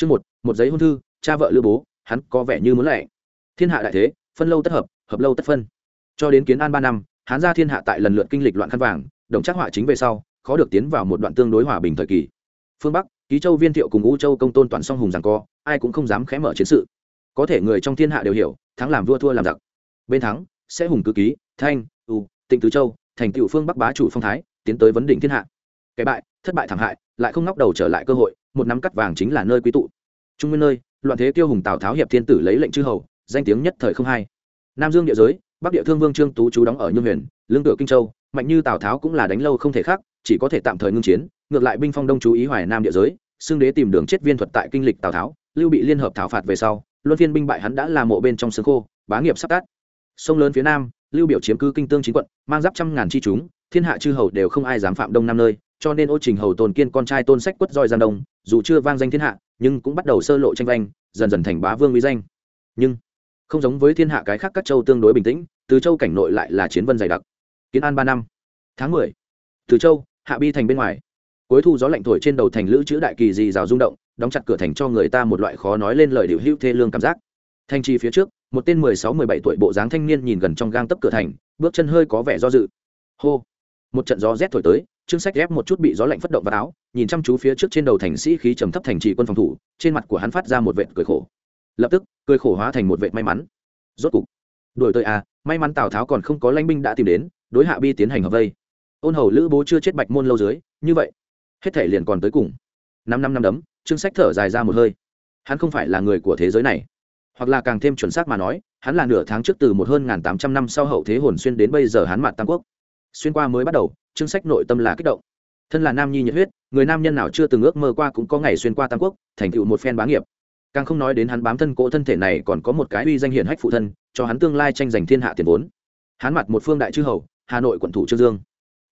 chương một một giấy hôn thư, cha vợ lưu bố, hắn có vẻ như muốn lệ thiên hạ đại thế, phân lâu tất hợp hợp lâu tất phân. Cho đến kiến an ba năm hán ra thiên hạ tại lần lượt kinh lịch loạn khăn vàng, đồng trác họa chính về sau, khó được tiến vào một đoạn tương đối hòa bình thời kỳ. Phương bắc, ký châu, viên thiệu cùng u châu công tôn toàn song hùng rằng co, ai cũng không dám khẽ mở chiến sự. Có thể người trong thiên hạ đều hiểu, thắng làm vua thua làm giặc. Bên thắng, sẽ hùng cư ký, thanh, u, tịnh tứ châu, thành tựu phương bắc bá chủ phong thái, tiến tới vấn đỉnh thiên hạ. Cái bại, thất bại thảm hại, lại không ngóc đầu trở lại cơ hội một nắm cắt vàng chính là nơi quý tụ. Trung nguyên nơi, loạn thế tiêu hùng tào tháo hiệp thiên tử lấy lệnh chư hầu, danh tiếng nhất thời không hai. Nam dương địa giới, bắc địa thương vương trương tú chú đóng ở nhương huyền, lương tựa kinh châu, mạnh như tào tháo cũng là đánh lâu không thể khác, chỉ có thể tạm thời ngưng chiến, ngược lại binh phong đông chú ý hoài nam địa giới xương đế tìm đường chết viên thuật tại kinh lịch tào tháo, lưu bị liên hợp thảo phạt về sau, luân phiên binh bại hắn đã là mộ bên trong xương khô, bá nghiệp sắp tát sông lớn phía nam, lưu biểu chiếm cứ kinh tương chính quận, mang giáp trăm ngàn chi chúng, thiên hạ chư hầu đều không ai dám phạm đông nam nơi cho nên ô trình hầu tồn kiên con trai tôn sách quất roi giang đông, dù chưa vang danh thiên hạ, nhưng cũng bắt đầu sơ lộ tranh danh dần dần thành bá vương uy danh. Nhưng, không giống với thiên hạ cái khác các châu tương đối bình tĩnh, từ châu cảnh nội lại là chiến vân dày đặc. Kiến an ba năm, tháng mười, từ châu, hạ bi thành bên ngoài. Cuối thu gió lạnh thổi trên đầu thành lữ chữ đại kỳ dì rào rung động, đóng chặt cửa thành cho người ta một loại khó nói lên lời điệu hữu thê lương cảm giác. Thanh trì phía trước, một tên mười sáu, mười bảy tuổi bộ dáng thanh niên nhìn gần trong gang tấp cửa thành, bước chân hơi có vẻ do dự. Hô, một trận gió rét thổi tới trương sách ghép một chút bị gió lạnh phất động vào áo, nhìn chăm chú phía trước trên đầu thành sĩ khí trầm thấp thành trì quân phòng thủ, trên mặt của hắn phát ra một vệt cười khổ. Lập tức, cười khổ hóa thành một vệt may mắn. Rốt cục đổi tới à may mắn tào tháo còn không có lãnh binh đã tìm đến, đối hạ bi tiến hành hợp vây. Ôn hầu lữ bố chưa chết bạch môn lâu dưới, như vậy, hết thể liền còn tới cùng. Năm năm năm đấm, trương sách thở dài ra một hơi. Hắn không phải là người của thế giới này. Hoặc là càng thêm chuẩn xác mà nói, hắn là nửa tháng trước từ một hơn ngàn tám trăm năm sau hậu thế hồn xuyên đến bây giờ hắn mặt tam quốc. Xuyên qua mới bắt đầu trương sách nội tâm là kích động. Thân là nam nhi nhiệt huyết, người nam nhân nào chưa từng ước mơ qua cũng có ngày xuyên qua tam quốc, thành tựu một phen bá nghiệp. Càng không nói đến hắn bám thân cỗ thân thể này còn có một cái uy danh hiển hách phụ thân, cho hắn tương lai tranh giành thiên hạ tiền vốn. Hắn mặt một phương đại chư hầu, hà nội quận thủ trương dương.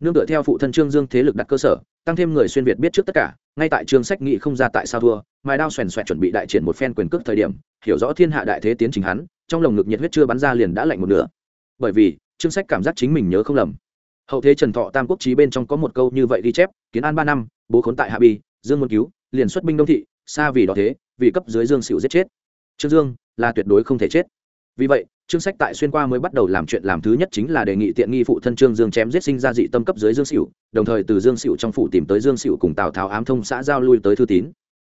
Nương tựa theo phụ thân trương dương thế lực đặt cơ sở, tăng thêm người xuyên việt biết trước tất cả, ngay tại trương sách nghị không ra tại sao thua, mài đao xoèn xoẹt chuẩn bị đại triển một phen quyền cước thời điểm, hiểu rõ thiên hạ đại thế tiến trình hắn, trong lồng ngực nhiệt huyết chưa bắn ra liền đã lạnh một nửa. Bởi vì trương sách cảm giác chính mình nhớ không lầm hậu thế trần thọ tam quốc trí bên trong có một câu như vậy ghi chép, kiến an ba năm, bố khốn tại hạ bi, dương muốn cứu, liền xuất binh đông thị, xa vì đó thế, vì cấp dưới dương xịu giết chết. Trương dương là tuyệt đối không thể chết. Vì vậy trương sách tại xuyên qua mới bắt đầu làm chuyện làm thứ nhất chính là đề nghị tiện nghi phụ thân trương dương chém giết sinh ra dị tâm cấp dưới dương xỉu đồng thời từ dương xỉu trong phủ tìm tới dương xỉu cùng tào tháo ám thông xã giao lui tới thư tín.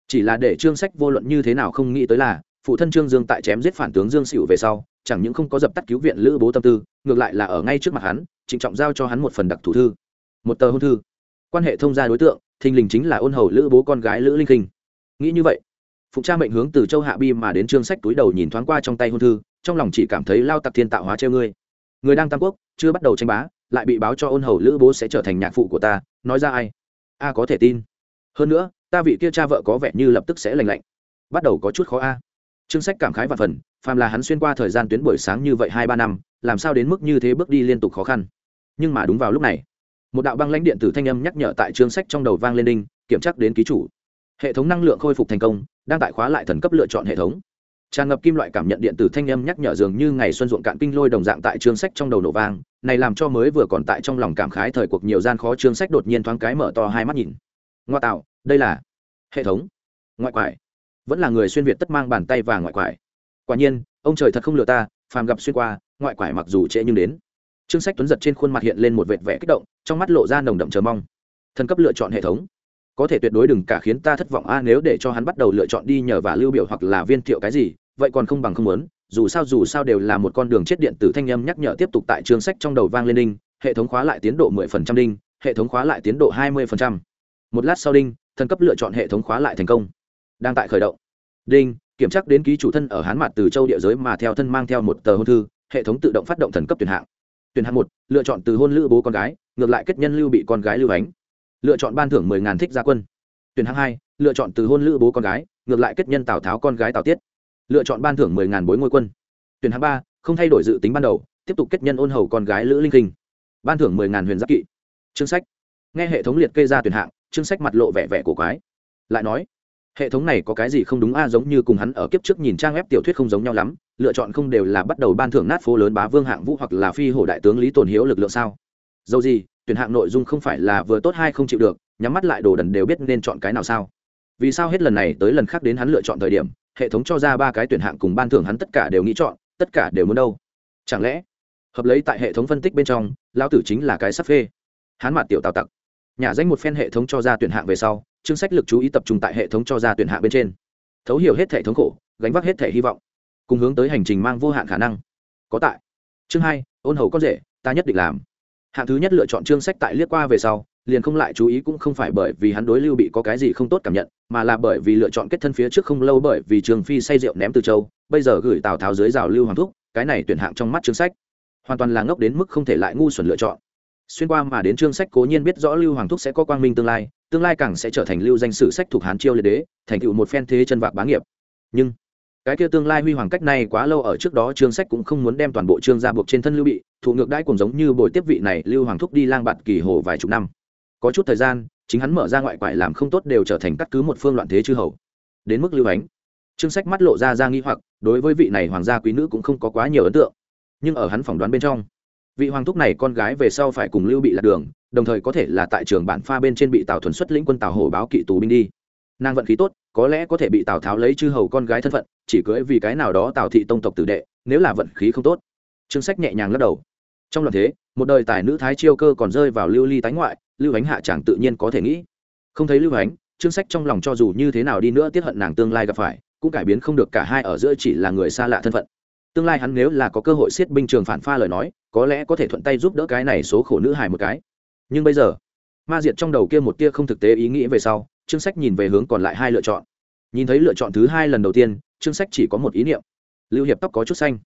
Chỉ là để trương sách vô luận như thế nào không nghĩ tới là phụ thân trương dương tại chém giết phản tướng dương xỉu về sau, chẳng những không có dập tắt cứu viện lữ bố tâm tư, ngược lại là ở ngay trước mặt hắn, trịnh trọng giao cho hắn một phần đặc thủ thư, một tờ hôn thư. Quan hệ thông gia đối tượng, thình lình chính là ôn hầu lữ bố con gái lữ linh kinh. Nghĩ như vậy, phụ cha mệnh hướng từ châu hạ bi mà đến trương sách túi đầu nhìn thoáng qua trong tay hôn thư, trong lòng chỉ cảm thấy lao tặc thiên tạo hóa treo ngươi. Người đang tam quốc, chưa bắt đầu tranh bá, lại bị báo cho ôn hầu lữ bố sẽ trở thành nhạc phụ của ta, nói ra ai? A có thể tin. Hơn nữa, ta vị kia cha vợ có vẻ như lập tức sẽ lành lạnh. Bắt đầu có chút khó a trương sách cảm khái và phần, phàm là hắn xuyên qua thời gian tuyến buổi sáng như vậy hai ba năm, làm sao đến mức như thế bước đi liên tục khó khăn? Nhưng mà đúng vào lúc này, một đạo băng lãnh điện tử thanh âm nhắc nhở tại trương sách trong đầu vang lên đinh, kiểm tra đến ký chủ. Hệ thống năng lượng khôi phục thành công, đang tại khóa lại thần cấp lựa chọn hệ thống. Tràn ngập kim loại cảm nhận điện tử thanh âm nhắc nhở dường như ngày xuân ruộng cạn kinh lôi đồng dạng tại Trương sách trong đầu nổ vang, này làm cho mới vừa còn tại trong lòng cảm khái thời cuộc nhiều gian khó Trương sách đột nhiên thoáng cái mở to hai mắt nhìn. Ngoa tạo, đây là hệ thống. Ngoại quải vẫn là người xuyên việt tất mang bàn tay và ngoại quải. Quả nhiên, ông trời thật không lừa ta, phàm gặp xuyên qua, ngoại quải mặc dù trễ nhưng đến. Chương sách tuấn giật trên khuôn mặt hiện lên một vệt vẻ kích động, trong mắt lộ ra nồng đậm chờ mong. Thần cấp lựa chọn hệ thống. Có thể tuyệt đối đừng cả khiến ta thất vọng. A, nếu để cho hắn bắt đầu lựa chọn đi nhờ và lưu biểu hoặc là viên thiệu cái gì, vậy còn không bằng không muốn. Dù sao dù sao đều là một con đường chết điện tử thanh âm nhắc nhở tiếp tục tại chương sách trong đầu vang lên đinh. Hệ thống khóa lại tiến độ 10% đinh, hệ thống khóa lại tiến độ 20%. một lát sau đinh, thần cấp lựa chọn hệ thống khóa lại thành công đang tại khởi động. Đinh, kiểm tra đến ký chủ thân ở hán mặt từ châu địa giới mà theo thân mang theo một tờ hôn thư, hệ thống tự động phát động thần cấp tuyển hạng. Tuyển hạng một, lựa chọn từ hôn lữ bố con gái, ngược lại kết nhân lưu bị con gái lưu ánh lựa chọn ban thưởng mười ngàn thích gia quân. Tuyển hạng hai, lựa chọn từ hôn lữ bố con gái, ngược lại kết nhân tào tháo con gái tào tiết. Lựa chọn ban thưởng mười ngàn bối ngôi quân. Tuyển hạng ba, không thay đổi dự tính ban đầu, tiếp tục kết nhân ôn hầu con gái lữ linh kinh. Ban thưởng mười ngàn huyền giáp kỵ. Chương sách. Nghe hệ thống liệt kê ra tuyển hạng, chương sách mặt lộ vẻ vẻ của quái. Lại nói hệ thống này có cái gì không đúng a? Giống như cùng hắn ở kiếp trước nhìn trang web tiểu thuyết không giống nhau lắm, lựa chọn không đều là bắt đầu ban thưởng nát phố lớn bá vương hạng vũ hoặc là phi hổ đại tướng lý tồn hiếu lực lượng sao? Dầu gì, tuyển hạng nội dung không phải là vừa tốt hay không chịu được, nhắm mắt lại đồ đần đều biết nên chọn cái nào sao? Vì sao hết lần này tới lần khác đến hắn lựa chọn thời điểm, hệ thống cho ra ba cái tuyển hạng cùng ban thưởng hắn tất cả đều nghĩ chọn, tất cả đều muốn đâu? Chẳng lẽ, hợp lấy tại hệ thống phân tích bên trong lao tử chính là cái sắp phê. Hắn mặt tiểu tào tặc. Nhà danh một phen hệ thống cho ra tuyển hạng về sau chương sách lực chú ý tập trung tại hệ thống cho ra tuyển hạ bên trên. Thấu hiểu hết thể thống khổ, gánh vác hết thể hy vọng, cùng hướng tới hành trình mang vô hạn khả năng. Có tại. Chương hai, ôn hầu con rể, ta nhất định làm. Hạng thứ nhất lựa chọn chương sách tại liếc qua về sau, liền không lại chú ý cũng không phải bởi vì hắn đối lưu bị có cái gì không tốt cảm nhận, mà là bởi vì lựa chọn kết thân phía trước không lâu bởi vì trường phi say rượu ném từ châu, bây giờ gửi tào tháo dưới rào lưu hoàng thúc, cái này tuyển hạng trong mắt chương sách. Hoàn toàn là ngốc đến mức không thể lại ngu xuẩn lựa chọn xuyên qua mà đến chương sách cố nhiên biết rõ lưu hoàng thúc sẽ có quang minh tương lai tương lai càng sẽ trở thành lưu danh sử sách thuộc hán chiêu liệt đế, thành tựu một phen thế chân vạc bá nghiệp. Nhưng, cái kia tương lai huy hoàng cách này quá lâu ở trước đó chương sách cũng không muốn đem toàn bộ chương ra buộc trên thân lưu bị, thụ ngược đãi cùng giống như bồi tiếp vị này lưu hoàng thúc đi lang bạt kỳ hồ vài chục năm. Có chút thời gian, chính hắn mở ra ngoại quại làm không tốt đều trở thành cắt cứ một phương loạn thế chư hầu. Đến mức lưu ánh, chương sách mắt lộ ra ra nghi hoặc, đối với vị này hoàng gia quý nữ cũng không có quá nhiều ấn tượng. Nhưng ở hắn phỏng đoán bên trong vị hoàng thúc này con gái về sau phải cùng lưu bị lạc đường, đồng thời có thể là tại trường bản pha bên trên bị tào thuần xuất lĩnh quân tào hổ báo kỵ tù binh đi. Nàng vận khí tốt, có lẽ có thể bị tào tháo lấy chư hầu con gái thân phận, chỉ cưới vì cái nào đó tào thị tông tộc tử đệ, nếu là vận khí không tốt. Chương sách nhẹ nhàng lắc đầu. Trong loạn thế, một đời tài nữ thái chiêu cơ còn rơi vào lưu ly tái ngoại, lưu ánh hạ chẳng tự nhiên có thể nghĩ. Không thấy lưu ánh chương sách trong lòng cho dù như thế nào đi nữa tiết hận nàng tương lai gặp phải, cũng cải biến không được cả hai ở giữa chỉ là người xa lạ thân phận tương lai hắn nếu là có cơ hội siết binh trường phản pha lời nói, có lẽ có thể thuận tay giúp đỡ cái này số khổ nữ hài một cái. Nhưng bây giờ, ma diệt trong đầu kia một tia không thực tế ý nghĩ về sau chương sách nhìn về hướng còn lại hai lựa chọn. Nhìn thấy lựa chọn thứ hai lần đầu tiên chương sách chỉ có một ý niệm. Lưu hiệp tóc có chút xanh.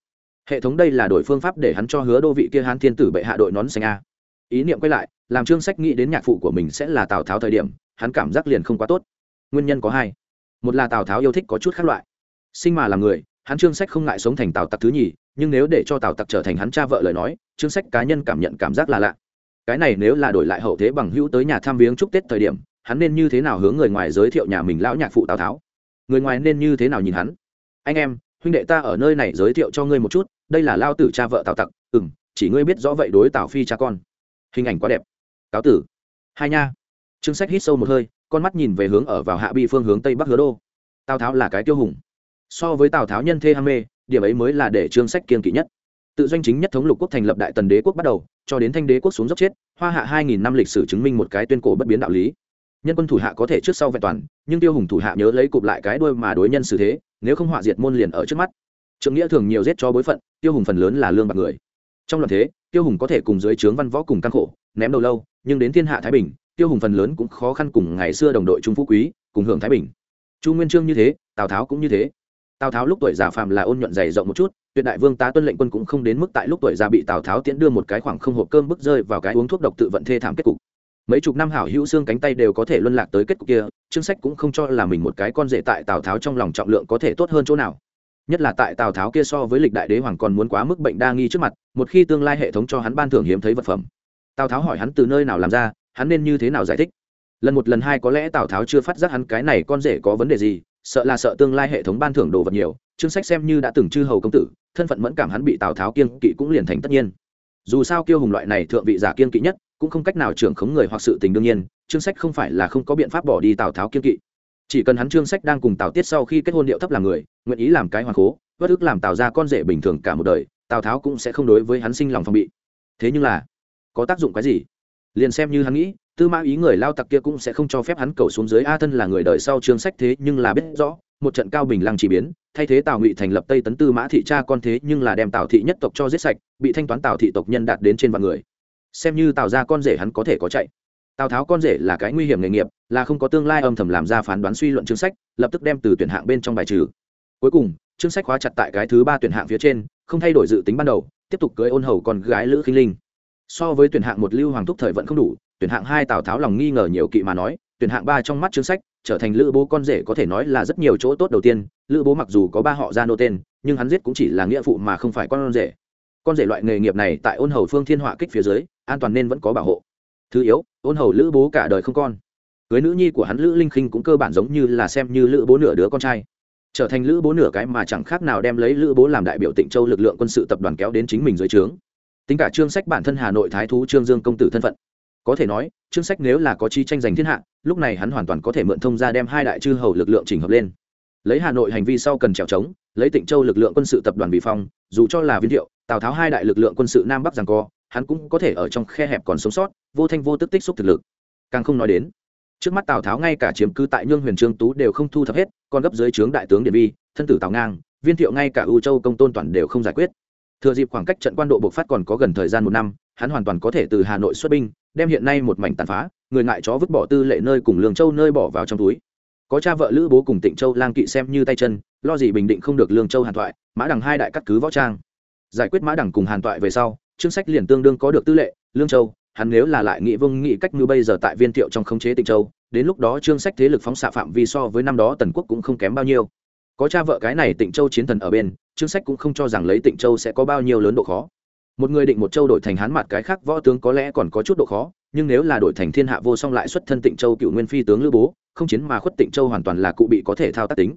Hệ thống đây là đổi phương pháp để hắn cho hứa đô vị kia hán thiên tử bệ hạ đội nón xanh a. Ý niệm quay lại, làm chương sách nghĩ đến nhạc phụ của mình sẽ là tào tháo thời điểm, hắn cảm giác liền không quá tốt. Nguyên nhân có hai. Một là tào tháo yêu thích có chút khác loại. Sinh mà là người hắn chương sách không ngại sống thành tào tặc thứ nhì, nhưng nếu để cho tào tặc trở thành hắn cha vợ lời nói chương sách cá nhân cảm nhận cảm giác là lạ. Cái này nếu là đổi lại hậu thế bằng hữu tới nhà tham viếng chúc tết thời điểm, hắn nên như thế nào hướng người ngoài giới thiệu nhà mình lão nhạc phụ tào tháo? Người ngoài nên như thế nào nhìn hắn? Anh em, huynh đệ ta ở nơi này giới thiệu cho ngươi một chút, đây là lao tử cha vợ tào tặc ừ m chỉ ngươi biết rõ vậy đối tào phi cha con. Hình ảnh quá đẹp. Cáo tử. Hai nha. Chương sách hít sâu một hơi, con mắt nhìn về hướng ở vào hạ bi phương hướng tây bắc hứa đô. Tào tháo là cái tiêu hùng so với tào tháo nhân thê ham mê, điểm ấy mới là để chương sách kiên kỵ nhất. Tự doanh chính nhất thống lục quốc thành lập đại tần đế quốc bắt đầu, cho đến thanh đế quốc xuống dốc chết, hoa hạ hai nghìn năm lịch sử chứng minh một cái tuyên cổ bất biến đạo lý. Nhân quân thủ hạ có thể trước sau vẹn toàn, nhưng tiêu hùng thủ hạ nhớ lấy cụp lại cái đuôi mà đối nhân xử thế, nếu không họa diệt môn liền ở trước mắt. Trượng nghĩa thường nhiều giết cho bối phận, tiêu hùng phần lớn là lương bạc người. Trong loạn thế, tiêu hùng có thể cùng dưới trướng văn võ cùng căn khổ, ném đầu lâu, nhưng đến thiên hạ thái bình, tiêu hùng phần lớn cũng khó khăn cùng ngày xưa đồng đội trung phú quý, cùng hưởng thái bình. Chu nguyên trương như thế, tào tháo cũng như thế tào tháo lúc tuổi già phàm là ôn nhuận dày rộng một chút, tuyệt đại vương tá tuân lệnh quân cũng không đến mức tại lúc tuổi già bị tào tháo tiễn đưa một cái khoảng không hộp cơm bức rơi vào cái uống thuốc độc tự vận thê thảm kết cục. Mấy chục năm hảo hữu xương cánh tay đều có thể luân lạc tới kết cục kia, chương sách cũng không cho là mình một cái con rể tại tào tháo trong lòng trọng lượng có thể tốt hơn chỗ nào. Nhất là tại tào tháo kia so với lịch đại đế hoàng còn muốn quá mức bệnh đa nghi trước mặt, một khi tương lai hệ thống cho hắn ban thưởng hiếm thấy vật phẩm. Tào tháo hỏi hắn từ nơi nào làm ra, hắn nên như thế nào giải thích? Lần một lần hai có lẽ tào tháo chưa phát giác hắn cái này con rể có vấn đề gì sợ là sợ tương lai hệ thống ban thưởng đồ vật nhiều, chương sách xem như đã từng chư hầu công tử, thân phận mẫn cảm hắn bị tào tháo kiên kỵ cũng liền thành tất nhiên. Dù sao kiêu hùng loại này thượng vị giả kiên kỵ nhất, cũng không cách nào trưởng khống người hoặc sự tình đương nhiên, chương sách không phải là không có biện pháp bỏ đi tào tháo kiên kỵ. Chỉ cần hắn chương sách đang cùng tào tiết sau khi kết hôn điệu thấp làm người, nguyện ý làm cái hoàng cố bất ức làm tào ra con rể bình thường cả một đời, tào tháo cũng sẽ không đối với hắn sinh lòng phòng bị. Thế nhưng là, có tác dụng cái gì? Liền xem như hắn nghĩ tư mã ý người lao tặc kia cũng sẽ không cho phép hắn cầu xuống dưới a thân là người đời sau chương sách thế nhưng là biết rõ, một trận cao bình lăng chỉ biến, thay thế tào ngụy thành lập tây tấn tư mã thị cha con thế nhưng là đem tào thị nhất tộc cho giết sạch, bị thanh toán tào thị tộc nhân đạt đến trên vạn người. Xem như tào ra con rể hắn có thể có chạy. Tào tháo con rể là cái nguy hiểm nghề nghiệp, là không có tương lai âm thầm làm ra phán đoán suy luận chương sách, lập tức đem từ tuyển hạng bên trong bài trừ. Cuối cùng chương sách khóa chặt tại cái thứ ba tuyển hạng phía trên, không thay đổi dự tính ban đầu, tiếp tục cưới ôn hầu con gái lữ khinh linh. So với tuyển hạng một lưu hoàng thúc thời vẫn không đủ tuyển hạng hai tào tháo lòng nghi ngờ nhiều kỵ mà nói, tuyển hạng ba trong mắt chương sách, trở thành lữ bố con rể có thể nói là rất nhiều chỗ tốt đầu tiên. Lữ bố mặc dù có ba họ ra nô tên, nhưng hắn giết cũng chỉ là nghĩa phụ mà không phải con rể. Con rể loại nghề nghiệp này tại ôn hầu phương thiên họa kích phía dưới, an toàn nên vẫn có bảo hộ. Thứ yếu, ôn hầu lữ bố cả đời không con. Cưới nữ nhi của hắn lữ linh khinh cũng cơ bản giống như là xem như lữ bố nửa đứa con trai. Trở thành lữ bố nửa cái mà chẳng khác nào đem lấy lữ bố làm đại biểu tịnh châu lực lượng quân sự tập đoàn kéo đến chính mình dưới trướng. Tính cả trương sách bản thân hà nội thái thú trương dương công tử thân phận có thể nói, chương sách nếu là có chi tranh giành thiên hạ, lúc này hắn hoàn toàn có thể mượn thông ra đem hai đại chư hầu lực lượng chỉnh hợp lên. Lấy hà nội hành vi sau cần trèo trống, lấy tịnh châu lực lượng quân sự tập đoàn bị phong, dù cho là viên thiệu, tào tháo hai đại lực lượng quân sự nam bắc rằng co, hắn cũng có thể ở trong khe hẹp còn sống sót, vô thanh vô tức tích xúc thực lực. Càng không nói đến, trước mắt tào tháo ngay cả chiếm cứ tại nhương huyền trương tú đều không thu thập hết, còn gấp dưới trướng đại tướng điện vi thân tử tào ngang, viên thiệu ngay cả ưu châu công tôn toàn đều không giải quyết. Thừa dịp khoảng cách trận quan độ bộc phát còn có gần thời gian một năm, hắn hoàn toàn có thể từ hà nội xuất binh đem hiện nay một mảnh tàn phá, người ngại chó vứt bỏ tư lệ nơi cùng lương châu nơi bỏ vào trong túi. Có cha vợ lữ bố cùng tịnh châu lang kỵ xem như tay chân, lo gì bình định không được lương châu hàn thoại, mã đằng hai đại cắt cứ võ trang. Giải quyết mã đằng cùng hàn thoại về sau, chương sách liền tương đương có được tư lệ, lương châu, hắn nếu là lại nghị vương nghị cách như bây giờ tại viên thiệu trong khống chế tịnh châu, đến lúc đó chương sách thế lực phóng xạ phạm vi so với năm đó tần quốc cũng không kém bao nhiêu. Có cha vợ cái này tịnh châu chiến thần ở bên, chương sách cũng không cho rằng lấy tịnh châu sẽ có bao nhiêu lớn độ khó một người định một châu đổi thành hán mặt cái khác võ tướng có lẽ còn có chút độ khó, nhưng nếu là đổi thành thiên hạ vô song lại xuất thân tịnh châu cựu nguyên phi tướng lữ bố, không chiến mà khuất tịnh châu hoàn toàn là cụ bị có thể thao tác tính.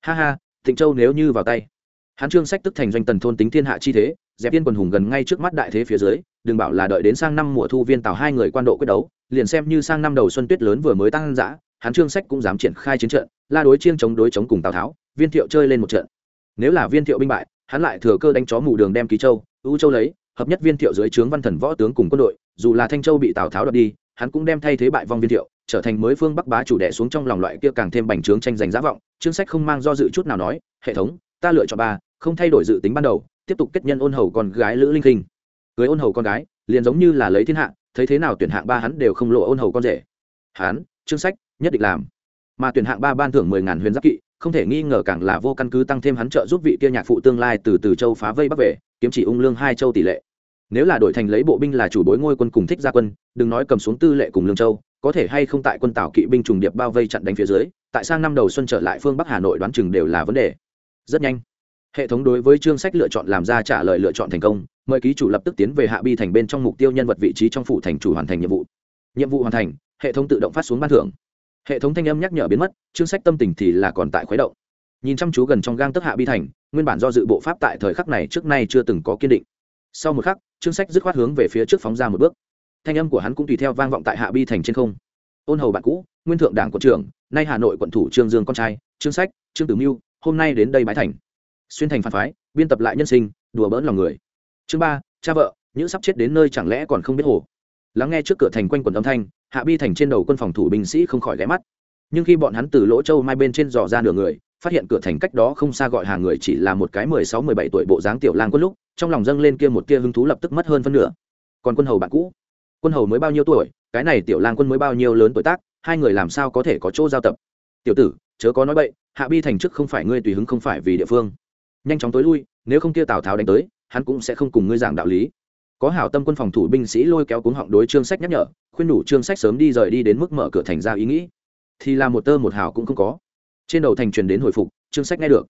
Ha ha, tịnh châu nếu như vào tay. Hán trương sách tức thành doanh tần thôn tính thiên hạ chi thế, dẹp viên quần hùng gần ngay trước mắt đại thế phía dưới, đừng bảo là đợi đến sang năm mùa thu viên tào hai người quan độ quyết đấu, liền xem như sang năm đầu xuân tuyết lớn vừa mới tăng giã hán trương sách cũng dám triển khai chiến trận, la đối chiêng chống đối chống cùng tào tháo, viên thiệu chơi lên một trận. Nếu là viên thiệu binh bại, hắn lại thừa cơ đánh chó mù đường đem ký châu ưu châu lấy, hợp nhất viên thiệu dưới trướng văn thần võ tướng cùng quân đội, dù là thanh châu bị tào tháo đoạt đi, hắn cũng đem thay thế bại vong viên thiệu, trở thành mới phương bắc bá chủ đẻ xuống trong lòng loại kia càng thêm bành trướng tranh giành giá vọng. Chương sách không mang do dự chút nào nói, hệ thống, ta lựa chọn ba, không thay đổi dự tính ban đầu, tiếp tục kết nhân ôn hầu con gái lữ linh kinh. Cưới ôn hầu con gái, liền giống như là lấy thiên hạ, thấy thế nào tuyển hạng ba hắn đều không lộ ôn hầu con rể. Hắn, chương sách, nhất định làm. Mà tuyển hạng ba ban thưởng mười ngàn huyền giáp kỵ không thể nghi ngờ càng là vô căn cứ tăng thêm hắn trợ giúp vị kia nhạc phụ tương lai từ từ châu phá vây bắc về, kiếm chỉ ung lương hai châu tỷ lệ. Nếu là đổi thành lấy bộ binh là chủ bối ngôi quân cùng thích gia quân, đừng nói cầm xuống tư lệ cùng lương châu, có thể hay không tại quân tảo kỵ binh trùng điệp bao vây chặn đánh phía dưới, tại sang năm đầu xuân trở lại phương bắc hà nội đoán chừng đều là vấn đề. Rất nhanh, hệ thống đối với chương sách lựa chọn làm ra trả lời lựa chọn thành công, mời ký chủ lập tức tiến về hạ bi thành bên trong mục tiêu nhân vật vị trí trong phủ thành chủ hoàn thành nhiệm vụ. Nhiệm vụ hoàn thành, hệ thống tự động phát xuống ban thưởng hệ thống thanh âm nhắc nhở biến mất, chương sách tâm tình thì là còn tại khuấy động. Nhìn chăm chú gần trong gang tức hạ bi thành, nguyên bản do dự bộ pháp tại thời khắc này trước nay chưa từng có kiên định. Sau một khắc, chương sách dứt khoát hướng về phía trước phóng ra một bước. Thanh âm của hắn cũng tùy theo vang vọng tại hạ bi thành trên không. Ôn hầu bạn cũ, nguyên thượng đảng quận trưởng, nay hà nội quận thủ trương dương con trai trương sách, trương tử mưu, hôm nay đến đây bái thành. Xuyên thành phản phái, biên tập lại nhân sinh, đùa bỡn lòng người. Chương ba, cha vợ những sắp chết đến nơi chẳng lẽ còn không biết hồ. Lắng nghe trước cửa thành quanh quần âm thanh hạ bi thành trên đầu quân phòng thủ binh sĩ không khỏi ghé mắt. Nhưng khi bọn hắn từ lỗ châu mai bên trên dò ra nửa người, phát hiện cửa thành cách đó không xa gọi hàng người chỉ là một cái mười sáu, mười bảy tuổi bộ dáng tiểu lang quân lúc, trong lòng dâng lên kia một kia hứng thú lập tức mất hơn phân nửa. Còn quân hầu bạn cũ. Quân hầu mới bao nhiêu tuổi, cái này tiểu lang quân mới bao nhiêu lớn tuổi tác, hai người làm sao có thể có chỗ giao tập? Tiểu tử, chớ có nói bậy, hạ bi thành trước không phải ngươi tùy hứng không phải vì địa phương. Nhanh chóng tối lui, nếu không kia tào tháo đánh tới, hắn cũng sẽ không cùng ngươi giảng đạo lý có hảo tâm quân phòng thủ binh sĩ lôi kéo cuống họng đối trương sách nhắc nhở, khuyên đủ trương sách sớm đi rời đi đến mức mở cửa thành ra ý nghĩ. Thì là một tơ một hảo cũng không có. Trên đầu thành truyền đến hồi phục, trương sách nghe được.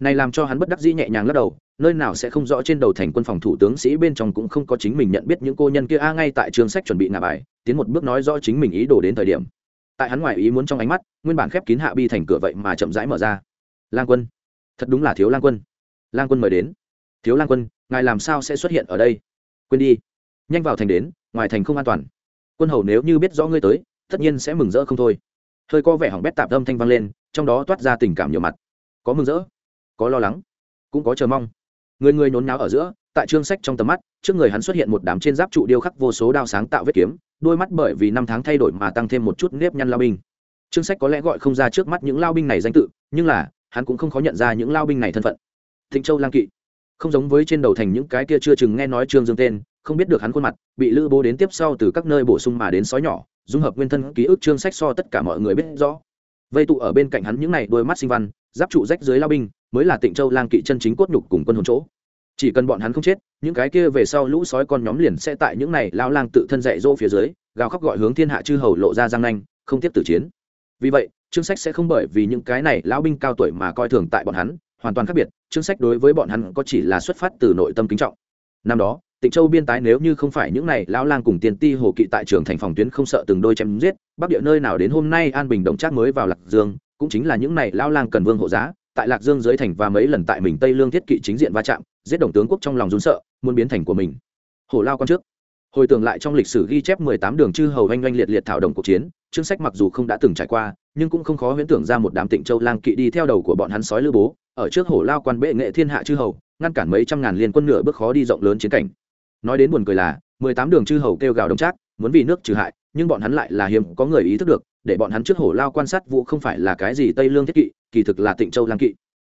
Này làm cho hắn bất đắc dĩ nhẹ nhàng lắc đầu, nơi nào sẽ không rõ trên đầu thành quân phòng thủ tướng sĩ bên trong cũng không có chính mình nhận biết những cô nhân kia. A, ngay tại trương sách chuẩn bị ngả bài, tiến một bước nói rõ chính mình ý đồ đến thời điểm. Tại hắn ngoài ý muốn trong ánh mắt, nguyên bản khép kín hạ bi thành cửa vậy mà chậm rãi mở ra. Lang quân. Thật đúng là thiếu lang quân. Lang quân mời đến. Thiếu lang quân, ngài làm sao sẽ xuất hiện ở đây? Quên đi. Nhanh vào thành đến, ngoài thành không an toàn. Quân hầu nếu như biết rõ ngươi tới, tất nhiên sẽ mừng rỡ không thôi. Hơi có vẻ hỏng bét tạp âm thanh vang lên, trong đó toát ra tình cảm nhiều mặt. Có mừng rỡ, có lo lắng, cũng có chờ mong. Người người nhốn náo ở giữa, tại chương sách trong tầm mắt, trước người hắn xuất hiện một đám trên giáp trụ điêu khắc vô số đao sáng tạo vết kiếm, đôi mắt bởi vì năm tháng thay đổi mà tăng thêm một chút nếp nhăn lao binh. Chương sách có lẽ gọi không ra trước mắt những lao binh này danh tự, nhưng là, hắn cũng không khó nhận ra những lao binh này thân phận. Thịnh châu lang kỵ không giống với trên đầu thành những cái kia chưa chừng nghe nói trương dương tên, không biết được hắn khuôn mặt, bị lữ bố đến tiếp sau từ các nơi bổ sung mà đến sói nhỏ, dung hợp nguyên thân ký ức trương sách so tất cả mọi người biết rõ. Vây tụ ở bên cạnh hắn những này đôi mắt sinh văn, giáp trụ rách dưới lao binh, mới là tịnh châu lang kỵ chân chính cốt nhục cùng quân hồn chỗ. Chỉ cần bọn hắn không chết, những cái kia về sau lũ sói con nhóm liền sẽ tại những này lao lang tự thân dạy dỗ phía dưới, gào khóc gọi hướng thiên hạ chư hầu lộ ra giang nanh, không tiếp tử chiến. Vì vậy, chương sách sẽ không bởi vì những cái này lão binh cao tuổi mà coi thường tại bọn hắn hoàn toàn khác biệt, chương sách đối với bọn hắn có chỉ là xuất phát từ nội tâm kính trọng. Năm đó, tịnh châu biên tái nếu như không phải những này lão lang cùng tiền ti hồ kỵ tại trường thành phòng tuyến không sợ từng đôi chém giết, bắc địa nơi nào đến hôm nay an bình động trác mới vào lạc dương, cũng chính là những này lão lang cần vương hộ giá, tại lạc dương dưới thành và mấy lần tại mình tây lương thiết kỵ chính diện va chạm, giết đồng tướng quốc trong lòng rún sợ, muốn biến thành của mình. Hồ lao con trước. Hồi tưởng lại trong lịch sử ghi chép mười tám đường chư hầu oanh oanh liệt liệt thảo đồng cuộc chiến, chương sách mặc dù không đã từng trải qua, nhưng cũng không khó huyễn tưởng ra một đám tịnh châu lang kỵ đi theo đầu của bọn hắn sói lữ bố ở trước hổ lao quan bệ nghệ thiên hạ chư hầu, ngăn cản mấy trăm ngàn liên quân nửa bước khó đi rộng lớn chiến cảnh. Nói đến buồn cười là, mười tám đường chư hầu kêu gào đồng trác, muốn vì nước trừ hại, nhưng bọn hắn lại là hiếm, có người ý thức được, để bọn hắn trước hổ lao quan sát vụ không phải là cái gì tây lương thiết kỵ, kỳ thực là tịnh châu lang kỵ.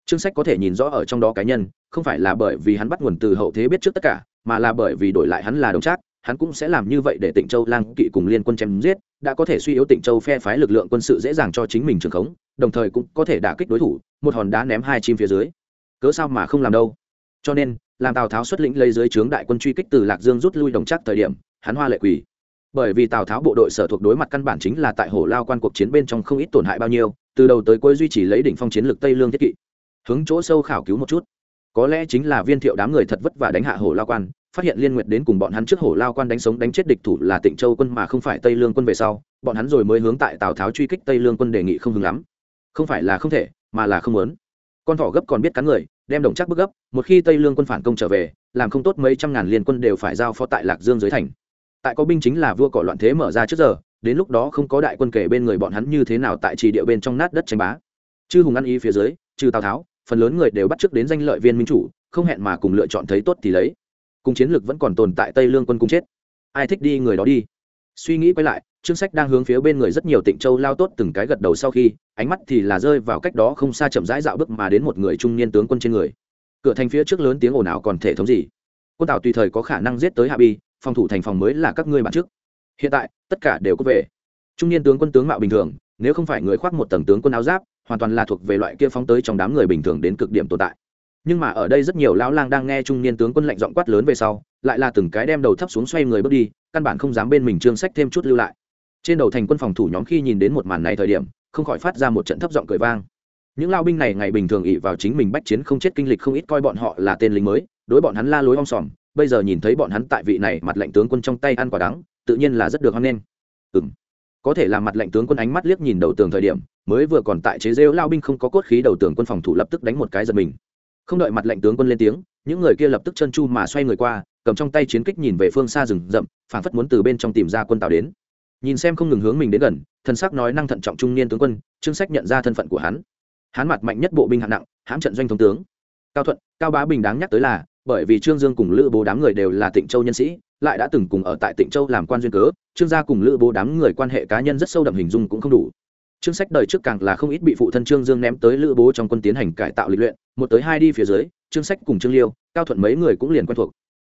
Chương sách có thể nhìn rõ ở trong đó cá nhân, không phải là bởi vì hắn bắt nguồn từ hậu thế biết trước tất cả, mà là bởi vì đổi lại hắn là đồng trác hắn cũng sẽ làm như vậy để tịnh châu lang kỵ cùng liên quân chém giết, đã có thể suy yếu tịnh châu phe phái lực lượng quân sự dễ dàng cho chính mình trường khống, đồng thời cũng có thể đả kích đối thủ, một hòn đá ném hai chim phía dưới. Cớ sao mà không làm đâu? Cho nên, làm tào tháo xuất lĩnh lấy dưới trướng đại quân truy kích từ lạc dương rút lui đồng chắc thời điểm, hắn hoa lệ quỳ. Bởi vì tào tháo bộ đội sở thuộc đối mặt căn bản chính là tại hồ lao quan cuộc chiến bên trong không ít tổn hại bao nhiêu, từ đầu tới cuối duy trì lấy đỉnh phong chiến lược tây lương thiết kỵ. Hướng chỗ sâu khảo cứu một chút. Có lẽ chính là viên thiệu đám người thật vất vả đánh hạ hồ lao quan phát hiện liên nguyệt đến cùng bọn hắn trước hổ lao quan đánh sống đánh chết địch thủ là tịnh châu quân mà không phải tây lương quân về sau, bọn hắn rồi mới hướng tại tào tháo truy kích tây lương quân đề nghị không hứng lắm. Không phải là không thể, mà là không muốn. Con thỏ gấp còn biết cắn người, đem đồng chắc bức gấp, một khi tây lương quân phản công trở về, làm không tốt mấy trăm ngàn liên quân đều phải giao phó tại lạc dương dưới thành. Tại có binh chính là vua cỏ loạn thế mở ra trước giờ, đến lúc đó không có đại quân kể bên người bọn hắn như thế nào tại trì địa bên trong nát đất tranh bá. Chư hùng ăn ý phía dưới, trừ tào tháo, phần lớn người đều bắt trước đến danh lợi viên minh chủ, không hẹn mà cùng lựa chọn thấy tốt thì lấy cùng chiến lược vẫn còn tồn tại tây lương quân cùng chết. Ai thích đi người đó đi. Suy nghĩ quay lại chương sách đang hướng phía bên người rất nhiều tịnh châu lao tốt từng cái gật đầu sau khi, ánh mắt thì là rơi vào cách đó không xa chậm rãi dạo bước mà đến một người trung niên tướng quân trên người. Cửa thành phía trước lớn tiếng ồn ào còn thể thống gì? Quân tàu tùy thời có khả năng giết tới hạ bi, phòng thủ thành phòng mới là các ngươi bạn trước hiện tại, tất cả đều có về. Trung niên tướng quân tướng mạo bình thường, nếu không phải người khoác một tầng tướng quân áo giáp, hoàn toàn là thuộc về loại kia phóng tới trong đám người bình thường đến cực điểm tồn tại nhưng mà ở đây rất nhiều lão lang đang nghe trung niên tướng quân lệnh giọng quát lớn về sau, lại là từng cái đem đầu thấp xuống xoay người bước đi, căn bản không dám bên mình trương sách thêm chút lưu lại. Trên đầu thành quân phòng thủ nhóm khi nhìn đến một màn này thời điểm, không khỏi phát ra một trận thấp giọng cười vang. Những lao binh này ngày bình thường ỉ vào chính mình bách chiến không chết kinh lịch không ít coi bọn họ là tên lính mới, đối bọn hắn la lối om sòm, bây giờ nhìn thấy bọn hắn tại vị này mặt lệnh tướng quân trong tay ăn quả đắng, tự nhiên là rất được hoan nghênh. Ừ m có thể là mặt lệnh tướng quân ánh mắt liếc nhìn đầu tường thời điểm, mới vừa còn tại chế rêu lao binh không có cốt khí đầu tường quân phòng thủ lập tức đánh một cái giật mình không đợi mặt lệnh tướng quân lên tiếng, những người kia lập tức chân chu mà xoay người qua, cầm trong tay chiến kích nhìn về phương xa rừng rậm phản phất muốn từ bên trong tìm ra quân tàu đến. Nhìn xem không ngừng hướng mình đến gần, thần sắc nói năng thận trọng trung niên tướng quân trương sách nhận ra thân phận của hắn. Hắn mặt mạnh nhất bộ binh hạng nặng, hãm trận doanh thống tướng. Cao thuận, cao bá bình đáng nhắc tới là, bởi vì trương dương cùng lữ bố đám người đều là tịnh châu nhân sĩ, lại đã từng cùng ở tại tịnh châu làm quan duyên cớ, trương gia cùng lữ bố đám người quan hệ cá nhân rất sâu đậm hình dung cũng không đủ. Trương Sách đời trước càng là không ít bị phụ thân Trương Dương ném tới lữ bố trong quân tiến hành cải tạo lịch luyện, một tới hai đi phía dưới, Trương Sách cùng Trương Liêu, Cao Thuận mấy người cũng liền quen thuộc.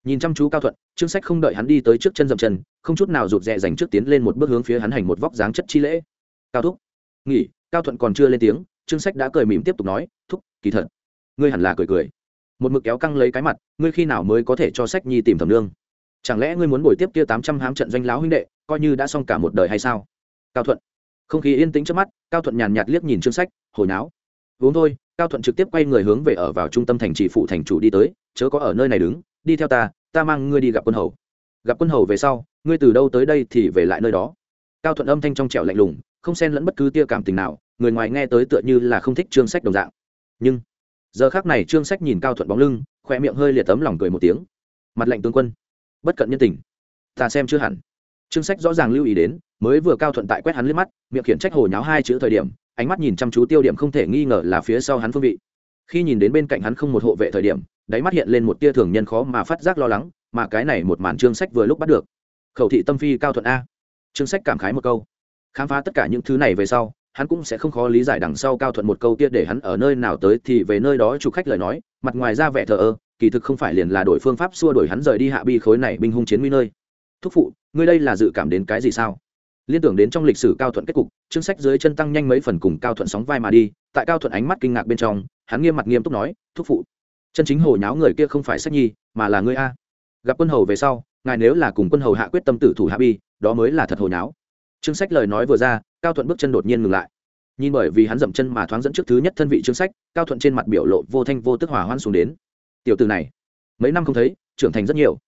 Nhìn chăm chú Cao Thuận, Trương Sách không đợi hắn đi tới trước chân dậm chân, không chút nào rụt rè dành trước tiến lên một bước hướng phía hắn hành một vóc dáng chất chi lễ. Cao thúc. Nghỉ, Cao Thuận còn chưa lên tiếng, Trương Sách đã cười mỉm tiếp tục nói, "Thúc, kỳ thật, ngươi hẳn là cười cười." Một mực kéo căng lấy cái mặt, ngươi khi nào mới có thể cho Sách Nhi tìm thẩm lương Chẳng lẽ ngươi muốn bồi tiếp kia tám trăm hám trận doanh láo huynh đệ, coi như đã xong cả một đời hay sao? Cao Thuận không khí yên tĩnh trước mắt, cao thuận nhàn nhạt liếc nhìn chương sách, hồi náo. Vốn thôi, cao thuận trực tiếp quay người hướng về ở vào trung tâm thành trì phụ thành chủ đi tới, chớ có ở nơi này đứng, đi theo ta ta mang ngươi đi gặp quân hầu. Gặp quân hầu về sau, ngươi từ đâu tới đây thì về lại nơi đó. Cao thuận âm thanh trong trẻo lạnh lùng, không xen lẫn bất cứ tia cảm tình nào, người ngoài nghe tới tựa như là không thích trương sách đồng dạng. Nhưng, giờ khác này trương sách nhìn cao thuận bóng lưng khoe miệng hơi liệt tấm lòng cười một tiếng. Mặt lạnh tướng quân, bất cận nhân tình, ta xem chưa hẳn. Trương sách rõ ràng lưu ý đến mới vừa cao thuận tại quét hắn lên mắt, miệng khiển trách hồ nháo hai chữ thời điểm, ánh mắt nhìn chăm chú tiêu điểm không thể nghi ngờ là phía sau hắn phương vị. Khi nhìn đến bên cạnh hắn không một hộ vệ thời điểm, đáy mắt hiện lên một tia thường nhân khó mà phát giác lo lắng, mà cái này một màn trương sách vừa lúc bắt được. Khẩu thị tâm phi cao thuận a. Trương sách cảm khái một câu. Khám phá tất cả những thứ này về sau, hắn cũng sẽ không khó lý giải đằng sau cao thuận một câu kia để hắn ở nơi nào tới thì về nơi đó chủ khách lời nói, mặt ngoài ra vẻ thờ ơ, kỳ thực không phải liền là đổi phương pháp xua đổi hắn rời đi hạ bi khối này binh hung chiến nguy nơi. Thúc phụ, ngươi đây là dự cảm đến cái gì sao? Liên tưởng đến trong lịch sử cao thuận kết cục, chương sách dưới chân tăng nhanh mấy phần cùng cao thuận sóng vai mà đi, tại cao thuận ánh mắt kinh ngạc bên trong, hắn nghiêm mặt nghiêm túc nói, thúc phụ, chân chính hồ nháo người kia không phải sách nhi, mà là ngươi a. Gặp quân hầu về sau, ngài nếu là cùng quân hầu hạ quyết tâm tử thủ hạ bi, đó mới là thật hồ nháo. Chương sách lời nói vừa ra, cao thuận bước chân đột nhiên ngừng lại. Nhìn bởi vì hắn dậm chân mà thoáng dẫn trước thứ nhất thân vị chương sách, cao thuận trên mặt biểu lộ vô thanh vô tức hỏa hoan xuống đến. Tiểu từ này, mấy năm không thấy, trưởng thành rất nhiều.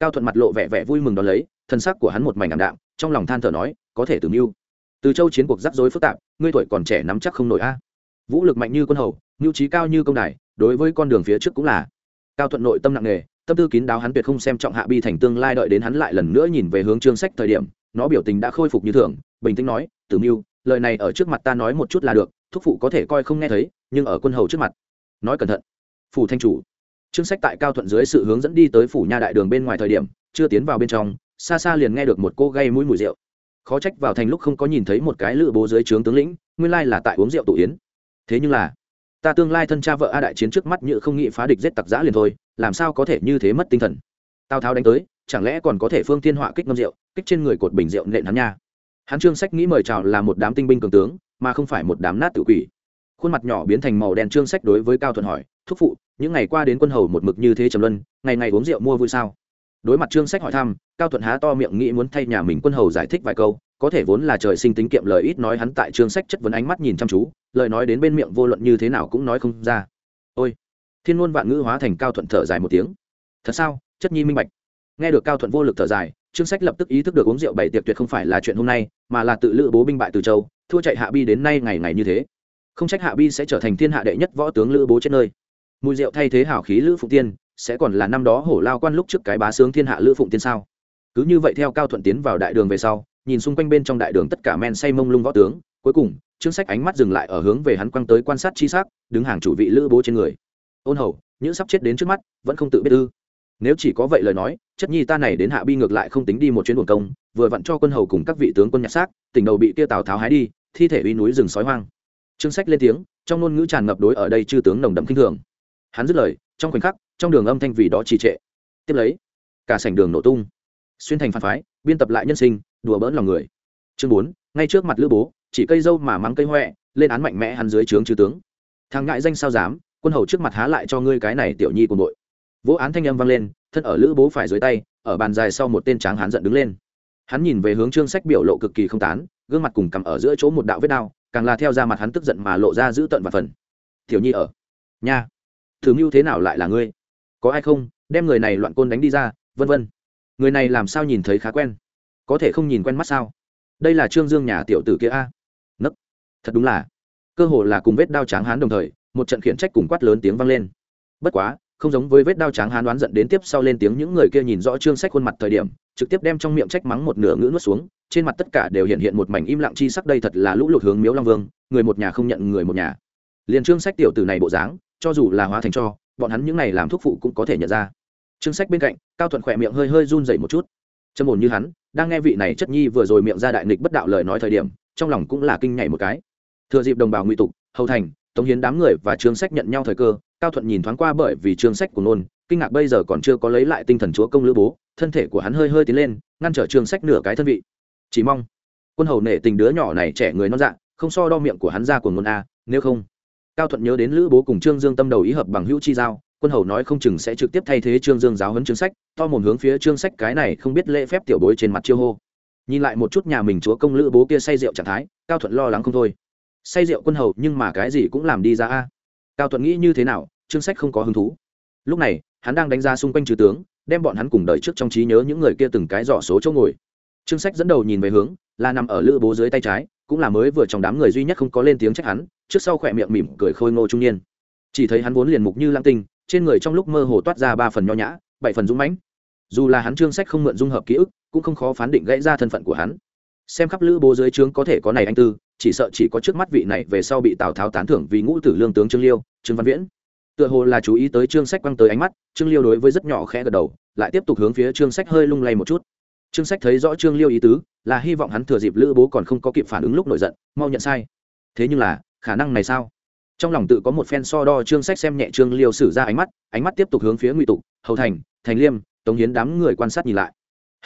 Cao thuận mặt lộ vẻ vẻ vui mừng đón lấy, thân sắc của hắn một mảnh ảm đạm, trong lòng than thở nói có thể từ mưu. Từ châu chiến cuộc rắc rối phức tạp, ngươi tuổi còn trẻ nắm chắc không nổi a. Vũ lực mạnh như quân hầu, mưu trí cao như công đài, đối với con đường phía trước cũng là. Cao thuận nội tâm nặng nề, tâm tư kín đáo hắn tuyệt không xem trọng hạ bi thành tương lai đợi đến hắn lại lần nữa nhìn về hướng trương sách thời điểm, nó biểu tình đã khôi phục như thường, bình tĩnh nói, tử mưu, lời này ở trước mặt ta nói một chút là được, thúc phụ có thể coi không nghe thấy, nhưng ở quân hầu trước mặt. Nói cẩn thận. Phủ thanh chủ. Trương sách tại cao thuận dưới sự hướng dẫn đi tới phủ nha đại đường bên ngoài thời điểm, chưa tiến vào bên trong, xa xa liền nghe được một cô gây mũi mùi rượu khó trách vào thành lúc không có nhìn thấy một cái lự bố dưới trướng tướng lĩnh, nguyên lai là tại uống rượu tụ yến. Thế nhưng là, ta tương lai thân cha vợ a đại chiến trước mắt như không nghĩ phá địch giết tặc giã liền thôi, làm sao có thể như thế mất tinh thần? Tào tháo đánh tới, chẳng lẽ còn có thể phương tiên họa kích ngâm rượu, kích trên người cột bình rượu nện hắn nha? Hắn trương sách nghĩ mời chào là một đám tinh binh cường tướng, mà không phải một đám nát tự quỷ. Khuôn mặt nhỏ biến thành màu đen trương sách đối với cao thuận hỏi, thúc phụ, những ngày qua đến quân hầu một mực như thế trầm luân, ngày ngày uống rượu mua vui sao? Đối mặt trương sách hỏi thăm, cao thuận há to miệng nghĩ muốn thay nhà mình quân hầu giải thích vài câu, có thể vốn là trời sinh tính kiệm lời ít nói hắn tại trương sách chất vấn ánh mắt nhìn chăm chú, lời nói đến bên miệng vô luận như thế nào cũng nói không ra. Ôi, thiên ngôn vạn ngữ hóa thành cao thuận thở dài một tiếng. Thật sao? Chất nhi minh bạch. Nghe được cao thuận vô lực thở dài, trương sách lập tức ý thức được uống rượu bảy tiệc tuyệt không phải là chuyện hôm nay, mà là tự lữ bố binh bại từ châu, thua chạy hạ bi đến nay ngày ngày như thế. Không trách hạ bi sẽ trở thành thiên hạ đệ nhất võ tướng lữ bố chết nơi. Mùi rượu thay thế hảo khí lữ phụ tiên sẽ còn là năm đó hổ lao quan lúc trước cái bá sướng thiên hạ lữ phụng tiên sao? Cứ như vậy theo cao thuận tiến vào đại đường về sau, nhìn xung quanh bên trong đại đường tất cả men say mông lung võ tướng, cuối cùng, trương sách ánh mắt dừng lại ở hướng về hắn quăng tới quan sát chi sắc, đứng hàng chủ vị lữ bố trên người. Ôn hầu, những sắp chết đến trước mắt, vẫn không tự biết ư. Nếu chỉ có vậy lời nói, chất nhi ta này đến hạ bi ngược lại không tính đi một chuyến buồn công, vừa vặn cho quân hầu cùng các vị tướng quân nhặt xác, tỉnh đầu bị kia tào tháo hái đi, thi thể uy núi rừng sói hoang. Trương sách lên tiếng, trong ngôn ngữ tràn ngập đối ở đây chư tướng nồng đậm kinh thường. Hắn dứt lời, trong khoảnh khắc trong đường âm thanh vì đó trì trệ. Tiếp lấy, cả sảnh đường nổ tung. Xuyên thành phản phái, biên tập lại nhân sinh, đùa bỡn lòng người. Chương bốn, ngay trước mặt lữ bố, chỉ cây dâu mà mắng cây huệ lên án mạnh mẽ hắn dưới trướng chư tướng. Thằng ngại danh sao dám, quân hầu trước mặt há lại cho ngươi cái này tiểu nhi của đội vỗ án thanh âm vang lên, thân ở lữ bố phải dưới tay, ở bàn dài sau một tên tráng hán giận đứng lên. Hắn nhìn về hướng trương sách biểu lộ cực kỳ không tán, gương mặt cùng cằm ở giữa chỗ một đạo vết đao, càng là theo ra mặt hắn tức giận mà lộ ra giữ tận và phần. Tiểu nhi ở, nha thường mưu thế nào lại là ngươi? Có ai không, đem người này loạn côn đánh đi ra, vân vân. Người này làm sao nhìn thấy khá quen? Có thể không nhìn quen mắt sao? Đây là trương dương nhà tiểu tử kia a. Nấc. Thật đúng là. Cơ hồ là cùng vết đao tráng hán đồng thời, một trận khiển trách cùng quát lớn tiếng vang lên. Bất quá, không giống với vết đao tráng hán đoán giận đến tiếp sau lên tiếng những người kia nhìn rõ trương sách khuôn mặt thời điểm, trực tiếp đem trong miệng trách mắng một nửa ngữ nuốt xuống, trên mặt tất cả đều hiện hiện một mảnh im lặng chi sắc đây thật là lũ lụt hướng miếu long vương, người một nhà không nhận người một nhà. Liền trương sách tiểu tử này bộ dáng, cho dù là hóa thành cho bọn hắn những này làm thuốc phụ cũng có thể nhận ra. Trương sách bên cạnh, cao thuận khỏe miệng hơi hơi run dậy một chút. Châm ổn như hắn, đang nghe vị này chất nhi vừa rồi miệng ra đại nghịch bất đạo lời nói thời điểm, trong lòng cũng là kinh nhảy một cái. Thừa dịp đồng bào ngụy tục, hầu thành, tống hiến đám người và trương sách nhận nhau thời cơ, cao thuận nhìn thoáng qua bởi vì trương sách của nôn kinh ngạc bây giờ còn chưa có lấy lại tinh thần chúa công lữ bố, thân thể của hắn hơi hơi tiến lên, ngăn trở trương sách nửa cái thân vị. Chỉ mong, quân hầu nể tình đứa nhỏ này trẻ người non dạ không so đo miệng của hắn ra của ngôn a, nếu không cao thuận nhớ đến lữ bố cùng trương dương tâm đầu ý hợp bằng hữu chi giao, quân hầu nói không chừng sẽ trực tiếp thay thế trương dương giáo huấn trương sách, to mồm hướng phía trương sách cái này không biết lễ phép tiểu bối trên mặt chiêu hô. Nhìn lại một chút nhà mình chúa công lữ bố kia say rượu trạng thái, cao thuận lo lắng không thôi. Say rượu quân hầu nhưng mà cái gì cũng làm đi ra a. Cao thuận nghĩ như thế nào trương sách không có hứng thú. Lúc này, hắn đang đánh ra xung quanh trừ tướng, đem bọn hắn cùng đợi trước trong trí nhớ những người kia từng cái dọ số chỗ ngồi. Trương sách dẫn đầu nhìn về hướng, là nằm ở lữ bố dưới tay trái cũng là mới vừa trong đám người duy nhất không có lên tiếng trách hắn, trước sau khỏe miệng mỉm cười khôi ngô trung niên. Chỉ thấy hắn vốn liền mục như lang tinh, trên người trong lúc mơ hồ toát ra ba phần nho nhã, bảy phần dũng mãnh. Dù là hắn trương sách không mượn dung hợp ký ức, cũng không khó phán định gãy ra thân phận của hắn. Xem khắp lữ bố dưới trướng có thể có này anh tư, chỉ sợ chỉ có trước mắt vị này về sau bị tào tháo tán thưởng vì ngũ tử lương tướng trương liêu, trương văn viễn. Tựa hồ là chú ý tới trương sách quăng tới ánh mắt, trương liêu đối với rất nhỏ khẽ gật đầu, lại tiếp tục hướng phía trương sách hơi lung lay một chút trương sách thấy rõ trương liêu ý tứ, là hy vọng hắn thừa dịp lữ bố còn không có kịp phản ứng lúc nổi giận, mau nhận sai. Thế nhưng là, khả năng này sao? Trong lòng tự có một phen so đo, trương sách xem nhẹ trương liêu sử ra ánh mắt ánh mắt tiếp tục hướng phía ngụy tục, hầu thành thành liêm, tống hiến đám người quan sát nhìn lại.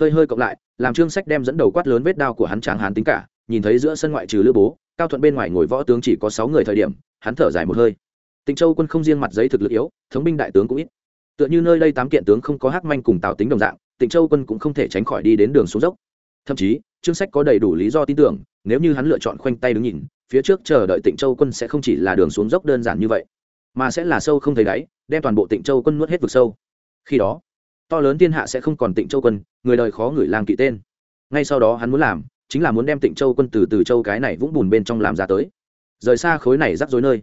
Hơi hơi cộng lại, làm trương sách đem dẫn đầu quát lớn vết đao của hắn tráng hán tính cả, nhìn thấy giữa sân ngoại trừ lữ bố, cao thuận bên ngoài ngồi võ tướng chỉ có sáu người thời điểm, hắn thở dài một hơi. Tịnh châu quân không riêng mặt giấy thực lực yếu, thống binh đại tướng cũng ít. Tựa như nơi đây tám kiện tướng không có hắc manh cùng tào tính đồng dạng tịnh châu quân cũng không thể tránh khỏi đi đến đường xuống dốc. Thậm chí, trương sách có đầy đủ lý do tin tưởng, nếu như hắn lựa chọn khoanh tay đứng nhìn, phía trước chờ đợi tịnh châu quân sẽ không chỉ là đường xuống dốc đơn giản như vậy, mà sẽ là sâu không thấy đáy, đem toàn bộ tịnh châu quân nuốt hết vực sâu. Khi đó, to lớn thiên hạ sẽ không còn tịnh châu quân, người đời khó người lang kỵ tên. Ngay sau đó hắn muốn làm, chính là muốn đem tịnh châu quân từ từ châu cái này vũng bùn bên trong làm ra tới. Rời xa khối này rắc rối nơi.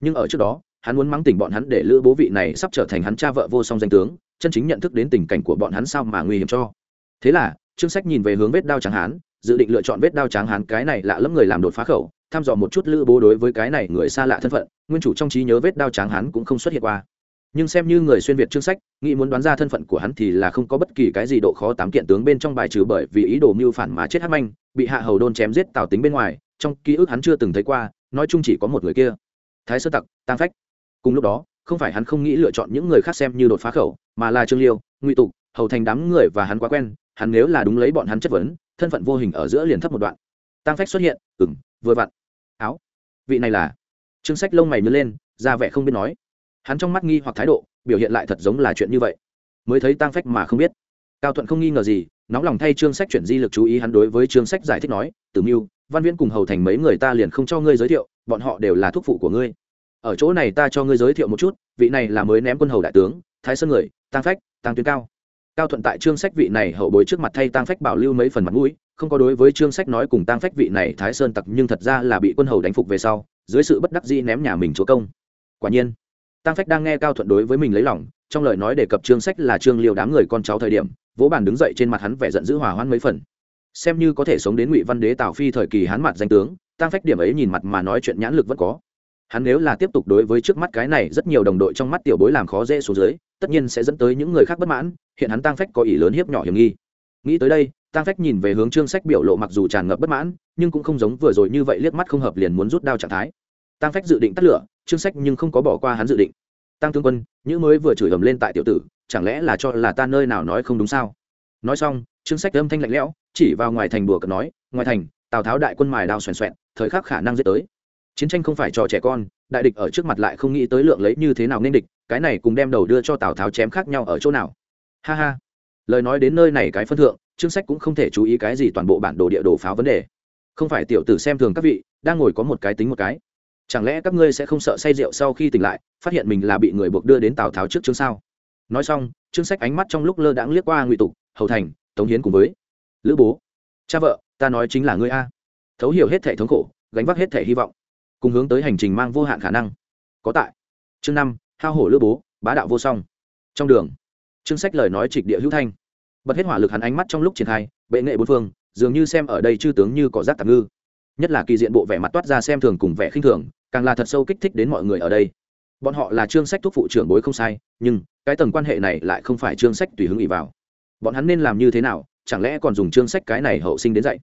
Nhưng ở trước đó, hắn muốn mắng tỉnh bọn hắn để lữ bố vị này sắp trở thành hắn cha vợ vô song danh tướng chân chính nhận thức đến tình cảnh của bọn hắn sao mà nguy hiểm cho. Thế là, trương sách nhìn về hướng vết đao trắng hán, dự định lựa chọn vết đao trắng hán cái này lạ lẫm người làm đột phá khẩu, thăm dò một chút lữ bố đối với cái này người xa lạ thân phận, nguyên chủ trong trí nhớ vết đao trắng hán cũng không xuất hiện qua. Nhưng xem như người xuyên việt trương sách, nghĩ muốn đoán ra thân phận của hắn thì là không có bất kỳ cái gì độ khó tám kiện tướng bên trong bài trừ bởi vì ý đồ mưu phản mà chết hát manh, bị hạ hầu đôn chém giết tào tính bên ngoài, trong ký ức hắn chưa từng thấy qua, nói chung chỉ có một người kia. Thái sơ tặc tang phách. Cùng lúc đó không phải hắn không nghĩ lựa chọn những người khác xem như đột phá khẩu, mà là trương liêu, ngụy tục, hầu thành đám người và hắn quá quen, hắn nếu là đúng lấy bọn hắn chất vấn, thân phận vô hình ở giữa liền thấp một đoạn. Tăng phách xuất hiện ừng vừa vặn. Áo, vị này là? Trương sách lông mày nhớ lên, ra vẻ không biết nói. Hắn trong mắt nghi hoặc thái độ, biểu hiện lại thật giống là chuyện như vậy. Mới thấy tăng phách mà không biết. Cao thuận không nghi ngờ gì, nóng lòng thay trương sách chuyển di lực chú ý hắn đối với trương sách giải thích nói, tử mưu, văn viễn cùng hầu thành mấy người ta liền không cho ngươi giới thiệu, bọn họ đều là thúc phụ của ngươi ở chỗ này ta cho ngươi giới thiệu một chút, vị này là mới ném quân hầu đại tướng, thái sơn người tăng phách tăng tuyến cao. Cao thuận tại trương sách vị này hậu bối trước mặt thay tăng phách bảo lưu mấy phần mặt mũi, không có đối với trương sách nói cùng tăng phách vị này thái sơn tặc nhưng thật ra là bị quân hầu đánh phục về sau, dưới sự bất đắc dĩ ném nhà mình chúa công. Quả nhiên tăng phách đang nghe cao thuận đối với mình lấy lòng, trong lời nói đề cập trương sách là trương liều đám người con cháu thời điểm, vỗ bàn đứng dậy trên mặt hắn vẻ giận dữ hòa hoãn mấy phần. Xem như có thể sống đến ngụy văn đế tào phi thời kỳ hán mặt danh tướng tăng phách điểm ấy nhìn mặt mà nói chuyện nhãn lực vẫn có hắn nếu là tiếp tục đối với trước mắt cái này rất nhiều đồng đội trong mắt tiểu bối làm khó dễ xuống dưới, tất nhiên sẽ dẫn tới những người khác bất mãn, hiện hắn tăng phách có ý lớn hiếp nhỏ hiểm nghi. Nghĩ tới đây tăng phách nhìn về hướng trương sách biểu lộ mặc dù tràn ngập bất mãn, nhưng cũng không giống vừa rồi như vậy liếc mắt không hợp liền muốn rút đao trạng thái. Tăng phách dự định tắt lửa, trương sách nhưng không có bỏ qua hắn dự định. Tăng tướng quân những mới vừa chửi ầm lên tại tiểu tử, chẳng lẽ là cho là ta nơi nào nói không đúng sao? Nói xong, trương sách âm thanh lạnh lẽo, chỉ vào ngoài thành đùa cợt nói, ngoài thành, tào tháo đại quân mài đao xoèn xoẹn, thời khắc khả năng giết tới chiến tranh không phải trò trẻ con, đại địch ở trước mặt lại không nghĩ tới lượng lấy như thế nào nên địch, cái này cùng đem đầu đưa cho tào tháo chém khác nhau ở chỗ nào. Ha ha. Lời nói đến nơi này cái phân thượng, chương sách cũng không thể chú ý cái gì toàn bộ bản đồ địa đồ pháo vấn đề. Không phải tiểu tử xem thường các vị, đang ngồi có một cái tính một cái. Chẳng lẽ các ngươi sẽ không sợ say rượu sau khi tỉnh lại, phát hiện mình là bị người buộc đưa đến tào tháo trước chương sao? Nói xong, chương sách ánh mắt trong lúc lơ đãng liếc qua ngụy tục, hầu thành, tống hiến cùng với lữ bố. Cha vợ, ta nói chính là ngươi a. Thấu hiểu hết thể thống khổ, gánh vác hết thể hy vọng cùng hướng tới hành trình mang vô hạn khả năng. Có tại. Chương năm, hao hổ lữ bố, bá đạo vô song. Trong đường. Chương sách lời nói trịch địa hữu thanh. Bật hết hỏa lực hắn ánh mắt trong lúc triển khai, bệ nghệ bốn phương, dường như xem ở đây chư tướng như cỏ rác tạm ngư. Nhất là kỳ diện bộ vẻ mặt toát ra xem thường cùng vẻ khinh thường, càng là thật sâu kích thích đến mọi người ở đây. Bọn họ là trương sách thuốc phụ trưởng bối không sai, nhưng cái tầng quan hệ này lại không phải trương sách tùy hứng ý vào. Bọn hắn nên làm như thế nào, chẳng lẽ còn dùng trương sách cái này hậu sinh đến dạy?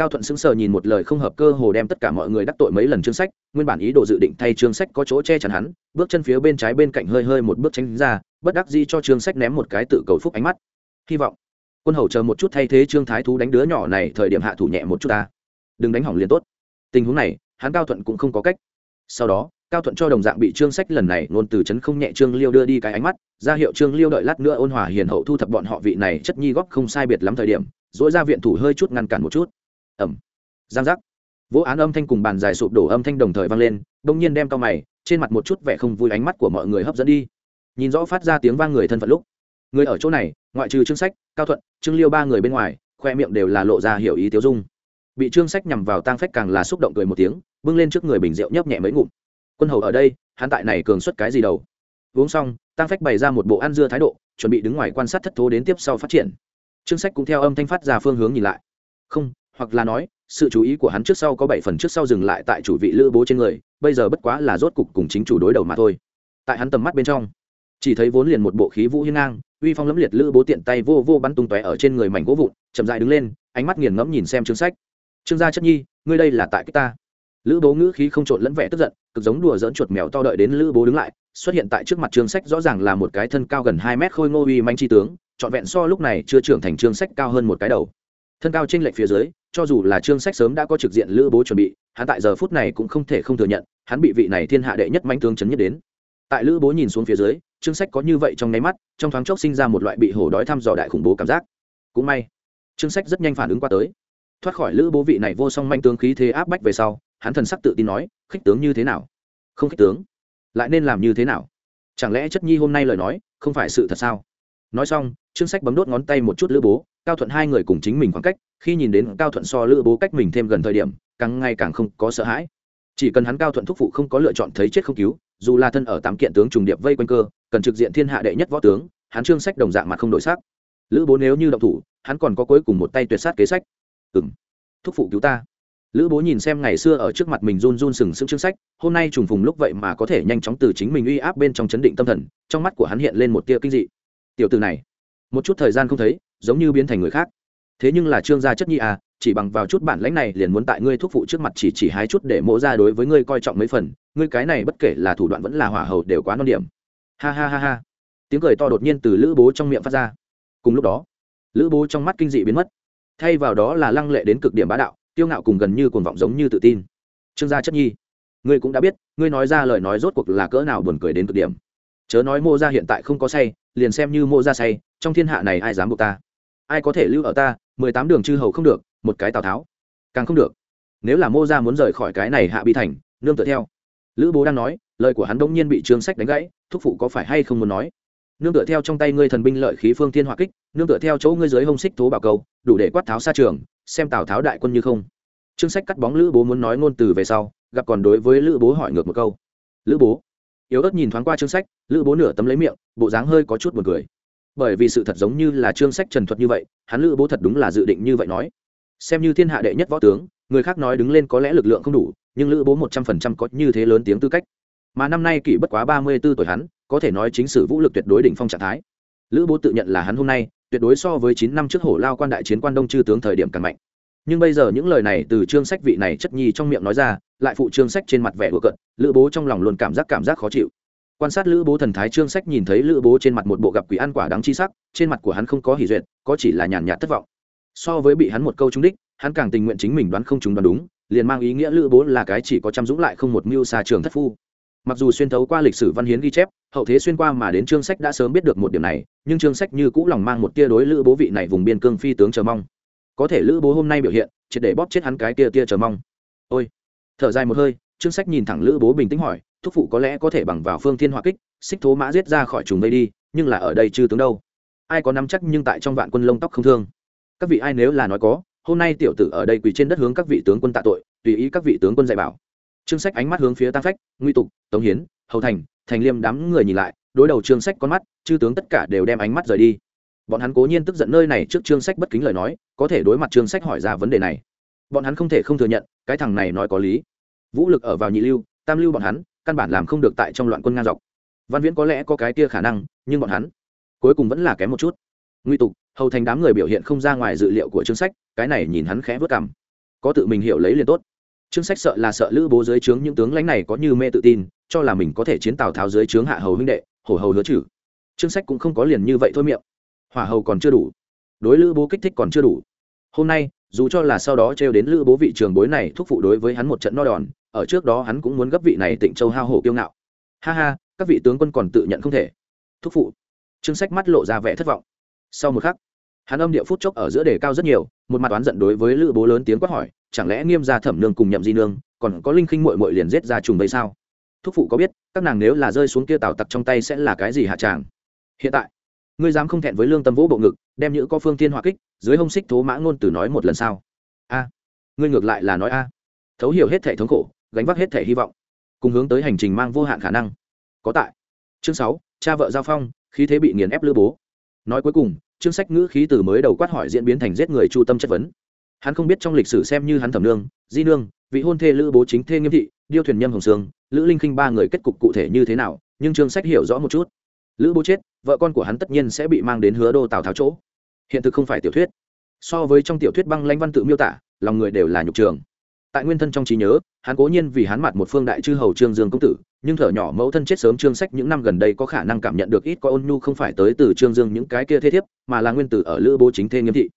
Cao thuận sững sờ nhìn một lời không hợp cơ hồ đem tất cả mọi người đắc tội mấy lần trương sách, nguyên bản ý đồ dự định thay trương sách có chỗ che chắn hắn, bước chân phía bên trái bên cạnh hơi hơi một bước tránh ra, bất đắc dĩ cho trương sách ném một cái tự cầu phúc ánh mắt. Hy vọng, quân hầu chờ một chút thay thế trương thái thú đánh đứa nhỏ này, thời điểm hạ thủ nhẹ một chút ta. Đừng đánh hỏng liền tốt. Tình huống này, hắn cao thuận cũng không có cách. Sau đó, cao thuận cho đồng dạng bị trương sách lần này ngôn từ chấn không nhẹ trương liêu đưa đi cái ánh mắt, ra hiệu trương liêu đợi lát nữa ôn hòa hiền hậu thu thập bọn họ vị này chất nhi góp không sai biệt lắm thời điểm dỗi ra viện thủ hơi chút ngăn cản một chút ẩm. Giang giác. Vỗ án âm thanh cùng bàn dài sụp đổ âm thanh đồng thời vang lên, đông nhiên đem cao mày, trên mặt một chút vẻ không vui ánh mắt của mọi người hấp dẫn đi. Nhìn rõ phát ra tiếng vang người thân phận lúc, người ở chỗ này, ngoại trừ trương sách, cao thuận, trương liêu ba người bên ngoài, khoe miệng đều là lộ ra hiểu ý tiêu dung. Bị trương sách nhằm vào tang phách càng là xúc động cười một tiếng, bưng lên trước người bình rượu nhấp nhẹ mấy ngụm. Quân hầu ở đây, hắn tại này cường xuất cái gì đầu? Uống xong, tang phách bày ra một bộ ăn dưa thái độ, chuẩn bị đứng ngoài quan sát thất thố đến tiếp sau phát triển. Trương sách cũng theo âm thanh phát ra phương hướng nhìn lại. Không hoặc là nói, sự chú ý của hắn trước sau có bảy phần trước sau dừng lại tại chủ vị lữ bố trên người, bây giờ bất quá là rốt cục cùng chính chủ đối đầu mà thôi. Tại hắn tầm mắt bên trong, chỉ thấy vốn liền một bộ khí vũ hiên ngang, uy phong lẫm liệt lữ bố tiện tay vô vô bắn tung tóe ở trên người mảnh gỗ vụn, chậm dại đứng lên, ánh mắt nghiền ngẫm nhìn xem chương sách. Trương gia chất nhi, ngươi đây là tại cái ta. Lữ bố ngữ khí không trộn lẫn vẻ tức giận, cực giống đùa dỡn chuột mèo to đợi đến lữ bố đứng lại, xuất hiện tại trước mặt trương sách rõ ràng là một cái thân cao gần hai mét khôi ngô uy manh chi tướng, trọn vẹn so lúc này chưa trưởng thành trương sách cao hơn một cái đầu thân cao trên lệch phía dưới, cho dù là trương sách sớm đã có trực diện lữ bố chuẩn bị, hắn tại giờ phút này cũng không thể không thừa nhận, hắn bị vị này thiên hạ đệ nhất manh tướng chấn nhất đến. Tại lữ bố nhìn xuống phía dưới, trương sách có như vậy trong nháy mắt, trong thoáng chốc sinh ra một loại bị hổ đói thăm dò đại khủng bố cảm giác. Cũng may, trương sách rất nhanh phản ứng qua tới. Thoát khỏi lữ bố vị này vô song manh tướng khí thế áp bách về sau, hắn thần sắc tự tin nói, khích tướng như thế nào? Không khích tướng. Lại nên làm như thế nào? Chẳng lẽ chất nhi hôm nay lời nói không phải sự thật sao? Nói xong, trương sách bấm đốt ngón tay một chút lữ bố, cao thuận hai người cùng chính mình khoảng cách, khi nhìn đến cao thuận so lữ bố cách mình thêm gần thời điểm, càng ngày càng không có sợ hãi. Chỉ cần hắn cao thuận thúc phụ không có lựa chọn thấy chết không cứu, dù là thân ở tám kiện tướng trùng điệp vây quanh cơ, cần trực diện thiên hạ đệ nhất võ tướng, hắn trương sách đồng dạng mặt không đổi sắc. Lữ bố nếu như động thủ, hắn còn có cuối cùng một tay tuyệt sát kế sách. Ừ m thúc phụ cứu ta. Lữ bố nhìn xem ngày xưa ở trước mặt mình run run sừng sững chương sách, hôm nay trùng phùng lúc vậy mà có thể nhanh chóng từ chính mình uy áp bên trong chấn định tâm thần, trong mắt của hắn hiện lên một tia kinh dị tiểu từ này. Một chút thời gian không thấy, giống như biến thành người khác. Thế nhưng là trương gia chất nhi à chỉ bằng vào chút bản lãnh này liền muốn tại ngươi thuốc phụ trước mặt chỉ chỉ hái chút để mỗ ra đối với ngươi coi trọng mấy phần, ngươi cái này bất kể là thủ đoạn vẫn là hỏa hầu đều quá non điểm. Ha ha ha ha. Tiếng cười to đột nhiên từ lữ bố trong miệng phát ra. Cùng lúc đó, lữ bố trong mắt kinh dị biến mất. Thay vào đó là lăng lệ đến cực điểm bá đạo tiêu ngạo cùng gần như cuồng vọng giống như tự tin. Trương gia chất nhi, ngươi cũng đã biết, ngươi nói ra lời nói rốt cuộc là cỡ nào buồn cười đến cực điểm. Chớ nói mô ra hiện tại không có say liền xem như mô ra say, trong thiên hạ này ai dám buộc ta? Ai có thể lưu ở ta? Mười tám đường chư hầu không được, một cái tào tháo. Càng không được. Nếu là mô ra muốn rời khỏi cái này hạ bi thành, nương tựa theo. Lữ bố đang nói, lời của hắn đông nhiên bị trương sách đánh gãy, thúc phụ có phải hay không muốn nói? Nương tựa theo trong tay ngươi thần binh lợi khí phương thiên hỏa kích, nương tựa theo chỗ ngươi dưới hông xích thố bảo cầu, đủ để quát tháo xa trường, xem tào tháo đại quân như không. Trương sách cắt bóng lữ bố muốn nói ngôn từ về sau, gặp còn đối với lữ bố hỏi ngược một câu. Lữ bố yếu ớt nhìn thoáng qua chương sách, lữ bố nửa tấm lấy miệng, bộ dáng hơi có chút buồn cười. Bởi vì sự thật giống như là chương sách trần thuật như vậy, hắn lữ bố thật đúng là dự định như vậy nói. Xem như thiên hạ đệ nhất võ tướng, người khác nói đứng lên có lẽ lực lượng không đủ, nhưng lữ bố một trăm phần trăm có như thế lớn tiếng tư cách. Mà năm nay kỷ bất quá ba mươi b ố tuổi hắn, có thể nói chính sử vũ lực tuyệt đối đỉnh phong trạng thái. Lữ bố tự nhận là hắn hôm nay, tuyệt đối so với chín năm trước hổ lao quan đại chiến quan đông chư tướng thời điểm càng mạnh nhưng bây giờ những lời này từ trương sách vị này chất nhi trong miệng nói ra, lại phụ trương sách trên mặt vẻ của cận lữ bố trong lòng luôn cảm giác cảm giác khó chịu. Quan sát lữ bố thần thái trương sách nhìn thấy lữ bố trên mặt một bộ gặp quỷ ăn quả đáng chi sắc, trên mặt của hắn không có hỉ duyệt, có chỉ là nhàn nhạt thất vọng. So với bị hắn một câu trúng đích, hắn càng tình nguyện chính mình đoán không chúng đoán đúng, liền mang ý nghĩa lữ bố là cái chỉ có chăm dũng lại không một mưu xa trường thất phu. Mặc dù xuyên thấu qua lịch sử văn hiến ghi chép, hậu thế xuyên qua mà đến trương sách đã sớm biết được một điểm này, nhưng trương sách như cũ lòng mang một tia đối lữ bố vị này vùng biên cương phi tướng chờ mong có thể lữ bố hôm nay biểu hiện, triệt để bóp chết hắn cái tia tia chờ mong. Ôi, thở dài một hơi, trương sách nhìn thẳng lữ bố bình tĩnh hỏi, thúc phụ có lẽ có thể bằng vào phương thiên hỏa kích, xích thố mã giết ra khỏi trùng đây đi, nhưng là ở đây chư tướng đâu? Ai có nắm chắc nhưng tại trong vạn quân lông tóc không thương. Các vị ai nếu là nói có, hôm nay tiểu tử ở đây quỳ trên đất hướng các vị tướng quân tạ tội, tùy ý các vị tướng quân dạy bảo. Trương sách ánh mắt hướng phía tam phách nguy tục, tống hiến, hầu thành thành liêm đám người nhìn lại, đối đầu trương sách con mắt, chư tướng tất cả đều đem ánh mắt rời đi bọn hắn cố nhiên tức giận nơi này trước trương sách bất kính lời nói, có thể đối mặt trương sách hỏi ra vấn đề này. Bọn hắn không thể không thừa nhận, cái thằng này nói có lý. Vũ lực ở vào nhị lưu, tam lưu bọn hắn, căn bản làm không được tại trong loạn quân ngang dọc. Văn viễn có lẽ có cái kia khả năng, nhưng bọn hắn cuối cùng vẫn là kém một chút. Nguy tục, hầu thành đám người biểu hiện không ra ngoài dự liệu của chương sách, cái này nhìn hắn khẽ vớt cảm có tự mình hiểu lấy liền tốt. Chương sách sợ là sợ lữ bố dưới trướng những tướng lãnh này có như mê tự tin, cho là mình có thể chiến tào tháo dưới trướng hạ hầu huynh đệ, hổ hầu hứa trừ chương sách cũng không có liền như vậy thôi miệng hỏa hầu còn chưa đủ, đối lữ bố kích thích còn chưa đủ. Hôm nay, dù cho là sau đó trêu đến lữ bố vị trường bối này thúc phụ đối với hắn một trận no đòn, ở trước đó hắn cũng muốn gấp vị này tịnh châu hao hổ kiêu ngạo. Ha ha, các vị tướng quân còn tự nhận không thể. Thúc phụ. Chương sách mắt lộ ra vẻ thất vọng. Sau một khắc, hắn âm địa phút chốc ở giữa đề cao rất nhiều, một mặt oán giận đối với lữ bố lớn tiếng quát hỏi, chẳng lẽ nghiêm gia thẩm nương cùng nhậm di nương, còn có linh khinh mội mội liền giết ra trùng vây sao? Thúc phụ có biết, các nàng nếu là rơi xuống kia tào tặc trong tay sẽ là cái gì hạ tràng? Hiện tại ngươi dám không thẹn với lương tâm vũ bộ ngực, đem những có phương thiên hỏa kích, dưới hông xích thố mã ngôn từ nói một lần sao a, ngươi ngược lại là nói a. Thấu hiểu hết thể thống khổ, gánh vác hết thể hy vọng, cùng hướng tới hành trình mang vô hạn khả năng. Có tại. Chương sáu, cha vợ giao phong, khí thế bị nghiền ép lữ bố. Nói cuối cùng, chương sách ngữ khí từ mới đầu quát hỏi diễn biến thành giết người chu tâm chất vấn. Hắn không biết trong lịch sử xem như hắn thẩm nương, di nương, vị hôn thê lữ bố chính thê nghiêm thị, điêu thuyền nhâm hồng sương, lữ linh khinh ba người kết cục cụ thể như thế nào, nhưng chương sách hiểu rõ một chút. Lữ bố chết vợ con của hắn tất nhiên sẽ bị mang đến hứa đô tào tháo chỗ. Hiện thực không phải tiểu thuyết. So với trong tiểu thuyết băng lãnh văn tự miêu tả, lòng người đều là nhục trường. Tại nguyên thân trong trí nhớ, hắn cố nhiên vì hắn mặt một phương đại chư hầu trương dương công tử, nhưng thở nhỏ mẫu thân chết sớm trương sách những năm gần đây có khả năng cảm nhận được ít có ôn nhu không phải tới từ trương dương những cái kia thế thiếp, mà là nguyên tử ở lữ bố chính thê nghiêm thị.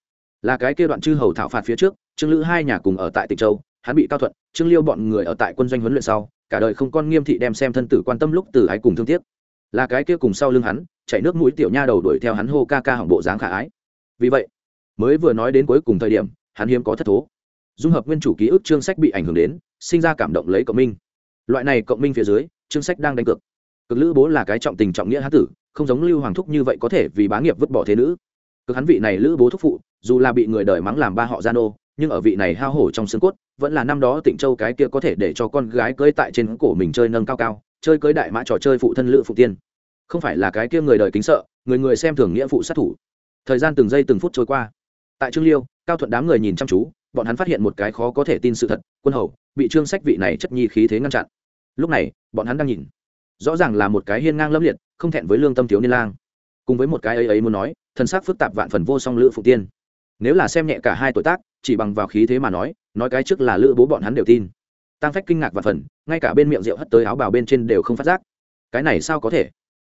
Là cái kia đoạn chư hầu thảo phạt phía trước, trương lữ hai nhà cùng ở tại tịnh châu, hắn bị cao thuận, trương liêu bọn người ở tại quân doanh huấn luyện sau, cả đời không con nghiêm thị đem xem thân tử quan tâm lúc từ ái cùng thương tiếc là cái kia cùng sau lưng hắn, chạy nước mũi tiểu nha đầu đuổi theo hắn hô ca ca hỏng bộ dáng khả ái. Vì vậy, mới vừa nói đến cuối cùng thời điểm, hắn hiếm có thất thố. Dung hợp nguyên chủ ký ức chương sách bị ảnh hưởng đến, sinh ra cảm động lấy cộng minh. Loại này cộng minh phía dưới, chương sách đang đánh cược. Cực lữ bố là cái trọng tình trọng nghĩa hán tử, không giống lưu hoàng thúc như vậy có thể vì bá nghiệp vứt bỏ thế nữ. Cực hắn vị này lữ bố thúc phụ, dù là bị người đời mắng làm ba họ gian ô nhưng ở vị này hao hổ trong xương cốt, vẫn là năm đó tịnh châu cái kia có thể để cho con gái cưỡi tại trên cổ mình chơi nâng cao cao chơi cưới đại mã trò chơi phụ thân lữ phụ tiên. Không phải là cái kia người đời kính sợ, người người xem thường nghĩa phụ sát thủ. Thời gian từng giây từng phút trôi qua. Tại trương liêu, cao thuận đám người nhìn chăm chú, bọn hắn phát hiện một cái khó có thể tin sự thật, quân hầu, bị trương sách vị này chất nhi khí thế ngăn chặn. Lúc này, bọn hắn đang nhìn. Rõ ràng là một cái hiên ngang lâm liệt, không thẹn với lương tâm thiếu niên lang. Cùng với một cái ấy ấy muốn nói, thân xác phức tạp vạn phần vô song lữ phụ tiên. Nếu là xem nhẹ cả hai tuổi tác, chỉ bằng vào khí thế mà nói nói cái trước là lữ bố bọn hắn đều tin tăng phách kinh ngạc và phần, ngay cả bên miệng rượu hất tới áo bào bên trên đều không phát giác. Cái này sao có thể?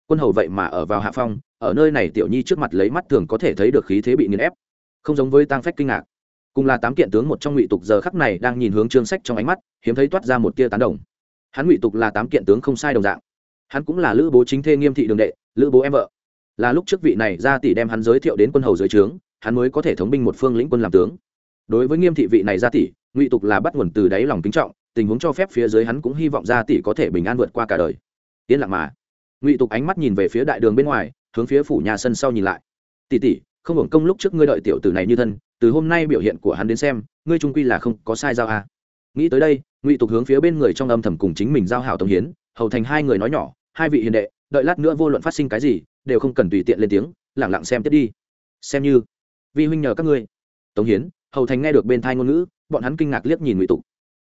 Quân hầu vậy mà ở vào hạ phong, ở nơi này tiểu nhi trước mặt lấy mắt thường có thể thấy được khí thế bị nghiền ép. Không giống với tăng phách kinh ngạc. Cùng là tám kiện tướng một trong ngụy tục giờ khắc này đang nhìn hướng trương sách trong ánh mắt, hiếm thấy toát ra một tia tán đồng. Hắn ngụy tục là tám kiện tướng không sai đồng dạng. Hắn cũng là lữ bố chính thê nghiêm thị đường đệ, lữ bố em vợ. Là lúc trước vị này ra tỷ đem hắn giới thiệu đến quân hầu dưới trướng, hắn mới có thể thống binh một phương lĩnh quân làm tướng. Đối với nghiêm thị vị này ra tỷ, ngụy tục là bắt nguồn từ đáy lòng kính trọng tình huống cho phép phía dưới hắn cũng hy vọng gia tỷ có thể bình an vượt qua cả đời. Yên lặng mà. Ngụy tục ánh mắt nhìn về phía đại đường bên ngoài, hướng phía phủ nhà sân sau nhìn lại. Tỷ tỷ, không hưởng công lúc trước ngươi đợi tiểu tử này như thân, từ hôm nay biểu hiện của hắn đến xem, ngươi trung quy là không có sai giao à. nghĩ tới đây, ngụy tục hướng phía bên người trong âm thầm cùng chính mình giao hảo tống hiến, hầu thành hai người nói nhỏ, hai vị hiền đệ, đợi lát nữa vô luận phát sinh cái gì, đều không cần tùy tiện lên tiếng lẳng lặng xem tiếp đi. Xem như. Vi huynh nhờ các ngươi. Tống hiến, hầu thành nghe được bên thai ngôn ngữ, bọn hắn kinh ngạc liếc nhìn ngụy tục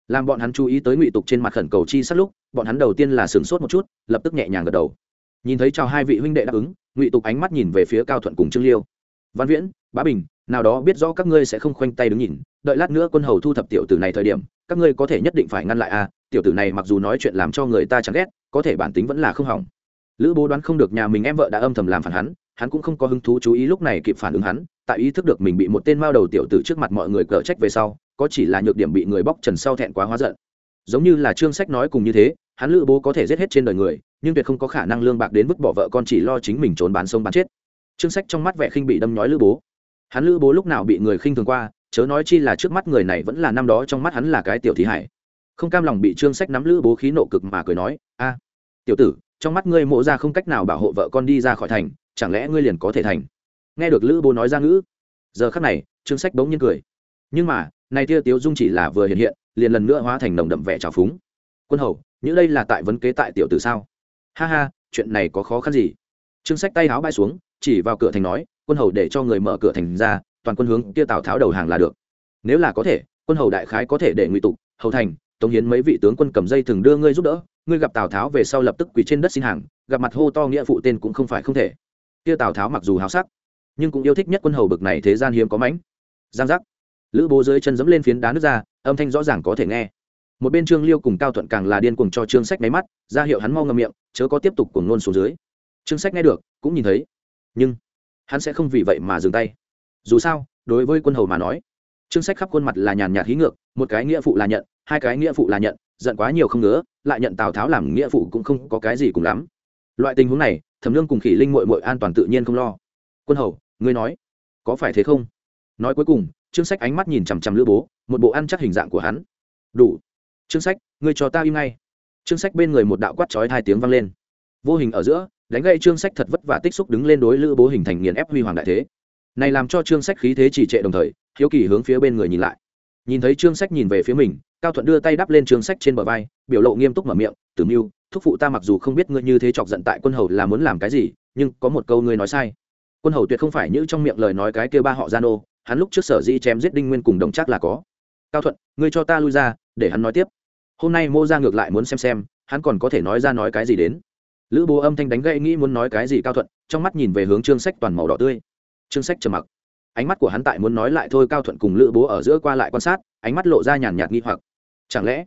làm bọn hắn chú ý tới ngụy tục trên mặt khẩn cầu chi sát lúc, bọn hắn đầu tiên là sửng sốt một chút, lập tức nhẹ nhàng gật đầu. Nhìn thấy chào hai vị huynh đệ đáp ứng, ngụy tục ánh mắt nhìn về phía cao thuận cùng trương liêu. Văn viễn, bá bình, nào đó biết rõ các ngươi sẽ không khoanh tay đứng nhìn, đợi lát nữa quân hầu thu thập tiểu tử này thời điểm, các ngươi có thể nhất định phải ngăn lại a tiểu tử này mặc dù nói chuyện làm cho người ta chẳng ghét, có thể bản tính vẫn là không hỏng. Lữ bố đoán không được nhà mình em vợ đã âm thầm làm phản hắn hắn cũng không có hứng thú chú ý lúc này kịp phản ứng hắn, tại ý thức được mình bị một tên mao đầu tiểu tử trước mặt mọi người cờ trách về sau có chỉ là nhược điểm bị người bóc trần sau thẹn quá hóa giận. Giống như là trương sách nói cùng như thế, hắn lữ bố có thể giết hết trên đời người, nhưng tuyệt không có khả năng lương bạc đến vứt bỏ vợ con chỉ lo chính mình trốn bán sông bán chết. Trương sách trong mắt vẻ khinh bị đâm nhói lữ bố. Hắn lữ bố lúc nào bị người khinh thường qua, chớ nói chi là trước mắt người này vẫn là năm đó trong mắt hắn là cái tiểu thí hải. Không cam lòng bị trương sách nắm lữ bố khí nộ cực mà cười nói, a, tiểu tử, trong mắt ngươi mộ ra không cách nào bảo hộ vợ con đi ra khỏi thành, chẳng lẽ ngươi liền có thể thành? Nghe được lữ bố nói ra ngữ, giờ khắc này, trương sách bỗng nhiên cười. Nhưng mà này tia tiếu dung chỉ là vừa hiện hiện, liền lần nữa hóa thành nồng đậm vẻ trào phúng. Quân hầu như đây là tại vấn kế tại tiểu tử sao? Ha ha, chuyện này có khó khăn gì? Trương sách tay áo bay xuống, chỉ vào cửa thành nói, quân hầu để cho người mở cửa thành ra, toàn quân hướng kia tào tháo đầu hàng là được. Nếu là có thể, quân hầu đại khái có thể để ngụy tục, hầu thành, tống hiến mấy vị tướng quân cầm dây thường đưa ngươi giúp đỡ, ngươi gặp tào tháo về sau lập tức quỳ trên đất xin hàng, gặp mặt hô to nghĩa phụ tên cũng không phải không thể. Kia tào tháo mặc dù háo sắc, nhưng cũng yêu thích nhất quân hầu bực này thế gian hiếm có mãnh. Giang giác lữ bố dưới chân dẫm lên phiến đá nước ra, âm thanh rõ ràng có thể nghe. Một bên trương liêu cùng cao thuận càng là điên cùng cho trương sách máy mắt, ra hiệu hắn mau ngầm miệng, chớ có tiếp tục cuồng nôn xuống dưới. Trương sách nghe được, cũng nhìn thấy. Nhưng, hắn sẽ không vì vậy mà dừng tay. Dù sao, đối với quân hầu mà nói, trương sách khắp khuôn mặt là nhàn nhạt hí ngược, một cái nghĩa phụ là nhận, hai cái nghĩa phụ là nhận, giận quá nhiều không ngứa, lại nhận tào tháo làm nghĩa phụ cũng không có cái gì cùng lắm. Loại tình huống này, thẩm lương cùng khỉ linh mội mội an toàn tự nhiên không lo. Quân hầu, ngươi nói, có phải thế không? Nói cuối cùng trương sách ánh mắt nhìn chằm chằm lữ bố, một bộ ăn chắc hình dạng của hắn. Đủ. Trương sách, ngươi cho ta im ngay. Trương sách bên người một đạo quát chói hai tiếng vang lên. Vô hình ở giữa, đánh gây trương sách thật vất vả tích xúc đứng lên đối lữ bố hình thành nghiền ép huy hoàng đại thế. Này làm cho trương sách khí thế chỉ trệ đồng thời, hiếu kỳ hướng phía bên người nhìn lại. Nhìn thấy trương sách nhìn về phía mình, cao thuận đưa tay đắp lên trương sách trên bờ vai, biểu lộ nghiêm túc mở miệng, tử mưu, thúc phụ ta mặc dù không biết ngươi như thế chọc giận tại quân hầu là muốn làm cái gì, nhưng có một câu ngươi nói sai. Quân hầu tuyệt không phải như trong miệng lời nói cái kêu ba họ gian ô hắn lúc trước sở dĩ chém giết đinh nguyên cùng đồng chắc là có. Cao thuận, ngươi cho ta lui ra, để hắn nói tiếp. Hôm nay mô ra ngược lại muốn xem xem, hắn còn có thể nói ra nói cái gì đến. Lữ bố âm thanh đánh gậy nghĩ muốn nói cái gì cao thuận, trong mắt nhìn về hướng trương sách toàn màu đỏ tươi. Trương sách trầm mặc. Ánh mắt của hắn tại muốn nói lại thôi cao thuận cùng lữ bố ở giữa qua lại quan sát, ánh mắt lộ ra nhàn nhạt nghi hoặc. Chẳng lẽ,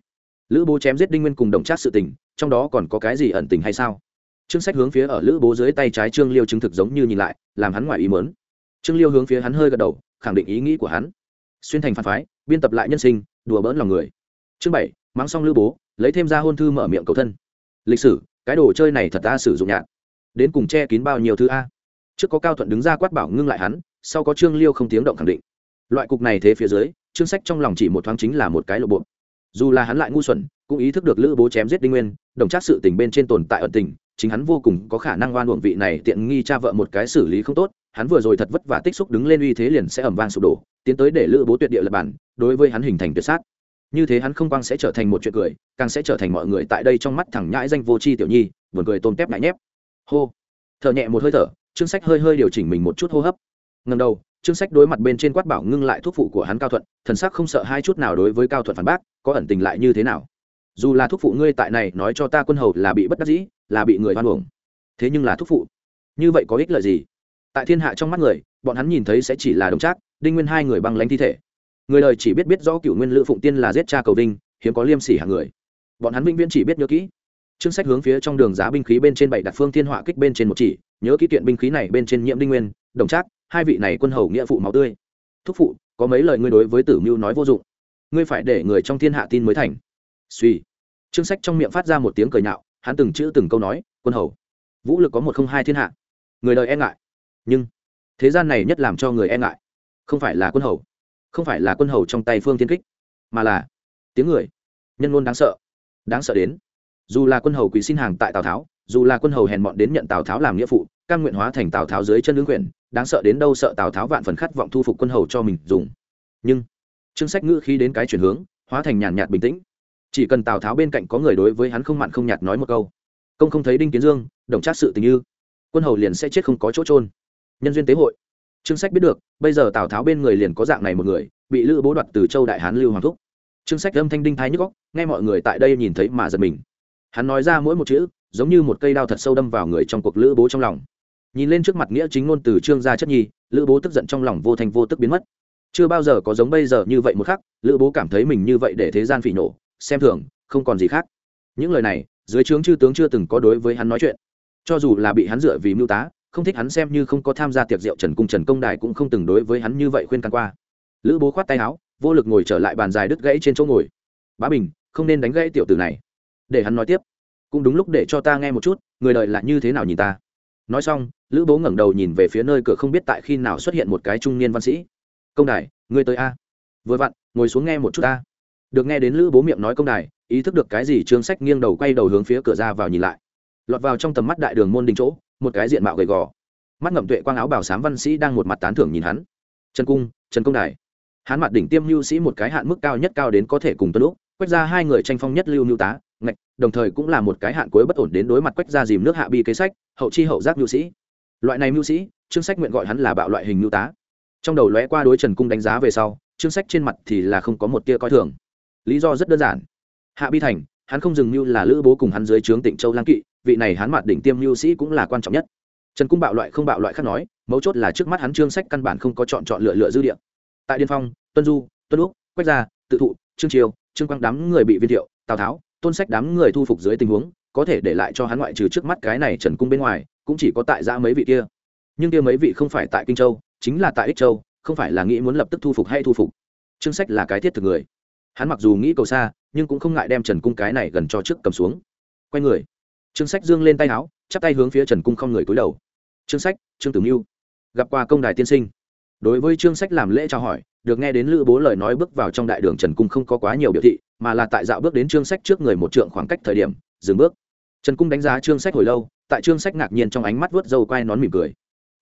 lữ bố chém giết đinh nguyên cùng đồng trác sự tình, trong đó còn có cái gì ẩn tình hay sao? Trương sách hướng phía ở lữ bố dưới tay trái trương liêu chứng thực giống như nhìn lại, làm hắn ngoài ý mớn trương liêu hướng phía hắn hơi gật đầu khẳng định ý nghĩ của hắn. Xuyên thành phản phái, biên tập lại nhân sinh, đùa bỡn lòng người. Chương bảy, mắng xong lữ bố, lấy thêm ra hôn thư mở miệng cầu thân. Lịch sử, cái đồ chơi này thật ta sử dụng nhạt. Đến cùng che kín bao nhiêu thứ a? Trước có cao thuận đứng ra quát bảo ngưng lại hắn, sau có trương liêu không tiếng động khẳng định. Loại cục này thế phía dưới chương sách trong lòng chỉ một thoáng chính là một cái lộ bộ. Dù là hắn lại ngu xuẩn, cũng ý thức được lữ bố chém giết đinh nguyên, đồng chắc sự tình bên trên tồn tại ẩn tình, chính hắn vô cùng có khả năng oan uổng vị này tiện nghi cha vợ một cái xử lý không tốt hắn vừa rồi thật vất vả tích xúc đứng lên uy thế liền sẽ ẩm vang sụp đổ, tiến tới để lữ bố tuyệt địa lập bản, đối với hắn hình thành tuyệt sát. Như thế hắn không quang sẽ trở thành một chuyện cười, càng sẽ trở thành mọi người tại đây trong mắt thẳng nhãi danh vô c h i tiểu nhi, buồn cười tôm tép ngại nhép. Hô. Thở nhẹ một hơi thở, trương sách hơi hơi điều chỉnh mình một chút hô hấp. Ngần đầu, trương sách đối mặt bên trên quát bảo ngưng lại thuốc phụ của hắn cao thuận, thần sắc không sợ hai chút nào đối với cao thuận phản bác, có ẩn tình lại như thế nào? Dù là thuốc phụ ngươi tại này, nói cho ta quân hầu là bị bất đắc dĩ, là bị người hoan uổng. Thế nhưng là thuốc phụ, như vậy có ích lợi gì? Tại thiên hạ trong mắt người, bọn hắn nhìn thấy sẽ chỉ là đồng trác, đinh nguyên hai người băng lánh thi thể. Người đời chỉ biết biết rõ cựu nguyên lữ phụng tiên là giết cha cầu vinh, hiếm có liêm sỉ hàng người. Bọn hắn vĩnh viễn chỉ biết nhớ kỹ. Chương sách hướng phía trong đường giá binh khí bên trên bảy đặt phương thiên họa kích bên trên một chỉ, nhớ kỹ kiện binh khí này bên trên nhiễm đinh nguyên, đồng trác, hai vị này quân hầu nghĩa phụ máu tươi. Thúc phụ, có mấy lời ngươi đối với tử mưu nói vô dụng. Ngươi phải để người trong thiên hạ tin mới thành. Suy. Chương sách trong miệng phát ra một tiếng cười nhạo, hắn từng chữ từng câu nói, quân hầu, vũ lực có một không hai thiên hạ. Người đời e ngại nhưng thế gian này nhất làm cho người e ngại không phải là quân hầu, không phải là quân hầu trong tay phương tiên kích, mà là tiếng người, nhân ngôn đáng sợ đáng sợ đến, dù là quân hầu quỳ xin hàng tại tào tháo, dù là quân hầu hèn mọn đến nhận tào tháo làm nghĩa phụ căn nguyện hóa thành tào tháo dưới chân ứng quyền, đáng sợ đến đâu sợ tào tháo vạn phần khát vọng thu phục quân hầu cho mình dùng. Nhưng, chương sách ngữ khi đến cái chuyển hướng, hóa thành nhàn nhạt bình tĩnh. Chỉ cần tào tháo bên cạnh có người đối với hắn không mặn không nhạt nói một câu, công không thấy đinh kiến dương, đồng trác sự tình như, quân hầu liền sẽ chết không có chỗ trôn nhân duyên tế hội. Trương sách biết được, bây giờ tào tháo bên người liền có dạng này một người, bị lữ bố đoạt từ châu đại hán lưu hoàng thúc. Trương sách âm thanh đinh thái nhức góc nghe mọi người tại đây nhìn thấy mà giật mình. Hắn nói ra mỗi một chữ, giống như một cây đao thật sâu đâm vào người trong cuộc lữ bố trong lòng. Nhìn lên trước mặt nghĩa chính ngôn từ trương gia chất nhi, lữ bố tức giận trong lòng vô thành vô tức biến mất. Chưa bao giờ có giống bây giờ như vậy một khắc, lữ bố cảm thấy mình như vậy để thế gian phỉ nổ, xem thường, không còn gì khác. Những lời này, dưới trướng chư tướng chưa từng có đối với hắn nói chuyện. Cho dù là bị hắn dựa vì mưu tá không thích hắn xem như không có tham gia tiệc rượu trần cung trần công đài cũng không từng đối với hắn như vậy khuyên can qua. Lữ bố khoát tay áo, vô lực ngồi trở lại bàn dài đứt gãy trên chỗ ngồi. Bá bình, không nên đánh gãy tiểu tử này. Để hắn nói tiếp. Cũng đúng lúc để cho ta nghe một chút, người đời là như thế nào nhìn ta. Nói xong, lữ bố ngẩng đầu nhìn về phía nơi cửa không biết tại khi nào xuất hiện một cái trung niên văn sĩ. Công đài, ngươi tới a. Vừa vặn, ngồi xuống nghe một chút a được nghe đến lữ bố miệng nói công đài, ý thức được cái gì trương sách nghiêng đầu quay đầu hướng phía cửa ra vào nhìn lại. Lọt vào trong tầm mắt đại đường môn đình chỗ một cái diện mạo gầy gò. Mắt ngậm tuệ quang áo bảo sám văn sĩ đang một mặt tán thưởng nhìn hắn. Trần cung, trần công đài. Hắn mặt đỉnh tiêm lưu sĩ một cái hạn mức cao nhất cao đến có thể cùng tuân lúc quét ra hai người tranh phong nhất lưu lưu tá, ngạch, đồng thời cũng là một cái hạn cuối bất ổn đến đối mặt quét ra dìm nước hạ bi kế sách, hậu chi hậu giác lưu sĩ. Loại này lưu sĩ trương sách nguyện gọi hắn là bạo loại hình lưu tá. Trong đầu lóe qua đối trần cung đánh giá về sau trương sách trên mặt thì là không có một tia coi thường. Lý do rất đơn giản. Hạ bi thành, hắn không dừng mưu là lữ bố cùng hắn dưới trướng tịnh châu lang kỵ vị này hắn mặt đỉnh tiêm lưu sĩ cũng là quan trọng nhất. Trần cung bạo loại không bạo loại khác nói, mấu chốt là trước mắt hắn trương sách căn bản không có chọn chọn lựa lựa dư địa. Tại điên phong, tuân du, tuân úc, quách gia, tự thụ, trương triều, trương quang đám người bị viên thiệu, tào tháo, tôn sách đám người thu phục dưới tình huống, có thể để lại cho hắn ngoại trừ trước mắt cái này trần cung bên ngoài, cũng chỉ có tại ra mấy vị kia. Nhưng kia mấy vị không phải tại kinh châu, chính là tại ích châu, không phải là nghĩ muốn lập tức thu phục hay thu phục. Trương sách là cái thiết thực người. Hắn mặc dù nghĩ cầu xa, nhưng cũng không ngại đem trần cung cái này gần cho trước cầm xuống. Quay người trương sách dương lên tay áo, chắp tay hướng phía trần cung không người cúi đầu. Trương sách, trương tử mưu, gặp qua công đài tiên sinh. Đối với trương sách làm lễ chào hỏi, được nghe đến lữ bố lời nói bước vào trong đại đường trần cung không có quá nhiều biểu thị, mà là tại dạo bước đến trương sách trước người một trượng khoảng cách thời điểm, dừng bước. Trần cung đánh giá trương sách hồi lâu, tại trương sách ngạc nhiên trong ánh mắt vớt dâu quai nón mỉm cười.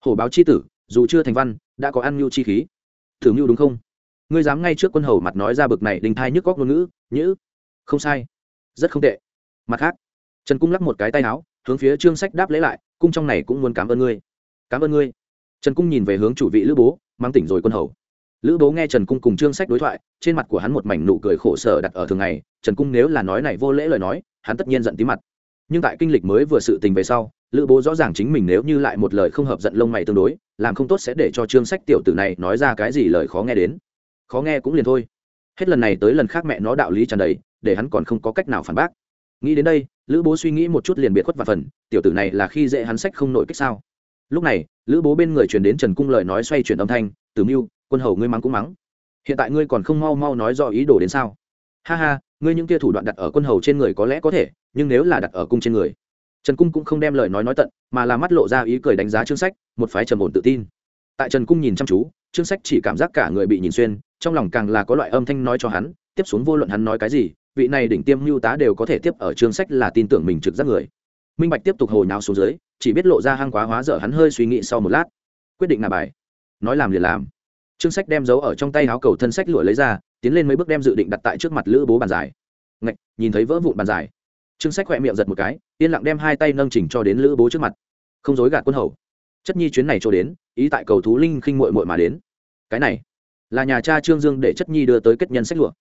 Hổ báo c h i tử, dù chưa thành văn, đã có ăn mưu chi khí. Thử mưu đúng không? Ngươi dám ngay trước quân hầu mặt nói ra bực này đình thai nhức góc ngôn ngữ, nhữ. Không sai, rất không tệ. Mặt khác trần cung lắc một cái tay áo, hướng phía trương sách đáp lấy lại, cung trong này cũng muốn cảm ơn ngươi. Cảm ơn ngươi? Trần cung nhìn về hướng chủ vị lữ bố, mang tỉnh rồi quân hầu. Lữ bố nghe trần cung cùng trương sách đối thoại, trên mặt của hắn một mảnh nụ cười khổ sở đặt ở thường ngày. Trần cung nếu là nói này vô lễ lời nói, hắn tất nhiên giận tí mặt. Nhưng tại kinh lịch mới vừa sự tình về sau, lữ bố rõ ràng chính mình nếu như lại một lời không hợp giận lông mày tương đối, làm không tốt sẽ để cho trương sách tiểu tử này nói ra cái gì lời khó nghe đến. Khó nghe cũng liền thôi. Hết lần này tới lần khác mẹ nó đạo lý tràn đầy, để hắn còn không có cách nào phản bác nghĩ đến đây, lữ bố suy nghĩ một chút liền biệt khuất và phần, tiểu tử này là khi dễ hắn sách không nổi cách sao. Lúc này, lữ bố bên người truyền đến trần cung lời nói xoay chuyển âm thanh, tử mưu, quân hầu ngươi mắng cũng mắng. Hiện tại ngươi còn không mau mau nói rõ ý đồ đến sao? Ha ha, ngươi những kia thủ đoạn đặt ở quân hầu trên người có lẽ có thể, nhưng nếu là đặt ở cung trên người. Trần cung cũng không đem lời nói nói tận, mà là mắt lộ ra ý cười đánh giá chương sách, một phái trầm ổn tự tin. Tại trần cung nhìn chăm chú chương sách chỉ cảm giác cả người bị nhìn xuyên, trong lòng càng là có loại âm thanh nói cho hắn, tiếp xuống vô luận hắn nói cái gì vị này đỉnh tiêm mưu tá đều có thể tiếp ở chương sách là tin tưởng mình trực giác người. Minh bạch tiếp tục hồi nháo xuống dưới chỉ biết lộ ra hang quá hóa dở hắn hơi suy nghĩ sau một lát. Quyết định là bài. Nói làm liền làm. Chương sách đem giấu ở trong tay áo cầu thân sách lụa lấy ra tiến lên mấy bước đem dự định đặt tại trước mặt lữ bố bàn giải. Ngạch, nhìn thấy vỡ vụn bàn giải. Chương sách khỏe miệng giật một cái yên lặng đem hai tay nâng chỉnh cho đến lữ bố trước mặt. Không dối gạt quân hầu. Chất nhi chuyến này cho đến ý tại cầu thú linh khinh muội muội mà đến. Cái này là nhà cha trương dương để chất nhi đưa tới kết nhân sách lụa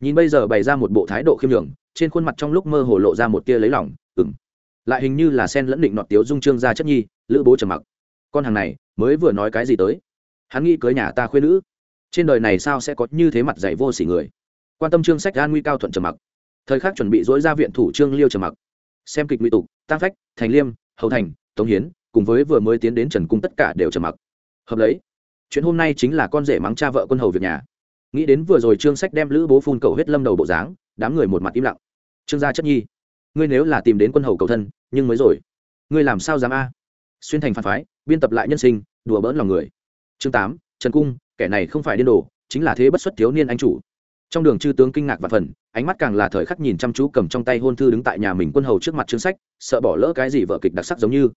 nhìn bây giờ bày ra một bộ thái độ khiêm nhường, trên khuôn mặt trong lúc mơ hồ lộ ra một tia lấy lỏng ừng lại hình như là sen lẫn định nọt tiếu dung trương ra chất nhi, lữ bố trầm mặc. Con hàng này, mới vừa nói cái gì tới? Hắn nghĩ cưới nhà ta khuyên nữ. Trên đời này sao sẽ có như thế mặt dày vô s ỉ người? Quan tâm trương sách an nguy cao thuận trầm mặc. Thời khắc chuẩn bị dối ra viện thủ trương liêu trầm mặc. Xem kịch nguy tục tăng phách, thành liêm hậu thành, tống hiến, cùng với vừa mới tiến đến trần cung tất cả đều trầm mặc. Hợp lấy. Chuyện hôm nay chính là con rể mắng cha vợ quân hầu việc nhà nghĩ đến vừa rồi trương sách đem lữ bố phun cầu huyết lâm đầu bộ dáng, đám người một mặt im lặng. Trương gia chất nhi, ngươi nếu là tìm đến quân hầu cầu thân, nhưng mới rồi. Ngươi làm sao dám a? Xuyên thành phản phái, biên tập lại nhân sinh, đùa bỡn lòng người. Chương tám, trần cung, kẻ này không phải điên đồ, chính là thế bất xuất thiếu niên anh chủ. Trong đường chư tướng kinh ngạc và phần ánh mắt càng là thời khắc nhìn chăm chú cầm trong tay hôn thư đứng tại nhà mình quân hầu trước mặt chương sách, sợ bỏ lỡ cái gì vợ kịch đặc sắc giống như.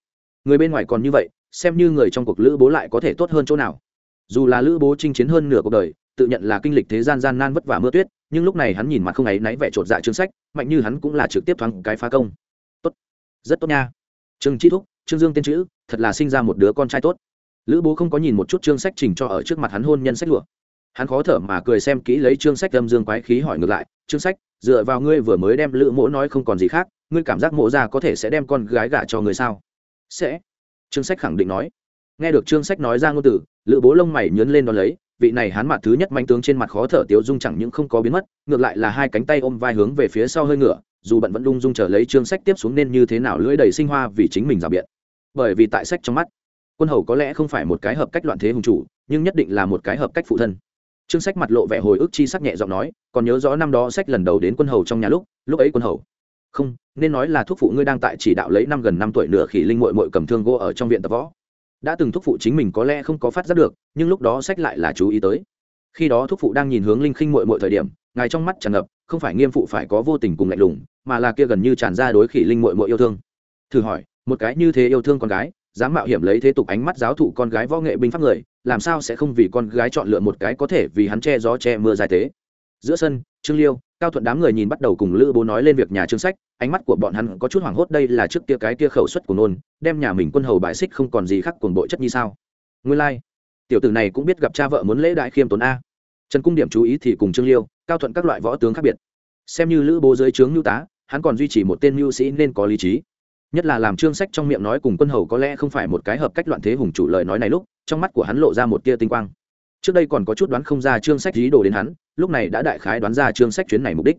Người bên ngoài còn như vậy, xem như người trong cuộc lữ bố lại có thể tốt hơn chỗ nào. Dù là lữ bố chinh chiến hơn nửa cuộc đời tự nhận là kinh lịch thế gian gian nan vất vả mưa tuyết, nhưng lúc này hắn nhìn mặt không ấy náy vẻ chột dạ chương sách, mạnh như hắn cũng là trực tiếp thoáng cái phá công. Tốt. Rất tốt nha. Trương chi thúc, trương dương tên chữ, thật là sinh ra một đứa con trai tốt. Lữ bố không có nhìn một chút chương sách trình cho ở trước mặt hắn hôn nhân sách lụa. Hắn khó thở mà cười xem kỹ lấy chương sách âm dương quái khí hỏi ngược lại chương sách, dựa vào ngươi vừa mới đem lữ mỗ nói không còn gì khác, ngươi cảm giác mộ ra có thể sẽ đem con gái gả cho người sao? Sẽ. Chương sách khẳng định nói. Nghe được chương sách nói ra ngôn từ, lữ bố lông mày nhớn lên đón lấy vị này hắn mặt thứ nhất manh tướng trên mặt khó thở tiếu dung chẳng những không có biến mất, ngược lại là hai cánh tay ôm vai hướng về phía sau hơi ngựa, dù bận vẫn lung dung trở lấy chương sách tiếp xuống nên như thế nào lưỡi đầy sinh hoa vì chính mình rào biện. Bởi vì tại sách trong mắt, quân hầu có lẽ không phải một cái hợp cách loạn thế hùng chủ, nhưng nhất định là một cái hợp cách phụ thân. Chương sách mặt lộ vẻ hồi ức chi sắc nhẹ giọng nói, còn nhớ rõ năm đó sách lần đầu đến quân hầu trong nhà lúc lúc ấy quân hầu. Không, nên nói là thuốc phụ ngươi đang tại chỉ đạo lấy năm gần năm tuổi nửa khỉ linh mội mội cầm thương gỗ ở trong viện tập võ đã từng thúc phụ chính mình có lẽ không có phát giác được, nhưng lúc đó sách lại là chú ý tới. Khi đó thúc phụ đang nhìn hướng linh khinh mội mội thời điểm, ngài trong mắt tràn ngập, không phải nghiêm phụ phải có vô tình cùng lạnh lùng, mà là kia gần như tràn ra đối khỉ linh mội mội yêu thương. Thử hỏi, một cái như thế yêu thương con gái, dám mạo hiểm lấy thế tục ánh mắt giáo thụ con gái võ nghệ binh pháp người, làm sao sẽ không vì con gái chọn lựa một cái có thể vì hắn che gió che mưa dài tế giữa sân trương liêu, cao thuận đám người nhìn bắt đầu cùng lữ bố nói lên việc nhà trương sách, ánh mắt của bọn hắn có chút hoảng hốt đây là trước kia cái kia khẩu suất của nôn, đem nhà mình quân hầu bại xích không còn gì khác cuồng bội chất như sao. Nguyên lai、like. tiểu tử này cũng biết gặp cha vợ muốn lễ đại khiêm tốn a. Trần cung điểm chú ý thì cùng trương liêu, cao thuận các loại võ tướng khác biệt. Xem như lữ bố dưới trướng nhu tá, hắn còn duy trì một tên mưu sĩ nên có lý trí. Nhất là làm trương sách trong miệng nói cùng quân hầu có lẽ không phải một cái hợp cách loạn thế hùng chủ lời nói này lúc, trong mắt của hắn lộ ra một tia tinh quang trước đây còn có chút đoán không ra trương sách ý đồ đến hắn, lúc này đã đại khái đoán ra trương sách chuyến này mục đích.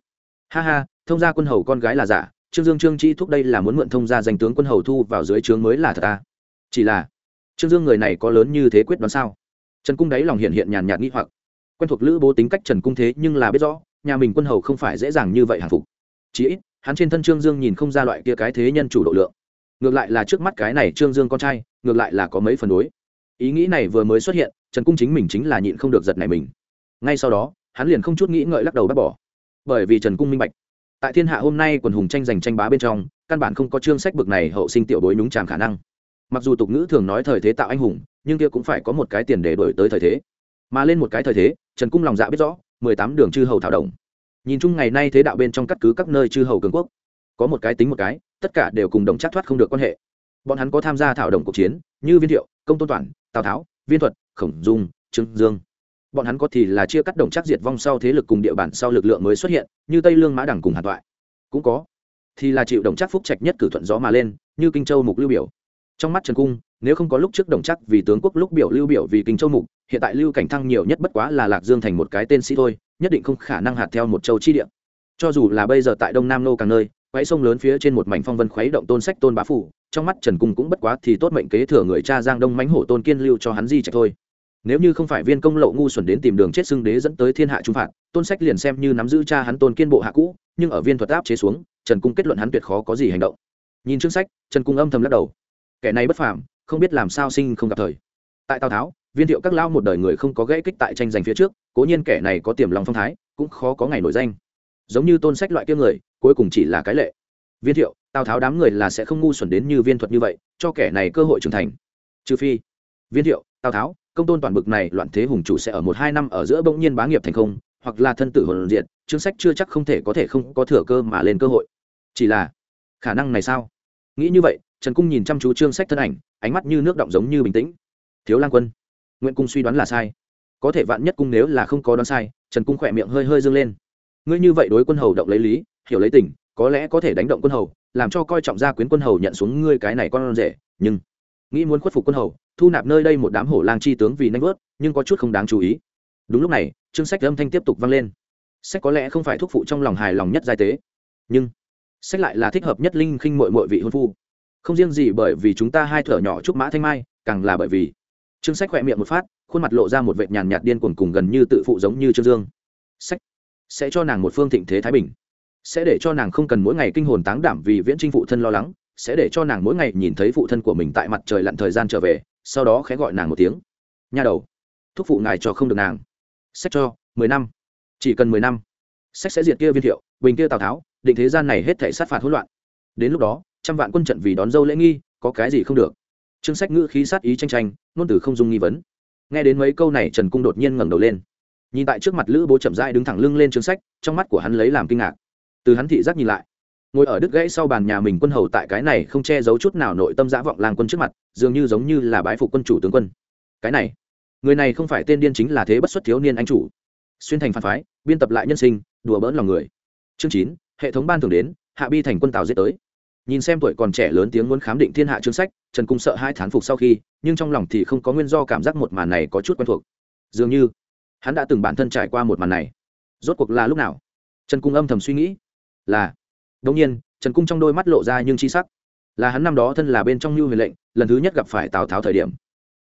Ha ha, thông gia quân hầu con gái là giả, trương dương trương chi thúc đây là muốn mượn thông gia danh tướng quân hầu thu vào dưới trướng mới là thật ta chỉ là, trương dương người này có lớn như thế quyết đoán sao? Trần cung đáy lòng hiện hiện nhàn nhạt nghĩ hoặc. Quen thuộc lữ bố tính cách trần cung thế nhưng là biết rõ, nhà mình quân hầu không phải dễ dàng như vậy hàng phục. Chí ít, hắn trên thân trương dương nhìn không ra loại kia cái thế nhân chủ độ lượng. Ngược lại là trước mắt cái này trương dương con trai, ngược lại là có mấy phần đối ý nghĩ này vừa mới xuất hiện, trần cung chính mình chính là nhịn không được giật này mình. Ngay sau đó, hắn liền không chút nghĩ ngợi lắc đầu bác bỏ. Bởi vì trần cung minh bạch, tại thiên hạ hôm nay quần hùng tranh giành tranh bá bên trong, căn bản không có chương sách bực này hậu sinh tiểu bối nhúng tràm khả năng. Mặc dù tục ngữ thường nói thời thế tạo anh hùng, nhưng kia cũng phải có một cái tiền để đổi tới thời thế. Mà lên một cái thời thế, trần cung lòng dạ biết rõ, mười tám đường chư hầu thảo đồng nhìn chung ngày nay thế đạo bên trong cắt cứ các nơi chư hầu cường quốc. Có một cái tính một cái, tất cả đều cùng đồng chắc thoát không được quan hệ bọn hắn có tham gia thảo đồng cuộc chiến, như viên thiệu, công tôn toản tào tháo, viên thuật, khổng dung, trương dương. Bọn hắn có thì là chia cắt đồng chắc diệt vong sau thế lực cùng địa bàn sau lực lượng mới xuất hiện, như tây lương mã đẳng cùng hàn toại. Cũng có thì là chịu đồng chắc phúc trạch nhất cử thuận gió mà lên, như kinh châu mục lưu biểu. Trong mắt trần cung, nếu không có lúc trước đồng chắc vì tướng quốc lúc biểu lưu biểu vì kinh châu mục, hiện tại lưu cảnh thăng nhiều nhất bất quá là lạc dương thành một cái tên sĩ thôi, nhất định không khả năng hạt theo một châu chi địa. Cho dù là bây giờ tại đông nam nô càng nơi quái sông lớn phía trên một mảnh phong vân khuấy động tôn sách tôn bá phủ, trong mắt trần cung cũng bất quá thì tốt mệnh kế thừa người cha giang đông mánh hổ tôn kiên lưu cho hắn di trạch thôi. Nếu như không phải viên công lộ ngu xuẩn đến tìm đường chết xưng đế dẫn tới thiên hạ trung phạt, tôn sách liền xem như nắm giữ cha hắn tôn kiên bộ hạ cũ, nhưng ở viên thuật áp chế xuống, trần cung kết luận hắn tuyệt khó có gì hành động. Nhìn chương sách, trần cung âm thầm lắc đầu. Kẻ này bất phàm, không biết làm sao sinh không gặp thời. Tại tào tháo, viên thiệu các lao một đời người không có gãy kích tại tranh giành phía trước, cố nhiên kẻ này có tiềm lòng phong thái, cũng khó có ngày nổi danh giống như tôn sách loại kia người, cuối cùng chỉ là cái lệ. Viên thiệu, tào tháo đám người là sẽ không ngu xuẩn đến như viên thuật như vậy, cho kẻ này cơ hội trưởng thành. Trừ phi, viên thiệu, tào tháo, công tôn toàn bực này loạn thế hùng chủ sẽ ở một hai năm ở giữa bỗng nhiên bá nghiệp thành không hoặc là thân tử hồn diệt, chương sách chưa chắc không thể có thể không có thừa cơ mà lên cơ hội. Chỉ là, khả năng này sao? Nghĩ như vậy, trần cung nhìn chăm chú trương sách thân ảnh, ánh mắt như nước động giống như bình tĩnh. Thiếu lang quân, nguyện cung suy đoán là sai. Có thể vạn nhất cung nếu là không có đoán sai, trần cung khỏe miệng hơi hơi dâng lên ngươi như vậy đối quân hầu động lấy lý, hiểu lấy tình, có lẽ có thể đánh động quân hầu, làm cho coi trọng gia quyến quân hầu nhận xuống ngươi cái này con rể, nhưng nghĩ muốn khuất phục quân hầu, thu nạp nơi đây một đám hổ lang chi tướng vì nanh vớt, nhưng có chút không đáng chú ý. Đúng lúc này, chương sách âm thanh tiếp tục vang lên. Sách có lẽ không phải thuốc phụ trong lòng hài lòng nhất giai tế, nhưng sách lại là thích hợp nhất linh khinh mội mội vị hôn phu. Không riêng gì bởi vì chúng ta hai thở nhỏ chúc mã thanh mai, càng là bởi vì chương sách khỏe miệng một phát, khuôn mặt lộ ra một vệt nhàn nhạt điên cuồng cùng gần như tự phụ giống như trương dương. Sách sẽ cho nàng một phương thịnh thế thái bình. Sẽ để cho nàng không cần mỗi ngày kinh hồn táng đảm vì viễn trinh phụ thân lo lắng, sẽ để cho nàng mỗi ngày nhìn thấy phụ thân của mình tại mặt trời lặn thời gian trở về, sau đó khẽ gọi nàng một tiếng. Nha đầu, thúc phụ ngài cho không được nàng. Sách cho, mười năm. Chỉ cần mười năm. Sách sẽ diệt kia viên thiệu, bình kia tào tháo, định thế gian này hết thể sát phạt hỗn loạn. Đến lúc đó, trăm vạn quân trận vì đón dâu lễ nghi, có cái gì không được? Chương sách ngữ khí sát ý tranh tranh, ngôn từ không dung nghi vấn. Nghe đến mấy câu này, trần cung đột nhiên ngẩng đầu lên nhìn tại trước mặt lữ bố chậm rãi đứng thẳng lưng lên chương sách, trong mắt của hắn lấy làm kinh ngạc. Từ hắn thị giác nhìn lại, ngồi ở đứt gãy sau bàn nhà mình quân hầu tại cái này không che giấu chút nào nội tâm giã vọng làng quân trước mặt, dường như giống như là bái phục quân chủ tướng quân. Cái này, người này không phải tên điên chính là thế bất xuất thiếu niên anh chủ. Xuyên thành phản phái, biên tập lại nhân sinh, đùa bỡn lòng người. Chương chín, hệ thống ban thường đến, hạ bi thành quân tàu giết tới. Nhìn xem tuổi còn trẻ lớn tiếng muốn khám định thiên hạ chương sách, trần cung sợ hai thán phục sau khi, nhưng trong lòng thì không có nguyên do cảm giác một màn này có chút quen thuộc. Dường như hắn đã từng bản thân trải qua một màn này. Rốt cuộc là lúc nào? Trần cung âm thầm suy nghĩ. Là. Đông nhiên, trần cung trong đôi mắt lộ ra nhưng chi sắc. Là hắn năm đó thân là bên trong lưu huyền lệnh, lần thứ nhất gặp phải tào tháo thời điểm.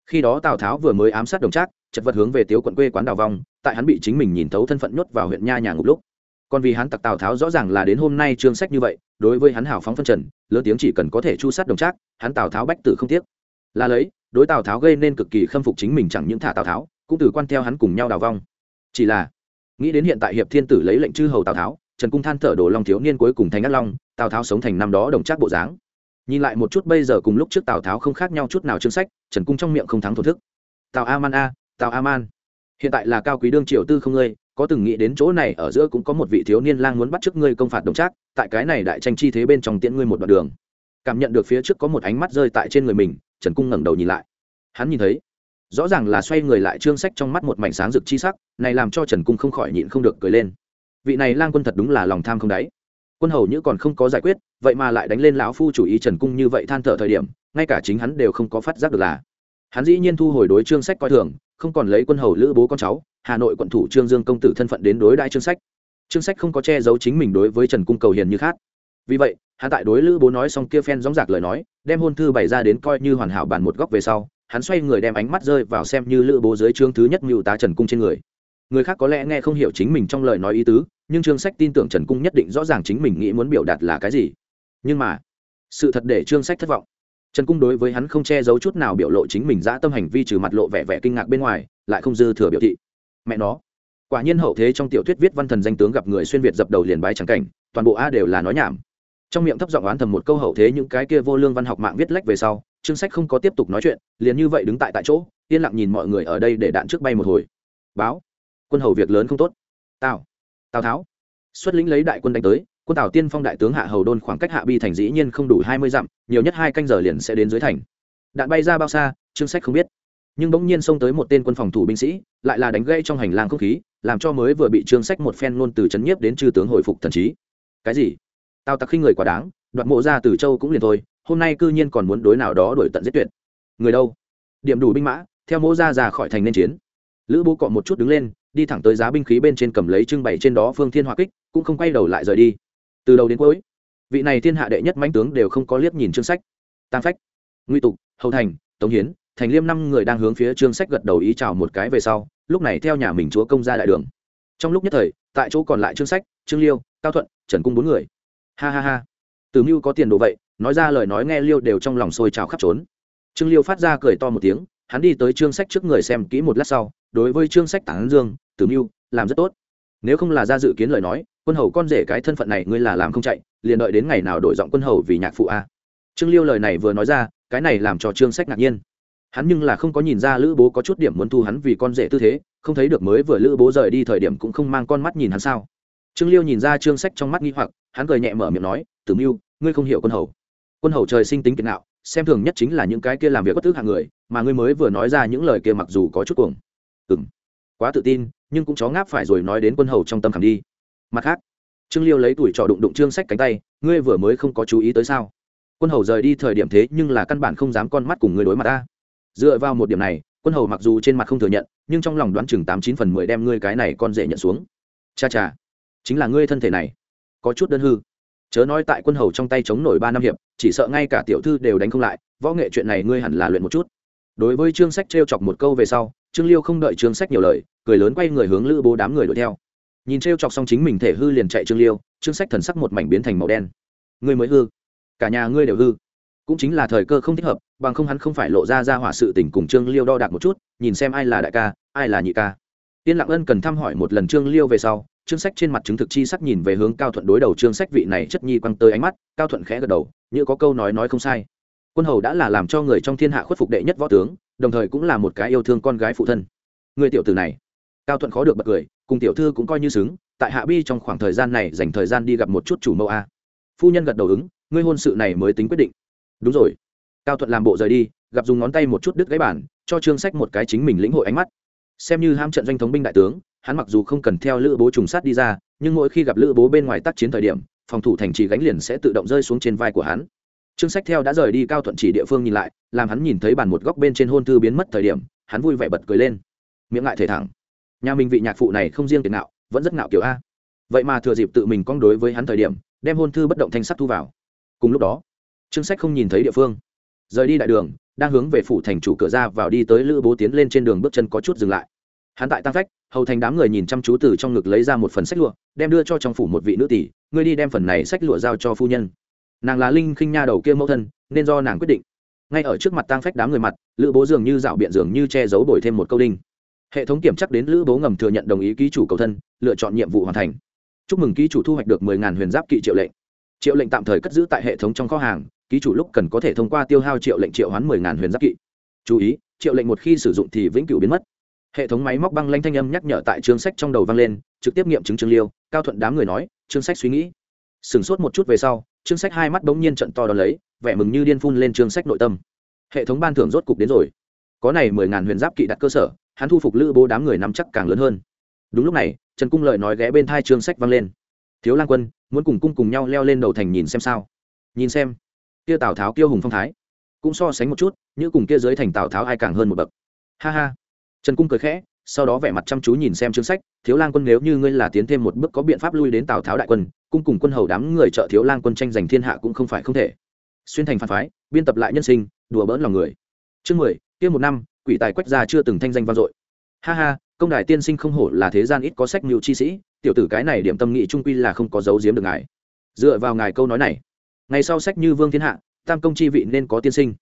Khi đó tào tháo vừa mới ám sát đồng trác, chật vật hướng về tiếu quận quê quán đào vong, tại hắn bị chính mình nhìn thấu thân phận nhốt vào huyện nha nhà ngục lúc. Còn vì hắn tặc tào tháo rõ ràng là đến hôm nay trương sách như vậy, đối với hắn hảo phóng phân trần, lớn tiếng chỉ cần có thể chu sát đồng trác, hắn tào tháo bách tử không tiếc. Là lấy, đối tào tháo gây nên cực kỳ khâm phục chính mình chẳng những thả tào tháo cũng từ quan theo hắn cùng nhau đào vong. Chỉ là, nghĩ đến hiện tại hiệp thiên tử lấy lệnh chư hầu tào tháo, trần cung than thở đồ long thiếu niên cuối cùng thành ác long, tào tháo sống thành năm đó đồng trác bộ dáng. Nhìn lại một chút bây giờ cùng lúc trước tào tháo không khác nhau chút nào chương sách, trần cung trong miệng không thắng thổ thức. Tào a man a, tào a man. Hiện tại là cao quý đương triều tư không ngươi, có từng nghĩ đến chỗ này ở giữa cũng có một vị thiếu niên lang muốn bắt chước ngươi công phạt đồng trác, tại cái này đại tranh chi thế bên trong tiễn ngươi một đoạn đường. Cảm nhận được phía trước có một ánh mắt rơi tại trên người mình, trần cung ngẩng đầu nhìn lại. Hắn nhìn thấy rõ ràng là xoay người lại trương sách trong mắt một mảnh sáng rực chi sắc, này làm cho trần cung không khỏi nhịn không được cười lên. Vị này lang quân thật đúng là lòng tham không đáy. Quân hầu như còn không có giải quyết, vậy mà lại đánh lên lão phu chủ ý trần cung như vậy than thở thời điểm, ngay cả chính hắn đều không có phát giác được là. Hắn dĩ nhiên thu hồi đối trương sách coi thường, không còn lấy quân hầu lữ bố con cháu, hà nội quận thủ trương dương công tử thân phận đến đối đại trương sách. Trương sách không có che giấu chính mình đối với trần cung cầu hiền như khác. Vì vậy, hắn tại đối lữ bố nói xong kia phen dóng dạc lời nói, đem hôn thư bày ra đến coi như hoàn hảo bàn một góc về sau hắn xoay người đem ánh mắt rơi vào xem như lữ bố dưới trương thứ nhất mưu tá trần cung trên người. Người khác có lẽ nghe không hiểu chính mình trong lời nói ý tứ, nhưng trương sách tin tưởng trần cung nhất định rõ ràng chính mình nghĩ muốn biểu đạt là cái gì. Nhưng mà, sự thật để trương sách thất vọng. Trần cung đối với hắn không che giấu chút nào biểu lộ chính mình dã tâm hành vi trừ mặt lộ vẻ vẻ kinh ngạc bên ngoài, lại không dư thừa biểu thị. Mẹ nó, quả nhiên hậu thế trong tiểu thuyết viết văn thần danh tướng gặp người xuyên việt dập đầu liền bái trắng cảnh, toàn bộ a đều là nói nhảm. Trong miệng thấp giọng oán thầm một câu hậu thế những cái kia vô lương văn học mạng viết lách về sau trương sách không có tiếp tục nói chuyện, liền như vậy đứng tại tại chỗ, yên lặng nhìn mọi người ở đây để đạn trước bay một hồi. Báo, quân hầu việc lớn không tốt. Tào tào tháo. Xuất lĩnh lấy đại quân đánh tới, quân tào tiên phong đại tướng hạ hầu đôn khoảng cách hạ bi thành dĩ nhiên không đủ hai mươi dặm, nhiều nhất hai canh giờ liền sẽ đến dưới thành. Đạn bay ra bao xa, trương sách không biết. Nhưng bỗng nhiên xông tới một tên quân phòng thủ binh sĩ, lại là đánh gây trong hành lang không khí, làm cho mới vừa bị trương sách một phen luôn từ chấn nhiếp đến chư tướng hồi phục thần trí. Cái gì? Tào tặc khi người quá đáng, đoạt mộ ra từ châu cũng liền thôi hôm nay cư nhiên còn muốn đối nào đó đổi tận giết tuyệt. Người đâu? Điểm đủ binh mã, theo mẫu ra ra khỏi thành nên chiến. Lữ bố cọ một chút đứng lên, đi thẳng tới giá binh khí bên trên cầm lấy trưng bày trên đó phương thiên hòa kích, cũng không quay đầu lại rời đi. Từ đầu đến cuối, vị này thiên hạ đệ nhất mãnh tướng đều không có liếc nhìn chương sách. Tam phách nguy tục, hầu thành, tống hiến, thành liêm năm người đang hướng phía chương sách gật đầu ý chào một cái về sau, lúc này theo nhà mình chúa công ra đại đường. Trong lúc nhất thời, tại chỗ còn lại chương sách, trương liêu, cao thuận, trần cung bốn người. Ha ha ha. Từ mưu có tiền đồ vậy nói ra lời nói nghe liêu đều trong lòng sôi trào khắp trốn. Trương liêu phát ra cười to một tiếng, hắn đi tới trương sách trước người xem kỹ một lát sau, đối với trương sách tản dương, tử mưu, làm rất tốt. Nếu không là ra dự kiến lời nói, quân hầu con rể cái thân phận này ngươi là làm không chạy, liền đợi đến ngày nào đổi giọng quân hầu vì nhạc phụ a. Trương liêu lời này vừa nói ra, cái này làm cho trương sách ngạc nhiên. Hắn nhưng là không có nhìn ra lữ bố có chút điểm muốn thu hắn vì con rể tư thế, không thấy được mới vừa lữ bố rời đi thời điểm cũng không mang con mắt nhìn hắn sao. Trương liêu nhìn ra trương sách trong mắt nghi hoặc, hắn cười nhẹ mở miệng nói, tử mưu, ngươi không hiểu quân hầu quân hầu trời sinh tính kiệt nạo xem thường nhất chính là những cái kia làm việc bất thức hạng người, mà ngươi mới vừa nói ra những lời kia mặc dù có chút cuồng. Ừng quá tự tin, nhưng cũng chó ngáp phải rồi nói đến quân hầu trong tâm khảm đi. Mặt khác, trương liêu lấy tuổi trò đụng đụng trương sách cánh tay, ngươi vừa mới không có chú ý tới sao? Quân hầu rời đi thời điểm thế nhưng là căn bản không dám con mắt cùng ngươi đối mặt ta. Dựa vào một điểm này, quân hầu mặc dù trên mặt không thừa nhận, nhưng trong lòng đoán chừng tám chín phần mười đem ngươi cái này con dễ nhận xuống. Cha cha, chính là ngươi thân thể này. Có chút đơn hư chớ nói tại quân hầu trong tay chống nổi ba năm hiệp, chỉ sợ ngay cả tiểu thư đều đánh không lại, võ nghệ chuyện này ngươi hẳn là luyện một chút. Đối với trương sách t r e o chọc một câu về sau, trương liêu không đợi trương sách nhiều lời, cười lớn quay người hướng lữ bố đám người đuổi theo. Nhìn t r e o chọc xong chính mình thể hư liền chạy trương liêu, trương sách thần sắc một mảnh biến thành màu đen. Ngươi mới hư. Cả nhà ngươi đều hư. Cũng chính là thời cơ không thích hợp, bằng không hắn không phải lộ ra ra hỏa sự tình cùng trương liêu đo đạc một chút, nhìn xem ai là đại ca, ai là nhị ca. Tiên lặng ân cần thăm hỏi một lần trương liêu về sau trương sách trên mặt chứng thực chi sắc nhìn về hướng cao thuận đối đầu trương sách vị này chất nhi quăng tới ánh mắt, cao thuận khẽ gật đầu, như có câu nói nói không sai. Quân hầu đã là làm cho người trong thiên hạ khuất phục đệ nhất võ tướng, đồng thời cũng là một cái yêu thương con gái phụ thân. Người tiểu tử này. Cao thuận khó được bật cười, cùng tiểu thư cũng coi như xứng, tại hạ bi trong khoảng thời gian này dành thời gian đi gặp một chút chủ mẫu a. Phu nhân gật đầu ứng, ngươi hôn sự này mới tính quyết định. Đúng rồi. Cao thuận làm bộ rời đi, gặp dùng ngón tay một chút đứt gáy bản cho trương sách một cái chính mình lĩnh hội ánh mắt. Xem như ham trận doanh thống binh đại tướng hắn mặc dù không cần theo lữ bố trùng sát đi ra, nhưng mỗi khi gặp lữ bố bên ngoài tác chiến thời điểm, phòng thủ thành trì gánh liền sẽ tự động rơi xuống trên vai của hắn. Trương sách theo đã rời đi cao thuận chỉ địa phương nhìn lại, làm hắn nhìn thấy bàn một góc bên trên hôn thư biến mất thời điểm, hắn vui vẻ bật cười lên. Miệng ngại thể thẳng. Nhà mình vị nhạc phụ này không riêng tiền nạo, vẫn rất ngạo kiểu a. Vậy mà thừa dịp tự mình cong đối với hắn thời điểm, đem hôn thư bất động thanh sắc thu vào. Cùng lúc đó, trương sách không nhìn thấy địa phương. Rời đi đại đường, đang hướng về phủ thành chủ cửa ra vào đi tới lữ bố tiến lên trên đường bước chân có chút dừng lại. Hắn tại tăng phách hầu thành đám người nhìn chăm chú từ trong ngực lấy ra một phần sách lụa, đem đưa cho trong phủ một vị nữ tỷ, ngươi đi đem phần này sách lụa giao cho phu nhân. Nàng là linh khinh nha đầu kia mẫu thân, nên do nàng quyết định. Ngay ở trước mặt tang phách đám người mặt, lữ bố dường như dạo biện dường như che giấu đổi thêm một câu đinh. Hệ thống kiểm chắc đến lữ bố ngầm thừa nhận đồng ý ký chủ cầu thân, lựa chọn nhiệm vụ hoàn thành. Chúc mừng ký chủ thu hoạch được mười ngàn huyền giáp kỵ triệu lệnh. Triệu lệnh tạm thời cất giữ tại hệ thống trong kho hàng, ký chủ lúc cần có thể thông qua tiêu hao triệu lệnh triệu hoán mười ngàn huyền giáp kỵ. Chú ý, triệu lệnh một khi sử dụng thì vĩnh cửu biến mất hệ thống máy móc băng lanh thanh âm nhắc nhở tại chương sách trong đầu vang lên, trực tiếp nghiệm chứng chương liêu, cao thuận đám người nói, chương sách suy nghĩ. Sửng sốt một chút về sau, chương sách hai mắt bỗng nhiên trận to đón lấy, vẻ mừng như điên phun lên chương sách nội tâm. Hệ thống ban thưởng rốt cục đến rồi. Có này mười ngàn huyền giáp kỵ đặt cơ sở, hắn thu phục lữ bố đám người nắm chắc càng lớn hơn. Đúng lúc này, trần cung lợi nói ghé bên thai chương sách vang lên. Thiếu lang quân, muốn cùng cung cùng nhau leo lên đầu thành nhìn xem sao. Nhìn xem. Kia tào tháo kiêu hùng phong thái. Cũng so sánh một chút như cùng kia dưới thành tào tháo ai càng hơn một bậc. Ha ha trần cung cười khẽ, sau đó vẻ mặt chăm chú nhìn xem chương sách, thiếu lang quân, nếu như ngươi là tiến thêm một bước có biện pháp lui đến tào tháo đại quân, cung cùng quân hầu đám người trợ thiếu lang quân tranh giành thiên hạ cũng không phải không thể. Xuyên thành phản phái, biên tập lại nhân sinh, đùa bỡn lòng người. Chương mười, kia một năm, quỷ tài quách gia chưa từng thanh danh vang dội. Ha ha, công đài tiên sinh không hổ là thế gian ít có sách mưu chi sĩ, tiểu tử cái này điểm tâm nghị trung quy là không có dấu giếm được ngài. Dựa vào ngài câu nói này, ngày sau sách như vương thiên hạ, tam công chi vị nên có tiên sinh.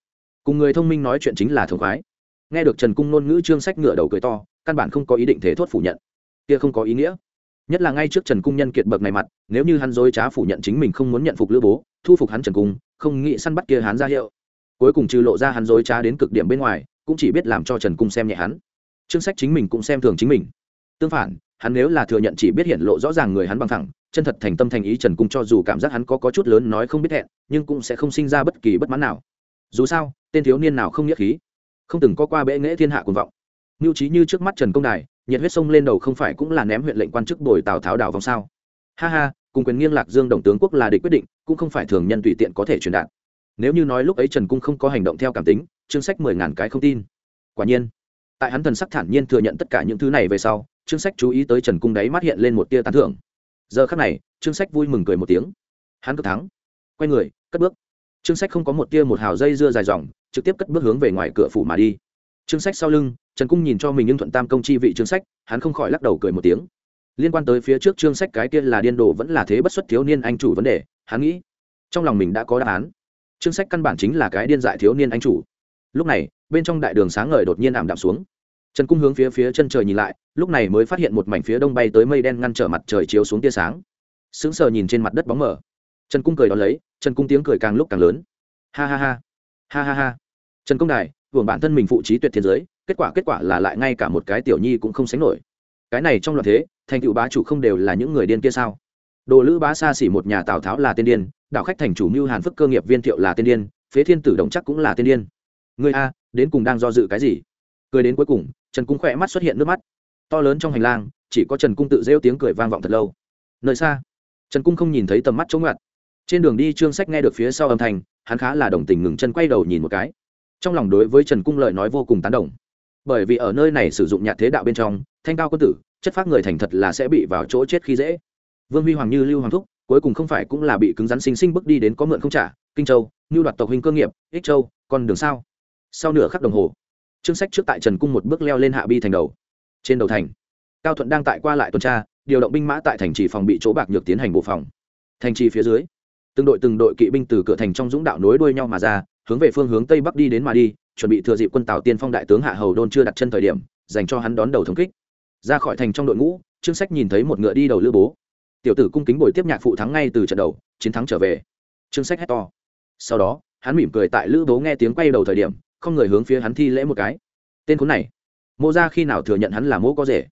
Cùng người thông minh nói chuyện chính là thống khoái nghe được trần cung ngôn ngữ trương sách ngựa đầu cười to căn bản không có ý định thế thốt phủ nhận. Kia không có ý nghĩa. Nhất là ngay trước trần cung nhân kiệt bậc này mặt nếu như hắn dối trá phủ nhận chính mình không muốn nhận phục lữ bố thu phục hắn trần cung không nghĩ săn bắt kia hắn ra hiệu. Cuối cùng trừ lộ ra hắn dối trá đến cực điểm bên ngoài cũng chỉ biết làm cho trần cung xem nhẹ hắn. Trương sách chính mình cũng xem thường chính mình. Tương phản hắn nếu là thừa nhận chỉ biết hiện lộ rõ ràng người hắn bằng thẳng chân thật thành tâm thành ý trần cung cho dù cảm giác hắn có, có chút lớn nói không biết hẹn nhưng cũng sẽ không sinh ra bất kỳ bất mãn nào. Dù sao tên thiếu niên nào không nghĩa khí không từng có qua bệ nghễ thiên hạ cuồng vọng. Mưu trí như trước mắt trần công đài, nhiệt huyết sông lên đầu không phải cũng là ném huyện lệnh quan chức bồi tào tháo đảo vòng sao? Ha ha, cùng quyền nghiêng lạc dương đồng tướng quốc là địch quyết định, cũng không phải thường nhân tùy tiện có thể truyền đạt. Nếu như nói lúc ấy trần cung không có hành động theo cảm tính, chương sách mười ngàn cái không tin. Quả nhiên, tại hắn thần sắc thản nhiên thừa nhận tất cả những thứ này về sau, chương sách chú ý tới trần cung đáy mắt hiện lên một tia tán thưởng. Giờ khắc này, chương sách vui mừng cười một tiếng. Hắn cực thắng. Quay người, cất bước. Chương sách không có một tia một hào dây dưa dài dòng trực tiếp cất bước hướng về ngoài cửa phủ mà đi. Chương sách sau lưng, trần cung nhìn cho mình nhưng thuận tam công chi vị chương sách, hắn không khỏi lắc đầu cười một tiếng. Liên quan tới phía trước chương sách cái kia là điên đồ vẫn là thế bất xuất thiếu niên anh chủ vấn đề, hắn nghĩ, trong lòng mình đã có đáp án. Chương sách căn bản chính là cái điên dại thiếu niên anh chủ. Lúc này, bên trong đại đường sáng ngời đột nhiên ảm đạm xuống. Trần cung hướng phía phía chân trời nhìn lại, lúc này mới phát hiện một mảnh phía đông bay tới mây đen ngăn trở mặt trời chiếu xuống tia sáng. Sững sờ nhìn trên mặt đất bóng mở trần cung cười đón lấy, trần cung tiếng cười càng lúc càng lớn. Ha ha ha ha ha ha. Trần công đài, hưởng bản thân mình phụ trí tuyệt thiên giới, kết quả kết quả là lại ngay cả một cái tiểu nhi cũng không sánh nổi. Cái này trong loạt thế, thành tựu bá chủ không đều là những người điên kia sao? Đồ lữ bá xa xỉ một nhà tào tháo là tên điên đạo khách thành chủ mưu hàn phức cơ nghiệp viên thiệu là tên điên, phế thiên tử đồng chắc cũng là tiên điên. Người a, đến cùng đang do dự cái gì? Cười đến cuối cùng, trần cung khỏe mắt xuất hiện nước mắt. To lớn trong hành lang, chỉ có trần cung tự rêu tiếng cười vang vọng thật lâu. Nơi xa, trần cung không nhìn thấy tầm mắt chống ngặt trên đường đi trương sách nghe được phía sau âm thanh hắn khá là đồng tình ngừng chân quay đầu nhìn một cái. Trong lòng đối với trần cung lợi nói vô cùng tán đồng. Bởi vì ở nơi này sử dụng nhạc thế đạo bên trong, thanh cao quân tử, chất phác người thành thật là sẽ bị vào chỗ chết khi dễ. Vương huy hoàng như, lưu hoàng thúc, cuối cùng không phải cũng là bị cứng rắn sinh sinh bước đi đến có mượn không trả, kinh châu như đoạt tộc huynh cơ nghiệp, ích châu còn đường sao? Sau nửa khắc đồng hồ trương sách trước tại trần cung một bước leo lên hạ bi thành đầu. Trên đầu thành, cao thuận đang tại qua lại tuần tra, điều động binh mã tại thành trì phòng bị chỗ bạc nhược tiến hành bộ phòng. Thành trì phía dưới từng đội từng đội kỵ binh từ cửa thành trong dũng đạo nối đuôi nhau mà ra, hướng về phương hướng tây bắc đi đến mà đi, chuẩn bị thừa dịp quân tào tiên phong đại tướng hạ hầu đôn chưa đặt chân thời điểm, dành cho hắn đón đầu thống kích. Ra khỏi thành trong đội ngũ, trương sách nhìn thấy một ngựa đi đầu lữ bố. Tiểu tử cung kính bồi tiếp nhạc phụ thắng ngay từ trận đầu, chiến thắng trở về. Trương sách hét to. Sau đó, hắn mỉm cười tại lữ bố nghe tiếng quay đầu thời điểm, không người hướng phía hắn thi lễ một cái. Tên khốn này. Mô ra khi nào thừa nhận hắn là mô có rể?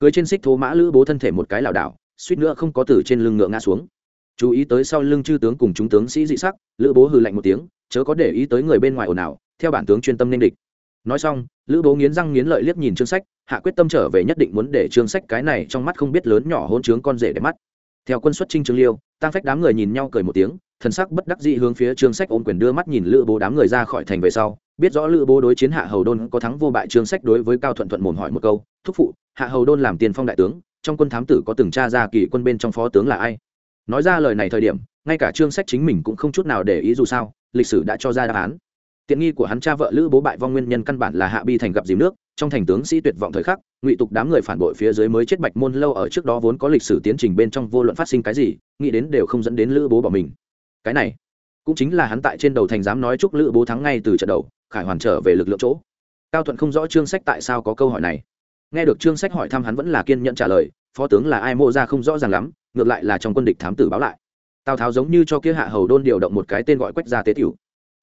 Cưới trên xích thố mã lữ bố thân thể một cái lảo đảo, suýt nữa không có từ trên lưng ngựa ngã xuống chú ý tới sau lưng chư tướng cùng chúng tướng sĩ dị sắc, lữ bố hừ lạnh một tiếng, chớ có để ý tới người bên ngoài ồn ào, theo bản tướng chuyên tâm nên địch. Nói xong, lữ bố nghiến răng nghiến lợi liếc nhìn trương sách, hạ quyết tâm trở về nhất định muốn để trương sách cái này trong mắt không biết lớn nhỏ hôn trướng con rể để mắt. Theo quân xuất trinh trương liêu tăng phách đám người nhìn nhau cười một tiếng, thần sắc bất đắc dĩ hướng phía trương sách ôm quyền đưa mắt nhìn lữ bố đám người ra khỏi thành về sau, biết rõ lữ bố đối chiến hạ hầu đôn có thắng vô bại, trương sách đối với cao thuận thuận mồm hỏi một câu, thúc phụ, hạ hầu đôn làm tiền phong đại tướng, trong quân thám tử có từng tra ra kỳ quân bên trong phó tướng là ai? Nói ra lời này thời điểm, ngay cả trương sách chính mình cũng không chút nào để ý dù sao, lịch sử đã cho ra đáp án. Tiện nghi của hắn cha vợ lữ bố bại vong nguyên nhân căn bản là hạ bi thành gặp dìm nước, trong thành tướng sĩ tuyệt vọng thời khắc, ngụy tục đám người phản bội phía dưới mới chết bạch môn lâu ở trước đó vốn có lịch sử tiến trình bên trong vô luận phát sinh cái gì, nghĩ đến đều không dẫn đến lữ bố bỏ mình. Cái này, cũng chính là hắn tại trên đầu thành dám nói chúc lữ bố thắng ngay từ trận đầu, khải hoàn trở về lực lượng chỗ. Cao thuận không rõ trương sách tại sao có câu hỏi này. Nghe được trương sách hỏi thăm hắn vẫn là kiên nhận trả lời, phó tướng là ai mô ra không rõ ràng lắm ngược lại là trong quân địch thám tử báo lại. Tào tháo giống như cho kia hạ hầu đôn điều động một cái tên gọi quách gia tế tiểu.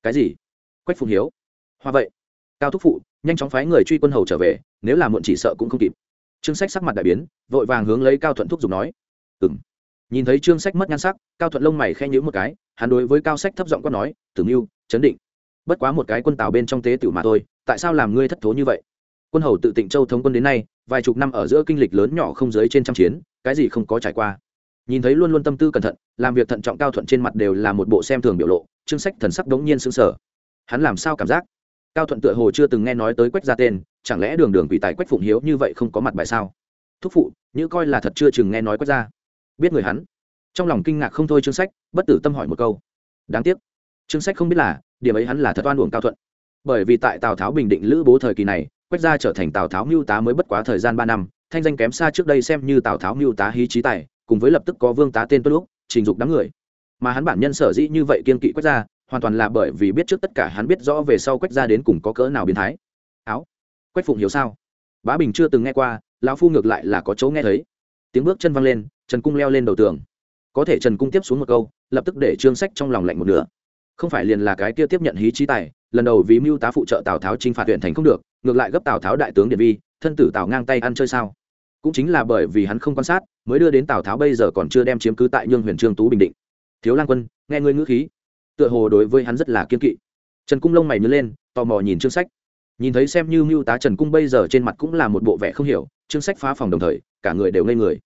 Cái gì? Quách phùng hiếu. Hoa vậy. Cao thúc phụ, nhanh chóng phái người truy quân hầu trở về, nếu là muộn chỉ sợ cũng không kịp. Trương sách sắc mặt đại biến, vội vàng hướng lấy cao thuận thúc giục nói. Ừ m nhìn thấy trương sách mất nhan sắc, cao thuận lông mày khen nhữ một cái, hắn đối với cao sách thấp giọng quát nói, tử mưu, chấn định. Bất quá một cái quân tào bên trong tế tiểu mà thôi, tại sao làm ngươi thất thố như vậy? Quân hầu tự tịnh châu thống quân đến nay, vài chục năm ở giữa kinh lịch lớn nhỏ không dưới trên trăm chiến, cái gì không có trải qua nhìn thấy luôn luôn tâm tư cẩn thận, làm việc thận trọng cao thuận trên mặt đều là một bộ xem thường biểu lộ, chương sách thần sắc đống nhiên sững sờ. Hắn làm sao cảm giác? Cao thuận tựa hồ chưa từng nghe nói tới quách gia tên, chẳng lẽ đường đường quỷ tài quách phụng hiếu như vậy không có mặt bài sao? Thúc phụ, như coi là thật chưa chừng nghe nói quách gia. Biết người hắn. Trong lòng kinh ngạc không thôi chương sách, bất tử tâm hỏi một câu. Đáng tiếc. Chương sách không biết là, điểm ấy hắn là thật oan uổng cao thuận. Bởi vì tại tào tháo bình định lữ bố thời kỳ này, quách gia trở thành tào tháo mưu tá mới bất quá thời gian ba năm thanh danh kém xa trước đây xem như tào tháo mưu tá hí trí tài, cùng với lập tức có vương tá tên tuân lúc trình dục đám người. Mà hắn bản nhân sở dĩ như vậy kiên kỵ quách gia hoàn toàn là bởi vì biết trước tất cả hắn biết rõ về sau quách gia đến cùng có cỡ nào biến thái. Áo, quách phụng hiểu sao? Bá bình chưa từng nghe qua, lão phu ngược lại là có chỗ nghe thấy. Tiếng bước chân văng lên, trần cung leo lên đầu tường. Có thể trần cung tiếp xuống một câu, lập tức để trương sách trong lòng lạnh một nửa. Không phải liền là cái kia tiếp nhận hí trí tài, lần đầu vì mưu tá phụ trợ tào tháo chinh phạt huyện thành không được, ngược lại gấp tào tháo đại tướng điện vi thân tử tào ngang tay ăn chơi sao? Cũng chính là bởi vì hắn không quan sát, mới đưa đến tào tháo bây giờ còn chưa đem chiếm cứ tại nhương huyền trương tú bình định. Thiếu lang quân, nghe ngươi ngữ khí. Tựa hồ đối với hắn rất là kiên kỵ. Trần cung lông mày nhớ lên, tò mò nhìn chương sách. Nhìn thấy xem như mưu tá trần cung bây giờ trên mặt cũng là một bộ vẻ không hiểu chương sách phá phòng đồng thời, cả người đều ngây người.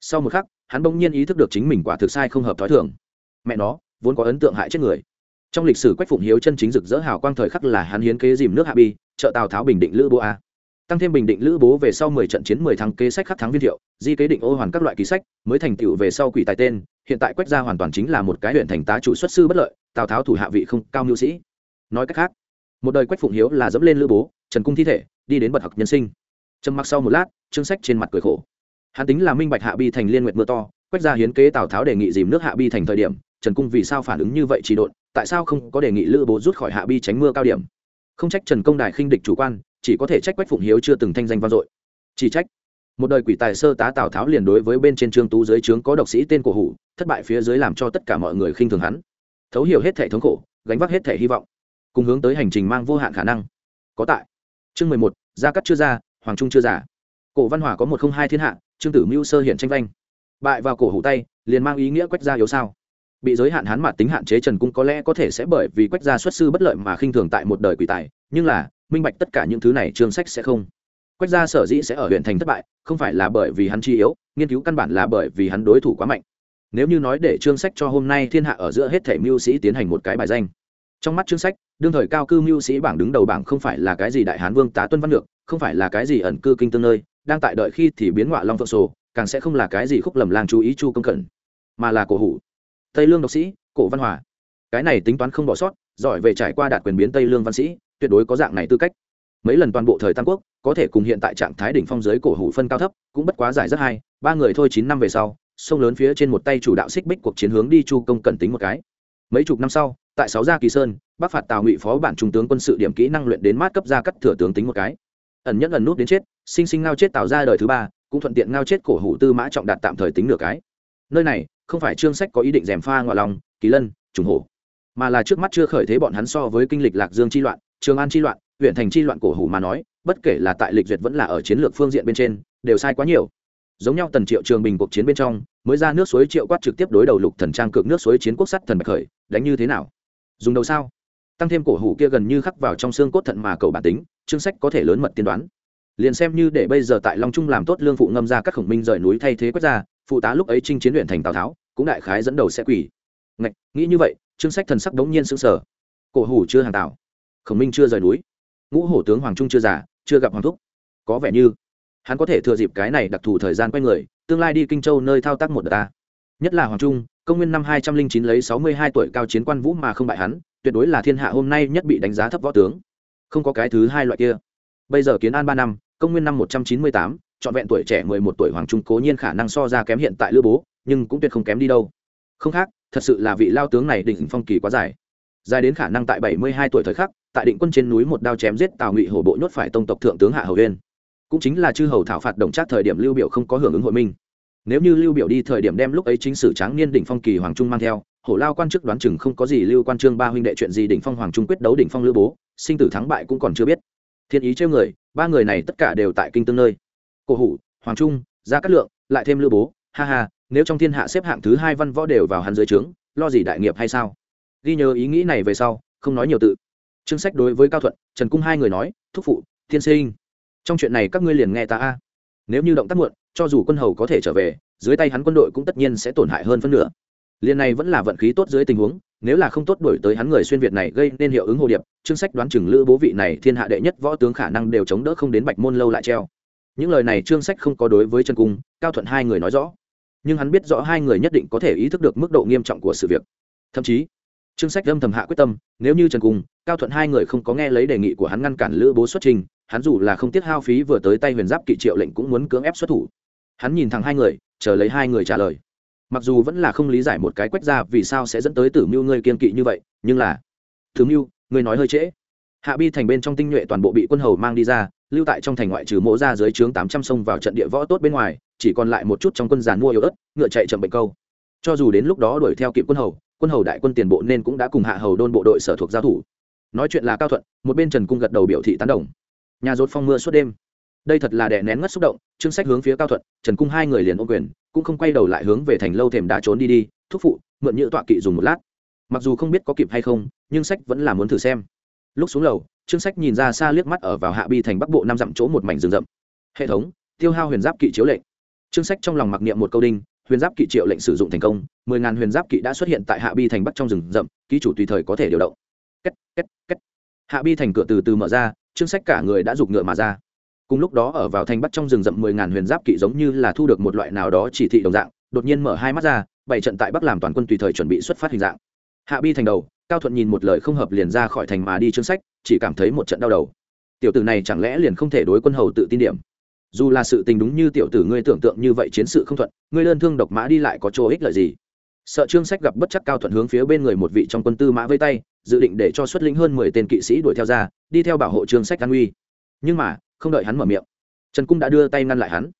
Sau một khắc, hắn bỗng nhiên ý thức được chính mình quả thực sai không hợp t h ó i thường. Mẹ nó, vốn có ấn tượng hại chết người. Trong lịch sử quách phụng hiếu chân chính rực dỡ hào quang thời khắc là hắn hiến kế dìm nước hạ bi, trợ tào tháo bình định lữ bộ a tăng thêm bình định lữ bố về sau mười trận chiến, mười thắng kế sách khắc thắng viên thiệu, di kế định ô hoàn các loại ký sách, mới thành tựu về sau quỷ tài tên. Hiện tại quách gia hoàn toàn chính là một cái huyện thành tá chủ xuất sư bất lợi, tào tháo thủ hạ vị không cao mưu sĩ. Nói cách khác, một đời quách phụng hiếu là dẫm lên lữ bố, trần cung thi thể, đi đến bậc học nhân sinh. Trầm mặc sau một lát, chương sách trên mặt cười khổ. Hắn tính là minh bạch hạ bi thành liên nguyệt mưa to, quách gia hiến kế tào tháo đề nghị dìm nước hạ bi thành thời điểm, trần cung vì sao phản ứng như vậy chỉ độn, tại sao không có đề nghị lữ bố rút khỏi hạ bi tránh mưa cao điểm? Không trách trần công đài khinh địch chủ quan chỉ có thể trách quách phụng hiếu chưa từng thanh danh vang dội. Chỉ trách, một đời quỷ tài sơ tá tào tháo liền đối với bên trên trương tú dưới trướng có độc sĩ tên cổ hủ, thất bại phía dưới làm cho tất cả mọi người khinh thường hắn. Thấu hiểu hết thể thống khổ, gánh vác hết thể hy vọng, cùng hướng tới hành trình mang vô hạn khả năng. Có tại. Chương mười một, gia cắt chưa ra, hoàng trung chưa giả. Cổ văn hòa có một không hai thiên hạ, trương tử mưu sơ hiện tranh vanh. Bại vào cổ hủ tay, liền mang ý nghĩa quách gia yếu sao. Bị giới hạn hán mặt tính hạn chế trần cung có lẽ có thể sẽ bởi vì quách gia xuất sư bất lợi mà khinh thường tại một đời quỷ tài, nhưng là minh bạch tất cả những thứ này trương sách sẽ không. Quách gia sở dĩ sẽ ở huyện thành thất bại, không phải là bởi vì hắn chi yếu, nghiên cứu căn bản là bởi vì hắn đối thủ quá mạnh. Nếu như nói để trương sách cho hôm nay thiên hạ ở giữa hết thể mưu sĩ tiến hành một cái bài danh. Trong mắt trương sách, đương thời cao cư mưu sĩ bảng đứng đầu bảng không phải là cái gì đại hán vương tá tuân văn lược không phải là cái gì ẩn cư kinh tương nơi, đang tại đợi khi thì biến ngoại long phượng sổ, càng sẽ không là cái gì khúc lầm lang chú ý chu công cẩn, mà là cổ hủ. Tây lương độc sĩ, cổ văn hòa. Cái này tính toán không bỏ sót, giỏi về trải qua đạt quyền biến tây lương văn sĩ tuyệt đối có dạng này tư cách. Mấy lần toàn bộ thời tam quốc, có thể cùng hiện tại trạng thái đỉnh phong giới cổ hủ phân cao thấp, cũng bất quá giải rất hay, ba người thôi chín năm về sau, sông lớn phía trên một tay chủ đạo xích bích cuộc chiến hướng đi chu công cần tính một cái. Mấy chục năm sau, tại sáu gia kỳ sơn, bắc phạt tào ngụy phó bản trung tướng quân sự điểm kỹ năng luyện đến mát cấp gia cắt thừa tướng tính một cái. Ẩn nhẫn ẩn nút đến chết, sinh sinh ngao chết tào ra đời thứ ba, cũng thuận tiện ngao chết cổ hủ tư mã trọng đạt tạm thời tính nửa cái. Nơi này, không phải trương sách có ý định dèm pha ngoại lòng kỳ lân, trùng hổ, mà là trước mắt chưa khởi thế bọn hắn so với kinh lịch lạc dương chi loạn trường an chi loạn, huyện thành chi loạn cổ hủ mà nói, bất kể là tại lịch duyệt vẫn là ở chiến lược phương diện bên trên, đều sai quá nhiều. Giống nhau tần triệu trường bình cuộc chiến bên trong, mới ra nước suối triệu quát trực tiếp đối đầu lục thần trang cược nước suối chiến quốc sắt thần bạch khởi, đánh như thế nào? Dùng đầu sao? Tăng thêm cổ hủ kia gần như khắc vào trong xương cốt thận mà cầu bản tính, chương sách có thể lớn mật tiên đoán. Liền xem như để bây giờ tại long trung làm tốt lương phụ ngâm ra các khổng minh rời núi thay thế quét ra, phụ tá lúc ấy trinh chiến luyện thành tào tháo, cũng đại khái dẫn đầu sẽ quỷ ngạch, nghĩ như vậy, chương sách thần sắc đống nhiên sững sờ. Cổ hủ chưa hàng tào khổng minh chưa rời núi. Ngũ hổ tướng hoàng trung chưa già, chưa gặp hoàng thúc. Có vẻ như, hắn có thể thừa dịp cái này đặc thù thời gian quay người, tương lai đi kinh châu nơi thao tác một đợt ta. Nhất là hoàng trung, công nguyên năm hai trăm linh chín lấy sáu mươi hai tuổi cao chiến quan vũ mà không bại hắn, tuyệt đối là thiên hạ hôm nay nhất bị đánh giá thấp võ tướng. Không có cái thứ hai loại kia. Bây giờ kiến an ba năm, công nguyên năm một trăm chín mươi tám, trọn vẹn tuổi trẻ mười một tuổi hoàng trung cố nhiên khả năng so ra kém hiện tại lữ bố, nhưng cũng tuyệt không kém đi đâu. Không khác, thật sự là vị lao tướng này định phong kỳ quá dài. Dài đến khả năng tại bảy mươi hai tuổi thời khắc tại định quân trên núi một đao chém giết tào ngụy hổ bộ nhốt phải tông tộc thượng tướng hạ hầu huyên cũng chính là chư hầu thảo phạt đồng trác thời điểm lưu biểu không có hưởng ứng hội minh nếu như lưu biểu đi thời điểm đem lúc ấy chính sử tráng niên đỉnh phong kỳ hoàng trung mang theo hổ lao quan chức đoán chừng không có gì lưu quan trương ba huynh đệ chuyện gì đỉnh phong hoàng trung quyết đấu đỉnh phong lưu bố sinh tử thắng bại cũng còn chưa biết thiên ý trêu người ba người này tất cả đều tại kinh tương nơi cổ hủ hoàng trung gia cát lượng lại thêm lưu bố ha ha nếu trong thiên hạ xếp hạng thứ hai văn võ đều vào hắn dưới trướng lo gì đại nghiệp hay sao ghi nhớ ý nghĩ này về sau không nói nhiều tự Trương sách đối với cao thuận, trần cung hai người nói, thúc phụ thiên sinh, trong chuyện này các ngươi liền nghe ta a. Nếu như động tác muộn, cho dù quân hầu có thể trở về, dưới tay hắn quân đội cũng tất nhiên sẽ tổn hại hơn phân nửa. Liền này vẫn là vận khí tốt dưới tình huống, nếu là không tốt đổi tới hắn người xuyên việt này gây nên hiệu ứng hồ điệp chương sách đoán chừng lữ bố vị này thiên hạ đệ nhất võ tướng khả năng đều chống đỡ không đến bạch môn lâu lại treo. Những lời này trương sách không có đối với chân cung, cao thuận hai người nói rõ. Nhưng hắn biết rõ hai người nhất định có thể ý thức được mức độ nghiêm trọng của sự việc. Thậm chí trương sách âm thầm hạ quyết tâm, nếu như trần cung cao thuận hai người không có nghe lấy đề nghị của hắn ngăn cản lữ bố xuất trình, hắn dù là không tiết hao phí vừa tới tay huyền giáp kỵ triệu lệnh cũng muốn cưỡng ép xuất thủ. Hắn nhìn thẳng hai người, chờ lấy hai người trả lời. Mặc dù vẫn là không lý giải một cái quách ra vì sao sẽ dẫn tới tử mưu ngươi kiên kỵ như vậy, nhưng là, tử mưu, ngươi nói hơi trễ. Hạ bi thành bên trong tinh nhuệ toàn bộ bị quân hầu mang đi ra, lưu tại trong thành ngoại trừ mỗ ra dưới trướng tám trăm sông vào trận địa võ tốt bên ngoài, chỉ còn lại một chút trong quân giàn mua yếu ớt, ngựa chạy chậm bệnh câu. Cho dù đến lúc đó đuổi theo kịp quân hầu quân hầu đại quân tiền bộ nên cũng đã cùng hạ hầu đôn bộ đội sở thuộc giao thủ. Nói chuyện là cao thuận, một bên trần cung gật đầu biểu thị tán đồng. Nhà rốt phong mưa suốt đêm. Đây thật là đè nén ngất xúc động trương sách hướng phía cao thuận, trần cung hai người liền ô quyền, cũng không quay đầu lại hướng về thành lâu thềm đá trốn đi đi, thúc phụ, mượn nhựa tọa kỵ dùng một lát. Mặc dù không biết có kịp hay không, nhưng sách vẫn là muốn thử xem. Lúc xuống lầu trương sách nhìn ra xa liếc mắt ở vào hạ bi thành bắc bộ năm dặm chỗ một mảnh rừng rậm. Hệ thống, tiêu hao huyền giáp kỵ chiếu lệnh. Trương sách trong lòng mặc niệm một câu đinh huyền giáp kỵ triệu lệnh sử dụng thành công, mười ngàn huyền giáp kỵ đã xuất hiện tại hạ bi thành bắc trong rừng rậm, ký chủ tùy thời có thể điều động. Két két két. Hạ bi thành cửa từ từ mở ra trương sách cả người đã giục ngựa mà ra. Cùng lúc đó ở vào thành bắc trong rừng rậm mười ngàn huyền giáp kỵ giống như là thu được một loại nào đó chỉ thị đồng dạng, đột nhiên mở hai mắt ra, bảy trận tại bắc làm toàn quân tùy thời chuẩn bị xuất phát hình dạng. Hạ bi thành đầu, cao thuận nhìn một lời không hợp liền ra khỏi thành mà đi chương sách, chỉ cảm thấy một trận đau đầu. Tiểu tử này chẳng lẽ liền không thể đối quân hầu tự tin điểm? Dù là sự tình đúng như tiểu tử ngươi tưởng tượng như vậy chiến sự không thuận, ngươi đơn thương độc mã đi lại có chỗ ích lợi gì? Sợ trương sách gặp bất chắc cao thuận hướng phía bên người một vị trong quân tư mã vây tay, dự định để cho xuất lĩnh hơn mười tên kỵ sĩ đuổi theo ra, đi theo bảo hộ trương sách an uy nhưng mà, không đợi hắn mở miệng, trần cung đã đưa tay ngăn lại hắn.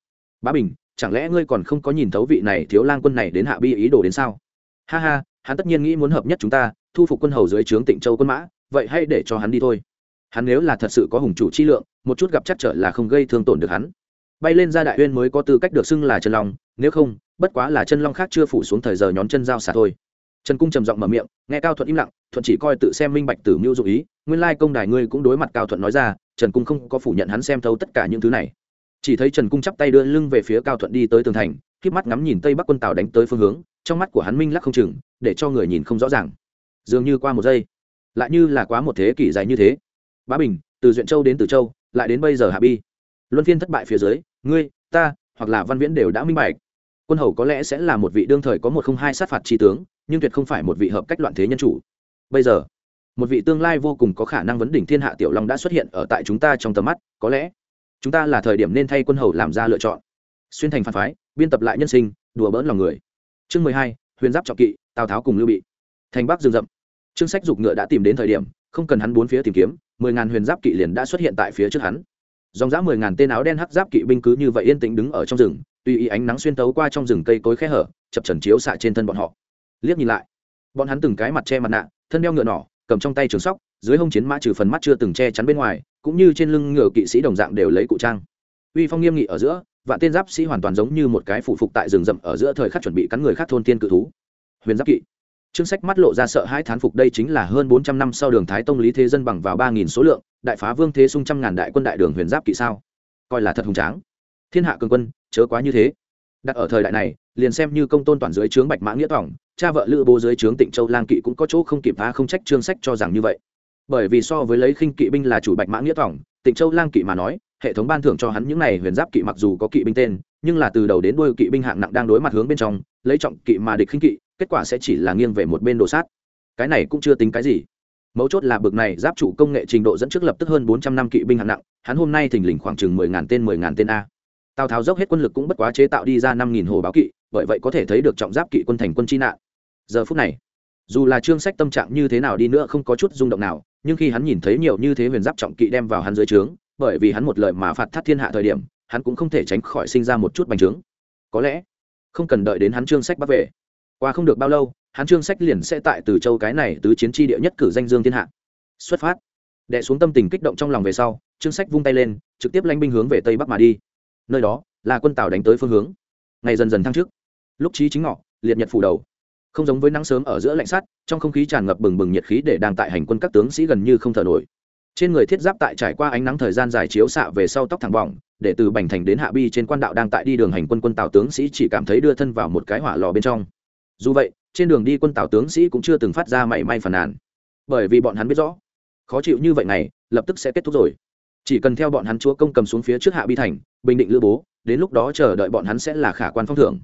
Bá bình, chẳng lẽ ngươi còn không có nhìn thấu vị này thiếu lang quân này đến hạ bi ý đồ đến sao? Ha ha, hắn tất nhiên nghĩ muốn hợp nhất chúng ta, thu phục quân hầu dưới trướng tịnh châu quân mã, vậy hãy để cho hắn đi thôi. Hắn nếu là thật sự có hùng chủ chi lượng, một chút gặp chắc trở là không gây thương tổn được hắn bay lên ra đại uyên mới có tư cách được xưng là chân long, nếu không, bất quá là chân long khác chưa phủ xuống thời giờ nhón chân dao xả thôi. Trần cung trầm giọng mở miệng, nghe cao thuận im lặng, thuận chỉ coi tự xem minh bạch tử mưu dụ ý, nguyên lai công đài ngươi cũng đối mặt cao thuận nói ra, trần cung không có phủ nhận hắn xem thấu tất cả những thứ này. Chỉ thấy trần cung chắp tay đưa lưng về phía cao thuận đi tới tường thành k mắt ngắm nhìn tây bắc quân tàu đánh tới phương hướng, trong mắt của hắn minh lắc không chừng, để cho người nhìn không rõ ràng. Dường như qua một giây, lại như là quá một thế kỷ dài như thế. Bá bình, từ duyện châu đến từ châu, lại đến bây giờ hạ bi luân phiên thất bại phía dưới, ngươi, ta, hoặc là văn viễn đều đã minh bạch. Quân hầu có lẽ sẽ là một vị đương thời có một không hai sát phạt tri tướng, nhưng tuyệt không phải một vị hợp cách loạn thế nhân chủ. Bây giờ, một vị tương lai vô cùng có khả năng vấn đỉnh thiên hạ tiểu long đã xuất hiện ở tại chúng ta trong tầm mắt, có lẽ, chúng ta là thời điểm nên thay quân hầu làm ra lựa chọn. Xuyên thành phản phái, biên tập lại nhân sinh, đùa bỡn lòng người. Chương mười hai, huyền giáp trọng kỵ, tào tháo cùng lưu bị. Thành bắc rừng rậm. Chương sách dục ngựa đã tìm đến thời điểm, không cần hắn bốn phía tìm kiếm, mười ngàn huyền giáp kỵ liền đã xuất hiện tại phía trước hắn dòng dã mười ngàn tên áo đen hắc giáp kỵ binh cứ như vậy yên tĩnh đứng ở trong rừng, tùy ý ánh nắng xuyên tấu qua trong rừng cây cối khe hở, chập trần chiếu xạ trên thân bọn họ. Liếc nhìn lại, bọn hắn từng cái mặt che mặt nạ, thân đeo ngựa nỏ, cầm trong tay trường sóc, dưới hông chiến mã trừ phần mắt chưa từng che chắn bên ngoài, cũng như trên lưng ngựa kỵ sĩ đồng dạng đều lấy cụ trang. Uy phong nghiêm nghị ở giữa và tên giáp sĩ hoàn toàn giống như một cái phụ phục tại rừng rậm ở giữa thời khắc chuẩn bị cắn người khác thôn tiên cự thú. Huyền giáp kỵ. Trương Sách mắt lộ ra sợ hãi thán phục đây chính là hơn bốn trăm năm sau Đường Thái Tông Lý Thế Dân bằng vào ba nghìn số lượng, đại phá Vương Thế Sung trăm ngàn đại quân đại đường huyền giáp kỵ sao? Coi là thật hùng tráng. Thiên hạ cường quân, chớ quá như thế. Đặt ở thời đại này, liền xem như công tôn toàn dưới trướng Bạch Mã Nghĩa Tổng, cha vợ Lữ Bố dưới trướng Tịnh Châu Lang kỵ cũng có chỗ không kịp phá không trách Trương Sách cho rằng như vậy. Bởi vì so với lấy khinh kỵ binh là chủ Bạch Mã Nghĩa Tổng, Tịnh Châu Lang kỵ mà nói, hệ thống ban thưởng cho hắn những này huyền giáp kỵ mặc dù có kỵ binh tên, nhưng là từ đầu đến đuôi kỵ binh hạng nặng đang đối mặt hướng bên trong, lấy trọng kỵ mà địch khinh kỵ, kết quả sẽ chỉ là nghiêng về một bên đồ sát. Cái này cũng chưa tính cái gì. Mấu chốt là bực này giáp trụ công nghệ trình độ dẫn trước lập tức hơn bốn trăm năm kỵ binh hạng nặng, hắn hôm nay thình lình khoảng chừng mười ngàn tên, mười ngàn tên a. Tào tháo dốc hết quân lực cũng bất quá chế tạo đi ra năm nghìn hồ báo kỵ, bởi vậy có thể thấy được trọng giáp kỵ quân thành quân chi nạn. Giờ phút này, dù là trương sách tâm trạng như thế nào đi nữa không có chút rung động nào, nhưng khi hắn nhìn thấy nhiều như thế huyền giáp trọng kỵ đem vào hắn dưới trướng, bởi vì hắn một lời mà phạt thắt thiên hạ thời điểm, hắn cũng không thể tránh khỏi sinh ra một chút bành trướng. Có lẽ không cần đợi đến hắn trương sách bắt về qua không được bao lâu, hắn trương sách liền sẽ tại từ châu cái này tứ chiến tri địa nhất cử danh dương thiên hạ. Xuất phát. Đệ xuống tâm tình kích động trong lòng về sau, trương sách vung tay lên, trực tiếp lanh binh hướng về tây bắc mà đi. Nơi đó, là quân tàu đánh tới phương hướng. Ngày dần dần thăng trước lúc trí chính ngọ, liệt nhật phủ đầu. Không giống với nắng sớm ở giữa lạnh sắt, trong không khí tràn ngập bừng bừng nhiệt khí để đang tại hành quân các tướng sĩ gần như không thở nổi. Trên người thiết giáp tại trải qua ánh nắng thời gian dài chiếu xạ về sau tóc thẳng bỏng, để từ bành thành đến hạ bi trên quan đạo đang tại đi đường hành quân quân tàu tướng sĩ chỉ cảm thấy đưa thân vào một cái hỏa lò bên trong dù vậy, trên đường đi quân tào tướng sĩ cũng chưa từng phát ra mảy may phàn nàn. Bởi vì bọn hắn biết rõ, khó chịu như vậy này, lập tức sẽ kết thúc rồi. Chỉ cần theo bọn hắn chúa công cầm xuống phía trước hạ bi thành, bình định lữ bố, đến lúc đó chờ đợi bọn hắn sẽ là khả quan phong thưởng.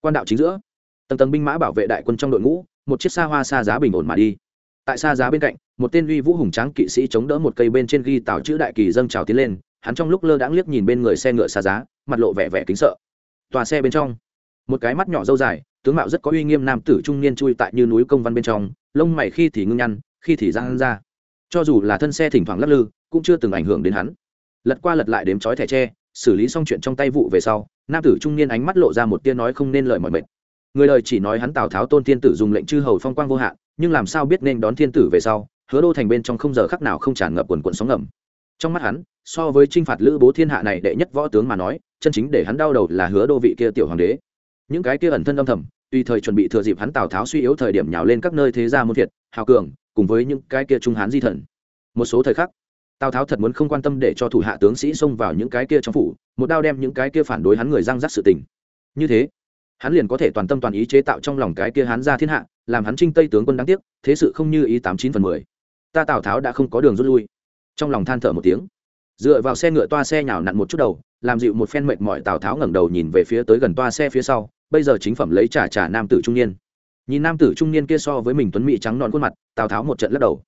Quan đạo chính giữa, tầng tầng binh mã bảo vệ đại quân trong đội ngũ, một chiếc xa hoa xa giá bình ổn mà đi. Tại xa giá bên cạnh, một tên uy vũ hùng tráng kỵ sĩ chống đỡ một cây bên trên ghi tào chữ đại kỳ dâng trào tiến lên, hắn trong lúc lơ đãng liếc nhìn bên người xe ngựa xa giá, mặt lộ vẻ vẻ kính sợ. Tòa xe bên trong, một cái mắt nhỏ dâu dài tướng mạo rất có uy nghiêm nam tử trung niên chui tại như núi công văn bên trong, lông mày khi thì ngưng nhăn, khi thì giang ra. Cho dù là thân xe thỉnh thoảng lắc lư, cũng chưa từng ảnh hưởng đến hắn. Lật qua lật lại đếm chói thẻ tre, xử lý xong chuyện trong tay vụ về sau, nam tử trung niên ánh mắt lộ ra một tia nói không nên lời mọi mệt. Người lời chỉ nói hắn tào tháo tôn thiên tử dùng lệnh chư hầu phong quang vô hạn, nhưng làm sao biết nên đón thiên tử về sau, hứa đô thành bên trong không giờ khắc nào không tràn ngập quần quần sóng ngầm. Trong mắt hắn, so với t r i n h phạt lữ bố thiên hạ này đệ nhất võ tướng mà nói, chân chính để hắn đau đầu là hứa đô vị kia tiểu hoàng đế những cái kia ẩn thân âm thầm, tùy thời chuẩn bị thừa dịp hắn tào tháo suy yếu thời điểm nhào lên các nơi thế gia muôn thiệt hào cường, cùng với những cái kia trung hán di thần. Một số thời khắc, tào tháo thật muốn không quan tâm để cho thủ hạ tướng sĩ xông vào những cái kia trong phủ, một đao đem những cái kia phản đối hắn người răng rắc sự tình. Như thế, hắn liền có thể toàn tâm toàn ý chế tạo trong lòng cái kia hắn ra thiên hạ, làm hắn trinh tây tướng quân đáng tiếc, thế sự không như ý tám chín phần mười. Ta tào tháo đã không có đường rút lui. Trong lòng than thở một tiếng, dựa vào xe ngựa toa xe nhào nặn một chút đầu, làm dịu một phen mệt mỏi, tào tháo ngẩng đầu nhìn về phía tới gần toa xe phía sau bây giờ chính phẩm lấy trà trà nam tử trung niên. Nhìn nam tử trung niên kia so với mình tuấn mỹ trắng non khuôn mặt, tào tháo một trận lắc đầu.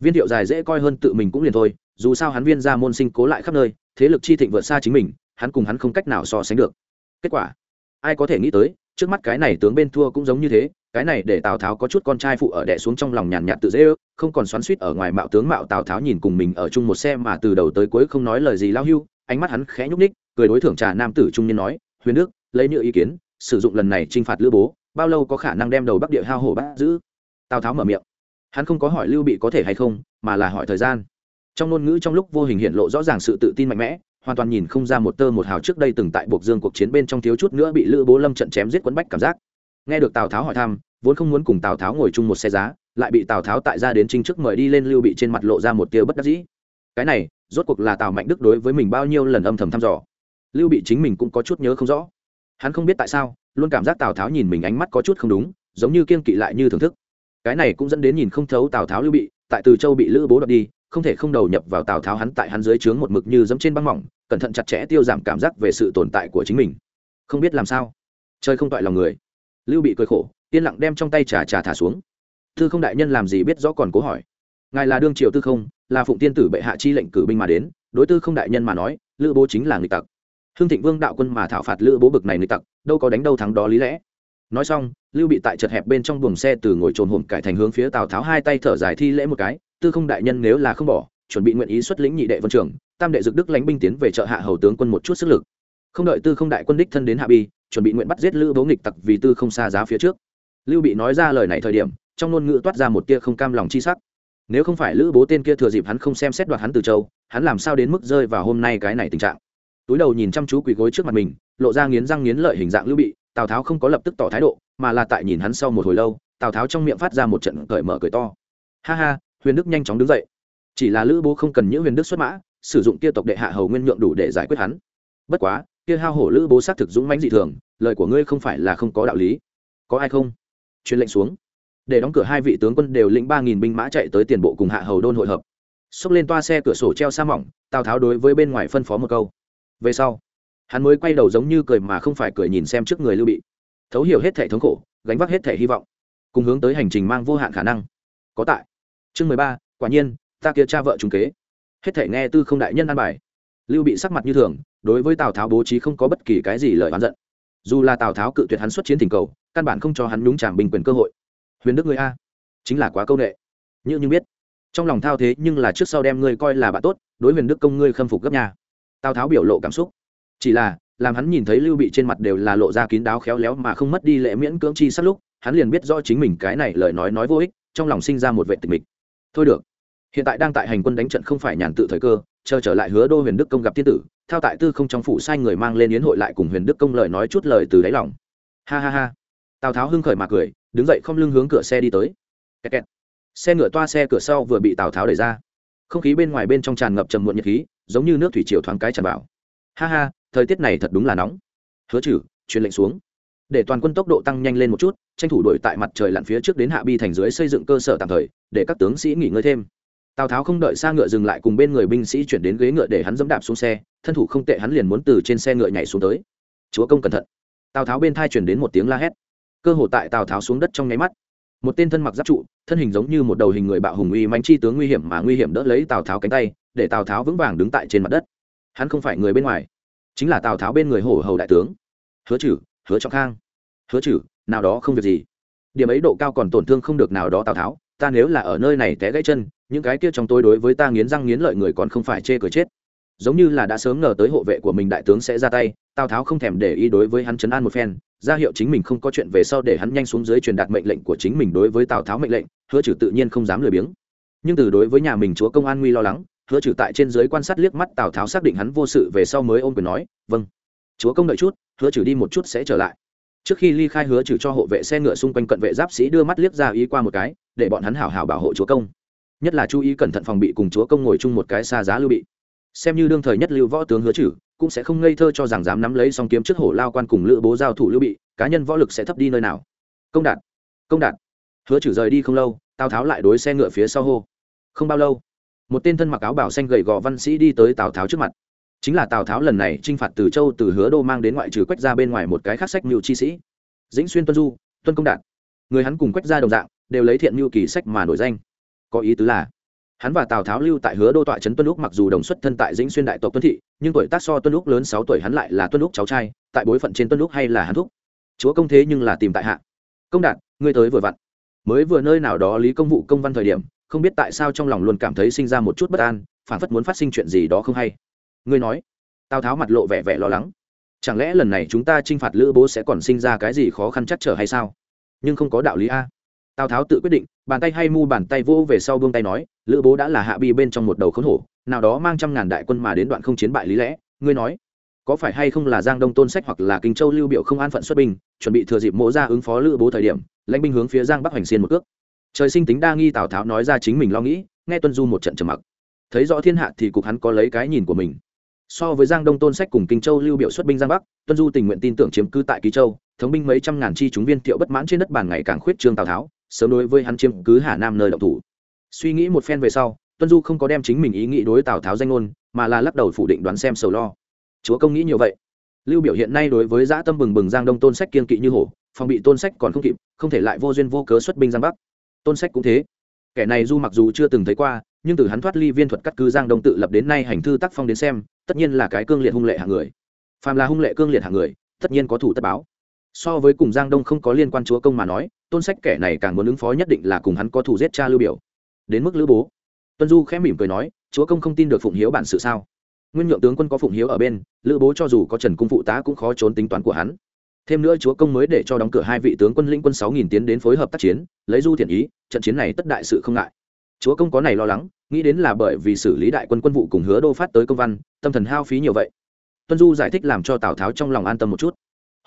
Viên thiệu dài dễ coi hơn tự mình cũng liền thôi, dù sao hắn viên ra môn sinh cố lại khắp nơi, thế lực chi thịnh vượt xa chính mình, hắn cùng hắn không cách nào so sánh được. Kết quả, ai có thể nghĩ tới, trước mắt cái này tướng bên thua cũng giống như thế, cái này để tào tháo có chút con trai phụ ở đẻ xuống trong lòng nhàn nhạt tự dễ ước, không còn xoắn suýt ở ngoài mạo tướng mạo tào tháo nhìn cùng mình ở chung một xe mà từ đầu tới cuối không nói lời gì lao hưu, ánh mắt hắn khẽ nhúc ních cười đối thưởng trà nam tử trung niên nói, huyền đức, lấy nhựa ý kiến sử dụng lần này t r i n h phạt lữ bố, bao lâu có khả năng đem đầu bắc địa hao hổ bắt giữ? Tào tháo mở miệng. Hắn không có hỏi lưu bị có thể hay không, mà là hỏi thời gian. Trong ngôn ngữ trong lúc vô hình hiện lộ rõ ràng sự tự tin mạnh mẽ, hoàn toàn nhìn không ra một tơ một hào trước đây từng tại buộc dương cuộc chiến bên trong thiếu chút nữa bị lữ bố lâm trận chém giết quấn bách cảm giác. Nghe được tào tháo hỏi thăm, vốn không muốn cùng tào tháo ngồi chung một xe giá, lại bị tào tháo tại ra đến trinh trước mời đi lên lưu bị trên mặt lộ ra một tia bất đắc dĩ. Cái này, rốt cuộc là tào mạnh đức đối với mình bao nhiêu lần âm thầm thăm dò. Lưu bị chính mình cũng có chút nhớ không rõ hắn không biết tại sao, luôn cảm giác tào tháo nhìn mình ánh mắt có chút không đúng, giống như kiên kỵ lại như thưởng thức. Cái này cũng dẫn đến nhìn không thấu tào tháo lưu bị, tại từ châu bị lữ bố đoạt đi, không thể không đầu nhập vào tào tháo hắn tại hắn dưới trướng một mực như dẫm trên băng mỏng, cẩn thận chặt chẽ tiêu giảm cảm giác về sự tồn tại của chính mình. Không biết làm sao. Chơi không toại lòng người. Lưu bị cười khổ, yên lặng đem trong tay trà trà thả xuống. Tư không đại nhân làm gì biết rõ còn cố hỏi. Ngài là đương triều tư không, là phụng tiên tử bệ hạ chi lệnh cử binh mà đến, đối tư không đại nhân mà nói, lữ bố chính là nghịch tặc hương thịnh vương đạo quân mà thảo phạt lữ bố bực này nịch tặc, đâu có đánh đâu thắng đó lý lẽ. Nói xong, lưu bị tại chật hẹp bên trong buồng xe từ ngồi trồn hồn cải thành hướng phía tào tháo hai tay thở dài thi lễ một cái, tư không đại nhân nếu là không bỏ, chuẩn bị nguyện ý xuất lĩnh nhị đệ vân trưởng tam đệ dực đức lãnh binh tiến về trợ hạ hầu tướng quân một chút sức lực. Không đợi tư không đại quân đích thân đến hạ bi, chuẩn bị nguyện bắt giết lữ bố nghịch tặc vì tư không xa giá phía trước. Lưu bị nói ra lời này thời điểm, trong ngôn ngữ toát ra một tia không cam lòng chi sắc. Nếu không phải lữ bố tên kia thừa dịp hắn không xem xét đoạt hắn từ châu, hắn làm sao đến mức rơi vào hôm nay cái này tình trạng? Túi đầu nhìn chăm chú quỳ gối trước mặt mình, lộ ra nghiến răng nghiến lợi hình dạng lưu bị, tào tháo không có lập tức tỏ thái độ, mà là tại nhìn hắn sau một hồi lâu, tào tháo trong miệng phát ra một trận cởi mở cười to. Ha ha, huyền đức nhanh chóng đứng dậy. Chỉ là lữ bố không cần những huyền đức xuất mã, sử dụng kia tộc đệ hạ hầu nguyên nhượng đủ để giải quyết hắn. Bất quá, kia hao hổ lữ bố xác thực dũng mãnh dị thường, lời của ngươi không phải là không có đạo lý. Có ai không? Truyền lệnh xuống. Để đóng cửa hai vị tướng quân đều lĩnh ba nghìn binh mã chạy tới tiền bộ cùng hạ hầu đôn hội hợp. Xốc lên toa xe cửa sổ treo sa mỏng, tào tháo đối với bên ngoài phân phó một câu về sau, hắn mới quay đầu giống như cười mà không phải cười nhìn xem trước người lưu bị. Thấu hiểu hết thể thống khổ, gánh vác hết thể hy vọng, cùng hướng tới hành trình mang vô hạn khả năng. Có tại. Chương mười ba, quả nhiên, ta kia cha vợ trúng kế. Hết thể nghe tư không đại nhân an bài. Lưu bị sắc mặt như thường, đối với tào tháo bố trí không có bất kỳ cái gì lời oán giận. Dù là tào tháo cự tuyệt hắn xuất chiến thỉnh cầu, căn bản không cho hắn nhúng tràng bình quyền cơ hội. Huyền đức người a, chính là quá công nghệ như như biết, trong lòng thao thế nhưng là trước sau đem ngươi coi là bạn tốt, đối huyền đức công ngươi khâm phục gấp nhà tào tháo biểu lộ cảm xúc. Chỉ là, làm hắn nhìn thấy lưu bị trên mặt đều là lộ ra kín đáo khéo léo mà không mất đi lệ miễn cưỡng chi sát lúc, hắn liền biết rõ chính mình cái này lời nói nói vô ích, trong lòng sinh ra một vệ tịch mịch. Thôi được. Hiện tại đang tại hành quân đánh trận không phải nhàn tự thời cơ, chờ trở lại hứa đô huyền đức công gặp thiên tử theo tại tư không trong phủ sai người mang lên yến hội lại cùng huyền đức công lời nói chút lời từ đáy lòng. Ha ha ha. Tào tháo hưng khởi mà cười, đứng dậy không lưng hướng cửa xe đi tới. Kẹt kẹt. xe ngựa toa xe cửa sau vừa bị tào tháo đẩy ra. Không khí bên ngoài bên trong tràn ngập trầm muộn nhiệt khí giống như nước thủy triều thoáng cái tràn vào. Ha ha, thời tiết này thật đúng là nóng. Hứa chử truyền lệnh xuống. Để toàn quân tốc độ tăng nhanh lên một chút, tranh thủ đuổi tại mặt trời lặn phía trước đến hạ bi thành dưới xây dựng cơ sở tạm thời, để các tướng sĩ nghỉ ngơi thêm. Tào tháo không đợi xa ngựa dừng lại cùng bên người binh sĩ chuyển đến ghế ngựa để hắn dẫm đạp xuống xe, thân thủ không tệ hắn liền muốn từ trên xe ngựa nhảy xuống tới. Chúa công cẩn thận. Tào tháo bên thai chuyển đến một tiếng la hét. Cơ hồ tại tào tháo xuống đất trong nháy mắt một tên thân mặc giáp trụ, thân hình giống như một đầu hình người bạo hùng uy manh chi tướng nguy hiểm mà nguy hiểm đỡ lấy tào tháo cánh tay, để tào tháo vững vàng đứng tại trên mặt đất. Hắn không phải người bên ngoài, chính là tào tháo bên người hổ hầu đại tướng. Hứa chử hứa trọng khang. Hứa chử nào đó không việc gì. Điểm ấy độ cao còn tổn thương không được nào đó tào tháo, ta nếu là ở nơi này té gãy chân, những cái kia trong tôi đối với ta nghiến răng nghiến lợi người còn không phải chê cười chết. Giống như là đã sớm ngờ tới hộ vệ của mình đại tướng sẽ ra tay, tào tháo không thèm để ý đối với hắn chấn an một phen ra hiệu chính mình không có chuyện về sau để hắn nhanh xuống dưới truyền đạt mệnh lệnh của chính mình đối với tào tháo mệnh lệnh, hứa trừ tự nhiên không dám lười biếng. Nhưng từ đối với nhà mình chúa công an nguy lo lắng, hứa trừ tại trên dưới quan sát liếc mắt tào tháo xác định hắn vô sự về sau mới ôm quyền nói vâng. Chúa công đợi chút, hứa trừ đi một chút sẽ trở lại. Trước khi ly khai hứa trừ cho hộ vệ xe ngựa xung quanh cận vệ giáp sĩ đưa mắt liếc ra ý qua một cái, để bọn hắn hảo hảo bảo hộ chúa công. Nhất là chú ý cẩn thận phòng bị cùng chúa công ngồi chung một cái xa giá lưu bị. Xem như đương thời nhất lưu võ tướng hứa trừ cũng sẽ không ngây thơ cho rằng dám nắm lấy song kiếm trước hổ lao quan cùng lữ bố giao thủ lưu bị, cá nhân võ lực sẽ thấp đi nơi nào. Công đạt công đạt. Hứa trừ rời đi không lâu, tào tháo lại đối xe ngựa phía sau hô. Không bao lâu, một tên thân mặc áo bảo xanh gầy gò văn sĩ đi tới tào tháo trước mặt. Chính là tào tháo lần này t r i n h phạt từ châu từ hứa đô mang đến ngoại trừ quách ra bên ngoài một cái khác sách mưu chi sĩ. Dĩnh xuyên tuân du, tuân công đạt. Người hắn cùng quách ra đồng dạng, đều lấy thiện mưu kỳ sách mà nổi danh. Có ý tứ là hắn và tào tháo lưu tại hứa đô tọa trấn tuân lúc mặc dù đồng xuất thân tại dĩnh xuyên đại tộc tuân thị, nhưng tuổi tác so tuân lúc lớn sáu tuổi hắn lại là tuân lúc cháu trai, tại bối phận trên tuân lúc hay là hắn thúc. Chúa công thế nhưng là tìm tại hạ. Công đạt, ngươi tới vừa vặn. Mới vừa nơi nào đó lý công vụ công văn thời điểm, không biết tại sao trong lòng luôn cảm thấy sinh ra một chút bất an, phản phất muốn phát sinh chuyện gì đó không hay. Ngươi nói. Tào tháo mặt lộ vẻ vẻ lo lắng. Chẳng lẽ lần này chúng ta t r i n h phạt lữ bố sẽ còn sinh ra cái gì khó khăn chắc trở hay sao? Nhưng không có đạo lý a tào tháo tự quyết định, bàn tay hay mu bàn tay vỗ về sau buông tay nói, lữ bố đã là hạ bi bên trong một đầu khốn hổ, nào đó mang trăm ngàn đại quân mà đến đoạn không chiến bại lý lẽ. Ngươi nói, có phải hay không là giang đông tôn sách hoặc là kinh châu lưu biểu không an phận xuất binh, chuẩn bị thừa dịp mỗ ra ứng phó lữ bố thời điểm, lãnh binh hướng phía giang bắc hoành xiên một cước? Trời sinh tính đa nghi tào tháo nói ra chính mình lo nghĩ, nghe tuân du một trận trầm mặc. Thấy rõ thiên hạ thì cục hắn có lấy cái nhìn của mình. So với giang đông tôn sách cùng kinh châu lưu biểu xuất binh giang bắc, tuân du tình nguyện tin tưởng chiếm cư tại ký châu, thống binh mấy trăm ngàn chi chúng viên thiệu bất mãn trên đất bàn ngày càng khuyết trương tào tháo sớm đối với hắn chiếm cứ hà nam nơi động thủ. Suy nghĩ một phen về sau, tuân du không có đem chính mình ý nghĩ đối tào tháo danh ngôn, mà là lắc đầu phủ định đoán xem sầu lo. Chúa công nghĩ nhiều vậy. Lưu biểu hiện nay đối với dã tâm bừng bừng giang đông tôn sách kiên kỵ như hổ, phòng bị tôn sách còn không kịp, không thể lại vô duyên vô cớ xuất binh giang bắc. Tôn sách cũng thế. Kẻ này du mặc dù chưa từng thấy qua, nhưng từ hắn thoát ly viên thuật cắt cư giang đông tự lập đến nay hành thư tác phong đến xem, tất nhiên là cái cương liệt hung lệ hạng người. Phàm là hung lệ cương liệt hạng người, tất nhiên có thủ tất báo. So với cùng giang đông không có liên quan chúa công mà nói tôn sách kẻ này càng muốn ứng phó nhất định là cùng hắn có thủ giết cha lưu biểu. Đến mức lữ bố. Tuân du khẽ mỉm cười nói, chúa công không tin được phụng hiếu bản sự sao? Nguyên nhượng tướng quân có phụng hiếu ở bên, lữ bố cho dù có trần cung phụ tá cũng khó trốn tính toán của hắn. Thêm nữa chúa công mới để cho đóng cửa hai vị tướng quân lĩnh quân sáu nghìn tiến đến phối hợp tác chiến, lấy du thiện ý, trận chiến này tất đại sự không ngại. Chúa công có này lo lắng, nghĩ đến là bởi vì xử lý đại quân quân vụ cùng hứa đô phát tới công văn, tâm thần hao phí nhiều vậy. Tuân du giải thích làm cho tào tháo trong lòng an tâm một chút.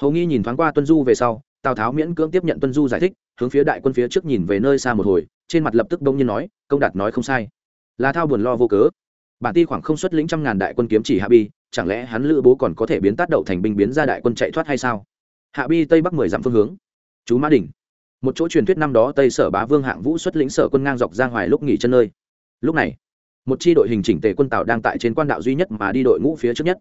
Hầu nghi nhìn thoáng qua tuân du về sau tào tháo miễn cưỡng tiếp nhận tuân du giải thích, hướng phía đại quân phía trước nhìn về nơi xa một hồi, trên mặt lập tức đông nhiên nói, công đạt nói không sai. Là thao buồn lo vô cớ. Bản ti khoảng không xuất lĩnh trăm ngàn đại quân kiếm chỉ hạ bi, chẳng lẽ hắn lữ bố còn có thể biến tát đậu thành binh biến ra đại quân chạy thoát hay sao? Hạ bi tây bắc mười dặm phương hướng. Chú mã đình một chỗ truyền thuyết năm đó tây sở bá vương hạng vũ xuất lĩnh sở quân ngang dọc giang hoài lúc nghỉ chân nơi. Lúc này, một chi đội hình chỉnh tề quân tàu đang tại trên quan đạo duy nhất mà đi đội ngũ phía trước nhất.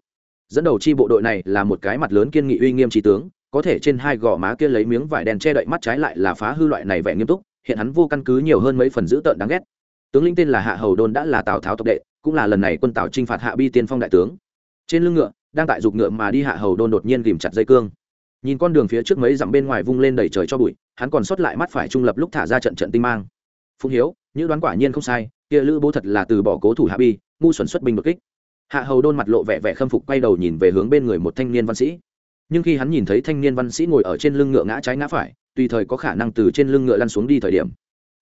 Dẫn đầu chi bộ đội này là một cái mặt lớn kiên nghị uy nghiêm trí tướng có thể trên hai gò má kia lấy miếng vải đen che đậy mắt trái lại là phá hư loại này vẻ nghiêm túc, hiện hắn vô căn cứ nhiều hơn mấy phần dữ tợn đáng ghét. Tướng lĩnh tên là hạ hầu đôn đã là tào tháo tộc đệ, cũng là lần này quân tào chinh phạt hạ bi tiên phong đại tướng. Trên lưng ngựa, đang tại giục ngựa mà đi hạ hầu đôn đột nhiên ghìm chặt dây cương. Nhìn con đường phía trước mấy dặm bên ngoài vung lên đầy trời cho bụi, hắn còn sót lại mắt phải trung lập lúc thả ra trận trận tinh mang. Phụng hiếu như đoán quả nhiên không sai, kia lữ bố thật là từ bỏ cố thủ hạ bi, ngu xuẩn xuất binh đột kích. Hạ hầu đôn mặt lộ vẻ vẻ khâm phục, quay đầu nhìn về hướng bên người một thanh niên văn sĩ nhưng khi hắn nhìn thấy thanh niên văn sĩ ngồi ở trên lưng ngựa ngã trái ngã phải, tùy thời có khả năng từ trên lưng ngựa lăn xuống đi thời điểm.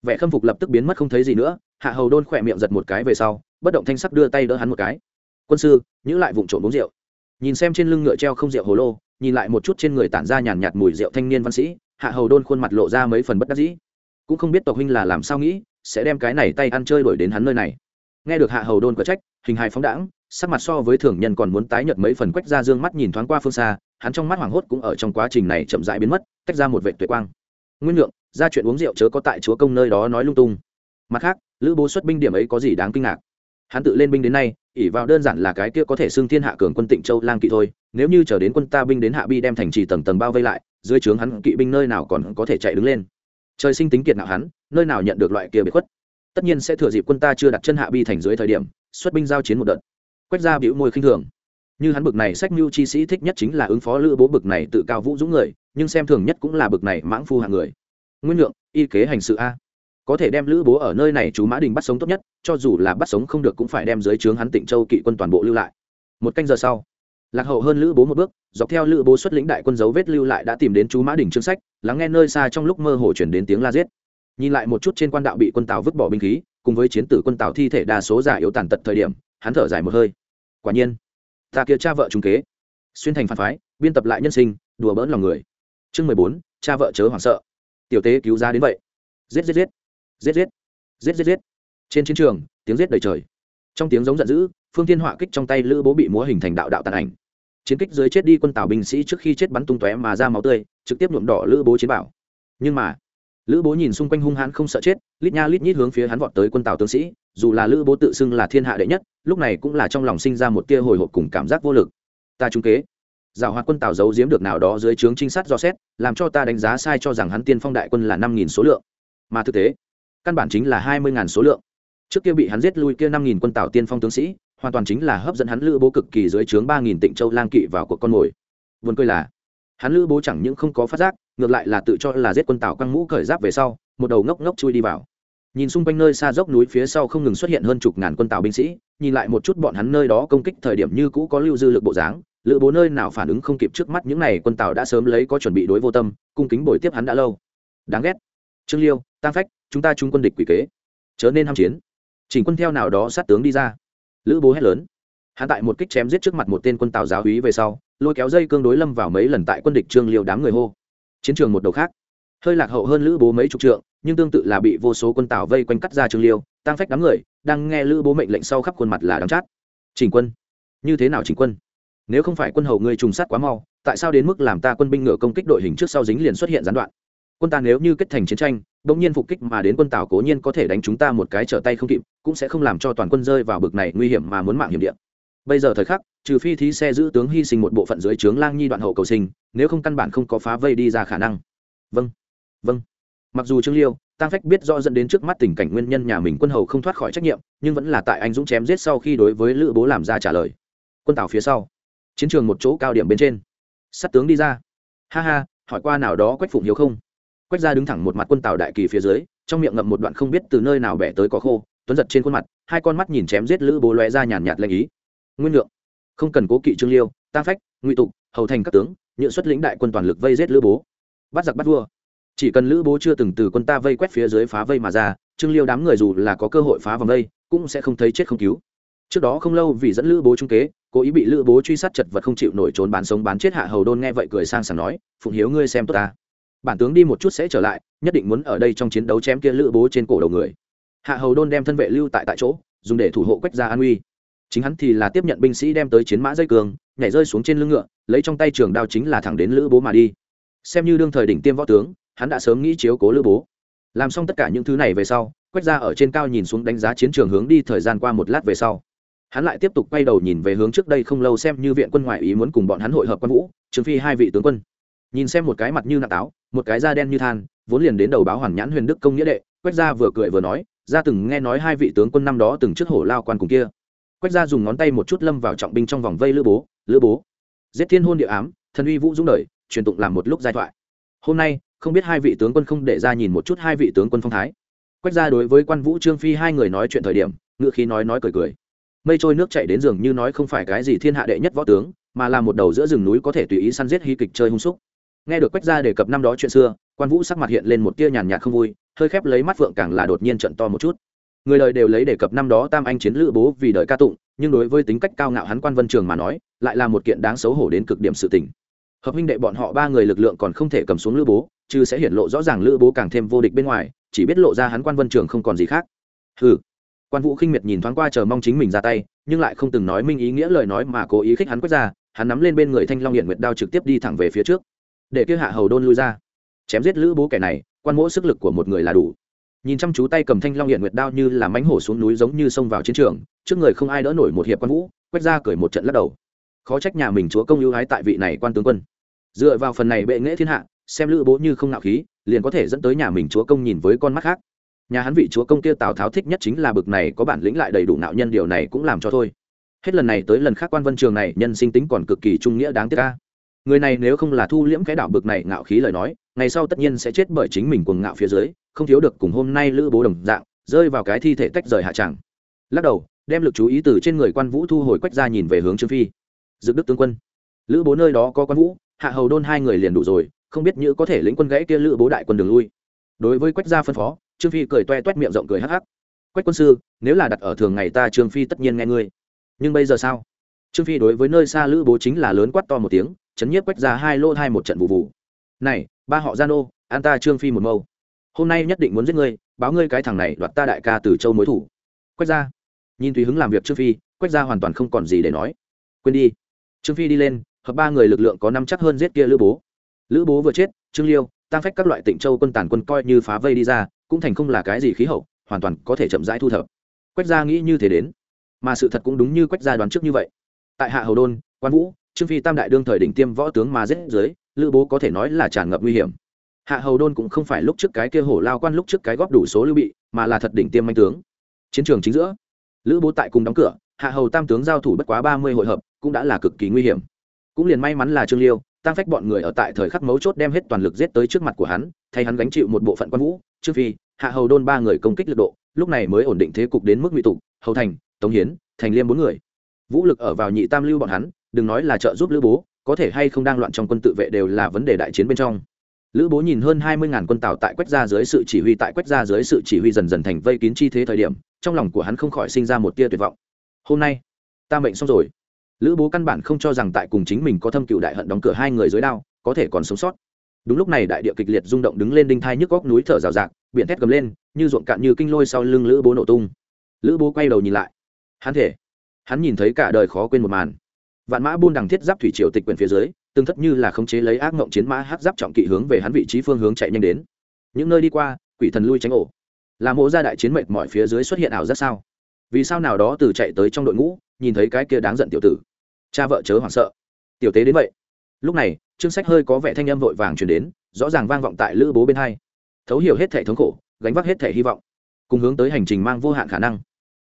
Vẻ khâm phục lập tức biến mất không thấy gì nữa, hạ hầu đôn khỏe miệng giật một cái về sau, bất động thanh sắc đưa tay đỡ hắn một cái. Quân sư, nhữ lại vụ trộm uống rượu. Nhìn xem trên lưng ngựa treo không rượu hồ lô, nhìn lại một chút trên người tản ra nhàn nhạt mùi rượu thanh niên văn sĩ, hạ hầu đôn khuôn mặt lộ ra mấy phần bất đắc dĩ. Cũng không biết tộc huynh là làm sao nghĩ, sẽ đem cái này tay ăn chơi đổi đến hắn nơi này. Nghe được hạ hầu đôn có trách, hình hài phóng đãng, sắc mặt so với thường nhân còn muốn tái nhợt mấy phần quách ra dương mắt nhìn thoáng qua phương xa hắn trong mắt hoảng hốt cũng ở trong quá trình này chậm rãi biến mất, tách ra một vệ tuệ quang. Nguyên lượng ra chuyện uống rượu chớ có tại chúa công nơi đó nói lung tung. Mặt khác, lữ bố xuất binh điểm ấy có gì đáng kinh ngạc? Hắn tự lên binh đến nay ỉ vào đơn giản là cái kia có thể xưng thiên hạ cường quân tịnh châu lang kỵ thôi, nếu như chờ đến quân ta binh đến hạ bi đem thành trì tầng tầng bao vây lại, dưới trướng hắn kỵ binh nơi nào còn có thể chạy đứng lên. Trời sinh tính kiệt nào hắn, nơi nào nhận được loại kia biệt khuất. Tất nhiên sẽ thừa dịp quân ta chưa đặt chân hạ bi thành dưới thời điểm, xuất binh giao chiến một đợt. Quét ra biểu môi khinh thường như hắn bực này sách mưu chi sĩ thích nhất chính là ứng phó lữ bố bực này tự cao vũ dũng người, nhưng xem thường nhất cũng là bực này mãng phu hạng người. Nguyên lượng y kế hành sự a. Có thể đem lữ bố ở nơi này chú mã đình bắt sống tốt nhất, cho dù là bắt sống không được cũng phải đem dưới trướng hắn tịnh châu kỵ quân toàn bộ lưu lại. Một canh giờ sau, lạc hậu hơn lữ bố một bước, dọc theo lữ bố xuất lĩnh đại quân dấu vết lưu lại đã tìm đến chú mã đình chương sách, lắng nghe nơi xa trong lúc mơ hồ chuyển đến tiếng la giết. Nhìn lại một chút trên quan đạo bị quân tàu vứt bỏ binh khí, cùng với chiến tử quân tàu thi thể đa số giả yếu tàn tật thời điểm, hắn thở dài một hơi. Quả nhiên ta kia cha vợ trung kế. Xuyên thành phản phái, biên tập lại nhân sinh, đùa bỡn lòng người. Chương mười bốn, cha vợ chớ hoảng sợ. Tiểu tế cứu ra đến vậy. Giết giết giết. Giết giết. Giết giết giết. Trên chiến trường, tiếng giết đầy trời. Trong tiếng giống giận dữ, phương thiên họa kích trong tay lữ bố bị múa hình thành đạo đạo tàn ảnh. Chiến kích dưới chết đi quân tảo binh sĩ trước khi chết bắn tung tóe mà ra máu tươi, trực tiếp nhuộm đỏ lữ bố chiến bảo. Nhưng mà lữ bố nhìn xung quanh hung hãn không sợ chết, lít nha lít nhít hướng phía hắn vọt tới quân tàu tướng sĩ, dù là lữ bố tự xưng là thiên hạ đệ nhất, lúc này cũng là trong lòng sinh ra một tia hồi hộp cùng cảm giác vô lực. Ta trung kế. Giảo hoạt quân tàu giấu giếm được nào đó dưới trướng trinh sát do xét, làm cho ta đánh giá sai cho rằng hắn tiên phong đại quân là năm nghìn số lượng. Mà thực tế, căn bản chính là hai mươi ngàn số lượng. Trước kia bị hắn giết lui kia năm nghìn quân tàu tiên phong tướng sĩ, hoàn toàn chính là hấp dẫn hắn lữ bố cực kỳ dưới trướng ba nghìn tịnh châu lang kỵ vào cuộc con mồi. Vườn cười là hắn lữ bố chẳng những không có phát giác, ngược lại là tự cho là giết quân tàu căng mũ cởi giáp về sau, một đầu ngốc ngốc chui đi vào. Nhìn xung quanh nơi xa dốc núi phía sau không ngừng xuất hiện hơn chục ngàn quân tàu binh sĩ, nhìn lại một chút bọn hắn nơi đó công kích thời điểm như cũ có lưu dư lực bộ dáng, lữ bố nơi nào phản ứng không kịp trước mắt những n à y quân tàu đã sớm lấy có chuẩn bị đối vô tâm, cung kính bồi tiếp hắn đã lâu. Đáng ghét. Trương liêu, Tam phách, chúng ta chung quân địch quỷ kế. Chớ nên ham chiến. Chỉnh quân theo nào đó sát tướng đi ra. Lữ bố hét lớn. Hắn tại một kích chém giết trước mặt một tên quân tào giáo húy về sau lôi kéo dây cương đối lâm vào mấy lần tại quân địch trương liều đám người hô. Chiến trường một đầu khác. Hơi lạc hậu hơn lữ bố mấy chục trượng, nhưng tương tự là bị vô số quân tào vây quanh cắt ra trương liêu tăng phách đám người, đang nghe lữ bố mệnh lệnh sau khắp khuôn mặt là đắm chát. Chỉnh quân. Như thế nào chỉnh quân? Nếu không phải quân hầu ngươi trùng sát quá mau, tại sao đến mức làm ta quân binh ngựa công kích đội hình trước sau dính liền xuất hiện gián đoạn? Quân ta nếu như kết thành chiến tranh, bỗng nhiên phục kích mà đến quân tào cố nhiên có thể đánh chúng ta một cái trở tay không kịp, cũng sẽ không làm cho toàn quân rơi vào bực này nguy hiểm mà muốn mạng hiểm điện bây giờ thời khắc, trừ phi thí xe giữ tướng hy sinh một bộ phận dưới trướng lang nhi đoạn hậu cầu sinh, nếu không căn bản không có phá vây đi ra khả năng. Vâng vâng. Mặc dù trương liêu tăng phách biết rõ dẫn đến trước mắt tình cảnh nguyên nhân nhà mình quân hầu không thoát khỏi trách nhiệm, nhưng vẫn là tại anh dũng chém giết sau khi đối với lữ bố làm ra trả lời. Quân tàu phía sau. Chiến trường một chỗ cao điểm bên trên. Sắt tướng đi ra. Ha ha, hỏi qua nào đó quách phụng hiếu không? Quách ra đứng thẳng một mặt quân tàu đại kỳ phía dưới, trong miệng ngậm một đoạn không biết từ nơi nào bẻ tới có khô, tuấn giật trên khuôn mặt, hai con mắt nhìn chém giết lữ bố lóe ra nhàn nhạt lệnh ý nguyên lượng. Không cần cố kỵ trương liêu Tam phách, ngụy tục, hầu thành các tướng, nhựa xuất lĩnh đại quân toàn lực vây giết lữ bố. Bắt giặc bắt vua. Chỉ cần lữ bố chưa từng từ quân ta vây quét phía dưới phá vây mà ra, trương liêu đám người dù là có cơ hội phá vòng vây cũng sẽ không thấy chết không cứu. Trước đó không lâu vì dẫn lữ bố trung kế, cố ý bị lữ bố truy sát chật vật không chịu nổi trốn bán sống bán chết hạ hầu đôn nghe vậy cười sang sảng nói, phụng hiếu ngươi xem tốt ta. Bản tướng đi một chút sẽ trở lại, nhất định muốn ở đây trong chiến đấu chém kia lữ bố trên cổ đầu người. Hạ hầu đôn đem thân vệ lưu tại tại chỗ, dùng để thủ hộ quách gia an uy chính hắn thì là tiếp nhận binh sĩ đem tới chiến mã dây cường, nhảy rơi xuống trên lưng ngựa, lấy trong tay trường đao chính là thẳng đến lữ bố mà đi. Xem như đương thời đỉnh tiêm võ tướng, hắn đã sớm nghĩ chiếu cố lữ bố. Làm xong tất cả những thứ này về sau quách ra ở trên cao nhìn xuống đánh giá chiến trường hướng đi thời gian qua một lát về sau. Hắn lại tiếp tục quay đầu nhìn về hướng trước đây không lâu xem như viện quân ngoại ý muốn cùng bọn hắn hội hợp quân vũ trương phi hai vị tướng quân. Nhìn xem một cái mặt như nạ táo, một cái da đen như than, vốn liền đến đầu báo hoàn nhãn huyền đức công nghĩa đệ quách gia vừa cười vừa nói, ra từng nghe nói hai vị tướng quân năm đó từng trước hổ lao quan cùng kia quách gia dùng ngón tay một chút lâm vào trọng binh trong vòng vây lữ bố lữ bố, giết thiên hôn địa ám, thần uy vũ dũng đời, truyền tụng làm một lúc giai thoại. Hôm nay, không biết hai vị tướng quân không để ra nhìn một chút hai vị tướng quân phong thái. Quách ra đối với quan vũ, trương phi hai người nói chuyện thời điểm ngựa khí nói nói cười cười. Mây trôi nước chảy đến giường như nói không phải cái gì thiên hạ đệ nhất võ tướng, mà là một đầu giữa rừng núi có thể tùy ý săn giết hy kịch chơi hung súc. nghe được quách ra đề cập năm đó chuyện xưa, quan vũ sắc mặt hiện lên một tia nhàn nhạt không vui, hơi khép lấy mắt phượng càng là đột nhiên trận to một chút người đời đều lấy đề cập năm đó tam anh chiến lữ bố vì đời ca tụng, nhưng đối với tính cách cao ngạo hắn quan vân trường mà nói, lại là một kiện đáng xấu hổ đến cực điểm sự tình. Hợp minh đệ bọn họ ba người lực lượng còn không thể cầm xuống lữ bố, chứ sẽ hiện lộ rõ ràng lữ bố càng thêm vô địch bên ngoài, chỉ biết lộ ra hắn quan vân trường không còn gì khác. Ừ quan vũ khinh miệt nhìn thoáng qua chờ mong chính mình ra tay, nhưng lại không từng nói minh ý nghĩa lời nói mà cố ý khích hắn quét ra, hắn nắm lên bên người thanh long hiện nguyệt đao trực tiếp đi thẳng về phía trước. Để kia hạ hầu đôn lui ra. Chém giết lữ bố kẻ này, quan mỗ sức lực của một người là đủ nhìn chăm chú tay cầm thanh long hiện nguyệt đao như là mánh hổ xuống núi giống như xông vào chiến trường, trước người không ai đỡ nổi một hiệp quan vũ, quét ra cười một trận lắc đầu. Khó trách nhà mình chúa công ưu ái tại vị này quan tướng quân. Dựa vào phần này bệ nghệ thiên hạ, xem lữ bố như không nạo khí, liền có thể dẫn tới nhà mình chúa công nhìn với con mắt khác. Nhà hắn vị chúa công kia tào tháo thích nhất chính là bực này, có bản lĩnh lại đầy đủ nạo nhân, điều này cũng làm cho thôi. Hết lần này tới lần khác quan vân trường này, nhân sinh tính còn cực kỳ trung nghĩa đáng tiếc ca người này nếu không là thu liễm cái đạo bực này ngạo khí lời nói, ngày sau tất nhiên sẽ chết bởi chính mình cuồng ngạo phía dưới không thiếu được cùng hôm nay lữ bố đồng dạng, rơi vào cái thi thể tách rời hạ tràng. Lắc đầu, đem lực chú ý từ trên người quan vũ thu hồi quách ra nhìn về hướng trương phi. Dự đức tướng quân. Lữ bố nơi đó có quan vũ, hạ hầu đôn hai người liền đủ rồi, không biết như có thể lĩnh quân gãy kia lữ bố đại quân đường lui. Đối với quách gia phân phó, trương phi cười toe toét miệng rộng cười hắc hắc. Quách quân sư, nếu là đặt ở thường ngày ta trương phi tất nhiên nghe ngươi. Nhưng bây giờ sao? Trương phi đối với nơi xa lữ bố chính là lớn quát to một tiếng, chấn nhiếp quách ra hai lô hai một trận vụ vụ. Này, ba họ gian ô an ta trương phi một mâu hôm nay nhất định muốn giết ngươi, báo ngươi cái thằng này đoạt ta đại ca từ châu mối thủ. Quách ra nhìn tùy hứng làm việc trương phi, quách ra hoàn toàn không còn gì để nói. Quên đi. Trương phi đi lên, hợp ba người lực lượng có năm chắc hơn giết kia lữ bố. Lữ bố vừa chết, trương liêu tăng phách các loại tịnh châu quân tàn quân coi như phá vây đi ra, cũng thành không là cái gì khí hậu, hoàn toàn có thể chậm rãi thu thập. Quách gia nghĩ như thế đến. Mà sự thật cũng đúng như quách gia đoán trước như vậy. Tại hạ hầu đôn, quan vũ, trương phi tam đại đương thời đỉnh tiêm võ tướng mà giết dưới, lữ bố có thể nói là tràn ngập nguy hiểm hạ hầu đôn cũng không phải lúc trước cái kia hổ lao quan, lúc trước cái góp đủ số lưu bị, mà là thật đỉnh tiêm manh tướng. Chiến trường chính giữa, lữ bố tại cùng đóng cửa, hạ hầu tam tướng giao thủ bất quá ba mươi hội hợp, cũng đã là cực kỳ nguy hiểm. Cũng liền may mắn là trương liêu tăng phách bọn người ở tại thời khắc mấu chốt đem hết toàn lực giết tới trước mặt của hắn, thay hắn gánh chịu một bộ phận quan vũ, trương phi, hạ hầu đôn ba người công kích lực độ, lúc này mới ổn định thế cục đến mức ngụy tục, hầu thành, tống hiến, thành liêm bốn người. Vũ lực ở vào nhị tam lưu bọn hắn, đừng nói là trợ giúp lữ bố, có thể hay không đang loạn trong quân tự vệ đều là vấn đề đại chiến bên trong lữ bố nhìn hơn hai mươi ngàn quân tàu tại quách gia dưới sự chỉ huy, tại quách gia dưới sự chỉ huy dần dần thành vây kín chi thế thời điểm, trong lòng của hắn không khỏi sinh ra một tia tuyệt vọng. Hôm nay, ta mệnh xong rồi. Lữ bố căn bản không cho rằng tại cùng chính mình có thâm cựu đại hận đóng cửa hai người dưới đao, có thể còn sống sót. Đúng lúc này đại địa kịch liệt rung động đứng lên đinh thai nhức góc núi thở rào rạc, biển thét gầm lên, như ruộng cạn như kinh lôi sau lưng lữ bố nổ tung. Lữ bố quay đầu nhìn lại. Hắn thể, hắn nhìn thấy cả đời khó quên một màn. Vạn mã buôn đằng thiết giáp thủy triều tịch quyền phía dưới từng thất như là khống chế lấy ác mộng chiến mã hát giáp trọng kỵ hướng về hắn vị trí phương hướng chạy nhanh đến. Những nơi đi qua, quỷ thần lui tránh ổ. Là mộ gia đại chiến mệt mọi phía dưới xuất hiện ảo rất sao? Vì sao nào đó từ chạy tới trong đội ngũ, nhìn thấy cái kia đáng giận tiểu tử? Cha vợ chớ hoảng sợ. Tiểu tế đến vậy. Lúc này trương sách hơi có vẻ thanh âm vội vàng chuyển đến, rõ ràng vang vọng tại lữ bố bên hai. Thấu hiểu hết thể thống khổ, gánh vác hết thể hy vọng. Cùng hướng tới hành trình mang vô hạn khả năng.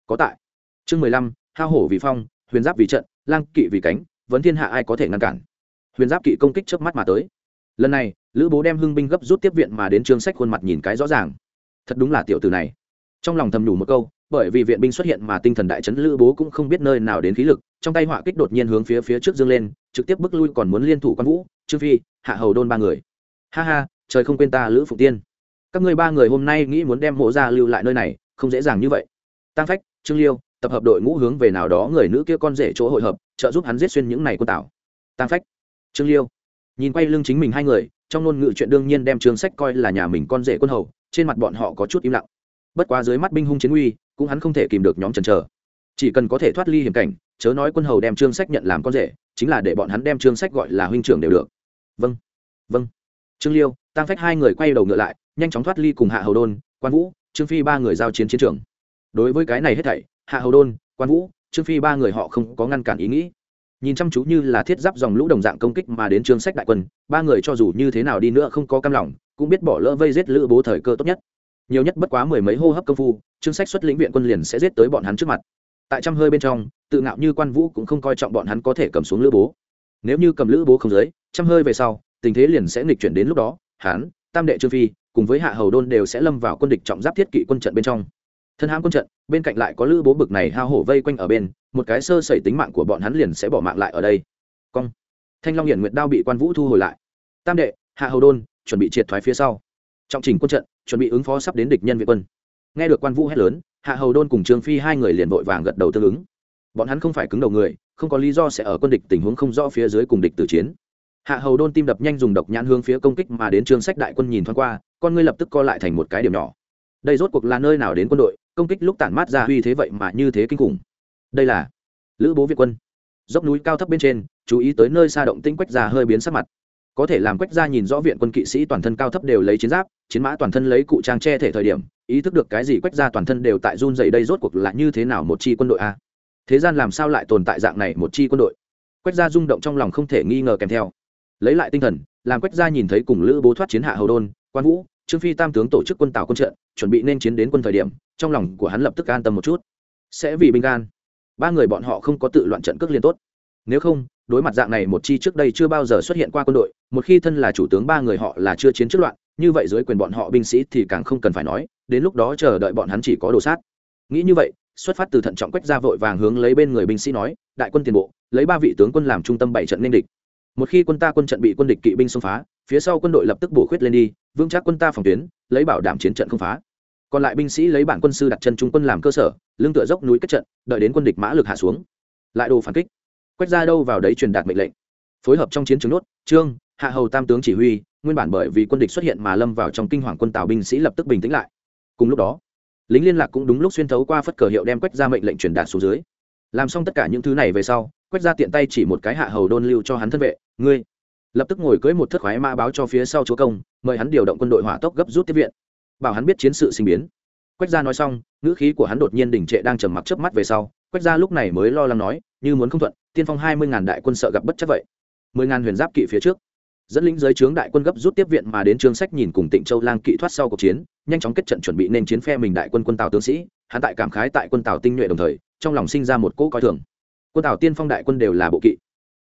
Có tại. Chương mười lăm, hao hổ vì phong, huyền giáp vì trận, lang kỵ vì cánh, vấn thiên hạ ai có thể ngăn cản? Huyền giáp kỵ công kích trước mắt mà tới. Lần này, lữ bố đem hưng binh gấp rút tiếp viện mà đến trương sách khuôn mặt nhìn cái rõ ràng. Thật đúng là tiểu tử này. Trong lòng thầm đủ một câu, bởi vì viện binh xuất hiện mà tinh thần đại trấn lữ bố cũng không biết nơi nào đến khí lực, trong tay họa kích đột nhiên hướng phía phía trước dương lên, trực tiếp bước lui còn muốn liên thủ quan vũ, trương phi, hạ hầu đôn ba người. Ha ha, trời không quên ta lữ phụng tiên. Các ngươi ba người hôm nay nghĩ muốn đem mộ ra lưu lại nơi này, không dễ dàng như vậy. Tăng phách, trương liêu, tập hợp đội ngũ hướng về nào đó người nữ kia con rể chỗ hội hợp, trợ giúp hắn giết xuyên những này quân tảo. Tăng phách trương liêu nhìn quay lưng chính mình hai người, trong ngôn ngữ chuyện đương nhiên đem trương sách coi là nhà mình con rể quân hầu, trên mặt bọn họ có chút im lặng. Bất quá dưới mắt binh hung chiến uy, cũng hắn không thể kìm được nhóm trần trờ chỉ cần có thể thoát ly hiểm cảnh, chớ nói quân hầu đem trương sách nhận làm con rể, chính là để bọn hắn đem trương sách gọi là huynh trưởng đều được. Vâng vâng. Trương liêu tăng phách hai người quay đầu ngựa lại, nhanh chóng thoát ly cùng hạ hầu đôn, quan vũ, trương phi ba người giao chiến chiến trường. Đối với cái này hết thảy, hạ hầu đôn, quan vũ, trương phi ba người họ không có ngăn cản ý nghĩ nhìn chăm chú như là thiết giáp dòng lũ đồng dạng công kích mà đến trương sách đại quân, ba người cho dù như thế nào đi nữa không có cam lòng, cũng biết bỏ lỡ vây giết lữ bố thời cơ tốt nhất. Nhiều nhất bất quá mười mấy hô hấp công phu, trương sách xuất lĩnh viện quân liền sẽ giết tới bọn hắn trước mặt. Tại trăm hơi bên trong, tự ngạo như quan vũ cũng không coi trọng bọn hắn có thể cầm xuống lữ bố. Nếu như cầm lữ bố không dưới, trăm hơi về sau, tình thế liền sẽ nghịch chuyển đến lúc đó hán tam đệ trương phi, cùng với hạ hầu đôn đều sẽ lâm vào quân địch trọng giáp thiết kỵ quân trận bên trong thân hãm quân trận, bên cạnh lại có lữ bố bực này hao hổ vây quanh ở bên, một cái sơ sẩy tính mạng của bọn hắn liền sẽ bỏ mạng lại ở đây. Cong. Thanh long hiển nguyệt đao bị quan vũ thu hồi lại. Tam đệ, hạ hầu đôn, chuẩn bị triệt thoái phía sau. Trọng trình quân trận, chuẩn bị ứng phó sắp đến địch nhân việt quân. Nghe được quan vũ hét lớn, hạ hầu đôn cùng trương phi hai người liền vội vàng gật đầu tương ứng. Bọn hắn không phải cứng đầu người, không có lý do sẽ ở quân địch tình huống không rõ phía dưới cùng địch tử chiến. Hạ hầu đôn tim đập nhanh dùng độc nhãn hướng phía công kích mà đến trương sách đại quân nhìn thoáng qua, con ngươi lập tức co lại thành một cái điểm nhỏ. Đây rốt cuộc là nơi nào đến quân đội? Công kích lúc tản mát ra uy thế vậy mà như thế kinh khủng. Đây là lữ bố việt quân. Dốc núi cao thấp bên trên, chú ý tới nơi xa động tĩnh quách ra hơi biến sắc mặt. Có thể làm quách ra nhìn rõ viện quân kỵ sĩ toàn thân cao thấp đều lấy chiến giáp, chiến mã toàn thân lấy cụ trang che thể thời điểm, ý thức được cái gì quách ra toàn thân đều tại run dày đây rốt cuộc là như thế nào một chi quân đội a? Thế gian làm sao lại tồn tại dạng này một chi quân đội? Quách ra rung động trong lòng không thể nghi ngờ kèm theo. Lấy lại tinh thần, làm quách ra nhìn thấy cùng lữ bố thoát chiến hạ hầu đôn, quan vũ trương phi tam tướng tổ chức quân tào quân trận, chuẩn bị nên chiến đến quân thời điểm, trong lòng của hắn lập tức an tâm một chút. Sẽ vì binh gan. Ba người bọn họ không có tự loạn trận cước liên tốt. Nếu không, đối mặt dạng này một chi trước đây chưa bao giờ xuất hiện qua quân đội, một khi thân là chủ tướng ba người họ là chưa chiến trước loạn, như vậy dưới quyền bọn họ binh sĩ thì càng không cần phải nói, đến lúc đó chờ đợi bọn hắn chỉ có đồ sát. Nghĩ như vậy, xuất phát từ thận trọng quách ra vội vàng hướng lấy bên người binh sĩ nói, đại quân tiền bộ, lấy ba vị tướng quân làm trung tâm bảy trận nên địch một khi quân ta quân trận bị quân địch kỵ binh xông phá, phía sau quân đội lập tức bổ khuyết lên đi, vững chắc quân ta phòng tuyến, lấy bảo đảm chiến trận không phá. Còn lại binh sĩ lấy bản quân sư đặt chân trung quân làm cơ sở, lưng tựa dốc núi kết trận, đợi đến quân địch mã lực hạ xuống. Lại đồ phản kích. Quét ra đâu vào đấy truyền đạt mệnh lệnh. Phối hợp trong chiến trường nốt, trương, hạ hầu tam tướng chỉ huy, nguyên bản bởi vì quân địch xuất hiện mà lâm vào trong kinh hoàng quân tào binh sĩ lập tức bình tĩnh lại. Cùng lúc đó, lính liên lạc cũng đúng lúc xuyên thấu qua phất cờ hiệu đem quét ra mệnh lệnh truyền đạt xuống dưới. Làm xong tất cả những thứ này về sau quét ra tiện tay chỉ một cái hạ hầu đôn lưu cho hắn thân vệ, ngươi. Lập tức ngồi cưới một thất khoái mã báo cho phía sau chúa công, mời hắn điều động quân đội hỏa tốc gấp rút tiếp viện. Bảo hắn biết chiến sự sinh biến. Quách gia nói xong, ngữ khí của hắn đột nhiên đỉnh trệ đang trầm mặc chớp mắt về sau, quách gia lúc này mới lo lắng nói, như muốn không thuận, tiên phong hai mươi ngàn đại quân sợ gặp bất chấp vậy. Mười ngàn huyền giáp kỵ phía trước. Dẫn lính giới trướng đại quân gấp rút tiếp viện mà đến trương sách nhìn cùng tịnh châu lang kỵ thoát sau cuộc chiến, nhanh chóng kết trận chuẩn bị nên chiến phe mình đại quân quân tào tướng sĩ. Hắn tại cảm khái tại quân tào tinh nhuệ đồng thời, trong lòng sinh ra một cỗ coi thường quân tào tiên phong đại quân đều là bộ kỵ.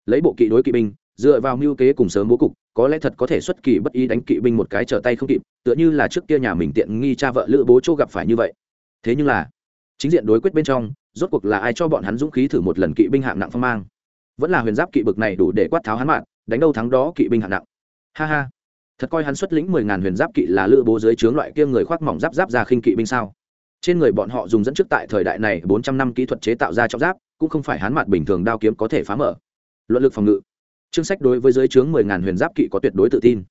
Lấy bộ kỵ đối kỵ binh, dựa vào mưu kế cùng sớm bố cục, có lẽ thật có thể xuất kỳ bất ý đánh kỵ binh một cái trở tay không kịp, tựa như là trước kia nhà mình tiện nghi cha vợ lữ bố chỗ gặp phải như vậy. Thế nhưng là, chính diện đối quyết bên trong, rốt cuộc là ai cho bọn hắn dũng khí thử một lần kỵ binh hạng nặng phong mang? Vẫn là huyền giáp kỵ bực này đủ để quát tháo hắn mạng, đánh đâu thắng đó kỵ binh hạng nặng. Ha ha, thật coi hắn xuất lĩnh mười ngàn huyền giáp kỵ là lữ bố dưới trướng loại kia người khoác mỏng giáp giáp ra khinh kỵ binh sao? Trên người bọn họ dùng dẫn trước tại thời đại này bốn trăm năm kỹ thuật chế tạo ra trọng giáp cũng không phải hán mặt bình thường đao kiếm có thể phá mở. Luận lực phòng ngự. Chương sách đối với giới chướng mười ngàn huyền giáp kỵ có tuyệt đối tự tin.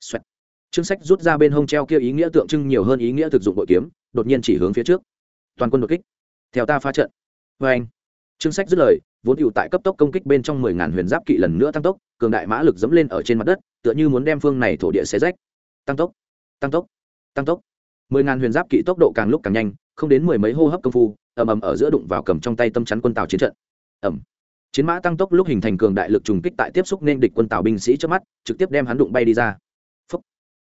Xoẹt. chương sách rút ra bên hông treo kia ý nghĩa tượng trưng nhiều hơn ý nghĩa thực dụng bội kiếm, đột nhiên chỉ hướng phía trước. Toàn quân đột kích. Theo ta phá trận. Vê anh. Chương sách dứt lời, vốn hữu tại cấp tốc công kích bên trong mười ngàn huyền giáp kỵ lần nữa tăng tốc, cường đại mã lực dẫm lên ở trên mặt đất, tựa như muốn đem phương này thổ địa xé rách. Tăng tốc. Tăng tốc. Tăng tốc. Mười ngàn huyền giáp kỵ tốc độ càng lúc càng nhanh, không đến mười mấy hô hấp công phu ầm ầm ở giữa đụng vào cầm trong tay tâm chắn quân tàu chiến trận. Ầm. Chiến mã tăng tốc lúc hình thành cường đại lực trùng kích tại tiếp xúc nên địch quân tàu binh sĩ trước mắt trực tiếp đem hắn đụng bay đi ra. Phúc,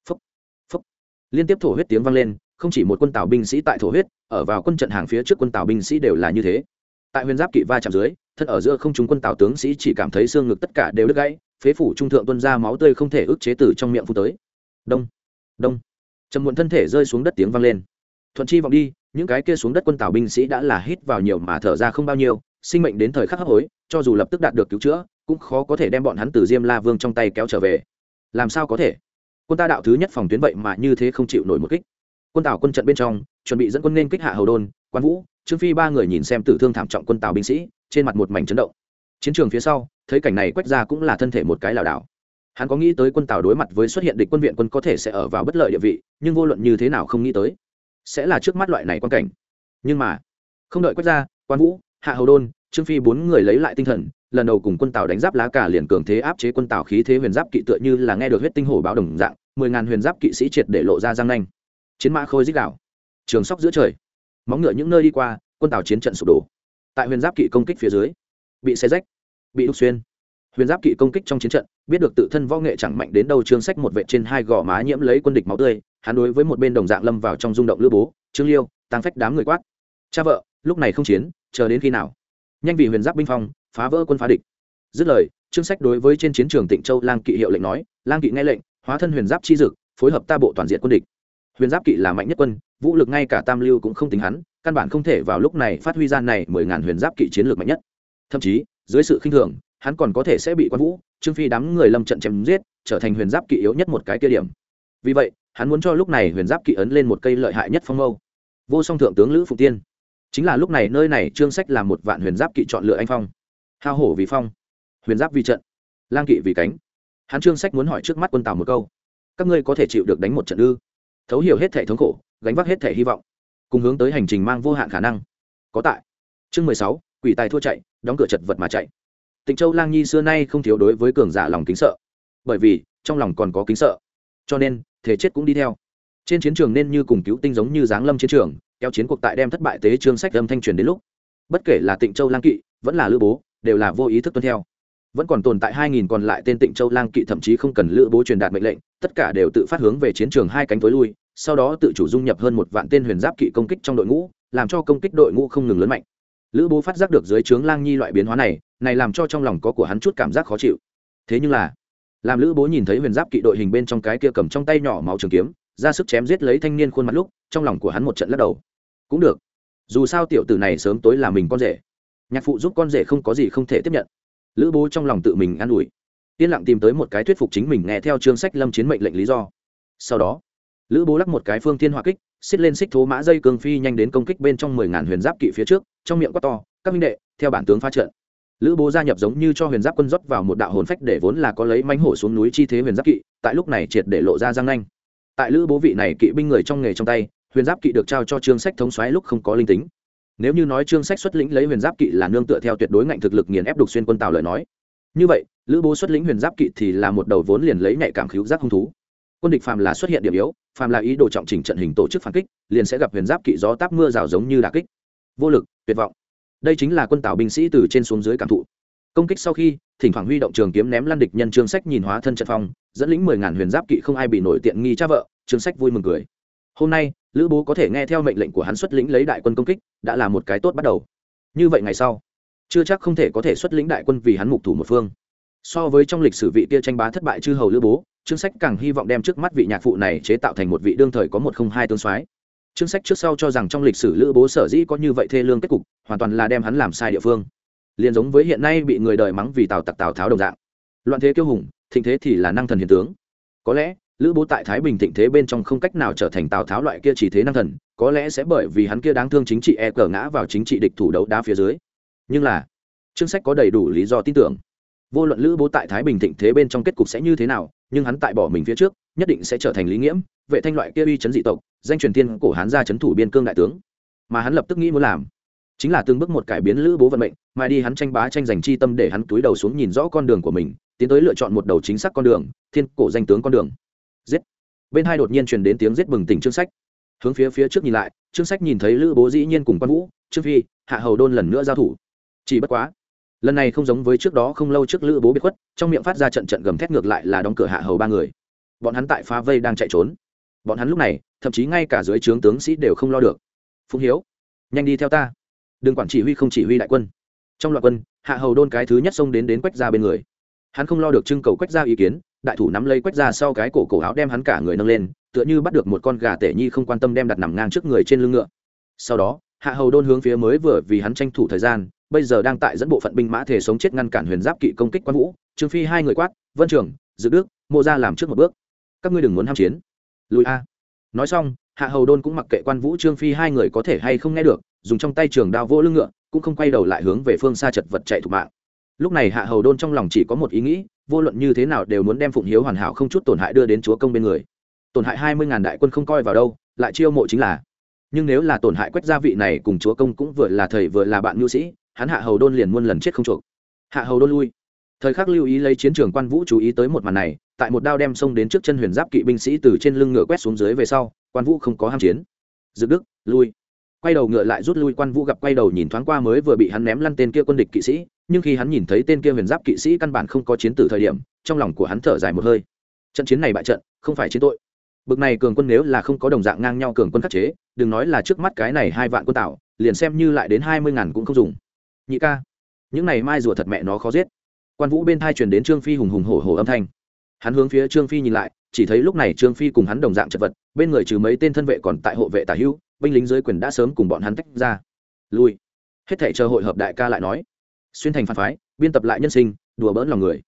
phúc, phúc. liên tiếp thổ huyết tiếng vang lên không chỉ một quân tàu binh sĩ tại thổ huyết ở vào quân trận hàng phía trước quân tàu binh sĩ đều là như thế. Tại huyền giáp kỵ va chạm dưới thân ở giữa không chúng quân tàu tướng sĩ chỉ cảm thấy xương ngực tất cả đều đứt gãy phế phủ trung thượng tuân ra máu tươi không thể ức chế từ trong miệng phu tới. Đông đông. Trầm muộn thân thể rơi xuống đất tiếng vang lên. Thuận chi vọng đi những cái kia xuống đất quân tào binh sĩ đã là hít vào nhiều mà thở ra không bao nhiêu, sinh mệnh đến thời khắc hấp hối, cho dù lập tức đạt được cứu chữa, cũng khó có thể đem bọn hắn từ diêm la vương trong tay kéo trở về. Làm sao có thể? Quân ta đạo thứ nhất phòng tuyến vậy mà như thế không chịu nổi một kích. Quân tào quân trận bên trong, chuẩn bị dẫn quân nên kích hạ hầu đôn, quan vũ, trương phi ba người nhìn xem tử thương thảm trọng quân tàu binh sĩ, trên mặt một mảnh chấn động. Chiến trường phía sau, thấy cảnh này quét ra cũng là thân thể một cái lảo đảo. Hắn có nghĩ tới quân tàu đối mặt với xuất hiện địch quân viện quân có thể sẽ ở vào bất lợi địa vị, nhưng vô luận như thế nào không nghĩ tới sẽ là trước mắt loại này quan cảnh. Nhưng mà không đợi quét ra quan vũ hạ hầu đôn trương phi bốn người lấy lại tinh thần lần đầu cùng quân tàu đánh giáp lá cả liền cường thế áp chế quân tàu khí thế huyền giáp kỵ tựa như là nghe được huyết tinh hổ báo đồng dạng mười ngàn huyền giáp kỵ sĩ triệt để lộ ra giang nanh. Chiến mã khôi dích đảo, trường sóc giữa trời. Móng ngựa những nơi đi qua quân tàu chiến trận sụp đổ. Tại huyền giáp kỵ công kích phía dưới bị xe rách bị đục xuyên. Huyền giáp kỵ công kích trong chiến trận biết được tự thân võ nghệ chẳng mạnh đến đâu trương sách một vệ trên hai gò má nhiễm lấy quân địch máu tươi hắn đối với một bên đồng dạng lâm vào trong rung động lữ bố, trương liêu tăng phách đám người quát, cha vợ, lúc này không chiến, chờ đến khi nào? Nhanh vì huyền giáp binh phong, phá vỡ quân phá địch. Dứt lời, trương sách đối với trên chiến trường tịnh châu lang kỵ hiệu lệnh nói, lang kỵ nghe lệnh, hóa thân huyền giáp chi dực, phối hợp ta bộ toàn diện quân địch. Huyền giáp kỵ là mạnh nhất quân, vũ lực ngay cả tam lưu cũng không tính hắn, căn bản không thể vào lúc này phát huy gian này mười ngàn huyền giáp kỵ chiến lược mạnh nhất. Thậm chí, dưới sự khinh thường, hắn còn có thể sẽ bị quan vũ, trương phi đám người lâm trận chém giết, trở thành huyền giáp kỵ yếu nhất một cái kia điểm. Vì vậy hắn muốn cho lúc này huyền giáp kỵ ấn lên một cây lợi hại nhất phong mâu. Vô song thượng tướng lữ phụng tiên. Chính là lúc này nơi này trương sách là một vạn huyền giáp kỵ chọn lựa anh phong. Hao hổ vì phong, huyền giáp vì trận, lang kỵ vì cánh. Hắn trương sách muốn hỏi trước mắt quân tàu một câu. Các ngươi có thể chịu được đánh một trận ư? Thấu hiểu hết thể thống khổ, gánh vác hết thể hy vọng, cùng hướng tới hành trình mang vô hạn khả năng. Có tại. Chương mười sáu, quỷ tài thua chạy, đóng cửa chật vật mà chạy. Tịnh châu lang nhi xưa nay không thiếu đối với cường giả lòng kính sợ. Bởi vì, trong lòng còn có kính sợ. Cho nên thể chết cũng đi theo. Trên chiến trường nên như cùng cứu tinh giống như giáng lâm chiến trường kéo chiến cuộc tại đem thất bại tế trương sách âm thanh truyền đến lúc. Bất kể là tịnh châu lang kỵ, vẫn là lữ bố, đều là vô ý thức tuân theo. Vẫn còn tồn tại hai nghìn còn lại tên tịnh châu lang kỵ thậm chí không cần lữ bố truyền đạt mệnh lệnh, tất cả đều tự phát hướng về chiến trường hai cánh tối lui, sau đó tự chủ dung nhập hơn một vạn tên huyền giáp kỵ công kích trong đội ngũ, làm cho công kích đội ngũ không ngừng lớn mạnh. Lữ bố phát giác được dưới trướng lang nhi loại biến hóa này này làm cho trong lòng có của hắn chút cảm giác khó chịu. Thế nhưng là làm lữ bố nhìn thấy huyền giáp kỵ đội hình bên trong cái kia cầm trong tay nhỏ máu trường kiếm, ra sức chém giết lấy thanh niên khuôn mặt lúc, trong lòng của hắn một trận lắc đầu. Cũng được. Dù sao tiểu tử này sớm tối là mình con rể. Nhạc phụ giúp con rể không có gì không thể tiếp nhận. Lữ bố trong lòng tự mình an ủi. Yên lặng tìm tới một cái thuyết phục chính mình nghe theo chương sách lâm chiến mệnh lệnh lý do. Sau đó, lữ bố lắc một cái phương thiên hỏa kích xích lên xích thố mã dây cường phi nhanh đến công kích bên trong mười ngàn huyền giáp kỵ phía trước, trong miệng quát to, các minh đệ, theo bản tướng phá trận lữ bố gia nhập giống như cho huyền giáp quân rót vào một đạo hồn phách để vốn là có lấy mánh hổ xuống núi chi thế huyền giáp kỵ, tại lúc này triệt để lộ ra giang nanh. Tại lữ bố vị này kỵ binh người trong nghề trong tay, huyền giáp kỵ được trao cho trương sách thống xoáy lúc không có linh tính. Nếu như nói trương sách xuất lĩnh lấy huyền giáp kỵ là nương tựa theo tuyệt đối ngạnh thực lực nghiền ép đục xuyên quân tào lời nói. Như vậy, lữ bố xuất lĩnh huyền giáp kỵ thì là một đầu vốn liền lấy nhạy cảm khíu giác hung thú. Quân địch phàm là xuất hiện điểm yếu, phàm là ý đồ trọng chỉnh trận hình tổ chức phản kích, liền sẽ gặp huyền giáp kỵ gió táp mưa rào giống như đà kích. Vô lực, tuyệt vọng đây chính là quân tào binh sĩ từ trên xuống dưới cảm thụ. Công kích sau khi, thỉnh thoảng huy động trường kiếm ném lan địch nhân trương sách nhìn hóa thân trận phong, dẫn lĩnh mười ngàn huyền giáp kỵ không ai bị nổi tiện nghi cha vợ, trương sách vui mừng cười. Hôm nay, lữ bố có thể nghe theo mệnh lệnh của hắn xuất lĩnh lấy đại quân công kích, đã là một cái tốt bắt đầu. Như vậy ngày sau, chưa chắc không thể có thể xuất lĩnh đại quân vì hắn mục thủ một phương. So với trong lịch sử vị kia tranh bá thất bại chư hầu lữ bố, trương sách càng hy vọng đem trước mắt vị nhạc phụ này chế tạo thành một vị đương thời có một không hai tương soái. Chương sách trước sau cho rằng trong lịch sử lữ bố sở dĩ có như vậy thê lương kết cục, hoàn toàn là đem hắn làm sai địa phương. Liền giống với hiện nay bị người đời mắng vì tào tặc tào tháo đồng dạng. Loạn thế kiêu hùng, thịnh thế thì là năng thần hiền tướng. Có lẽ, lữ bố tại thái bình thịnh thế bên trong không cách nào trở thành tào tháo loại kia chỉ thế năng thần, có lẽ sẽ bởi vì hắn kia đáng thương chính trị e cờ ngã vào chính trị địch thủ đấu đá phía dưới. Nhưng là chương sách có đầy đủ lý do tin tưởng. Vô luận lữ bố tại thái bình thịnh thế bên trong kết cục sẽ như thế nào, nhưng hắn tại bỏ mình phía trước, nhất định sẽ trở thành lý nghiễm, vệ thanh loại kia uy chấn dị tộc danh truyền thiên cổ hán ra chấn thủ biên cương đại tướng, mà hắn lập tức nghĩ muốn làm, chính là từng bước một cải biến lữ bố vận mệnh mà đi hắn tranh bá tranh giành chi tâm để hắn túi đầu xuống nhìn rõ con đường của mình, tiến tới lựa chọn một đầu chính xác con đường, thiên cổ danh tướng con đường. Giết! Bên hai đột nhiên truyền đến tiếng giết bừng tỉnh trương sách. Hướng phía phía trước nhìn lại, trương sách nhìn thấy lữ bố dĩ nhiên cùng quan vũ, trương phi, hạ hầu đôn lần nữa giao thủ. Chỉ bất quá, lần này không giống với trước đó không lâu trước lữ bố bị khuất, trong miệng phát ra trận trận gầm thét ngược lại là đóng cửa hạ hầu ba người. Bọn hắn tại phá vây đang chạy trốn bọn hắn lúc này, thậm chí ngay cả dưới trướng tướng sĩ đều không lo được. Phụng hiếu, nhanh đi theo ta. Đừng quản chỉ huy không chỉ huy đại quân. Trong loạt quân, hạ hầu đôn cái thứ nhất xông đến đến quách ra bên người. Hắn không lo được trưng cầu quách ra ý kiến, đại thủ nắm lấy quách ra sau cái cổ cổ áo đem hắn cả người nâng lên, tựa như bắt được một con gà tể nhi không quan tâm đem đặt nằm ngang trước người trên lưng ngựa. Sau đó, hạ hầu đôn hướng phía mới vừa vì hắn tranh thủ thời gian, bây giờ đang tại dẫn bộ phận binh mã thể sống chết ngăn cản huyền giáp kỵ công kích quan vũ, trương phi hai người quát, vân trường dự đức, mộ ra làm trước một bước. Các ngươi đừng muốn ham chiến lùi a. Nói xong, hạ hầu đôn cũng mặc kệ quan vũ trương phi hai người có thể hay không nghe được, dùng trong tay trường đao vỗ lưng ngựa, cũng không quay đầu lại hướng về phương xa chật vật chạy thục mạng. Lúc này hạ hầu đôn trong lòng chỉ có một ý nghĩ, vô luận như thế nào đều muốn đem phụng hiếu hoàn hảo không chút tổn hại đưa đến chúa công bên người. Tổn hại hai mươi ngàn đại quân không coi vào đâu, lại chiêu mộ chính là. Nhưng nếu là tổn hại quách gia vị này cùng chúa công cũng vừa là thầy vừa là bạn nhu sĩ, hắn hạ hầu đôn liền muôn lần chết không chuộc. Hạ hầu đôn lui thời khắc lưu ý lấy chiến trường quan vũ chú ý tới một màn này, tại một đao đem xông đến trước chân huyền giáp kỵ binh sĩ từ trên lưng ngựa quét xuống dưới về sau, quan vũ không có ham chiến. Dự đức, lui. Quay đầu ngựa lại rút lui, quan vũ gặp quay đầu nhìn thoáng qua mới vừa bị hắn ném lăn tên kia quân địch kỵ sĩ, nhưng khi hắn nhìn thấy tên kia huyền giáp kỵ sĩ căn bản không có chiến tử thời điểm, trong lòng của hắn thở dài một hơi. Trận chiến này bại trận, không phải chiến tội. Bực này cường quân nếu là không có đồng dạng ngang nhau cường quân khắc chế, đừng nói là trước mắt cái này hai vạn quân tạo, liền xem như lại đến hai mươi ngàn cũng không dùng. Nhị ca, những này mai rùa thật mẹ nó khó giết quan vũ bên thai truyền đến trương phi hùng hùng hổ hổ âm thanh hắn hướng phía trương phi nhìn lại chỉ thấy lúc này trương phi cùng hắn đồng dạng chật vật bên người trừ mấy tên thân vệ còn tại hộ vệ tả hữu binh lính dưới quyền đã sớm cùng bọn hắn tách ra lui hết thể chờ hội hợp đại ca lại nói xuyên thành phản phái biên tập lại nhân sinh đùa bỡn lòng người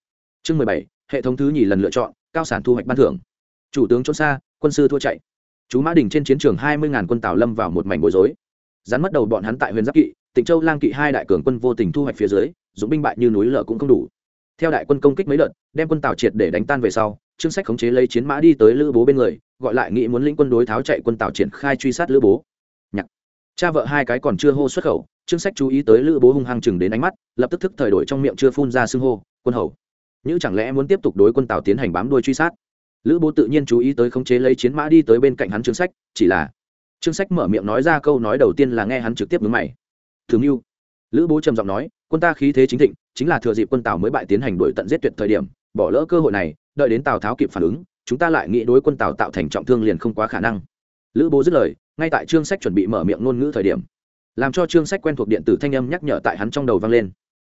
chương mười bảy hệ thống thứ nhì lần lựa chọn cao sản thu hoạch ban thưởng chủ tướng trốn xa quân sư thua chạy chú mã đình trên chiến trường hai mươi ngàn quân tào lâm vào một mảnh bối rối rắn mất đầu bọn hắn tại huyền giáp kỵ tịnh châu lang kỵ hai đại cường quân vô tình thu hoạch phía dưới dũng binh bại như núi lở cũng không đủ theo đại quân công kích mấy đợt, đem quân tào triệt để đánh tan về sau, trương sách khống chế lấy chiến mã đi tới lữ bố bên người, gọi lại nghĩ muốn lĩnh quân đối tháo chạy quân tào triển khai truy sát lữ bố. Nhạc. Cha vợ hai cái còn chưa hô xuất khẩu, trương sách chú ý tới lữ bố hung hăng chừng đến ánh mắt, lập tức thức thời đổi trong miệng chưa phun ra xưng hô, quân hầu. Như chẳng lẽ muốn tiếp tục đối quân tào tiến hành bám đuôi truy sát? Lữ bố tự nhiên chú ý tới khống chế lấy chiến mã đi tới bên cạnh hắn trương sách, chỉ là trương sách mở miệng nói ra câu nói đầu tiên là nghe hắn trực tiếp mướn mày. Thường mưu. Lữ bố trầm giọng nói, quân ta khí thế chính thịnh chính là thừa dịp quân tào mới bại tiến hành đuổi tận giết tuyệt thời điểm, bỏ lỡ cơ hội này, đợi đến tào tháo kịp phản ứng, chúng ta lại nghĩ đối quân tào tạo thành trọng thương liền không quá khả năng. Lữ bố dứt lời, ngay tại trương sách chuẩn bị mở miệng ngôn ngữ thời điểm, làm cho trương sách quen thuộc điện tử thanh âm nhắc nhở tại hắn trong đầu vang lên.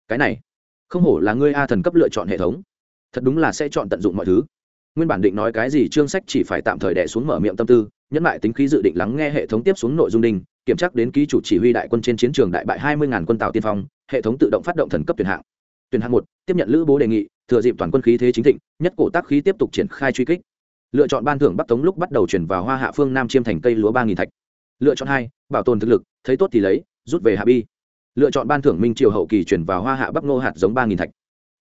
Cái này, không hổ là ngươi a thần cấp lựa chọn hệ thống. Thật đúng là sẽ chọn tận dụng mọi thứ. Nguyên bản định nói cái gì trương sách chỉ phải tạm thời đẻ xuống mở miệng tâm tư, nhẫn lại tính khí dự định lắng nghe hệ thống tiếp xuống nội dung đinh, kiểm tra đến ký chủ chỉ huy đại quân trên chiến trường đại bại hai mươi quân tàu tiên phong hệ thống tự động phát động thần cấp tuyển hạng. Tuyển hạng một, tiếp nhận lữ bố đề nghị, thừa dịp toàn quân khí thế chính thịnh, nhất cổ tác khí tiếp tục triển khai truy kích. Lựa chọn ban thưởng bắc tống lúc bắt đầu chuyển vào hoa hạ phương nam chiêm thành cây lúa ba nghìn thạch. Lựa chọn hai, bảo tồn thực lực, thấy tốt thì lấy, rút về hạ bi. Lựa chọn ban thưởng minh triều hậu kỳ chuyển vào hoa hạ bắc nô hạt giống ba nghìn thạch.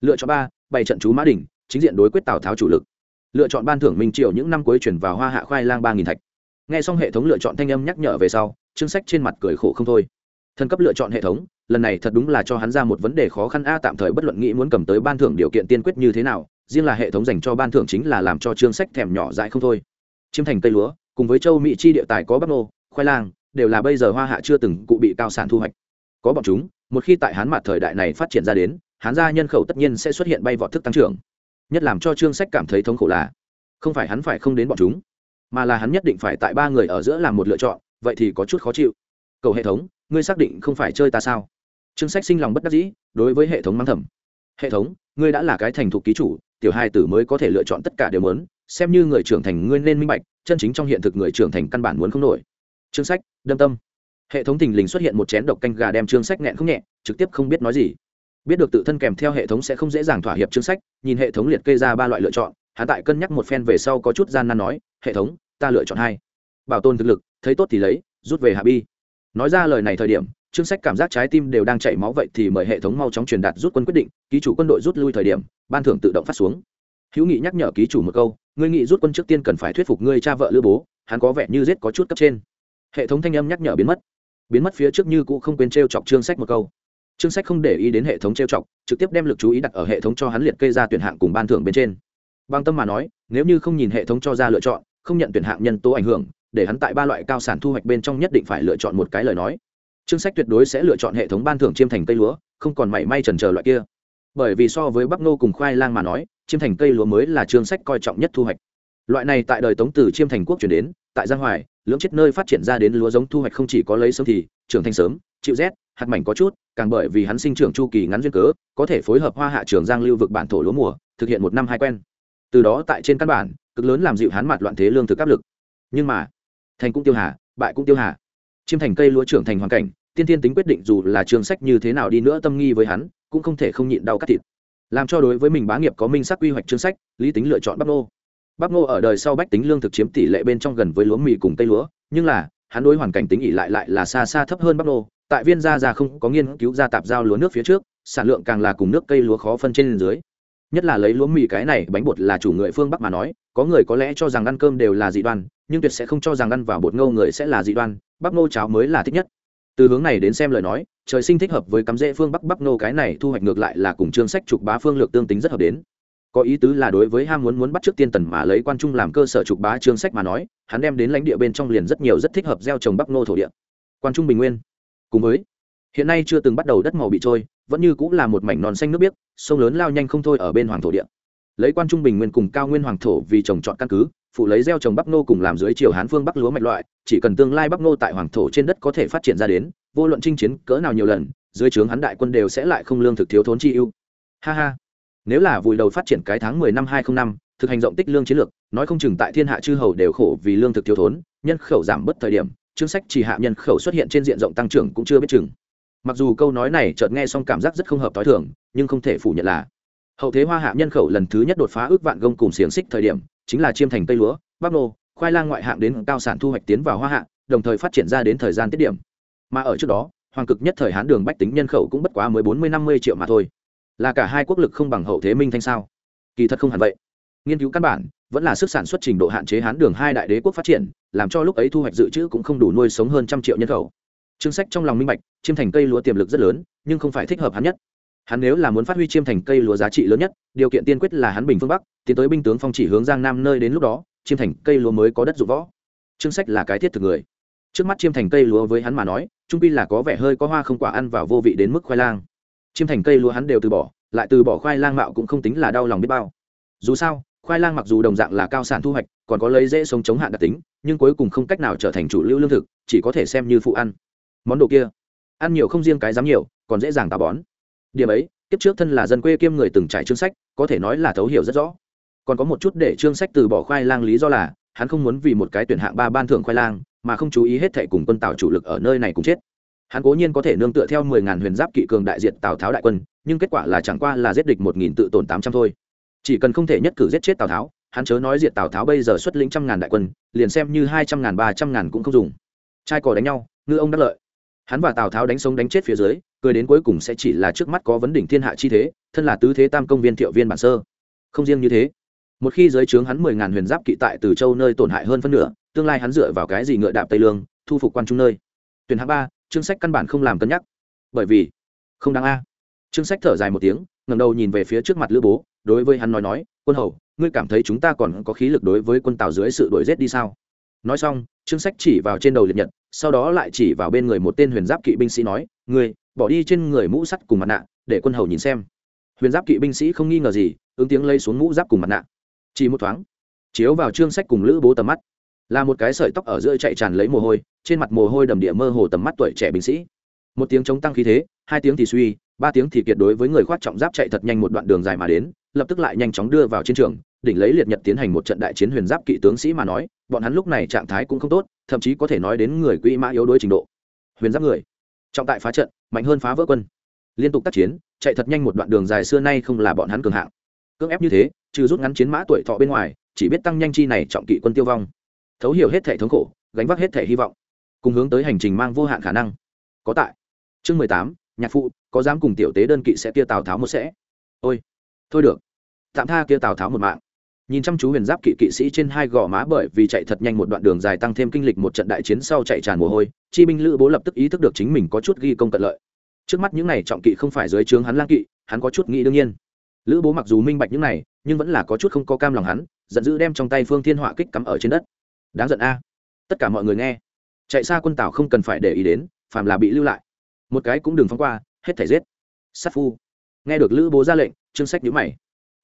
Lựa chọn ba bảy trận chú mã đỉnh, chính diện đối quyết tào tháo chủ lực. Lựa chọn ban thưởng minh triều những năm cuối chuyển vào hoa hạ khoai lang ba nghìn thạch. Nghe xong hệ thống lựa chọn thanh âm nhắc nhở về sau, chương sách trên mặt cười khổ không thôi. Thân cấp lựa chọn hệ thống lần này thật đúng là cho hắn ra một vấn đề khó khăn. A, tạm thời bất luận nghĩ muốn cầm tới ban thưởng điều kiện tiên quyết như thế nào, riêng là hệ thống dành cho ban thưởng chính là làm cho chương sách thèm nhỏ dại không thôi. Chiếm thành cây lúa, cùng với châu mỹ chi địa tài có bắc nô, khoai lang, đều là bây giờ hoa hạ chưa từng cụ bị cao sản thu hoạch. Có bọn chúng, một khi tại hán mặt thời đại này phát triển ra đến, hán gia nhân khẩu tất nhiên sẽ xuất hiện bay vọt thức tăng trưởng. Nhất làm cho chương sách cảm thấy thống khổ là, không phải hắn phải không đến bọn chúng, mà là hắn nhất định phải tại ba người ở giữa làm một lựa chọn, vậy thì có chút khó chịu. Cầu hệ thống, ngươi xác định không phải chơi ta sao? Chương sách sinh lòng bất đắc dĩ, đối với hệ thống mang thầm. Hệ thống, ngươi đã là cái thành thục ký chủ, tiểu hai tử mới có thể lựa chọn tất cả đều muốn, xem như người trưởng thành ngươi nên minh bạch, chân chính trong hiện thực người trưởng thành căn bản muốn không nổi. Chương sách, đâm tâm. Hệ thống thình lình xuất hiện một chén độc canh gà đem chương sách nghẹn không nhẹ, trực tiếp không biết nói gì. Biết được tự thân kèm theo hệ thống sẽ không dễ dàng thỏa hiệp chương sách, nhìn hệ thống liệt kê ra ba loại lựa chọn hạ tại cân nhắc một phen về sau có chút gian nan nói, hệ thống, ta lựa chọn hai. Bảo tồn thực lực, thấy tốt thì lấy, rút về hạ bi. Nói ra lời này thời điểm trương sách cảm giác trái tim đều đang chảy máu vậy thì mời hệ thống mau chóng truyền đạt rút quân quyết định, ký chủ quân đội rút lui thời điểm, ban thưởng tự động phát xuống. Hữu nghị nhắc nhở ký chủ một câu, ngươi nghị rút quân trước tiên cần phải thuyết phục ngươi cha vợ lữ bố, hắn có vẻ như giết có chút cấp trên. Hệ thống thanh âm nhắc nhở biến mất. Biến mất phía trước như cũ không quên t r e o chọc trương sách một câu. Trương sách không để ý đến hệ thống t r e o chọc, trực tiếp đem l ự c chú ý đặt ở hệ thống cho hắn liệt kê ra tuyển hạng cùng ban thưởng bên trên. Bằng tâm mà nói, nếu như không nhìn hệ thống cho ra lựa chọn, không nhận tuyển hạng nhân tố ảnh hưởng, để hắn tại ba loại cao sản thu hoạch bên trong nhất định phải lựa chọn một cái lời nói chương sách tuyệt đối sẽ lựa chọn hệ thống ban thưởng chiêm thành cây lúa, không còn mảy may trần chờ loại kia. Bởi vì so với bắp nô cùng khoai lang mà nói, chiêm thành cây lúa mới là chương sách coi trọng nhất thu hoạch. Loại này tại đời tống từ chiêm thành quốc chuyển đến, tại giang hoài, lưỡng chết nơi phát triển ra đến lúa giống thu hoạch không chỉ có lấy sớm thì, trưởng thành sớm, chịu rét, hạt mảnh có chút, càng bởi vì hắn sinh trưởng chu kỳ ngắn duyên cớ, có thể phối hợp hoa hạ trường giang lưu vực bản thổ lúa mùa, thực hiện một năm hai quen. Từ đó tại trên căn bản, cực lớn làm dịu hắn mặt loạn thế lương thực áp lực. Nhưng mà, thành cũng tiêu hà, bại cũng tiêu hà chiêm thành cây lúa trưởng thành hoàn cảnh, tiên tiên tính quyết định dù là trường sách như thế nào đi nữa tâm nghi với hắn, cũng không thể không nhịn đau cắt thịt. Làm cho đối với mình bá nghiệp có minh sắc quy hoạch chương sách, lý tính lựa chọn bắc ngô. Bắp ngô ở đời sau bách tính lương thực chiếm tỷ lệ bên trong gần với lúa mì cùng cây lúa, nhưng là, hắn đối hoàn cảnh tính ỉ lại lại là xa xa thấp hơn bắp ngô. Tại viên gia già không có nghiên cứu ra tạp giao lúa nước phía trước, sản lượng càng là cùng nước cây lúa khó phân trên dưới. Nhất là lấy lúa mì cái này bánh bột là chủ người phương bắc mà nói, có người có lẽ cho rằng ăn cơm đều là dị đoan, nhưng tuyệt sẽ không cho rằng ăn vào bột ngô người sẽ là dị đoan bắp Nô cháo mới là thích nhất. Từ hướng này đến xem lời nói, trời sinh thích hợp với cắm rễ phương bắc bắp Nô, cái này thu hoạch ngược lại là cùng chương sách trục bá phương lược tương tính rất hợp đến. Có ý tứ là đối với ham muốn muốn bắt trước tiên tần mà lấy quan trung làm cơ sở trục bá trương sách mà nói, hắn đem đến lãnh địa bên trong liền rất nhiều rất thích hợp gieo trồng bắc nô thổ địa. Quan trung bình nguyên. Cùng với, hiện nay chưa từng bắt đầu đất màu bị trôi, vẫn như cũng là một mảnh non xanh nước biếc, sông lớn lao nhanh không thôi ở bên hoàng thổ địa. Lấy quan trung bình nguyên cùng cao nguyên hoàng thổ vì trồng chọn căn cứ phụ lấy gieo trồng bắc nô cùng làm dưới triều hán phương bắc lúa mạch loại, chỉ cần tương lai bắc nô tại hoàng thổ trên đất có thể phát triển ra đến, vô luận chinh chiến cỡ nào nhiều lần, dưới trướng hắn đại quân đều sẽ lại không lương thực thiếu thốn chi ưu. Ha ha. Nếu là vùi đầu phát triển cái tháng mười năm, hai không năm, thực hành rộng tích lương chiến lược, nói không chừng tại thiên hạ chư hầu đều khổ vì lương thực thiếu thốn, nhân khẩu giảm bớt thời điểm, chương sách chỉ hạ nhân khẩu xuất hiện trên diện rộng tăng trưởng cũng chưa biết chừng. Mặc dù câu nói này chợt nghe xong cảm giác rất không hợp t h o i thường, nhưng không thể phủ nhận là, hậu thế hoa hạ nhân khẩu lần thứ nhất đột phá ước vạn gông cùng xiềng xích thời điểm chính là chiêm thành cây lúa, bắp nô, khoai lang ngoại hạng đến cao sản thu hoạch tiến vào hoa hạ, đồng thời phát triển ra đến thời gian tiết điểm. Mà ở trước đó, hoàng cực nhất thời hán đường bách tính nhân khẩu cũng bất quá mới bốn mươi năm mươi triệu mà thôi. Là cả hai quốc lực không bằng hậu thế minh thanh sao? Kỳ thật không hẳn vậy. Nghiên cứu căn bản, vẫn là sức sản xuất trình độ hạn chế hán đường hai đại đế quốc phát triển, làm cho lúc ấy thu hoạch dự trữ cũng không đủ nuôi sống hơn trăm triệu nhân khẩu. Chương sách trong lòng minh bạch, chiêm thành cây lúa tiềm lực rất lớn, nhưng không phải thích hợp hắn nhất hắn nếu là muốn phát huy chiêm thành cây lúa giá trị lớn nhất, điều kiện tiên quyết là hắn bình phương bắc, tiến tới binh tướng phong chỉ hướng giang nam nơi đến lúc đó, chiêm thành cây lúa mới có đất dụng võ. Chương sách là cái thiết thực người. Trước mắt chiêm thành cây lúa với hắn mà nói, trung pi là có vẻ hơi có hoa không quả ăn vào vô vị đến mức khoai lang. Chiêm thành cây lúa hắn đều từ bỏ, lại từ bỏ khoai lang mạo cũng không tính là đau lòng biết bao. Dù sao, khoai lang mặc dù đồng dạng là cao sản thu hoạch, còn có lấy dễ sống chống hạn đặc tính, nhưng cuối cùng không cách nào trở thành chủ lưu lương thực, chỉ có thể xem như phụ ăn. Món đồ kia, ăn nhiều không riêng cái dám nhiều, còn dễ dàng tà bón điểm ấy, kiếp trước thân là dân quê kiêm người từng trải chương sách, có thể nói là thấu hiểu rất rõ. Còn có một chút để chương sách từ bỏ khoai lang lý do là, hắn không muốn vì một cái tuyển hạng ba ban thưởng khoai lang, mà không chú ý hết thệ cùng quân tàu chủ lực ở nơi này cũng chết. Hắn cố nhiên có thể nương tựa theo mười ngàn huyền giáp kỵ cường đại diện tào tháo đại quân, nhưng kết quả là chẳng qua là giết địch một nghìn tự tổn tám trăm thôi. Chỉ cần không thể nhất cử giết chết tào tháo, hắn chớ nói diệt tào tháo bây giờ xuất lĩnh trăm ngàn đại quân, liền xem như hai trăm ngàn, ba trăm ngàn cũng không dùng. Trai cò đánh nhau, ngư ông đắc lợi hắn và tào tháo đánh sống đánh chết phía dưới, cười đến cuối cùng sẽ chỉ là trước mắt có vấn đỉnh thiên hạ chi thế, thân là tứ thế tam công viên thiệu viên bản sơ. Không riêng như thế, một khi giới trướng hắn mười ngàn huyền giáp kỵ tại từ châu nơi tổn hại hơn phân nửa, tương lai hắn dựa vào cái gì ngựa đạp tây lương, thu phục quan trung nơi? Tuyển hạng ba, chương sách căn bản không làm cân nhắc. Bởi vì, không đáng a. Chương sách thở dài một tiếng ngầm đầu nhìn về phía trước mặt lữ bố, đối với hắn nói nói, quân hầu, ngươi cảm thấy chúng ta còn có khí lực đối với quân tàu dưới sự đuổi rét đi sao? Nói xong chương sách chỉ vào trên đầu liệt nhật sau đó lại chỉ vào bên người một tên huyền giáp kỵ binh sĩ nói người, bỏ đi trên người mũ sắt cùng mặt nạ để quân hầu nhìn xem. Huyền giáp kỵ binh sĩ không nghi ngờ gì ứng tiếng lây xuống mũ giáp cùng mặt nạ. Chỉ một thoáng chiếu vào chương sách cùng lữ bố tầm mắt. Là một cái sợi tóc ở giữa chạy tràn lấy mồ hôi trên mặt mồ hôi đầm địa mơ hồ tầm mắt tuổi trẻ binh sĩ. Một tiếng chống tăng khí thế hai tiếng thì suy ba tiếng thì kiệt đối với người khoát trọng giáp chạy thật nhanh một đoạn đường dài mà đến lập tức lại nhanh chóng đưa vào chiến trường đỉnh lấy liệt nhật tiến hành một trận đại chiến huyền giáp kỵ tướng sĩ mà nói, bọn hắn lúc này trạng thái cũng không tốt, thậm chí có thể nói đến người quỹ mã yếu đuối trình độ. Huyền giáp người, trọng tại phá trận, mạnh hơn phá vỡ quân. Liên tục tác chiến, chạy thật nhanh một đoạn đường dài xưa nay không là bọn hắn cường hạng. Cưỡng ép như thế, trừ rút ngắn chiến mã tuổi thọ bên ngoài, chỉ biết tăng nhanh chi này trọng kỵ quân tiêu vong. Thấu hiểu hết thể thống khổ, gánh vác hết thể hy vọng, cùng hướng tới hành trình mang vô hạn khả năng. Có tại. Chương mười tám, nhạc phụ, có dám cùng tiểu tế đơn kỵ sẽ kia tào tháo một sẽ. Ôi, thôi được. Tạm tha kia tào tháo một mạng nhìn chăm chú huyền giáp kỵ kỵ sĩ trên hai gò má bởi vì chạy thật nhanh một đoạn đường dài tăng thêm kinh lịch một trận đại chiến sau chạy tràn mồ hôi, chi binh lữ bố lập tức ý thức được chính mình có chút ghi công cận lợi. Trước mắt những này trọng kỵ không phải dưới trướng hắn lang kỵ, hắn có chút nghĩ đương nhiên. Lữ bố mặc dù minh bạch những này, nhưng vẫn là có chút không có cam lòng hắn, giận dữ đem trong tay phương thiên họa kích cắm ở trên đất. Đáng giận a. Tất cả mọi người nghe. Chạy xa quân tảo không cần phải để ý đến, phàm là bị lưu lại. Một cái cũng đừng phóng qua, hết thể giết. Sát phu. Nghe được lữ bố ra lệnh chương sách nhíu mày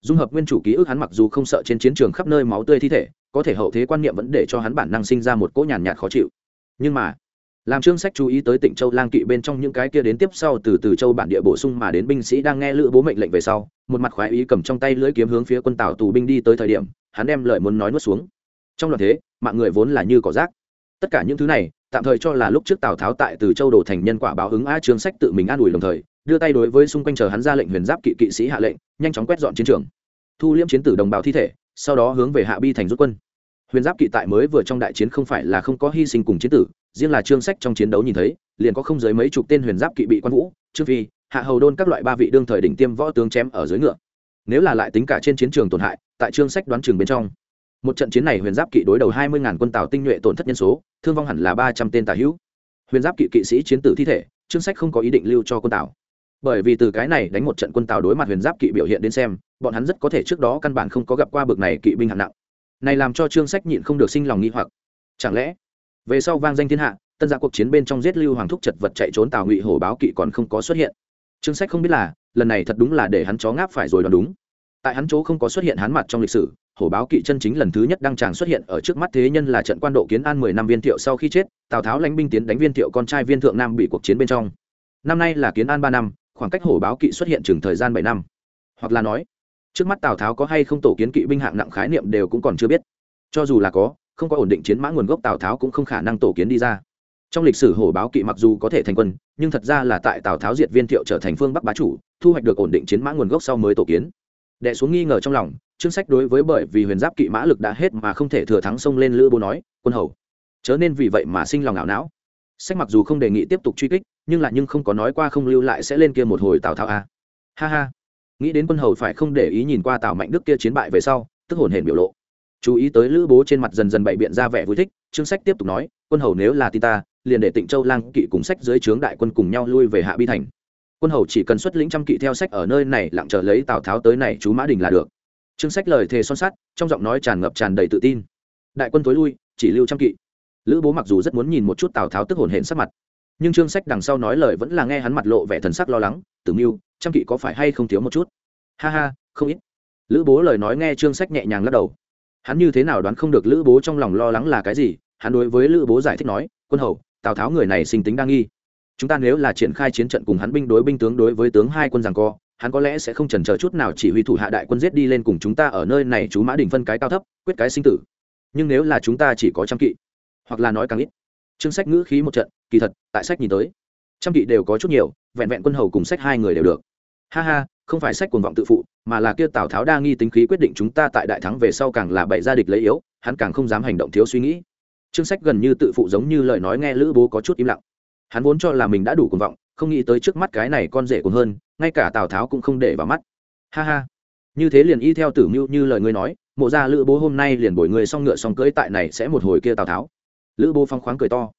dung hợp nguyên chủ ký ức hắn mặc dù không sợ trên chiến trường khắp nơi máu tươi thi thể, có thể hậu thế quan niệm vẫn để cho hắn bản năng sinh ra một cỗ nhàn nhạt khó chịu. Nhưng mà, làm trương sách chú ý tới tỉnh châu lang kỵ bên trong những cái kia đến tiếp sau từ từ châu bản địa bổ sung mà đến binh sĩ đang nghe lữ bố mệnh lệnh về sau, một mặt khoái ý cầm trong tay lưỡi kiếm hướng phía quân tàu tù binh đi tới thời điểm, hắn đem lời muốn nói nuốt xuống. Trong loạt thế, mạng người vốn là như cỏ rác. Tất cả những thứ này, tạm thời cho là lúc trước tào tháo tại từ châu đồ thành nhân quả báo ứng a trương sách tự mình an ủi đồng thời đưa tay đối với xung quanh chờ hắn ra lệnh huyền giáp kỵ kỵ sĩ hạ lệnh, nhanh chóng quét dọn chiến trường. Thu liễm chiến tử đồng bào thi thể, sau đó hướng về hạ bi thành rút quân. Huyền giáp kỵ tại mới vừa trong đại chiến không phải là không có hy sinh cùng chiến tử, riêng là trương sách trong chiến đấu nhìn thấy, liền có không dưới mấy chục tên huyền giáp kỵ bị quan vũ, trương phi, hạ hầu đôn các loại ba vị đương thời đỉnh tiêm võ tướng chém ở dưới ngựa. Nếu là lại tính cả trên chiến trường tổn hại, tại trương sách đoán trường bên trong, một trận chiến này huyền giáp kỵ đối đầu hai mươi ngàn quân tàu tinh nhuệ tổn thất nhân số, thương vong hẳn là ba trăm tên tà hữu. Huyền giáp kỵ kỵ sĩ chiến tử thi thể, trương sách không có ý định lưu cho quân tàu bởi vì từ cái này đánh một trận quân tàu đối mặt huyền giáp kỵ biểu hiện đến xem, bọn hắn rất có thể trước đó căn bản không có gặp qua bực này kỵ binh hạng nặng. Này làm cho trương sách nhịn không được sinh lòng nghi hoặc. Chẳng lẽ, về sau vang danh thiên hạ, tân gia cuộc chiến bên trong giết lưu hoàng thúc chật vật chạy trốn tào ngụy hổ báo kỵ còn không có xuất hiện? Trương sách không biết là, lần này thật đúng là để hắn chó ngáp phải rồi đoán đúng. Tại hắn chỗ không có xuất hiện hắn mặt trong lịch sử, hổ báo kỵ chân chính lần thứ nhất đăng tràng xuất hiện ở trước mắt thế nhân là trận quan độ kiến an mười năm viên thiệu sau khi chết, tào tháo lãnh binh tiến đánh viên thiệu con trai viên thượng nam bị cuộc chiến bên trong. Năm nay là kiến an ba năm khoảng cách hổ báo kỵ xuất hiện chừng thời gian bảy năm. Hoặc là nói, trước mắt tào tháo có hay không tổ kiến kỵ binh hạng nặng khái niệm đều cũng còn chưa biết. Cho dù là có, không có ổn định chiến mã nguồn gốc tào tháo cũng không khả năng tổ kiến đi ra. Trong lịch sử hổ báo kỵ mặc dù có thể thành quân, nhưng thật ra là tại tào tháo diệt viên thiệu trở thành phương bắc bá chủ, thu hoạch được ổn định chiến mã nguồn gốc sau mới tổ kiến. Đệ xuống nghi ngờ trong lòng, chương sách đối với bởi vì huyền giáp kỵ mã lực đã hết mà không thể thừa thắng xông lên lữ bố nói, quân hầu, chớ nên vì vậy mà sinh lòng ảo não sách mặc dù không đề nghị tiếp tục truy kích, nhưng lại nhưng không có nói qua không lưu lại sẽ lên kia một hồi tào tháo a. Ha ha. Nghĩ đến quân hầu phải không để ý nhìn qua tào mạnh đức kia chiến bại về sau, tức hồn hển biểu lộ. Chú ý tới lữ bố trên mặt dần dần bày biện ra vẻ vui thích, chương sách tiếp tục nói, quân hầu nếu là tin ta, liền để tịnh châu lang kỵ cùng sách dưới trướng đại quân cùng nhau lui về hạ bi thành. Quân hầu chỉ cần xuất lĩnh trăm kỵ theo sách ở nơi này lặng chờ lấy tào tháo tới này chú mã đình là được. Chương sách lời thề son sắt, trong giọng nói tràn ngập tràn đầy tự tin. Đại quân tối lui, chỉ lưu trăm kỵ lữ bố mặc dù rất muốn nhìn một chút tào tháo tức hồn hển sắc mặt, nhưng chương sách đằng sau nói lời vẫn là nghe hắn mặt lộ vẻ thần sắc lo lắng, tử mưu trăm kỵ có phải hay không thiếu một chút? Ha ha, không ít. Lữ bố lời nói nghe chương sách nhẹ nhàng lắc đầu. Hắn như thế nào đoán không được lữ bố trong lòng lo lắng là cái gì, hắn đối với lữ bố giải thích nói, quân hầu, tào tháo người này sinh tính đa nghi. Chúng ta nếu là triển khai chiến trận cùng hắn binh đối binh tướng đối với tướng hai quân rằng co, hắn có lẽ sẽ không chần chờ chút nào chỉ huy thủ hạ đại quân giết đi lên cùng chúng ta ở nơi này chú mã đỉnh phân cái cao thấp, quyết cái sinh tử. Nhưng nếu là chúng ta chỉ có trăm kỵ hoặc là nói càng ít. Chương sách ngữ khí một trận, kỳ thật, tại sách nhìn tới, trăm kỵ đều có chút nhiều, vẹn vẹn quân hầu cùng sách hai người đều được. Ha ha, không phải sách cuồng vọng tự phụ, mà là kia tào tháo đa nghi tính khí quyết định chúng ta tại đại thắng về sau càng là bậy gia địch lấy yếu, hắn càng không dám hành động thiếu suy nghĩ. Chương sách gần như tự phụ giống như lời nói nghe lữ bố có chút im lặng. Hắn vốn cho là mình đã đủ cuồng vọng, không nghĩ tới trước mắt cái này con rể cuồng hơn, ngay cả tào tháo cũng không để vào mắt. Ha ha. Như thế liền y theo tử mưu như lời ngươi nói, mộ ra lữ bố hôm nay liền bồi người xong ngựa xong cưỡi tại này sẽ một hồi kia tào tháo lữ bố phong khoáng cười to.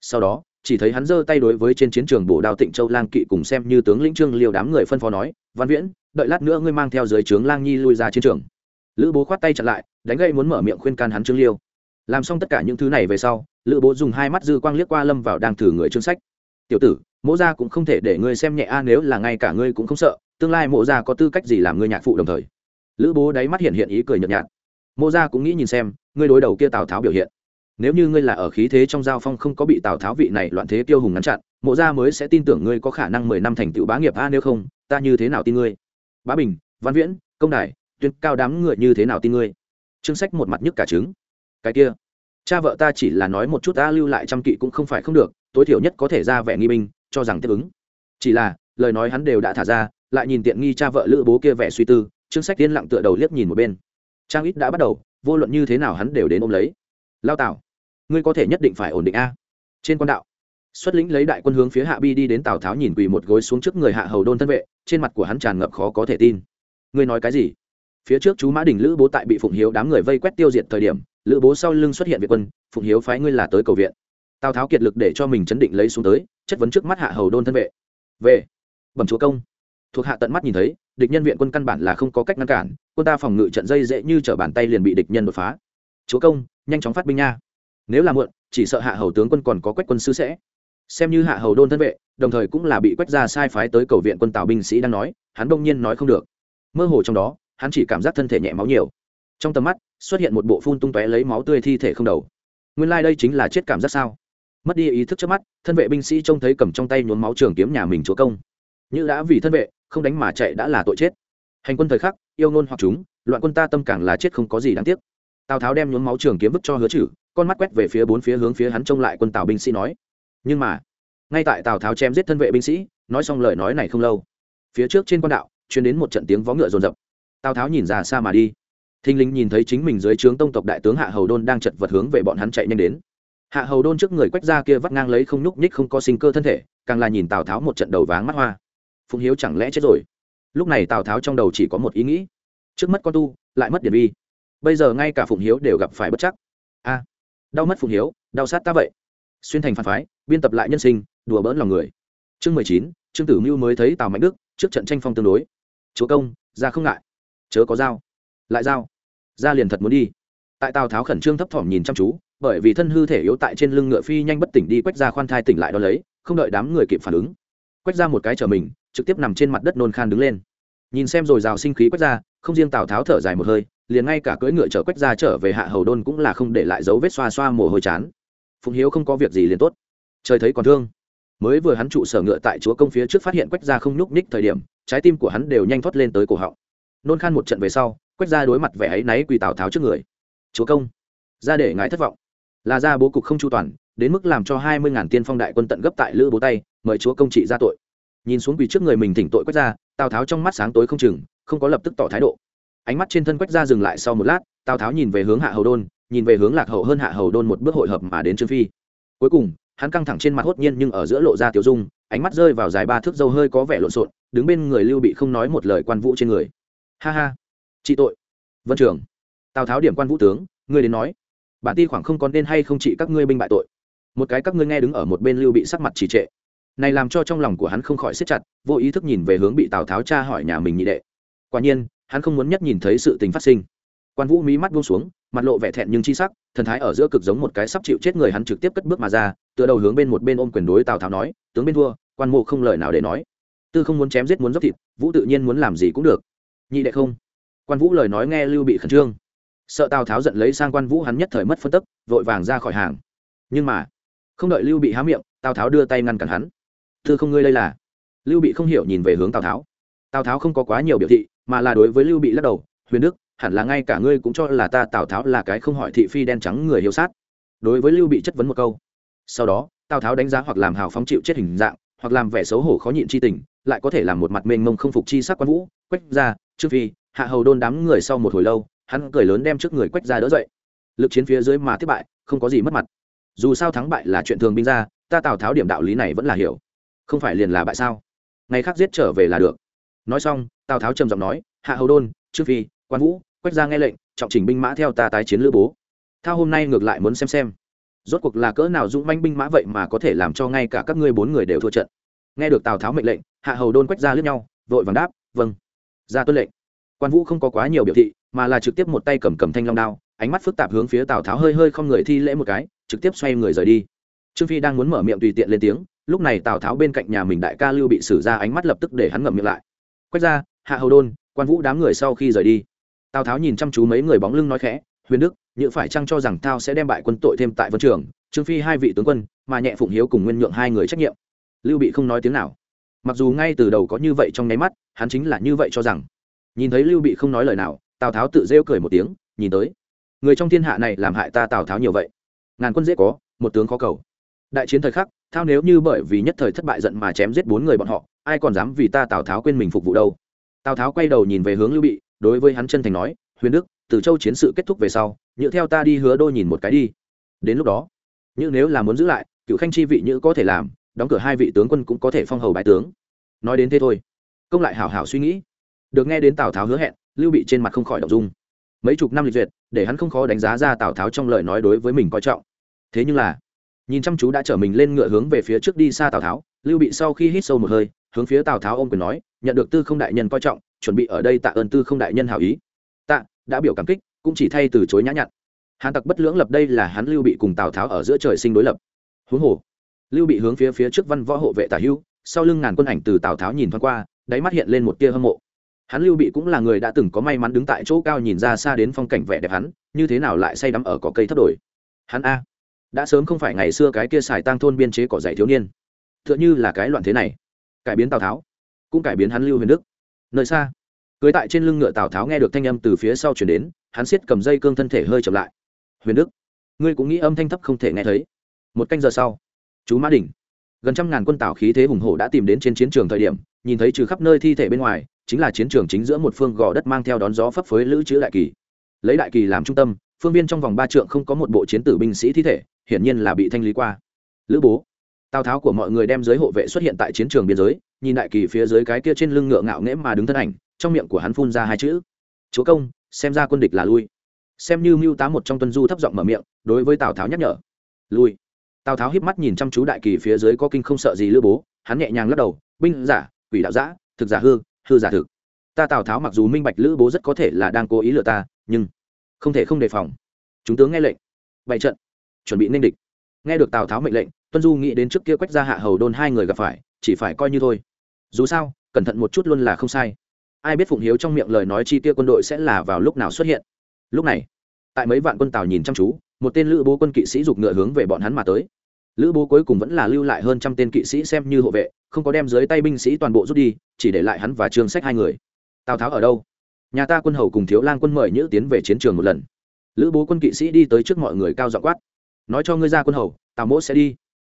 Sau đó, chỉ thấy hắn giơ tay đối với trên chiến trường bổ đao tịnh châu lang kỵ cùng xem như tướng lĩnh trương liều đám người phân phó nói, văn viễn, đợi lát nữa ngươi mang theo dưới trướng lang nhi lui ra chiến trường. Lữ bố khoát tay chặn lại, đánh gây muốn mở miệng khuyên can hắn trương liêu. Làm xong tất cả những thứ này về sau, lữ bố dùng hai mắt dư quang liếc qua lâm vào đang thử người chương sách. Tiểu tử, mỗ gia cũng không thể để ngươi xem nhẹ a, nếu là ngay cả ngươi cũng không sợ, tương lai mộ gia có tư cách gì làm ngươi nhạc phụ đồng thời? Lữ bố đáy mắt hiện hiện ý cười nhợt nhạt. Mộ gia cũng nghĩ nhìn xem, ngươi đối đầu kia tào tháo biểu hiện nếu như ngươi là ở khí thế trong giao phong không có bị tào tháo vị này loạn thế tiêu hùng ngăn chặn, mộ gia mới sẽ tin tưởng ngươi có khả năng mười năm thành tựu bá nghiệp. A, nếu không, ta như thế nào tin ngươi? Bá bình, văn viễn, công đài, tuyên cao đám ngựa như thế nào tin ngươi? Chương sách một mặt nhức cả trứng. Cái kia, cha vợ ta chỉ là nói một chút, ta lưu lại trăm kỵ cũng không phải không được, tối thiểu nhất có thể ra vẻ nghi binh, cho rằng tiếp ứng. Chỉ là, lời nói hắn đều đã thả ra, lại nhìn tiện nghi cha vợ lữ bố kia vẻ suy tư chương sách tiên lặng tựa đầu liếc nhìn một bên. Trang ít đã bắt đầu, vô luận như thế nào hắn đều đến ôm lấy lao tạo ngươi có thể nhất định phải ổn định a. Trên con đạo, xuất lĩnh lấy đại quân hướng phía hạ bi đi đến tào tháo nhìn quỳ một gối xuống trước người hạ hầu đôn thân vệ, trên mặt của hắn tràn ngập khó có thể tin. Ngươi nói cái gì? Phía trước chú mã đình lữ bố tại bị phụng hiếu đám người vây quét tiêu diệt thời điểm, lữ bố sau lưng xuất hiện viện quân, phụng hiếu phái ngươi là tới cầu viện. Tào tháo kiệt lực để cho mình chấn định lấy xuống tới, chất vấn trước mắt hạ hầu đôn thân vệ. Về. Bẩm chúa công. Thuộc hạ tận mắt nhìn thấy, địch nhân viện quân căn bản là không có cách ngăn cản, quân ta phòng ngự trận dây dễ như t bàn tay liền bị địch nhân đột phá. Chúa công nhanh chóng phát binh nha. Nếu là muộn, chỉ sợ hạ hầu tướng quân còn có quách quân sư sẽ. Xem như hạ hầu đôn thân vệ, đồng thời cũng là bị quách ra sai phái tới cầu viện quân tào binh sĩ đang nói, hắn đông nhiên nói không được. Mơ hồ trong đó, hắn chỉ cảm giác thân thể nhẹ máu nhiều. Trong tầm mắt, xuất hiện một bộ phun tung tóe lấy máu tươi thi thể không đầu. Nguyên lai、like、đây chính là chết cảm giác sao? Mất đi ý thức trước mắt, thân vệ binh sĩ trông thấy cầm trong tay nhuốm máu trường kiếm nhà mình chúa công. Như đã vì thân vệ, không đánh mà chạy đã là tội chết. Hành quân thời khắc, yêu ngôn hoặc chúng, loạn quân ta tâm càng là chết không có gì đáng tiếc tào tháo đem nhuốm máu trường kiếm vứt cho hứa chử con mắt quét về phía bốn phía hướng phía hắn trông lại quân tào binh sĩ nói nhưng mà ngay tại tào tháo chém giết thân vệ binh sĩ nói xong lời nói này không lâu phía trước trên quan đạo chuyển đến một trận tiếng vó ngựa rồn rập tào tháo nhìn ra xa mà đi thinh linh nhìn thấy chính mình dưới trướng tông tộc đại tướng hạ hầu đôn đang chật vật hướng về bọn hắn chạy nhanh đến hạ hầu đôn trước người quách ra kia vắt ngang lấy không nhúc nhích không có sinh cơ thân thể càng là nhìn tào tháo một trận đầu váng mắt hoa phụng hiếu chẳng lẽ chết rồi lúc này tào tháo trong đầu chỉ có một ý nghĩ trước mất con tu lại mất điển vi bây giờ ngay cả phụng hiếu đều gặp phải bất chắc. A, đau mất phụng hiếu, đau sát ta vậy. Xuyên thành phản phái, biên tập lại nhân sinh, đùa bỡn lòng người. Chương mười chín, trương tử mưu mới thấy tào mạnh đức, trước trận tranh phong tương đối. Chúa công, ra không ngại. Chớ có dao lại dao ra liền thật muốn đi. Tại tào tháo khẩn trương thấp thỏm nhìn chăm chú, bởi vì thân hư thể yếu tại trên lưng ngựa phi nhanh bất tỉnh đi quách ra khoan thai tỉnh lại đó lấy, không đợi đám người kịp phản ứng. Quách ra một cái trở mình, trực tiếp nằm trên mặt đất nôn khan đứng lên. Nhìn xem rồi rào sinh khí quách ra, không riêng tào tháo thở dài một hơi liền ngay cả cưỡi ngựa chở quách ra trở về hạ hầu đôn cũng là không để lại dấu vết xoa xoa mồ hôi chán. Phụng hiếu không có việc gì liền tốt. Trời thấy còn thương. Mới vừa hắn trụ sở ngựa tại chúa công phía trước phát hiện quách ra không nhúc nhích thời điểm, trái tim của hắn đều nhanh thoát lên tới cổ họng. Nôn khan một trận về sau, quách ra đối mặt vẻ áy náy quỳ tào tháo trước người. Chúa công, ra để ngái thất vọng. Là ra bố cục không chu toàn, đến mức làm cho hai mươi ngàn tiên phong đại quân tận gấp tại lữ bố tay, mời chúa công trị ra tội. Nhìn xuống quỳ trước người mình thỉnh tội quách ra tào tháo trong mắt sáng tối không chừng, không có lập tức tỏ thái độ ánh mắt trên thân quách ra dừng lại sau một lát, tào tháo nhìn về hướng hạ hầu đôn, nhìn về hướng lạc hậu hơn hạ hầu đôn một bước hội hợp mà đến trương phi. Cuối cùng, hắn căng thẳng trên mặt hốt nhiên nhưng ở giữa lộ ra tiểu dung, ánh mắt rơi vào dài ba thước dâu hơi có vẻ lộn xộn, đứng bên người lưu bị không nói một lời quan vũ trên người. Ha ha, trị tội. Vân trưởng tào tháo điểm quan vũ tướng, ngươi đến nói. Bản ti khoảng không còn nên hay không trị các ngươi binh bại tội. Một cái các ngươi nghe đứng ở một bên lưu bị sắc mặt trì trệ. Này làm cho trong lòng của hắn không khỏi siết chặt, vô ý thức nhìn về hướng bị tào tháo tra hỏi nhà mình nhị đệ. Quả nhiên hắn không muốn nhất nhìn thấy sự tình phát sinh. Quan vũ mí mắt buông xuống, mặt lộ vẻ thẹn nhưng chi sắc, thần thái ở giữa cực giống một cái sắp chịu chết người hắn trực tiếp cất bước mà ra, tựa đầu hướng bên một bên ôm quyền đối tào tháo nói, tướng bên thua, quan mộ không lời nào để nói. Tư không muốn chém giết muốn dốc thịt, vũ tự nhiên muốn làm gì cũng được. Nhị đệ không. Quan vũ lời nói nghe lưu bị khẩn trương. Sợ tào tháo giận lấy sang quan vũ hắn nhất thời mất phân tức, vội vàng ra khỏi hàng. Nhưng mà, không đợi lưu bị há miệng, tào tháo đưa tay ngăn cản hắn. Thư không ngươi đây là? Lưu bị không hiểu nhìn về hướng tào tháo. Tào tháo không có quá nhiều biểu thị mà là đối với lưu bị lắc đầu, huyền đức, hẳn là ngay cả ngươi cũng cho là ta tào tháo là cái không hỏi thị phi đen trắng người hiếu sát. Đối với lưu bị chất vấn một câu. Sau đó, tào tháo đánh giá hoặc làm hào phóng chịu chết hình dạng, hoặc làm vẻ xấu hổ khó nhịn chi tình, lại có thể làm một mặt mênh mông không phục chi sắc quan vũ, quách ra trương phi, hạ hầu đôn đám người sau một hồi lâu, hắn cười lớn đem trước người quách ra đỡ dậy. Lực chiến phía dưới mà thất bại, không có gì mất mặt. Dù sao thắng bại là chuyện thường binh ra, ta tào tháo điểm đạo lý này vẫn là hiểu. Không phải liền là bại sao? Ngày khác giết trở về là được nói xong, tào tháo trầm giọng nói, hạ hầu đôn, trương phi, quan vũ, quách ra nghe lệnh, trọng chỉnh binh mã theo ta tái chiến lữ bố. Thao hôm nay ngược lại muốn xem xem. Rốt cuộc là cỡ nào dũng manh binh mã vậy mà có thể làm cho ngay cả các ngươi bốn người đều thua trận. Nghe được tào tháo mệnh lệnh, hạ hầu đôn quách ra lướt nhau, vội vàng đáp vâng ra tuân lệnh. Quan vũ không có quá nhiều biểu thị, mà là trực tiếp một tay cầm cầm thanh long đao, ánh mắt phức tạp hướng phía tào tháo hơi hơi không người thi lễ một cái, trực tiếp xoay người rời đi. Trương phi đang muốn mở miệng tùy tiện lên tiếng, lúc này tào tháo bên cạnh nhà mình đại ca lưu bị xử ra ánh mắt lập tức để hắn ngậm miệng lại quách ra, hạ hầu đôn, quan vũ đám người sau khi rời đi. Tào tháo nhìn chăm chú mấy người bóng lưng nói khẽ, huyền đức nhữ phải chăng cho rằng thao sẽ đem bại quân tội thêm tại vân trường, trương phi hai vị tướng quân, mà nhẹ phụng hiếu cùng nguyên nhượng hai người trách nhiệm. Lưu bị không nói tiếng nào. Mặc dù ngay từ đầu có như vậy trong nháy mắt, hắn chính là như vậy cho rằng. Nhìn thấy lưu bị không nói lời nào, tào tháo tự rêu cười một tiếng, nhìn tới. Người trong thiên hạ này làm hại ta tào tháo nhiều vậy. Ngàn quân dễ có, một tướng khó cầu. Đại chiến thời khắc, thao nếu như bởi vì nhất thời thất bại giận mà chém giết bốn người bọn họ ai còn dám vì ta tào tháo quên mình phục vụ đâu. Tào tháo quay đầu nhìn về hướng lưu bị, đối với hắn chân thành nói, huyền đức, từ châu chiến sự kết thúc về sau, nhựa theo ta đi hứa đôi nhìn một cái đi. Đến lúc đó như nếu là muốn giữ lại, cựu khanh chi vị như có thể làm, đóng cửa hai vị tướng quân cũng có thể phong hầu bái tướng. Nói đến thế thôi, công lại hảo hảo suy nghĩ. Được nghe đến tào tháo hứa hẹn, lưu bị trên mặt không khỏi động dung mấy chục năm lịch duyệt, để hắn không khó đánh giá ra tào tháo trong lời nói đối với mình coi trọng. Thế nhưng là, nhìn chăm chú đã chở mình lên ngựa hướng về phía trước đi xa tào tháo, lưu bị sau khi hít sâu một hơi hướng phía tào tháo ôm quyền nói nhận được tư không đại nhân coi trọng chuẩn bị ở đây tạ ơn tư không đại nhân hảo ý tạ đã biểu cảm kích cũng chỉ thay từ chối nhã nhặn hàn tặc bất lưỡng lập đây là hắn lưu bị cùng tào tháo ở giữa trời sinh đối lập huống hồ lưu bị hướng phía phía trước văn võ hộ vệ tả hưu sau lưng ngàn quân ảnh từ tào tháo nhìn thoáng qua đáy mắt hiện lên một tia hâm mộ hắn lưu bị cũng là người đã từng có may mắn đứng tại chỗ cao nhìn ra xa đến phong cảnh vẻ đẹp hắn như thế nào lại say đắm ở cỏ cây thấp đổi hắn a đã sớm không phải ngày xưa cái kia xài tang thôn biên chế cỏ dạy thiếu niên t h ư ợ n h ư là cái loạn thế này cải biến tào tháo, cũng cải biến hắn lưu huyền đức. Nơi xa, cưới tại trên lưng ngựa tào tháo nghe được thanh âm từ phía sau chuyển đến, hắn siết cầm dây cương thân thể hơi chậm lại. Huyền đức, ngươi cũng nghĩ âm thanh thấp không thể nghe thấy. Một canh giờ sau, chú mã đình gần trăm ngàn quân tào khí thế hùng hổ đã tìm đến trên chiến trường thời điểm, nhìn thấy trừ khắp nơi thi thể bên ngoài, chính là chiến trường chính giữa một phương gò đất mang theo đón gió phấp phới lữ chữ đại kỳ. Lấy đại kỳ làm trung tâm, phương viên trong vòng ba trượng không có một bộ chiến tử binh sĩ thi thể, hiển nhiên là bị thanh lý qua. Lữ bố tào tháo của mọi người đem giới hộ vệ xuất hiện tại chiến trường biên giới, nhìn đại kỳ phía dưới cái kia trên lưng ngựa ngạo nghễ mà đứng thân ảnh, trong miệng của hắn phun ra hai chữ. Chúa công, xem ra quân địch là lui. Xem như mưu tá một trong tuân du thấp giọng mở miệng, đối với tào tháo nhắc nhở. Lui. Tào tháo híp mắt nhìn chăm chú đại kỳ phía dưới có kinh không sợ gì lữ bố, hắn nhẹ nhàng lắc đầu, binh giả, quỷ đạo giã, thực giả hư hư giả thực. Ta tào tháo mặc dù minh bạch lữ bố rất có thể là đang cố ý lừa ta, nhưng không thể không đề phòng. Chúng tướng nghe lệnh. Bày trận. Chuẩn bị nên địch. Nghe được tào tháo mệnh lệnh tuân du nghĩ đến trước kia quách ra hạ hầu đôn hai người gặp phải, chỉ phải coi như thôi. Dù sao, cẩn thận một chút luôn là không sai. Ai biết phụng hiếu trong miệng lời nói chi tiêu quân đội sẽ là vào lúc nào xuất hiện. Lúc này, tại mấy vạn quân tào nhìn chăm chú, một tên lữ bố quân kỵ sĩ giục ngựa hướng về bọn hắn mà tới. Lữ bố cuối cùng vẫn là lưu lại hơn trăm tên kỵ sĩ xem như hộ vệ, không có đem dưới tay binh sĩ toàn bộ rút đi, chỉ để lại hắn và trương sách hai người. Tào tháo ở đâu? Nhà ta quân hầu cùng thiếu lang quân mời nhữ tiến về chiến trường một lần. Lữ bố quân kỵ sĩ đi tới trước mọi người cao dọ quát. Nói cho ngươi ra quân hầu, tào mỗ sẽ đi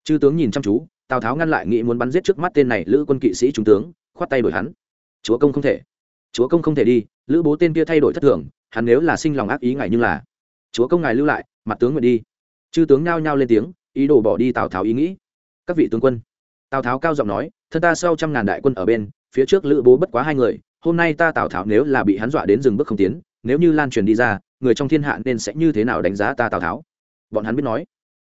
chư tướng nhìn chăm chú, tào tháo ngăn lại nghĩ muốn bắn giết trước mắt tên này lữ quân kỵ sĩ trung tướng, khoát tay đổi hắn. Chúa công không thể. Chúa công không thể đi, lữ bố tên kia thay đổi thất thường, hắn nếu là sinh lòng ác ý ngài nhưng là. Chúa công ngài lưu lại, mặt tướng nguyện đi. Chư tướng nao nhao lên tiếng, ý đồ bỏ đi tào tháo ý nghĩ. Các vị tướng quân. Tào tháo cao giọng nói, thân ta sau trăm ngàn đại quân ở bên, phía trước lữ bố bất quá hai người, hôm nay ta tào tháo nếu là bị hắn dọa đến dừng bước không tiến, nếu như lan truyền đi ra, người trong thiên hạ nên sẽ như thế nào đánh giá ta tào tháo? Bọn hắn biết nói.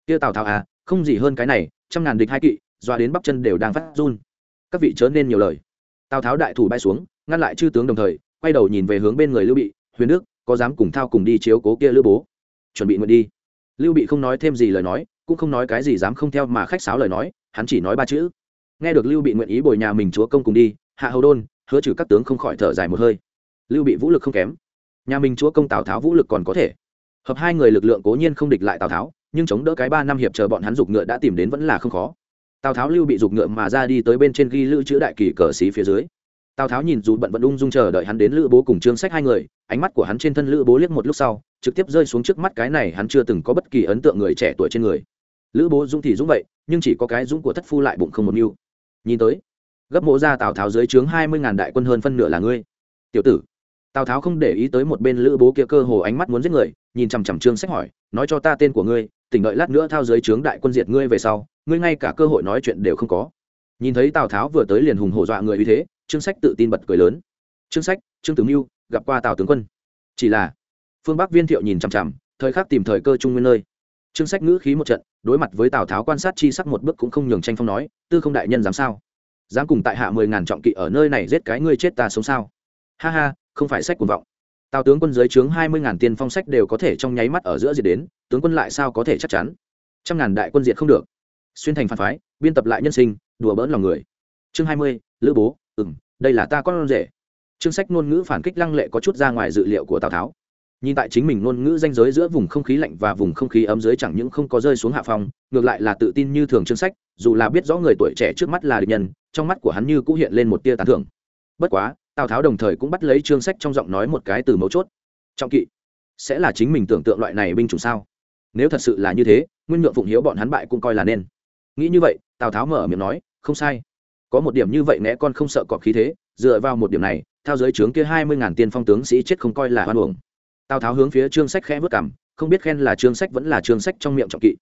Kia tào tháo à không gì hơn cái này, trăm ngàn địch hai kỵ, dọa đến bắp chân đều đang phát run. Các vị chớ nên nhiều lời. Tào tháo đại thủ bay xuống, ngăn lại chư tướng đồng thời, quay đầu nhìn về hướng bên người lưu bị, huyền đức, có dám cùng thao cùng đi chiếu cố kia lữ bố? Chuẩn bị nguyện đi. Lưu bị không nói thêm gì lời nói, cũng không nói cái gì dám không theo mà khách sáo lời nói, hắn chỉ nói ba chữ. Nghe được lưu bị nguyện ý bồi nhà mình chúa công cùng đi, hạ hầu đôn, hứa trừ các tướng không khỏi thở dài một hơi. Lưu bị vũ lực không kém. Nhà mình chúa công tào tháo vũ lực còn có thể. Hợp hai người lực lượng cố nhiên không địch lại tào tháo nhưng chống đỡ cái ba năm hiệp chờ bọn hắn giục ngựa đã tìm đến vẫn là không khó. Tào tháo lưu bị giục ngựa mà ra đi tới bên trên ghi lữ chữ đại kỳ cờ xí phía dưới. Tào tháo nhìn dù bận vẫn ung dung chờ đợi hắn đến lữ bố cùng trương sách hai người, ánh mắt của hắn trên thân lữ bố liếc một lúc sau, trực tiếp rơi xuống trước mắt cái này hắn chưa từng có bất kỳ ấn tượng người trẻ tuổi trên người. Lữ bố dũng thì dũng vậy, nhưng chỉ có cái dũng của thất phu lại bụng không một mưu. Nhìn tới, gấp mộ ra tào tháo dưới trướng hai mươi ngàn đại quân hơn phân nửa là ngươi. Tiểu tử, tào tháo không để ý tới một bên lữ bố kia cơ hồ ánh mắt muốn giết người, nhìn chằm chằm trương sách hỏi, nói cho ta tên của ngươi tỉnh đợi lát nữa thao dưới trướng đại quân diệt ngươi về sau, ngươi ngay cả cơ hội nói chuyện đều không có. Nhìn thấy tào tháo vừa tới liền hùng hổ dọa người uy thế, trương sách tự tin bật cười lớn. Trương sách, trương tử mưu, gặp qua tào tướng quân. Chỉ là phương bắc viên thiệu nhìn chằm chằm, thời khắc tìm thời cơ trung nguyên nơi. Trương sách ngữ khí một trận, đối mặt với tào tháo quan sát chi sắc một bước cũng không nhường tranh phong nói, tư không đại nhân dám sao? Dám cùng tại hạ mười ngàn trọng kỵ ở nơi này giết cái ngươi chết ta sống sao? Ha ha, không phải sách cuồng vọng tào tướng quân dưới trướng hai mươi ngàn tiền phong sách đều có thể trong nháy mắt ở giữa diệt đến, tướng quân lại sao có thể chắc chắn? Trăm ngàn đại quân diệt không được. Xuyên thành phản phái, biên tập lại nhân sinh, đùa bỡn lòng người. Chương hai mươi, lữ bố ừ m đây là ta con rể. Chương sách ngôn ngữ phản kích lăng lệ có chút ra ngoài dự liệu của tào tháo. Nhìn tại chính mình ngôn ngữ danh giới giữa vùng không khí lạnh và vùng không khí ấm dưới chẳng những không có rơi xuống hạ phòng ngược lại là tự tin như thường chương sách, dù là biết rõ người tuổi trẻ trước mắt là địch nhân, trong mắt của hắn như cũng hiện lên một tia tán thưởng. Bất quá tào tháo đồng thời cũng bắt lấy chương sách trong giọng nói một cái từ mấu chốt. Trọng kỵ, sẽ là chính mình tưởng tượng loại này binh chủng sao? Nếu thật sự là như thế, nguyên nhượng phụng hiếu bọn hắn bại cũng coi là nên. Nghĩ như vậy, tào tháo mở miệng nói, không sai. Có một điểm như vậy né con không sợ cọp khí thế, dựa vào một điểm này theo giới trướng kia hai mươi ngàn tiên phong tướng sĩ chết không coi là hoan uổng. Tào tháo hướng phía trương sách khẽ vất cảm, không biết khen là trương sách vẫn là trương sách trong miệng trọng kỵ.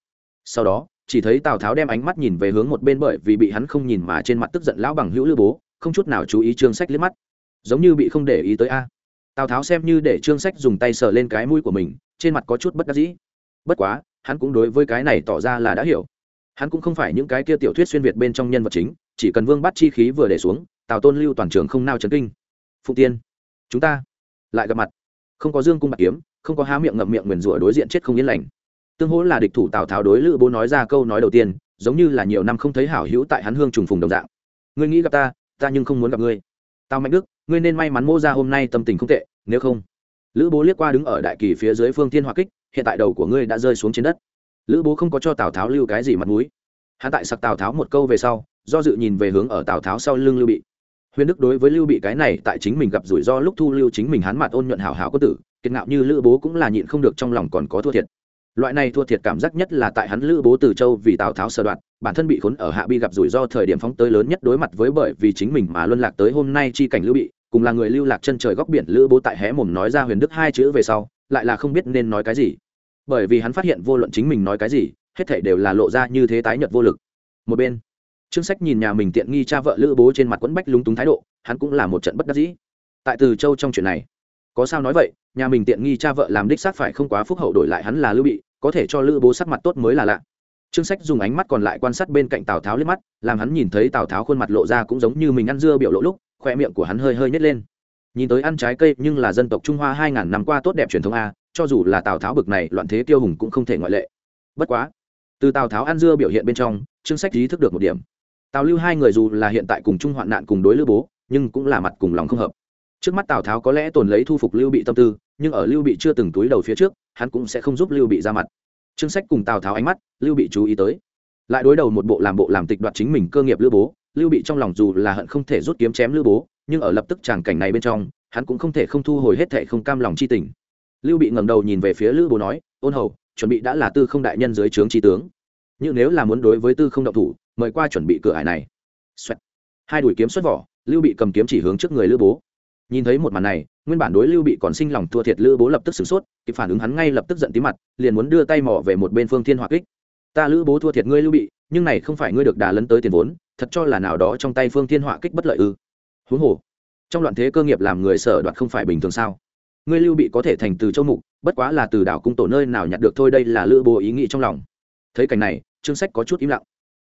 Sau đó, chỉ thấy tào tháo đem ánh mắt nhìn về hướng một bên bởi vì bị hắn không nhìn mà trên mặt tức giận lão bằng hữu lữ bố, không chút nào chú ý trương sách liếc mắt giống như bị không để ý tới a. Tào tháo xem như để trương sách dùng tay sờ lên cái mũi của mình, trên mặt có chút bất đắc dĩ. Bất quá, hắn cũng đối với cái này tỏ ra là đã hiểu. Hắn cũng không phải những cái kia tiểu thuyết xuyên việt bên trong nhân vật chính, chỉ cần vương bắt chi khí vừa để xuống, tào tôn lưu toàn trường không nao chấn kinh. Phụ tiên, chúng ta lại gặp mặt. Không có dương cung bạc kiếm, không có há miệng ngậm miệng nguyền rủa đối diện chết không yên lành. Tương hỗ là địch thủ tào tháo đối lữ bố nói ra câu nói đầu tiên, giống như là nhiều năm không thấy hảo hữu tại hắn hương trùng phùng đồng dạng. Ngươi nghĩ gặp ta ta nhưng không muốn gặp ngươi. Tào mạnh đức ngươi nên may mắn mô ra hôm nay tâm tình không tệ, nếu không. Lữ bố liếc qua đứng ở đại kỳ phía dưới phương thiên hoa kích, hiện tại đầu của ngươi đã rơi xuống trên đất. Lữ bố không có cho tào tháo lưu cái gì mặt mũi. Hắn tại sặc tào tháo một câu về sau, do dự nhìn về hướng ở tào tháo sau lưng lưu bị. Huyền đức đối với lưu bị cái này, tại chính mình gặp rủi ro lúc thu lưu chính mình hắn mặt ôn nhuận hảo hảo có tử, kiệt ngạo như lữ bố cũng là nhịn không được trong lòng còn có thua thiệt loại này thua thiệt cảm giác nhất là tại hắn lữ bố từ châu vì tào tháo sơ đoạn bản thân bị khốn ở hạ bi gặp rủi ro thời điểm phóng tới lớn nhất đối mặt với bởi vì chính mình mà luân lạc tới hôm nay chi cảnh lưu bị, cùng là người lưu lạc chân trời góc biển lữ bố tại hé mồm nói ra huyền đức hai chữ về sau, lại là không biết nên nói cái gì. Bởi vì hắn phát hiện vô luận chính mình nói cái gì, hết thảy đều là lộ ra như thế tái nhợt vô lực. Một bên, trương sách nhìn nhà mình tiện nghi cha vợ lữ bố trên mặt quẫn bách lúng túng thái độ, hắn cũng là một trận bất đắc dĩ. Tại từ châu trong chuyện này có sao nói vậy, nhà mình tiện nghi cha vợ làm đích xác phải không quá phúc hậu đổi lại hắn là lưu bị, có thể cho lữ bố sắc mặt tốt mới là lạ. Trương sách dùng ánh mắt còn lại quan sát bên cạnh tào tháo liếc mắt, làm hắn nhìn thấy tào tháo khuôn mặt lộ ra cũng giống như mình ăn dưa biểu lộ lúc, khoe miệng của hắn hơi hơi nhét lên. Nhìn tới ăn trái cây nhưng là dân tộc trung hoa hai ngàn năm qua tốt đẹp truyền thống a, cho dù là tào tháo bực này, loạn thế tiêu hùng cũng không thể ngoại lệ. Bất quá, từ tào tháo ăn dưa biểu hiện bên trong, trương sách ý thức được một điểm. Tào lưu hai người dù là hiện tại cùng chung hoạn nạn cùng đối lữ bố, nhưng cũng là mặt cùng lòng không hợp trước mắt tào tháo có lẽ tồn lấy thu phục lưu bị tâm tư, nhưng ở lưu bị chưa từng túi đầu phía trước, hắn cũng sẽ không giúp lưu bị ra mặt. Trương sách cùng tào tháo ánh mắt, lưu bị chú ý tới. Lại đối đầu một bộ làm bộ làm tịch đoạt chính mình cơ nghiệp lưu bố, lưu bị trong lòng dù là hận không thể rút kiếm chém lưu bố, nhưng ở lập tức tràng cảnh này bên trong, hắn cũng không thể không thu hồi hết thệ không cam lòng chi tình. Lưu bị ngẩng đầu nhìn về phía lữ bố nói, ôn hầu, chuẩn bị đã là tư không đại nhân dưới trướng trí tướng. Nhưng nếu là muốn đối với tư không động thủ, mời qua chuẩn bị cửa ải này. Xoẹt. hai đuổi kiếm xuất vỏ, lưu bị cầm kiếm chỉ hướng trước người lữ bố nhìn thấy một màn này, nguyên bản đối lưu bị còn sinh lòng thua thiệt lữ bố lập tức sửng sốt, kịp phản ứng hắn ngay lập tức giận tí mặt, liền muốn đưa tay mỏ về một bên phương thiên hỏa kích. Ta lữ bố thua thiệt ngươi lưu bị, nhưng này không phải ngươi được đà lấn tới tiền vốn, thật cho là nào đó trong tay phương thiên hỏa kích bất lợi ư? Huống hồ, trong loạn thế cơ nghiệp làm người sở đoạt không phải bình thường sao? Ngươi lưu bị có thể thành từ châu mục, bất quá là từ đảo cung tổ nơi nào nhặt được thôi đây là lữ bố ý nghĩ trong lòng. Thấy cảnh này, trương sách có chút im lặng.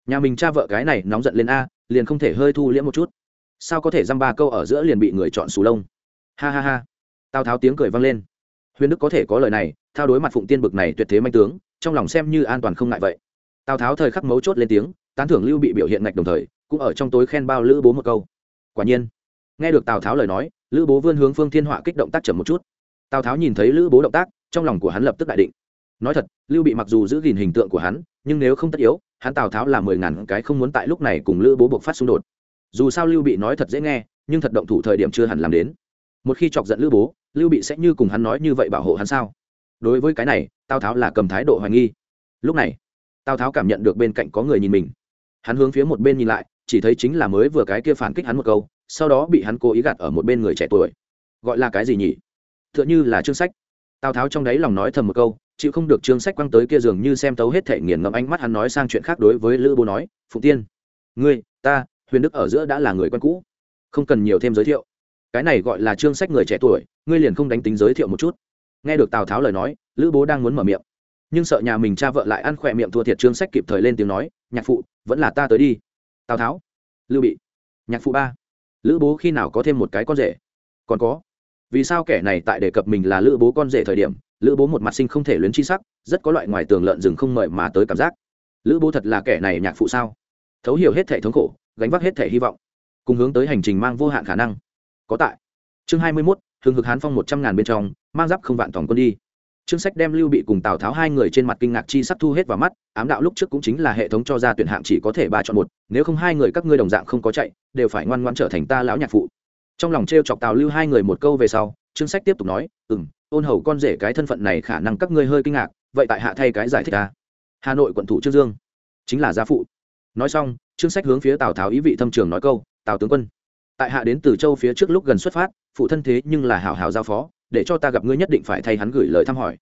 Nhà mình cha vợ cái này nóng giận lên a, liền không thể hơi thu liễm một chút sao có thể dăm ba câu ở giữa liền bị người chọn xù lông? Ha ha ha. Tào tháo tiếng cười vang lên. Huyền đức có thể có lời này, thao đối mặt phụng tiên bực này tuyệt thế manh tướng, trong lòng xem như an toàn không ngại vậy. Tào tháo thời khắc mấu chốt lên tiếng, tán thưởng lưu bị biểu hiện ngạch đồng thời, cũng ở trong tối khen bao lữ bố một câu. Quả nhiên, nghe được tào tháo lời nói, lữ bố vươn hướng phương thiên họa kích động tác chậm một chút. Tào tháo nhìn thấy lữ bố động tác, trong lòng của hắn lập tức đại định. Nói thật, lưu bị mặc dù giữ gìn hình tượng của hắn, nhưng nếu không tất yếu, hắn tào tháo là mười ngàn cái không muốn tại lúc này cùng lữ bố buộc phát xung đột dù sao lưu bị nói thật dễ nghe, nhưng thật động thủ thời điểm chưa hẳn làm đến. Một khi chọc giận lữ bố, lưu bị sẽ như cùng hắn nói như vậy bảo hộ hắn sao? Đối với cái này, tào tháo là cầm thái độ hoài nghi. Lúc này, tào tháo cảm nhận được bên cạnh có người nhìn mình. Hắn hướng phía một bên nhìn lại, chỉ thấy chính là mới vừa cái kia phản kích hắn một câu, sau đó bị hắn cố ý gạt ở một bên người trẻ tuổi. Gọi là cái gì nhỉ? T h ư ợ n h ư là chương sách. Tào tháo trong đáy lòng nói thầm một câu, chịu không được chương sách quăng tới kia dường như xem tấu hết thể nghiền ngẫm ánh mắt hắn nói sang chuyện khác đối với lữ bố nói phụ tiên, ngươi, ta huyền đức ở giữa đã là người quen cũ. Không cần nhiều thêm giới thiệu. Cái này gọi là chương sách người trẻ tuổi, ngươi liền không đánh tính giới thiệu một chút. Nghe được tào tháo lời nói, lữ bố đang muốn mở miệng. Nhưng sợ nhà mình cha vợ lại ăn khỏe miệng thua thiệt chương sách kịp thời lên tiếng nói, nhạc phụ, vẫn là ta tới đi. Tào tháo, lưu bị, nhạc phụ ba. Lữ bố khi nào có thêm một cái con rể? Còn có. Vì sao kẻ này tại đề cập mình là lữ bố con rể thời điểm, lữ bố một mặt sinh không thể luyến chi sắc, rất có loại ngoài tường lợn rừng không mời mà tới cảm giác. Lữ bố thật là kẻ này nhạc phụ sao? Thấu hiểu hết thể thống khổ gánh vác hết thể hy vọng cùng hướng tới hành trình mang vô hạn khả năng có tại chương hai mươi mốt hừng hực hán phong một trăm ngàn bên trong mang giáp không vạn toàn quân đi Trương Sách đem Lưu Bị cùng Tào Tháo hai người trên mặt kinh ngạc chi sắc thu hết vào mắt, ám đạo lúc trước cũng chính là hệ thống cho ra tuyển hạng chỉ có thể ba chọn một, nếu không hai người các ngươi đồng dạng không có chạy, đều phải ngoan ngoãn trở thành ta lão nhạc phụ. Trong lòng trêu chọc Tào Lưu hai người một câu về sau, Trương Sách tiếp tục nói, "Ừm, ôn hầu con rể cái thân phận này khả năng các ngươi hơi kinh ngạc, vậy tại hạ thay cái giải thích ta. Hà Nội quận thủ Trương Dương, chính là gia phụ." Nói xong, Trương Sách hướng phía Tào Tháo ý vị thâm trường nói câu, "Tào tướng quân, tại hạ đến từ châu phía trước lúc gần xuất phát, phụ thân thế nhưng là hảo hảo giao phó, để cho ta gặp ngươi nhất định phải thay hắn gửi lời thăm hỏi."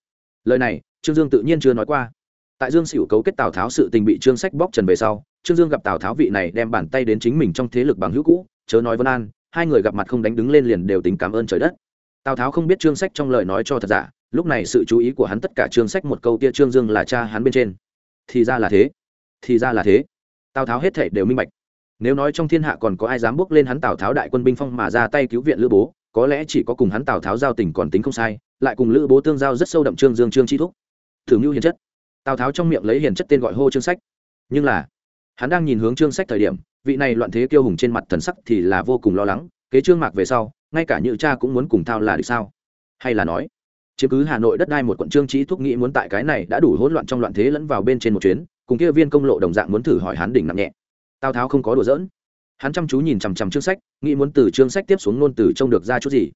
lời này trương dương tự nhiên chưa nói qua. Tại dương xỉu cấu kết tào tháo sự tình bị trương sách bóc trần về sau trương dương gặp tào tháo vị này đem bàn tay đến chính mình trong thế lực bằng hữu cũ chớ nói vân an hai người gặp mặt không đánh đứng lên liền đều tính cảm ơn trời đất. Tào tháo không biết trương sách trong lời nói cho thật giả lúc này sự chú ý của hắn tất cả trương sách một câu kia trương dương là cha hắn bên trên. Thì ra là thế. Thì ra là thế tào tháo hết thể đều minh bạch. Nếu nói trong thiên hạ còn có ai dám bước lên hắn tào tháo đại quân binh phong mà ra tay cứu viện lữ bố, có lẽ chỉ có cùng hắn tào tháo giao tình còn tính không sai, lại cùng lữ bố tương giao rất sâu đậm trương dương, trương chi thúc. Thử mưu hiền chất. Tào tháo trong miệng lấy hiền chất tên gọi hô trương sách. Nhưng là, hắn đang nhìn hướng trương sách thời điểm, vị này loạn thế kiêu hùng trên mặt thần sắc thì là vô cùng lo lắng, kế trương mạc về sau, ngay cả như cha cũng muốn cùng thao là được sao? Hay là nói, chiếm cứ hà nội đất đai một quận trương trí thúc nghĩ muốn tại cái này đã đủ hỗn loạn trong loạn thế lẫn vào bên trên một chuyến cùng kia viên công lộ đồng dạng muốn thử hỏi hắn đỉnh nặng nhẹ. Tào tháo không có đùa giỡn. Hắn chăm chú nhìn chằm chằm chương sách, nghĩ muốn từ chương sách tiếp xuống nôn từ trông được ra chút gì.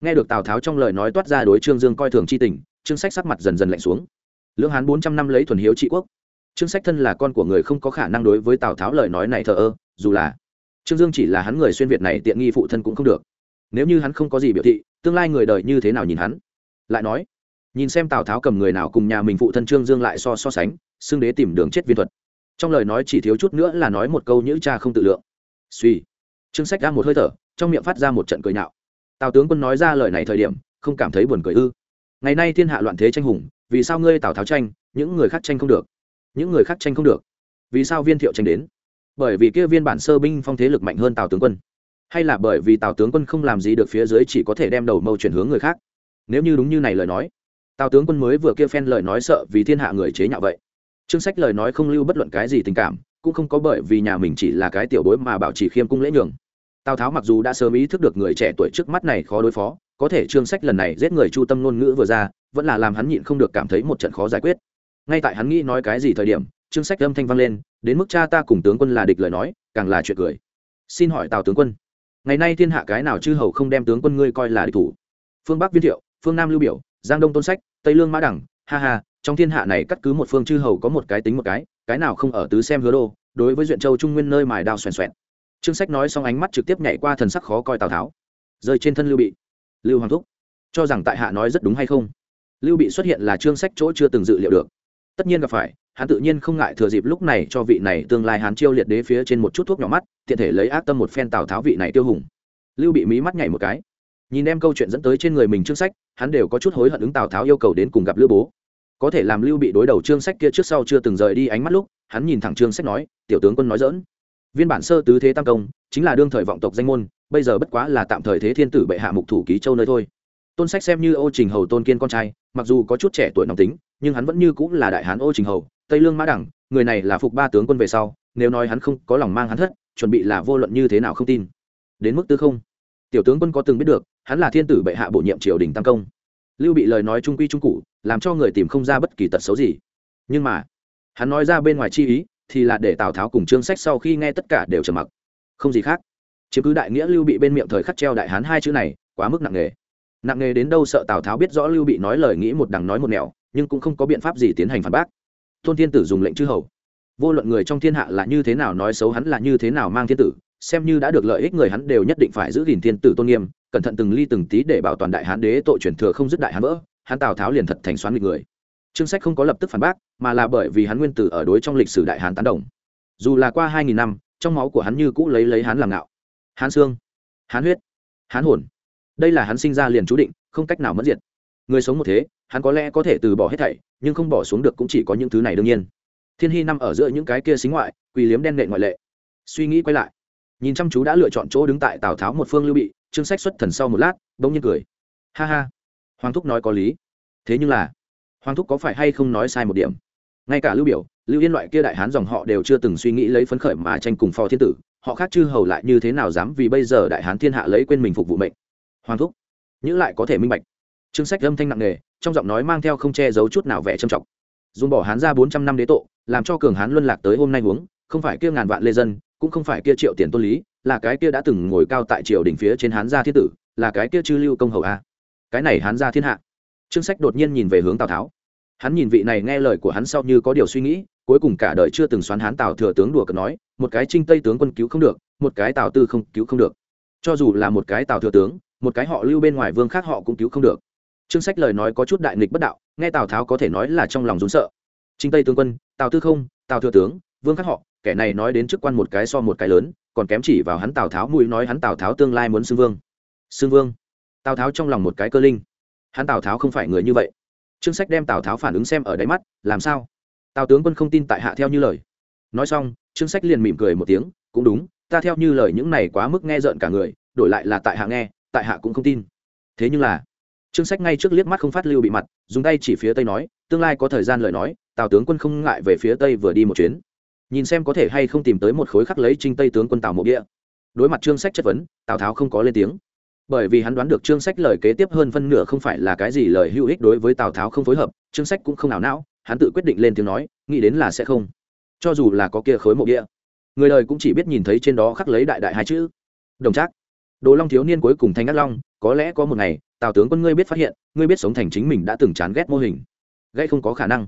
Nghe được tào tháo trong lời nói toát ra đối trương dương coi thường c h i tình, chương sách sắc mặt dần dần lạnh xuống. Lưỡng hán bốn trăm năm lấy thuần hiếu trị quốc. Chương sách thân là con của người không có khả năng đối với tào tháo lời nói này thờ ơ, dù là trương dương chỉ là hắn người xuyên việt này tiện nghi phụ thân cũng không được. Nếu như hắn không có gì biểu thị, tương lai người đời như thế nào nhìn hắn? Lại nói, nhìn xem tào tháo cầm người nào cùng nhà mình phụ thân trương dương lại so so sánh xưng đế tìm đường chết viên thuật. Trong lời nói chỉ thiếu chút nữa là nói một câu nhữ cha không tự lượng. Suy. Trương sách ra một hơi thở, trong miệng phát ra một trận cười nhạo. Tào tướng quân nói ra lời này thời điểm, không cảm thấy buồn cười ư. Ngày nay thiên hạ loạn thế tranh hùng, vì sao ngươi tào tháo tranh, những người khác tranh không được? Những người khác tranh không được. Vì sao viên thiệu tranh đến? Bởi vì kia viên bản sơ binh phong thế lực mạnh hơn tào tướng quân. Hay là bởi vì tào tướng quân không làm gì được phía dưới chỉ có thể đem đầu mâu chuyển hướng người khác? Nếu như đúng như này lời nói, tào tướng quân mới vừa kia phen lời nói sợ vì thiên hạ người chế nhạo vậy chương sách lời nói không lưu bất luận cái gì tình cảm, cũng không có bởi vì nhà mình chỉ là cái tiểu bối mà bảo trì khiêm cung lễ nhường. Tào tháo mặc dù đã sớm ý thức được người trẻ tuổi trước mắt này khó đối phó, có thể chương sách lần này giết người chu tâm ngôn ngữ vừa ra, vẫn là làm hắn nhịn không được cảm thấy một trận khó giải quyết. Ngay tại hắn nghĩ nói cái gì thời điểm chương sách âm thanh vang lên, đến mức cha ta cùng tướng quân là địch lời nói, càng là chuyện cười. Xin hỏi tào tướng quân, ngày nay thiên hạ cái nào chư hầu không đem tướng quân ngươi coi là địch thủ? Phương bắc viên thiệu, phương nam lưu biểu, giang đông tôn sách, tây lương mã đẳng, ha ha trong thiên hạ này cắt cứ một phương chư hầu có một cái tính một cái cái nào không ở tứ xem hứa đô, đối với duyện châu trung nguyên nơi mài đao xoèn xoẹn. Trương sách nói xong ánh mắt trực tiếp nhảy qua thần sắc khó coi tào tháo. Rơi trên thân lưu bị. Lưu hoàng thúc, cho rằng tại hạ nói rất đúng hay không? Lưu bị xuất hiện là trương sách chỗ chưa từng dự liệu được. Tất nhiên gặp phải, hắn tự nhiên không ngại thừa dịp lúc này cho vị này tương lai hắn chiêu liệt đế phía trên một chút thuốc nhỏ mắt, tiện thể lấy ác tâm một phen tào tháo vị này tiêu hùng. Lưu bị mí mắt nhảy một cái. Nhìn em câu chuyện dẫn tới trên người mình trương sách, hắn đều có chút hối hận ứng tào tháo yêu cầu đến cùng gặp lưu bố có thể làm lưu bị đối đầu trương sách kia trước sau chưa từng rời đi ánh mắt lúc, hắn nhìn thẳng trương sách nói, tiểu tướng quân nói dỡn viên bản sơ tứ thế tam công, chính là đương thời vọng tộc danh môn, bây giờ bất quá là tạm thời thế thiên tử bệ hạ mục thủ ký châu nơi thôi. Tôn sách xem như ô trình hầu tôn kiên con trai, mặc dù có chút trẻ tuổi nóng tính, nhưng hắn vẫn như cũng là đại hán ô trình hầu, tây lương mã đẳng, người này là phục ba tướng quân về sau, nếu nói hắn không có lòng mang hắn thất, chuẩn bị là vô luận như thế nào không tin. Đến mức tư không. Tiểu tướng quân có từng biết được, hắn là thiên tử bệ hạ bổ nhiệm triều đình tam công lưu bị lời nói trung quy trung cụ làm cho người tìm không ra bất kỳ tật xấu gì. Nhưng mà, hắn nói ra bên ngoài chi ý, thì là để tào tháo cùng trương sách sau khi nghe tất cả đều trầm mặc. Không gì khác. Chiếm cứ đại nghĩa lưu bị bên miệng thời khắc treo đại hán hai chữ này, quá mức nặng nề. Nặng nề đến đâu sợ tào tháo biết rõ lưu bị nói lời nghĩ một đằng nói một nẻo, nhưng cũng không có biện pháp gì tiến hành phản bác. Tôn thiên tử dùng lệnh chư hầu. Vô luận người trong thiên hạ là như thế nào nói xấu hắn là như thế nào mang thiên tử xem như đã được lợi ích người hắn đều nhất định phải giữ gìn thiên tử tôn nghiêm, cẩn thận từng ly từng tí để bảo toàn đại hán đế tội truyền thừa không dứt đại hán vỡ, hắn tào tháo liền thật thành xoán nghịch người. Trương sách không có lập tức phản bác, mà là bởi vì hắn nguyên tử ở đối trong lịch sử đại hán tán đồng. Dù là qua hai nghìn năm, trong máu của hắn như cũ lấy lấy hắn làm ngạo. Hán xương, hán huyết, hán hồn. Đây là hắn sinh ra liền chú định, không cách nào mất diệt. Người sống một thế, hắn có lẽ có thể từ bỏ hết thảy, nhưng không bỏ xuống được cũng chỉ có những thứ này đương nhiên. Thiên hy nằm ở giữa những cái kia xính ngoại, quỳ liếm đen nệ ngoại lệ. Suy nghĩ quay lại nhìn chăm chú đã lựa chọn chỗ đứng tại tào tháo một phương lưu bị trương sách xuất thần sau một lát bỗng nhiên cười ha ha hoàng thúc nói có lý thế nhưng là hoàng thúc có phải hay không nói sai một điểm ngay cả lưu biểu lưu yên loại kia đại hán dòng họ đều chưa từng suy nghĩ lấy phấn khởi mà tranh cùng phò thiên tử họ khác chư hầu lại như thế nào dám vì bây giờ đại hán thiên hạ lấy quên mình phục vụ mệnh hoàng thúc nhữ lại có thể minh bạch chương sách âm thanh nặng nề trong giọng nói mang theo không che giấu chút nào vẻ trầm trọng dùng bỏ hán ra bốn trăm năm đế tộ làm cho cường hán luân lạc tới hôm nay huống không phải kia ngàn vạn lê dân cũng không phải kia triệu tiền tôn lý, là cái kia đã từng ngồi cao tại triều đỉnh phía trên hán gia thiên tử, là cái kia chư lưu công hầu a. Cái này hán gia thiên hạ. Trương sách đột nhiên nhìn về hướng tào tháo. Hắn nhìn vị này nghe lời của hắn sau như có điều suy nghĩ, cuối cùng cả đời chưa từng xoắn hán tào thừa tướng đùa cợt nói, một cái trinh tây tướng quân cứu không được, một cái tào tư không cứu không được. Cho dù là một cái tào thừa tướng, một cái họ lưu bên ngoài vương khác họ cũng cứu không được. Trương sách lời nói có chút đại nghịch bất đạo, nghe tào tháo có thể nói là trong lòng rún sợ. Trinh tây tướng quân, tào tư không, tào thừa tướng, vương khắc họ kẻ này nói đến chức quan một cái so một cái lớn, còn kém chỉ vào hắn tào tháo mũi nói hắn tào tháo tương lai muốn xưng vương. Xưng vương? Tào tháo trong lòng một cái cơ linh. Hắn tào tháo không phải người như vậy. Trương sách đem tào tháo phản ứng xem ở đáy mắt, làm sao? Tào tướng quân không tin tại hạ theo như lời. Nói xong, trương sách liền mỉm cười một tiếng, cũng đúng, ta theo như lời những này quá mức nghe rợn cả người, đổi lại là tại hạ nghe, tại hạ cũng không tin. Thế nhưng là, trương sách ngay trước liếc mắt không phát lưu bị mặt, dùng tay chỉ phía tây nói, tương lai có thời gian lời nói, tào tướng quân không ngại về phía tây vừa đi một chuyến nhìn xem có thể hay không tìm tới một khối khắc lấy trinh tây tướng quân tào mộ địa đối mặt trương sách chất vấn, tào tháo không có lên tiếng. Bởi vì hắn đoán được trương sách lời kế tiếp hơn phân nửa không phải là cái gì lời hữu ích đối với tào tháo không phối hợp, trương sách cũng không nào não, hắn tự quyết định lên tiếng nói, nghĩ đến là sẽ không. Cho dù là có kia khối mộ địa người đời cũng chỉ biết nhìn thấy trên đó khắc lấy đại đại hai chữ. Đồng trác. Đồ long thiếu niên cuối cùng thanh ác long, có lẽ có một ngày, tào tướng quân ngươi biết phát hiện, ngươi biết sống thành chính mình đã từng chán ghét mô hình. Gãy không có khả năng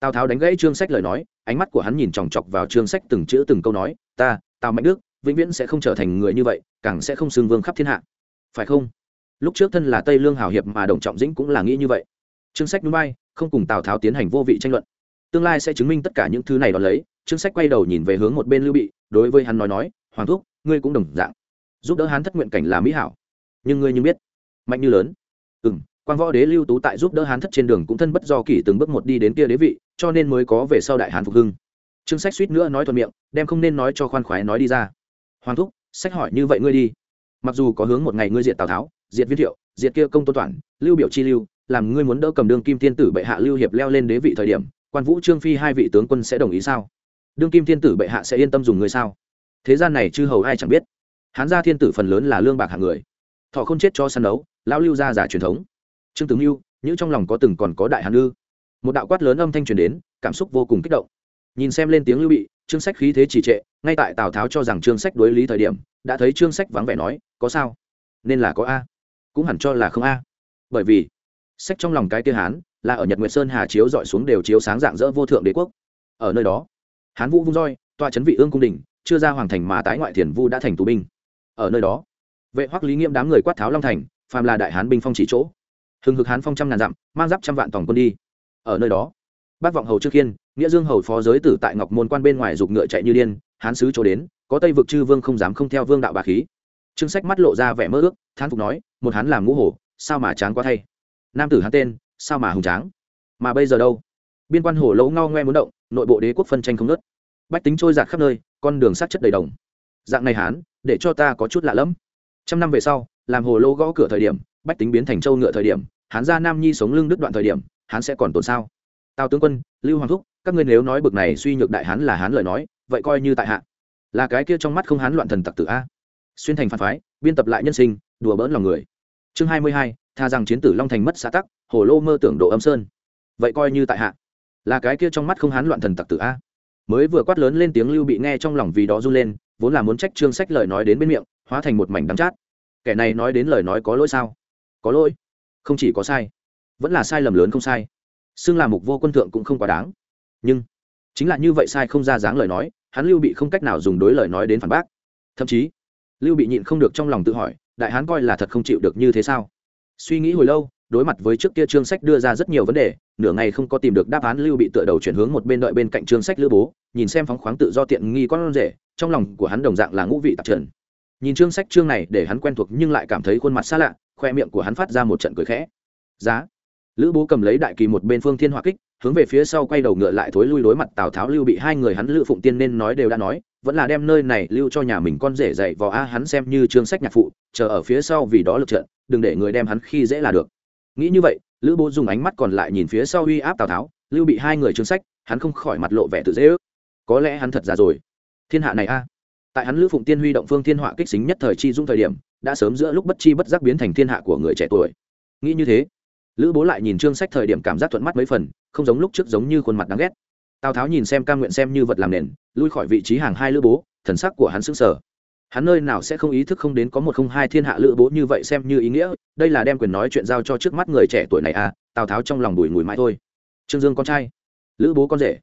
tào tháo đánh gãy trương sách lời nói, ánh mắt của hắn nhìn chòng chọc vào trương sách từng chữ từng câu nói, ta, tào mạnh đức, vĩnh viễn sẽ không trở thành người như vậy, càng sẽ không xưng vương khắp thiên hạ. Phải không? Lúc trước thân là tây lương hào hiệp mà đồng trọng dĩnh cũng là nghĩ như vậy. Trương sách núi bay không cùng tào tháo tiến hành vô vị tranh luận. Tương lai sẽ chứng minh tất cả những thứ này đ ó lấy, trương sách quay đầu nhìn về hướng một bên lưu bị, đối với hắn nói nói, hoàng thúc, ngươi cũng đồng dạng. Giúp đỡ hắn thất nguyện cảnh là mỹ hảo. Nhưng ngươi như biết, mạnh như lớn. Ừ m quan võ đế lưu tú tại giúp đỡ hán thất trên đường cũng thân bất do kỷ từng bước một đi đến kia đế vị, cho nên mới có về sau đại hán phục hưng. Trương sách suýt nữa nói thuận miệng, đem không nên nói cho khoan khoái nói đi ra. Hoàng thúc, sách hỏi như vậy ngươi đi. Mặc dù có hướng một ngày ngươi diệt tào tháo, diệt viên thiệu, diệt kia công tôn toản, lưu biểu chi lưu, làm ngươi muốn đỡ cầm đương kim thiên tử bệ hạ lưu hiệp leo lên đế vị thời điểm, quan vũ trương phi hai vị tướng quân sẽ đồng ý sao? Đương kim thiên tử bệ hạ sẽ yên tâm dùng ngươi sao? Thế gian này chư hầu ai chẳng biết. Hán gia thiên tử phần lớn là lương bạc hạng người. Thọ không chết cho săn đấu, lão lưu gia giả truyền thống trương tướng lưu những trong lòng có từng còn có đại hàn lư một đạo quát lớn âm thanh truyền đến, cảm xúc vô cùng kích động. Nhìn xem lên tiếng lưu bị, trương sách khí thế trì trệ, ngay tại tào tháo cho rằng trương sách đối lý thời điểm, đã thấy trương sách vắng vẻ nói, có sao? Nên là có a, cũng hẳn cho là không a. Bởi vì, sách trong lòng cái kia hán, là ở nhật nguyệt sơn hà chiếu dọi xuống đều chiếu sáng dạng dỡ vô thượng đế quốc. Ở nơi đó, hán vũ vung roi toa chấn vị ương cung đình, chưa ra hoàng thành mà tái ngoại thiền vu đã thành tù binh. Ở nơi đó, vệ hoắc lý nghiêm đám người quát tháo long thành, phàm là đại hán binh phong chỉ chỗ hừng hực hán phong trăm ngàn dặm, mang giáp trăm vạn tổng quân đi. Ở nơi đó, bác vọng hầu trước khiên, nghĩa dương hầu phó giới tử tại ngọc môn quan bên ngoài giục ngựa chạy như điên, hán sứ chỗ đến, có tây vực chư vương không dám không theo vương đạo bà khí. Trương sách mắt lộ ra vẻ mơ ước, thán phục nói, một hán làm ngũ hổ, sao mà tráng quá thay? Nam tử hán tên, sao mà hùng tráng? Mà bây giờ đâu? Biên quan hổ lấu ngao ngoe muốn động, nội bộ đế quốc phân tranh không nớt bách tính trôi giạt khắp nơi, con đường sát chất đầy đồng. Dạng này hán, để cho ta có chút lạ lẫm. Trăm năm về sau, làm hồ lô gõ cửa thời điểm, bách tính biến thành châu ngựa thời điểm hán gia nam nhi sống lưng đứt đoạn thời điểm, hắn sẽ còn tồn sao? Tào tướng quân, lưu hoàng thúc, các ngươi nếu nói bực này suy nhược đại hán là hán lời nói, vậy coi như tại hạ. Là cái kia trong mắt không hán loạn thần tặc tử a. Xuyên thành phản phái, biên tập lại nhân sinh, đùa bỡn lòng người. Chương hai mươi hai, tha rằng chiến tử long thành mất xã tắc, hồ lô mơ tưởng độ âm sơn. Vậy coi như tại hạ. Là cái kia trong mắt không hán loạn thần tặc tử a. Mới vừa quát lớn lên tiếng lưu bị nghe trong lòng vì đó run lên, vốn là muốn trách trương sách lời nói đến bên miệng, hóa thành một mảnh đắng chát. Kẻ này nói đến lời nói có lỗi sao? Có lỗi không chỉ có sai, vẫn là sai lầm lớn không sai. Xưng là mục vô quân thượng cũng không quá đáng. Nhưng, chính là như vậy sai không ra dáng lời nói, hắn lưu bị không cách nào dùng đối lời nói đến phản bác. Thậm chí, lưu bị nhịn không được trong lòng tự hỏi, đại hán coi là thật không chịu được như thế sao? Suy nghĩ hồi lâu, đối mặt với trước kia trương sách đưa ra rất nhiều vấn đề, nửa ngày không có tìm được đáp án, lưu bị tựa đầu chuyển hướng một bên đợi bên cạnh trương sách lữ bố, nhìn xem phóng khoáng tự do tiện nghi con rể, trong lòng của hắn đồng dạng là ngũ vị tạp trần nhìn chương sách chương này, để hắn quen thuộc nhưng lại cảm thấy khuôn mặt xa lạ, khoe miệng của hắn phát ra một trận cười khẽ. Giá. Lữ bố cầm lấy đại kỳ một bên phương thiên hỏa kích, hướng về phía sau quay đầu ngựa lại thối lui đối mặt tào tháo lưu bị hai người hắn lữ phụng tiên nên nói đều đã nói, vẫn là đem nơi này lưu cho nhà mình con rể dạy vào a, hắn xem như chương sách nhạc phụ, chờ ở phía sau vì đó lực trận, đừng để người đem hắn khi dễ là được. Nghĩ như vậy, lữ bố dùng ánh mắt còn lại nhìn phía sau uy áp tào tháo, lưu bị hai người chương sách, hắn không khỏi mặt lộ vẻ tự dễ ước. Có lẽ hắn thật già rồi. Thiên hạ này a tại hắn lữ phụng tiên huy động phương thiên họa kích xính nhất thời chi dung thời điểm, đã sớm giữa lúc bất chi bất giác biến thành thiên hạ của người trẻ tuổi. Nghĩ như thế, lữ bố lại nhìn chương sách thời điểm cảm giác thuận mắt mấy phần, không giống lúc trước giống như khuôn mặt đáng ghét. Tào tháo nhìn xem ca nguyện xem như vật làm nền, lui khỏi vị trí hàng hai lữ bố, thần sắc của hắn sững sờ. Hắn nơi nào sẽ không ý thức không đến có một không hai thiên hạ lữ bố như vậy xem như ý nghĩa, đây là đem quyền nói chuyện giao cho trước mắt người trẻ tuổi này à tào tháo trong lòng bùi ngùi mãi thôi. Trương dương con trai, lữ bố con rể,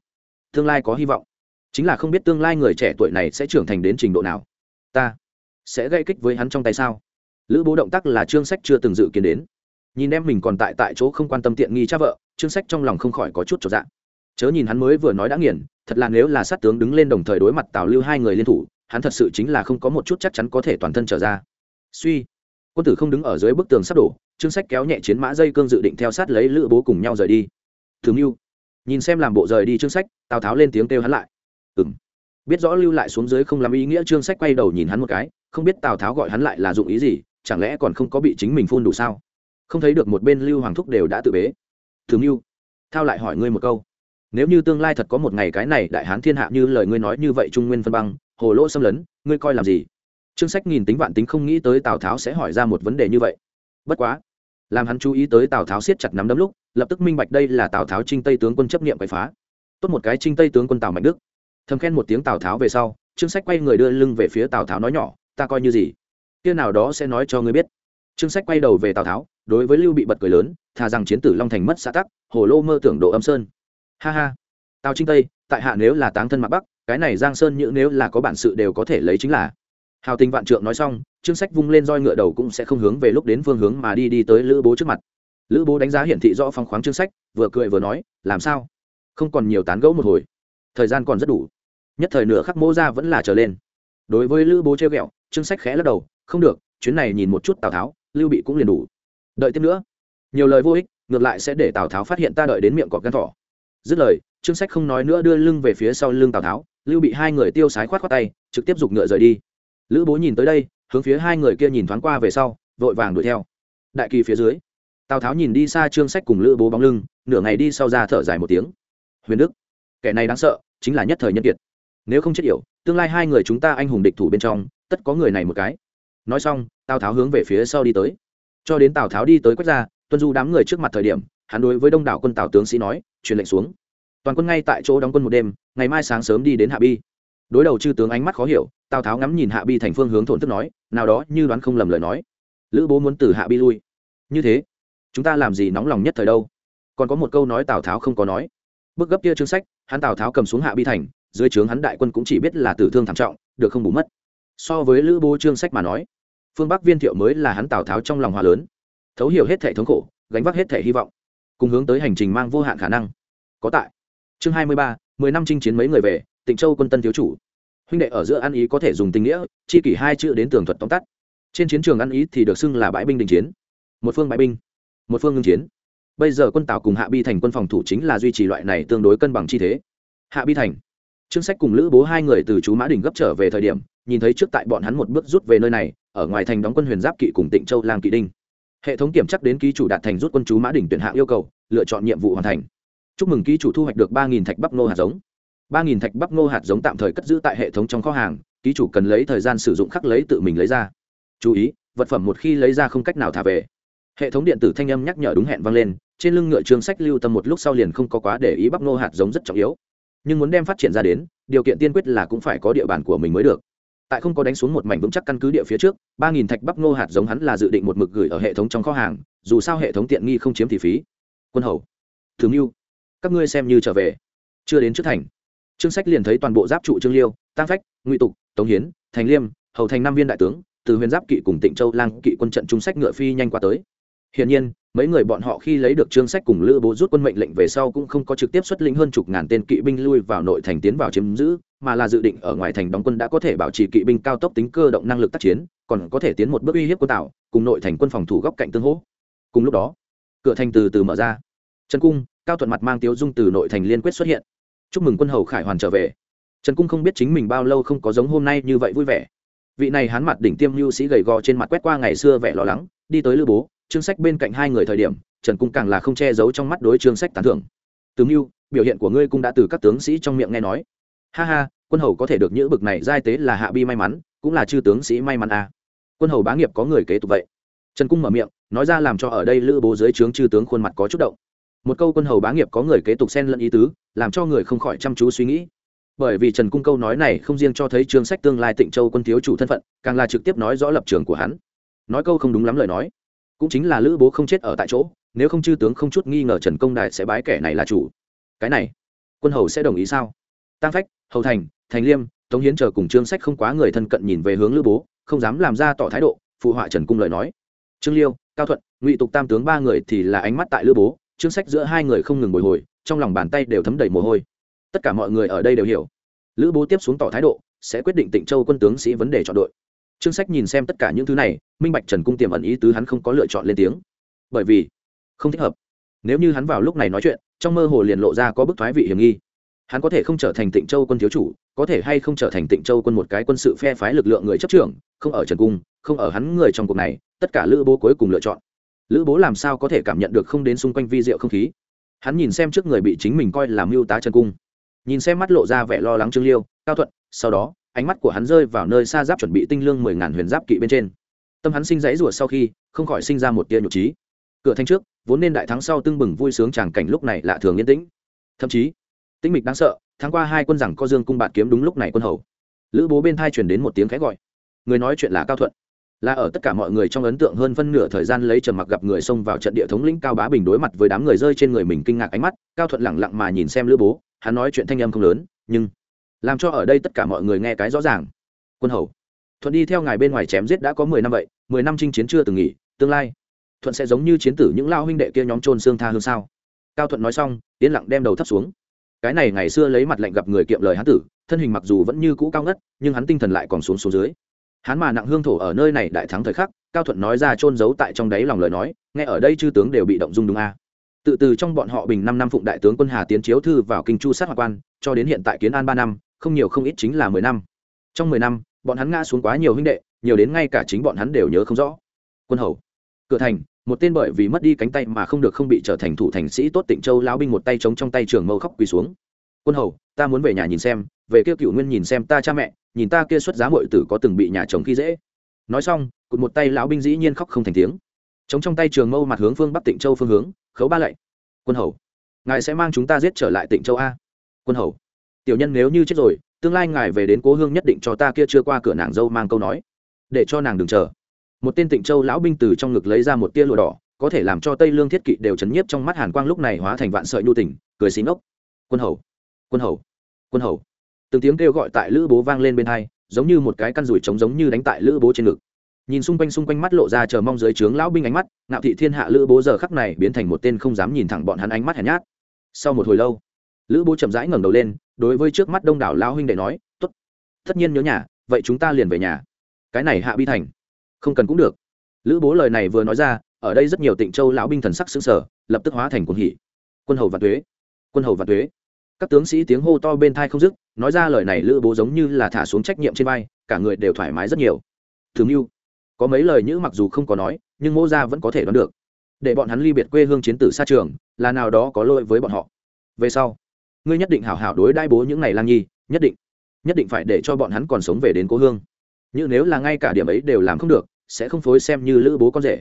tương lai có hy vọng chính là không biết tương lai người trẻ tuổi này sẽ trưởng thành đến trình độ nào. Ta sẽ gây kích với hắn trong tay sao? Lữ bố động tác là trương sách chưa từng dự kiến đến. Nhìn em mình còn tại tại chỗ không quan tâm tiện nghi cha vợ trương sách trong lòng không khỏi có chút trọn dạng chớ nhìn hắn mới vừa nói đã nghiền, thật là nếu là sát tướng đứng lên đồng thời đối mặt tào lưu hai người liên thủ, hắn thật sự chính là không có một chút chắc chắn có thể toàn thân trở ra. Suy, quân tử không đứng ở dưới bức tường sắp đổ trương sách kéo nhẹ chiến mã dây cương dự định theo sát lấy lữ bố cùng nhau rời đi. Thường mưu, nhìn xem làm bộ rời đi trương sách, tào tháo lên tiếng kêu hắn lại ừng biết rõ lưu lại xuống dưới không làm ý nghĩa trương sách quay đầu nhìn hắn một cái không biết tào tháo gọi hắn lại là dụng ý gì chẳng lẽ còn không có bị chính mình phun đủ sao? Không thấy được một bên lưu hoàng thúc đều đã tự bế. Thường lưu, thao lại hỏi ngươi một câu. Nếu như tương lai thật có một ngày cái này đại hán thiên hạ như lời ngươi nói như vậy trung nguyên phân băng hồ lỗ xâm lấn ngươi coi làm gì? Trương sách nghìn tính vạn tính không nghĩ tới tào tháo sẽ hỏi ra một vấn đề như vậy. Bất quá làm hắn chú ý tới tào tháo siết chặt nắm đấm lúc lập tức minh bạch đây là tào tháo trinh tây tướng quân chấp nghiệm quậy phá. Tốt một cái trinh tây tướng quân tào mạnh đức thầm khen một tiếng tào tháo về sau trương sách quay người đưa lưng về phía tào tháo nói nhỏ ta coi như gì kia nào đó sẽ nói cho ngươi biết trương sách quay đầu về tào tháo đối với lưu bị bật cười lớn thà rằng chiến tử long thành mất xã tắc hồ lô mơ tưởng độ âm sơn ha ha tào trinh tây tại hạ nếu là táng thân mặt bắc cái này giang sơn như nếu là có bản sự đều có thể lấy chính là hào tình vạn trượng nói xong trương sách vung lên roi ngựa đầu cũng sẽ không hướng về lúc đến phương hướng mà đi đi tới lữ bố trước mặt lữ bố đánh giá hiển thị rõ phong khoáng trương sách vừa cười vừa nói làm sao không còn nhiều tán gẫu một hồi thời gian còn rất đủ nhất thời nửa khắc mô ra vẫn là trở lên. Đối với lữ bố treo ghẹo, trương sách khẽ lắc đầu, không được, chuyến này nhìn một chút tào tháo, lưu bị cũng liền đủ. Đợi tiếp nữa. Nhiều lời vô ích, ngược lại sẽ để tào tháo phát hiện ta đợi đến miệng cọp gan thỏ. Dứt lời, trương sách không nói nữa đưa lưng về phía sau lưng tào tháo, lưu bị hai người tiêu sái khoát khoát tay, trực tiếp giục ngựa rời đi. Lữ bố nhìn tới đây, hướng phía hai người kia nhìn thoáng qua về sau, vội vàng đuổi theo. Đại kỳ phía dưới, tào tháo nhìn đi xa trương sách cùng lữ bố bóng lưng, nửa ngày đi sau ra thở dài một tiếng. Huyền đức, kẻ này đáng sợ, chính là nhất thời nhân kiệt nếu không chết yểu, tương lai hai người chúng ta anh hùng địch thủ bên trong, tất có người này một cái. Nói xong, tào tháo hướng về phía sau đi tới. Cho đến tào tháo đi tới quách ra, tuân du đám người trước mặt thời điểm, hắn đối với đông đảo quân tào tướng sĩ nói, truyền lệnh xuống. Toàn quân ngay tại chỗ đóng quân một đêm, ngày mai sáng sớm đi đến hạ bi. Đối đầu chư tướng ánh mắt khó hiểu, tào tháo ngắm nhìn hạ bi thành phương hướng thổn thức nói, nào đó như đoán không lầm lời nói. Lữ bố muốn từ hạ bi lui. Như thế, chúng ta làm gì nóng lòng nhất thời đâu? Còn có một câu nói tào tháo không có nói. Bước gấp kia chương sách, hắn tào tháo cầm xuống hạ bi thành dưới trướng hắn đại quân cũng chỉ biết là tử thương thảm trọng, được không bù mất. So với lữ bố trương sách mà nói, phương bắc viên thiệu mới là hắn tào tháo trong lòng hòa lớn. Thấu hiểu hết thể thống khổ, gánh vác hết thể hy vọng, cùng hướng tới hành trình mang vô hạn khả năng. Có tại. Chương hai mươi ba, mười năm chinh chiến mấy người về, tịnh châu quân tân thiếu chủ. Huynh đệ ở giữa ăn ý có thể dùng tình nghĩa, chi kỷ hai chữ đến tường thuật tóm tắt. Trên chiến trường ăn ý thì được xưng là bãi binh đình chiến. Một phương bãi binh, một phương ngưng chiến. Bây giờ quân tào cùng hạ bi thành quân phòng thủ chính là duy trì loại này tương đối cân bằng chi thế. Hạ bi thành trương sách cùng lữ bố hai người từ chú mã đình gấp trở về thời điểm, nhìn thấy trước tại bọn hắn một bước rút về nơi này, ở ngoài thành đóng quân huyền giáp kỵ cùng tịnh châu lang kỵ đinh. Hệ thống kiểm chắc đến ký chủ đạt thành rút quân chú mã Đình tuyển hạng yêu cầu, lựa chọn nhiệm vụ hoàn thành. Chúc mừng ký chủ thu hoạch được ba thạch bắp nô hạt giống. ba thạch bắp nô hạt giống tạm thời cất giữ tại hệ thống trong kho hàng, ký chủ cần lấy thời gian sử dụng khắc lấy tự mình lấy ra. Chú ý, vật phẩm một khi lấy ra không cách nào thả về. Hệ thống điện tử thanh âm nhắc nhở đúng hẹn vang lên, trên lưng ngựa Trương sách lưu tâm một lúc sau liền không có quá để ý bắp nô hạt giống rất trọng yếu nhưng muốn đem phát triển ra đến, điều kiện tiên quyết là cũng phải có địa bàn của mình mới được. Tại không có đánh xuống một mảnh vững chắc căn cứ địa phía trước, ba nghìn thạch bắp nô hạt giống hắn là dự định một mực gửi ở hệ thống trong kho hàng, dù sao hệ thống tiện nghi không chiếm thì phí. Quân hầu, thường mưu, các ngươi xem như trở về. Chưa đến trước thành. Trương sách liền thấy toàn bộ giáp trụ trương liêu tăng phách, ngụy tục, tống hiến, thành liêm, hầu thành năm viên đại tướng, từ huyền giáp kỵ cùng tịnh châu lang kỵ quân trận trung sách ngựa phi nhanh qua tới hiển nhiên, mấy người bọn họ khi lấy được trương sách cùng lữ bố rút quân mệnh lệnh về sau cũng không có trực tiếp xuất lĩnh hơn chục ngàn tên kỵ binh lui vào nội thành tiến vào chiếm giữ, mà là dự định ở ngoài thành đóng quân đã có thể bảo trì kỵ binh cao tốc tính cơ động năng lực tác chiến, còn có thể tiến một bước uy hiếp quân tạo, cùng nội thành quân phòng thủ góc cạnh tương hỗ. Cùng lúc đó, cửa thành từ từ mở ra. Trần cung, cao thuận mặt mang tiếu dung từ nội thành liên quyết xuất hiện. Chúc mừng quân hầu khải hoàn trở về. Trần cung không biết chính mình bao lâu không có giống hôm nay như vậy vui vẻ. Vị này hắn mặt đỉnh tiêm lưu sĩ gầy gò trên mặt quét qua ngày xưa vẻ lo lắng, đi tới lữ bố trương sách bên cạnh hai người thời điểm, trần cung càng là không che giấu trong mắt đối trương sách tán thưởng. Từ mưu, biểu hiện của ngươi cũng đã từ các tướng sĩ trong miệng nghe nói. Ha ha, quân hầu có thể được những bực này giai tế là hạ bi may mắn, cũng là chư tướng sĩ may mắn à. quân hầu bá nghiệp có người kế tục vậy. Trần cung mở miệng, nói ra làm cho ở đây lữ bố dưới trướng chư tướng khuôn mặt có chút động. Một câu quân hầu bá nghiệp có người kế tục xen lẫn ý tứ, làm cho người không khỏi chăm chú suy nghĩ. Bởi vì trần cung câu nói này không riêng cho thấy trương sách tương lai tịnh châu quân thiếu chủ thân phận, càng là trực tiếp nói rõ lập trường của hắn. Nói câu không đúng lắm lời nói cũng chính là lữ bố không chết ở tại chỗ, nếu không chư tướng không chút nghi ngờ trần công đại sẽ bái kẻ này là chủ. Cái này, quân hầu sẽ đồng ý sao? Tăng phách, hầu thành thành liêm, tống hiến chờ cùng trương sách không quá người thân cận nhìn về hướng lữ bố, không dám làm ra tỏ thái độ, phụ họa trần cung lời nói. Trương liêu, cao thuận, ngụy tục tam tướng ba người thì là ánh mắt tại lữ bố, trương sách giữa hai người không ngừng bồi hồi, trong lòng bàn tay đều thấm đầy mồ hôi. Tất cả mọi người ở đây đều hiểu. Lữ bố tiếp xuống tỏ thái độ, sẽ quyết định tịnh châu quân tướng sĩ vấn đề chọn đội trương sách nhìn xem tất cả những thứ này, minh bạch trần cung tiềm ẩn ý tứ hắn không có lựa chọn lên tiếng. Bởi vì, không thích hợp. Nếu như hắn vào lúc này nói chuyện, trong mơ hồ liền lộ ra có bức thoái vị hiểm nghi. Hắn có thể không trở thành tịnh châu quân thiếu chủ, có thể hay không trở thành tịnh châu quân một cái quân sự phe phái lực lượng người chấp trưởng, không ở trần cung, không ở hắn người trong cuộc này, tất cả lữ bố cuối cùng lựa chọn. Lữ bố làm sao có thể cảm nhận được không đến xung quanh vi diệu không khí? Hắn nhìn xem trước người bị chính mình coi làm mưu tá trần cung. Nhìn xem mắt lộ ra vẻ lo lắng trương liêu, cao thuận, sau đó ánh mắt của hắn rơi vào nơi xa giáp chuẩn bị tinh lương mười ngàn huyền giáp kỵ bên trên. Tâm hắn sinh dãy rủa sau khi, không khỏi sinh ra một tia nhục trí. Cửa thanh trước, vốn nên đại thắng sau tưng bừng vui sướng tràng cảnh lúc này lạ thường yên tĩnh. Thậm chí, tĩnh mịch đáng sợ, tháng qua hai quân rằng có dương cung bạt kiếm đúng lúc này quân hầu. Lữ bố bên thai truyền đến một tiếng khẽ gọi. Người nói chuyện là cao thuận. Là ở tất cả mọi người trong ấn tượng hơn phân nửa thời gian lấy trầm mặc gặp người xông vào trận địa thống lĩnh cao bá bình đối mặt với đám người rơi trên người mình kinh ngạc ánh mắt, cao thuận lẳng lặng mà nhìn xem lữ bố, hắn nói chuyện thanh âm không lớn, nhưng làm cho ở đây tất cả mọi người nghe cái rõ ràng. Quân hầu, thuận đi theo ngài bên ngoài chém giết đã có mười năm vậy, mười năm chinh chiến chưa từng nghỉ, tương lai, thuận sẽ giống như chiến tử những lao huynh đệ kia nhóm trôn xương tha hương sao? Cao thuận nói xong, yên lặng đem đầu thấp xuống. Cái này ngày xưa lấy mặt lạnh gặp người kiệm lời hán tử, thân hình mặc dù vẫn như cũ cao ngất, nhưng hắn tinh thần lại còn xuống xuống dưới. Hắn mà nặng hương thổ ở nơi này đại thắng thời khắc, cao thuận nói ra trôn giấu tại trong đáy lòng lời nói, nghe ở đây chư tướng đều bị động dung đúng a. À. tự từ trong bọn họ bình năm năm phụng đại tướng quân hà tiến chiếu thư vào kinh chu sát hoa quan, cho đến hiện tại kiến an ba năm không nhiều không ít chính là mười năm. Trong mười năm, bọn hắn ngã xuống quá nhiều huynh đệ, nhiều đến ngay cả chính bọn hắn đều nhớ không rõ. Quân hầu. Cửa thành, một tên bởi vì mất đi cánh tay mà không được không bị trở thành thủ thành sĩ tốt tịnh châu lão binh một tay chống trong tay trường mâu khóc quỳ xuống. Quân hầu, ta muốn về nhà nhìn xem, về kia cựu nguyên nhìn xem ta cha mẹ, nhìn ta kia xuất giá muội tử có từng bị nhà chồng khi dễ. Nói xong, cụt một tay lão binh dĩ nhiên khóc không thành tiếng. Chống trong tay trường mâu mặt hướng phương bắc tịnh châu phương hướng, khấu ba lạy. Quân hầu, ngài sẽ mang chúng ta giết trở lại tịnh châu a. Quân hầu tiểu nhân nếu như chết rồi, tương lai ngài về đến cố hương nhất định cho ta kia chưa qua cửa nàng dâu mang câu nói. Để cho nàng đừng chờ. Một tên tịnh châu lão binh từ trong ngực lấy ra một tia lụa đỏ, có thể làm cho tây lương thiết kỵ đều chấn nhiếp trong mắt hàn quang lúc này hóa thành vạn sợi nhu tỉnh cười xí ngốc. Quân hầu quân hầu quân hầu. Từng tiếng kêu gọi tại lữ bố vang lên bên hai, giống như một cái căn rủi trống giống như đánh tại lữ bố trên ngực. Nhìn xung quanh xung quanh mắt lộ ra chờ mong dưới trướng lão binh ánh mắt, ngạo thị thiên hạ lữ bố giờ khắc này biến thành một tên không dám nhìn thẳng bọn hắn ánh mắt hèn nhát. Sau một hồi lâu lữ bố chậm rãi ngẩng đầu lên, đối với trước mắt đông đảo lão huynh đệ nói, tốt, tất nhiên nhớ nhà, vậy chúng ta liền về nhà. Cái này hạ bi thành, không cần cũng được. Lữ bố lời này vừa nói ra, ở đây rất nhiều tịnh châu lão binh thần sắc xứng sở lập tức hóa thành cuồng hỉ. Quân hầu và thuế quân hầu và thuế các tướng sĩ tiếng hô to bên thai không dứt, nói ra lời này lữ bố giống như là thả xuống trách nhiệm trên vai, cả người đều thoải mái rất nhiều. Thường mưu, có mấy lời nhữ mặc dù không có nói, nhưng mô ra vẫn có thể đoán được. Để bọn hắn ly biệt quê hương chiến tử xa trường, là nào đó có lỗi với bọn họ. Về sau ngươi nhất định hảo hảo đối đai bố những ngày lang nhi, nhất định nhất định phải để cho bọn hắn còn sống về đến cố hương. Nhưng nếu là ngay cả điểm ấy đều làm không được, sẽ không phối xem như lữ bố con rể.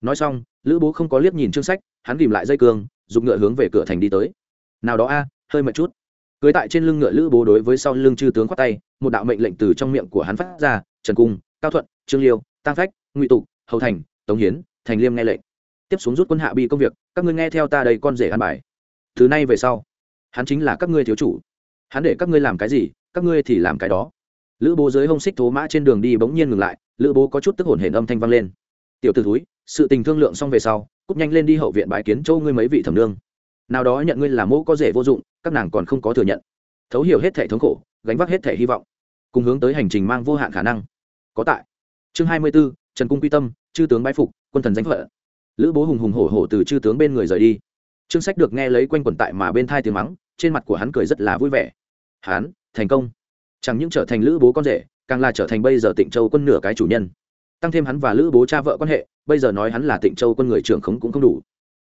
Nói xong, lữ bố không có liếc nhìn chương sách, hắn tìm lại dây cương dùng ngựa hướng về cửa thành đi tới. Nào đó a, hơi mệt chút. Cưới tại trên lưng ngựa lữ bố đối với sau lưng chư tướng khoát tay, một đạo mệnh lệnh từ trong miệng của hắn phát ra, trần cung, cao thuận, trương liêu tăng phách, ngụy tục, hầu thành, tống hiến, thành liêm nghe lệnh. Tiếp xuống rút quân hạ bi công việc, các ngươi nghe theo ta đây con rể ăn bài. Thứ nay về sau hắn chính là các ngươi thiếu chủ. Hắn để các ngươi làm cái gì, các ngươi thì làm cái đó. Lữ bố dưới hông xích thố mã trên đường đi bỗng nhiên ngừng lại, lữ bố có chút tức hồn hển âm thanh vang lên. Tiểu t ử túi sự tình thương lượng xong về sau cúp nhanh lên đi hậu viện bãi kiến châu ngươi mấy vị thẩm nương. Nào đó nhận ngươi là mẫu có rể vô dụng, các nàng còn không có thừa nhận. Thấu hiểu hết thể thống khổ, gánh vác hết thể hy vọng, cùng hướng tới hành trình mang vô hạn khả năng. Có tại. Chương hai mươi b ố trần cung quy tâm, chư tướng bái phục, quân thần danh phận. Lữ bố hùng hùng hổ hổ từ chư tướng bên người rời đi trương sách được nghe lấy quanh quần tại mà bên thai tiếng mắng, trên mặt của hắn cười rất là vui vẻ. Hắn thành công. Chẳng những trở thành lữ bố con rể, càng là trở thành bây giờ tịnh châu quân nửa cái chủ nhân. Tăng thêm hắn và lữ bố cha vợ quan hệ, bây giờ nói hắn là tịnh châu quân người trưởng khống cũng không đủ.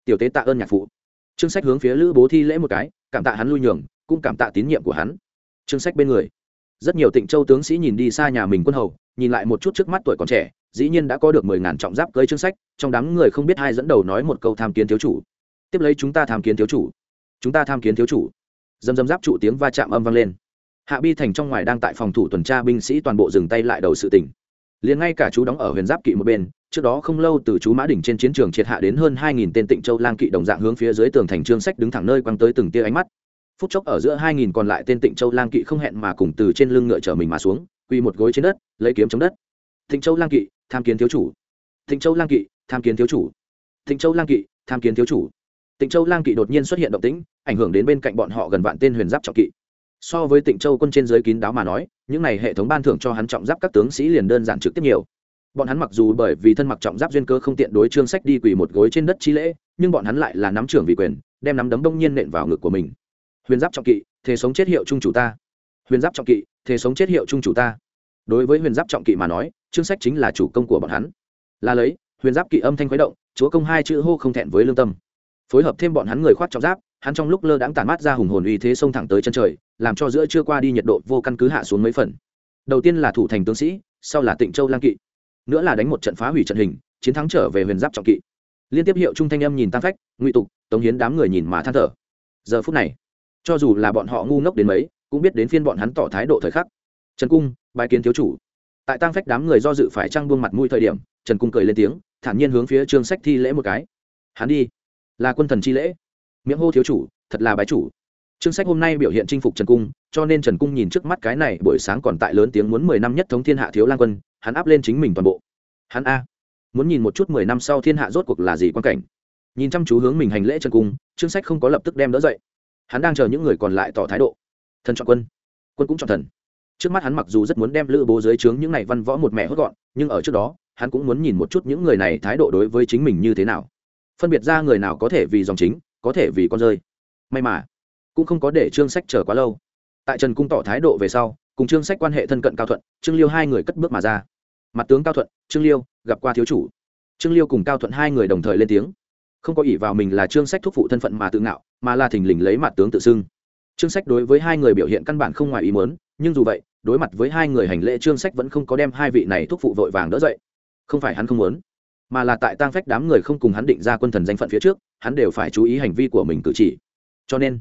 Tiểu tế tạ ơn nhạc phụ. Trương sách hướng phía lữ bố thi lễ một cái, cảm tạ hắn lui nhường, cũng cảm tạ tín nhiệm của hắn. Trương sách bên người. Rất nhiều tịnh châu tướng sĩ nhìn đi xa nhà mình quân hầu, nhìn lại một chút trước mắt tuổi còn trẻ, dĩ nhiên đã có được mười ngàn trọng giáp cưới trương sách, trong đám người không biết hai dẫn đầu nói một câu tham kiến thiếu chủ tiếp lấy chúng ta tham kiến thiếu chủ. Chúng ta tham kiến thiếu chủ. Dầm dầm giáp trụ tiếng va chạm âm vang lên. Hạ bi thành trong ngoài đang tại phòng thủ tuần tra binh sĩ toàn bộ dừng tay lại đầu sự tỉnh liền ngay cả chú đóng ở huyền giáp kỵ một bên, trước đó không lâu từ chú mã đỉnh trên chiến trường triệt hạ đến hơn hai nghìn tên tịnh châu lang kỵ đồng dạng hướng phía dưới tường thành trương sách đứng thẳng nơi quăng tới từng tia ánh mắt. Phút chốc ở giữa hai nghìn còn lại tên tịnh châu lang kỵ không hẹn mà cùng từ trên lưng ngựa chở mình mà xuống quy một gối trên đất, lấy kiếm chống đất. Tịnh châu lang kỵ, tham kiến thiếu chủ. Tịnh châu lang kỵ, tham kiến thiếu chủ. Tịnh châu lang kỵ, tham kiến thiếu chủ tịnh châu lang kỵ đột nhiên xuất hiện động tĩnh, ảnh hưởng đến bên cạnh bọn họ gần vạn tên huyền giáp trọng kỵ. So với tịnh châu quân trên dưới kín đáo mà nói, những này hệ thống ban thưởng cho hắn trọng giáp các tướng sĩ liền đơn giản trực tiếp nhiều. Bọn hắn mặc dù bởi vì thân mặc trọng giáp duyên cơ không tiện đối trương sách đi quỳ một gối trên đất chi lễ, nhưng bọn hắn lại là nắm trưởng vị quyền, đem nắm đấm đông nhiên nện vào ngực của mình. Huyền giáp trọng kỵ, thế sống chết hiệu trung chủ ta. Huyền giáp trọng kỵ, thế sống chết hiệu trung chủ ta. Đối với huyền giáp trọng kỵ mà nói, trương sách chính là chủ công của bọn hắn. Là lấy, huyền giáp kỵ âm thanh khuấy động, chúa công hai chữ hô không thẹn với lương tâm phối hợp thêm bọn hắn người khoát trọng giáp, hắn trong lúc lơ đãng tản mát ra hùng hồn uy thế xông thẳng tới chân trời, làm cho giữa chưa qua đi nhiệt độ vô căn cứ hạ xuống mấy phần. Đầu tiên là thủ thành tướng sĩ, sau là tịnh châu lang kỵ, nữa là đánh một trận phá hủy trận hình, chiến thắng trở về huyền giáp trọng kỵ. Liên tiếp hiệu trung thanh âm nhìn tam phách, ngụy tục, tống hiến đám người nhìn mà than thở. Giờ phút này, cho dù là bọn họ ngu ngốc đến mấy, cũng biết đến phiên bọn hắn tỏ thái độ thời khắc. Trần cung bài kiến thiếu chủ. Tại tăng phách đám người do dự phải trăng buông mặt mũi thời điểm, trần cung cười lên tiếng, thản nhiên hướng phía trương sách thi lễ một cái. Hắn đi là quân thần chi lễ. Miệng hô thiếu chủ, thật là bái chủ. Trương sách hôm nay biểu hiện chinh phục trần cung, cho nên trần cung nhìn trước mắt cái này buổi sáng còn tại lớn tiếng muốn mười năm nhất thống thiên hạ thiếu lang quân, hắn áp lên chính mình toàn bộ. Hắn a, muốn nhìn một chút mười năm sau thiên hạ rốt cuộc là gì quan cảnh. Nhìn chăm chú hướng mình hành lễ trần cung trương sách không có lập tức đem đỡ dậy. Hắn đang chờ những người còn lại tỏ thái độ. Thần chọn quân. Quân cũng chọn thần. Trước mắt hắn mặc dù rất muốn đem lữ bố dưới trướng những này văn võ một mẹ hốt gọn, nhưng ở trước đó, hắn cũng muốn nhìn một chút những người này thái độ đối với chính mình như thế nào phân biệt ra người nào có thể vì dòng chính, có thể vì con rơi. May mà, cũng không có để trương sách chờ quá lâu. Tại trần cung tỏ thái độ về sau, cùng trương sách quan hệ thân cận cao thuận, trương liêu hai người cất bước mà ra. Mặt tướng cao thuận, trương liêu, gặp qua thiếu chủ. Trương liêu cùng cao thuận hai người đồng thời lên tiếng. Không có ỷ vào mình là trương sách thúc phụ thân phận mà tự ngạo, mà là thình lình lấy mặt tướng tự xưng. Trương sách đối với hai người biểu hiện căn bản không ngoài ý muốn, nhưng dù vậy, đối mặt với hai người hành lễ trương sách vẫn không có đem hai vị này thúc phụ vội vàng đỡ dậy. Không phải hắn không muốn mà là tại tang phách đám người không cùng hắn định ra quân thần danh phận phía trước, hắn đều phải chú ý hành vi của mình cử chỉ. Cho nên,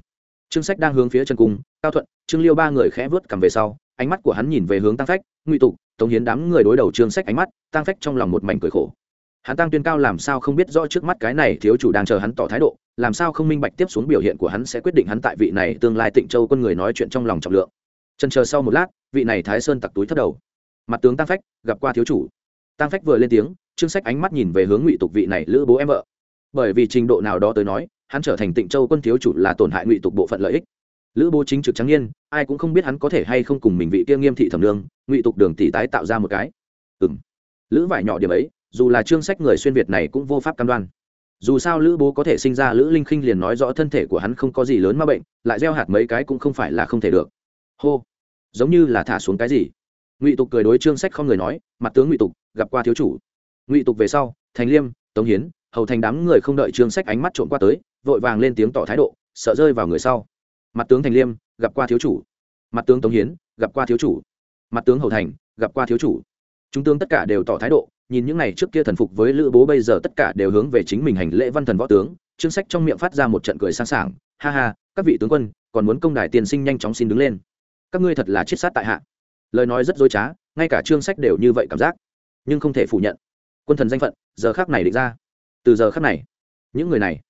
trương sách đang hướng phía chân cung, cao thuận, trương liêu ba người khẽ vớt cầm về sau, ánh mắt của hắn nhìn về hướng tăng phách, ngụy tục, tống hiến đám người đối đầu trương sách ánh mắt tăng phách trong lòng một mảnh cười khổ. Hắn tăng tuyên cao làm sao không biết rõ trước mắt cái này thiếu chủ đang chờ hắn tỏ thái độ, làm sao không minh bạch tiếp xuống biểu hiện của hắn sẽ quyết định hắn tại vị này tương lai tịnh châu quân người nói chuyện trong lòng trọng lượng. Trần chờ sau một lát, vị này thái sơn tặc túi thất đầu. Mặt tướng tăng phách, gặp qua thiếu chủ. Tăng phách vừa lên tiếng trương sách ánh mắt nhìn về hướng ngụy tục vị này lữ bố em vợ. Bởi vì trình độ nào đó tới nói, hắn trở thành tịnh châu quân thiếu chủ là tổn hại ngụy tục bộ phận lợi ích. Lữ bố chính trực trắng nhiên ai cũng không biết hắn có thể hay không cùng mình vị kia nghiêm thị thẩm lương, ngụy tục đường tỷ tái tạo ra một cái. Ừ m lữ vải nhỏ điểm ấy, dù là trương sách người xuyên việt này cũng vô pháp cam đoan. Dù sao lữ bố có thể sinh ra lữ linh khinh liền nói rõ thân thể của hắn không có gì lớn mà bệnh, lại gieo hạt mấy cái cũng không phải là không thể được. Hô. Giống như là thả xuống cái gì. Ngụy tục cười đối trương sách không người nói, mặt tướng ngụy tục, gặp qua thiếu chủ ngụy tục về sau, thành liêm, tống hiến, hầu thành đám người không đợi trương sách ánh mắt trộm qua tới, vội vàng lên tiếng tỏ thái độ, sợ rơi vào người sau. Mặt tướng thành liêm, gặp qua thiếu chủ. Mặt tướng tống hiến, gặp qua thiếu chủ. Mặt tướng hầu thành, gặp qua thiếu chủ. Chúng tướng tất cả đều tỏ thái độ, nhìn những ngày trước kia thần phục với lữ bố bây giờ tất cả đều hướng về chính mình hành lễ văn thần võ tướng. Trương sách trong miệng phát ra một trận cười sẵn sàng ha ha, các vị tướng quân, còn muốn công đài tiền sinh nhanh chóng xin đứng lên. Các ngươi thật là chiết sát tại hạ. Lời nói rất dối trá, ngay cả trương sách đều như vậy cảm giác, nhưng không thể phủ nhận quân thần danh phận, giờ khác này định ra. Từ giờ khác này, những người này,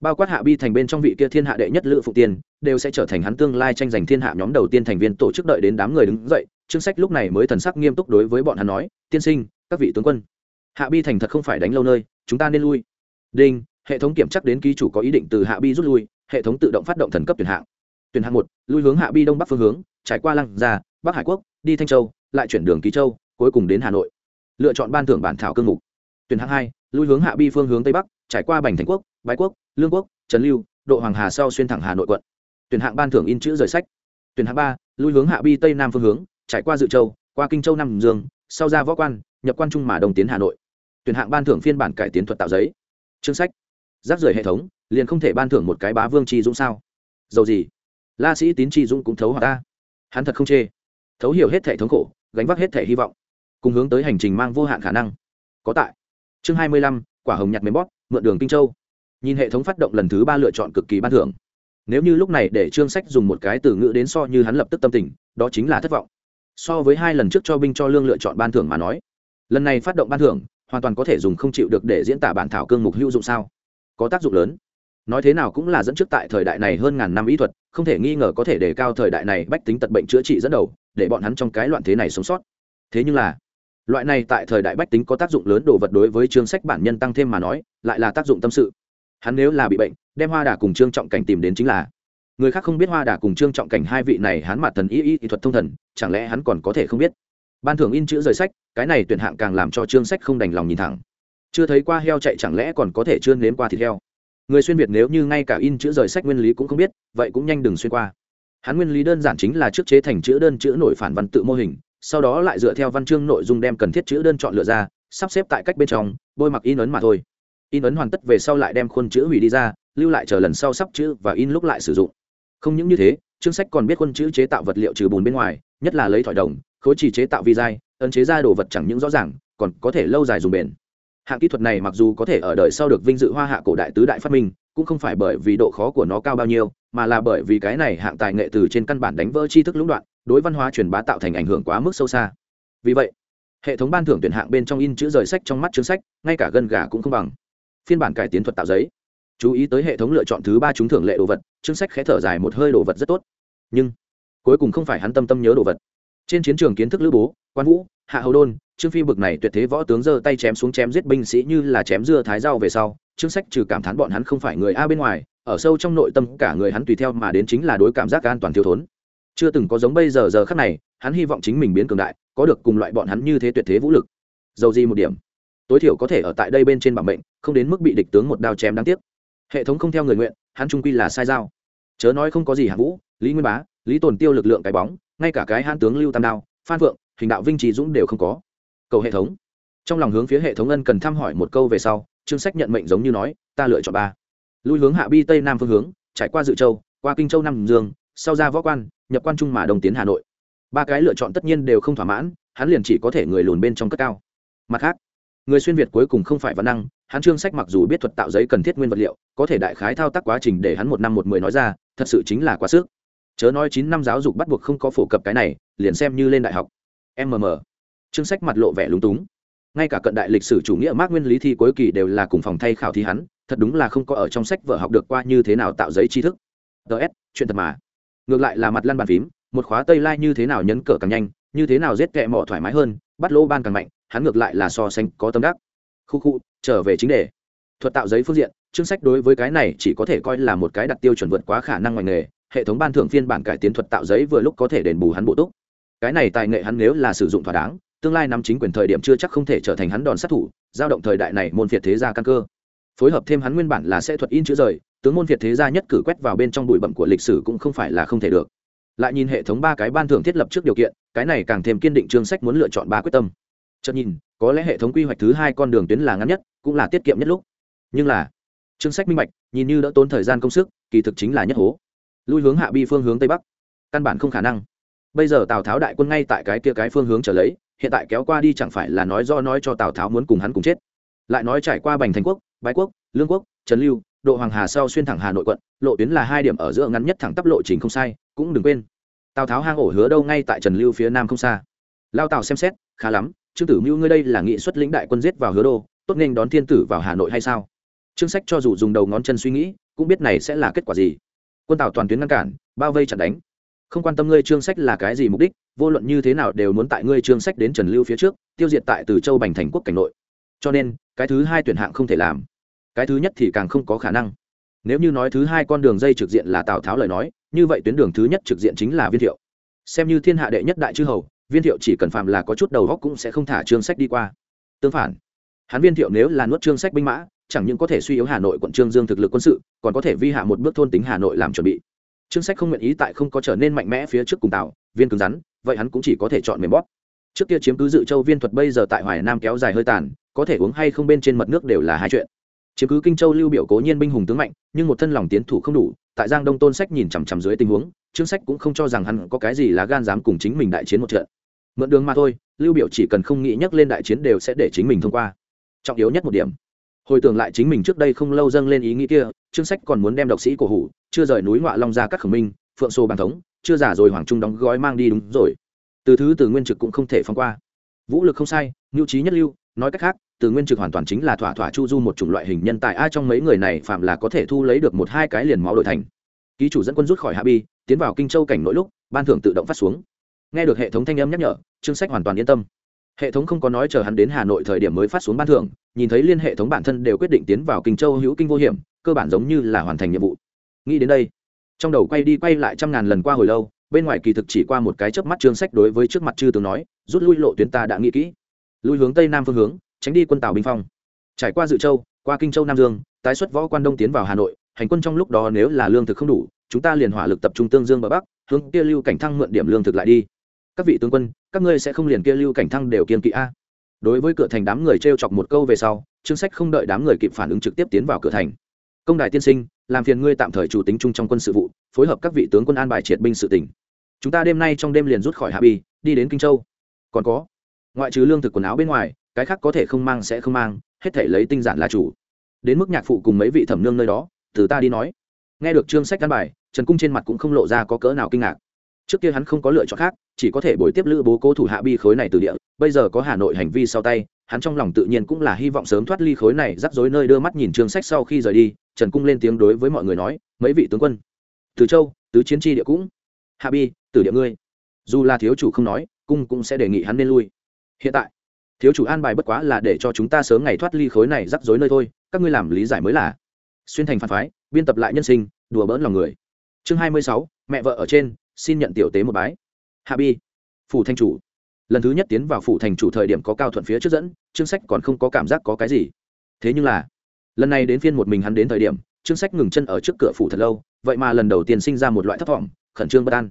bao quát hạ bi thành bên trong vị kia thiên hạ đệ nhất lữ phụ tiên, đều sẽ trở thành hắn tương lai tranh giành thiên hạ nhóm đầu tiên thành viên tổ chức đợi đến đám người đứng dậy. Trương sách lúc này mới thần sắc nghiêm túc đối với bọn hắn nói, tiên sinh, các vị tướng quân, hạ bi thành thật không phải đánh lâu nơi, chúng ta nên lui. Đinh, hệ thống kiểm chắc đến ký chủ có ý định từ hạ bi rút lui, hệ thống tự động phát động thần cấp tuyển hạng. Tuyển hạng một, lui hướng hạ bi đông bắc phương hướng, trải qua lăng gia, bắc hải quốc, đi thanh châu, lại chuyển đường ký châu, cuối cùng đến hà nội lựa chọn ban thưởng bản thảo cương mục. Tuyển hạng hai, lui hướng hạ bi phương hướng tây bắc, trải qua bành thành quốc, bái quốc, lương quốc, trần lưu, độ hoàng hà sau xuyên thẳng hà nội quận. Tuyển hạng ban thưởng in chữ rời sách. Tuyển hạng ba, lui hướng hạ bi tây nam phương hướng, trải qua dự châu, qua kinh châu nam dương, sau ra võ quan, nhập quan trung mà đồng tiến hà nội. Tuyển hạng ban thưởng phiên bản cải tiến thuật tạo giấy. Chương sách. Rác rời hệ thống, liền không thể ban thưởng một cái bá vương chi dũng sao? Dầu gì? La sĩ tín chi dũng cũng thấu hoặc ta. Hắn thật không chê. Thấu hiểu hết thể thống khổ, gánh vác hết thể hy vọng cùng hướng tới hành trình mang vô hạn khả năng. Có tại. Chương hai mươi lăm, quả hồng nhặt mềm bóp mượn đường kinh châu. Nhìn hệ thống phát động lần thứ ba lựa chọn cực kỳ ban thưởng. Nếu như lúc này để trương sách dùng một cái từ ngữ đến so như hắn lập tức tâm tình, đó chính là thất vọng. So với hai lần trước cho binh cho lương lựa chọn ban thưởng mà nói, lần này phát động ban thưởng, hoàn toàn có thể dùng không chịu được để diễn tả bản thảo cương mục hữu dụng sao? Có tác dụng lớn. Nói thế nào cũng là dẫn trước tại thời đại này hơn ngàn năm ý thuật, không thể nghi ngờ có thể đề cao thời đại này bách tính tật bệnh chữa trị dẫn đầu, để bọn hắn trong cái loạn thế này sống sót. Thế nhưng là loại này tại thời đại bách tính có tác dụng lớn đồ vật đối với chương sách bản nhân tăng thêm mà nói, lại là tác dụng tâm sự. Hắn nếu là bị bệnh, đem hoa đà cùng trương trọng cảnh tìm đến chính là. Người khác không biết hoa đà cùng trương trọng cảnh hai vị này hắn mặt thần y y thuật thông thần, chẳng lẽ hắn còn có thể không biết? Ban thưởng in chữ rời sách, cái này tuyển hạng càng làm cho trương sách không đành lòng nhìn thẳng. Chưa thấy qua heo chạy chẳng lẽ còn có thể chưa nếm qua thịt heo? Người xuyên việt nếu như ngay cả in chữ rời sách nguyên lý cũng không biết, vậy cũng nhanh đừng xuyên qua. Hắn nguyên lý đơn giản chính là trước chế thành chữ đơn chữ nổi phản văn tự mô hình sau đó lại dựa theo văn chương nội dung đem cần thiết chữ đơn chọn lựa ra, sắp xếp tại cách bên trong, bôi mặc in ấn mà thôi. In ấn hoàn tất về sau lại đem khuôn chữ hủy đi ra, lưu lại chờ lần sau sắp chữ và in lúc lại sử dụng. Không những như thế, chương sách còn biết khuôn chữ chế tạo vật liệu trừ bùn bên ngoài, nhất là lấy thỏi đồng, khối chỉ chế tạo vi dai, ấn chế ra đồ vật chẳng những rõ ràng, còn có thể lâu dài dùng bền. Hạng kỹ thuật này mặc dù có thể ở đời sau được vinh dự hoa hạ cổ đại tứ đại phát minh, cũng không phải bởi vì độ khó của nó cao bao nhiêu, mà là bởi vì cái này hạng tài nghệ từ trên căn bản đánh vỡ tri thức lũng đoạn đối văn hóa truyền bá tạo thành ảnh hưởng quá mức sâu xa. Vì vậy, hệ thống ban thưởng tuyển hạng bên trong in chữ rời sách trong mắt chương sách, ngay cả gân gà cũng không bằng. Phiên bản cải tiến thuật tạo giấy. Chú ý tới hệ thống lựa chọn thứ ba trúng thưởng lệ đồ vật chương sách khé thở dài một hơi đồ vật rất tốt. Nhưng, cuối cùng không phải hắn tâm tâm nhớ đồ vật. Trên chiến trường kiến thức lữ bố, quan vũ, hạ hầu đôn trương phi bực này tuyệt thế võ tướng giơ tay chém xuống chém giết binh sĩ như là chém dưa thái rau về sau chương sách trừ cảm thán bọn hắn không phải người a bên ngoài, ở sâu trong nội tâm cả người hắn tùy theo mà đến chính là đối cảm giác an toàn thiếu thốn chưa từng có giống bây giờ giờ khắc này, hắn hy vọng chính mình biến cường đại, có được cùng loại bọn hắn như thế tuyệt thế vũ lực. Dầu gì một điểm. Tối thiểu có thể ở tại đây bên trên bản mệnh, không đến mức bị địch tướng một đao chém đáng tiếc. Hệ thống không theo người nguyện, hắn trung quy là sai dao chớ nói không có gì hạng vũ, lý nguyên bá, lý tồn tiêu lực lượng cái bóng, ngay cả cái hãn tướng lưu tam đao, phan phượng, hình đạo vinh trí dũng đều không có. Cầu hệ thống. Trong lòng hướng phía hệ thống ân cần thăm hỏi một câu về sau, chương sách nhận mệnh giống như nói, ta lựa chọn ba. Lui hướng hạ bi tây nam phương hướng, trải qua dự châu, qua kinh châu nam dương sau ra võ quan, nhập quan trung mà đồng tiến hà nội. Ba cái lựa chọn tất nhiên đều không thỏa mãn, hắn liền chỉ có thể người lùn bên trong cất cao. Mặt khác, người xuyên việt cuối cùng không phải văn năng, hắn trương sách mặc dù biết thuật tạo giấy cần thiết nguyên vật liệu, có thể đại khái thao tác quá trình để hắn một năm một mười nói ra, thật sự chính là quá sức. Chớ nói chín năm giáo dục bắt buộc không có phổ cập cái này, liền xem như lên đại học. Mm chương sách mặt lộ vẻ lúng túng. Ngay cả cận đại lịch sử chủ nghĩa mác nguyên lý thi cuối kỳ đều là cùng phòng thay khảo thí hắn, thật đúng là không có ở trong sách vở học được qua như thế nào tạo giấy tri thức. Ts chuyện thật mà ngược lại là mặt lăn bàn phím, một khóa tây lai như thế nào nhấn cờ càng nhanh, như thế nào giết kẹ mỏ thoải mái hơn, bắt lỗ ban càng mạnh, hắn ngược lại là so sánh có tâm đắc. Khu khu, trở về chính đề. Thuật tạo giấy phương diện, chương sách đối với cái này chỉ có thể coi là một cái đặt tiêu chuẩn vượt quá khả năng ngoài nghề, hệ thống ban thưởng phiên bản cải tiến thuật tạo giấy vừa lúc có thể đền bù hắn bộ túc. Cái này tài nghệ hắn nếu là sử dụng thỏa đáng, tương lai nắm chính quyền thời điểm chưa chắc không thể trở thành hắn đòn sát thủ, giao động thời đại này môn phiệt thế gia căn cơ. Phối hợp thêm hắn nguyên bản là sẽ thuật in chữ rời tướng môn việt thế gia nhất cử quét vào bên trong bụi bậm của lịch sử cũng không phải là không thể được. Lại nhìn hệ thống ba cái ban thưởng thiết lập trước điều kiện, cái này càng thêm kiên định chương sách muốn lựa chọn ba quyết tâm. Chợt nhìn, có lẽ hệ thống quy hoạch thứ hai con đường tuyến là ngắn nhất, cũng là tiết kiệm nhất lúc. Nhưng là, chương sách minh bạch, nhìn như đỡ tốn thời gian công sức, kỳ thực chính là nhất hố. Lui hướng hạ bi phương hướng tây bắc. Căn bản không khả năng. Bây giờ tào tháo đại quân ngay tại cái kia cái phương hướng trở lấy, hiện tại kéo qua đi chẳng phải là nói do nói cho tào tháo muốn cùng hắn cùng chết. Lại nói trải qua bành thành quốc, bái quốc, lương quốc trần lưu độ hoàng hà sau xuyên thẳng hà nội quận, lộ tuyến là hai điểm ở giữa ngắn nhất thẳng tắp lộ trình không sai, cũng đừng quên. Tào tháo hang ổ hứa đâu ngay tại trần lưu phía nam không xa. Lao tào xem xét, khá lắm, trương tử mưu ngươi đây là nghị xuất lĩnh đại quân giết vào hứa đô, tốt nên đón thiên tử vào hà nội hay sao? Trương sách cho dù dùng đầu ngón chân suy nghĩ, cũng biết này sẽ là kết quả gì. Quân tào toàn tuyến ngăn cản, bao vây chặn đánh. Không quan tâm ngươi trương sách là cái gì mục đích, vô luận như thế nào đều muốn tại ngươi trương sách đến trần lưu phía trước, tiêu diệt tại từ châu bành thành quốc cảnh nội. Cho nên, cái thứ hai tuyển hạng không thể làm cái thứ nhất thì càng không có khả năng. Nếu như nói thứ hai con đường dây trực diện là tào tháo lời nói, như vậy tuyến đường thứ nhất trực diện chính là viên thiệu. Xem như thiên hạ đệ nhất đại chư hầu, viên thiệu chỉ cần phạm là có chút đầu góc cũng sẽ không thả trương sách đi qua. Tương phản, hắn viên thiệu nếu là nuốt trương sách binh mã, chẳng những có thể suy yếu hà nội quận trương dương thực lực quân sự, còn có thể vi hạ một bước thôn tính hà nội làm chuẩn bị. Trương sách không nguyện ý tại không có trở nên mạnh mẽ phía trước cùng tào, viên cứng rắn, vậy hắn cũng chỉ có thể chọn mềm bóp. Trước kia chiếm cứ dự châu viên thuật bây giờ tại hoài nam kéo dài hơi tàn, có thể uống hay không bên trên mật nước đều là hai chuyện chiếm cứ kinh châu lưu biểu cố nhiên binh hùng tướng mạnh, nhưng một thân lòng tiến thủ không đủ, tại giang đông tôn sách nhìn chằm chằm dưới tình huống, trương sách cũng không cho rằng hắn có cái gì là gan dám cùng chính mình đại chiến một trận. Mượn đường mà thôi, lưu biểu chỉ cần không nghĩ nhắc lên đại chiến đều sẽ để chính mình thông qua. Trọng yếu nhất một điểm. Hồi tưởng lại chính mình trước đây không lâu dâng lên ý nghĩ kia, trương sách còn muốn đem độc sĩ cổ hủ, chưa rời núi ngoại long ra các khẩu minh, phượng xô bàn thống, chưa giả rồi hoàng trung đóng gói mang đi đúng rồi. Từ thứ từ nguyên trực cũng không thể phong qua. Vũ lực không sai nhu trí nhất lưu, nói cách khác từ nguyên trực hoàn toàn chính là thỏa thỏa chu du một chủng loại hình nhân tài, ai trong mấy người này phạm là có thể thu lấy được một hai cái liền máu đổi thành. Ký chủ dẫn quân rút khỏi hạ bi, tiến vào kinh châu cảnh nội lúc, ban thưởng tự động phát xuống. Nghe được hệ thống thanh âm nhắc nhở chương sách hoàn toàn yên tâm. Hệ thống không có nói chờ hắn đến hà nội thời điểm mới phát xuống ban thưởng, nhìn thấy liên hệ thống bản thân đều quyết định tiến vào kinh châu hữu kinh vô hiểm, cơ bản giống như là hoàn thành nhiệm vụ. Nghĩ đến đây, trong đầu quay đi quay lại trăm ngàn lần qua hồi lâu, bên ngoài kỳ thực chỉ qua một cái chớp mắt trương sách đối với trước mặt chư tướng nói, rút lui, lộ tuyến ta đã nghĩ kỹ. Lui hướng tây nam phương hướng tránh đi quân tàu binh phong. Trải qua dự châu, qua kinh châu nam dương, tái xuất võ quan đông tiến vào hà nội, hành quân trong lúc đó nếu là lương thực không đủ, chúng ta liền hỏa lực tập trung tương dương bờ bắc, hướng kia lưu cảnh thăng mượn điểm lương thực lại đi. Các vị tướng quân, các ngươi sẽ không liền kia lưu cảnh thăng đều kiên kỵ a? Đối với cửa thành đám người t r e o chọc một câu về sau chương sách không đợi đám người kịp phản ứng trực tiếp tiến vào cửa thành. Công đài tiên sinh, làm phiền ngươi tạm thời chủ tính chung trong quân sự vụ, phối hợp các vị tướng quân an bài triệt binh sự tỉnh. Chúng ta đêm nay trong đêm liền rút khỏi hạ bi, đi đến kinh châu. Còn có. Ngoại trừ lương thực quần áo bên ngoài cái khác có thể không mang sẽ không mang, hết thể lấy tinh giản là chủ. Đến mức nhạc phụ cùng mấy vị thẩm nương nơi đó, từ ta đi nói. Nghe được chương sách căn bài, trần cung trên mặt cũng không lộ ra có cỡ nào kinh ngạc. Trước kia hắn không có lựa chọn khác, chỉ có thể bồi tiếp lữ bố cố thủ hạ bi khối này từ địa, bây giờ có hà nội hành vi sau tay, hắn trong lòng tự nhiên cũng là hy vọng sớm thoát ly khối này, rắc rối nơi đưa mắt nhìn chương sách sau khi rời đi, trần cung lên tiếng đối với mọi người nói, mấy vị tướng quân, từ châu, tứ chiến tri địa cũng, hạ bi từ địa ngươi. Dù là thiếu chủ không nói, cung cũng sẽ đề nghị hắn nên lui. Hiện tại thiếu chủ an bài bất quá là để cho chúng ta sớm ngày thoát ly khối này rắc rối nơi thôi, các ngươi làm lý giải mới là. Xuyên thành phản phái, biên tập lại nhân sinh, đùa bỡn lòng người. Chương hai mươi sáu, mẹ vợ ở trên, xin nhận tiểu tế một bái. Hạ bi, phủ thanh chủ. Lần thứ nhất tiến vào phủ thành chủ thời điểm có cao thuận phía trước dẫn, chương sách còn không có cảm giác có cái gì. Thế nhưng là, lần này đến phiên một mình hắn đến thời điểm, chương sách ngừng chân ở trước cửa phủ thật lâu, vậy mà lần đầu tiên sinh ra một loại thất vọng, khẩn trương bất an.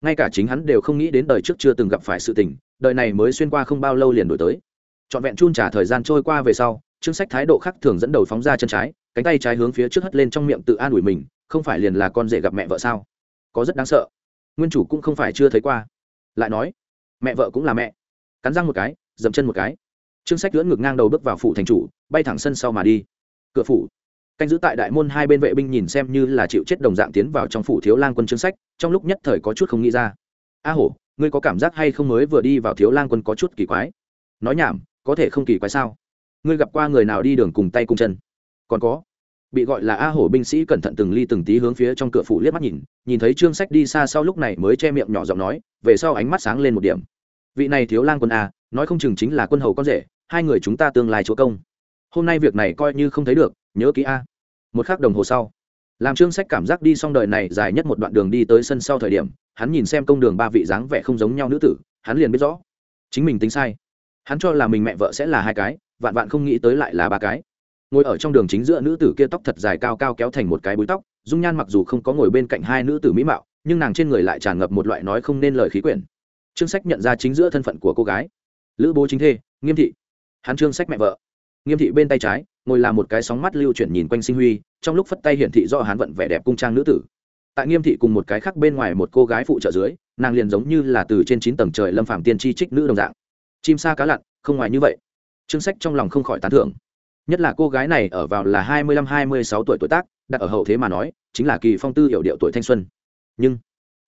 Ngay cả chính hắn đều không nghĩ đến đời trước chưa từng gặp phải sự tình, đời này mới xuyên qua không bao lâu liền đổi tới trọn vẹn chun trả thời gian trôi qua về sau, chương sách thái độ khác thường dẫn đầu phóng ra chân trái, cánh tay trái hướng phía trước hất lên trong miệng tự an ủi mình, không phải liền là con rể gặp mẹ vợ sao? Có rất đáng sợ. Nguyên chủ cũng không phải chưa thấy qua. Lại nói, mẹ vợ cũng là mẹ. Cắn răng một cái, dậm chân một cái. Chương sách lưỡn ngực ngang đầu bước vào phủ thành chủ, bay thẳng sân sau mà đi. Cửa phủ. Canh giữ tại đại môn hai bên vệ binh nhìn xem như là chịu chết đồng dạng tiến vào trong phủ thiếu lang quân chương sách, trong lúc nhất thời có chút không nghĩ ra. A hổ, ngươi có cảm giác hay không mới vừa đi vào thiếu lang quân có chút kỳ quái? Nói nhảm có thể không kỳ quái sao? Ngươi gặp qua người nào đi đường cùng tay cùng chân? Còn có, bị gọi là a hổ binh sĩ cẩn thận từng ly từng tí hướng phía trong cửa phủ liếc mắt nhìn nhìn thấy trương sách đi xa sau lúc này mới che miệng nhỏ giọng nói, về sau ánh mắt sáng lên một điểm. Vị này thiếu lang quân a, nói không chừng chính là quân hầu con rể, hai người chúng ta tương lai chúa công. Hôm nay việc này coi như không thấy được, nhớ kỹ a. Một k h ắ c đồng hồ sau, làm trương sách cảm giác đi xong đời này dài nhất một đoạn đường đi tới sân sau thời điểm, hắn nhìn xem công đường ba vị dáng vẻ không giống nhau nữ tử, hắn liền biết rõ, chính mình tính sai hắn cho là mình mẹ vợ sẽ là hai cái, vạn vạn không nghĩ tới lại là ba cái. Ngồi ở trong đường chính giữa nữ tử kia tóc thật dài cao cao kéo thành một cái búi tóc, dung nhan mặc dù không có ngồi bên cạnh hai nữ tử mỹ mạo, nhưng nàng trên người lại tràn ngập một loại nói không nên lời khí quyển. Trương sách nhận ra chính giữa thân phận của cô gái. Lữ bố chính thê, nghiêm thị. Hắn trương sách mẹ vợ. Nghiêm thị bên tay trái, ngồi là một cái sóng mắt lưu chuyển nhìn quanh sinh huy, trong lúc phất tay hiển thị do hắn vận vẻ đẹp cung trang nữ tử. Tại nghiêm thị cùng một cái khác bên ngoài một cô gái phụ trợ dưới, nàng liền giống như là từ trên chín tầng trời lâm phạm tiên tri trích nữ đồng dạng chim sa cá lặn, không ngoài như vậy. Chương sách trong lòng không khỏi tán thưởng. Nhất là cô gái này ở vào là hai mươi lăm, hai mươi sáu tuổi tuổi tác, đặt ở hậu thế mà nói, chính là kỳ phong tư hiểu điệu tuổi thanh xuân. Nhưng,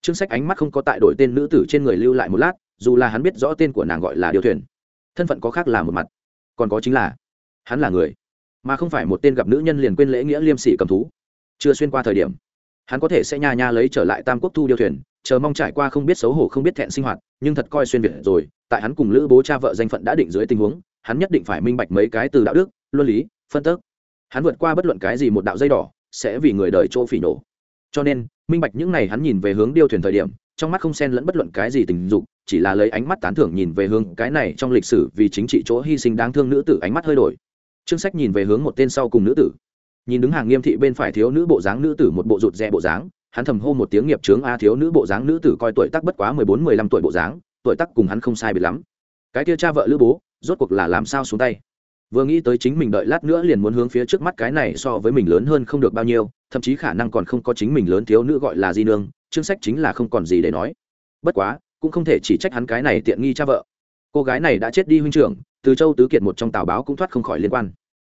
chương sách ánh mắt không có tại đổi tên nữ tử trên người lưu lại một lát, dù là hắn biết rõ tên của nàng gọi là điều thuyền. Thân phận có khác là một mặt. Còn có chính là, hắn là người, mà không phải một tên gặp nữ nhân liền quên lễ nghĩa liêm sỉ cầm thú. Chưa xuyên qua thời điểm, hắn có thể sẽ nha nha lấy trở lại tam quốc thu điêu thuyền chờ mong trải qua không biết xấu hổ không biết thẹn sinh hoạt, nhưng thật coi xuyên việt rồi, tại hắn cùng lữ bố cha vợ danh phận đã định dưới tình huống, hắn nhất định phải minh bạch mấy cái từ đạo đức, luân lý, phân tước. Hắn vượt qua bất luận cái gì một đạo dây đỏ, sẽ vì người đời chỗ phỉ nổ. Cho nên, minh bạch những này hắn nhìn về hướng điêu thuyền thời điểm, trong mắt không xen lẫn bất luận cái gì tình dục, chỉ là lấy ánh mắt tán thưởng nhìn về hướng cái này trong lịch sử vì chính trị chỗ hy sinh đáng thương nữ tử ánh mắt hơi đổi. Chương sách nhìn về hướng một tên sau cùng nữ tử. Nhìn đứng hàng nghiêm thị bên phải thiếu nữ bộ dáng nữ tử một bộ rụt rè bộ dáng hắn thầm hô một tiếng nghiệp trướng a thiếu nữ bộ dáng nữ tử coi tuổi tác bất quá mười bốn, mười lăm tuổi bộ dáng, tuổi tác cùng hắn không sai biệt lắm. Cái kia cha vợ lữ bố, rốt cuộc là làm sao xuống tay? Vừa nghĩ tới chính mình đợi lát nữa liền muốn hướng phía trước mắt cái này so với mình lớn hơn không được bao nhiêu, thậm chí khả năng còn không có chính mình lớn thiếu nữ gọi là di nương, chương sách chính là không còn gì để nói. Bất quá, cũng không thể chỉ trách hắn cái này tiện nghi cha vợ. Cô gái này đã chết đi huynh trưởng, từ châu tứ kiệt một trong tào báo cũng thoát không khỏi liên quan.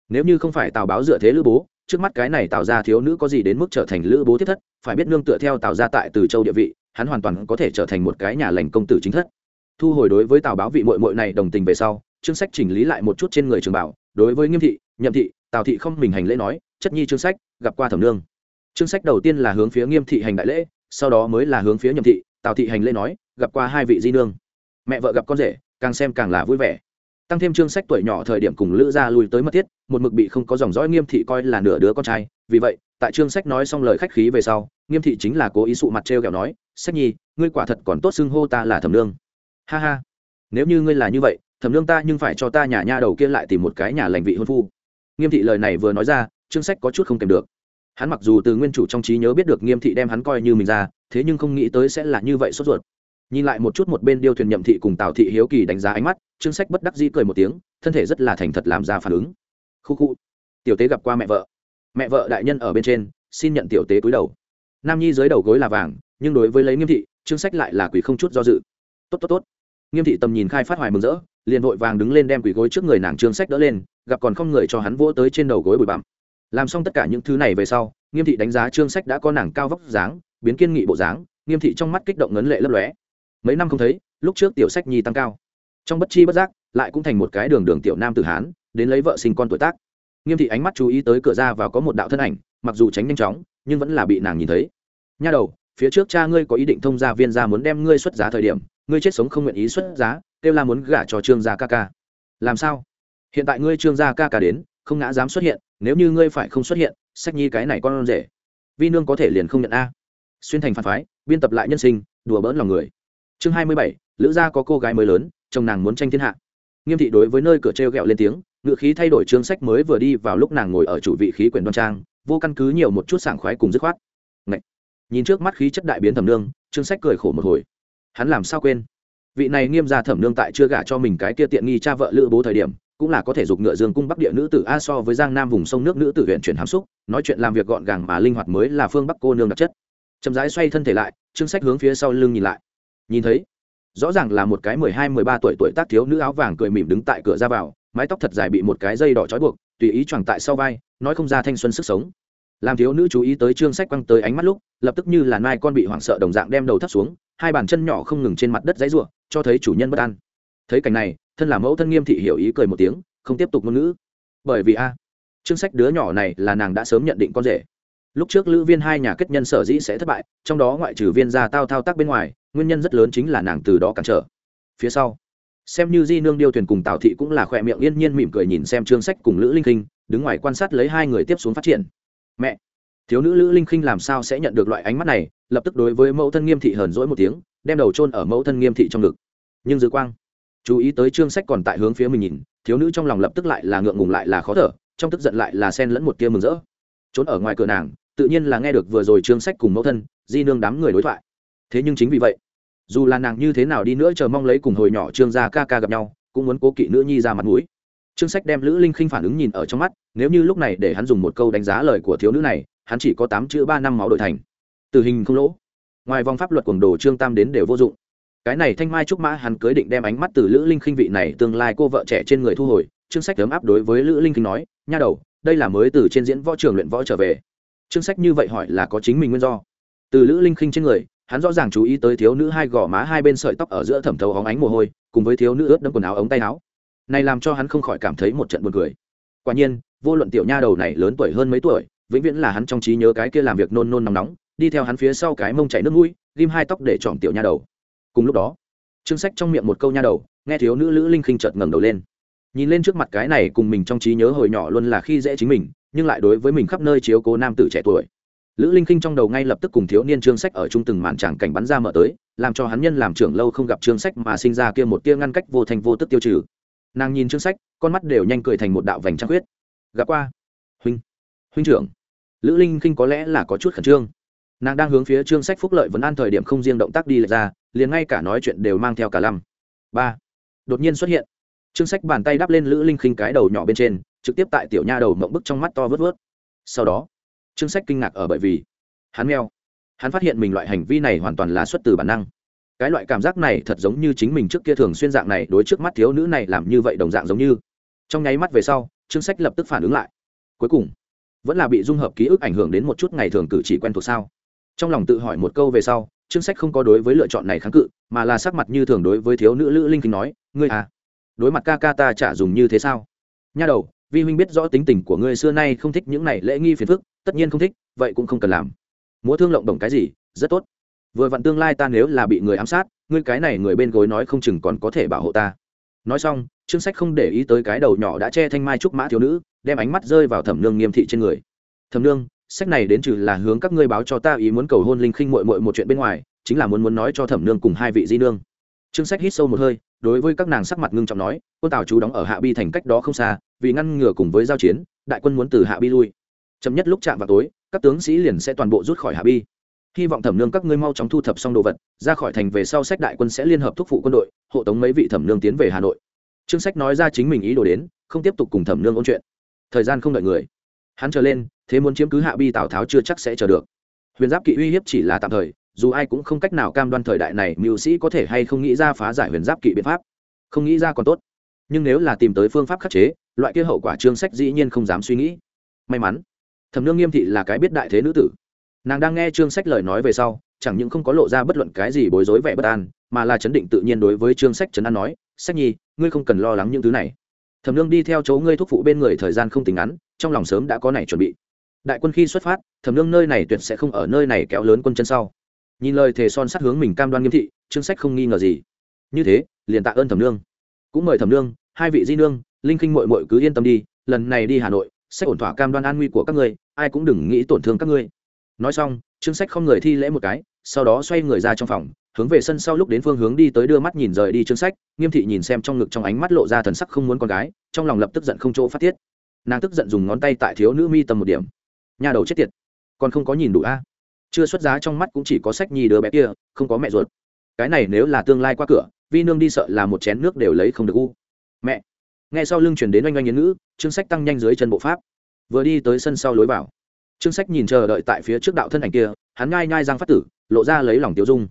Nếu như không phải tào báo dựa thế lữ bố, trước mắt cái này tạo ra thiếu nữ có gì đến mức trở thành lữ bố thiết thất phải biết nương tựa theo tào ra tại từ châu địa vị, hắn hoàn toàn có thể trở thành một cái nhà lành công tử chính thất. Thu hồi đối với tào báo vị mội mội này đồng tình về sau, chương sách chỉnh lý lại một chút trên người trường bảo, đối với nghiêm thị, nhậm thị, tào thị không mình hành lễ nói, chất nhi chương sách, gặp qua thẩm nương. Chương sách đầu tiên là hướng phía nghiêm thị hành đại lễ, sau đó mới là hướng phía nhậm thị, tào thị hành lễ nói, gặp qua hai vị di nương. Mẹ vợ gặp con rể, càng xem càng là vui vẻ. Tăng thêm chương sách tuổi nhỏ thời điểm cùng lữ gia lui tới mất thiết, một mực bị không có dòng dõi nghiêm thị coi là nửa đứa con trai. Vì vậy, tại chương sách nói xong lời khách khí về sau nghiêm thị chính là cố ý sụ mặt t r e o kẹo nói, sách nhi, ngươi quả thật còn tốt xưng hô ta là thẩm nương. Ha ha, nếu như ngươi là như vậy, thẩm nương ta nhưng phải cho ta nhà nha đầu kia lại tìm một cái nhà lành vị hôn phu. Nghiêm thị lời này vừa nói ra, chương sách có chút không kèm được. Hắn mặc dù từ nguyên chủ trong trí nhớ biết được nghiêm thị đem hắn coi như mình ra, thế nhưng không nghĩ tới sẽ là như vậy sốt ruột. Nhìn lại một chút một bên điêu thuyền nhậm thị cùng tào thị hiếu kỳ đánh giá ánh mắt, chương sách bất đắc dĩ cười một tiếng, thân thể rất là thành thật làm ra phản ứng. Khu khu, tiểu tế gặp qua mẹ vợ. Mẹ vợ đại nhân ở bên trên, xin nhận tiểu tế cúi đầu nam nhi dưới đầu gối là vàng, nhưng đối với lấy nghiêm thị, chương sách lại là quỷ không chút do dự. Tốt tốt tốt. Nghiêm thị tầm nhìn khai phát hoài mừng rỡ, liền vội vàng đứng lên đem quỷ gối trước người nàng chương sách đỡ lên, gặp còn không người cho hắn vỗ tới trên đầu gối bụi bặm. Làm xong tất cả những thứ này về sau, nghiêm thị đánh giá chương sách đã có nàng cao vóc dáng, biến kiên nghị bộ dáng, nghiêm thị trong mắt kích động ngấn lệ lấp lóe. Mấy năm không thấy, lúc trước tiểu sách nhi tăng cao. Trong bất chi bất giác, lại cũng thành một cái đường đường tiểu nam tử hán, đến lấy vợ sinh con tuổi tác. Nghiêm thị ánh mắt chú ý tới cửa ra và có một đạo thân ảnh, mặc dù tránh nhanh chóng nhưng vẫn là bị nàng nhìn thấy. Nha đầu, phía trước cha ngươi có ý định thông gia viên gia muốn đem ngươi xuất giá thời điểm, ngươi chết sống không nguyện ý xuất giá, kêu là muốn gả cho trương gia ca ca. Làm sao? Hiện tại ngươi trương gia ca ca đến, không ngã dám xuất hiện, nếu như ngươi phải không xuất hiện, sách nhi cái này con rể. Vi nương có thể liền không nhận a. Xuyên thành phản phái, biên tập lại nhân sinh, đùa bỡn lòng người. Chương hai mươi bảy, lữ gia có cô gái mới lớn, chồng nàng muốn tranh thiên hạ. Nghiêm thị đối với nơi cửa t r e o g ẹ o lên tiếng ngự khí thay đổi chương sách mới vừa đi vào lúc nàng ngồi ở chủ vị khí quyển đoan trang, vô căn cứ nhiều một chút sảng khoái cùng dứt khoát. Ngậy! nhìn trước mắt khí chất đại biến thẩm nương, chương sách cười khổ một hồi. Hắn làm sao quên? Vị này nghiêm gia thẩm nương tại chưa gả cho mình cái kia tiện nghi cha vợ lữ bố thời điểm, cũng là có thể dục ngựa dương cung bắc địa nữ tử a so với giang nam vùng sông nước nữ tử huyện chuyển hàm xúc, nói chuyện làm việc gọn gàng mà linh hoạt mới là phương bắc cô nương đặc chất. Chậm rãi xoay thân thể lại, chương sách hướng phía sau lưng nhìn lại. Nhìn thấy, rõ ràng là một cái mười hai, mười ba tuổi tuổi tác thiếu nữ áo vàng cười mỉm đứng tại cửa ra vào mái tóc thật dài bị một cái dây đỏ trói buộc, tùy ý choàng tại sau vai, nói không ra thanh xuân sức sống. Làm thiếu nữ chú ý tới trương sách quăng tới ánh mắt lúc, lập tức như là nai con bị hoảng sợ đồng dạng đem đầu thấp xuống, hai bàn chân nhỏ không ngừng trên mặt đất dãy ruộng cho thấy chủ nhân bất an. Thấy cảnh này, thân là mẫu thân nghiêm thị hiểu ý cười một tiếng, không tiếp tục ngôn ngữ. Bởi vì a, trương sách đứa nhỏ này là nàng đã sớm nhận định con rể. Lúc trước lữ viên hai nhà kết nhân sở dĩ sẽ thất bại, trong đó ngoại trừ viên gia tao thao tác bên ngoài, nguyên nhân rất lớn chính là nàng từ đó cản trở. Phía sau xem như di nương điêu thuyền cùng tào thị cũng là khỏe miệng yên nhiên mỉm cười nhìn xem trương sách cùng lữ linh khinh, đứng ngoài quan sát lấy hai người tiếp xuống phát triển. Mẹ! Thiếu nữ lữ linh khinh làm sao sẽ nhận được loại ánh mắt này, lập tức đối với mẫu thân nghiêm thị hờn dỗi một tiếng, đem đầu chôn ở mẫu thân nghiêm thị trong ngực. Nhưng dư quang, chú ý tới trương sách còn tại hướng phía mình nhìn, thiếu nữ trong lòng lập tức lại là ngượng ngùng lại là khó thở, trong tức giận lại là sen lẫn một tia mừng rỡ. Trốn ở ngoài cửa nàng, tự nhiên là nghe được vừa rồi trương sách cùng mẫu thân, di nương đám người đối thoại. Thế nhưng chính vì vậy dù là nàng như thế nào đi nữa chờ mong lấy cùng hồi nhỏ trương gia ca ca gặp nhau, cũng muốn cố kỵ nữ nhi ra mặt mũi. Trương sách đem lữ linh khinh phản ứng nhìn ở trong mắt, nếu như lúc này để hắn dùng một câu đánh giá lời của thiếu nữ này, hắn chỉ có tám chữ ba năm máu đổi thành. Tử hình không lỗ. Ngoài vòng pháp luật quần đồ trương tam đến đều vô dụng. Cái này thanh mai trúc mã hắn cưới định đem ánh mắt từ lữ linh khinh vị này tương lai cô vợ trẻ trên người thu hồi, trương sách ấm áp đối với lữ linh khinh nói, nha đầu, đây là mới từ trên diễn võ trường luyện võ trở về. Trương sách như vậy hỏi là có chính mình nguyên do. Từ lữ linh khinh trên người hắn rõ ràng chú ý tới thiếu nữ hai gò má hai bên sợi tóc ở giữa thẩm thấu hóng ánh mồ hôi, cùng với thiếu nữ ướt đẫm quần áo ống tay áo. Này làm cho hắn không khỏi cảm thấy một trận buồn cười. Quả nhiên, vô luận tiểu nha đầu này lớn tuổi hơn mấy tuổi, vĩnh viễn là hắn trong trí nhớ cái kia làm việc nôn nôn nóng nóng, đi theo hắn phía sau cái mông chảy nước mũi, ghim hai tóc để chọn tiểu nha đầu. Cùng lúc đó, chương sách trong miệng một câu nha đầu, nghe thiếu nữ lữ linh khinh chợt ngẩng đầu lên. Nhìn lên trước mặt cái này cùng mình trong trí nhớ hồi nhỏ luôn là khi dễ chính mình, nhưng lại đối với mình khắp nơi chiếu cố nam tử trẻ tuổi lữ linh khinh trong đầu ngay lập tức cùng thiếu niên trương sách ở trung từng màn tràng cảnh bắn ra mở tới, làm cho hắn nhân làm trưởng lâu không gặp trương sách mà sinh ra kia một tia ngăn cách vô thành vô tức tiêu trừ. Nàng nhìn trương sách, con mắt đều nhanh cười thành một đạo vành trăng huyết gặp qua. Huynh. Huynh trưởng. Lữ linh khinh có lẽ là có chút khẩn trương. Nàng đang hướng phía trương sách phúc lợi vẫn an thời điểm không riêng động tác đi lệch ra, liền ngay cả nói chuyện đều mang theo cả lăm. Ba. Đột nhiên xuất hiện. Trương sách bàn tay đắp lên lữ linh khinh cái đầu nhỏ bên trên, trực tiếp tại tiểu nha đầu mộng bức trong mắt to vớt vớt. Sau đó trương sách kinh ngạc ở bởi vì hắn meo. Hắn phát hiện mình loại hành vi này hoàn toàn là xuất từ bản năng. Cái loại cảm giác này thật giống như chính mình trước kia thường xuyên dạng này đối trước mắt thiếu nữ này làm như vậy đồng dạng giống như. Trong nháy mắt về sau, trương sách lập tức phản ứng lại. Cuối cùng, vẫn là bị dung hợp ký ức ảnh hưởng đến một chút ngày thường cử chỉ quen thuộc sao? Trong lòng tự hỏi một câu về sau, trương sách không có đối với lựa chọn này kháng cự, mà là sắc mặt như thường đối với thiếu nữ lữ linh kính nói, ngươi à đối mặt ca ca ta chả dùng như thế sao? Nha đầu, vi huynh biết rõ tính tình của ngươi xưa nay không thích những này lễ nghi phiền phức tất nhiên không thích, vậy cũng không cần làm. Múa thương lộng đồng cái gì, rất tốt. Vừa vặn tương lai ta nếu là bị người ám sát, ngươi cái này người bên gối nói không chừng còn có thể bảo hộ ta. Nói xong chương sách không để ý tới cái đầu nhỏ đã che thanh mai trúc mã thiếu nữ, đem ánh mắt rơi vào thẩm nương nghiêm thị trên người. Thẩm nương, sách này đến trừ là hướng các ngươi báo cho ta ý muốn cầu hôn linh khinh mội mội một chuyện bên ngoài, chính là muốn muốn nói cho thẩm nương cùng hai vị di nương. Chương sách hít sâu một hơi, đối với các nàng sắc mặt ngưng trọng nói, quân tào chú đóng ở hạ bi thành cách đó không xa, vì ngăn ngừa cùng với giao chiến, đại quân muốn từ hạ bi lui chậm nhất lúc chạm vào tối, các tướng sĩ liền sẽ toàn bộ rút khỏi Hà bi. Hy vọng thẩm nương các ngươi mau chóng thu thập xong đồ vật, ra khỏi thành về sau sách đại quân sẽ liên hợp thúc phụ quân đội, hộ tống mấy vị thẩm nương tiến về hà nội. Trương sách nói ra chính mình ý đồ đến, không tiếp tục cùng thẩm nương ôn chuyện. Thời gian không đợi người. Hắn trở lên, thế muốn chiếm cứ hạ bi tào tháo chưa chắc sẽ chờ được. Huyền giáp kỵ uy hiếp chỉ là tạm thời, dù ai cũng không cách nào cam đoan thời đại này mưu sĩ có thể hay không nghĩ ra phá giải huyền giáp kỵ biện pháp. Không nghĩ ra còn tốt. Nhưng nếu là tìm tới phương pháp khắc chế, loại kia hậu quả trương sách dĩ nhiên không dám suy nghĩ. May mắn thẩm nương nghiêm thị là cái biết đại thế nữ tử. Nàng đang nghe trương sách lời nói về sau, chẳng những không có lộ ra bất luận cái gì bối rối vẻ bất an, mà là chấn định tự nhiên đối với trương sách trấn an nói, sách nhi, ngươi không cần lo lắng những thứ này. Thẩm nương đi theo chỗ ngươi thúc phụ bên người thời gian không tính ngắn, trong lòng sớm đã có này chuẩn bị. Đại quân khi xuất phát, thẩm nương nơi này tuyệt sẽ không ở nơi này kéo lớn quân chân sau. Nhìn lời thề son sát hướng mình cam đoan nghiêm thị, trương sách không nghi ngờ gì. Như thế, liền tạ ơn thẩm nương. Cũng mời thẩm nương, hai vị di nương, linh khinh mội mội cứ yên tâm đi, lần này đi hà nội sách ổn thỏa cam đoan an nguy của các ngươi, ai cũng đừng nghĩ tổn thương các ngươi. Nói xong, trương sách không người thi lễ một cái, sau đó xoay người ra trong phòng, hướng về sân sau lúc đến phương hướng đi tới đưa mắt nhìn rời đi trương sách, nghiêm thị nhìn xem trong ngực trong ánh mắt lộ ra thần sắc không muốn con gái, trong lòng lập tức giận không chỗ phát tiết. Nàng tức giận dùng ngón tay tại thiếu nữ mi tầm một điểm. Nhà đầu chết tiệt, còn không có nhìn đủ a? Chưa xuất giá trong mắt cũng chỉ có sách nhi đứa bé kia, không có mẹ ruột. Cái này nếu là tương lai qua cửa, vi nương đi sợ là một chén nước đều lấy không được u. Mẹ nghe sau lưng chuyển đến oanh oanh yến ngữ, chương sách tăng nhanh dưới chân bộ pháp. Vừa đi tới sân sau lối vào. Chương sách nhìn chờ đợi tại phía trước đạo thân ảnh kia, hắn ngai ngai giang phát tử, lộ ra lấy lòng tiêu dung.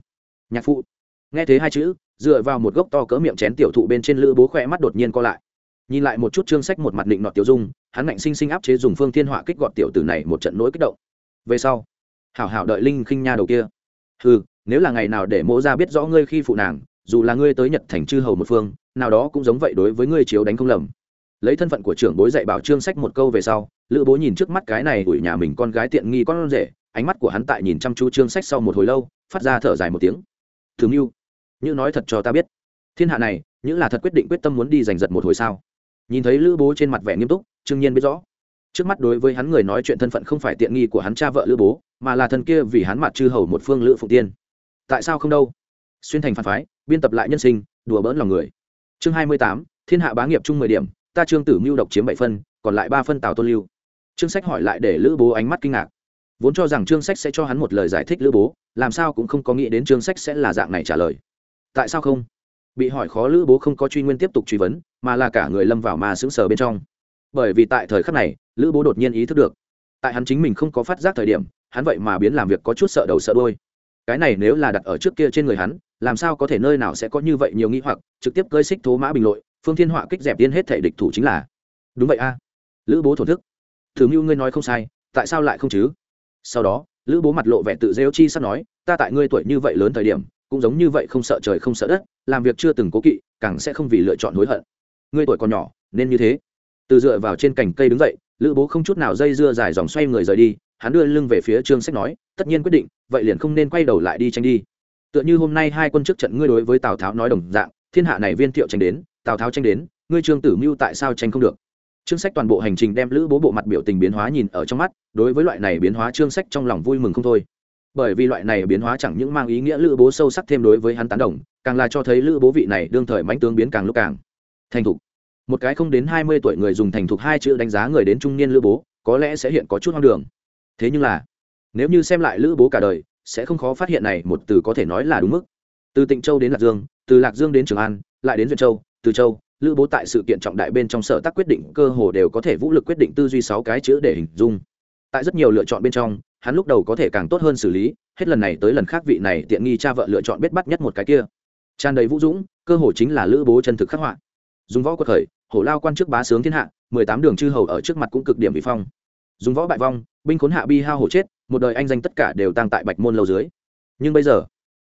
Nhạc phụ. Nghe thấy hai chữ, dựa vào một gốc to cỡ miệng chén tiểu thụ bên trên lữ bố khỏe mắt đột nhiên co lại. Nhìn lại một chút chương sách một mặt định nọt tiểu dung, hắn ngạnh sinh sinh áp chế dùng phương thiên họa kích gọt tiểu tử này một trận nỗi kích động. Về sau. Hảo hảo đợi linh khinh nha đầu kia. Ừ nếu là ngày nào để mỗ ra biết rõ ngươi khi phụ nàng dù là ngươi tới nhật thành chư hầu một phương, nào đó cũng giống vậy đối với ngươi chiếu đánh không lầm. Lấy thân phận của trưởng bối dạy bảo trương sách một câu về sau, lữ bố nhìn trước mắt cái này đuổi nhà mình con gái tiện nghi con rể, ánh mắt của hắn tại nhìn chăm chú trương sách sau một hồi lâu, phát ra thở dài một tiếng. Thường mưu, như nói thật cho ta biết, thiên hạ này, những là thật quyết định quyết tâm muốn đi giành giật một hồi sao? Nhìn thấy lữ bố trên mặt vẻ nghiêm túc, trương nhiên biết rõ. Trước mắt đối với hắn người nói chuyện thân phận không phải tiện nghi của hắn cha vợ lữ bố, mà là thân kia vì hắn mặt chư hầu một phương lữ phụ tiên. Tại sao không đâu? Xuyên thành phản phái biên tập lại nhân sinh, đùa bỡn lòng người. Chương hai mươi tám, thiên hạ bá nghiệp chung mười điểm, ta trương tử mưu độc chiếm bảy phân, còn lại ba phân tào tôn lưu. Trương sách hỏi lại để lữ bố ánh mắt kinh ngạc. Vốn cho rằng trương sách sẽ cho hắn một lời giải thích lữ bố, làm sao cũng không có nghĩ đến trương sách sẽ là dạng này trả lời. Tại sao không? Bị hỏi khó lữ bố không có truy nguyên tiếp tục truy vấn, mà là cả người lâm vào mà sững sờ bên trong. Bởi vì tại thời khắc này, lữ bố đột nhiên ý thức được, tại hắn chính mình không có phát giác thời điểm, hắn vậy mà biến làm việc có chút sợ đầu sợ đôi cái này nếu là đặt ở trước kia trên người hắn làm sao có thể nơi nào sẽ có như vậy nhiều nghĩ hoặc, trực tiếp cơi xích thố mã bình lội, phương thiên họa kích dẹp tiên hết thể địch thủ chính là. Đúng vậy a. Lữ bố thổn thức. Thử mưu ngươi nói không sai, tại sao lại không chứ? Sau đó, lữ bố mặt lộ vẻ tự rêu chi sắp nói, ta tại ngươi tuổi như vậy lớn thời điểm, cũng giống như vậy không sợ trời không sợ đất, làm việc chưa từng cố kỵ, càng sẽ không vì lựa chọn hối hận. Ngươi tuổi còn nhỏ, nên như thế. Từ dựa vào trên cành cây đứng dậy, lữ bố không chút nào dây dưa dài dòng xoay người rời đi, hắn đưa lưng về phía trương sách nói, tất nhiên quyết định, vậy liền không nên quay đầu lại đi tranh đi tựa như hôm nay hai quân trước trận ngươi đối với tào tháo nói đồng dạng, thiên hạ này viên thiệu tranh đến, tào tháo tranh đến, ngươi trương tử mưu tại sao tranh không được? Chương sách toàn bộ hành trình đem lữ bố bộ mặt biểu tình biến hóa nhìn ở trong mắt, đối với loại này biến hóa chương sách trong lòng vui mừng không thôi. Bởi vì loại này biến hóa chẳng những mang ý nghĩa lữ bố sâu sắc thêm đối với hắn tán đồng, càng là cho thấy lữ bố vị này đương thời mãnh tướng biến càng lúc càng thành thục. Một cái không đến hai mươi tuổi người dùng thành thục hai chữ đánh giá người đến trung niên lữ bố, có lẽ sẽ hiện có chút hoang đường. Thế nhưng là, nếu như xem lại lữ bố cả đời sẽ không khó phát hiện này một từ có thể nói là đúng mức. Từ tịnh châu đến lạc dương, từ lạc dương đến trường an, lại đến duyện châu, từ châu, lữ bố tại sự kiện trọng đại bên trong sở tác quyết định cơ hồ đều có thể vũ lực quyết định tư duy sáu cái chữ để hình dung. Tại rất nhiều lựa chọn bên trong, hắn lúc đầu có thể càng tốt hơn xử lý, hết lần này tới lần khác vị này tiện nghi cha vợ lựa chọn biết bắt nhất một cái kia. Tràn đầy vũ dũng, cơ hồ chính là lữ bố chân thực khắc họa. Dùng võ quật khởi, hổ lao quan trước bá sướng thiên hạ, mười tám đường chư hầu ở trước mặt cũng cực điểm bị phong. Dùng võ bại vong, binh khốn hạ bi hao hổ chết một đời anh danh tất cả đều tăng tại bạch môn lâu dưới. Nhưng bây giờ,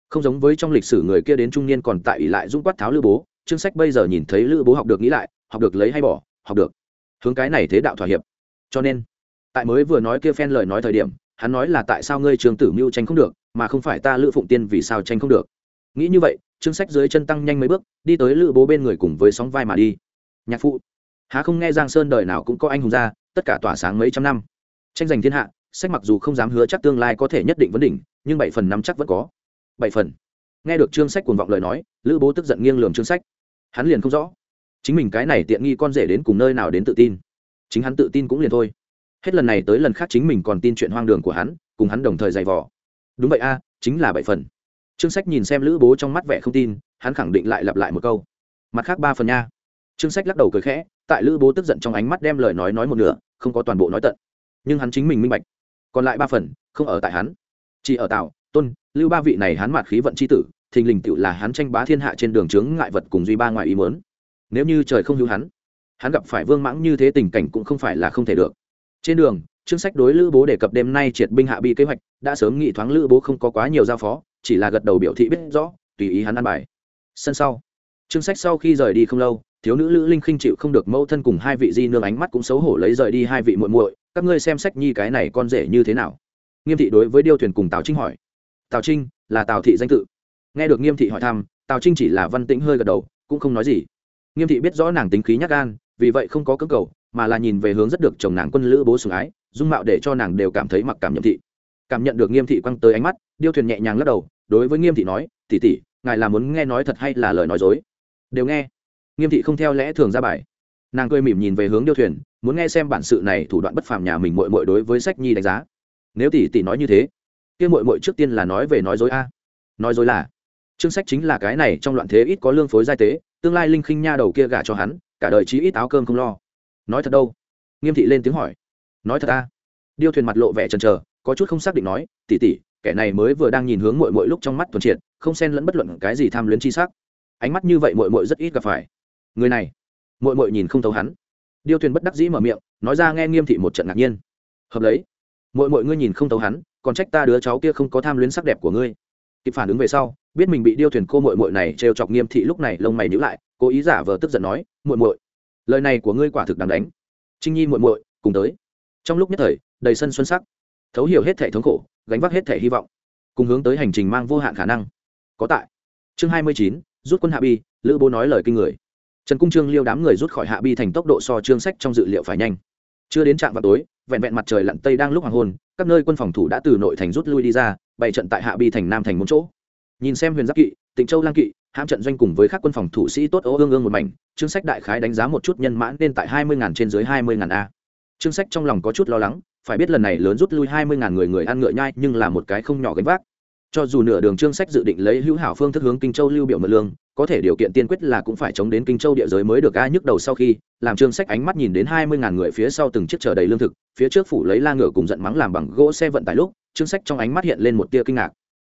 không giống với trong lịch sử người kia đến trung niên còn tại ỷ lại dũng quát tháo lữ bố, chương sách bây giờ nhìn thấy lữ bố học được nghĩ lại, học được lấy hay bỏ, học được. Hướng cái này thế đạo thỏa hiệp. Cho nên, tại mới vừa nói kia phen lời nói thời điểm, hắn nói là tại sao ngươi trường tử mưu tranh không được, mà không phải ta lữ phụng tiên vì sao tranh không được. Nghĩ như vậy, chương sách dưới chân tăng nhanh mấy bước, đi tới lữ bố bên người cùng với sóng vai mà đi. Nhạc phụ, há không nghe giang sơn đời nào cũng có anh hùng ra, tất cả tỏa sáng mấy trăm năm. Tranh giành thiên hạ sách mặc dù không dám hứa chắc tương lai có thể nhất định vấn đỉnh, nhưng bảy phần năm chắc vẫn có. Bảy phần. Nghe được chương sách cuồng vọng lời nói, lữ bố tức giận nghiêng lường chương sách. Hắn liền không rõ. Chính mình cái này tiện nghi con rể đến cùng nơi nào đến tự tin. Chính hắn tự tin cũng liền thôi. Hết lần này tới lần khác chính mình còn tin chuyện hoang đường của hắn, cùng hắn đồng thời giày vò. Đúng vậy a, chính là bảy phần. Chương sách nhìn xem lữ bố trong mắt vẻ không tin, hắn khẳng định lại lặp lại một câu. Mặt khác ba phần nha. Chương sách lắc đầu cười khẽ, tại lữ bố tức giận trong ánh mắt đem lời nói nói một nửa, không có toàn bộ nói tận. Nhưng hắn chính mình minh bạch còn lại ba phần, không ở tại hắn. Chỉ ở tào, tôn, lưu ba vị này hắn mạt khí vận c h i tử, thình lình tựu là hắn tranh bá thiên hạ trên đường chướng ngại vật cùng duy ba ngoài ý mớn nếu như trời không hữu hắn hắn gặp phải vương mãng như thế tình cảnh cũng không phải là không thể được. Trên đường, chương sách đối lữ bố đề cập đêm nay triệt binh hạ bi kế hoạch, đã sớm nghị thoáng lữ bố không có quá nhiều giao phó, chỉ là gật đầu biểu thị biết rõ, tùy ý hắn ăn bài. Sân sau, chương sách sau khi rời đi không lâu, thiếu nữ lữ linh khinh chịu không được mẫu thân cùng hai vị di nương ánh mắt cũng xấu hổ lấy rời đi hai vị muội muội các ngươi xem sách nhi cái này con rể như thế nào? Nghiêm thị đối với điêu thuyền cùng tào trinh hỏi. Tào trinh là tào thị danh tự. Nghe được nghiêm thị hỏi thăm, tào trinh chỉ là văn tĩnh hơi gật đầu, cũng không nói gì. Nghiêm thị biết rõ nàng tính khí nhắc gan, vì vậy không có cơ cầu, mà là nhìn về hướng rất được chồng nàng quân lữ bố sủng ái, dung mạo để cho nàng đều cảm thấy mặc cảm nhậm thị. Cảm nhận được nghiêm thị quăng tới ánh mắt, điêu thuyền nhẹ nhàng lắc đầu, đối với nghiêm thị nói tỉ tỉ ngài là muốn nghe nói thật hay là lời nói dối? Đều nghe. Nghiêm thị không theo lẽ thường ra bài nàng cười mỉm nhìn về hướng điêu thuyền muốn nghe xem bản sự này thủ đoạn bất phàm nhà mình mội mội đối với sách nhi đánh giá. Nếu tỷ tỷ nói như thế kia mội mội trước tiên là nói về nói dối a. Nói dối là chương sách chính là cái này trong loạn thế ít có lương phối giai tế tương lai linh khinh nha đầu kia gả cho hắn cả đời chí ít áo cơm không lo. Nói thật đâu? Nghiêm thị lên tiếng hỏi. Nói thật a. Điêu thuyền mặt lộ vẻ trần trờ có chút không xác định nói Tỷ tỷ, kẻ này mới vừa đang nhìn hướng mội mội lúc trong mắt thuần triệt không xen lẫn bất luận cái gì tham luyến chi sắc. Ánh mắt như vậy mội mội rất ít gặp phải. Người này mội mội nhìn không thấu hắn. Điêu thuyền bất đắc dĩ mở miệng, nói ra nghe nghiêm thị một trận ngạc nhiên. Hợp lấy, mội mội ngươi nhìn không thấu hắn, còn trách ta đứa cháu kia không có tham luyến sắc đẹp của ngươi. Kịp phản ứng về sau, biết mình bị điêu thuyền cô mội mội này trêu chọc nghiêm thị lúc này lông mày nhữ lại, cố ý giả vờ tức giận nói, mội mội, lời này của ngươi quả thực đáng đánh. Trinh nhi mội mội cùng tới. Trong lúc nhất thời, đầy sân xuân sắc, thấu hiểu hết thể thống khổ, gánh vác hết thể hy vọng, cùng hướng tới hành trình mang vô hạn khả năng. Có tại. Chương hai mươi chín, rút quân hạ bi, lữ bố nói lời kinh người trần cung trương liêu đám người rút khỏi hạ bi thành tốc độ so trương sách trong dự liệu phải nhanh. Chưa đến trạm vào tối, vẹn vẹn mặt trời lặn tây đang lúc hoàng hôn, các nơi quân phòng thủ đã từ nội thành rút lui đi ra, bày trận tại hạ bi thành nam thành một chỗ. Nhìn xem huyền giáp kỵ, tịnh châu lang kỵ, hãm trận doanh cùng với các quân phòng thủ sĩ tốt ô ương ương một mảnh, trương sách đại khái đánh giá một chút nhân mãn nên tại hai mươi ngàn trên dưới hai mươi ngàn a. Trương sách trong lòng có chút lo lắng, phải biết lần này lớn rút lui hai mươi ngàn người người ăn ngựa nhai nhưng là một cái không nhỏ gánh vác. Cho dù nửa đường trương sách dự định lấy hữu hảo phương thức hướng kinh châu lưu biểu mật lương có thể điều kiện tiên quyết là cũng phải chống đến kinh châu địa giới mới được a nhức đầu sau khi, làm trương sách ánh mắt nhìn đến hai mươi ngàn người phía sau từng chiếc chở đầy lương thực, phía trước phủ lấy la ngựa cùng giận mắng làm bằng gỗ xe vận tải lúc, trương sách trong ánh mắt hiện lên một tia kinh ngạc.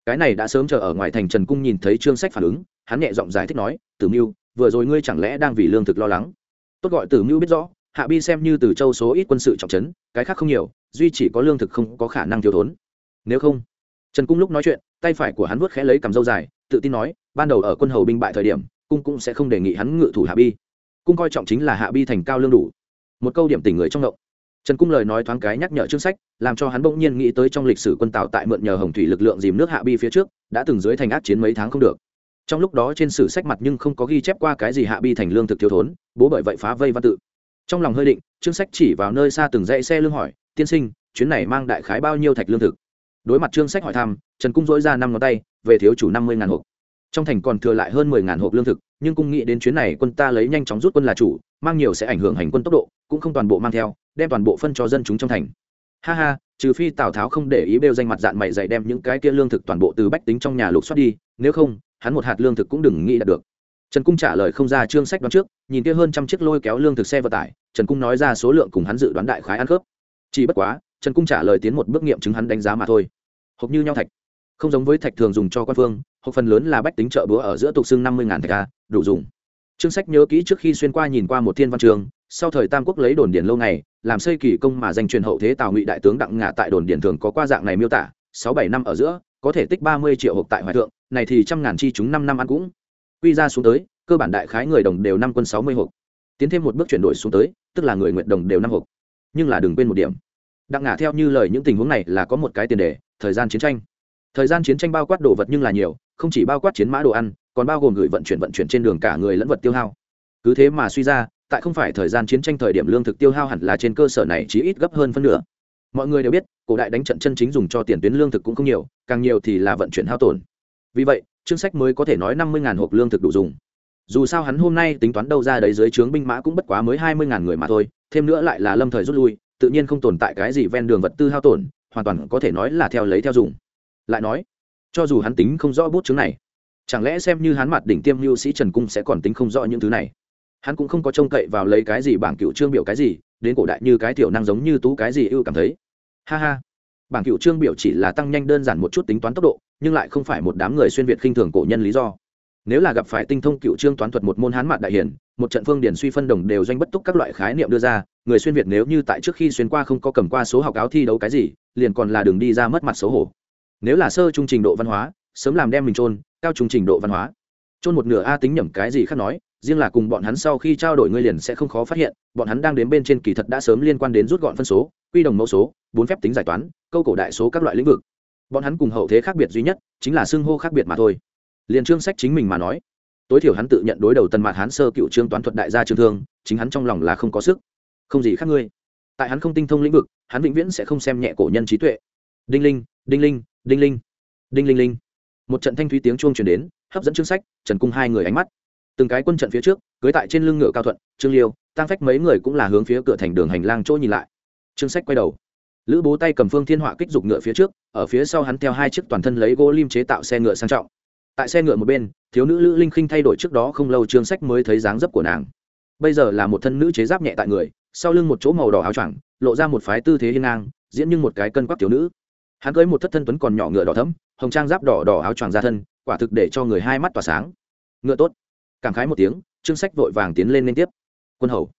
Cái này đã sớm chờ ở ngoài thành trần cung nhìn thấy trương sách phản ứng, hắn nhẹ giọng giải thích nói, tử mưu, vừa rồi ngươi chẳng lẽ đang vì lương thực lo lắng? Tốt gọi tử mưu biết rõ, hạ bi xem như từ châu số ít quân sự trọng trấn, cái khác không nhiều, duy chỉ có lương thực không có khả năng thiếu thốn. Nếu không? Trần cung lúc nói chuyện, tay phải của hắn vuốt khẽ lấy cầm dâu dài tự tin nói, ban đầu ở quân hầu binh bại thời điểm, cung cũng sẽ không đề nghị hắn ngự thủ hạ bi. Cung coi trọng chính là hạ bi thành cao lương đủ. Một câu điểm tỉnh người trong động trần cung lời nói thoáng cái nhắc nhở chương sách, làm cho hắn bỗng nhiên nghĩ tới trong lịch sử quân tào tại mượn nhờ hồng thủy lực lượng dìm nước hạ bi phía trước, đã từng dưới thành ác chiến mấy tháng không được. Trong lúc đó trên sử sách mặt nhưng không có ghi chép qua cái gì hạ bi thành lương thực thiếu thốn, bố bởi vậy phá vây văn tự. Trong lòng hơi định, chương sách chỉ vào nơi xa từng dãy xe lương hỏi, tiên sinh, chuyến này mang đại khái bao nhiêu thạch lương thực? Đối mặt trương sách hỏi thăm, trần cung dỗi ra năm ngón tay, về thiếu chủ năm mươi ngàn hộp. Trong thành còn thừa lại hơn mười ngàn hộp lương thực, nhưng cung nghĩ đến chuyến này quân ta lấy nhanh chóng rút quân là chủ, mang nhiều sẽ ảnh hưởng hành quân tốc độ, cũng không toàn bộ mang theo, đem toàn bộ phân cho dân chúng trong thành. Ha ha, trừ phi tào tháo không để ý bêu danh mặt dạng mày dày đem những cái kia lương thực toàn bộ từ bách tính trong nhà lục xoát đi, nếu không, hắn một hạt lương thực cũng đừng nghĩ đạt được. Trần cung trả lời không ra chương sách đoán trước, nhìn kia hơn trăm chiếc lôi kéo lương thực xe vận tải, trần cung nói ra số lượng cùng hắn dự đoán đại khái ăn khớp. Chỉ bất quá, trần cung trả lời tiến một bước nghiệm chứng hắn đánh giá mà thôi hộp như nhau thạch. Không giống với thạch thường dùng cho quan phương, hộp phần lớn là bách tính chợ búa ở giữa tục xưng năm mươi ngàn thạch a, đủ dùng. Chương sách nhớ kỹ trước khi xuyên qua nhìn qua một thiên văn trường, sau thời tam quốc lấy đồn điển lâu ngày, làm xây kỳ công mà danh truyền hậu thế tào ngụy đại tướng đặng Ngã tại đồn điển thường có qua dạng này miêu tả, sáu bảy năm ở giữa, có thể tích ba mươi triệu hộp tại hoài thượng, này thì trăm ngàn chi chúng năm năm ăn cũng. Quy ra xuống tới, cơ bản đại khái người đồng đều năm quân sáu mươi hộp. Tiến thêm một bước chuyển đổi xuống tới, tức là người nguyện đồng đều năm hộp. Nhưng là đừng quên một điểm. Đặng ngả theo như lời những tình huống này là có một cái tiền đề thời gian chiến tranh. Thời gian chiến tranh bao quát đồ vật nhưng là nhiều, không chỉ bao quát chiến mã đồ ăn, còn bao gồm gửi vận chuyển vận chuyển trên đường cả người lẫn vật tiêu hao. Cứ thế mà suy ra, tại không phải thời gian chiến tranh thời điểm lương thực tiêu hao hẳn là trên cơ sở này chỉ ít gấp hơn phân nửa. Mọi người đều biết, cổ đại đánh trận chân chính dùng cho tiền tuyến lương thực cũng không nhiều, càng nhiều thì là vận chuyển hao tổn. Vì vậy, chương sách mới có thể nói năm mươi hộp lương thực đủ dùng. Dù sao hắn hôm nay tính toán đâu ra đấy dưới trướng binh mã cũng bất quá mới hai mươi người mà thôi, thêm nữa lại là lâm thời rút lui, tự nhiên không tồn tại cái gì ven đường vật tư hao tổn hoàn toàn có thể nói là theo lấy theo dùng. Lại nói, cho dù hắn tính không rõ bút chứng này, chẳng lẽ xem như hắn mặt đỉnh tiêm lưu sĩ trần cung sẽ còn tính không rõ những thứ này? Hắn cũng không có trông cậy vào lấy cái gì bảng cựu trương biểu cái gì, đến cổ đại như cái tiểu năng giống như tú cái gì ưu cảm thấy. Ha ha, bảng cựu trương biểu chỉ là tăng nhanh đơn giản một chút tính toán tốc độ, nhưng lại không phải một đám người xuyên việt khinh thường cổ nhân lý do. Nếu là gặp phải tinh thông cựu trương toán thuật một môn hán mạn đại hiển, một trận phương điển suy phân đồng đều doanh bất túc các loại khái niệm đưa ra, người xuyên việt nếu như tại trước khi xuyên qua không có cầm qua số học áo thi đấu cái gì liền còn là đường đi ra mất mặt xấu hổ. Nếu là sơ trung trình độ văn hóa, sớm làm đem mình trôn cao trung trình độ văn hóa. Trôn một nửa a tính nhẩm cái gì khác nói, riêng là cùng bọn hắn sau khi trao đổi ngươi liền sẽ không khó phát hiện, bọn hắn đang đến bên trên kỳ thật đã sớm liên quan đến rút gọn phân số, quy đồng mẫu số, bốn phép tính giải toán, câu cổ đại số các loại lĩnh vực. Bọn hắn cùng hậu thế khác biệt duy nhất, chính là xưng hô khác biệt mà thôi. Liền trương sách chính mình mà nói, tối thiểu hắn tự nhận đối đầu tần mạt hán sơ cựu trương toán thuật đại gia trương thương, chính hắn trong lòng là không có sức. Không gì khác ngươi tại hắn không tinh thông lĩnh vực, hắn vĩnh viễn sẽ không xem nhẹ cổ nhân trí tuệ. Đinh linh đinh linh đinh linh đinh linh linh. Một trận thanh thúy tiếng chuông truyền đến, hấp dẫn chương sách, trần cung hai người ánh mắt. Từng cái quân trận phía trước, cưới tại trên lưng ngựa cao thuận, trương liêu tăng phách mấy người cũng là hướng phía cửa thành đường hành lang chỗ nhìn lại. Chương sách quay đầu. Lữ bố tay cầm phương thiên họa kích dục ngựa phía trước, ở phía sau hắn theo hai chiếc toàn thân lấy gỗ lim chế tạo xe ngựa sang trọng. Tại xe ngựa một bên, thiếu nữ lữ linh khinh thay đổi trước đó không lâu chương sách mới thấy dáng dấp của nàng. Bây giờ là một thân nữ chế giáp nhẹ tại người sau lưng một chỗ màu đỏ áo choàng, lộ ra một phái tư thế hiên ngang, diễn như một cái cân quắc thiếu nữ. Hắn cưới một thất thân tuấn còn nhỏ ngựa đỏ thấm hồng trang giáp đỏ đỏ áo choàng ra thân, quả thực để cho người hai mắt tỏa sáng. Ngựa tốt. Cảm khái một tiếng chương sách vội vàng tiến lên liên tiếp. Quân hầu.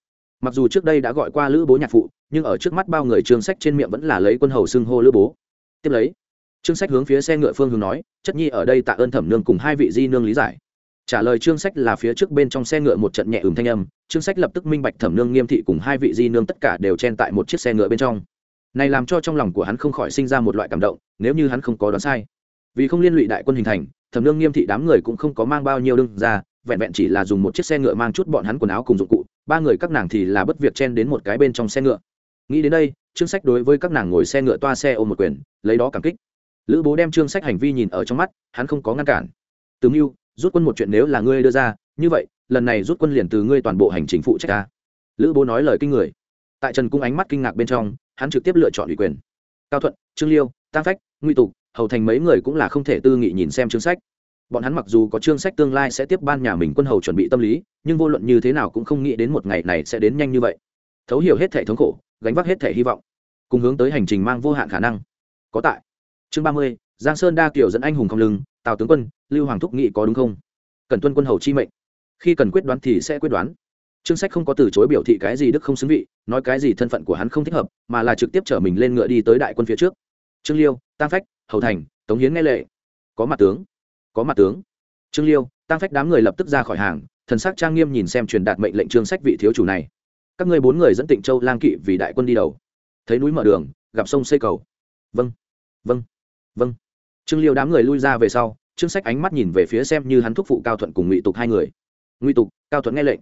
Mặc dù trước đây đã gọi qua lữ bố nhạc phụ, nhưng ở trước mắt bao người chương sách trên miệng vẫn là lấy quân hầu xưng hô lữ bố. Tiếp lấy chương sách hướng phía xe ngựa phương hướng nói, chất nhi ở đây tạ ơn thẩm nương cùng hai vị di nương lý giải trả lời chương sách là phía trước bên trong xe ngựa một trận nhẹ ửng thanh âm chương sách lập tức minh bạch thẩm nương nghiêm thị cùng hai vị di nương tất cả đều chen tại một chiếc xe ngựa bên trong. Này làm cho trong lòng của hắn không khỏi sinh ra một loại cảm động, nếu như hắn không có đoán sai. Vì không liên lụy đại quân hình thành, thẩm nương nghiêm thị đám người cũng không có mang bao nhiêu đương ra, vẹn vẹn chỉ là dùng một chiếc xe ngựa mang chút bọn hắn quần áo cùng dụng cụ, ba người các nàng thì là bất việc chen đến một cái bên trong xe ngựa. Nghĩ đến đây chương sách đối với các nàng ngồi xe ngựa toa xe ôm một quyền, lấy đó cảm kích. Lữ bố đem chương sách hành vi nhìn ở trong mắt, hắn không có ngăn cản. Từ mưu rút quân một chuyện nếu là ngươi đưa ra, như vậy, lần này rút quân liền từ ngươi toàn bộ hành trình phụ trách ta. Lữ bố nói lời kinh người. Tại trần cung ánh mắt kinh ngạc bên trong, hắn trực tiếp lựa chọn ủy quyền. Cao thuận, trương liêu tăng phách nguy tục, hầu thành mấy người cũng là không thể tư nghị nhìn xem chương sách. Bọn hắn mặc dù có chương sách tương lai sẽ tiếp ban nhà mình quân hầu chuẩn bị tâm lý, nhưng vô luận như thế nào cũng không nghĩ đến một ngày này sẽ đến nhanh như vậy. Thấu hiểu hết thể thống khổ, gánh vác hết thể hy vọng, cùng hướng tới hành trình mang vô hạn khả năng. Có tại. Chương ba mươi, giang sơn đa kiểu dẫn anh hùng không lưng tào tướng quân lưu hoàng thúc nghị có đúng không cần tuân quân hầu chi mệnh khi cần quyết đoán thì sẽ quyết đoán Trương Sách không có từ chối biểu thị cái gì đức không xứng vị, nói cái gì thân phận của hắn không thích hợp, mà là trực tiếp chở mình lên ngựa đi tới đại quân phía trước. Trương Liêu, Tăng Phách, Hầu Thành, Tống Hiến nghe lệ. Có mặt tướng, có mặt tướng. Trương Liêu, Tăng Phách đám người lập tức ra khỏi hàng, thần sắc trang nghiêm nhìn xem truyền đạt mệnh lệnh Trương Sách vị thiếu chủ này. Các ngươi bốn người dẫn Tịnh Châu lang kỵ vì đại quân đi đầu. Thấy núi mở đường, gặp sông xây cầu. Vâng, vâng, vâng. Trương Liêu đám người lui ra về sau, Trương Sách ánh mắt nhìn về phía xem như hắn thúc phụ Cao Thuận cùng Ngụy Tục hai người. Ngụy Tục, Cao Thuận nghe lệnh.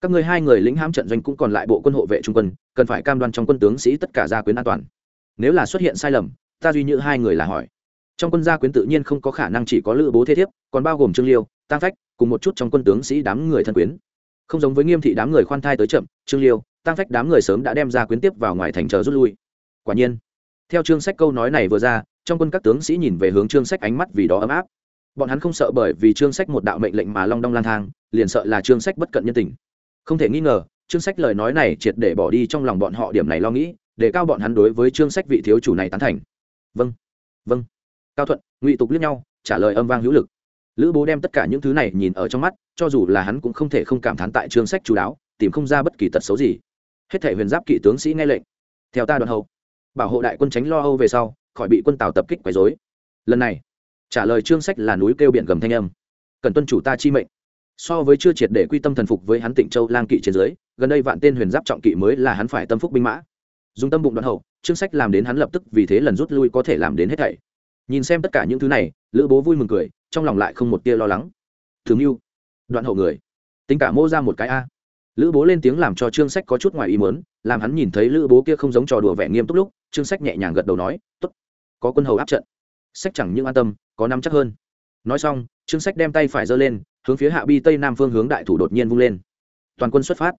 Các ngươi hai người lĩnh hãm trận doanh cũng còn lại bộ quân hộ vệ trung quân cần phải cam đoan trong quân tướng sĩ tất cả gia quyến an toàn. Nếu là xuất hiện sai lầm ta duy như hai người là hỏi. Trong quân gia quyến tự nhiên không có khả năng chỉ có lữ bố thế thiếp còn bao gồm trương liêu tăng phách cùng một chút trong quân tướng sĩ đám người thân quyến. Không giống với nghiêm thị đám người khoan thai tới chậm trương liêu tăng phách đám người sớm đã đem ra quyến tiếp vào ngoài thành chờ rút lui. Quả nhiên theo trương sách câu nói này vừa ra trong quân các tướng sĩ nhìn về hướng trương sách ánh mắt vì đó ấm áp. Bọn hắn không sợ bởi vì trương sách một đạo mệnh lệnh mà long đong lang thang, liền sợ là trương sách bất cận nhân tình. Không thể nghi ngờ chương sách lời nói này triệt để bỏ đi trong lòng bọn họ điểm này lo nghĩ, để cao bọn hắn đối với chương sách vị thiếu chủ này tán thành. Vâng vâng. Cao thuận, ngụy tục liếc nhau, trả lời âm vang hữu lực. Lữ bố đem tất cả những thứ này nhìn ở trong mắt, cho dù là hắn cũng không thể không cảm thán tại chương sách chú đáo, tìm không ra bất kỳ tật xấu gì. Hết thể huyền giáp kỵ tướng sĩ nghe lệnh. Theo ta đoàn hậu, bảo hộ đại quân tránh lo âu về sau khỏi bị quân tào tập kích quấy dối lần này, trả lời chương sách là núi kêu biển gầm thanh âm. Cần tuân chủ ta chi mệnh. So với chưa triệt để quy tâm thần phục với hắn tịnh châu lang kỵ trên dưới, gần đây vạn tên huyền giáp trọng kỵ mới là hắn phải tâm phúc binh mã. Dùng tâm bụng đoạn hậu, chương sách làm đến hắn lập tức vì thế lần rút lui có thể làm đến hết thảy. Nhìn xem tất cả những thứ này, lữ bố vui mừng cười, trong lòng lại không một tia lo lắng. Thường mưu, đoạn hậu người, tính cả mô ra một cái a lữ bố lên tiếng làm cho trương sách có chút ngoài ý muốn, làm hắn nhìn thấy lữ bố kia không giống trò đùa vẻ nghiêm túc lúc, trương sách nhẹ nhàng gật đầu nói t ố t có quân hầu áp trận. Sách chẳng những an tâm, có nắm chắc hơn. Nói xong, trương sách đem tay phải giơ lên, hướng phía hạ bi tây nam phương hướng đại thủ đột nhiên vung lên. Toàn quân xuất phát.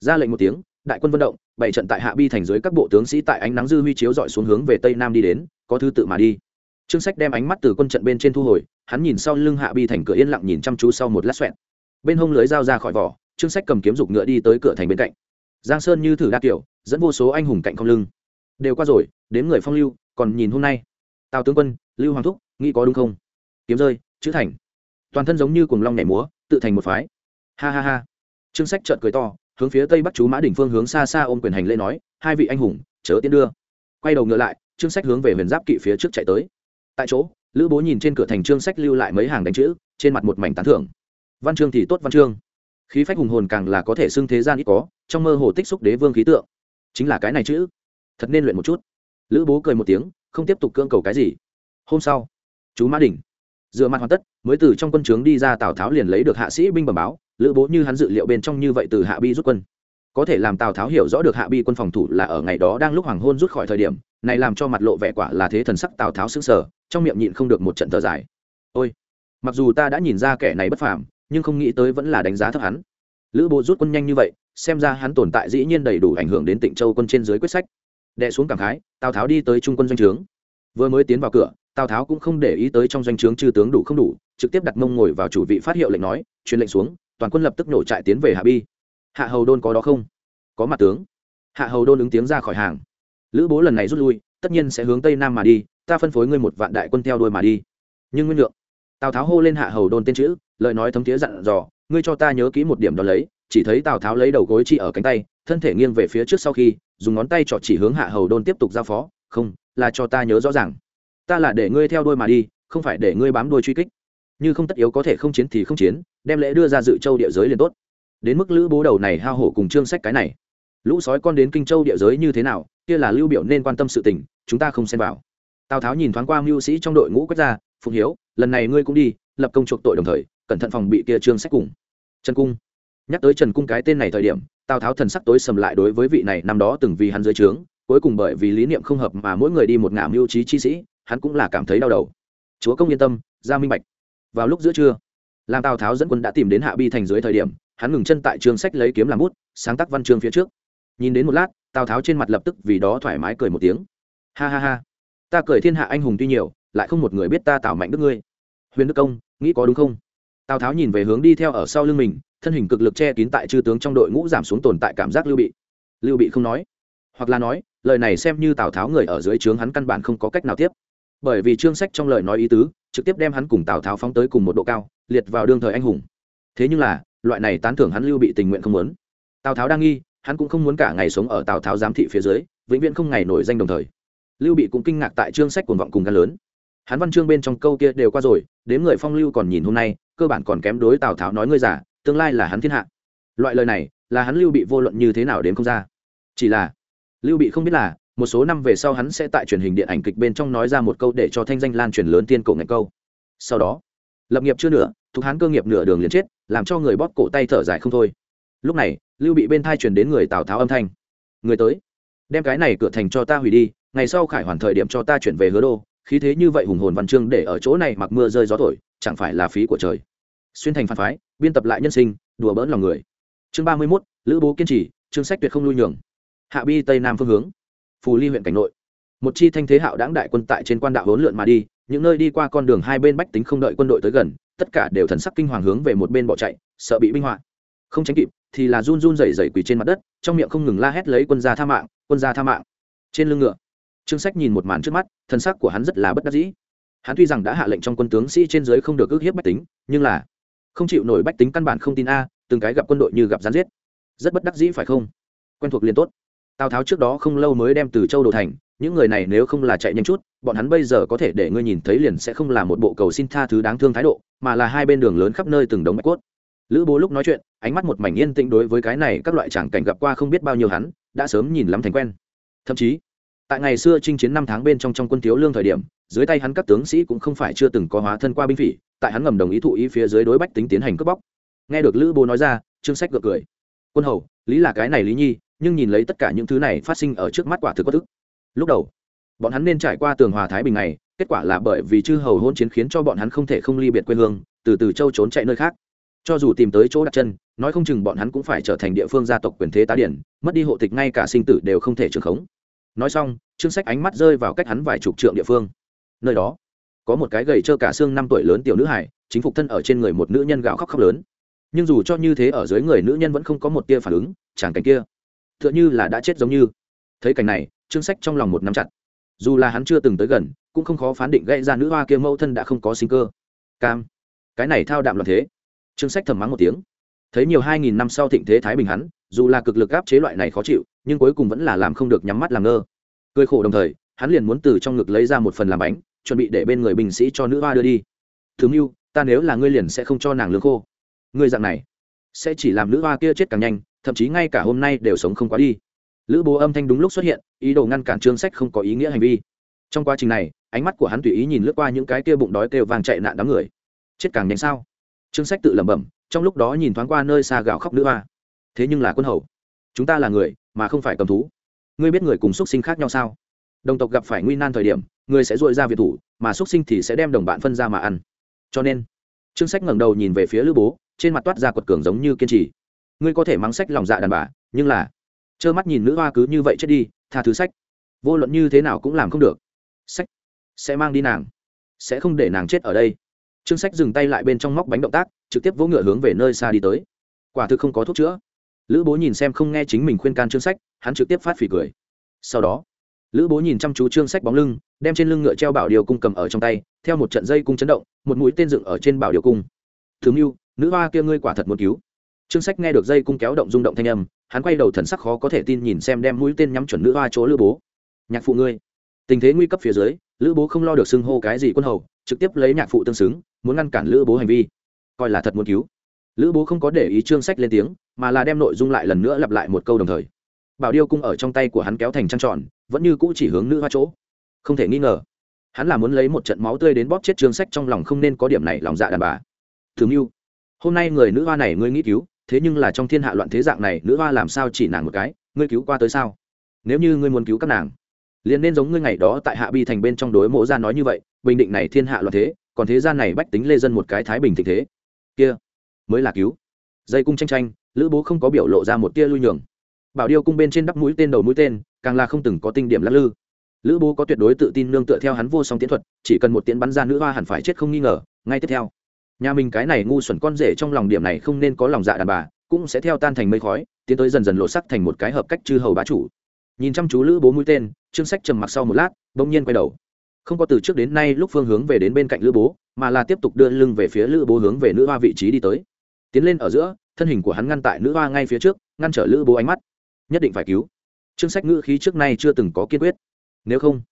Ra lệnh một tiếng, đại quân vận động, bảy trận tại hạ bi thành dưới các bộ tướng sĩ tại ánh nắng dư huy chiếu dọi xuống hướng về tây nam đi đến, có thứ tự mà đi. Trương sách đem ánh mắt từ quân trận bên trên thu hồi, hắn nhìn sau lưng hạ bi thành cửa yên lặng nhìn chăm chú sau một lát xoẹn bên hông lưới dao ra khỏi vỏ trương sách cầm kiếm dục ngựa đi tới cửa thành bên cạnh. Giang sơn như thử đa kiểu, dẫn vô số anh hùng cạnh không lưng. Đều qua rồi, đến người phong lưu, còn nhìn hôm nay. Tào tướng quân, lưu hoàng thúc, nghĩ có đúng không? Kiếm rơi, chữ thành. Toàn thân giống như cuồng long nhảy múa, tự thành một phái. Ha ha ha. Trương sách trợn cười to, hướng phía tây bắc chú mã đỉnh phương hướng xa xa ôm quyền hành lễ nói, hai vị anh hùng, chớ tiến đưa. Quay đầu ngựa lại, trương sách hướng về huyền giáp kỵ phía trước chạy tới. Tại chỗ, lữ bố nhìn trên cửa thành trương sách lưu lại mấy hàng đánh chữ, trên mặt một mảnh tán thưởng. Văn chương thì tốt văn chương khí phách hùng hồn càng là có thể xưng thế gian ít có, trong mơ hồ tích xúc đế vương khí tượng. Chính là cái này chữ thật nên luyện một chút. Lữ bố cười một tiếng, không tiếp tục cưỡng cầu cái gì. Hôm sau, chú mã đỉnh dựa mặt hoàn tất, mới từ trong quân trướng đi ra tào tháo liền lấy được hạ sĩ binh bẩm báo, lữ bố như hắn dự liệu bên trong như vậy từ hạ bi rút quân. Có thể làm tào tháo hiểu rõ được hạ bi quân phòng thủ là ở ngày đó đang lúc hoàng hôn rút khỏi thời điểm, này làm cho mặt lộ vẻ quả là thế thần sắc tào tháo xứng sở trong miệng nhịn không được một trận thở dài. Ôi, mặc dù ta đã nhìn ra kẻ này bất phàm nhưng không nghĩ tới vẫn là đánh giá thấp hắn. Lữ bố rút quân nhanh như vậy, xem ra hắn tồn tại dĩ nhiên đầy đủ ảnh hưởng đến tịnh châu quân trên dưới quyết sách. Đệ xuống cảng khái, tào tháo đi tới trung quân doanh trướng. Vừa mới tiến vào cửa, tào tháo cũng không để ý tới trong doanh trướng chư tướng đủ không đủ, trực tiếp đặt mông ngồi vào chủ vị phát hiệu lệnh nói, truyền lệnh xuống, toàn quân lập tức nổ trại tiến về hạ bi. Hạ hầu đôn có đó không? Có mặt tướng. Hạ hầu đôn ứng tiếng ra khỏi hàng. Lữ bố lần này rút lui, tất nhiên sẽ hướng tây nam mà đi, ta phân phối ngươi một vạn đại quân theo đuôi mà đi. Nhưng nguyên lượng. Tào tháo hô lên hạ hầu đôn tên chữ lời nói thấm thiế dặn dò, ngươi cho ta nhớ kỹ một điểm đó lấy. Chỉ thấy tào tháo lấy đầu gối chỉ ở cánh tay, thân thể nghiêng về phía trước sau khi, dùng ngón tay trọ chỉ hướng hạ hầu đôn tiếp tục giao phó, không, là cho ta nhớ rõ ràng. Ta là để ngươi theo đuôi mà đi, không phải để ngươi bám đuôi truy kích. Như không tất yếu có thể không chiến thì không chiến, đem lễ đưa ra dự châu địa giới liền tốt. Đến mức lữ bố đầu này hao hổ cùng trương sách cái này. Lũ sói con đến kinh châu địa giới như thế nào, kia là lưu biểu nên quan tâm sự tình, chúng ta không xem vào. Tào tháo nhìn thoáng qua mưu sĩ trong đội ngũ quét ra phụng hiếu, lần này ngươi cũng đi, lập công chuộc tội đồng thời cẩn thận phòng bị kia trương sách cùng. Trần cung. Nhắc tới trần cung cái tên này thời điểm, tào tháo thần sắc tối sầm lại đối với vị này năm đó từng vì hắn dưới trướng, cuối cùng bởi vì lý niệm không hợp mà mỗi người đi một ngả mưu trí chi sĩ, hắn cũng là cảm thấy đau đầu. Chúa công yên tâm, ra minh bạch. Vào lúc giữa trưa, làm tào tháo dẫn quân đã tìm đến hạ bi thành dưới thời điểm, hắn ngừng chân tại trường sách lấy kiếm làm bút, sáng tác văn chương phía trước. Nhìn đến một lát, tào tháo trên mặt lập tức vì đó thoải mái cười một tiếng. Ha ha ha, ta cười thiên hạ anh hùng tuy nhiều, lại không một người biết ta tào mạnh đức ngươi. Huyền đức công, nghĩ có đúng không? Tào tháo nhìn về hướng đi theo ở sau lưng mình, thân hình cực lực che kín tại chư tướng trong đội ngũ giảm xuống tồn tại cảm giác lưu bị. Lưu bị không nói, hoặc là nói, lời này xem như tào tháo người ở dưới trướng hắn căn bản không có cách nào tiếp. Bởi vì chương sách trong lời nói ý tứ, trực tiếp đem hắn cùng tào tháo phóng tới cùng một độ cao, liệt vào đương thời anh hùng. Thế nhưng là, loại này tán thưởng hắn lưu bị tình nguyện không muốn. Tào tháo đang nghi, hắn cũng không muốn cả ngày sống ở tào tháo giám thị phía dưới, vĩnh viễn không ngày nổi danh đồng thời. Lưu bị cũng kinh ngạc tại chương sách cuồng vọng cùng gan lớn hắn văn chương bên trong câu kia đều qua rồi, đến người phong lưu còn nhìn hôm nay, cơ bản còn kém đối tào tháo nói ngươi giả, tương lai là hắn thiên hạ. Loại lời này, là hắn lưu bị vô luận như thế nào đến không ra. Chỉ là, lưu bị không biết là, một số năm về sau hắn sẽ tại truyền hình điện ảnh kịch bên trong nói ra một câu để cho thanh danh lan truyền lớn tiên cổ ngạch câu. Sau đó, lập nghiệp chưa nửa, thuộc hắn cơ nghiệp nửa đường liền chết, làm cho người bóp cổ tay thở dài không thôi. Lúc này, lưu bị bên thai truyền đến người tào tháo âm thanh. Người tới, đem cái này cửa thành cho ta hủy đi, ngày sau khải hoàn thời điểm cho ta chuyển về hứa đô khí thế như vậy hùng hồn văn chương để ở chỗ này mặc mưa rơi gió thổi, chẳng phải là phí của trời. Xuyên thành phản phái, biên tập lại nhân sinh, đùa bỡn lòng người. Chương ba mươi mốt, lữ bố kiên trì, chương sách tuyệt không lui nhường. Hạ bi, tây nam phương hướng. Phù ly huyện cảnh nội. Một chi thanh thế hạo đáng đại quân tại trên quan đạo hỗn lượn mà đi, những nơi đi qua con đường hai bên bách tính không đợi quân đội tới gần, tất cả đều thần sắc kinh hoàng hướng về một bên bỏ chạy, sợ bị binh họa. Không tránh kịp, thì là run run rẩy rẩy quỳ trên mặt đất, trong miệng không ngừng la hét lấy quân gia tha mạng, quân gia tha mạng. Trên lưng ngựa trương sách nhìn một màn trước mắt thần sắc của hắn rất là bất đắc dĩ. Hắn tuy rằng đã hạ lệnh trong quân tướng sĩ trên dưới không được ước hiếp bách tính, nhưng là không chịu nổi bách tính căn bản không tin a, từng cái gặp quân đội như gặp gián giết. Rất bất đắc dĩ phải không? Quen thuộc liền tốt. Tào tháo trước đó không lâu mới đem từ châu đồ thành, những người này nếu không là chạy nhanh chút, bọn hắn bây giờ có thể để ngươi nhìn thấy liền sẽ không là một bộ cầu xin tha thứ đáng thương thái độ, mà là hai bên đường lớn khắp nơi từng đống bạch cốt. Lữ bố lúc nói chuyện, ánh mắt một mảnh yên tĩnh đối với cái này các loại tràng cảnh gặp qua không biết bao nhiêu hắn, đã sớm nhìn lắm thành quen. Thậm chí tại ngày xưa chinh chiến năm tháng bên trong trong quân thiếu lương thời điểm, dưới tay hắn các tướng sĩ cũng không phải chưa từng có hóa thân qua binh phỉ, tại hắn ngầm đồng ý thụ ý phía dưới đối bách tính tiến hành cướp bóc. Nghe được lữ bố nói ra, trương sách gượng cười. Quân hầu, lý là cái này lý nhi, nhưng nhìn lấy tất cả những thứ này phát sinh ở trước mắt quả thực có thức lúc đầu, bọn hắn nên trải qua tường hòa thái bình này, kết quả là bởi vì chư hầu hôn chiến khiến cho bọn hắn không thể không ly biệt quê hương, từ từ châu trốn chạy nơi khác. Cho dù tìm tới chỗ đặt chân, nói không chừng bọn hắn cũng phải trở thành địa phương gia tộc quyền thế tá điển, mất đi hộ tịch ngay cả sinh tử đều không thể trường khống nói xong, chương sách ánh mắt rơi vào cách hắn vài chục trượng địa phương. Nơi đó, có một cái gầy trơ cả xương năm tuổi lớn tiểu nữ hải chính phục thân ở trên người một nữ nhân gạo khóc khóc lớn. Nhưng dù cho như thế ở dưới người nữ nhân vẫn không có một tia phản ứng, chàng cảnh kia t h ư ợ n h ư là đã chết giống như. Thấy cảnh này, chương sách trong lòng một nắm chặt. Dù là hắn chưa từng tới gần, cũng không khó phán định gây ra nữ hoa kia mẫu thân đã không có sinh cơ. Cam, cái này thao đạm loạn thế. Chương sách thầm mắng một tiếng. Thấy nhiều hai nghìn năm sau thịnh thế thái bình hắn, dù là cực lực áp chế loại này khó chịu nhưng cuối cùng vẫn là làm không được nhắm mắt làm ngơ. Cười khổ đồng thời, hắn liền muốn từ trong ngực lấy ra một phần làm bánh, chuẩn bị để bên người binh sĩ cho nữ hoa đưa đi. Thứ mưu, ta nếu là ngươi liền sẽ không cho nàng lương khô. Ngươi dạng này, sẽ chỉ làm nữ hoa kia chết càng nhanh, thậm chí ngay cả hôm nay đều sống không quá đi. Lữ bố âm thanh đúng lúc xuất hiện, ý đồ ngăn cản trương sách không có ý nghĩa hành vi. Trong quá trình này, ánh mắt của hắn tùy ý nhìn lướt qua những cái kia bụng đói kêu vàng chạy nạn đám người. Chết càng nhanh sao? Trương sách tự lẩm bẩm, trong lúc đó nhìn thoáng qua nơi xa gạo khóc nữ hoa. Thế nhưng là quân hầu. Chúng ta là người mà không phải cầm thú. Ngươi biết người cùng x u ấ t sinh khác nhau sao? Đồng tộc gặp phải nguy nan thời điểm, ngươi sẽ dội ra việt thủ, mà x u ấ t sinh thì sẽ đem đồng bạn phân ra mà ăn. Cho nên, trương sách ngẩng đầu nhìn về phía lữ bố, trên mặt toát ra quật cường giống như kiên trì. Ngươi có thể mắng sách lòng dạ đàn bà, nhưng là, trơ mắt nhìn nữ hoa cứ như vậy chết đi, tha thứ sách. Vô luận như thế nào cũng làm không được. Sách sẽ mang đi nàng, sẽ không để nàng chết ở đây. Trương sách dừng tay lại bên trong móc bánh động tác, trực tiếp vỗ ngựa hướng về nơi xa đi tới. Quả thực không có thuốc chữa lữ bố nhìn xem không nghe chính mình khuyên can trương sách, hắn trực tiếp phát phỉ cười. Sau đó, lữ bố nhìn chăm chú trương sách bóng lưng, đem trên lưng ngựa treo bảo điều cung cầm ở trong tay, theo một trận dây cung chấn động, một mũi tên dựng ở trên bảo điều cung. Thứ mưu, nữ hoa kia ngươi quả thật muốn cứu. Trương sách nghe được dây cung kéo động rung động thanh âm, hắn quay đầu thần sắc khó có thể tin nhìn xem đem mũi tên nhắm chuẩn nữ hoa chỗ lữ bố. Nhạc phụ ngươi. Tình thế nguy cấp phía dưới, lữ bố không lo được xưng hô cái gì quân hầu, trực tiếp lấy nhạc phụ tương xứng, muốn ngăn cản lữ bố hành vi. Coi là thật muốn cứu lữ bố không có để ý trương sách lên tiếng, mà là đem nội dung lại lần nữa lặp lại một câu đồng thời. Bảo điêu cung ở trong tay của hắn kéo thành trăng tròn, vẫn như cũ chỉ hướng nữ hoa chỗ. Không thể nghi ngờ, hắn là muốn lấy một trận máu tươi đến bóp chết trương sách trong lòng không nên có điểm này lòng dạ đàn bà. Thường mưu hôm nay người nữ hoa này ngươi nghĩ cứu, thế nhưng là trong thiên hạ loạn thế dạng này, nữ hoa làm sao chỉ nàng một cái, ngươi cứu qua tới sao? Nếu như ngươi muốn cứu các nàng, liền nên giống ngươi ngày đó tại hạ bi thành bên trong đối mộ gia nói như vậy, bình định này thiên hạ loạn thế, còn thế gian này bách tính lê dân một cái thái bình tình thế. Kia mới là cứu. Dây cung tranh tranh, lữ bố không có biểu lộ ra một tia lui nhường. Bảo điêu cung bên trên đắp mũi tên đầu mũi tên, càng là không từng có tinh điểm lắc lư. Lữ bố có tuyệt đối tự tin nương tựa theo hắn vô song tiến thuật, chỉ cần một tiến bắn ra nữ hoa hẳn phải chết không nghi ngờ, ngay tiếp theo. Nhà mình cái này ngu xuẩn con rể trong lòng điểm này không nên có lòng dạ đàn bà, cũng sẽ theo tan thành mây khói, tiến tới dần dần lộ sắc thành một cái hợp cách chư hầu bá chủ. Nhìn chăm chú lữ bố mũi tên trương sách trầm mặc sau một lát, bỗng nhiên quay đầu. Không có từ trước đến nay lúc phương hướng về đến bên cạnh lữ bố, mà là tiếp tục đưa lưng về phía lữ bố hướng về nữ hoa vị trí đi tới tiến lên ở giữa, thân hình của hắn ngăn tại nữ hoa ngay phía trước, ngăn trở lữ bố ánh mắt. Nhất định phải cứu. Chương sách ngữ khí trước nay chưa từng có kiên quyết. Nếu không,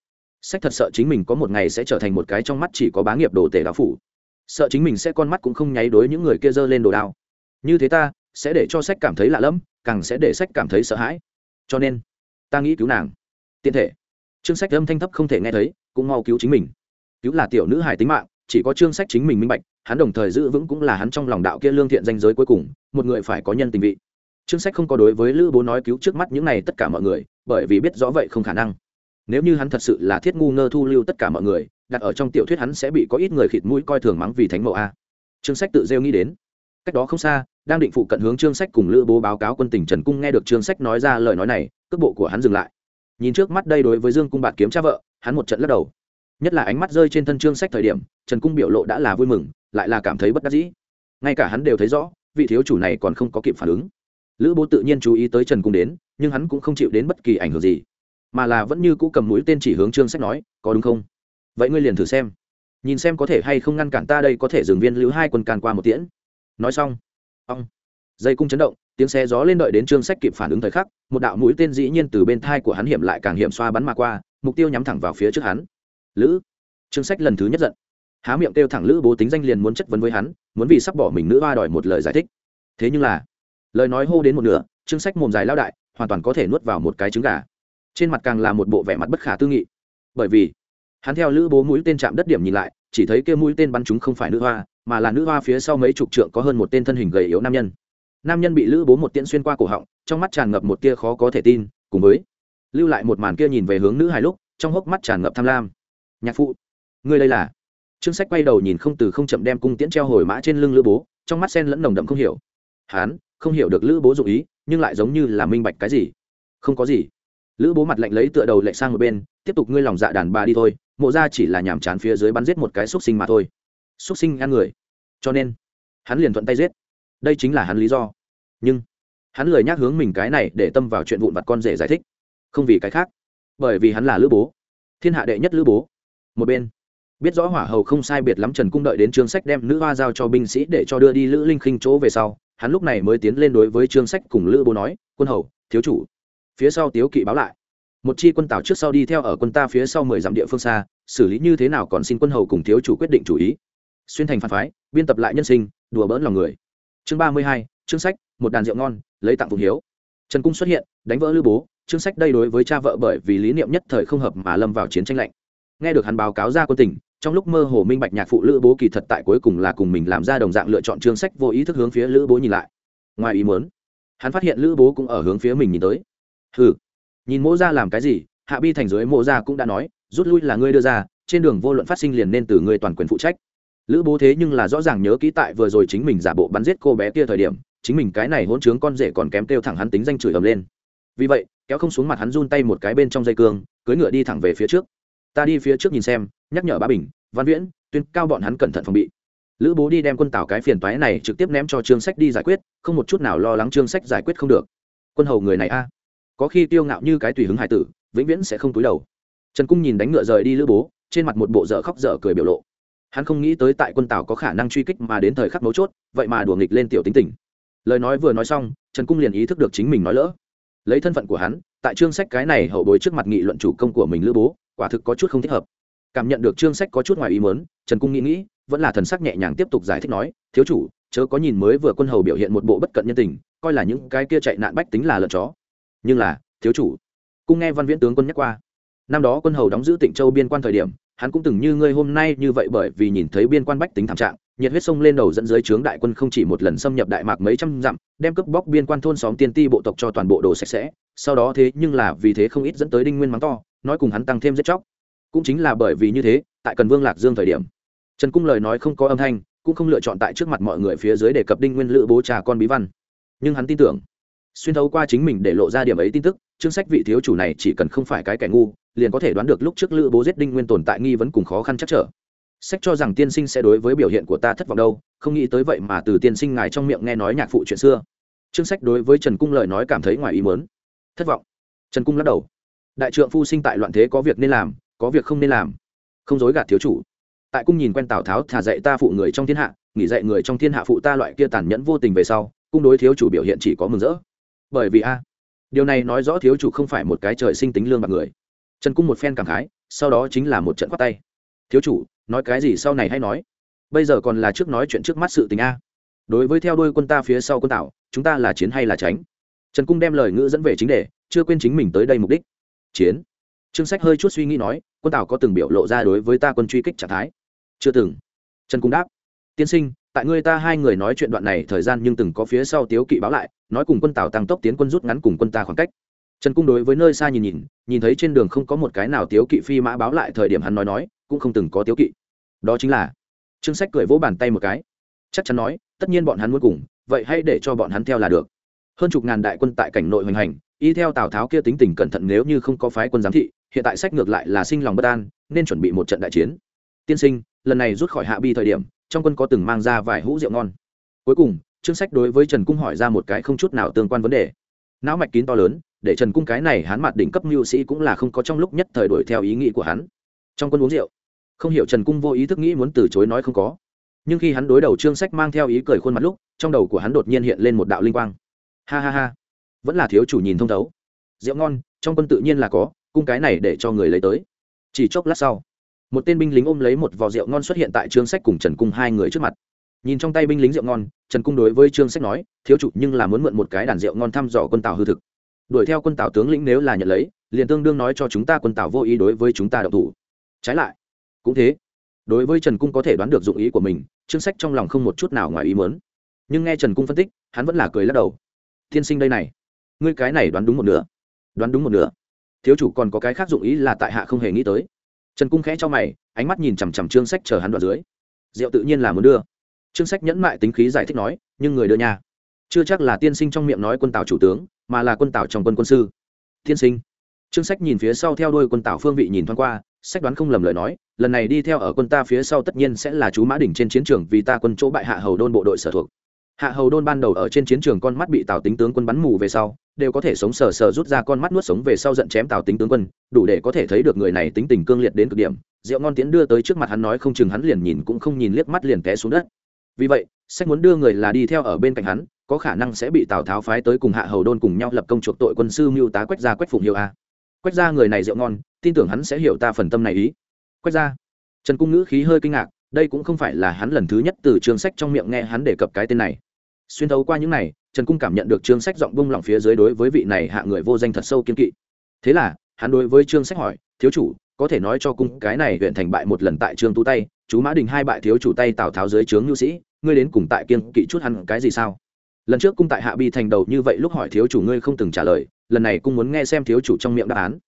sách thật sợ chính mình có một ngày sẽ trở thành một cái trong mắt chỉ có bá nghiệp đồ tể đạo phủ. Sợ chính mình sẽ con mắt cũng không nháy đối những người kia giơ lên đồ đao. Như thế ta sẽ để cho sách cảm thấy lạ lẫm, càng sẽ để sách cảm thấy sợ hãi. Cho nên, ta nghĩ cứu nàng. Tiện thể. Chương sách âm thanh thấp không thể nghe thấy, cũng mau cứu chính mình. Cứu là tiểu nữ hải tính mạng chỉ có chương sách chính mình minh bạch hắn đồng thời giữ vững cũng là hắn trong lòng đạo kia lương thiện danh giới cuối cùng một người phải có nhân tình vị Trương Sách không có đối với Lữ Bố nói cứu trước mắt những này tất cả mọi người, bởi vì biết rõ vậy không khả năng. Nếu như hắn thật sự là thiết ngu ngơ thu lưu tất cả mọi người, đặt ở trong tiểu thuyết hắn sẽ bị có ít người khịt mũi coi thường mắng vì thánh mẫu a. Trương Sách tự rêu nghĩ đến. Cách đó không xa, đang định phụ cận hướng Trương Sách cùng Lữ Bố báo cáo quân tỉnh Trần Cung nghe được Trương Sách nói ra lời nói này, cước bộ của hắn dừng lại. Nhìn trước mắt đây đối với Dương Cung bạn kiếm cha vợ, hắn một trận lắc đầu. Nhất là ánh mắt rơi trên thân Trương Sách thời điểm, Trần Cung biểu lộ đã là vui mừng, lại là cảm thấy bất đắc dĩ. Ngay cả hắn đều thấy rõ, vị thiếu chủ này còn không có kịp phản ứng. Lữ bố tự nhiên chú ý tới trần cung đến nhưng hắn cũng không chịu đến bất kỳ ảnh hưởng gì mà là vẫn như cũ cầm mũi tên chỉ hướng trương sách nói có đúng không? Vậy ngươi liền thử xem. Nhìn xem có thể hay không ngăn cản ta đây có thể dừng viên lưu hai quân can qua một tiễn. Nói xong ông dây cung chấn động tiếng xe gió lên đợi đến trương sách kịp phản ứng thời khắc một đạo mũi tên dĩ nhiên từ bên thai của hắn hiểm lại càng hiểm xoa bắn mà qua mục tiêu nhắm thẳng vào phía trước hắn lữ. Trương sách lần thứ nhất giận. Há miệng kêu thẳng lữ bố tính danh liền muốn chất vấn với hắn, muốn vì sắp bỏ mình nữ hoa đòi một lời giải thích. Thế nhưng là, lời nói hô đến một nửa, chương sách mồm dài lao đại, hoàn toàn có thể nuốt vào một cái trứng gà. Trên mặt càng là một bộ vẻ mặt bất khả tư nghị. Bởi vì, hắn theo lữ bố mũi tên chạm đất điểm nhìn lại, chỉ thấy kia mũi tên bắn chúng không phải nữ hoa, mà là nữ hoa phía sau mấy chục trượng có hơn một tên thân hình gầy yếu nam nhân. Nam nhân bị lữ bố một tiễn xuyên qua cổ họng, trong mắt tràn ngập một tia khó có thể tin, cùng với lưu lại một màn kia nhìn về hướng nữ hài lúc, trong hốc mắt tràn ngập tham lam nhạc phụ. Ngươi đây là? Trương sách quay đầu nhìn không từ không chậm đem cung tiễn treo hồi mã trên lưng lữ bố, trong mắt sen lẫn nồng đậm không hiểu. Hán, không hiểu được lữ bố dụ ý, nhưng lại giống như là minh bạch cái gì? Không có gì. Lữ bố mặt lạnh lấy tựa đầu lệ sang một bên, tiếp tục ngươi lòng dạ đàn bà đi thôi, mộ ra chỉ là nhàm chán phía dưới bắn giết một cái xúc sinh mà thôi. Xúc sinh ăn người. Cho nên, hắn liền thuận tay giết. Đây chính là hắn lý do. Nhưng, hắn lười nhắc hướng mình cái này để tâm vào chuyện vụn vặt con rể giải thích. Không vì cái khác, bởi vì hắn là lữ bố. Thiên hạ đệ nhất lữ bố một bên. Biết rõ hỏa hầu không sai biệt lắm trần cung đợi đến trương sách đem nữ hoa giao cho binh sĩ để cho đưa đi lữ linh khinh chỗ về sau, hắn lúc này mới tiến lên đối với trương sách cùng lữ bố nói, quân hầu, thiếu chủ. Phía sau tiếu kỵ báo lại, một chi quân tào trước sau đi theo ở quân ta phía sau mười dặm địa phương xa, xử lý như thế nào còn xin quân hầu cùng thiếu chủ quyết định chủ ý. Xuyên thành phản phái, biên tập lại nhân sinh, đùa bỡn lòng người. Chương ba mươi hai, chương sách, một đàn rượu ngon, lấy tặng phụng hiếu. Trần cung xuất hiện, đánh vỡ lữ bố. Chương sách đây đối với cha vợ bởi vì lý niệm nhất thời không hợp mà lâm vào chiến tranh lạnh nghe được hắn báo cáo ra quân tình, trong lúc mơ hồ minh bạch nhạc phụ lữ bố kỳ thật tại cuối cùng là cùng mình làm ra đồng dạng lựa chọn chương sách vô ý thức hướng phía lữ bố nhìn lại. Ngoài ý muốn, hắn phát hiện lữ bố cũng ở hướng phía mình nhìn tới. Hừ, nhìn mỗ ra làm cái gì? Hạ bi thành dưới mộ ra cũng đã nói, rút lui là ngươi đưa ra, trên đường vô luận phát sinh liền nên từ ngươi toàn quyền phụ trách. Lữ bố thế nhưng là rõ ràng nhớ kỹ tại vừa rồi chính mình giả bộ bắn giết cô bé kia thời điểm, chính mình cái này hỗn trướng con rể còn kém kêu thẳng hắn tính danh chửi ầm lên. Vì vậy, kéo không xuống mặt hắn run tay một cái bên trong dây cương cưới ngựa đi thẳng về phía trước ta đi phía trước nhìn xem, nhắc nhở bá bình, văn viễn, tuyên cao bọn hắn cẩn thận phòng bị. Lữ bố đi đem quân tảo cái phiền toái này trực tiếp ném cho trương sách đi giải quyết, không một chút nào lo lắng trương sách giải quyết không được. Quân hầu người này a. Có khi tiêu ngạo như cái tùy hứng hải tử, vĩnh viễn sẽ không túi đầu. Trần cung nhìn đánh ngựa rời đi lữ bố, trên mặt một bộ dở khóc dở cười biểu lộ. Hắn không nghĩ tới tại quân tảo có khả năng truy kích mà đến thời khắc mấu chốt, vậy mà đùa nghịch lên tiểu tính tình. Lời nói vừa nói xong, trần cung liền ý thức được chính mình nói lỡ. Lấy thân phận của hắn, tại chương sách cái này hậu bối trước mặt nghị luận chủ công của mình lữ bố quả thực có chút không thích hợp. Cảm nhận được chương sách có chút ngoài ý mớn trần cung nghĩ nghĩ, vẫn là thần sắc nhẹ nhàng tiếp tục giải thích nói, thiếu chủ, chớ có nhìn mới vừa quân hầu biểu hiện một bộ bất cận nhân tình, coi là những cái kia chạy nạn bách tính là lợn chó. Nhưng là, thiếu chủ. Cung nghe văn viễn tướng quân nhắc qua. Năm đó quân hầu đóng giữ tịnh châu biên quan thời điểm, hắn cũng từng như ngươi hôm nay như vậy bởi vì nhìn thấy biên quan bách tính thảm trạng, nhiệt huyết sông lên đầu dẫn dưới trướng đại quân không chỉ một lần xâm nhập đại mạc mấy trăm dặm, đem cướp bóc biên quan thôn xóm tiên ti bộ tộc cho toàn bộ đồ sạch sẽ, sau đó thế nhưng là vì thế không ít dẫn tới đinh nguyên mắng to nói cùng hắn tăng thêm giết chóc. Cũng chính là bởi vì như thế, tại cần vương lạc dương thời điểm, trần cung lời nói không có âm thanh, cũng không lựa chọn tại trước mặt mọi người phía dưới để cập đinh nguyên lữ bố trà con bí văn. Nhưng hắn tin tưởng, xuyên thấu qua chính mình để lộ ra điểm ấy tin tức, chương sách vị thiếu chủ này chỉ cần không phải cái kẻ ngu, liền có thể đoán được lúc trước lữ bố giết đinh nguyên tồn tại nghi vấn cùng khó khăn chắc trở. Sách cho rằng tiên sinh sẽ đối với biểu hiện của ta thất vọng đâu, không nghĩ tới vậy mà từ tiên sinh ngài trong miệng nghe nói nhạc phụ chuyện xưa. Chương sách đối với trần cung lời nói cảm thấy ngoài ý mớn thất vọng. Trần cung lắc đầu đại trượng phu sinh tại loạn thế có việc nên làm, có việc không nên làm. Không dối gạt thiếu chủ. Tại cung nhìn quen tào tháo thả dạy ta phụ người trong thiên hạ, nghỉ dạy người trong thiên hạ phụ ta loại kia tàn nhẫn vô tình về sau, cung đối thiếu chủ biểu hiện chỉ có mừng rỡ. Bởi vì a, điều này nói rõ thiếu chủ không phải một cái trời sinh tính lương bạc người. Trần cung một phen cảm khái, sau đó chính là một trận khoát tay. Thiếu chủ, nói cái gì sau này hay nói. Bây giờ còn là trước nói chuyện trước mắt sự tình a. Đối với theo đuôi quân ta phía sau quân tảo chúng ta là chiến hay là tránh? Trần cung đem lời ngữ dẫn về chính đề, chưa quên chính mình tới đây mục đích chiến. Trương sách hơi chút suy nghĩ nói, quân tào có từng biểu lộ ra đối với ta quân truy kích trạng thái? Chưa từng. Trần cung đáp, tiên sinh, tại ngươi ta hai người nói chuyện đoạn này thời gian nhưng từng có phía sau tiếu kỵ báo lại, nói cùng quân tào tăng tốc tiến quân rút ngắn cùng quân ta khoảng cách. Trần cung đối với nơi xa nhìn nhìn nhìn thấy trên đường không có một cái nào tiếu kỵ phi mã báo lại thời điểm hắn nói nói, cũng không từng có tiếu kỵ. Đó chính là, trương sách cười vỗ bàn tay một cái, chắc chắn nói, tất nhiên bọn hắn muốn cùng, vậy hãy để cho bọn hắn theo là được. Hơn chục ngàn đại quân tại cảnh nội hoành hành y theo tào tháo kia tính tình cẩn thận nếu như không có phái quân giám thị, hiện tại sách ngược lại là sinh lòng bất an, nên chuẩn bị một trận đại chiến. Tiên sinh, lần này rút khỏi hạ bi thời điểm, trong quân có từng mang ra vài hũ rượu ngon. Cuối cùng trương sách đối với trần cung hỏi ra một cái không chút nào tương quan vấn đề. Não mạch kín to lớn, để trần cung cái này hắn mặt đỉnh cấp mưu sĩ cũng là không có trong lúc nhất thời đổi theo ý nghĩ của hắn. Trong quân uống rượu, không hiểu trần cung vô ý thức nghĩ muốn từ chối nói không có. Nhưng khi hắn đối đầu trương sách mang theo ý cười khuôn mặt lúc, trong đầu của hắn đột nhiên hiện lên một đạo linh quang. Ha ha ha vẫn là thiếu chủ nhìn thông thấu. Rượu ngon, trong quân tự nhiên là có, cung cái này để cho người lấy tới. Chỉ chốc lát sau, một tên binh lính ôm lấy một vò rượu ngon xuất hiện tại trương sách cùng trần cung hai người trước mặt. Nhìn trong tay binh lính rượu ngon, trần cung đối với trương sách nói, thiếu chủ, nhưng là muốn mượn một cái đàn rượu ngon thăm dò quân tàu hư thực. Đuổi theo quân tàu tướng lĩnh nếu là nhận lấy, liền tương đương nói cho chúng ta quân tàu vô ý đối với chúng ta độc thủ. Trái lại, cũng thế, đối với trần cung có thể đoán được dụng ý của mình, trương sách trong lòng không một chút nào ngoài ý mớn nhưng nghe trần cung phân tích, hắn vẫn là cười lắc đầu. Tiên sinh đây này ngươi cái này đoán đúng một nửa. Đoán đúng một nửa. Thiếu chủ còn có cái khác dụng ý là tại hạ không hề nghĩ tới. Trần cung khẽ cho mày, ánh mắt nhìn chằm chằm trương sách chờ hắn đoạn dưới. Rượu tự nhiên là muốn đưa. Trương sách nhẫn mại tính khí giải thích nói, nhưng người đưa nhà. Chưa chắc là tiên sinh trong miệng nói quân tào chủ tướng, mà là quân tào trong quân quân sư. Tiên sinh. Trương sách nhìn phía sau theo đuôi quân tào phương vị nhìn thoáng qua, sách đoán không lầm lời nói, lần này đi theo ở quân ta phía sau tất nhiên sẽ là chú mã đỉnh trên chiến trường vì ta quân chỗ bại hạ hầu đôn bộ đội sở thuộc hạ hầu đôn ban đầu ở trên chiến trường con mắt bị tào tính tướng quân bắn mù về sau, đều có thể sống sờ sờ rút ra con mắt nuốt sống về sau giận chém tào tính tướng quân, đủ để có thể thấy được người này tính tình cương liệt đến cực điểm. Rượu ngon tiến đưa tới trước mặt hắn nói không chừng hắn liền nhìn cũng không nhìn liếc mắt liền té xuống đất. Vì vậy, sách muốn đưa người là đi theo ở bên cạnh hắn, có khả năng sẽ bị tào tháo phái tới cùng hạ hầu đôn cùng nhau lập công chuộc tội quân sư mưu tá quách gia quách phụng hiệu a. Quách gia người này rượu ngon, tin tưởng hắn sẽ hiểu ta phần tâm này ý. Quách gia. Trần cung ngữ khí hơi kinh ngạc, đây cũng không phải là hắn lần thứ nhất từ trường sách trong miệng nghe hắn đề cập cái tên này xuyên thấu qua những này, trần cung cảm nhận được trương sách giọng bung lỏng phía dưới đối với vị này hạ người vô danh thật sâu kiên kỵ. Thế là, hắn đối với trương sách hỏi, thiếu chủ, có thể nói cho cung cái này huyện thành bại một lần tại trương tú tay, chú mã đình hai bại thiếu chủ tay tào tháo dưới trướng nhu sĩ, ngươi đến cùng tại kiên kỵ chút hắn cái gì sao? Lần trước cung tại hạ bi thành đầu như vậy lúc hỏi thiếu chủ ngươi không từng trả lời, lần này cung muốn nghe xem thiếu chủ trong miệng đáp án.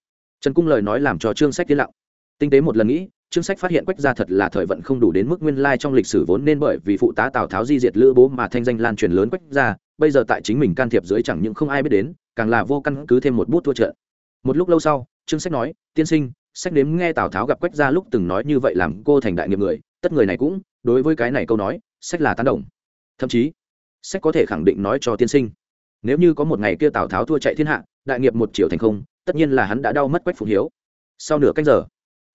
Trần cung lời nói làm cho trương sách tiến lặng. Tinh tế một lần nghĩ trương sách phát hiện quách gia thật là thời vận không đủ đến mức nguyên lai trong lịch sử vốn nên bởi vì phụ tá tào tháo di diệt lữ bố mà thanh danh lan truyền lớn quách gia, bây giờ tại chính mình can thiệp dưới chẳng những không ai biết đến, càng là vô căn cứ thêm một bút thua trận. Một lúc lâu sau, trương sách nói, tiên sinh, sách nếm nghe tào tháo gặp quách gia lúc từng nói như vậy làm cô thành đại nghiệp người, tất người này cũng, đối với cái này câu nói, sách là tán đồng. Thậm chí, sách có thể khẳng định nói cho tiên sinh, nếu như có một ngày kia tào tháo thua chạy thiên hạ, đại nghiệp một triệu thành không, tất nhiên là hắn đã đau mất quách phụng hiếu. Sau nửa cách giờ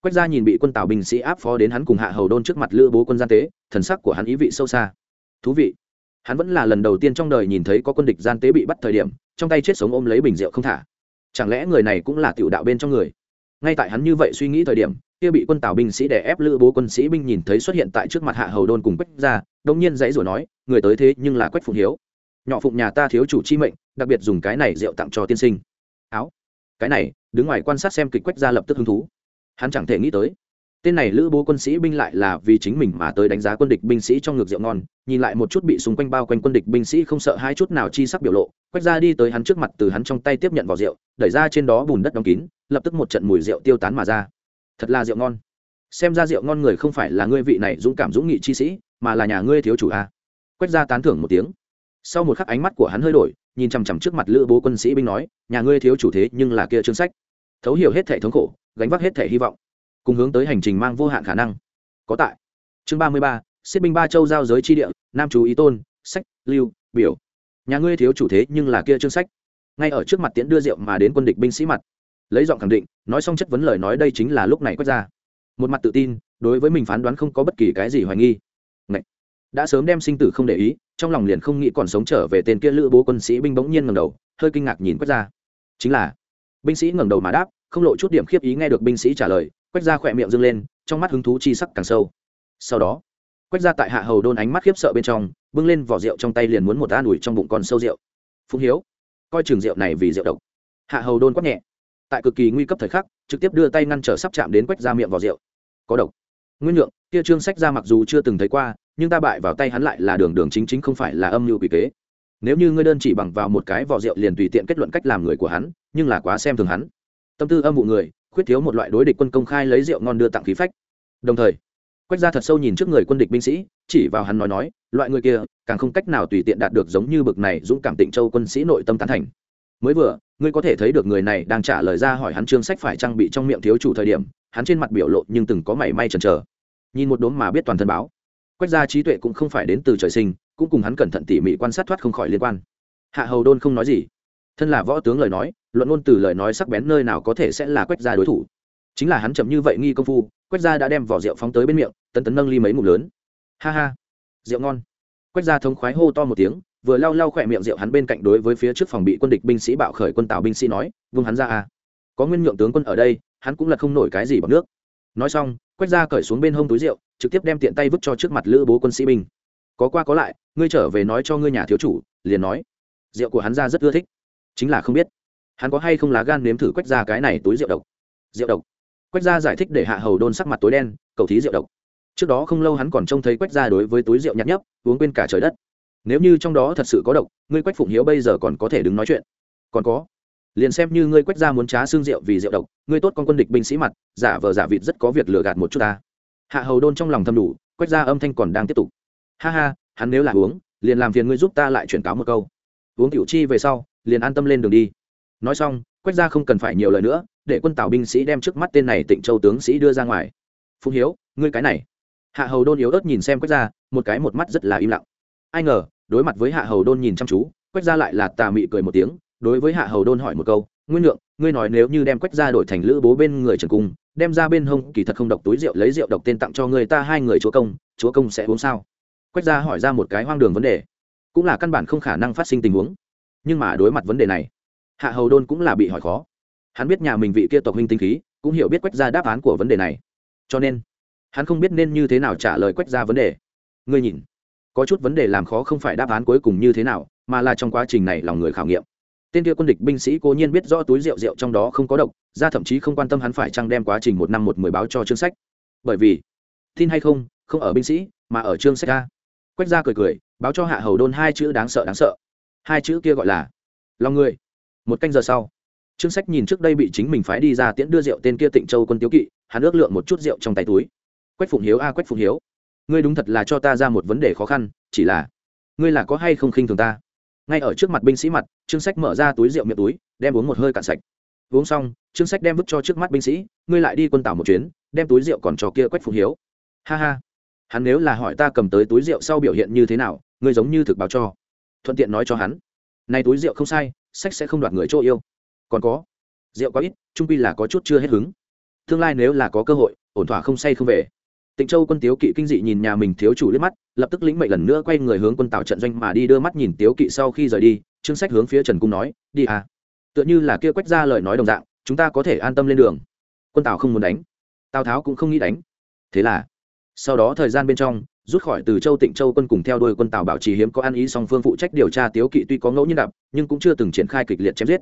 quách gia nhìn bị quân tào binh sĩ áp phó đến hắn cùng hạ hầu đôn trước mặt lữ bố quân gian tế, thần sắc của hắn ý vị sâu xa. Thú vị. Hắn vẫn là lần đầu tiên trong đời nhìn thấy có quân địch gian tế bị bắt thời điểm, trong tay chết sống ôm lấy bình rượu không thả. Chẳng lẽ người này cũng là tiểu đạo bên trong người? Ngay tại hắn như vậy suy nghĩ thời điểm, kia bị quân tào binh sĩ đè ép lữ bố quân sĩ binh nhìn thấy xuất hiện tại trước mặt hạ hầu đôn cùng quách gia đông nhiên dãy rồi nói, người tới thế nhưng là quách phụng hiếu. Nhỏ phụng nhà ta thiếu chủ chi mệnh, đặc biệt dùng cái này rượu tặng cho tiên sinh. Áo. Cái này, đứng ngoài quan sát xem kịch quách gia lập tức hứng thú hắn chẳng thể nghĩ tới. Tên này lữ bố quân sĩ binh lại là vì chính mình mà tới đánh giá quân địch binh sĩ trong ngược rượu ngon, nhìn lại một chút bị xung quanh bao quanh quân địch binh sĩ không sợ hai chút nào chi sắc biểu lộ quách ra đi tới hắn trước mặt từ hắn trong tay tiếp nhận vào rượu, đẩy ra trên đó bùn đất đóng kín, lập tức một trận mùi rượu tiêu tán mà ra. Thật là rượu ngon. Xem ra rượu ngon người không phải là ngươi vị này dũng cảm dũng nghị chi sĩ, mà là nhà ngươi thiếu chủ a. Quách ra tán thưởng một tiếng. Sau một khắc ánh mắt của hắn hơi đổi, nhìn chằm chằm trước mặt lữ bố quân sĩ binh nói, nhà ngươi thiếu chủ thế nhưng là kia chương sách. Thấu hiểu hết thể thống khổ gánh vác hết thể hy vọng, cùng hướng tới hành trình mang vô hạn khả năng. Có tại. Chương ba mươi ba, xiết binh ba châu giao giới tri địa, nam chú ý tôn, sách, lưu, biểu. Nhà ngươi thiếu chủ thế nhưng là kia chương sách. Ngay ở trước mặt tiễn đưa rượu mà đến quân địch binh sĩ mặt. Lấy giọng khẳng định, nói xong chất vấn lời nói đây chính là lúc này quét ra. Một mặt tự tin, đối với mình phán đoán không có bất kỳ cái gì hoài nghi. Ngậy. đã sớm đem sinh tử không để ý, trong lòng liền không nghĩ còn sống trở về tên kia lữ bố quân sĩ binh bỗng nhiên ngầm đầu, hơi kinh ngạc nhìn quét ra. Chính là, binh sĩ ngẩng đầu mà đáp không lộ chút điểm khiếp ý nghe được binh sĩ trả lời quách ra khỏe miệng dâng lên, trong mắt hứng thú chi sắc càng sâu. Sau đó quách ra tại hạ hầu đôn ánh mắt khiếp sợ bên trong, bưng lên vỏ rượu trong tay liền muốn một an ủi trong bụng con sâu rượu. Phúng hiếu, coi trường rượu này vì rượu độc. Hạ hầu đôn quát nhẹ. Tại cực kỳ nguy cấp thời khắc, trực tiếp đưa tay ngăn trở sắp chạm đến quách ra miệng vỏ rượu. Có độc. Nguyên lượng kia trương sách ra mặc dù chưa từng thấy qua, nhưng ta bại vào tay hắn lại là đường đường chính chính không phải là âm mưu quỷ kế. Nếu như ngươi đơn chỉ bằng vào một cái vỏ rượu liền tùy tiện kết luận cách làm người của hắn, nhưng là quá xem thường hắn tâm tư âm vụ người, khuyết thiếu một loại đối địch quân công khai lấy rượu ngon đưa tặng khí phách. Đồng thời, quách ra thật sâu nhìn trước người quân địch binh sĩ, chỉ vào hắn nói nói, loại người kia, càng không cách nào tùy tiện đạt được giống như bực này dũng cảm tịnh châu quân sĩ nội tâm tán thành. Mới vừa, ngươi có thể thấy được người này đang trả lời ra hỏi hắn trương sách phải trang bị trong miệng thiếu chủ thời điểm, hắn trên mặt biểu lộ nhưng từng có mảy may chần chờ. Nhìn một đốm mà biết toàn thân báo. Quách gia trí tuệ cũng không phải đến từ trời sinh, cũng cùng hắn cẩn thận tỉ mỉ quan sát thoát không khỏi liên quan. Hạ hầu đôn không nói gì. Thân là võ tướng lời nói luận ngôn từ lời nói sắc bén nơi nào có thể sẽ là quách gia đối thủ. Chính là hắn chậm như vậy nghi công phu, quách gia đã đem vỏ rượu phóng tới bên miệng, tấn tấn nâng ly mấy ngụm lớn. Ha ha, rượu ngon. Quách gia thống khoái hô to một tiếng, vừa lau lau khỏe miệng rượu hắn bên cạnh đối với phía trước phòng bị quân địch binh sĩ bạo khởi quân tào binh sĩ nói vung hắn ra à. Có nguyên nhượng tướng quân ở đây, hắn cũng là không nổi cái gì bằng nước. Nói xong, quách gia cởi xuống bên hông túi rượu, trực tiếp đem tiện tay vứt cho trước mặt lữ bố quân sĩ binh. Có qua có lại, ngươi trở về nói cho ngươi nhà thiếu chủ, liền nói. Rượu của hắn ra rất ưa thích. Chính là không biết hắn có hay không lá gan nếm thử quách ra cái này túi rượu độc? Rượu độc. Quách ra giải thích để hạ hầu đôn sắc mặt tối đen, cầu thí rượu độc. Trước đó không lâu hắn còn trông thấy quách ra đối với túi rượu nhạt nhấp, uống quên cả trời đất. Nếu như trong đó thật sự có độc, ngươi quách phụng hiếu bây giờ còn có thể đứng nói chuyện. Còn có. Liền xem như ngươi quách ra muốn trá xương rượu vì rượu độc, ngươi tốt con quân địch binh sĩ mặt, giả vờ giả vịt rất có việc lừa gạt một chút ta. Hạ hầu đôn trong lòng thầm đủ quách ra âm thanh còn đang tiếp tục. Ha ha, hắn nếu là uống, liền làm phiền ngươi giúp ta lại chuyển cáo một câu. Uống tiểu chi về sau, liền an tâm lên đường đi nói xong quách ra không cần phải nhiều lời nữa, để quân tào binh sĩ đem trước mắt tên này tịnh châu tướng sĩ đưa ra ngoài. Phùng hiếu, ngươi cái này. Hạ hầu đôn yếu ớt nhìn xem quách ra, một cái một mắt rất là im lặng. Ai ngờ, đối mặt với hạ hầu đôn nhìn chăm chú quách ra lại là tà mị cười một tiếng, đối với hạ hầu đôn hỏi một câu, nguyên lượng, ngươi nói nếu như đem quách ra đổi thành lữ bố bên người trần cung, đem ra bên hông, kỳ thật không độc túi rượu, lấy rượu độc tên tặng cho người ta hai người chúa công chúa công sẽ uống sao? Quách ra hỏi ra một cái hoang đường vấn đề. Cũng là căn bản không khả năng phát sinh tình huống. Nhưng mà đối mặt vấn đề này hạ hầu đôn cũng là bị hỏi khó. Hắn biết nhà mình vị kia tộc huynh tinh khí, cũng hiểu biết quách ra đáp án của vấn đề này. Cho nên, hắn không biết nên như thế nào trả lời quách ra vấn đề. Ngươi nhìn, có chút vấn đề làm khó không phải đáp án cuối cùng như thế nào, mà là trong quá trình này lòng người khảo nghiệm. Tên kia quân địch binh sĩ cố nhiên biết rõ túi rượu rượu trong đó không có độc, ra thậm chí không quan tâm hắn phải chăng đem quá trình một năm một mười báo cho chương sách. Bởi vì, tin hay không không ở binh sĩ, mà ở chương sách ra quách ra cười cười, báo cho hạ hầu đôn hai chữ đáng sợ đáng sợ. Hai chữ kia gọi là lòng người một canh giờ sau chương sách nhìn trước đây bị chính mình phái đi ra tiễn đưa rượu tên kia tịnh châu quân tiếu kỵ, hắn ước lượng một chút rượu trong tay túi. Quách phụng hiếu, a, quách phụng hiếu, ngươi đúng thật là cho ta ra một vấn đề khó khăn, chỉ là, ngươi là có hay không khinh thường ta? Ngay ở trước mặt binh sĩ mặt chương sách mở ra túi rượu miệng túi, đem uống một hơi cạn sạch. Uống xong chương sách đem vứt cho trước mắt binh sĩ, ngươi lại đi quân tảo một chuyến, đem túi rượu còn cho kia quách phụng hiếu. Ha ha, hắn nếu là hỏi ta cầm tới túi rượu sau biểu hiện như thế nào, ngươi giống như thực báo cho. Thuận tiện nói cho hắn này túi rượu không sai, sách sẽ không đoạt người chỗ yêu. Còn có, rượu có ít, trung pi là có chút chưa hết hứng. Tương lai nếu là có cơ hội, ổn thỏa không say không về. Tịnh châu quân tiếu kỵ kinh dị nhìn nhà mình thiếu chủ liếc mắt, lập tức lĩnh mệnh lần nữa quay người hướng quân tào trận doanh mà đi đưa mắt nhìn tiếu kỵ sau khi rời đi trương sách hướng phía trần cung nói, đi à. Tựa như là kia quách ra lời nói đồng dạng, chúng ta có thể an tâm lên đường. Quân tào không muốn đánh. Tào tháo cũng không nghĩ đánh. Thế là sau đó thời gian bên trong, rút khỏi từ châu tịnh châu quân cùng theo đuôi quân tào bảo trì hiếm có ăn ý song phương phụ trách điều tra tiếu kỵ tuy có ngẫu nhiên đập nhưng cũng chưa từng triển khai kịch liệt chém giết.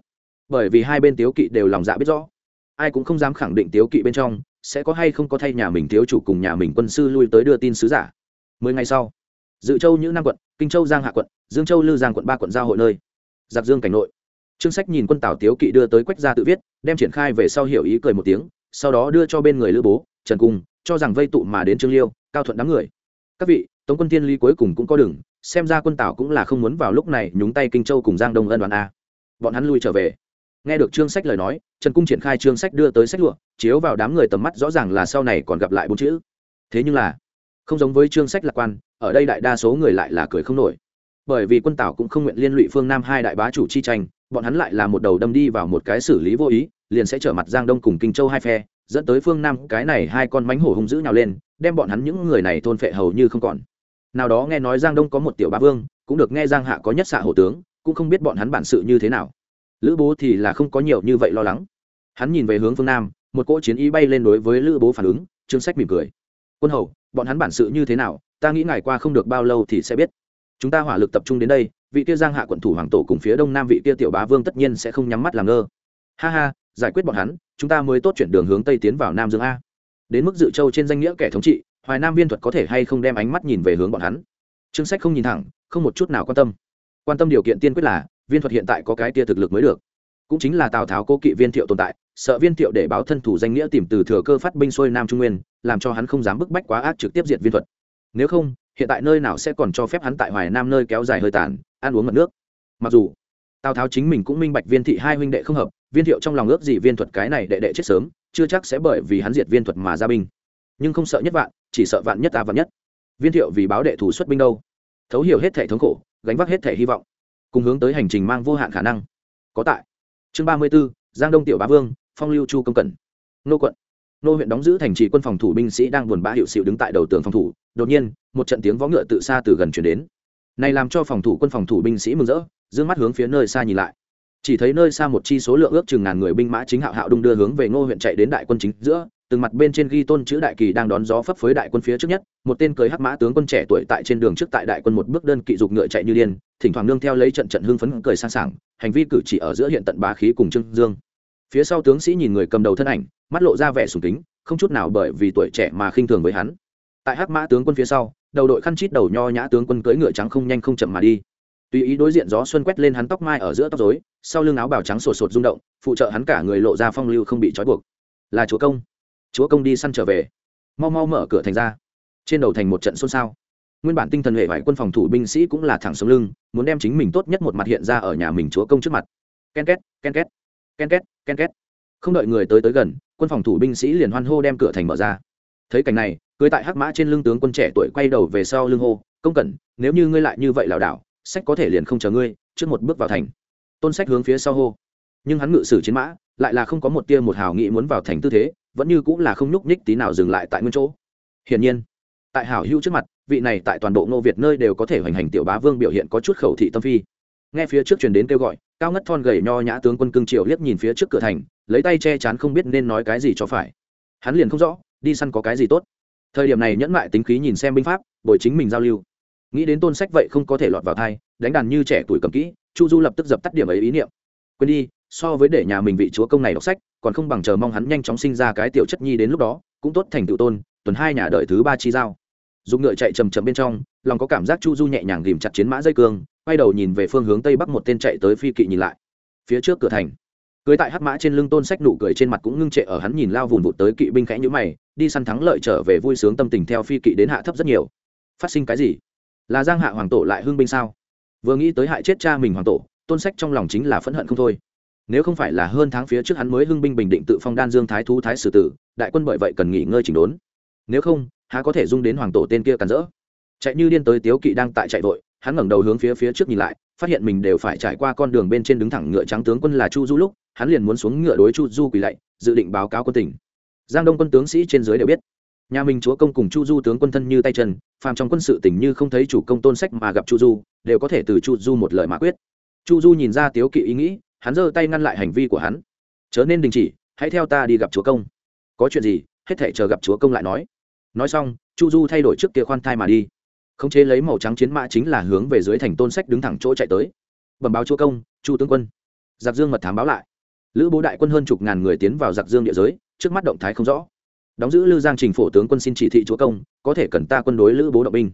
Bởi vì hai bên tiếu kỵ đều lòng dạ biết rõ. Ai cũng không dám khẳng định tiếu kỵ bên trong sẽ có hay không có thay nhà mình thiếu chủ cùng nhà mình quân sư lui tới đưa tin sứ giả. Mười ngày sau, dự châu những năm quận, kinh châu giang hạ quận, dương châu lư giang quận ba quận giao hội nơi. Giặc dương cảnh nội. Trương sách nhìn quân tào tiếu kỵ đưa tới quách gia tự viết, đem triển khai về sau hiểu ý cười một tiếng, sau đó đưa cho bên người lữ bố, trần cung cho rằng vây tụ mà đến trương liêu, cao thuận đám người. Các vị, tống quân tiên ly cuối cùng cũng có đường, xem ra quân tào cũng là không muốn vào lúc này nhúng tay kinh châu cùng giang đông ân đoàn a. Bọn hắn lui trở về. Nghe được trương sách lời nói, trần cung triển khai trương sách đưa tới sách lụa, chiếu vào đám người tầm mắt rõ ràng là sau này còn gặp lại bốn chữ. Thế nhưng là, không giống với trương sách lạc quan, ở đây đại đa số người lại là cười không nổi. Bởi vì quân tảo cũng không nguyện liên lụy phương nam hai đại bá chủ chi tranh, bọn hắn lại là một đầu đâm đi vào một cái xử lý vô ý, liền sẽ trở mặt giang đông cùng kinh châu hai phe dẫn tới phương nam cái này hai con mánh hổ hung dữ nhào lên, đem bọn hắn những người này thôn phệ hầu như không còn. Nào đó nghe nói giang đông có một tiểu bá vương, cũng được nghe giang hạ có nhất xạ hổ tướng, cũng không biết bọn hắn bản sự như thế nào. Lữ bố thì là không có nhiều như vậy lo lắng. Hắn nhìn về hướng phương nam, một cỗ chiến ý bay lên đối với lữ bố phản ứng, trương sách mỉm cười. Quân hầu, bọn hắn bản sự như thế nào, ta nghĩ ngày qua không được bao lâu thì sẽ biết. Chúng ta hỏa lực tập trung đến đây, vị kia giang hạ quận thủ hoàng tổ cùng phía đông nam vị kia tiểu bá vương tất nhiên sẽ không nhắm mắt làm ngơ. Ha ha, giải quyết bọn hắn chúng ta mới tốt chuyển đường hướng tây tiến vào nam dương a đến mức dự châu trên danh nghĩa kẻ thống trị hoài nam viên thuật có thể hay không đem ánh mắt nhìn về hướng bọn hắn trương sách không nhìn thẳng không một chút nào quan tâm quan tâm điều kiện tiên quyết là viên thuật hiện tại có cái tia thực lực mới được cũng chính là tào tháo cố kỵ viên thiệu tồn tại sợ viên thiệu để báo thân thủ danh nghĩa tìm từ thừa cơ phát binh xuôi nam trung nguyên làm cho hắn không dám bức bách quá ác trực tiếp diệt viên thuật nếu không hiện tại nơi nào sẽ còn cho phép hắn tại hoài nam nơi kéo dài hơi tàn ăn uống mật nước mặc dù tào tháo chính mình cũng minh bạch viên thị hai huynh đệ không hợp viên thiệu trong lòng ước gì viên thuật cái này đệ đệ chết sớm, chưa chắc sẽ bởi vì hắn diệt viên thuật mà ra binh. Nhưng không sợ nhất vạn, chỉ sợ vạn nhất ta vạn nhất. Viên thiệu vì báo đệ thủ xuất binh đâu? Thấu hiểu hết thể thống khổ, gánh vác hết thể hy vọng. Cùng hướng tới hành trình mang vô hạn khả năng. Có tại. Chương ba mươi b ố giang đông tiểu bá vương, phong lưu chu công cẩn. Nô quận. Nô huyện đóng giữ thành trì quân phòng thủ binh sĩ đang buồn bã hiệu sự đứng tại đầu tường phòng thủ. Đột nhiên, một trận tiếng vó ngựa tự xa từ gần chuyển đến. Này làm cho phòng thủ quân phòng thủ binh sĩ mừng rỡ d ư ơ n g mắt hướng phía nơi xa nhìn lại chỉ thấy nơi xa một chi số lượng ước chừng ngàn người binh mã chính hạo hạo đung đưa hướng về ngô huyện chạy đến đại quân chính giữa, từng mặt bên trên ghi tôn chữ đại kỳ đang đón gió phấp phới đại quân phía trước nhất, một tên cưới hắc mã tướng quân trẻ tuổi tại trên đường trước tại đại quân một bước đơn kỵ dục ngựa chạy như điên, thỉnh thoảng nương theo lấy trận trận hưng phấn cười sang sảng, hành vi cử chỉ ở giữa hiện tận bá khí cùng trương dương. Phía sau tướng sĩ nhìn người cầm đầu thân ảnh, mắt lộ ra vẻ sùng kính, không chút nào bởi vì tuổi trẻ mà khinh thường với hắn. Tại hắc mã tướng quân phía sau, đầu đội khăn chít đầu nho nhã tướng quân cưỡi ngựa trắng không nhanh không chậm mà đi tùy ý đối diện gió xuân quét lên hắn tóc mai ở giữa tóc rối, sau lưng áo bào trắng sột sột rung động, phụ trợ hắn cả người lộ ra phong lưu không bị trói buộc. Là chúa công. Chúa công đi săn trở về. Mau mau mở cửa thành ra. Trên đầu thành một trận xôn xao. Nguyên bản tinh thần hệ vải quân phòng thủ binh sĩ cũng là thẳng sống lưng, muốn đem chính mình tốt nhất một mặt hiện ra ở nhà mình chúa công trước mặt. Ken két ken két ken két ken két. Không đợi người tới tới gần, quân phòng thủ binh sĩ liền hoan hô đem cửa thành mở ra. Thấy cảnh này, cưới tại hắc mã trên lưng tướng quân trẻ tuổi quay đầu về sau lưng hô, công cẩn, nếu như ngươi lại như vậy lảo đảo sách có thể liền không chờ ngươi, trước một bước vào thành. Tôn sách hướng phía sau hô. Nhưng hắn ngự sử chiến mã, lại là không có một tia một hào nghĩ muốn vào thành tư thế, vẫn như cũng là không nhúc nhích tí nào dừng lại tại nguyên chỗ. Hiển nhiên, tại hảo hữu trước mặt, vị này tại toàn bộ ngô việt nơi đều có thể hoành hành tiểu bá vương biểu hiện có chút khẩu thị tâm phi. Nghe phía trước truyền đến kêu gọi, cao ngất thon gầy nho nhã tướng quân cương triều liếc nhìn phía trước cửa thành, lấy tay che chắn không biết nên nói cái gì cho phải. Hắn liền không rõ, đi săn có cái gì tốt. Thời điểm này nhẫn mại tính khí nhìn xem binh pháp, bồi chính mình giao lưu nghĩ đến tôn sách vậy không có thể lọt vào thai, đánh đàn như trẻ tuổi cầm kỹ, chu du lập tức dập tắt điểm ấy ý niệm. Quên đi, so với để nhà mình vị chúa công này đọc sách, còn không bằng chờ mong hắn nhanh chóng sinh ra cái tiểu chất nhi đến lúc đó, cũng tốt thành tựu tôn, tuần hai nhà đợi thứ ba chi giao. Dùng ngựa chạy chầm chầm bên trong, lòng có cảm giác chu du nhẹ nhàng ghìm chặt chiến mã dây cương, quay đầu nhìn về phương hướng tây bắc một tên chạy tới phi kỵ nhìn lại. Phía trước cửa thành, cưới tại hắc mã trên lưng tôn sách nụ cười trên mặt cũng ngưng trệ ở hắn nhìn lao vùn vụt tới kỵ binh khẽ nhữ mày, đi săn thắng lợi trở về vui sướng tâm tình theo phi kỵ đến hạ thấp rất nhiều. Phát sinh cái gì? Là giang hạ hoàng tổ lại hưng binh sao? Vừa nghĩ tới hại chết cha mình hoàng tổ, tôn sách trong lòng chính là phẫn hận không thôi. Nếu không phải là hơn tháng phía trước hắn mới hưng binh bình định tự phong đan dương thái thú thái sử tử, đại quân bởi vậy cần nghỉ ngơi chỉnh đốn. Nếu không, há có thể dung đến hoàng tổ tên kia càn rỡ? Chạy như điên tới tiếu kỵ đang tại chạy vội, hắn ngẩng đầu hướng phía phía trước nhìn lại, phát hiện mình đều phải trải qua con đường bên trên đứng thẳng ngựa trắng tướng quân là chu du lúc, hắn liền muốn xuống ngựa đối chu du quỳ lạy, dự định báo cáo quân tỉnh giang đông quân tướng sĩ trên dưới đều biết nhà mình chúa công cùng chu du tướng quân thân như tay chân, phàm trong quân sự tình như không thấy chủ công tôn sách mà gặp chu du, đều có thể từ chu du một lời mà quyết. Chu du nhìn ra tiếu kỵ ý nghĩ, hắn giơ tay ngăn lại hành vi của hắn. Chớ nên đình chỉ, hãy theo ta đi gặp chúa công. Có chuyện gì, hết thể chờ gặp chúa công lại nói. Nói xong, chu du thay đổi trước kia khoan thai mà đi. Khống chế lấy màu trắng chiến mã chính là hướng về dưới thành tôn sách đứng thẳng chỗ chạy tới. Bẩm báo chúa công, chu tướng quân. Giặc dương mật thám báo lại. Lữ bố đại quân hơn chục ngàn người tiến vào giặc dương địa giới, trước mắt động thái không rõ đóng giữ lư giang trình phổ tướng quân xin chỉ thị chúa công, có thể cần ta quân đối lữ bố động binh.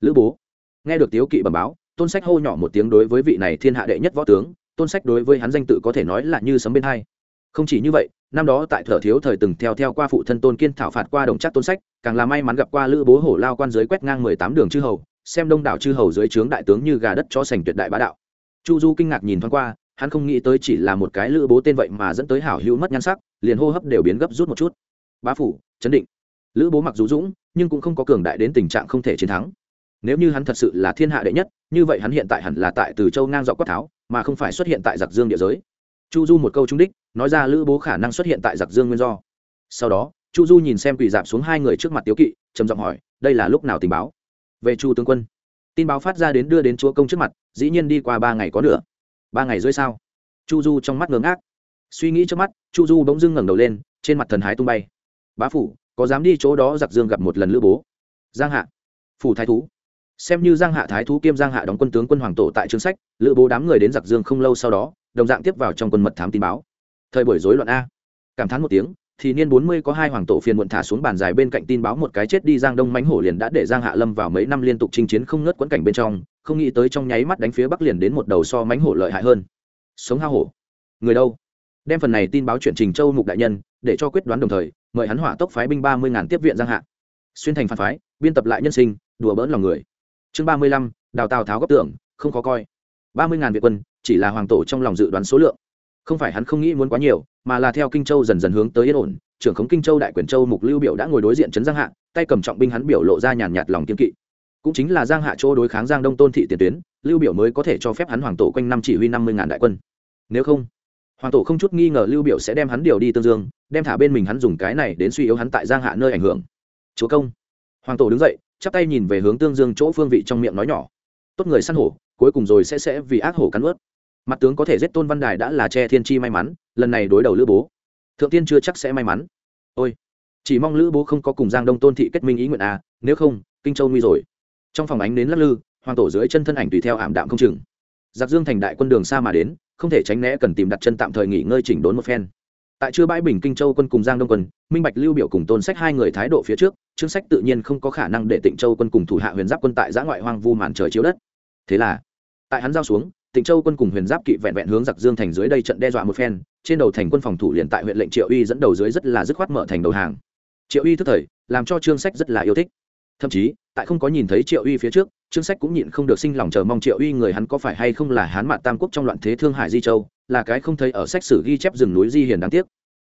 Lữ bố. Nghe được tiếu kỵ bẩm báo, tôn sách hô nhỏ một tiếng đối với vị này thiên hạ đệ nhất võ tướng, tôn sách đối với hắn danh tự có thể nói là như sấm bên hai. Không chỉ như vậy, năm đó tại thở thiếu thời từng theo theo qua phụ thân tôn kiên thảo phạt qua đồng chắc tôn sách, càng là may mắn gặp qua lữ bố hổ lao quan giới quét ngang mười tám đường chư hầu, xem đông đảo chư hầu dưới trướng đại tướng như gà đất cho sành tuyệt đại bá đạo. Chu du kinh ngạc nhìn thoáng qua, hắn không nghĩ tới chỉ là một cái lữ bố tên vậy mà dẫn tới hảo hữu mất nhan sắc, liền hô hấp đều biến gấp rút một chút bá phủ, chấn định. Lữ bố mặc dù dũng, nhưng cũng không có cường đại đến tình trạng không thể chiến thắng. Nếu như hắn thật sự là thiên hạ đệ nhất, như vậy hắn hiện tại hẳn là tại từ châu ngang dọc quát tháo, mà không phải xuất hiện tại giặc dương địa giới. Chu du một câu trung đích, nói ra lữ bố khả năng xuất hiện tại giặc dương nguyên do. Sau đó, chu du nhìn xem quỳ dạp xuống hai người trước mặt tiếu kỵ, trầm giọng hỏi, đây là lúc nào tình báo? Về chu tướng quân. Tin báo phát ra đến đưa đến chúa công trước mặt, dĩ nhiên đi qua ba ngày có nữa ba ngày rưỡi sao chu du trong mắt ngớ ngác. Suy nghĩ trước mắt, chu du bỗng dưng ngẩng đầu lên, trên mặt thần hái tung bay bá phủ, có dám đi chỗ đó giặc dương gặp một lần lữ bố? Giang hạ. Phủ thái thú. Xem như giang hạ thái thú kiêm giang hạ đóng quân tướng quân hoàng tổ tại chương sách, lữ bố đám người đến giặc dương không lâu sau đó, đồng dạng tiếp vào trong quân mật thám tin báo. Thời buổi rối loạn a. Cảm thán một tiếng, thì niên bốn mươi có hai hoàng tổ phiền muộn thả xuống bàn dài bên cạnh tin báo một cái chết đi giang đông mãnh hổ liền đã để giang hạ lâm vào mấy năm liên tục chinh chiến không ngớt quẫn cảnh bên trong, không nghĩ tới trong nháy mắt đánh phía bắc liền đến một đầu so mãnh hổ lợi hại hơn. Sống hao hổ. Người đâu? Đem phần này tin báo chuyển trình châu mục đại nhân để cho quyết đoán đồng thời, mời hắn hỏa tốc phái binh ba mươi ngàn tiếp viện giang hạ. Xuyên thành phản phái, biên tập lại nhân sinh, đùa bỡn lòng người. Chương ba mươi lăm, đào tào tháo góc tưởng, không khó coi. ba mươi ngàn việt quân, chỉ là hoàng tổ trong lòng dự đoán số lượng. Không phải hắn không nghĩ muốn quá nhiều, mà là theo kinh châu dần dần hướng tới yên ổn, trưởng khống kinh châu đại quyền châu mục lưu biểu đã ngồi đối diện trấn giang hạ, tay cầm trọng binh hắn biểu lộ ra nhàn nhạt lòng kiên kỵ. Cũng chính là giang hạ chỗ đối kháng giang đông tôn thị tiền tuyến, lưu biểu mới có thể cho phép hắn hoàng tổ quanh năm chỉ huy năm mươi ngàn đại quân. Nếu không hoàng tổ không chút nghi ngờ lưu biểu sẽ đem hắn điều đi tương dương, đem thả bên mình hắn dùng cái này đến suy yếu hắn tại giang hạ nơi ảnh hưởng. Chúa công. Hoàng tổ đứng dậy, chắp tay nhìn về hướng tương dương chỗ phương vị trong miệng nói nhỏ. Tốt người săn hổ, cuối cùng rồi sẽ sẽ vì ác hổ cắn ướt. Mặt tướng có thể giết tôn văn đài đã là che thiên chi may mắn, lần này đối đầu lữ bố. Thượng tiên chưa chắc sẽ may mắn. Ôi, chỉ mong lữ bố không có cùng giang đông tôn thị kết minh ý nguyện à nếu không, kinh châu nguy rồi. Trong phòng ánh đến lắc lư, hoàng tổ dưới chân thân ảnh tùy theo ảm đạm không chừng giặc dương thành đại quân đường xa mà đến, không thể tránh né cần tìm đặt chân tạm thời nghỉ ngơi chỉnh đốn một phen. Tại chưa bãi bình kinh châu quân cùng giang đông quân, minh bạch lưu biểu cùng tôn sách hai người thái độ phía trước, trương sách tự nhiên không có khả năng để tịnh châu quân cùng thủ hạ huyền giáp quân tại giã ngoại hoang vu màn trời chiếu đất. Thế là, tại hắn giao xuống, tịnh châu quân cùng huyền giáp kỵ vẹn vẹn hướng giặc dương thành dưới đây trận đe dọa một phen, trên đầu thành quân phòng thủ liền tại huyện lệnh triệu uy dẫn đầu dưới rất là dứt khoát mở thành đầu hàng. Triệu uy thức thời, làm cho trương sách rất là yêu thích. Thậm chí, tại không có nhìn thấy triệu uy phía trước trương sách cũng nhịn không được sinh lòng chờ mong triệu uy người hắn có phải hay không là hán mạn tam quốc trong loạn thế thương hải di châu, là cái không thấy ở sách sử ghi chép rừng núi di hiền đáng tiếc.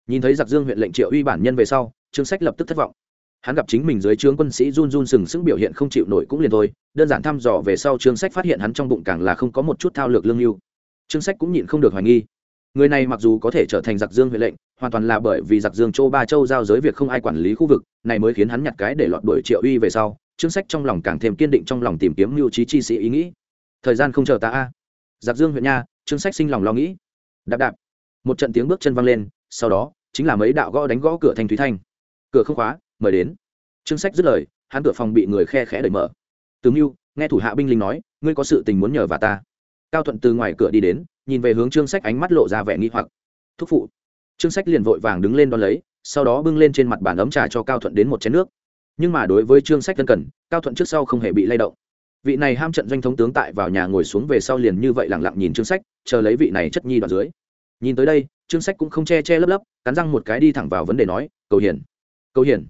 Nhìn thấy giặc dương huyện lệnh triệu uy bản nhân về sau, trương sách lập tức thất vọng. Hắn gặp chính mình dưới trướng quân sĩ run run sừng sững biểu hiện không chịu nổi cũng liền thôi, đơn giản thăm dò về sau trương sách phát hiện hắn trong bụng càng là không có một chút thao lược lương hưu trương sách cũng nhịn không được hoài nghi. Người này mặc dù có thể trở thành giặc dương huệ lệnh, hoàn toàn là bởi vì giặc dương châu ba châu giao giới việc không ai quản lý khu vực, này mới khiến hắn nhặt cái để lọt đuổi triệu uy về sau trương sách trong lòng càng thêm kiên định trong lòng tìm kiếm mưu trí chi sĩ ý nghĩ. Thời gian không chờ ta a. Giặc dương huyện nha trương sách sinh lòng lo nghĩ. Đạp đạp. Một trận tiếng bước chân văng lên, sau đó, chính là mấy đạo gõ đánh gõ cửa thanh thúy thanh. Cửa không khóa, mời đến. Trương sách dứt lời, hắn cửa phòng bị người khe khẽ đẩy mở. Từ mưu, nghe thủ hạ binh lính nói, ngươi có sự tình muốn nhờ và ta. Cao thuận từ ngoài cửa đi đến, nhìn về hướng trương sách ánh mắt lộ ra vẻ nghi hoặc. Thúc phụ. Trương sách liền vội vàng đứng lên đón lấy, sau đó bưng lên trên mặt bàn ấm trà cho cao thuận đến một chén nước nhưng mà đối với trương sách tân cần cao thuận trước sau không hề bị lay động. Vị này ham trận doanh thống tướng tại vào nhà ngồi xuống về sau liền như vậy lẳng lặng nhìn trương sách, chờ lấy vị này chất nhi đoạn dưới. Nhìn tới đây, trương sách cũng không che che lấp lấp, cắn răng một cái đi thẳng vào vấn đề nói, cầu hiền cầu hiền.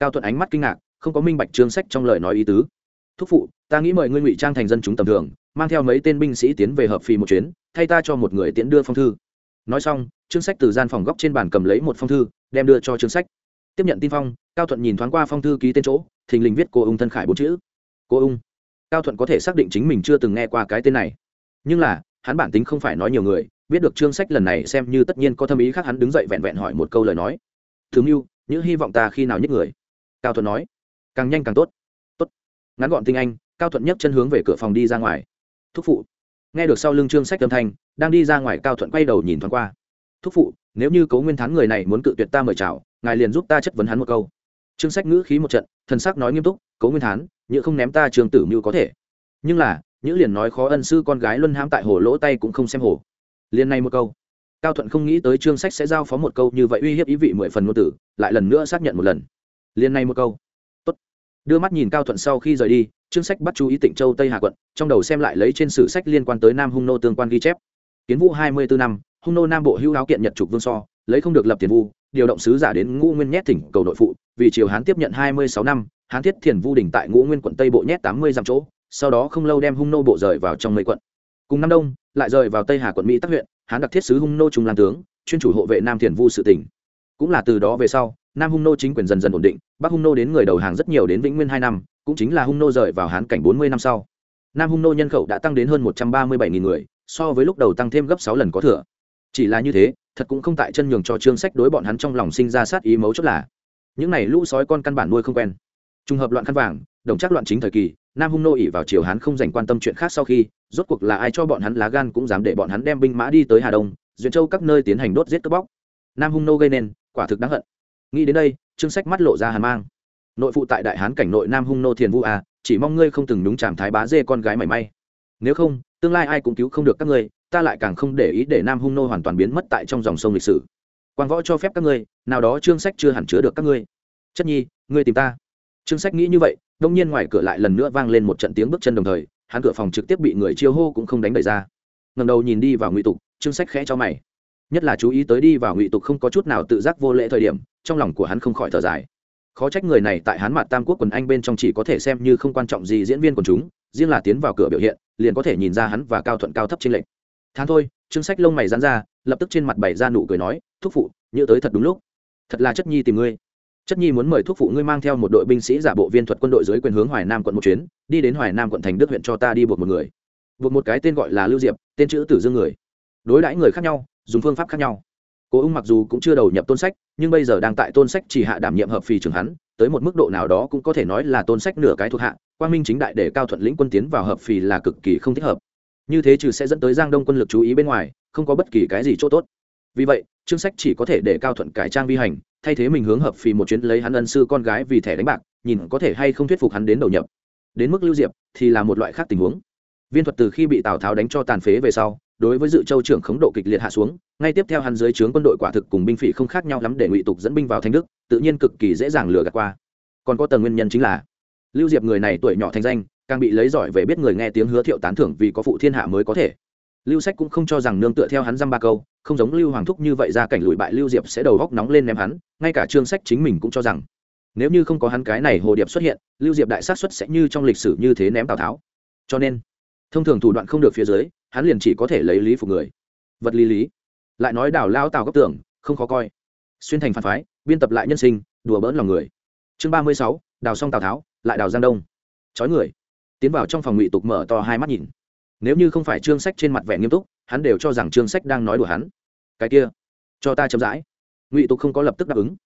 Cao thuận ánh mắt kinh ngạc, không có minh bạch trương sách trong lời nói ý tứ. Thúc phụ, ta nghĩ mời ngươi ngụy trang thành dân chúng tầm thường, mang theo mấy tên binh sĩ tiến về hợp phì một chuyến, thay ta cho một người tiễn đưa phong thư. Nói xong, trương sách từ gian phòng góc trên bàn cầm lấy một phong thư, đem đưa cho trương sách. Tiếp nhận tin phong cao thuận nhìn thoáng qua phong thư ký tên chỗ, thình lình viết cô ung thân khải bốn chữ. Cô ung. Cao thuận có thể xác định chính mình chưa từng nghe qua cái tên này. Nhưng là, hắn bản tính không phải nói nhiều người, biết được trương sách lần này xem như tất nhiên có thâm ý khác hắn đứng dậy vẹn vẹn hỏi một câu lời nói. Thứ mưu, những hy vọng ta khi nào nhất người? Cao thuận nói. Càng nhanh càng tốt. Tốt. Ngắn gọn tinh anh, cao thuận nhấc chân hướng về cửa phòng đi ra ngoài. Thúc phụ. Nghe được sau lưng trương sách âm thanh, đang đi ra ngoài cao thuận quay đầu nhìn thoáng qua. Thúc phụ, nếu như cấu nguyên thắng người này muốn cự tuyệt ta mời chào, ngài liền giúp ta chất vấn hắn một câu trương sách ngữ khí một trận, thần sắc nói nghiêm túc, Cố nguyên thán nhữ không ném ta trường tử mưu có thể. Nhưng là, nhữ liền nói khó ân sư con gái luân hãm tại hồ lỗ tay cũng không xem hồ. Liền này một câu. Cao thuận không nghĩ tới trương sách sẽ giao phó một câu như vậy uy hiếp ý vị mười phần ngôn tử, lại lần nữa xác nhận một lần. Liền này một câu. Tốt. đưa mắt nhìn cao thuận sau khi rời đi, trương sách bắt chú ý tịnh châu tây hà quận, trong đầu xem lại lấy trên sử sách liên quan tới nam hung nô tương quan ghi chép. Kiến vũ hai mươi bốn năm, hung nô nam bộ hữu áo kiện nhật trục vương so, lấy không được lập tiền vu điều động sứ giả đến ngũ nguyên nhét thỉnh cầu nội phụ, vì triều hán tiếp nhận hai mươi sáu năm, hán thiết thiền vu đỉnh tại ngũ nguyên quận tây bộ nhét tám mươi dặm chỗ, sau đó không lâu đem hung nô bộ rời vào trong mấy quận. Cùng năm đông, lại rời vào tây hà quận mỹ tắc huyện, hán đặc thiết sứ hung nô trung lan tướng, chuyên chủ hộ vệ nam thiền vu sự tỉnh. Cũng là từ đó về sau, nam hung nô chính quyền dần dần ổn định, bắc hung nô đến người đầu hàng rất nhiều đến vĩnh nguyên hai năm, cũng chính là hung nô rời vào hán cảnh bốn mươi năm sau. Nam hung nô nhân khẩu đã tăng đến hơn một trăm ba mươi bảy người, so với lúc đầu tăng thêm gấp sáu lần có thừa. Chỉ là như thế thật cũng không tại chân nhường cho trương sách đối bọn hắn trong lòng sinh ra sát ý mấu chốt là, những này lũ sói con căn bản nuôi không quen. Trùng hợp loạn khăn vàng, đồng chắc loạn chính thời kỳ, nam hung nô ỉ vào triều hán không dành quan tâm chuyện khác sau khi, rốt cuộc là ai cho bọn hắn lá gan cũng dám để bọn hắn đem binh mã đi tới hà đông, duyện châu các nơi tiến hành đốt giết cướp bóc. Nam hung nô gây nên, quả thực đáng hận. Nghĩ đến đây, trương sách mắt lộ ra hàn mang. Nội phụ tại đại hán cảnh nội nam hung nô thiền vu à chỉ mong ngươi không từng đúng chạm thái bá dê con gái mảy may. Nếu không, tương lai ai cũng cứu không được các ngươi ta lại càng không để ý để nam hung nô hoàn toàn biến mất tại trong dòng sông lịch sử. Quang võ cho phép các ngươi, nào đó chương sách chưa hẳn chứa được các ngươi. Chất nhi, ngươi tìm ta. Chương sách nghĩ như vậy, đông nhiên ngoài cửa lại lần nữa vang lên một trận tiếng bước chân đồng thời, hắn cửa phòng trực tiếp bị người chiêu hô cũng không đánh đẩy ra. Ngầm đầu nhìn đi vào ngụy tục, chương sách khẽ cho mày. Nhất là chú ý tới đi vào ngụy tục không có chút nào tự giác vô lễ thời điểm, trong lòng của hắn không khỏi thở dài. Khó trách người này tại hắn mặt tam quốc quần anh bên trong chỉ có thể xem như không quan trọng gì diễn viên quần chúng, riêng là tiến vào cửa biểu hiện, liền có thể nhìn ra hắn và cao thuận cao thấp trên lệnh thán thôi, trương sách lông mày dán ra, lập tức trên mặt bày ra nụ cười nói, thúc phụ, nhớ tới thật đúng lúc. Thật là chất nhi tìm ngươi. Chất nhi muốn mời thúc phụ ngươi mang theo một đội binh sĩ giả bộ viên thuật quân đội dưới quyền hướng hoài nam quận một chuyến, đi đến hoài nam quận thành đức huyện cho ta đi buộc một người. Buộc một cái tên gọi là lưu diệp, tên chữ tử dương người. Đối đãi người khác nhau, dùng phương pháp khác nhau. Cố ung mặc dù cũng chưa đầu nhập tôn sách, nhưng bây giờ đang tại tôn sách chỉ hạ đảm nhiệm hợp phì trường hắn, tới một mức độ nào đó cũng có thể nói là tôn sách nửa cái thuộc hạ, quang minh chính đại để cao thuận lĩnh quân tiến vào hợp phì là cực kỳ không thích hợp như thế trừ sẽ dẫn tới giang đông quân lực chú ý bên ngoài, không có bất kỳ cái gì chỗ tốt. Vì vậy trương sách chỉ có thể để cao thuận cải trang vi hành, thay thế mình hướng hợp phì một chuyến lấy hắn ân sư con gái vì thẻ đánh bạc, nhìn có thể hay không thuyết phục hắn đến đầu nhập. Đến mức lưu diệp thì là một loại khác tình huống. Viên thuật từ khi bị tào tháo đánh cho tàn phế về sau, đối với dự châu trưởng khống độ kịch liệt hạ xuống, ngay tiếp theo hắn dưới trướng quân đội quả thực cùng binh phỉ không khác nhau lắm để ngụy tục dẫn binh vào thanh đức, tự nhiên cực kỳ dễ dàng lừa gạt qua. Còn có tầng nguyên nhân chính là, lưu diệp người này tuổi nhỏ thành danh càng bị lấy giỏi về biết người nghe tiếng hứa thiệu tán thưởng vì có phụ thiên hạ mới có thể. Lưu sách cũng không cho rằng nương tựa theo hắn dăm ba câu, không giống lưu hoàng thúc như vậy ra cảnh lùi bại lưu diệp sẽ đầu góc nóng lên ném hắn, ngay cả trương sách chính mình cũng cho rằng, nếu như không có hắn cái này hồ điệp xuất hiện, lưu diệp đại sát xuất sẽ như trong lịch sử như thế ném tào tháo. Cho nên, thông thường thủ đoạn không được phía dưới, hắn liền chỉ có thể lấy lý phục người. Vật lý lý. Lại nói đảo lao tào góc tưởng, không khó coi. Xuyên thành phản phái, biên tập lại nhân sinh, đùa bỡn lòng người. Chương ba mươi sáu, đào xong tào tháo, lại đào giang đông. Chói người tiến vào trong phòng ngụy tục mở to hai mắt nhìn. Nếu như không phải chương sách trên mặt vẻ nghiêm túc, hắn đều cho rằng chương sách đang nói đùa hắn. Cái kia, cho ta chậm rãi. Ngụy tục không có lập tức đáp ứng,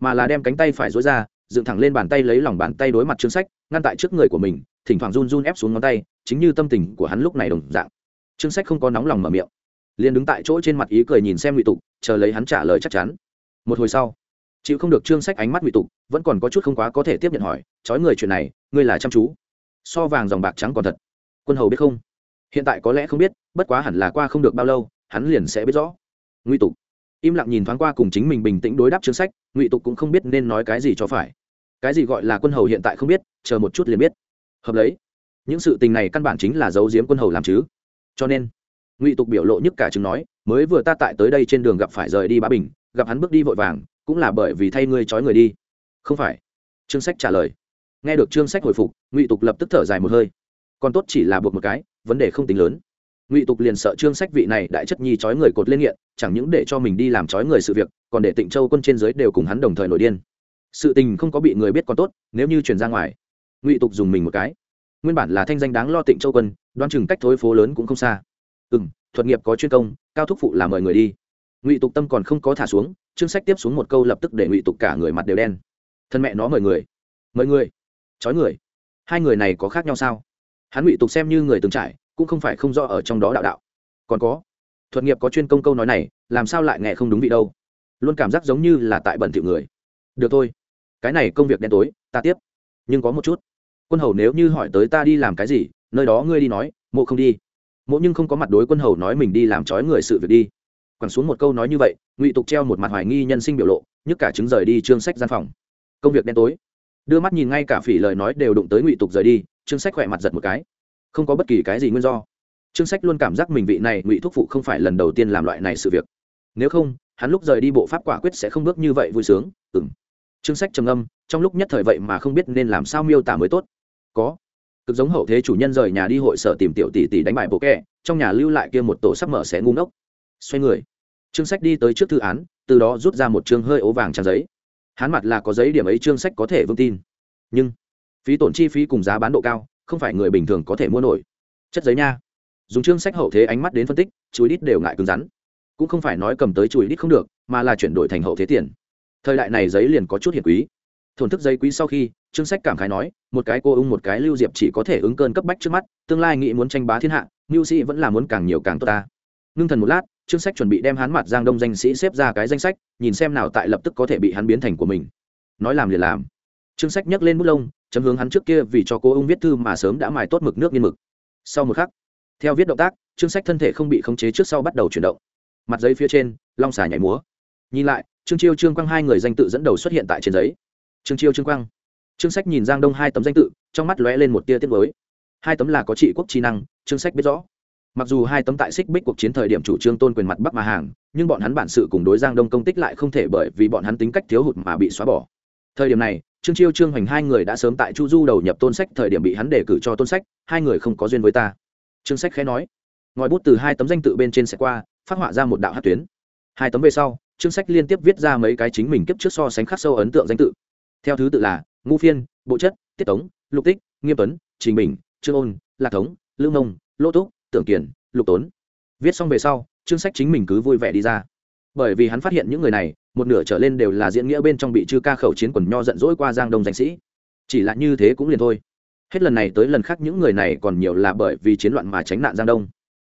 mà là đem cánh tay phải dối ra, dựng thẳng lên bàn tay lấy lòng bàn tay đối mặt chương sách, ngăn tại trước người của mình, thỉnh thoảng run run ép xuống ngón tay, chính như tâm tình của hắn lúc này đồng dạng. Chương sách không có nóng lòng mở miệng, liền đứng tại chỗ trên mặt ý cười nhìn xem ngụy tục, chờ lấy hắn trả lời chắc chắn. Một hồi sau, chịu không được chương sách ánh mắt ngụy tục, vẫn còn có chút không quá có thể tiếp nhận hỏi trói người chuyện này, ngươi là chăm chú so vàng dòng bạc trắng còn thật. Quân hầu biết không? Hiện tại có lẽ không biết, bất quá hẳn là qua không được bao lâu, hắn liền sẽ biết rõ. Ngụy tục. Im lặng nhìn thoáng qua cùng chính mình bình tĩnh đối đáp chương sách, ngụy tục cũng không biết nên nói cái gì cho phải. Cái gì gọi là quân hầu hiện tại không biết, chờ một chút liền biết. Hợp lấy, những sự tình này căn bản chính là giấu giếm quân hầu làm chứ. Cho nên, ngụy tục biểu lộ nhất cả chứng nói, mới vừa ta tại tới đây trên đường gặp phải rời đi bá bình, gặp hắn bước đi vội vàng, cũng là bởi vì thay ngươi trói người đi. Không phải. Chương sách trả lời nghe được trương sách hồi phục, ngụy tục lập tức thở dài một hơi. Còn tốt chỉ là buộc một cái, vấn đề không tính lớn. Ngụy tục liền sợ trương sách vị này đại chất nhi trói người cột lên nghiện, chẳng những để cho mình đi làm trói người sự việc, còn để tịnh châu quân trên giới đều cùng hắn đồng thời nổi điên. Sự tình không có bị người biết còn tốt, nếu như chuyển ra ngoài. Ngụy tục dùng mình một cái. Nguyên bản là thanh danh đáng lo tịnh châu quân đoan chừng cách thối phố lớn cũng không xa. Ừ m thuật nghiệp có chuyên công, cao thúc phụ là mời người đi. Ngụy tục tâm còn không có thả xuống, chương sách tiếp xuống một câu lập tức để ngụy tục cả người mặt đều đen. Thân mẹ nó mời người. Mời người chói người. Hai người này có khác nhau sao? Hắn ngụy tục xem như người từng trải, cũng không phải không rõ ở trong đó đạo đạo. Còn có, thuật nghiệp có chuyên công câu nói này, làm sao lại nghe không đúng vị đâu? Luôn cảm giác giống như là tại bẩn thiệu người. Được thôi, cái này công việc đen tối, ta tiếp. Nhưng có một chút, quân hầu nếu như hỏi tới ta đi làm cái gì, nơi đó ngươi đi nói, mộ không đi. Mộ nhưng không có mặt đối quân hầu nói mình đi làm trói người sự việc đi. Quẳng xuống một câu nói như vậy, ngụy tục treo một mặt hoài nghi nhân sinh biểu lộ, nhức cả chứng rời đi trương sách gian phòng. Công việc đen tối đưa mắt nhìn ngay cả phỉ lời nói đều đụng tới ngụy tục rời đi, trương sách khỏe mặt giật một cái. Không có bất kỳ cái gì nguyên do. Trương sách luôn cảm giác mình vị này ngụy thúc phụ không phải lần đầu tiên làm loại này sự việc. Nếu không, hắn lúc rời đi bộ pháp quả quyết sẽ không bước như vậy vui sướng. Ừng trương sách trầm âm trong lúc nhất thời vậy mà không biết nên làm sao miêu tả mới tốt. Có. Cực giống hậu thế chủ nhân rời nhà đi hội sở tìm tiểu tỷ tỷ đánh bại bộ kẹ trong nhà lưu lại kia một tổ sắp mở sẽ ngu ngốc. Xoay người. Trương sách đi tới trước thư án, từ đó rút ra một chương hơi ố vàng trang giấy hắn mặt là có giấy điểm ấy trương sách có thể vững tin. Nhưng, phí tổn chi phí cùng giá bán độ cao, không phải người bình thường có thể mua nổi. Chất giấy nha. Dùng chương sách hậu thế ánh mắt đến phân tích chuối đít đều ngại cứng rắn. Cũng không phải nói cầm tới chuối đít không được, mà là chuyển đổi thành hậu thế tiền. Thời đại này giấy liền có chút hiển quý. Thổn thức giấy quý sau khi, chương sách cảm khái nói, một cái cô ung một cái lưu diệp chỉ có thể ứng cơn cấp bách trước mắt, tương lai nghĩ muốn tranh bá thiên hạ, mưu sĩ vẫn là muốn càng nhiều càng tốt ta. Ngưng thần một lát chương sách chuẩn bị đem hắn mặt giang đông danh sĩ xếp ra cái danh sách, nhìn xem nào tại lập tức có thể bị hắn biến thành của mình. Nói làm liền làm. Chương sách nhấc lên bút lông, chấm hướng hắn trước kia vì cho cô ung viết thư mà sớm đã mài tốt mực nước nghiên mực. Sau một khắc, theo viết động tác chương sách thân thể không bị khống chế trước sau bắt đầu chuyển động. Mặt giấy phía trên, long xà nhảy múa. Nhìn lại, trương chiêu trương quang hai người danh tự dẫn đầu xuất hiện tại trên giấy. Trương chiêu trương quang. Trương sách nhìn giang đông hai tấm danh tự, trong mắt lóe lên một tia tiết mới hai tấm là có trị quốc trí năng, trương sách biết rõ mặc dù hai tấm tại xích bích cuộc chiến thời điểm chủ trương tôn quyền mặt bắc mà hàng, nhưng bọn hắn bản sự cùng đối giang đông công tích lại không thể bởi vì bọn hắn tính cách thiếu hụt mà bị xóa bỏ. Thời điểm này, trương chiêu, trương hoành hai người đã sớm tại chu du đầu nhập tôn sách, thời điểm bị hắn đề cử cho tôn sách, hai người không có duyên với ta. Trương sách khẽ nói. Ngòi bút từ hai tấm danh tự bên trên sẽ qua, phát họa ra một đạo hát tuyến. Hai tấm về sau, trương sách liên tiếp viết ra mấy cái chính mình kiếp trước so sánh khắc sâu ấn tượng danh tự. Theo thứ tự là ngu phiên, bộ chất, tiết tống, lục tích, nghiêm tuấn, trình bình, trương ôn, lạc thống lương mông lỗ túc tưởng kiển lục tốn. Viết xong về sau, chương sách chính mình cứ vui vẻ đi ra. Bởi vì hắn phát hiện những người này, một nửa trở lên đều là diễn nghĩa bên trong bị chư ca khẩu chiến quần nho giận dỗi qua giang đông danh sĩ. Chỉ là như thế cũng liền thôi. Hết lần này tới lần khác những người này còn nhiều là bởi vì chiến loạn mà tránh nạn giang đông.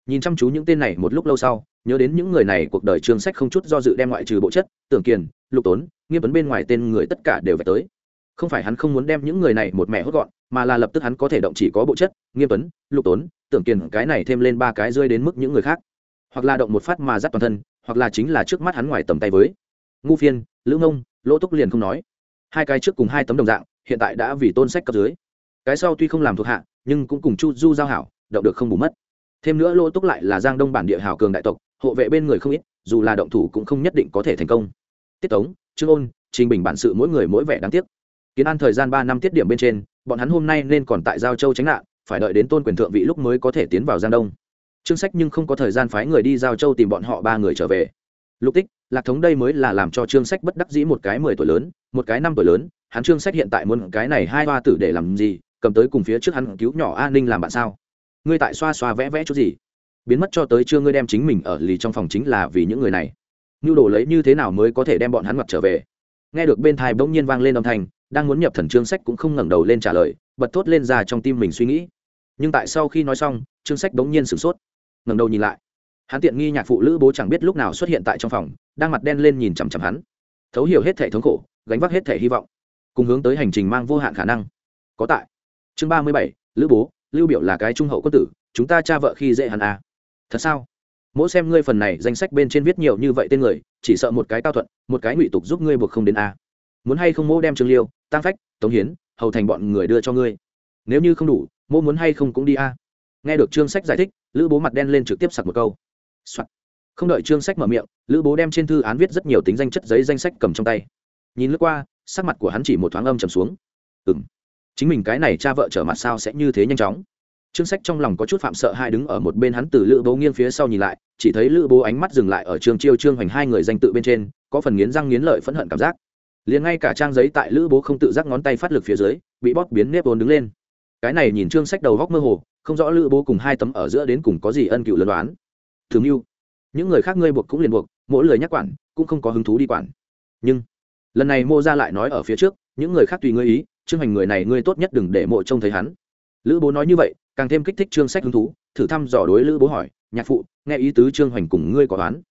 Nhìn chăm chú những tên này một lúc lâu sau, nhớ đến những người này cuộc đời chương sách không chút do dự đem ngoại trừ bộ chất, tưởng kiền, lục tốn, nghiêm vấn bên ngoài tên người tất cả đều phải tới không phải hắn không muốn đem những người này một mẹ hốt gọn, mà là lập tức hắn có thể động chỉ có bộ chất, nghiêm tuấn, lục tốn, tưởng kiền, cái này thêm lên ba cái rơi đến mức những người khác. Hoặc là động một phát mà dắt toàn thân, hoặc là chính là trước mắt hắn ngoài tầm tay với. Ngu phiên, lữ ngông, lỗ túc liền không nói. Hai cái trước cùng hai tấm đồng dạng, hiện tại đã vì tôn sách cấp dưới. Cái sau tuy không làm thuộc hạ, nhưng cũng cùng chu du giao hảo, động được không bù mất. Thêm nữa Lỗ túc lại là giang đông bản địa hảo cường đại tộc, hộ vệ bên người không ít, dù là động thủ cũng không nhất định có thể thành công. Tiết tống, trương ôn, trình bình bản sự mỗi người mỗi vẻ đáng tiếc kiến an thời gian ba năm tiết điểm bên trên, bọn hắn hôm nay nên còn tại giao châu tránh nạn, phải đợi đến tôn quyền thượng vị lúc mới có thể tiến vào giang đông. Trương sách nhưng không có thời gian phái người đi giao châu tìm bọn họ ba người trở về. Lục tích, lạc thống đây mới là làm cho trương sách bất đắc dĩ một cái mười tuổi lớn, một cái năm tuổi lớn, hắn trương sách hiện tại muốn cái này hai hoa tử để làm gì, cầm tới cùng phía trước hắn cứu nhỏ an ninh làm bạn sao? Ngươi tại xoa xoa vẽ vẽ chút gì? Biến mất cho tới chưa ngươi đem chính mình ở lì trong phòng chính là vì những người này. Nhu đồ lấy như thế nào mới có thể đem bọn hắn mặt trở về? Nghe được bên thai bỗng nhiên vang lên âm thanh đang muốn nhập thần trương sách cũng không ngẩng đầu lên trả lời, bật thốt lên ra trong tim mình suy nghĩ. Nhưng tại sau khi nói xong, trương sách bỗng nhiên sửng sốt, ngẩng đầu nhìn lại. Hắn tiện nghi nhạc phụ lữ bố chẳng biết lúc nào xuất hiện tại trong phòng, đang mặt đen lên nhìn chằm chằm hắn. Thấu hiểu hết thể thống khổ, gánh vác hết thể hy vọng, cùng hướng tới hành trình mang vô hạn khả năng. Có tại. Chương ba mươi bảy, lữ bố, lưu biểu là cái trung hậu quân tử, chúng ta cha vợ khi dễ hắn à. thật sao? Mỗi xem ngươi phần này danh sách bên trên viết nhiều như vậy tên người, chỉ sợ một cái cao thuận, một cái ngụy tục giúp ngươi buộc không đến a à muốn hay không mô đem trương liêu tăng phách, tống hiến, hầu thành bọn người đưa cho ngươi. Nếu như không đủ mô muốn hay không cũng đi a. À. nghe được trương sách giải thích, lữ bố mặt đen lên trực tiếp sặc một câu、Soạn. không đợi trương sách mở miệng, lữ bố đem trên thư án viết rất nhiều tính danh chất giấy danh sách cầm trong tay. Nhìn lướt qua, sắc mặt của hắn chỉ một thoáng âm trầm xuống. Ừ m chính mình cái này cha vợ trở mặt sao sẽ như thế nhanh chóng? Trương sách trong lòng có chút phạm sợ hai đứng ở một bên hắn từ lữ bố nghiêng phía sau nhìn lại, chỉ thấy lữ bố ánh mắt dừng lại ở trương chiêu trương hoành hai người danh tự bên trên, có phần nghiến răng nghiến lợi phẫn hận cảm giác liền ngay cả trang giấy tại lữ bố không tự giác ngón tay phát lực phía dưới, bị bóp biến nếp vốn đứng lên. Cái này nhìn trương sách đầu góc mơ hồ, không rõ lữ bố cùng hai tấm ở giữa đến cùng có gì ân cựu lân đoán. Thường mưu những người khác ngươi buộc cũng liền buộc, mỗi lời nhắc quản, cũng không có hứng thú đi quản. Nhưng, lần này mô ra lại nói ở phía trước, những người khác tùy ngươi ý, trương hành người này ngươi tốt nhất đừng để mộ trông thấy hắn. Lữ bố nói như vậy, càng thêm kích thích trương sách hứng thú, thử thăm dò đối lữ bố hỏi, nhạc phụ, nghe ý tứ trương hoành cùng ngươi có đoán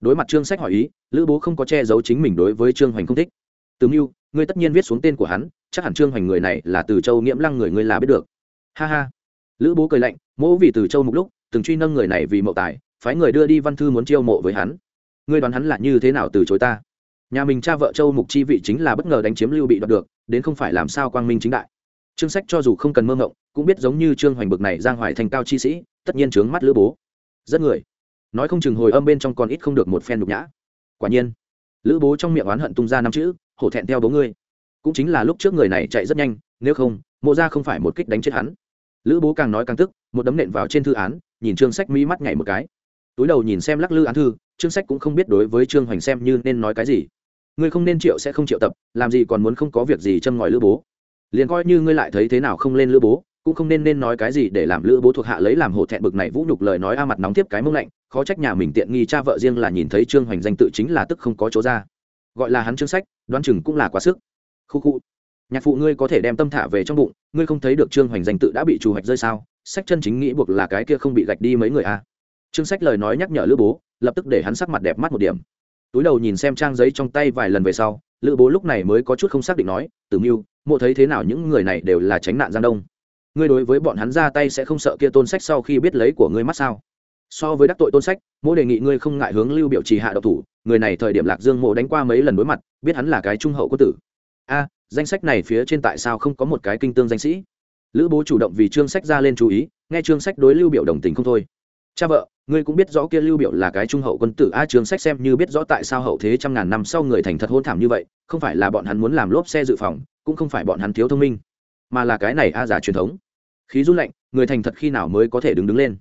đối mặt trương sách hỏi ý, lữ bố không có che giấu chính mình đối với trương hoành không thích từ mưu, ngươi tất nhiên viết xuống tên của hắn, chắc hẳn trương hoành người này là từ châu nghiễm lăng người ngươi là biết được. Ha ha. Lữ bố cười lạnh, mỗ vì từ châu mục lúc, từng truy nâng người này vì mậu tài, phái người đưa đi văn thư muốn chiêu mộ với hắn. Ngươi đoán hắn là như thế nào từ chối ta? Nhà mình cha vợ châu mục chi vị chính là bất ngờ đánh chiếm lưu bị đoạt được, đến không phải làm sao quang minh chính đại. Trương sách cho dù không cần mơ ngộng cũng biết giống như trương hoành bực này giang hoài thành cao chi sĩ, tất nhiên trướng mắt lữ bố. Rất người. Nói không chừng hồi âm bên trong còn ít không được một phen nhục nhã. Quả nhiên, lữ bố trong miệng oán hận tung ra năm chữ hổ thẹn theo bố ngươi. Cũng chính là lúc trước người này chạy rất nhanh, nếu không, mộ ra không phải một kích đánh chết hắn. Lữ bố càng nói càng tức, một đấm nện vào trên thư án, nhìn trương sách mỹ mắt nhảy một cái. Túi đầu nhìn xem lắc lư án thư, trương sách cũng không biết đối với trương hoành xem như nên nói cái gì. Ngươi không nên triệu sẽ không triệu tập, làm gì còn muốn không có việc gì châm ngòi lữ bố. Liền coi như ngươi lại thấy thế nào không lên lữ bố, cũng không nên nên nói cái gì để làm lữ bố thuộc hạ lấy làm hổ thẹn bực này vũ nhục lời nói a mặt nóng tiếp cái mông lạnh, khó trách nhà mình tiện nghi cha vợ riêng là nhìn thấy trương hoành danh tự chính là tức không có chỗ ra gọi là hắn chương sách, đoán chừng cũng là quá sức. Khu khu. Nhạc phụ ngươi có thể đem tâm thả về trong bụng, ngươi không thấy được trương hoành danh tự đã bị trù hoạch rơi sao? Sách chân chính nghĩ buộc là cái kia không bị gạch đi mấy người a trương sách lời nói nhắc nhở lữ bố, lập tức để hắn sắc mặt đẹp mắt một điểm. Túi đầu nhìn xem trang giấy trong tay vài lần về sau, lữ bố lúc này mới có chút không xác định nói, tử mưu, mộ thấy thế nào những người này đều là tránh nạn giang đông? Ngươi đối với bọn hắn ra tay sẽ không sợ kia tôn sách sau khi biết lấy của ngươi mắt sao? So với đắc tội tôn sách mỗi đề nghị ngươi không ngại hướng lưu biểu trì hạ độc thủ, người này thời điểm lạc dương mộ đánh qua mấy lần đối mặt, biết hắn là cái trung hậu quân tử. A, danh sách này phía trên tại sao không có một cái kinh tương danh sĩ? Lữ bố chủ động vì trương sách ra lên chú ý, nghe trương sách đối lưu biểu đồng tình không thôi. Cha vợ, ngươi cũng biết rõ kia lưu biểu là cái trung hậu quân tử. A, trương sách xem như biết rõ tại sao hậu thế trăm ngàn năm sau người thành thật hôn thảm như vậy, không phải là bọn hắn muốn làm lốp xe dự phòng, cũng không phải bọn hắn thiếu thông minh, mà là cái này a, giả truyền thống. Khí rút lạnh, người thành thật khi nào mới có thể đứng đứng lên?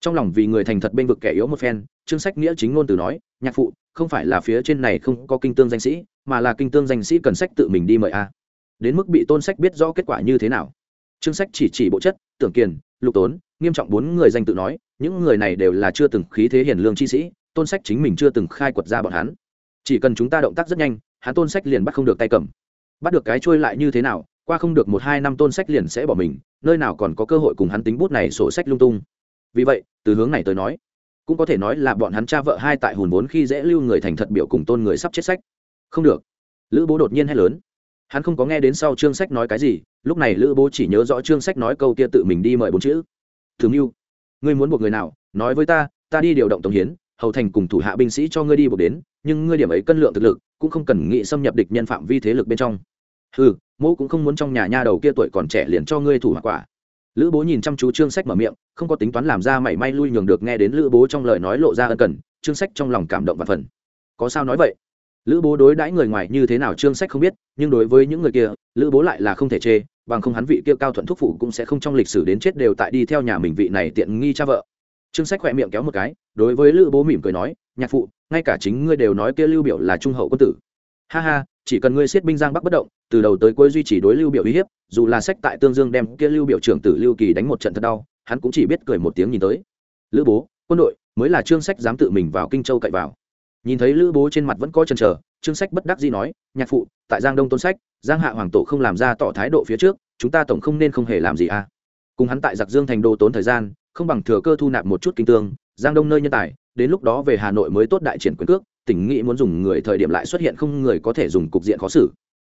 Trong lòng vì người thành thật bên vực kẻ yếu một phen chương sách nghĩa chính ngôn từ nói, nhạc phụ, không phải là phía trên này không có kinh tương danh sĩ, mà là kinh tương danh sĩ cần sách tự mình đi mời a. Đến mức bị tôn sách biết rõ kết quả như thế nào. Chương sách chỉ chỉ bộ chất, tưởng kiền, lục tốn, nghiêm trọng bốn người danh tự nói, những người này đều là chưa từng khí thế hiền lương chi sĩ, tôn sách chính mình chưa từng khai quật ra bọn hắn. Chỉ cần chúng ta động tác rất nhanh, hắn tôn sách liền bắt không được tay cầm. Bắt được cái trôi lại như thế nào, qua không được một hai năm tôn sách liền sẽ bỏ mình, nơi nào còn có cơ hội cùng hắn tính bút này sổ sách lung tung vì vậy, từ hướng này tới nói, cũng có thể nói là bọn hắn cha vợ hai tại hùn vốn khi dễ lưu người thành thật biểu cùng tôn người sắp chết sách. Không được. Lữ bố đột nhiên hay lớn. Hắn không có nghe đến sau chương sách nói cái gì, lúc này lữ bố chỉ nhớ rõ chương sách nói câu kia tự mình đi mời bốn chữ. Thường mưu, ngươi muốn buộc người nào, nói với ta ta đi điều động tổng hiến, hầu thành cùng thủ hạ binh sĩ cho ngươi đi buộc đến, nhưng ngươi điểm ấy cân lượng thực lực, cũng không cần nghị xâm nhập địch nhân phạm vi thế lực bên trong. Ừ mỗ cũng không muốn trong nhà nha đầu kia tuổi còn trẻ liền cho ngươi thủ hoặc quả lữ bố nhìn chăm chú trương sách mở miệng, không có tính toán làm ra mảy may lui nhường được nghe đến lữ bố trong lời nói lộ ra ân cần, trương sách trong lòng cảm động và phần. Có sao nói vậy? Lữ bố đối đãi người ngoài như thế nào trương sách không biết, nhưng đối với những người kia, lữ bố lại là không thể chê, bằng không hắn vị kia cao thuận thúc phụ cũng sẽ không trong lịch sử đến chết đều tại đi theo nhà mình vị này tiện nghi cha vợ. Trương sách khỏe miệng kéo một cái, đối với lữ bố mỉm cười nói, nhạc phụ, ngay cả chính ngươi đều nói kia lưu biểu là trung hậu quân tử ha ha, chỉ cần ngươi siết binh giang bắc bất động, từ đầu tới cuối duy trì đối lưu biểu uy hiếp, dù là sách tại tương dương đem kia lưu biểu trưởng tử lưu kỳ đánh một trận thật đau, hắn cũng chỉ biết cười một tiếng nhìn tới. Lữ bố, quân đội, mới là trương sách dám tự mình vào kinh châu cậy vào. Nhìn thấy lữ bố trên mặt vẫn có chần chờ, trương sách bất đắc dĩ nói, nhạc phụ, tại giang đông tôn sách, giang hạ hoàng tổ không làm ra tỏ thái độ phía trước, chúng ta tổng không nên không hề làm gì à. Cùng hắn tại giặc dương thành đô tốn thời gian, không bằng thừa cơ thu nạp một chút kinh tương, giang đông nơi nhân tài, đến lúc đó về hà nội mới tốt đại triển quyền cước tỉnh nghĩ muốn dùng người thời điểm lại xuất hiện không người có thể dùng cục diện khó xử.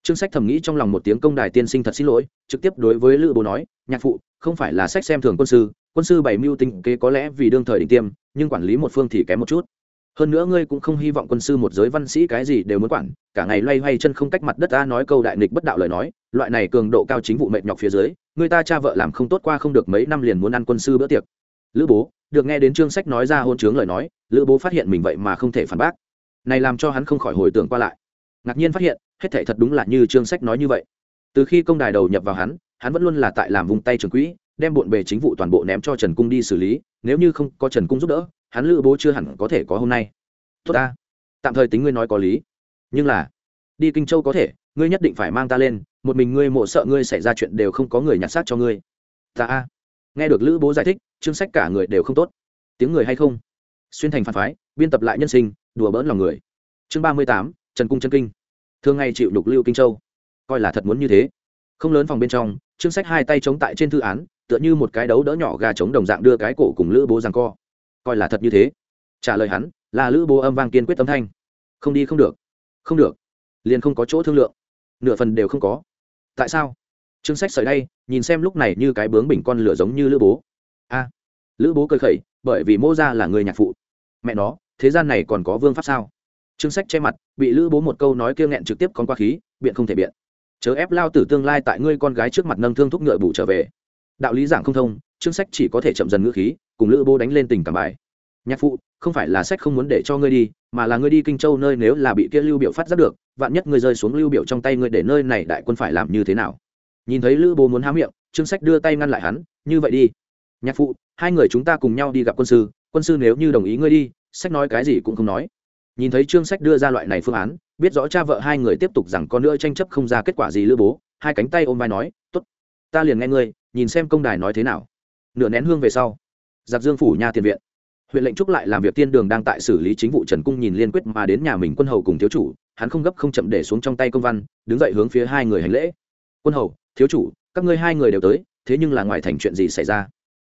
Chương sách thầm nghĩ trong lòng một tiếng công đài tiên sinh thật xin lỗi, trực tiếp đối với lữ bố nói, nhạc phụ, không phải là sách xem thường quân sư quân sư bảy mưu tinh kế có lẽ vì đương thời đỉnh tiêm, nhưng quản lý một phương thì kém một chút. Hơn nữa ngươi cũng không hy vọng quân sư một giới văn sĩ cái gì đều muốn quản, cả ngày loay hoay chân không cách mặt đất ta nói câu đại nghịch bất đạo lời nói, loại này cường độ cao chính vụ mệt nhọc phía dưới, người ta cha vợ làm không tốt qua không được mấy năm liền muốn ăn quân sư bữa tiệc. Lữ bố, được nghe đến chương sách nói ra hôn chướng lời nói, lữ bố phát hiện mình vậy mà không thể phản bác này làm cho hắn không khỏi hồi tưởng qua lại. Ngạc nhiên phát hiện, hết thể thật đúng là như chương sách nói như vậy. Từ khi công đài đầu nhập vào hắn hắn vẫn luôn là tại làm vung tay trường quỹ, đem bộn bề chính vụ toàn bộ ném cho trần cung đi xử lý, nếu như không có trần cung giúp đỡ, hắn lữ bố chưa hẳn có thể có hôm nay. Tốt ta. Tạm thời tính ngươi nói có lý. Nhưng là, đi kinh châu có thể, ngươi nhất định phải mang ta lên, một mình ngươi mộ sợ ngươi xảy ra chuyện đều không có người nhặt xác cho ngươi. Ta a. Nghe được lữ bố giải thích chương sách cả người đều không tốt. Tiếng người hay không? Xuyên thành phản phái, biên tập lại nhân sinh đùa bỡn lòng người. Chương ba mươi tám, trần cung chân kinh. Thường ngày chịu đục lưu kinh châu. Coi là thật muốn như thế. Không lớn phòng bên trong chương sách hai tay chống tại trên thư án, tựa như một cái đấu đỡ nhỏ gà chống đồng dạng đưa cái cổ cùng lữ bố rằng co. Coi là thật như thế. Trả lời hắn, là lữ bố âm vang kiên quyết âm thanh. Không đi không được. Không được. Liền không có chỗ thương lượng. Nửa phần đều không có. Tại sao? Chương sách sợi đây nhìn xem lúc này như cái bướng bình con lửa giống như lữ bố. A. Lữ bố cười khẩy, bởi vì mô ra là người nhạc phụ. Mẹ nó thế gian này còn có vương pháp sao? Chương sách che mặt, bị lữ bố một câu nói kia nghẹn trực tiếp con qua khí, biện không thể biện. Chớ ép lao tử tương lai tại ngươi con gái trước mặt nâng thương thúc ngựa bù trở về. Đạo lý giảng không thông chương sách chỉ có thể chậm dần ngữ khí, cùng lữ bố đánh lên tình cảm bài. Nhạc phụ, không phải là sách không muốn để cho ngươi đi, mà là ngươi đi kinh châu nơi nếu là bị kia lưu biểu phát giác được, vạn nhất ngươi rơi xuống lưu biểu trong tay ngươi để nơi này đại quân phải làm như thế nào? Nhìn thấy lữ bố muốn há miệng, trương sách đưa tay ngăn lại hắn, như vậy đi. Nhạc phụ, hai người chúng ta cùng nhau đi gặp quân sư quân sư nếu như đồng ý ngươi đi sách nói cái gì cũng không nói. Nhìn thấy trương sách đưa ra loại này phương án, biết rõ cha vợ hai người tiếp tục rằng con nữa tranh chấp không ra kết quả gì lữ bố, hai cánh tay ôm vai nói, tốt, ta liền nghe ngươi, nhìn xem công đài nói thế nào. Nửa nén hương về sau, giặc dương phủ nha tiền viện. Huyện lệnh trúc lại làm việc tiên đường đang tại xử lý chính vụ trần cung nhìn liên quyết mà đến nhà mình quân hầu cùng thiếu chủ, hắn không gấp không chậm để xuống trong tay công văn, đứng dậy hướng phía hai người hành lễ. Quân hầu, thiếu chủ, các ngươi hai người đều tới, thế nhưng là ngoài thành chuyện gì xảy ra?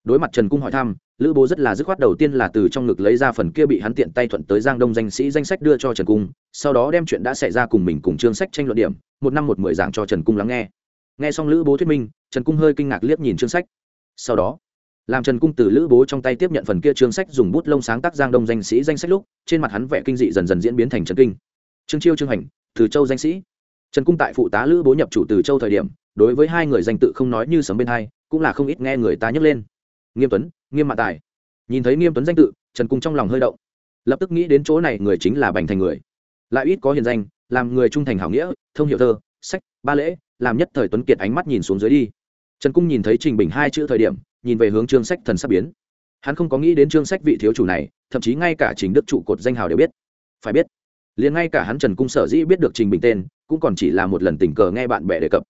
Đối mặt trần cung hỏi thăm, lữ bố rất là dứt khoát đầu tiên là từ trong ngực lấy ra phần kia bị hắn tiện tay thuận tới giang đông danh sĩ danh sách đưa cho trần cung, sau đó đem chuyện đã xảy ra cùng mình cùng chương sách tranh luận điểm, một năm một mười giảng cho trần cung lắng nghe. Nghe xong lữ bố thuyết minh, trần cung hơi kinh ngạc liếc nhìn chương sách. Sau đó, làm trần cung từ lữ bố trong tay tiếp nhận phần kia chương sách dùng bút lông sáng tác giang đông danh sĩ danh sách lúc, trên mặt hắn vẻ kinh dị dần dần diễn biến thành trần kinh. Trương chiêu, trương hành, từ châu danh sĩ. Trần cung tại phụ tá lữ bố nhập chủ từ châu thời điểm, đối với hai người danh tự không nói như sấm bên hai, cũng là không ít nghe người ta nhắc lên nghiêm tuấn, nghiêm mạ tài. Nhìn thấy nghiêm tuấn danh tự, trần cung trong lòng hơi động. Lập tức nghĩ đến chỗ này người chính là bành thành người. Lại ít có hiền danh, làm người trung thành hảo nghĩa, thông hiệu thơ, sách, ba lễ, làm nhất thời tuấn kiệt ánh mắt nhìn xuống dưới đi. Trần cung nhìn thấy trình bình hai chữ thời điểm, nhìn về hướng trương sách thần sắp biến. Hắn không có nghĩ đến trương sách vị thiếu chủ này, thậm chí ngay cả trình đức trụ cột danh hào đều biết. Phải biết, liền ngay cả hắn trần cung sở dĩ biết được trình bình tên, cũng còn chỉ là một lần tình cờ nghe bạn bè đề cập.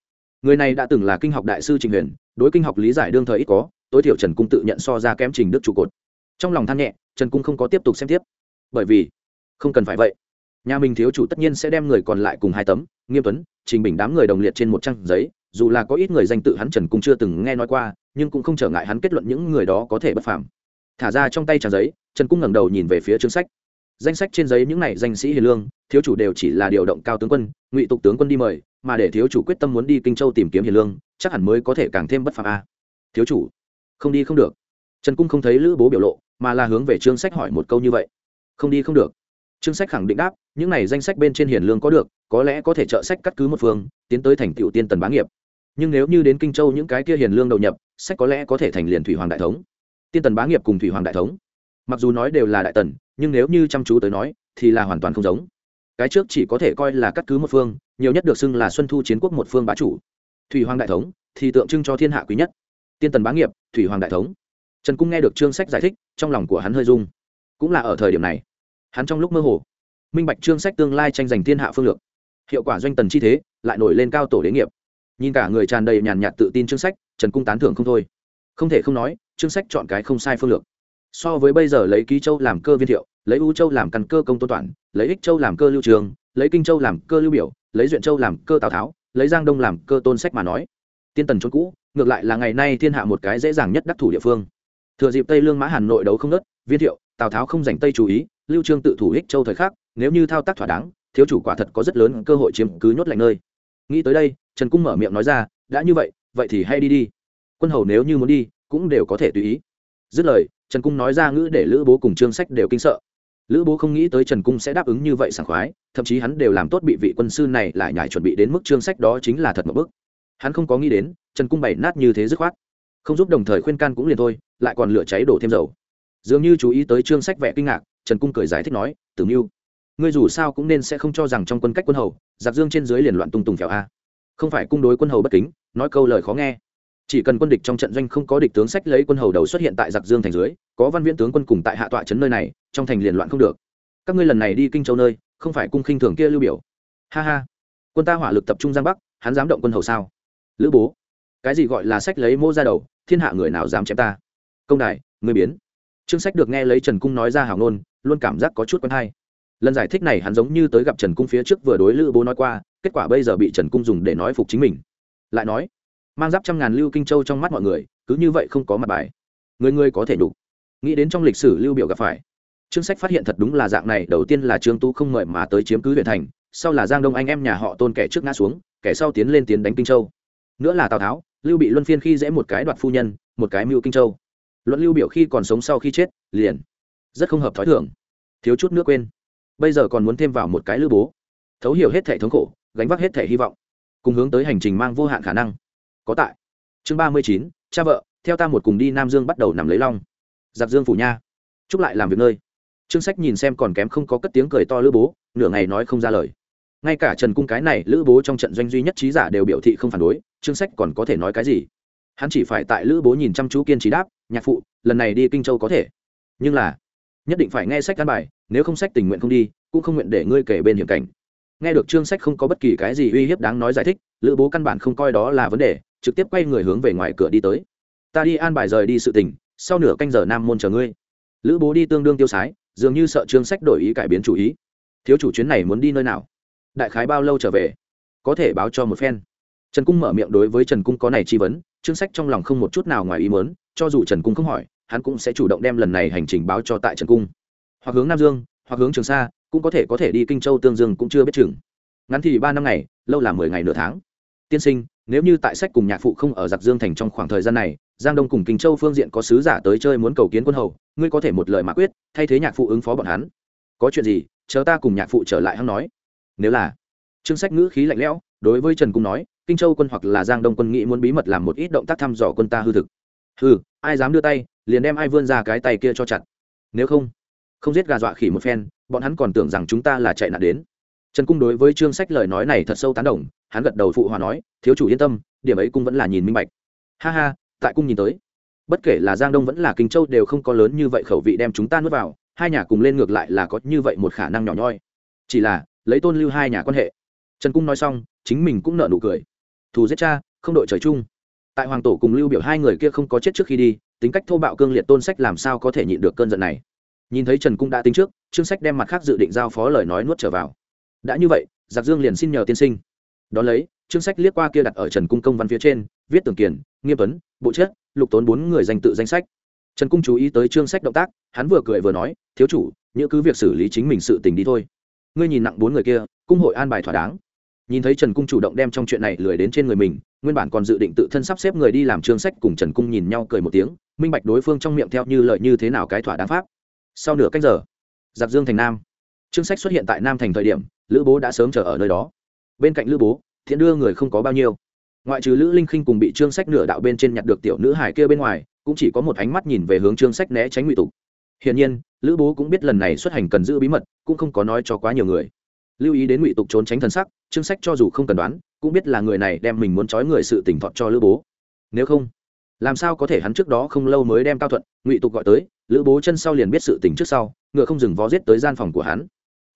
Người này đã từng là kinh học đại sư trình huyền, đối kinh học lý giải đương thời ít có tối thiểu trần cung tự nhận so ra kém trình đức trụ cột. Trong lòng than nhẹ, trần cung không có tiếp tục xem tiếp. Bởi vì, không cần phải vậy. Nhà mình thiếu chủ tất nhiên sẽ đem người còn lại cùng hai tấm, nghiêm tuấn, trình bình đám người đồng liệt trên một trang giấy, dù là có ít người danh tự hắn trần cung chưa từng nghe nói qua, nhưng cũng không trở ngại hắn kết luận những người đó có thể bất phàm. Thả ra trong tay trang giấy, trần cung ngẩng đầu nhìn về phía chương sách. Danh sách trên giấy những này danh sĩ hiền lương, thiếu chủ đều chỉ là điều động cao tướng quân, ngụy tục tướng quân đi mời, mà để thiếu chủ quyết tâm muốn đi kinh châu tìm kiếm hiền lương, chắc hẳn mới có thể càng thêm bất phàm a. Thiếu chủ không đi không được. Trần cung không thấy lữ bố biểu lộ, mà là hướng về chương sách hỏi một câu như vậy. Không đi không được. Chương sách khẳng định đáp, những này danh sách bên trên hiền lương có được, có lẽ có thể trợ sách cắt cứ một phương, tiến tới thành tựu tiên tần bá nghiệp. Nhưng nếu như đến kinh châu những cái kia hiền lương đầu nhập, sách có lẽ có thể thành liền thủy hoàng đại thống. Tiên tần bá nghiệp cùng thủy hoàng đại thống. Mặc dù nói đều là đại tần, nhưng nếu như chăm chú tới nói, thì là hoàn toàn không giống. Cái trước chỉ có thể coi là cắt cứ một phương, nhiều nhất được xưng là xuân thu chiến quốc một phương bá chủ. Thủy hoàng đại thống, thì tượng trưng cho thiên hạ quý nhất tiên tần bá nghiệp, thủy hoàng đại thống. Trần cung nghe được chương sách giải thích, trong lòng của hắn hơi dung cũng là ở thời điểm này, hắn trong lúc mơ hồ, minh bạch chương sách tương lai tranh giành thiên hạ phương lược. Hiệu quả doanh tần chi thế, lại nổi lên cao tổ đế nghiệp. Nhìn cả người tràn đầy nhàn nhạt tự tin chương sách, trần cung tán thưởng không thôi. Không thể không nói, chương sách chọn cái không sai phương lược. So với bây giờ lấy ký châu làm cơ viên thiệu, lấy u châu làm căn cơ công tôn toản lấy ích châu làm cơ lưu trường, lấy kinh châu làm cơ lưu biểu, lấy duyện châu làm cơ tào tháo, lấy giang đông làm cơ tôn sách mà nói. Tiên tần trốn cũ ngược lại là ngày nay thiên hạ một cái dễ dàng nhất đắc thủ địa phương. Thừa dịp tây lương mã hàn nội đấu không nớt viên thiệu, tào tháo không dành tây chú ý, lưu trương tự thủ ích châu thời khắc, nếu như thao tác thỏa đáng, thiếu chủ quả thật có rất lớn cơ hội chiếm cứ nhốt lạnh nơi. Nghĩ tới đây, trần cung mở miệng nói ra, đã như vậy vậy thì hay đi đi. Quân hầu nếu như muốn đi, cũng đều có thể tùy ý. Dứt lời, trần cung nói ra ngữ để lữ bố cùng trương sách đều kinh sợ. Lữ bố không nghĩ tới trần cung sẽ đáp ứng như vậy sảng khoái, thậm chí hắn đều làm tốt bị vị quân sư này lại nhải chuẩn bị đến mức trương sách đó chính là thật một bức hắn không có nghĩ đến trần cung bày nát như thế dứt khoát. Không giúp đồng thời khuyên can cũng liền thôi, lại còn lửa cháy đổ thêm dầu. Dường như chú ý tới trương sách vẻ kinh ngạc, trần cung cười giải thích nói, tử mưu, ngươi dù sao cũng nên sẽ không cho rằng trong quân cách quân hầu, giặc dương trên dưới liền loạn tung tùng phèo a. Không phải cung đối quân hầu bất kính, nói câu lời khó nghe. Chỉ cần quân địch trong trận doanh không có địch tướng sách lấy quân hầu đầu xuất hiện tại giặc dương thành dưới, có văn viễn tướng quân cùng tại hạ tọa trấn nơi này, trong thành liền loạn không được. Các ngươi lần này đi kinh châu nơi, không phải cung khinh thường kia lưu biểu. Ha ha, quân ta hỏa lực tập trung giang bắc, hắn dám động quân hầu sao? Lữ bố cái gì gọi là sách lấy mô ra đầu, thiên hạ người nào dám chém ta? Công đại người biến. Trương sách được nghe lấy trần cung nói ra hào nôn luôn cảm giác có chút quen hay. Lần giải thích này hắn giống như tới gặp trần cung phía trước vừa đối lữ bố nói qua, kết quả bây giờ bị trần cung dùng để nói phục chính mình. Lại nói, mang giáp trăm ngàn lưu kinh châu trong mắt mọi người, cứ như vậy không có mặt bài. Người người có thể đủ. Nghĩ đến trong lịch sử lưu biểu gặp phải. Trương sách phát hiện thật đúng là dạng này, đầu tiên là trương tu không mời mà tới chiếm cứ huyện thành, sau là giang đông anh em nhà họ tôn kẻ trước ngã xuống, kẻ sau tiến lên tiến đánh kinh châu. Nữa là tào tháo lưu bị luân phiên khi dễ một cái đoạt phu nhân, một cái mưu kinh châu. Luận lưu biểu khi còn sống sau khi chết, liền rất không hợp thói thường. Thiếu chút nước quên. Bây giờ còn muốn thêm vào một cái lưu bố. Thấu hiểu hết thể thống khổ, gánh vác hết thể hy vọng. Cùng hướng tới hành trình mang vô hạn khả năng. Có tại. Chương ba mươi chín, cha vợ, theo ta một cùng đi nam dương bắt đầu nằm lấy long. Giặc dương phủ nha. Chúc lại làm việc nơi. Trương sách nhìn xem còn kém không có cất tiếng cười to lữ bố, nửa ngày nói không ra lời ngay cả trần cung cái này lữ bố trong trận doanh duy nhất trí giả đều biểu thị không phản đối, trương sách còn có thể nói cái gì? Hắn chỉ phải tại lữ bố nhìn chăm chú kiên trí đáp, nhạc phụ, lần này đi kinh châu có thể. Nhưng là, nhất định phải nghe sách căn bài, nếu không sách tình nguyện không đi, cũng không nguyện để ngươi kể bên hiểm cảnh. Nghe được trương sách không có bất kỳ cái gì uy hiếp đáng nói giải thích, lữ bố căn bản không coi đó là vấn đề, trực tiếp quay người hướng về ngoài cửa đi tới. Ta đi an bài rời đi sự tình, sau nửa canh giờ nam môn chờ ngươi. Lữ bố đi tương đương tiêu sái, dường như sợ trương sách đổi ý cải biến chủ ý. Thiếu chủ chuyến này muốn đi nơi nào? Đại khái bao lâu trở về? Có thể báo cho một phen. Trần cung mở miệng đối với trần cung có này chi vấn, chương sách trong lòng không một chút nào ngoài ý mớn cho dù trần cung không hỏi, hắn cũng sẽ chủ động đem lần này hành trình báo cho tại trần cung. Hoặc hướng nam dương, hoặc hướng trường sa, cũng có thể có thể đi kinh châu tương dương cũng chưa biết chừng. Ngắn thì ba năm ngày, lâu là mười ngày nửa tháng. Tiên sinh, nếu như tại sách cùng nhạc phụ không ở giặc dương thành trong khoảng thời gian này, giang đông cùng kinh châu phương diện có sứ giả tới chơi muốn cầu kiến quân hầu, ngươi có thể một lời mà quyết, thay thế nhạc phụ ứng phó bọn hắn. Có chuyện gì, chờ ta cùng nhạc phụ trở lại hắn nói nếu là trương sách ngữ khí lạnh lẽo, đối với trần cung nói, kinh châu quân hoặc là giang đông quân nghĩ muốn bí mật làm một ít động tác thăm dò quân ta hư thực. Hư ai dám đưa tay, liền đem ai vươn ra cái tay kia cho chặt. Nếu không không giết gà dọa khỉ một phen, bọn hắn còn tưởng rằng chúng ta là chạy nạn đến. Trần cung đối với trương sách lời nói này thật sâu tán đồng, hắn gật đầu phụ hòa nói, thiếu chủ yên tâm, điểm ấy cung vẫn là nhìn minh bạch. Ha ha, tại cung nhìn tới. Bất kể là giang đông vẫn là kinh châu đều không có lớn như vậy khẩu vị đem chúng ta nuốt vào, hai nhà cùng lên ngược lại là có như vậy một khả năng nhỏ nhoi. Chỉ là lấy tôn lưu hai nhà quan hệ. Trần cung nói xong, chính mình cũng nợ nụ cười. Thù giết cha, không đội trời chung. Tại hoàng tổ cùng lưu biểu hai người kia không có chết trước khi đi, tính cách thô bạo cương liệt tôn sách làm sao có thể nhịn được cơn giận này. Nhìn thấy trần cung đã tính trước, trương sách đem mặt khác dự định giao phó lời nói nuốt trở vào. Đã như vậy, giặc dương liền xin nhờ tiên sinh. Đón lấy, trương sách liếc qua kia đặt ở trần cung công văn phía trên, viết tường kiền nghiêm tuấn, bộ chết, lục tốn bốn người danh tự danh sách. Trần cung chú ý tới trương sách động tác, hắn vừa cười vừa nói, thiếu chủ những cứ việc xử lý chính mình sự tình đi thôi ngươi nhìn nặng bốn người kia, cung hội an bài thỏa đáng. Nhìn thấy trần cung chủ động đem trong chuyện này lười đến trên người mình, nguyên bản còn dự định tự thân sắp xếp người đi làm trương sách cùng trần cung nhìn nhau cười một tiếng, minh bạch đối phương trong miệng theo như lợi như thế nào cái thỏa đáng pháp. Sau nửa cách giờ, giặc dương thành nam. Trương sách xuất hiện tại nam thành thời điểm, lữ bố đã sớm chờ ở nơi đó. Bên cạnh lữ bố, thiện đưa người không có bao nhiêu. Ngoại trừ lữ linh khinh cùng bị trương sách nửa đạo bên trên nhặt được tiểu nữ hải kia bên ngoài, cũng chỉ có một ánh mắt nhìn về hướng trương sách né tránh ngụy tục hiển nhiên, lữ bố cũng biết lần này xuất hành cần giữ bí mật, cũng không có nói cho quá nhiều người. Lưu ý đến ngụy tục trốn tránh thần sắc, trương sách cho dù không cần đoán, cũng biết là người này đem mình muốn trói người sự tỉnh thọt cho lữ bố. Nếu không, làm sao có thể hắn trước đó không lâu mới đem cao thuận, ngụy tục gọi tới, lữ bố chân sau liền biết sự tình trước sau, ngựa không dừng vó giết tới gian phòng của hắn.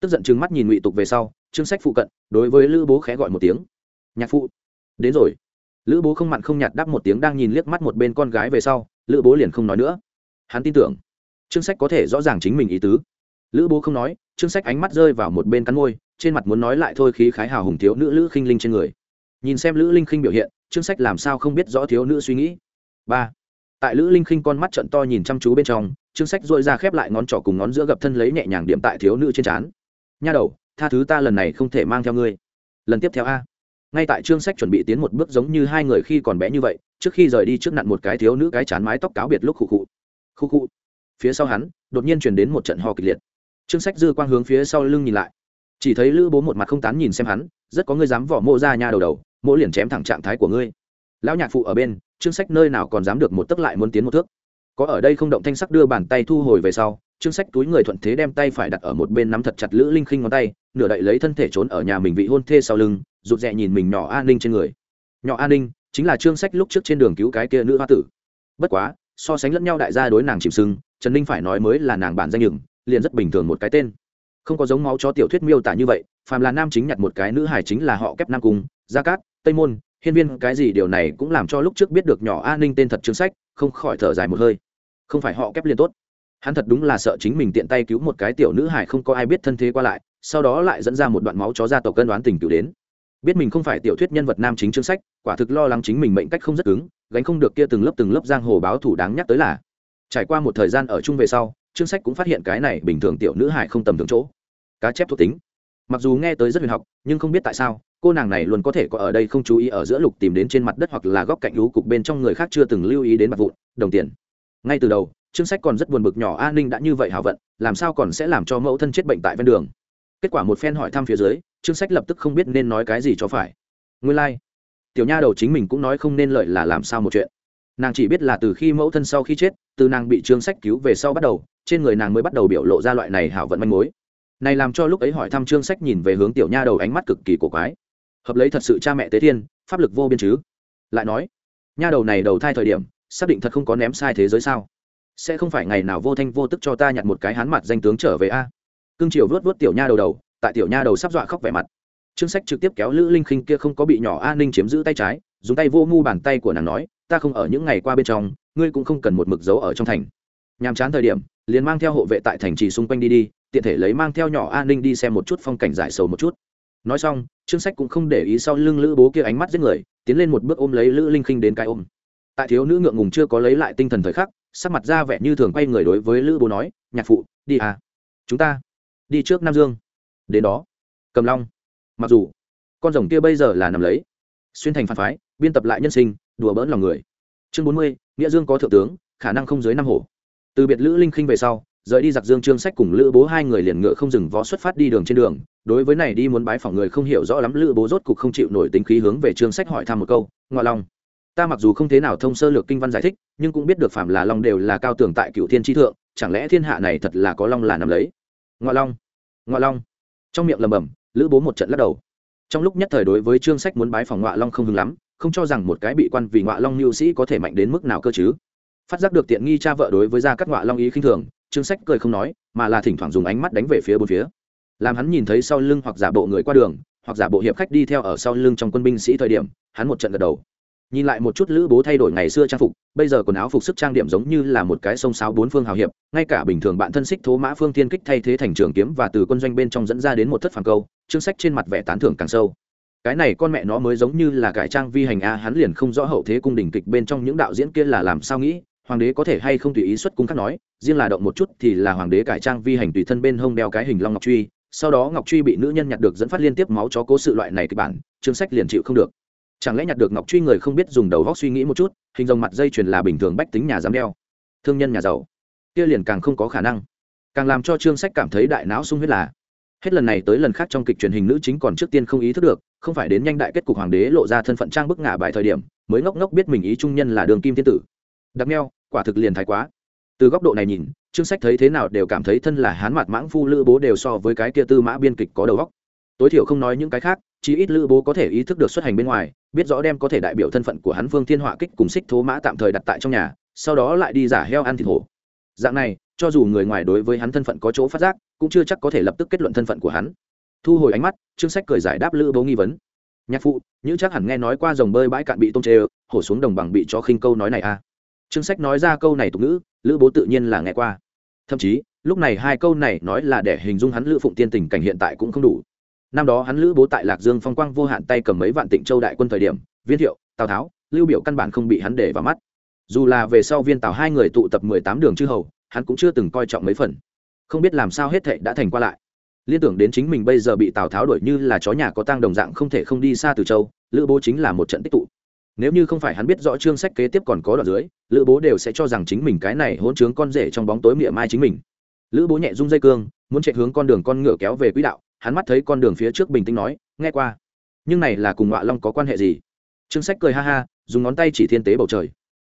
Tức giận chừng mắt nhìn ngụy tục về sau, trương sách phụ cận, đối với lữ bố khẽ gọi một tiếng. Nhạc phụ, đến rồi. Lữ bố không mặn không nhạt đáp một tiếng, đang nhìn liếc mắt một bên con gái về sau, lữ bố liền không nói nữa. Hắn tin tưởng trương sách có thể rõ ràng chính mình ý tứ. Lữ bố không nói, trương sách ánh mắt rơi vào một bên cắn môi, trên mặt muốn nói lại thôi khí khái hào hùng thiếu nữ lữ khinh linh trên người. Nhìn xem lữ linh khinh biểu hiện, trương sách làm sao không biết rõ thiếu nữ suy nghĩ. Ba. Tại lữ linh khinh con mắt trận to nhìn chăm chú bên trong, trương sách dội ra khép lại ngón trỏ cùng ngón giữa gập thân lấy nhẹ nhàng điểm tại thiếu nữ trên trán. Nha đầu, tha thứ ta lần này không thể mang theo ngươi. Lần tiếp theo a. Ngay tại trương sách chuẩn bị tiến một bước giống như hai người khi còn bé như vậy, trước khi rời đi trước nặn một cái thiếu nữ cái chán mái tóc cáo biệt lúc khụ khụ. Khụ khụ phía sau hắn, đột nhiên chuyển đến một trận ho kịch liệt. Trương sách dư quang hướng phía sau lưng nhìn lại. Chỉ thấy lữ bố một mặt không tán nhìn xem hắn, rất có ngươi dám vỏ mộ ra nhà đầu đầu mỗ liền chém thẳng trạng thái của ngươi. Lão nhạc phụ ở bên, trương sách nơi nào còn dám được một tấc lại muốn tiến một thước. Có ở đây không động thanh sắc đưa bàn tay thu hồi về sau, trương sách túi người thuận thế đem tay phải đặt ở một bên nắm thật chặt lữ linh khinh ngón tay, nửa đậy lấy thân thể trốn ở nhà mình vị hôn thê sau lưng, rụt rè nhìn mình nhỏ an ninh trên người. Nhỏ an ninh chính là trương sách lúc trước trên đường cứu cái kia nữ hoa tử. Bất quá so sánh lẫn nhau đại gia đối nàng chìm sưng, trần ninh phải nói mới là nàng bản danh nhừng liền rất bình thường một cái tên. Không có giống máu cho tiểu thuyết miêu tả như vậy, phàm là nam chính nhặt một cái nữ hải chính là họ kép nam cung, gia cát, tây môn, hiên viên, cái gì điều này cũng làm cho lúc trước biết được nhỏ an ninh tên thật chương sách, không khỏi thở dài một hơi. Không phải họ kép liên tốt. Hắn thật đúng là sợ chính mình tiện tay cứu một cái tiểu nữ hải không có ai biết thân thế qua lại, sau đó lại dẫn ra một đoạn máu chó gia tộc cân đoán tình cựu đến biết mình không phải tiểu thuyết nhân vật nam chính chương sách, quả thực lo lắng chính mình mệnh cách không rất cứng, gánh không được kia từng lớp từng lớp giang hồ báo thủ đáng nhắc tới là. Trải qua một thời gian ở chung về sau, chương sách cũng phát hiện cái này bình thường tiểu nữ hải không tầm thường chỗ. Cá chép thuộc tính. Mặc dù nghe tới rất huyền học, nhưng không biết tại sao, cô nàng này luôn có thể có ở đây không chú ý ở giữa lục tìm đến trên mặt đất hoặc là góc cạnh lũ cục bên trong người khác chưa từng lưu ý đến mặt vụn, đồng tiền. Ngay từ đầu, chương sách còn rất buồn bực nhỏ an ninh đã như vậy hảo vận, làm sao còn sẽ làm cho mẫu thân chết bệnh tại ven đường? Kết quả một phen hỏi thăm phía dưới chương sách lập tức không biết nên nói cái gì cho phải. Nguyên lai、like. tiểu nha đầu chính mình cũng nói không nên lợi là làm sao một chuyện. Nàng chỉ biết là từ khi mẫu thân sau khi chết, từ nàng bị chương sách cứu về sau bắt đầu, trên người nàng mới bắt đầu biểu lộ ra loại này hảo vận manh mối. Này làm cho lúc ấy hỏi thăm chương sách nhìn về hướng tiểu nha đầu ánh mắt cực kỳ cổ quái. Hợp lấy thật sự cha mẹ tế thiên, pháp lực vô biên chứ. Lại nói, nha đầu này đầu thai thời điểm, xác định thật không có ném sai thế giới sao? Sẽ không phải ngày nào vô thanh vô tức cho ta nhặt một cái hán mặt danh tướng trở về a? Cương triều vớt vớt tiểu nha đầu đầu, tại tiểu nha đầu sắp dọa khóc vẻ mặt. Chương sách trực tiếp kéo lữ linh khinh kia không có bị nhỏ an ninh chiếm giữ tay trái, dùng tay vô mu bàn tay của nàng nói, ta không ở những ngày qua bên trong, ngươi cũng không cần một mực dấu ở trong thành. Nhàm chán thời điểm, liền mang theo hộ vệ tại thành trì xung quanh đi đi, tiện thể lấy mang theo nhỏ an ninh đi xem một chút phong cảnh giải sầu một chút. Nói xong chương sách cũng không để ý sau lưng lữ bố kia ánh mắt giết người, tiến lên một bước ôm lấy lữ linh khinh đến cái ôm. Tại thiếu nữ ngượng ngùng chưa có lấy lại tinh thần thời khắc, sắc mặt ra vẻ như thường quay người đối với lữ bố nói, nhạc phụ, đi à. Chúng ta đi trước nam dương. Đến đó, cầm long. Mặc dù, con rồng kia bây giờ là nằm lấy, xuyên thành phản phái, biên tập lại nhân sinh, đùa bỡn lòng người. Chương bốn mươi, nghĩa dương có thượng tướng, khả năng không dưới năm hổ. Từ biệt lữ linh khinh về sau, rời đi giặc dương trương sách cùng lữ bố hai người liền ngựa không dừng vó xuất phát đi đường trên đường. Đối với này đi muốn bái phỏng người không hiểu rõ lắm, lữ bố rốt cục không chịu nổi tính khí hướng về trương sách hỏi thăm một câu ngoại long, ta mặc dù không thế nào thông sơ lược kinh văn giải thích, nhưng cũng biết được phạm là long đều là cao tường tại cựu thiên tri thượng, chẳng lẽ thiên hạ này thật là có long là nằm lấy? Ngoại long ngoại long. Trong miệng lầm bầm lữ bố một trận lắc đầu. Trong lúc nhất thời đối với trương sách muốn bái phòng ngoại long không hứng lắm, không cho rằng một cái bị quan vì ngoại long mưu sĩ có thể mạnh đến mức nào cơ chứ. Phát giác được tiện nghi cha vợ đối với gia cắt ngoại long ý khinh thường, trương sách cười không nói, mà là thỉnh thoảng dùng ánh mắt đánh về phía bốn phía. Làm hắn nhìn thấy sau lưng hoặc giả bộ người qua đường, hoặc giả bộ hiệp khách đi theo ở sau lưng trong quân binh sĩ thời điểm, hắn một trận gật đầu nhìn lại một chút lữ bố thay đổi ngày xưa trang phục, bây giờ quần áo phục sức trang điểm giống như là một cái sông sáo bốn phương hào hiệp, ngay cả bình thường bạn thân xích thố mã phương thiên kích thay thế thành trường kiếm và từ quân doanh bên trong dẫn ra đến một thất phản câu, chương sách trên mặt vẻ tán thưởng càng sâu. Cái này con mẹ nó mới giống như là cải trang vi hành a, hắn liền không rõ hậu thế cung đình kịch bên trong những đạo diễn kia là làm sao nghĩ, hoàng đế có thể hay không tùy ý xuất cung khác nói, riêng là động một chút thì là hoàng đế cải trang vi hành tùy thân bên hông đeo cái hình long ngọc truy, sau đó ngọc truy bị nữ nhân nhặt được dẫn phát liên tiếp máu chó cố sự loại này kịch bản, chương sách liền chịu không được chẳng lẽ nhặt được ngọc truy người không biết dùng đầu góc suy nghĩ một chút, hình dòng mặt dây chuyền là bình thường bách tính nhà dám đeo. Thương nhân nhà giàu. Kia liền càng không có khả năng. Càng làm cho trương sách cảm thấy đại não sung huyết là, hết lần này tới lần khác trong kịch truyền hình nữ chính còn trước tiên không ý thức được, không phải đến nhanh đại kết cục hoàng đế lộ ra thân phận trang bức ngả bài thời điểm, mới ngốc ngốc biết mình ý trung nhân là đường kim thiên tử. Đặc neo quả thực liền thái quá. Từ góc độ này nhìn chương sách thấy thế nào đều cảm thấy thân là hán mặt mãng phu lữ bố đều so với cái kia tư mã biên kịch có đầu góc tối thiểu không nói những cái khác chí ít lữ bố có thể ý thức được xuất hành bên ngoài, biết rõ đem có thể đại biểu thân phận của hắn vương thiên họa kích cùng xích thố mã tạm thời đặt tại trong nhà, sau đó lại đi giả heo ăn thịt hổ. Dạng này, cho dù người ngoài đối với hắn thân phận có chỗ phát giác, cũng chưa chắc có thể lập tức kết luận thân phận của hắn. Thu hồi ánh mắt chương sách cười giải đáp lữ bố nghi vấn. Nhạc phụ như chắc hẳn nghe nói qua dòng bơi bãi cạn bị tôm chê, hổ xuống đồng bằng bị cho khinh câu nói này à? Chương sách nói ra câu này tục ngữ, lữ bố tự nhiên là nghe qua. Thậm chí, lúc này hai câu này nói là để hình dung hắn lữ phụng tiên tình cảnh hiện tại cũng không đủ năm đó hắn lữ bố tại lạc dương phong quang vô hạn tay cầm mấy vạn tịnh châu đại quân thời điểm, viên thiệu, tào tháo, lưu biểu căn bản không bị hắn để vào mắt. Dù là về sau viên tào hai người tụ tập mười tám đường chư hầu, hắn cũng chưa từng coi trọng mấy phần. Không biết làm sao hết thệ đã thành qua lại. Liên tưởng đến chính mình bây giờ bị tào tháo đuổi như là chó nhà có tang đồng dạng không thể không đi xa từ châu, lữ bố chính là một trận tích tụ. Nếu như không phải hắn biết rõ chương sách kế tiếp còn có đoạn dưới, lữ bố đều sẽ cho rằng chính mình cái này hỗn trướng con rể trong bóng tối miệng mai chính mình. Lữ bố nhẹ rung dây cương, muốn chạy hướng con đường con ngựa kéo về quỹ đạo hắn mắt thấy con đường phía trước bình tĩnh nói, nghe qua. Nhưng này là cùng ngọa long có quan hệ gì? Chương sách cười ha ha, dùng ngón tay chỉ thiên tế bầu trời.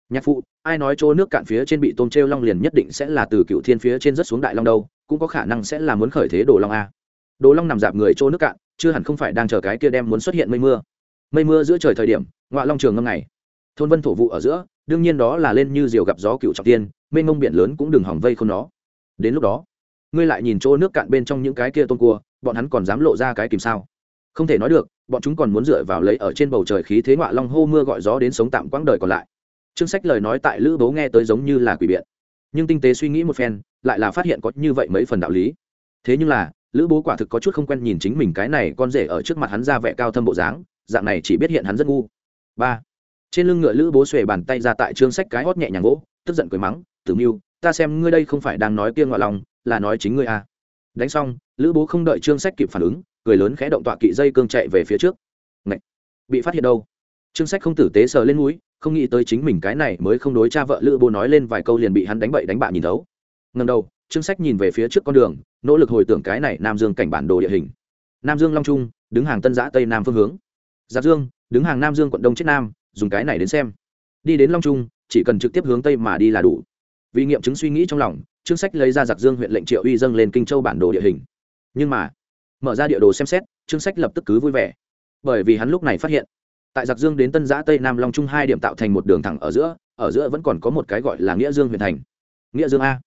Nhạc phụ, ai nói chỗ nước cạn phía trên bị tôm t r e o long liền nhất định sẽ là từ cựu thiên phía trên rất xuống đại long đâu, cũng có khả năng sẽ là muốn khởi thế đồ long a. Đồ long nằm dạp người chỗ nước cạn, chưa hẳn không phải đang chờ cái kia đem muốn xuất hiện mây mưa. Mây mưa giữa trời thời điểm, ngọa long trường ngâm ngày. Thôn vân thổ vụ ở giữa, đương nhiên đó là lên như diều gặp gió cựu trọng tiên, mênh mông biển lớn cũng đừng hỏng vây không nó. Đến lúc đó, ngươi lại nhìn chỗ nước cạn bên trong những cái kia tôm cua bọn hắn còn dám lộ ra cái kìm sao? Không thể nói được, bọn chúng còn muốn dựa vào lấy ở trên bầu trời khí thế ngoại long hô mưa gọi gió đến sống tạm quãng đời còn lại. Chương sách lời nói tại lữ bố nghe tới giống như là quỷ biện. Nhưng tinh tế suy nghĩ một phen, lại là phát hiện có như vậy mấy phần đạo lý. Thế nhưng là, lữ bố quả thực có chút không quen nhìn chính mình cái này con rể ở trước mặt hắn ra vẻ cao thâm bộ dáng, dạng này chỉ biết hiện hắn rất ngu. Ba. Trên lưng ngựa lữ bố xuề bàn tay ra tại trương sách cái hót nhẹ nhàng gỗ tức giận cười mắng, tử mưu, ta xem ngươi đây không phải đang nói kia ngoại lòng, là nói chính ngươi à. đánh xong lữ bố không đợi trương sách kịp phản ứng, cười lớn khẽ động tọa kỵ dây cương chạy về phía trước. Ngậy! bị phát hiện đâu? Trương sách không tử tế sờ lên núi không nghĩ tới chính mình cái này mới không đối cha vợ lữ bố nói lên vài câu liền bị hắn đánh bậy đánh bạ nhìn thấu. Ngần đầu, trương sách nhìn về phía trước con đường, nỗ lực hồi tưởng cái này nam dương cảnh bản đồ địa hình. Nam dương long trung, đứng hàng tân giã tây nam phương hướng. Giáp dương, đứng hàng nam dương quận đông chết nam, dùng cái này đến xem. Đi đến long trung, chỉ cần trực tiếp hướng tây mà đi là đủ. Vì nghiệm chứng suy nghĩ trong lòng, trương sách lấy ra giặc dương huyện lệnh triệu uy dâng lên kinh châu bản đồ địa hình nhưng mà, mở ra địa đồ xem xét trương sách lập tức cứ vui vẻ. Bởi vì hắn lúc này phát hiện, tại giặc dương đến tân giã tây nam long trung hai điểm tạo thành một đường thẳng ở giữa ở giữa vẫn còn có một cái gọi là nghĩa dương huyện thành. Nghĩa dương a.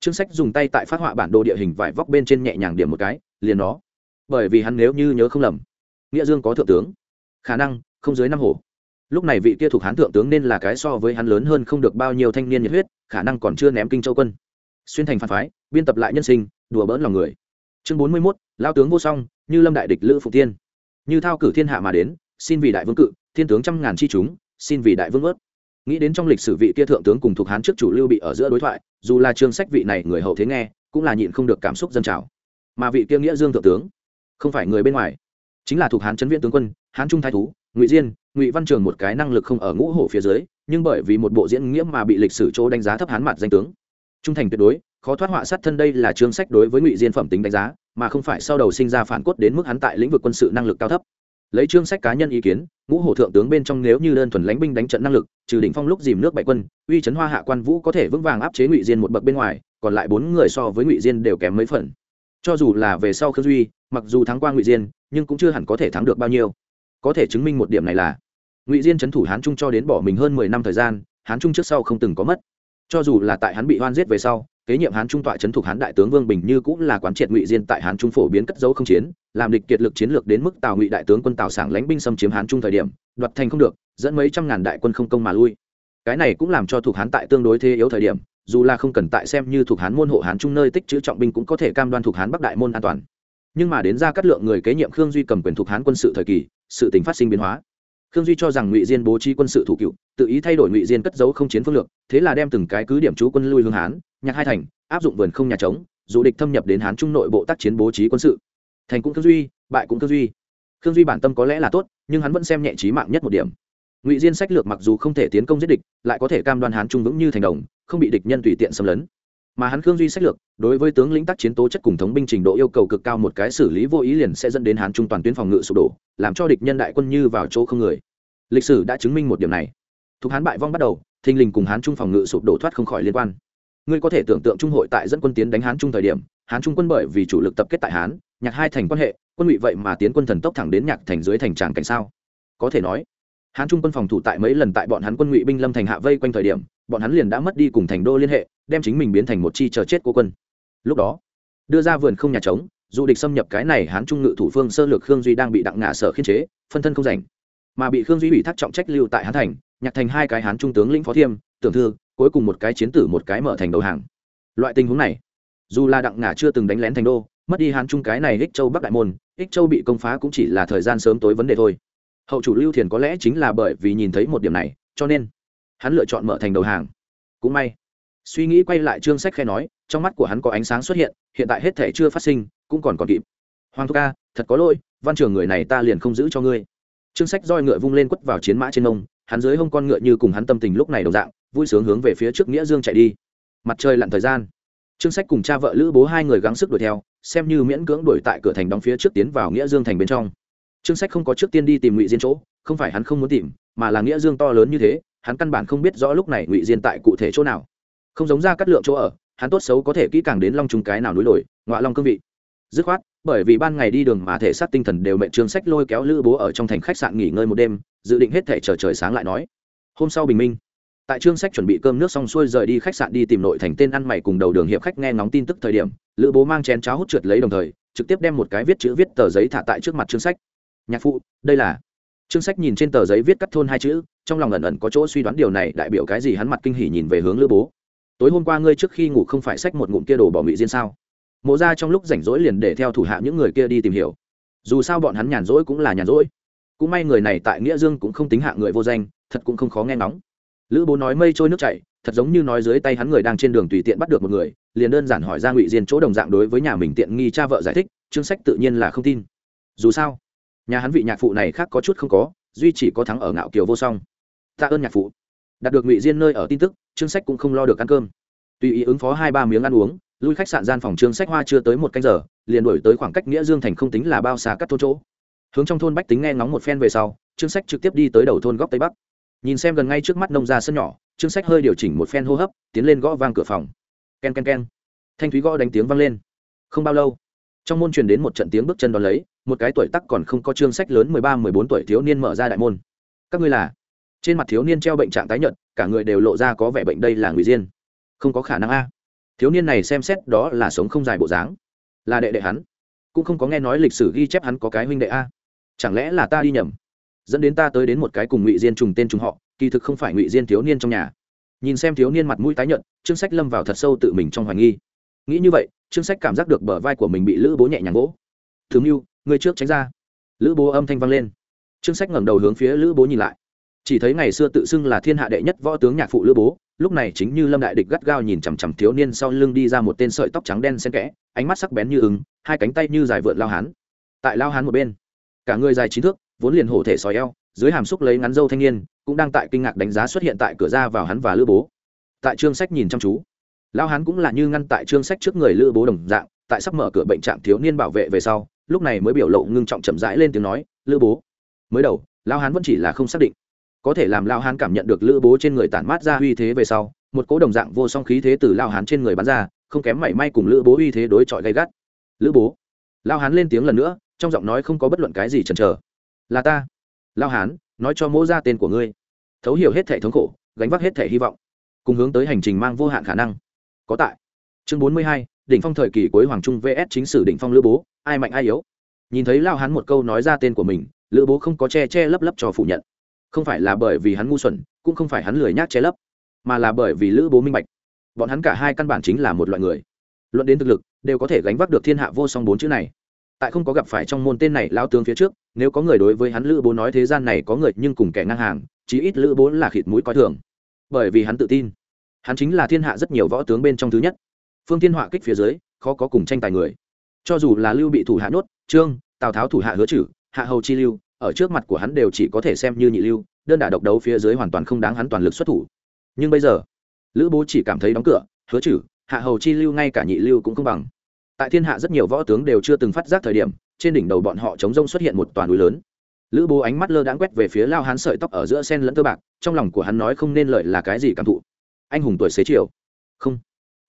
Trương sách dùng tay tại phát họa bản đồ địa hình vải vóc bên trên nhẹ nhàng điểm một cái, liền nó. Bởi vì hắn nếu như nhớ không lầm, nghĩa dương có thượng tướng. Khả năng, không dưới năm hổ. Lúc này vị kia thuộc hán thượng tướng nên là cái so với hắn lớn hơn không được bao nhiêu thanh niên nhiệt huyết, khả năng còn chưa ném kinh châu quân. Xuyên thành phản phái, biên tập lại nhân sinh, đùa bỡn lòng người chương bốn mươi mốt, lao tướng vô song, như lâm đại địch lữ phụ tiên như thao cử thiên hạ mà đến, xin vì đại vương cự, thiên tướng trăm ngàn chi chúng, xin vì đại vương ớt nghĩ đến trong lịch sử vị kia thượng tướng cùng thuộc hán trước chủ lưu bị ở giữa đối thoại, dù là trương sách vị này người hậu thế nghe, cũng là nhịn không được cảm xúc dân trào. Mà vị kia nghĩa dương thượng tướng, không phải người bên ngoài, chính là thuộc hán chấn viện tướng quân, hán trung thái thú, ngụy diên, ngụy văn trường một cái năng lực không ở ngũ hổ phía dưới, nhưng bởi vì một bộ diễn nghĩa mà bị lịch sử chỗ đánh giá thấp hán mặt danh tướng. Trung thành tuyệt đối khó thoát họa sát thân đây là chương sách đối với ngụy diên phẩm tính đánh giá, mà không phải sau đầu sinh ra phản cốt đến mức hắn tại lĩnh vực quân sự năng lực cao thấp. Lấy chương sách cá nhân ý kiến, ngũ hổ thượng tướng bên trong nếu như đơn thuần lánh binh đánh trận năng lực, trừ đỉnh phong lúc dìm nước bại quân, uy chấn hoa hạ quan vũ có thể vững vàng áp chế ngụy diên một bậc bên ngoài, còn lại bốn người so với ngụy diên đều kém mấy phần. Cho dù là về sau khương duy, mặc dù thắng qua ngụy diên, nhưng cũng chưa hẳn có thể thắng được bao nhiêu. Có thể chứng minh một điểm này là, ngụy diên trấn thủ hán trung cho đến bỏ mình hơn mười năm thời gian, hán trung trước sau không từng có mất. Cho dù là tại hắn bị hoan giết về sau kế nhiệm hán trung tọa trấn thuộc hán đại tướng vương bình như cũng là quán triệt ngụy diên tại hán trung phổ biến cất dấu không chiến, làm địch kiệt lực chiến lược đến mức tào ngụy đại tướng quân tào sảng lãnh binh xâm chiếm hán trung thời điểm, đoạt thành không được, dẫn mấy trăm ngàn đại quân không công mà lui. Cái này cũng làm cho thuộc hán tại tương đối thế yếu thời điểm, dù là không cần tại xem như thuộc hán môn hộ hán trung nơi tích chữ trọng binh cũng có thể cam đoan thuộc hán bắc đại môn an toàn. Nhưng mà đến ra cắt lượng người kế nhiệm khương duy cầm quyền thuộc hán quân sự thời kỳ, sự tình phát sinh biến hóa khương duy cho rằng ngụy diên bố trí quân sự thủ cựu, tự ý thay đổi ngụy diên cất giấu không chiến phương lược, thế là đem từng cái cứ điểm trú quân lui hương hán, nhạc hai thành, áp dụng vườn không nhà trống, dù địch thâm nhập đến hán trung nội bộ tác chiến bố trí quân sự. Thành cũng khương duy, bại cũng khương duy. Khương duy bản tâm có lẽ là tốt, nhưng hắn vẫn xem nhẹ trí mạng nhất một điểm. Ngụy diên sách lược mặc dù không thể tiến công giết địch, lại có thể cam đoan hán trung vững như thành đồng, không bị địch nhân tùy tiện xâm lấn mà hắn khương duy sách lược, đối với tướng lĩnh tác chiến tố chất cùng thống binh trình độ yêu cầu cực cao một cái xử lý vô ý liền sẽ dẫn đến hán trung toàn tuyến phòng ngự sụp đổ, làm cho địch nhân đại quân như vào chỗ không người. Lịch sử đã chứng minh một điểm này. Thuộc hán bại vong bắt đầu, thình lình cùng hán trung phòng ngự sụp đổ thoát không khỏi liên quan. Ngươi có thể tưởng tượng trung hội tại dẫn quân tiến đánh hán trung thời điểm, hán trung quân bởi vì chủ lực tập kết tại hán, nhạc hai thành quan hệ, quân ngụy vậy mà tiến quân thần tốc thẳng đến nhạc thành dưới thành tràng cảnh sao? Có thể nói hán trung quân phòng thủ tại mấy lần tại bọn hắn quân ngụy binh lâm thành hạ vây quanh thời điểm, bọn hắn liền đã mất đi cùng thành đô liên hệ, đem chính mình biến thành một chi chờ chết của quân. Lúc đó, đưa ra vườn không nhà trống, dù địch xâm nhập cái này hán trung ngự thủ phương sơ lược khương duy đang bị đặng ngã sở khiên chế, phân thân không rảnh. Mà bị khương duy ủy thác trọng trách lưu tại hán thành, nhạc thành hai cái hán trung tướng lĩnh phó thiêm, tưởng thư, cuối cùng một cái chiến tử một cái mở thành đầu hàng. Loại tình huống này, dù là đặng ngã chưa từng đánh lén thành đô, mất đi hán trung cái này ích châu bắc đại môn ích châu bị công phá cũng chỉ là thời gian sớm tối vấn đề thôi hậu chủ lưu thiền có lẽ chính là bởi vì nhìn thấy một điểm này, cho nên hắn lựa chọn mở thành đầu hàng. Cũng may, suy nghĩ quay lại chương sách khe nói, trong mắt của hắn có ánh sáng xuất hiện hiện tại hết thể chưa phát sinh, cũng còn còn kịp. Hoàng thúc ca, thật có lỗi, văn trường người này ta liền không giữ cho ngươi. Chương sách roi ngựa vung lên quất vào chiến mã trên nông hắn dưới hông con ngựa như cùng hắn tâm tình lúc này đồng dạng, vui sướng hướng về phía trước nghĩa dương chạy đi. Mặt trời lặn thời gian. Chương sách cùng cha vợ lữ bố hai người gắng sức đuổi theo, xem như miễn cưỡng đuổi tại cửa thành đóng phía trước tiến vào nghĩa dương thành bên trong. Trương sách không có trước tiên đi tìm ngụy diên chỗ không phải hắn không muốn tìm mà là nghĩa dương to lớn như thế hắn căn bản không biết rõ lúc này ngụy diên tại cụ thể chỗ nào. Không giống ra cắt lượng chỗ ở hắn tốt xấu có thể kỹ càng đến long trùng cái nào núi lồi, ngoại long cương vị. Dứt khoát bởi vì ban ngày đi đường mà thể xác tinh thần đều mệnh trương sách lôi kéo lữ bố ở trong thành khách sạn nghỉ ngơi một đêm dự định hết thể chờ trời sáng lại nói. Hôm sau bình minh tại trương sách chuẩn bị cơm nước xong xuôi rời đi khách sạn đi tìm nội thành tên ăn mày cùng đầu đường hiệp khách nghe ngóng tin tức thời điểm lữ bố mang chén cháo hút trượt lấy đồng thời trực tiếp đem một cái viết chữ viết tờ giấy thả tại trước mặt trương sách nhạc phụ, đây là. Trương sách nhìn trên tờ giấy viết cắt thôn hai chữ, trong lòng ẩn ẩn có chỗ suy đoán điều này đại biểu cái gì hắn mặt kinh hỉ nhìn về hướng lữ bố. Tối hôm qua ngươi trước khi ngủ không phải sách một ngụm kia đồ bỏ ngụy diên sao? Mộ ra trong lúc rảnh rỗi liền để theo thủ hạ những người kia đi tìm hiểu. Dù sao bọn hắn nhàn rỗi cũng là nhàn rỗi. Cũng may người này tại nghĩa dương cũng không tính hạ người vô danh, thật cũng không khó nghe ngóng. Lữ bố nói mây trôi nước chảy, thật giống như nói dưới tay hắn người đang trên đường tùy tiện bắt được một người, liền đơn giản hỏi ra ngụy diên chỗ đồng dạng đối với nhà mình tiện nghi cha vợ giải thích chương sách tự nhiên là không tin. Dù sao nhà hắn vị nhạc phụ này khác có chút không có, duy chỉ có thắng ở ngạo kiều vô song. Tạ ơn nhạc phụ. Đạt được ngụy diên nơi ở tin tức chương sách cũng không lo được ăn cơm. Tùy ý ứng phó hai ba miếng ăn uống, lui khách sạn gian phòng chương sách hoa chưa tới một canh giờ, liền đổi tới khoảng cách nghĩa dương thành không tính là bao xa cắt thôn chỗ. Hướng trong thôn bách tính nghe ngóng một phen về sau chương sách trực tiếp đi tới đầu thôn góc tây bắc. Nhìn xem gần ngay trước mắt nông ra sân nhỏ chương sách hơi điều chỉnh một phen hô hấp, tiến lên gõ vang cửa phòng. K e n k e n k e n thanh thúy gõ đánh tiếng vang lên. Không bao lâu, trong môn truyền đến một trận tiếng bước chân đón lấy một cái tuổi tắc còn không có chương sách lớn mười ba, mười bốn tuổi thiếu niên mở ra đại môn. Các ngươi là? Trên mặt thiếu niên treo bệnh trạng tái nhợt, cả người đều lộ ra có vẻ bệnh đây là người diên. Không có khả năng a. Thiếu niên này xem xét đó là sống không dài bộ dáng, là đệ đệ hắn. Cũng không có nghe nói lịch sử ghi chép hắn có cái huynh đệ a. Chẳng lẽ là ta đi nhầm? Dẫn đến ta tới đến một cái cùng ngụy diên trùng tên trùng họ, kỳ thực không phải ngụy diên thiếu niên trong nhà. Nhìn xem thiếu niên mặt mũi tái nhợt trương sách lâm vào thật sâu tự mình trong hoài nghi. Nghĩ như vậy trương sách cảm giác được bờ vai của mình bị lữ bố nhẹ nhàng vỗ. Thứ mưu người trước tránh ra. Lữ bố âm thanh vang lên. Chương sách ngẩng đầu hướng phía lữ bố nhìn lại. Chỉ thấy ngày xưa tự xưng là thiên hạ đệ nhất võ tướng nhạc phụ lữ bố, lúc này chính như lâm đại địch gắt gao nhìn chằm chằm thiếu niên sau lưng đi ra một tên sợi tóc trắng đen xen kẽ, ánh mắt sắc bén như ứng hai cánh tay như dài vượn lao hán. Tại lao hán một bên, cả người dài chín thước, vốn liền hổ thể sói eo, dưới hàm xúc lấy ngắn dâu thanh niên, cũng đang tại kinh ngạc đánh giá xuất hiện tại cửa ra vào hắn và lữ bố. Tại trương sách nhìn chăm chú, lao hán cũng là như ngăn tại trương sách trước người lữ bố đồng dạng, tại sắp mở cửa bệnh trạng thiếu niên bảo vệ về sau lúc này mới biểu lộ ngưng trọng chậm rãi lên tiếng nói, lữ bố. Mới đầu, lao hán vẫn chỉ là không xác định. Có thể làm lao hán cảm nhận được lữ bố trên người tản mát ra uy thế về sau, một cố đồng dạng vô song khí thế từ lao hán trên người bắn ra, không kém mảy may cùng lữ bố uy thế đối chọi gay gắt. Lữ bố. Lao hán lên tiếng lần nữa, trong giọng nói không có bất luận cái gì chần chờ. Là ta. Lao hán, nói cho mỗ ra tên của ngươi. Thấu hiểu hết thể thống khổ, gánh vác hết thể hy vọng, cùng hướng tới hành trình mang vô hạn khả năng. Có tại. Chương bốn mươi hai đỉnh phong thời kỳ cuối hoàng trung vs chính sử đỉnh phong lữ bố, ai mạnh ai yếu? Nhìn thấy lao hán một câu nói ra tên của mình, lữ bố không có che che lấp lấp cho phủ nhận. Không phải là bởi vì hắn ngu xuẩn, cũng không phải hắn lười nhác che lấp, mà là bởi vì lữ bố minh bạch, bọn hắn cả hai căn bản chính là một loại người. Luận đến thực lực, đều có thể gánh vác được thiên hạ vô song bốn chữ này. Tại không có gặp phải trong môn tên này lao tướng phía trước, nếu có người đối với hắn lữ bố nói thế gian này có người nhưng cùng kẻ ngang hàng, chí ít lữ bố là khịt mũi coi thường. Bởi vì hắn tự tin. Hắn chính là thiên hạ rất nhiều võ tướng bên trong thứ nhất phương thiên họa kích phía dưới, khó có cùng tranh tài người. Cho dù là lưu bị thủ hạ nhốt, trương, tào tháo thủ hạ hứa chử hạ hầu chi lưu, ở trước mặt của hắn đều chỉ có thể xem như nhị lưu, đơn đả độc đấu phía dưới hoàn toàn không đáng hắn toàn lực xuất thủ. Nhưng bây giờ, lữ bố chỉ cảm thấy đóng cửa, hứa chử hạ hầu chi lưu ngay cả nhị lưu cũng không bằng. Tại thiên hạ rất nhiều võ tướng đều chưa từng phát giác thời điểm, trên đỉnh đầu bọn họ chống rông xuất hiện một toàn núi lớn. Lữ bố ánh mắt lơ đãng quét về phía lao hán sợi tóc ở giữa sen lẫn tơ bạc, trong lòng của hắn nói không nên lợi là cái gì cảm thụ. Anh hùng tuổi xế chiều. Không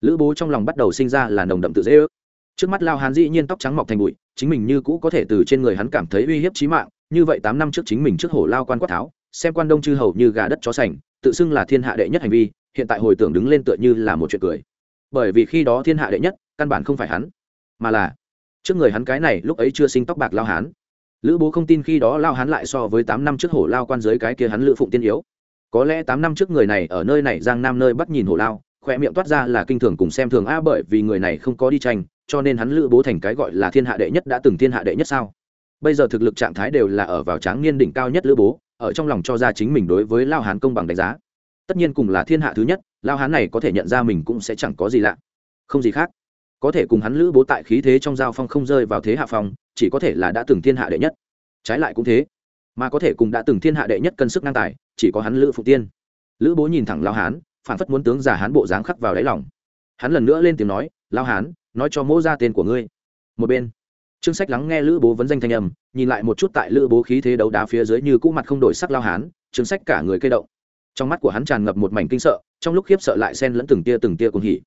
lữ bố trong lòng bắt đầu sinh ra là nồng đậm tự dễ ước. Trước mắt lao hán dĩ nhiên tóc trắng mọc thành bụi, chính mình như cũ có thể từ trên người hắn cảm thấy uy hiếp trí mạng, như vậy tám năm trước chính mình trước hổ lao quan quát tháo, xem quan đông chư hầu như gà đất chó sành, tự xưng là thiên hạ đệ nhất hành vi, hiện tại hồi tưởng đứng lên tựa như là một chuyện cười. Bởi vì khi đó thiên hạ đệ nhất, căn bản không phải hắn, mà là trước người hắn cái này lúc ấy chưa sinh tóc bạc lao hán. Lữ bố không tin khi đó lao hán lại so với tám năm trước hổ lao quan giới cái kia hắn lữ phụng tiên yếu. Có lẽ tám năm trước người này ở nơi này giang nam nơi bắt nhìn hổ lao khoe miệng toát ra là kinh thường cùng xem thường a bởi vì người này không có đi tranh, cho nên hắn lữ bố thành cái gọi là thiên hạ đệ nhất đã từng thiên hạ đệ nhất sao? Bây giờ thực lực trạng thái đều là ở vào tráng niên đỉnh cao nhất lữ bố, ở trong lòng cho ra chính mình đối với lao hán công bằng đánh giá. Tất nhiên cùng là thiên hạ thứ nhất, lao hán này có thể nhận ra mình cũng sẽ chẳng có gì lạ. Không gì khác. Có thể cùng hắn lữ bố tại khí thế trong giao phong không rơi vào thế hạ phong, chỉ có thể là đã từng thiên hạ đệ nhất. Trái lại cũng thế. Mà có thể cùng đã từng thiên hạ đệ nhất cân sức ngang tài, chỉ có hắn lữ phụ tiên. Lữ bố nhìn thẳng lao hán phản phất muốn tướng giả hán bộ dáng khắc vào đáy lòng. Hắn lần nữa lên tiếng nói lao hán, nói cho mỗ ra tên của ngươi. Một bên, trương sách lắng nghe lữ bố vấn danh thanh âm, nhìn lại một chút tại lữ bố khí thế đấu đá phía dưới như cũ mặt không đổi sắc lao hán, trương sách cả người cây động. Trong mắt của hắn tràn ngập một mảnh kinh sợ, trong lúc khiếp sợ lại xen lẫn từng tia từng tia cùng hỉ.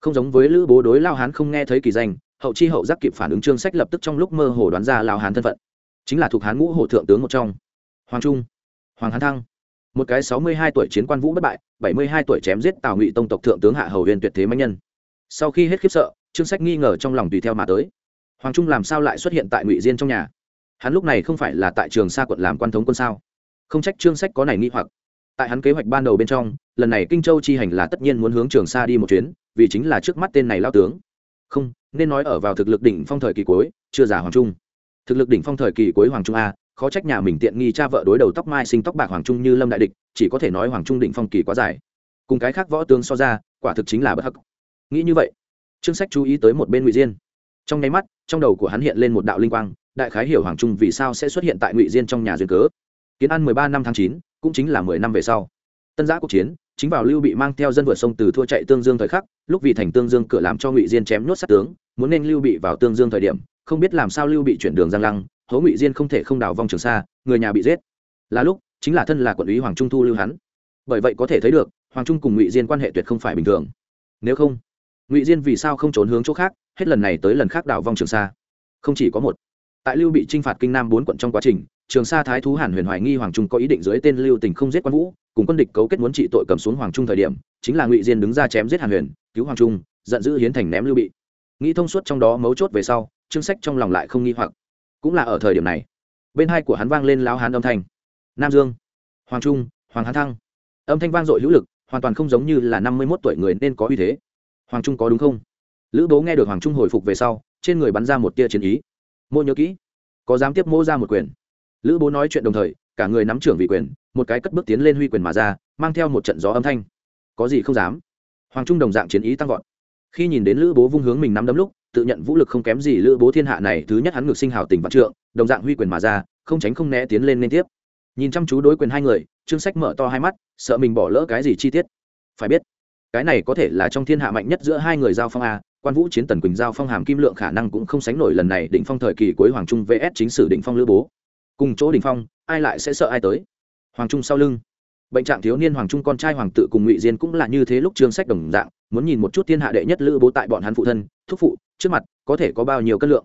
Không giống với lữ bố đối lao hán không nghe thấy kỳ danh, hậu chi hậu giác kịp phản ứng trương sách lập tức trong lúc mơ hồ đoán ra lao hán thân phận. Chính là thuộc hán ngũ hổ thượng tướng một trong. Hoàng trung, hoàng hán thăng một cái sáu mươi hai tuổi chiến quan vũ bất bại, bảy mươi hai tuổi chém giết tào ngụy tông tộc thượng tướng hạ hầu huyền tuyệt thế mạnh nhân. Sau khi hết khiếp sợ, trương sách nghi ngờ trong lòng tùy theo mà tới. Hoàng trung làm sao lại xuất hiện tại ngụy diên trong nhà? Hắn lúc này không phải là tại trường sa quận làm quan thống quân sao? Không trách trương sách có này nghi hoặc. Tại hắn kế hoạch ban đầu bên trong, lần này kinh châu chi hành là tất nhiên muốn hướng trường sa đi một chuyến, vì chính là trước mắt tên này lao tướng. Không, nên nói ở vào thực lực đỉnh phong thời kỳ cuối, chưa giả hoàng trung. Thực lực đỉnh phong thời kỳ cuối hoàng trung a khó trách nhà mình tiện nghi cha vợ đối đầu tóc mai sinh tóc bạc hoàng trung như lâm đại địch, chỉ có thể nói hoàng trung định phong kỳ quá dài. Cùng cái khác võ tướng so ra, quả thực chính là bất hắc. Nghĩ như vậy, trương sách chú ý tới một bên ngụy diên. Trong nháy mắt, trong đầu của hắn hiện lên một đạo linh quang, đại khái hiểu hoàng trung vì sao sẽ xuất hiện tại ngụy diên trong nhà duyên cớ. Kiến an mười ba năm tháng chín, cũng chính là mười năm về sau. Tân giã cuộc chiến, chính vào lưu bị mang theo dân vượt sông từ thua chạy tương dương thời khắc, lúc vì thành tương dương cửa làm cho ngụy diên chém nhốt sát tướng, muốn nên lưu bị vào tương dương thời điểm, không biết làm sao lưu bị chuyển đường giang lăng hố ngụy diên không thể không đào vong trường xa người nhà bị giết. Là lúc, chính là thân là quận úy hoàng trung thu lưu hắn. Bởi vậy có thể thấy được, hoàng trung cùng ngụy diên quan hệ tuyệt không phải bình thường. Nếu không, ngụy diên vì sao không trốn hướng chỗ khác, hết lần này tới lần khác đảo vong trường sa? Không chỉ có một. Tại lưu bị t r i n h phạt kinh nam bốn quận trong quá trình, trường sa thái thú hàn huyền hoài nghi hoàng trung có ý định dưới tên lưu tình không giết quan vũ, cùng quân địch cấu kết muốn trị tội cầm xuống hoàng trung thời điểm, chính là ngụy diên đứng ra chém giết hàn huyền, cứu hoàng trung, giận dữ hiến thành ném lưu bị. Nghĩ thông suốt trong đó mấu chốt về sau, chương sách trong lòng lại không nghi hoặc cũng là ở thời điểm này, bên hai của hắn vang lên lao hán âm thanh. Nam dương, hoàng trung, hoàng hán thăng. Âm thanh vang dội hữu lực, hoàn toàn không giống như là năm mươi mốt tuổi người nên có uy thế. Hoàng trung có đúng không? Lữ bố nghe được hoàng trung hồi phục về sau, trên người bắn ra một tia chiến ý. Mô nhớ kỹ, có dám tiếp mô ra một quyền? Lữ bố nói chuyện đồng thời, cả người nắm trưởng vị quyền, một cái cất bước tiến lên huy quyền mà ra, mang theo một trận gió âm thanh. Có gì không dám? Hoàng trung đồng dạng chiến ý tăng vọt. Khi nhìn đến lữ bố vung hướng mình nắm đấm lúc tự nhận vũ lực không kém gì lữ bố thiên hạ này, thứ nhất hắn ngược sinh hào tình vạn trượng, đồng dạng huy quyền mà ra, không tránh không né tiến lên liên tiếp. Nhìn chăm chú đối quyền hai người, trương sách mở to hai mắt, sợ mình bỏ lỡ cái gì chi tiết. Phải biết, cái này có thể là trong thiên hạ mạnh nhất giữa hai người giao phong a, quan vũ chiến tần quỳnh giao phong hàm kim lượng khả năng cũng không sánh nổi lần này định phong thời kỳ cuối hoàng trung vs chính sử định phong lữ bố. Cùng chỗ định phong, ai lại sẽ sợ ai tới? Hoàng trung sau lưng. Bệnh trạng thiếu niên hoàng trung con trai hoàng tự cùng ngụy diên cũng là như thế lúc trương sách đồng dạng muốn nhìn một chút thiên hạ đệ nhất lữ bố tại bọn hắn phụ thân, thúc phụ, trước mặt, có thể có bao nhiêu cân lượng?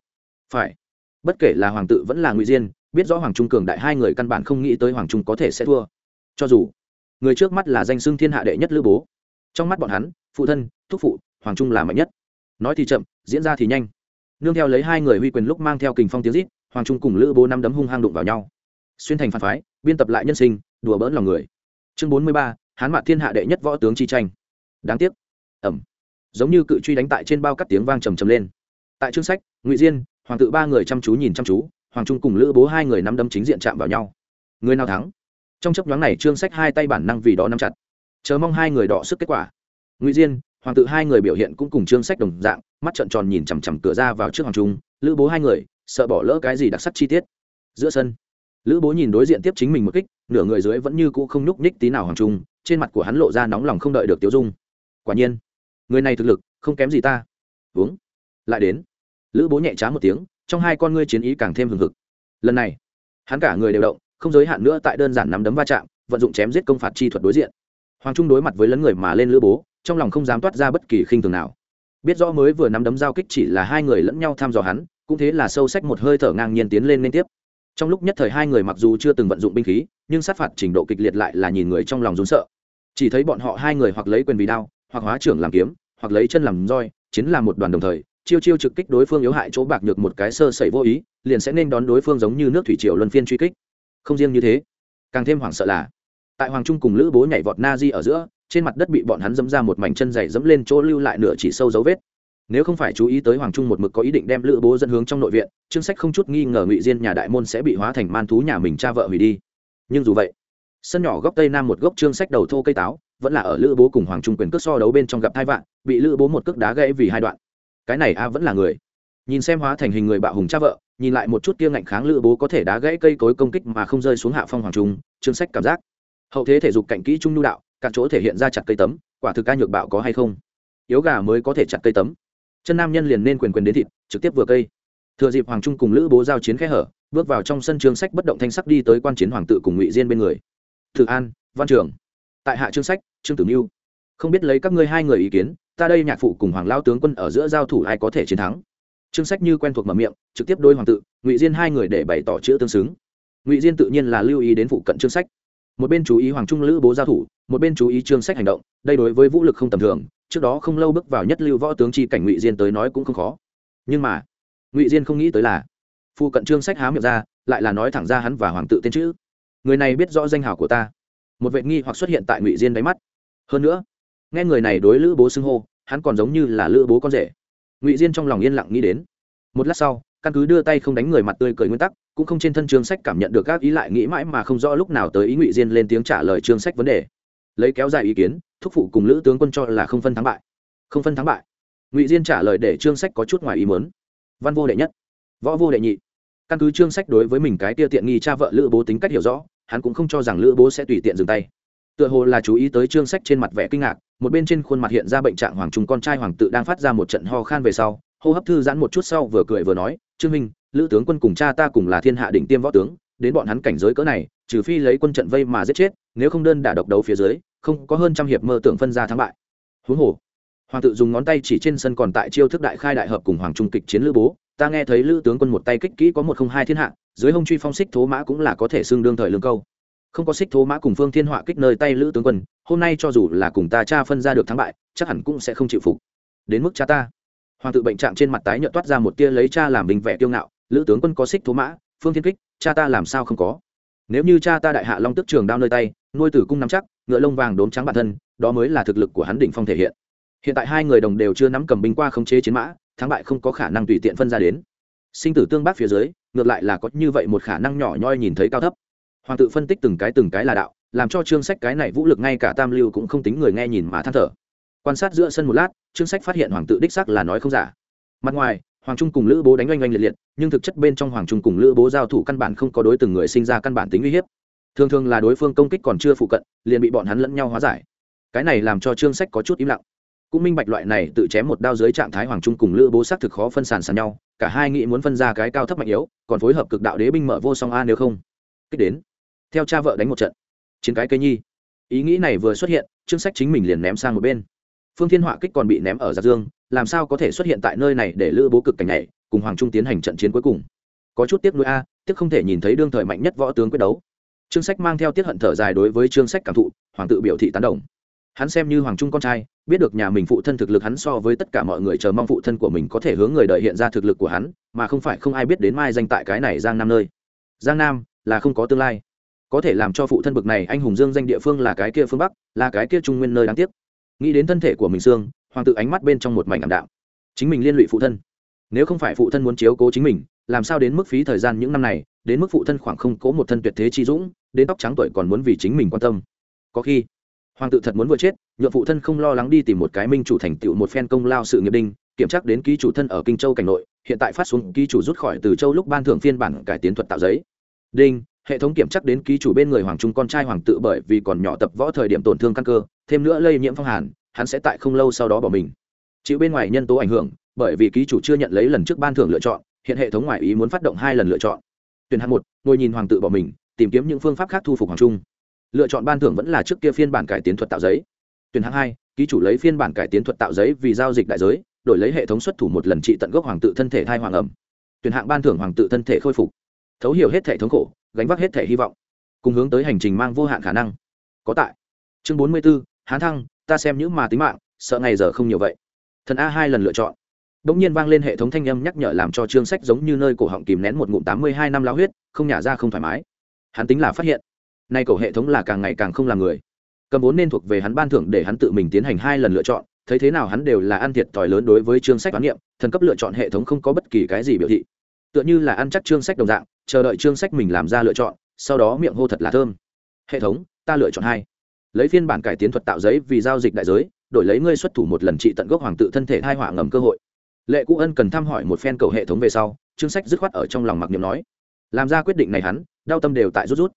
Phải. Bất kể là hoàng tự vẫn là ngụy diên, biết rõ hoàng trung cường đại hai người căn bản không nghĩ tới hoàng trung có thể sẽ thua. Cho dù, người trước mắt là danh xưng thiên hạ đệ nhất lữ bố, trong mắt bọn hắn, phụ thân, thúc phụ, hoàng trung là mạnh nhất. Nói thì chậm, diễn ra thì nhanh. Nương theo lấy hai người huy quyền lúc mang theo kình phong tiếng rít, hoàng trung cùng lữ bố năm đấm hung hăng đụng vào nhau. Xuyên thành phản phái, biên tập lại nhân sinh, đùa bỡn lòng người. Chương bốn mươi ba, hán mạn thiên hạ đệ nhất võ tướng chi tranh. Đáng tiếc ẩm. Giống như cự truy đánh tại trên bao cắt tiếng vang trầm trầm lên. Tại chương sách, ngụy diên, hoàng tự ba người chăm chú nhìn chăm chú, hoàng trung cùng lữ bố hai người nắm đấm chính diện chạm vào nhau. Người nào thắng? Trong chấp nhoáng này trương sách hai tay bản năng vì đó nắm chặt. Chờ mong hai người đọ sức kết quả. Ngụy diên, hoàng tự hai người biểu hiện cũng cùng trương sách đồng dạng, mắt trợn tròn nhìn chằm chằm cửa ra vào trước hoàng trung, lữ bố hai người, sợ bỏ lỡ cái gì đặc sắc chi tiết. Giữa sân, lữ bố nhìn đối diện tiếp chính mình một kích, nửa người dưới vẫn như cũ không nhúc nhích tí nào hoàng trung, trên mặt của hắn lộ ra nóng lòng không đợi được tiêu dung. Quả nhiên người này thực lực, không kém gì ta. Uống. Lại đến. Lữ bố nhẹ trá một tiếng, trong hai con ngươi chiến ý càng thêm hừng hực. Lần này, hắn cả người đều động, không giới hạn nữa tại đơn giản nắm đấm va chạm, vận dụng chém giết công phạt chi thuật đối diện. Hoàng trung đối mặt với lấn người mà lên lữ bố, trong lòng không dám toát ra bất kỳ khinh thường nào. Biết rõ mới vừa nắm đấm giao kích chỉ là hai người lẫn nhau tham dò hắn, cũng thế là sâu sách một hơi thở ngang nhiên tiến lên liên tiếp. Trong lúc nhất thời hai người mặc dù chưa từng vận dụng binh khí, nhưng sát phạt trình độ kịch liệt lại là nhìn người trong lòng rốn sợ. Chỉ thấy bọn họ hai người hoặc lấy quyền vì đao, hoặc hóa trưởng làm kiếm hoặc lấy chân làm roi chiến làm một đoàn đồng thời, chiêu chiêu trực kích đối phương yếu hại chỗ bạc nhược một cái sơ sẩy vô ý, liền sẽ nên đón đối phương giống như nước thủy triều luân phiên truy kích. Không riêng như thế, càng thêm hoảng sợ là, tại hoàng trung cùng lữ bố nhảy vọt na di ở giữa, trên mặt đất bị bọn hắn dẫm ra một mảnh chân dày dẫm lên chỗ lưu lại nửa chỉ sâu dấu vết. Nếu không phải chú ý tới hoàng trung một mực có ý định đem lữ bố dẫn hướng trong nội viện, trương sách không chút nghi ngờ ngụy diên nhà đại môn sẽ bị hóa thành man thú nhà mình cha vợ hủy đi. Nhưng dù vậy, sân nhỏ góc tây nam một gốc trương sách đầu thô cây táo, vẫn là ở lữ bố cùng hoàng trung quyền cước so đấu bên trong gặp hai vạn bị lữ bố một cước đá gãy vì hai đoạn. Cái này a vẫn là người. Nhìn xem hóa thành hình người bạo hùng cha vợ, nhìn lại một chút kia ngạnh kháng lữ bố có thể đá gãy cây cối công kích mà không rơi xuống hạ phong hoàng trung trương sách cảm giác. Hậu thế thể dục cạnh kỹ trung nhu đạo các chỗ thể hiện ra chặt cây tấm, quả thực ca nhược bạo có hay không? Yếu gà mới có thể chặt cây tấm. Chân nam nhân liền nên quyền quyền đến thịt, trực tiếp vừa cây. Thừa dịp hoàng trung cùng lữ bố giao chiến khẽ hở, bước vào trong sân trương sách bất động thanh sắc đi tới quan chiến hoàng tự cùng ngụy diên bên người. Thử an, văn trường. Tại hạ trương sách, trương tử mưu. Không biết lấy các ngươi hai người ý kiến ta đây nhạc phụ cùng hoàng lao tướng quân ở giữa giao thủ ai có thể chiến thắng? Trương sách như quen thuộc mở miệng, trực tiếp đôi hoàng tự, ngụy diên hai người để bày tỏ chữ tương xứng. Ngụy diên tự nhiên là lưu ý đến phụ cận trương sách. Một bên chú ý hoàng trung lữ bố giao thủ, một bên chú ý trương sách hành động, đây đối với vũ lực không tầm thường, trước đó không lâu bước vào nhất lưu võ tướng chi cảnh ngụy diên tới nói cũng không khó. Nhưng mà, ngụy diên không nghĩ tới là, phụ cận trương sách há miệng ra, lại là nói thẳng ra hắn và hoàng tự tên chữ. Người này biết rõ danh hào của ta. Một vệ nghi hoặc xuất hiện tại ngụy diên đáy mắt. Hơn nữa nghe người này đối lữ bố xưng hô, hắn còn giống như là lữ bố con rể. Ngụy diên trong lòng yên lặng nghĩ đến. Một lát sau, căn cứ đưa tay không đánh người mặt tươi cười nguyên tắc, cũng không trên thân chương sách cảm nhận được các ý lại nghĩ mãi mà không rõ lúc nào tới ý ngụy diên lên tiếng trả lời chương sách vấn đề. Lấy kéo dài ý kiến, thúc phụ cùng lữ tướng quân cho là không phân thắng bại. Không phân thắng bại. Ngụy diên trả lời để chương sách có chút ngoài ý mớn văn vô đệ nhất. Võ vô đệ nhị. Căn cứ chương sách đối với mình cái tia tiện nghi cha vợ lữ bố tính cách hiểu rõ, hắn cũng không cho rằng lữ bố sẽ tùy tiện dừng tay. Tựa hồ là chú ý tới chương sách trên mặt vẻ kinh ngạc một bên trên khuôn mặt hiện ra bệnh trạng hoàng trung con trai hoàng tự đang phát ra một trận ho khan về sau, hô hấp thư giãn một chút sau vừa cười vừa nói, trương minh, lữ tướng quân cùng cha ta cùng là thiên hạ đỉnh tiêm võ tướng, đến bọn hắn cảnh giới cỡ này, trừ phi lấy quân trận vây mà giết chết, nếu không đơn đả độc đấu phía dưới, không có hơn trăm hiệp mơ tưởng phân ra thắng bại. Huống hồ, hoàng tự dùng ngón tay chỉ trên sân còn tại chiêu thức đại khai đại hợp cùng hoàng trung kịch chiến lữ bố, ta nghe thấy lữ tướng quân một tay kích kỹ có một không hai thiên hạ, dưới hông truy phong xích thố mã cũng là có thể xương đương thời lương câu không có xích thố mã cùng phương thiên họa kích nơi tay lữ tướng quân, hôm nay cho dù là cùng ta cha phân ra được thắng bại, chắc hẳn cũng sẽ không chịu phục. Đến mức cha ta. Hoàng tự bệnh trạng trên mặt tái nhợt toát ra một tia lấy cha làm bình vẻ tiêu ngạo, lữ tướng quân có xích thố mã, phương thiên kích, cha ta làm sao không có? Nếu như cha ta đại hạ long tức trường đao nơi tay, nuôi tử cung nắm chắc, ngựa lông vàng đốm trắng bản thân, đó mới là thực lực của hắn đỉnh phong thể hiện. Hiện tại hai người đồng đều chưa nắm cầm binh qua khống chế chiến mã, thắng bại không có khả năng tùy tiện phân ra đến. Sinh tử tương bác phía dưới, ngược lại là có như vậy một khả năng nhỏ nhoi nhìn thấy cao thấp hoàng tự phân tích từng cái từng cái là đạo, làm cho chương sách cái này vũ lực ngay cả tam lưu cũng không tính người nghe nhìn mà than thở. Quan sát giữa sân một lát, chương sách phát hiện hoàng tự đích sắc là nói không giả. Mặt ngoài, hoàng trung cùng lữ bố đánh oanh oanh liệt liệt, nhưng thực chất bên trong hoàng trung cùng lữ bố giao thủ căn bản không có đối từng người sinh ra căn bản tính uy hiếp. Thường thường là đối phương công kích còn chưa phụ cận, liền bị bọn hắn lẫn nhau hóa giải. Cái này làm cho chương sách có chút im lặng. Cũng minh bạch loại này tự chém một đao dưới trạng thái hoàng trung cùng lữ bố xác thực khó phân sản sàn nhau, cả hai nghĩ muốn phân ra cái cao thấp mạnh yếu, còn phối hợp cực đạo đế binh mở vô song a nếu không. Kích đến theo cha vợ đánh một trận. Chiến cái cây nhi. Ý nghĩ này vừa xuất hiện chương sách chính mình liền ném sang một bên. Phương thiên họa kích còn bị ném ở giặc dương, làm sao có thể xuất hiện tại nơi này để lữ bố cực cảnh này, cùng hoàng trung tiến hành trận chiến cuối cùng. Có chút tiếc nuối a, tiếc không thể nhìn thấy đương thời mạnh nhất võ tướng quyết đấu. Chương sách mang theo tiết hận thở dài đối với chương sách cảm thụ, hoàng tự biểu thị tán đồng. Hắn xem như hoàng trung con trai, biết được nhà mình phụ thân thực lực hắn so với tất cả mọi người chờ mong phụ thân của mình có thể hướng người đợi hiện ra thực lực của hắn, mà không phải không ai biết đến mai danh tại cái này giang nam nơi. Giang nam là không có tương lai có thể làm cho phụ thân bực này anh hùng dương danh địa phương là cái kia phương bắc, là cái kia trung nguyên nơi đáng tiếc. Nghĩ đến thân thể của mình xương, hoàng tự ánh mắt bên trong một mảnh ảm đạm. Chính mình liên lụy phụ thân. Nếu không phải phụ thân muốn chiếu cố chính mình, làm sao đến mức phí thời gian những năm này, đến mức phụ thân khoảng không cố một thân tuyệt thế chi dũng, đến tóc trắng tuổi còn muốn vì chính mình quan tâm. Có khi, hoàng tự thật muốn vừa chết nhuộm phụ thân không lo lắng đi tìm một cái minh chủ thành tựu một phen công lao sự nghiệp đinh, kiểm tra đến ký chủ thân ở kinh châu cảnh nội, hiện tại phát xuống ký chủ rút khỏi từ châu lúc ban thưởng phiên bản cải tiến thuật tạo giấy. Đinh hệ thống kiểm tra đến ký chủ bên người hoàng trung con trai hoàng tự bởi vì còn nhỏ tập võ thời điểm tổn thương căn cơ, thêm nữa lây nhiễm phong hàn, hắn sẽ tại không lâu sau đó bỏ mình. Chịu bên ngoài nhân tố ảnh hưởng, bởi vì ký chủ chưa nhận lấy lần trước ban thưởng lựa chọn, hiện hệ thống ngoại ý muốn phát động hai lần lựa chọn. Tuyển hạng một, ngồi nhìn hoàng tự bỏ mình, tìm kiếm những phương pháp khác thu phục hoàng trung. Lựa chọn ban thưởng vẫn là trước kia phiên bản cải tiến thuật tạo giấy. Tuyển hạng hai, ký chủ lấy phiên bản cải tiến thuật tạo giấy vì giao dịch đại giới, đổi lấy hệ thống xuất thủ một lần trị tận gốc hoàng tự thân thể thai hoàng ẩm. Tuyển hạng ban thưởng hoàng tự thân thể khôi phục. Thấu hiểu hết thể thống khổ gánh vác hết thể hy vọng, cùng hướng tới hành trình mang vô hạn khả năng. Có tại. Chương bốn mươi b ố hán thăng, ta xem những mà tính mạng, sợ ngày giờ không nhiều vậy. Thần a hai lần lựa chọn. Đ ỗ n g nhiên vang lên hệ thống thanh â m nhắc nhở làm cho chương sách giống như nơi cổ họng kìm nén một ngụm tám mươi hai năm lao huyết, không nhả ra không thoải mái. Hắn tính là phát hiện. Nay cổ hệ thống là càng ngày càng không làm người. Cầm vốn nên thuộc về hắn ban thưởng để hắn tự mình tiến hành hai lần lựa chọn, thấy thế nào hắn đều là ăn thiệt thòi lớn đối với chương sách bán niệm, thần cấp lựa chọn hệ thống không có bất kỳ cái gì biểu thị. Tựa như là ăn chắc chương sách đồng dạng chờ đợi chương sách mình làm ra lựa chọn, sau đó miệng hô thật là thơm. Hệ thống, ta lựa chọn hai. Lấy phiên bản cải tiến thuật tạo giấy vì giao dịch đại giới, đổi lấy ngươi xuất thủ một lần trị tận gốc hoàng tự thân thể thai họa ngầm cơ hội. Lệ cũ ân cần thăm hỏi một phen cầu hệ thống về sau, chương sách dứt khoát ở trong lòng mặc niệm nói. Làm ra quyết định này hắn, đau tâm đều tại rút rút.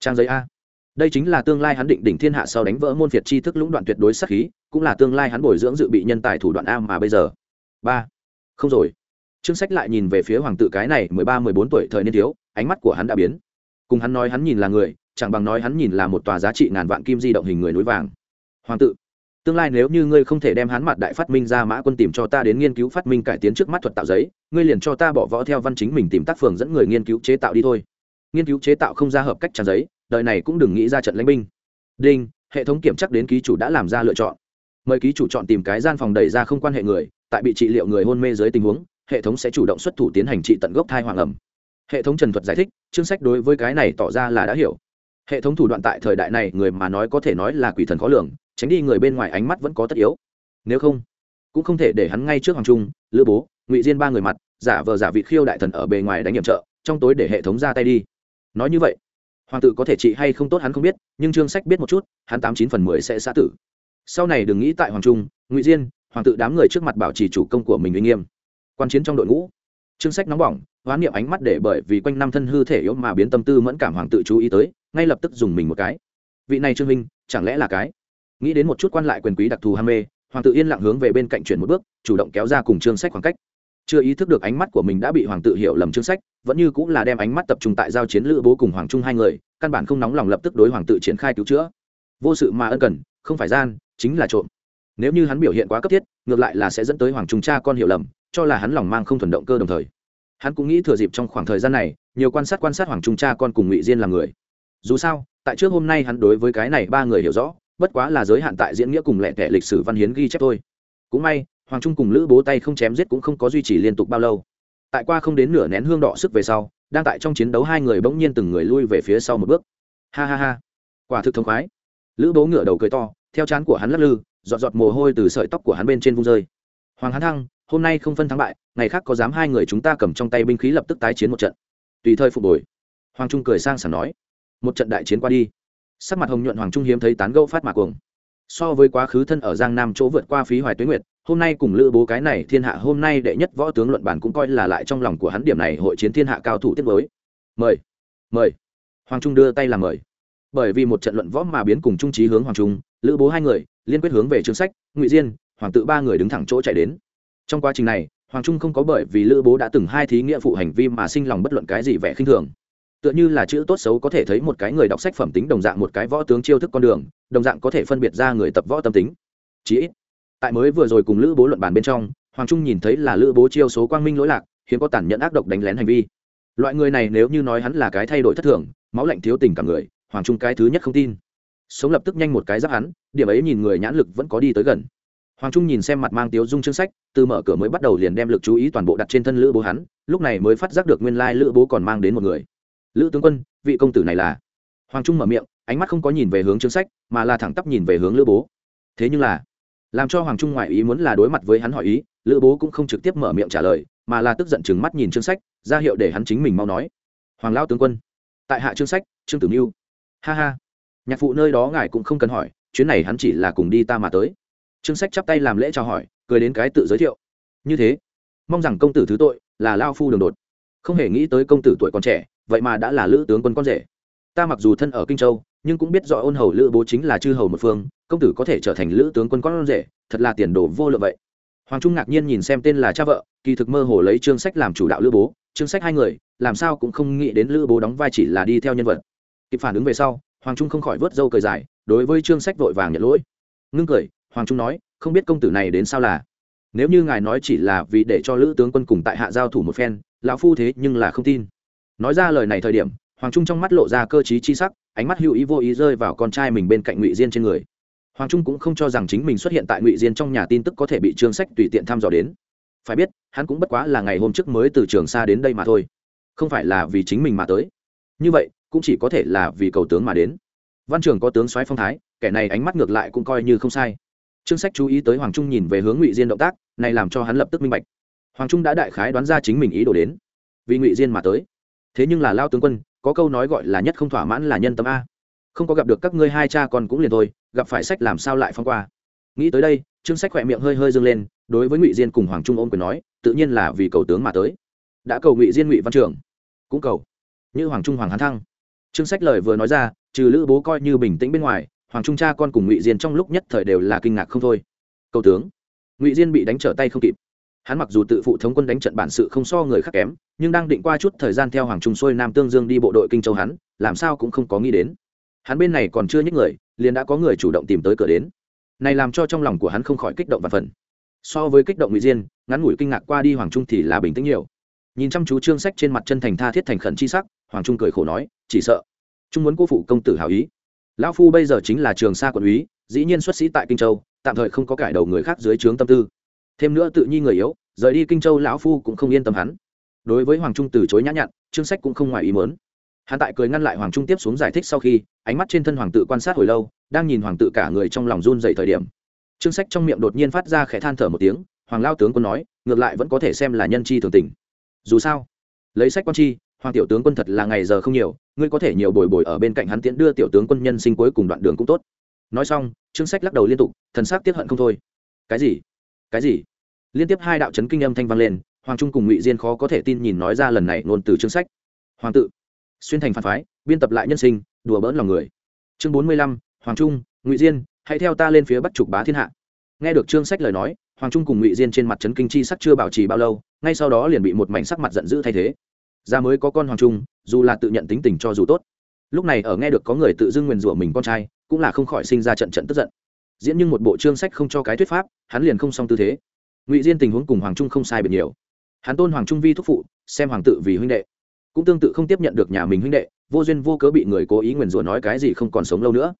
Trang giấy a. Đây chính là tương lai hắn định đỉnh thiên hạ sau đánh vỡ môn phiệt tri thức lũng đoạn tuyệt đối sắc khí, cũng là tương lai hắn bồi dưỡng dự bị nhân tài thủ đoạn a mà bây giờ. Ba. Không rồi. Chương sách lại nhìn về phía hoàng tự cái này mười ba, mười bốn tuổi thời niên thiếu ánh mắt của hắn đã biến. Cùng hắn nói hắn nhìn là người, chẳng bằng nói hắn nhìn là một tòa giá trị ngàn vạn kim di động hình người núi vàng. Hoàng tự, tương lai nếu như ngươi không thể đem hắn mặt đại phát minh ra mã quân tìm cho ta đến nghiên cứu phát minh cải tiến trước mắt thuật tạo giấy, ngươi liền cho ta bỏ võ theo văn chính mình tìm tác phường dẫn người nghiên cứu chế tạo đi thôi. Nghiên cứu chế tạo không ra hợp cách tràn giấy, đời này cũng đừng nghĩ ra trận lãnh binh. Đinh, hệ thống kiểm chắc đến ký chủ đã làm ra lựa chọn. Mời ký chủ chọn tìm cái gian phòng đầy ra không quan hệ người, tại bị trị liệu người hôn mê dưới tình huống, hệ thống sẽ chủ động xuất thủ tiến hành trị tận gốc thai hoàng ẩm hệ thống trần thuật giải thích, chương sách đối với cái này tỏ ra là đã hiểu. Hệ thống thủ đoạn tại thời đại này, người mà nói có thể nói là quỷ thần khó lường, tránh đi người bên ngoài ánh mắt vẫn có tất yếu. Nếu không, cũng không thể để hắn ngay trước hoàng trung, lữ bố, ngụy diên ba người mặt, giả vờ giả vị khiêu đại thần ở bề ngoài đánh nhiệm trợ, trong tối để hệ thống ra tay đi. Nói như vậy, hoàng tự có thể trị hay không tốt hắn không biết, nhưng chương sách biết một chút, hắn tám chín phần mười sẽ xã tử. Sau này đừng nghĩ tại hoàng trung, ngụy diên, hoàng tự đám người trước mặt bảo trì chủ công của mình uy nghiêm. Quan chiến trong đội ngũ, chương sách nóng bỏng hoán niệm ánh mắt để bởi vì quanh năm thân hư thể yếu mà biến tâm tư mẫn cảm hoàng tự chú ý tới, ngay lập tức dùng mình một cái. Vị này trương minh, chẳng lẽ là cái? Nghĩ đến một chút quan lại quyền quý đặc thù ham mê, hoàng tự yên lặng hướng về bên cạnh chuyển một bước, chủ động kéo ra cùng chương sách khoảng cách. Chưa ý thức được ánh mắt của mình đã bị hoàng tự hiểu lầm chương sách, vẫn như cũng là đem ánh mắt tập trung tại giao chiến lữ bố cùng hoàng trung hai người, căn bản không nóng lòng lập tức đối hoàng tự triển khai cứu chữa. Vô sự mà ân cần, không phải gian, chính là trộm. Nếu như hắn biểu hiện quá cấp thiết, ngược lại là sẽ dẫn tới hoàng trung cha con hiểu lầm, cho là hắn lòng mang không thuần động cơ đồng thời hắn cũng nghĩ thừa dịp trong khoảng thời gian này, nhiều quan sát quan sát hoàng trung cha con cùng ngụy diên là người. Dù sao, tại trước hôm nay hắn đối với cái này ba người hiểu rõ, bất quá là giới hạn tại diễn nghĩa cùng lẹ tẻ lịch sử văn hiến ghi chép thôi. Cũng may, hoàng trung cùng lữ bố tay không chém giết cũng không có duy trì liên tục bao lâu. Tại qua không đến nửa nén hương đỏ sức về sau, đang tại trong chiến đấu hai người bỗng nhiên từng người lui về phía sau một bước. Ha ha ha. Quả thực thông khoái. Lữ bố ngửa đầu cười to, theo chán của hắn lắc lư, giọt giọt mồ hôi từ sợi tóc của hắn bên trên vung rơi. Hoàng hắn thăng hôm nay không phân thắng bại, ngày khác có dám hai người chúng ta cầm trong tay binh khí lập tức tái chiến một trận. Tùy thời phục hồi. Hoàng trung cười sang sảng nói. Một trận đại chiến qua đi. Sắc mặt hồng nhuận hoàng trung hiếm thấy tán gẫu phát mạc cuồng. So với quá khứ thân ở giang nam chỗ vượt qua phí hoài tuế nguyệt, hôm nay cùng lữ bố cái này thiên hạ hôm nay đệ nhất võ tướng luận bản cũng coi là lại trong lòng của hắn điểm này hội chiến thiên hạ cao thủ tiết mới. Mời. Mời. Hoàng trung đưa tay làm mời. Bởi vì một trận luận võ mà biến cùng trung trí hướng hoàng trung, lữ bố hai người, liên quyết hướng về chương sách, ngụy diên, hoàng tự ba người đứng thẳng chỗ chạy đến trong quá trình này, hoàng trung không có bởi vì lữ bố đã từng hai thí nghĩa phụ hành vi mà sinh lòng bất luận cái gì vẻ khinh thường. Tựa như là chữ tốt xấu có thể thấy một cái người đọc sách phẩm tính đồng dạng một cái võ tướng chiêu thức con đường, đồng dạng có thể phân biệt ra người tập võ tâm tính. Chí ít, tại mới vừa rồi cùng lữ bố luận bàn bên trong, hoàng trung nhìn thấy là lữ bố chiêu số quang minh lỗi lạc, hiếm có tàn nhẫn ác độc đánh lén hành vi. Loại người này nếu như nói hắn là cái thay đổi thất thường, máu lạnh thiếu tình cảm người, hoàng trung cái thứ nhất không tin. Sống lập tức nhanh một cái giáp hắn, điểm ấy nhìn người nhãn lực vẫn có đi tới gần hoàng trung nhìn xem mặt mang tiếu dung chương sách, từ mở cửa mới bắt đầu liền đem lực chú ý toàn bộ đặt trên thân lữ bố hắn, lúc này mới phát giác được nguyên lai lữ bố còn mang đến một người. Lữ tướng quân, vị công tử này là? Hoàng trung mở miệng, ánh mắt không có nhìn về hướng chương sách, mà là thẳng tắp nhìn về hướng lữ bố. Thế nhưng là làm cho hoàng trung ngoại ý muốn là đối mặt với hắn hỏi ý, lữ bố cũng không trực tiếp mở miệng trả lời, mà là tức giận chừng mắt nhìn chương sách, ra hiệu để hắn chính mình mau nói. Hoàng lao tướng quân, tại hạ chương sách, trương tử mưu. Ha ha. Nhạc phụ nơi đó ngài cũng không cần hỏi, chuyến này hắn chỉ là cùng đi ta mà tới trương sách chắp tay làm lễ chào hỏi, cười đến cái tự giới thiệu. Như thế, mong rằng công tử thứ tội là lao phu đường đột. Không hề nghĩ tới công tử tuổi còn trẻ, vậy mà đã là lữ tướng quân con rể. Ta mặc dù thân ở kinh châu, nhưng cũng biết rõ ôn hầu lữ bố chính là chư hầu một phương, công tử có thể trở thành lữ tướng quân con rể, thật là tiền đồ vô lượng vậy. Hoàng trung ngạc nhiên nhìn xem tên là cha vợ, kỳ thực mơ hồ lấy chương sách làm chủ đạo lữ bố. Chương sách hai người, làm sao cũng không nghĩ đến lữ bố đóng vai chỉ là đi theo nhân vật. Kịp phản ứng về sau, hoàng trung không khỏi vớt dâu cười dài, đối với chương sách vội vàng nhận lỗi. Ngưng cười hoàng trung nói, không biết công tử này đến sao là? Nếu như ngài nói chỉ là vì để cho lữ tướng quân cùng tại hạ giao thủ một phen, lão phu thế nhưng là không tin. Nói ra lời này thời điểm, hoàng trung trong mắt lộ ra cơ t chi sắc, ánh mắt hữu ý vô ý rơi vào con trai mình bên cạnh ngụy diên trên người. Hoàng trung cũng không cho rằng chính mình xuất hiện tại ngụy diên trong nhà tin tức có thể bị trương sách tùy tiện thăm dò đến. Phải biết, hắn cũng bất quá là ngày hôm trước mới từ trường xa đến đây mà thôi. Không phải là vì chính mình mà tới. Như vậy, cũng chỉ có thể là vì cầu tướng mà đến. Văn trường có tướng soái phong thái, kẻ này ánh mắt ngược lại cũng coi như không sai trương sách chú ý tới hoàng trung nhìn về hướng ngụy diên động tác, này làm cho hắn lập tức minh bạch. Hoàng trung đã đại khái đoán ra chính mình ý đồ đến. Vì ngụy diên mà tới. Thế nhưng là lao tướng quân, có câu nói gọi là nhất không thỏa mãn là nhân tâm a. Không có gặp được các ngươi hai cha con cũng liền thôi, gặp phải sách làm sao lại phong qua. Nghĩ tới đây, trương sách khỏe miệng hơi hơi dâng lên, đối với ngụy diên cùng hoàng trung ôm quyền nói, tự nhiên là vì cầu tướng mà tới. Đã cầu ngụy diên ngụy văn trường cũng cầu. Như hoàng trung hoàng hán thăng. Trương sách lời vừa nói ra, trừ lữ bố coi như bình tĩnh bên ngoài hoàng trung cha con cùng ngụy diên trong lúc nhất thời đều là kinh ngạc không thôi. Cầu tướng, ngụy diên bị đánh trở tay không kịp. Hắn mặc dù tự phụ thống quân đánh trận bản sự không so người khác kém, nhưng đang định qua chút thời gian theo hoàng trung xuôi nam tương dương đi bộ đội kinh châu hắn, làm sao cũng không có nghĩ đến. Hắn bên này còn chưa nhích người, liền đã có người chủ động tìm tới cửa đến. Này làm cho trong lòng của hắn không khỏi kích động và phần. So với kích động ngụy diên, ngắn ngủi kinh ngạc qua đi hoàng trung thì là bình tĩnh nhiều. Nhìn chăm chú trương sách trên mặt chân thành tha thiết thành khẩn chi sắc, hoàng trung cười khổ nói, chỉ sợ trung muốn cô phụ công tử hào ý lão phu bây giờ chính là trường sa quận úy, dĩ nhiên xuất sĩ tại kinh châu, tạm thời không có cải đầu người khác dưới trướng tâm tư. Thêm nữa tự nhi người yếu, rời đi kinh châu lão phu cũng không yên tâm hắn. Đối với hoàng trung từ chối nhã nhặn, trương sách cũng không ngoài ý mớn hắn tại cười ngăn lại hoàng trung tiếp xuống giải thích sau khi, ánh mắt trên thân hoàng tự quan sát hồi lâu, đang nhìn hoàng tự cả người trong lòng run dậy thời điểm. Trương sách trong miệng đột nhiên phát ra khẽ than thở một tiếng, hoàng lao tướng quân nói, ngược lại vẫn có thể xem là nhân chi thường tình. Dù sao, lấy sách quan chi hoàng tiểu tướng quân thật là ngày giờ không nhiều, ngươi có thể nhiều bồi bồi ở bên cạnh hắn tiễn đưa tiểu tướng quân nhân sinh cuối cùng đoạn đường cũng tốt. Nói xong, trương sách lắc đầu liên tục, thần sắc tiếp hận không thôi. Cái gì? Cái gì? Liên tiếp hai đạo chấn kinh âm thanh vang lên, hoàng trung cùng ngụy diên khó có thể tin nhìn nói ra lần này ngôn từ chương sách. Hoàng tự, xuyên thành phản phái, biên tập lại nhân sinh, đùa bỡn lòng người. Chương bốn mươi lăm, hoàng trung, ngụy diên, hãy theo ta lên phía bắt trục bá thiên hạ. Nghe được chương sách lời nói, hoàng trung cùng ngụy diên trên mặt trấn kinh chi sắc chưa bảo trì bao lâu, ngay sau đó liền bị một mảnh sắc mặt giận dữ thay thế ra mới có con hoàng trung, dù là tự nhận tính tình cho dù tốt. Lúc này ở nghe được có người tự dưng nguyền rủa mình con trai, cũng là không khỏi sinh ra trận trận tức giận. Diễn nhưng một bộ chương sách không cho cái thuyết pháp, hắn liền không xong tư thế. Ngụy diên tình huống cùng hoàng trung không sai biệt nhiều. Hắn tôn hoàng trung vi thúc phụ, xem hoàng tự vì huynh đệ. Cũng tương tự không tiếp nhận được nhà mình huynh đệ, vô duyên vô cớ bị người cố ý nguyền rủa nói cái gì không còn sống lâu nữa.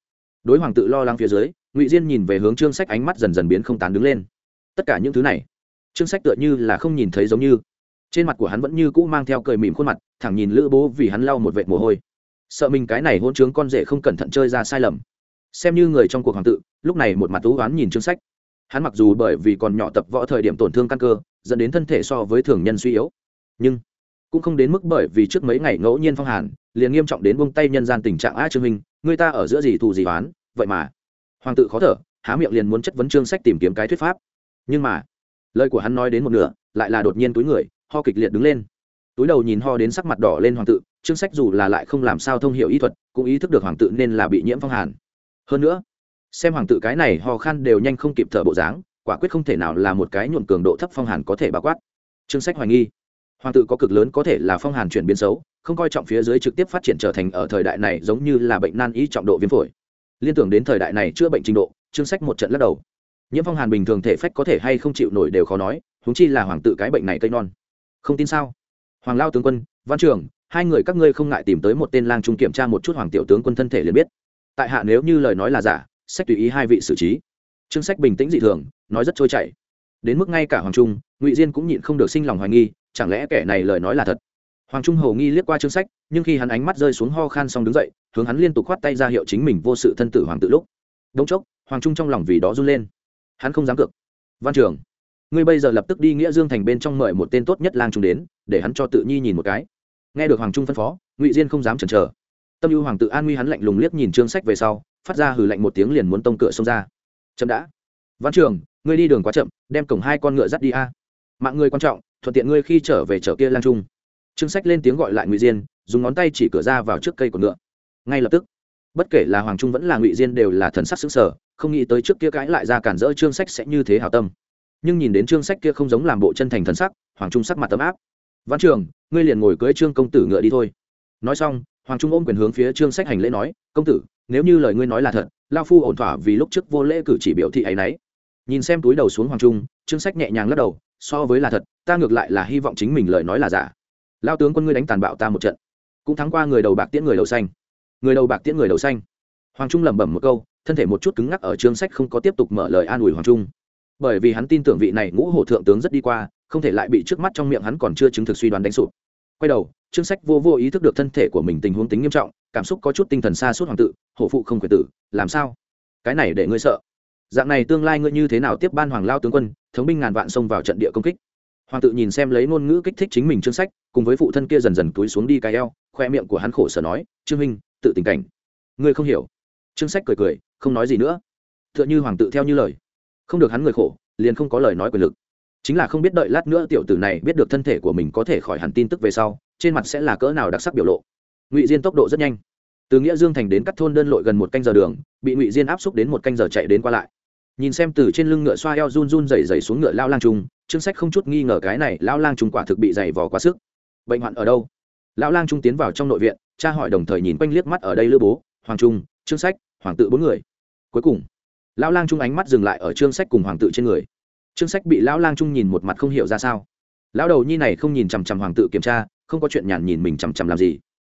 Đối hoàng tự lo lắng phía dưới, ngụy diên nhìn về hướng chương sách ánh mắt dần dần biến không tán đứng lên. Tất cả những thứ này, chương sách tựa như là không nhìn thấy giống như trên mặt của hắn vẫn như cũ mang theo cười mỉm khuôn mặt, thẳng nhìn lữ bố vì hắn lau một vệt mồ hôi. Sợ mình cái này hôn chướng con rể không cẩn thận chơi ra sai lầm. Xem như người trong cuộc hoàng tự, lúc này một mặt tú oán nhìn chương sách. Hắn mặc dù bởi vì còn nhỏ tập võ thời điểm tổn thương căn cơ, dẫn đến thân thể so với thường nhân suy yếu, nhưng cũng không đến mức bởi vì trước mấy ngày ngẫu nhiên phong hàn, liền nghiêm trọng đến buông tay nhân gian tình trạng a trương minh, người ta ở giữa gì thù gì oán, vậy mà. Hoàng tự khó thở, há miệng liền muốn chất vấn chương sách tìm kiếm cái thuyết pháp. Nhưng mà, lời của hắn nói đến một nửa, lại là đột nhiên túi người ho kịch liệt đứng lên. Túi đầu nhìn ho đến sắc mặt đỏ lên hoàng tự chương sách dù là lại không làm sao thông hiểu y thuật, cũng ý thức được hoàng tự nên là bị nhiễm phong hàn. Hơn nữa, xem hoàng tự cái này ho khan đều nhanh không kịp thở bộ dáng, quả quyết không thể nào là một cái nhuộm cường độ thấp phong hàn có thể bao quát. Chương sách hoài nghi, hoàng tự có cực lớn có thể là phong hàn chuyển biến xấu, không coi trọng phía dưới trực tiếp phát triển trở thành ở thời đại này giống như là bệnh nan y trọng độ viêm phổi. Liên tưởng đến thời đại này chữa bệnh trình độ chương sách một trận lắc đầu. Nhiễm phong hàn bình thường thể phách có thể hay không chịu nổi đều khó nói húng chi là hoàng tự cái bệnh này cây non không tin sao? Hoàng lao tướng quân văn trưởng, hai người các ngươi không ngại tìm tới một tên lang trung kiểm tra một chút hoàng tiểu tướng quân thân thể liền biết. Tại hạ nếu như lời nói là giả sách tùy ý hai vị xử trí. Chương sách bình tĩnh dị thường nói rất trôi chảy. Đến mức ngay cả hoàng trung ngụy diên cũng nhịn không được sinh lòng hoài nghi chẳng lẽ kẻ này lời nói là thật? Hoàng trung hầu nghi liếc qua chương sách nhưng khi hắn ánh mắt rơi xuống ho khan xong đứng dậy hướng hắn liên tục khoát tay ra hiệu chính mình vô sự thân tử hoàng tự lúc. Đống chốc hoàng trung trong lòng vì đó run lên. Hắn không dám cược. Văn trường ngươi bây giờ lập tức đi nghĩa dương thành bên trong mời một tên tốt nhất lang trung đến, để hắn cho tự nhi nhìn một cái. Nghe được hoàng trung phân phó, ngụy diên không dám chần chờ. Tâm ưu hoàng tự an nguy hắn lạnh lùng liếc nhìn trương sách về sau, phát ra hử lạnh một tiếng liền muốn tông cửa xông ra. Chậm đã. Văn trường, ngươi đi đường quá chậm, đem cổng hai con ngựa dắt đi a. Mạng ngươi quan trọng, thuận tiện ngươi khi trở về chợ kia lang trung. Trương sách lên tiếng gọi lại ngụy diên, dùng ngón tay chỉ cửa ra vào trước cây của ngựa. Ngay lập tức, bất kể là hoàng trung vẫn là ngụy diên đều là thần sắc xứng sở không nghĩ tới trước kia cãi lại ra cản rỡ trương sách sẽ như thế hào tâm nhưng nhìn đến trương sách kia không giống làm bộ chân thành thần sắc, hoàng trung sắc mặt tấm áp. Văn trường, ngươi liền ngồi cưới trương công tử ngựa đi thôi. Nói xong, hoàng trung ôm quyền hướng phía trương sách hành lễ nói, công tử, nếu như lời ngươi nói là thật, lao phu ổn thỏa vì lúc trước vô lễ cử chỉ biểu thị ấ y n ấ y nhìn xem túi đầu xuống hoàng trung trương sách nhẹ nhàng lắc đầu, so với là thật, ta ngược lại là hy vọng chính mình lời nói là giả. Lao tướng quân ngươi đánh tàn bạo ta một trận, cũng thắng qua người đầu bạc tiễn người đầu xanh. Người đầu bạc tiễn người đầu xanh. Hoàng trung lẩm bẩm một câu, thân thể một chút cứng ngắc ở trương sách không có tiếp tục mở lời an ủi hoàng trung bởi vì hắn tin tưởng vị này ngũ hổ thượng tướng rất đi qua, không thể lại bị trước mắt trong miệng hắn còn chưa chứng thực suy đoán đánh sụp. Quay đầu, trương sách vô vô ý thức được thân thể của mình tình huống tính nghiêm trọng, cảm xúc có chút tinh thần xa suốt hoàng tự, hổ phụ không quyền tử, làm sao? Cái này để ngươi sợ. Dạng này tương lai ngươi như thế nào tiếp ban hoàng lao tướng quân, thống binh ngàn vạn xông vào trận địa công kích. Hoàng tự nhìn xem lấy ngôn ngữ kích thích chính mình trương sách, cùng với phụ thân kia dần dần túi xuống đi cài eo, khoe miệng của hắn khổ sở nói, trương minh tự tình cảnh. Ngươi không hiểu. Trương sách cười cười, không nói gì nữa. T h ư ợ n h ư hoàng tự theo như lời không được hắn người khổ, liền không có lời nói quyền lực. Chính là không biết đợi lát nữa tiểu tử này biết được thân thể của mình có thể khỏi hẳn tin tức về sau, trên mặt sẽ là cỡ nào đặc sắc biểu lộ. Ngụy diên tốc độ rất nhanh. Từ nghĩa dương thành đến các thôn đơn lội gần một canh giờ đường, bị ngụy diên áp xúc đến một canh giờ chạy đến qua lại. Nhìn xem từ trên lưng ngựa xoa eo run run dày dày xuống ngựa lao lang trung, trương sách không chút nghi ngờ cái này lao lang trung quả thực bị dày vò quá sức. Bệnh hoạn ở đâu? Lão lang trung tiến vào trong nội viện cha hỏi đồng thời nhìn quanh liếc mắt ở đây lữ bố, hoàng trung, trương sách, hoàng tự bốn người. Cuối cùng lão lang trung ánh mắt dừng lại ở trương sách cùng hoàng tự trên người. Trương sách bị lão lang trung nhìn một mặt không hiểu ra sao. Lão đầu nhi này không nhìn chằm chằm hoàng tự kiểm tra, không có chuyện nhàn nhìn mình chằm chằm làm gì.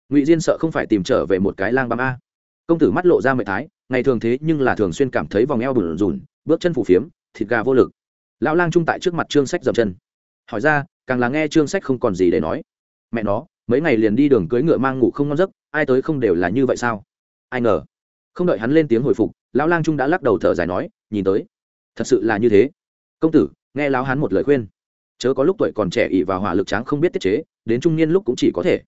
Ngụy diên sợ không phải tìm trở về một cái lang băm a. Công tử mắt lộ ra mệt thái, ngày thường thế nhưng là thường xuyên cảm thấy vòng eo bùn rùn, bước chân phủ phiếm, thịt gà vô lực. Lão lang trung tại trước mặt trương sách dậm chân. Hỏi ra, càng là nghe trương sách không còn gì để nói. Mẹ nó, mấy ngày liền đi đường cưới ngựa mang ngủ không ngon giấc, ai tới không đều là như vậy sao? Ai ngờ. Không đợi hắn lên tiếng hồi phục lão lang trung đã lắc đầu thở dài nói, nhìn tới, thật sự là như thế. Công tử, nghe lão hắn một lời khuyên, chớ có lúc tuổi còn trẻ ỉ vào hỏa lực tráng không biết tiết chế, đến trung niên lúc cũng chỉ có thể.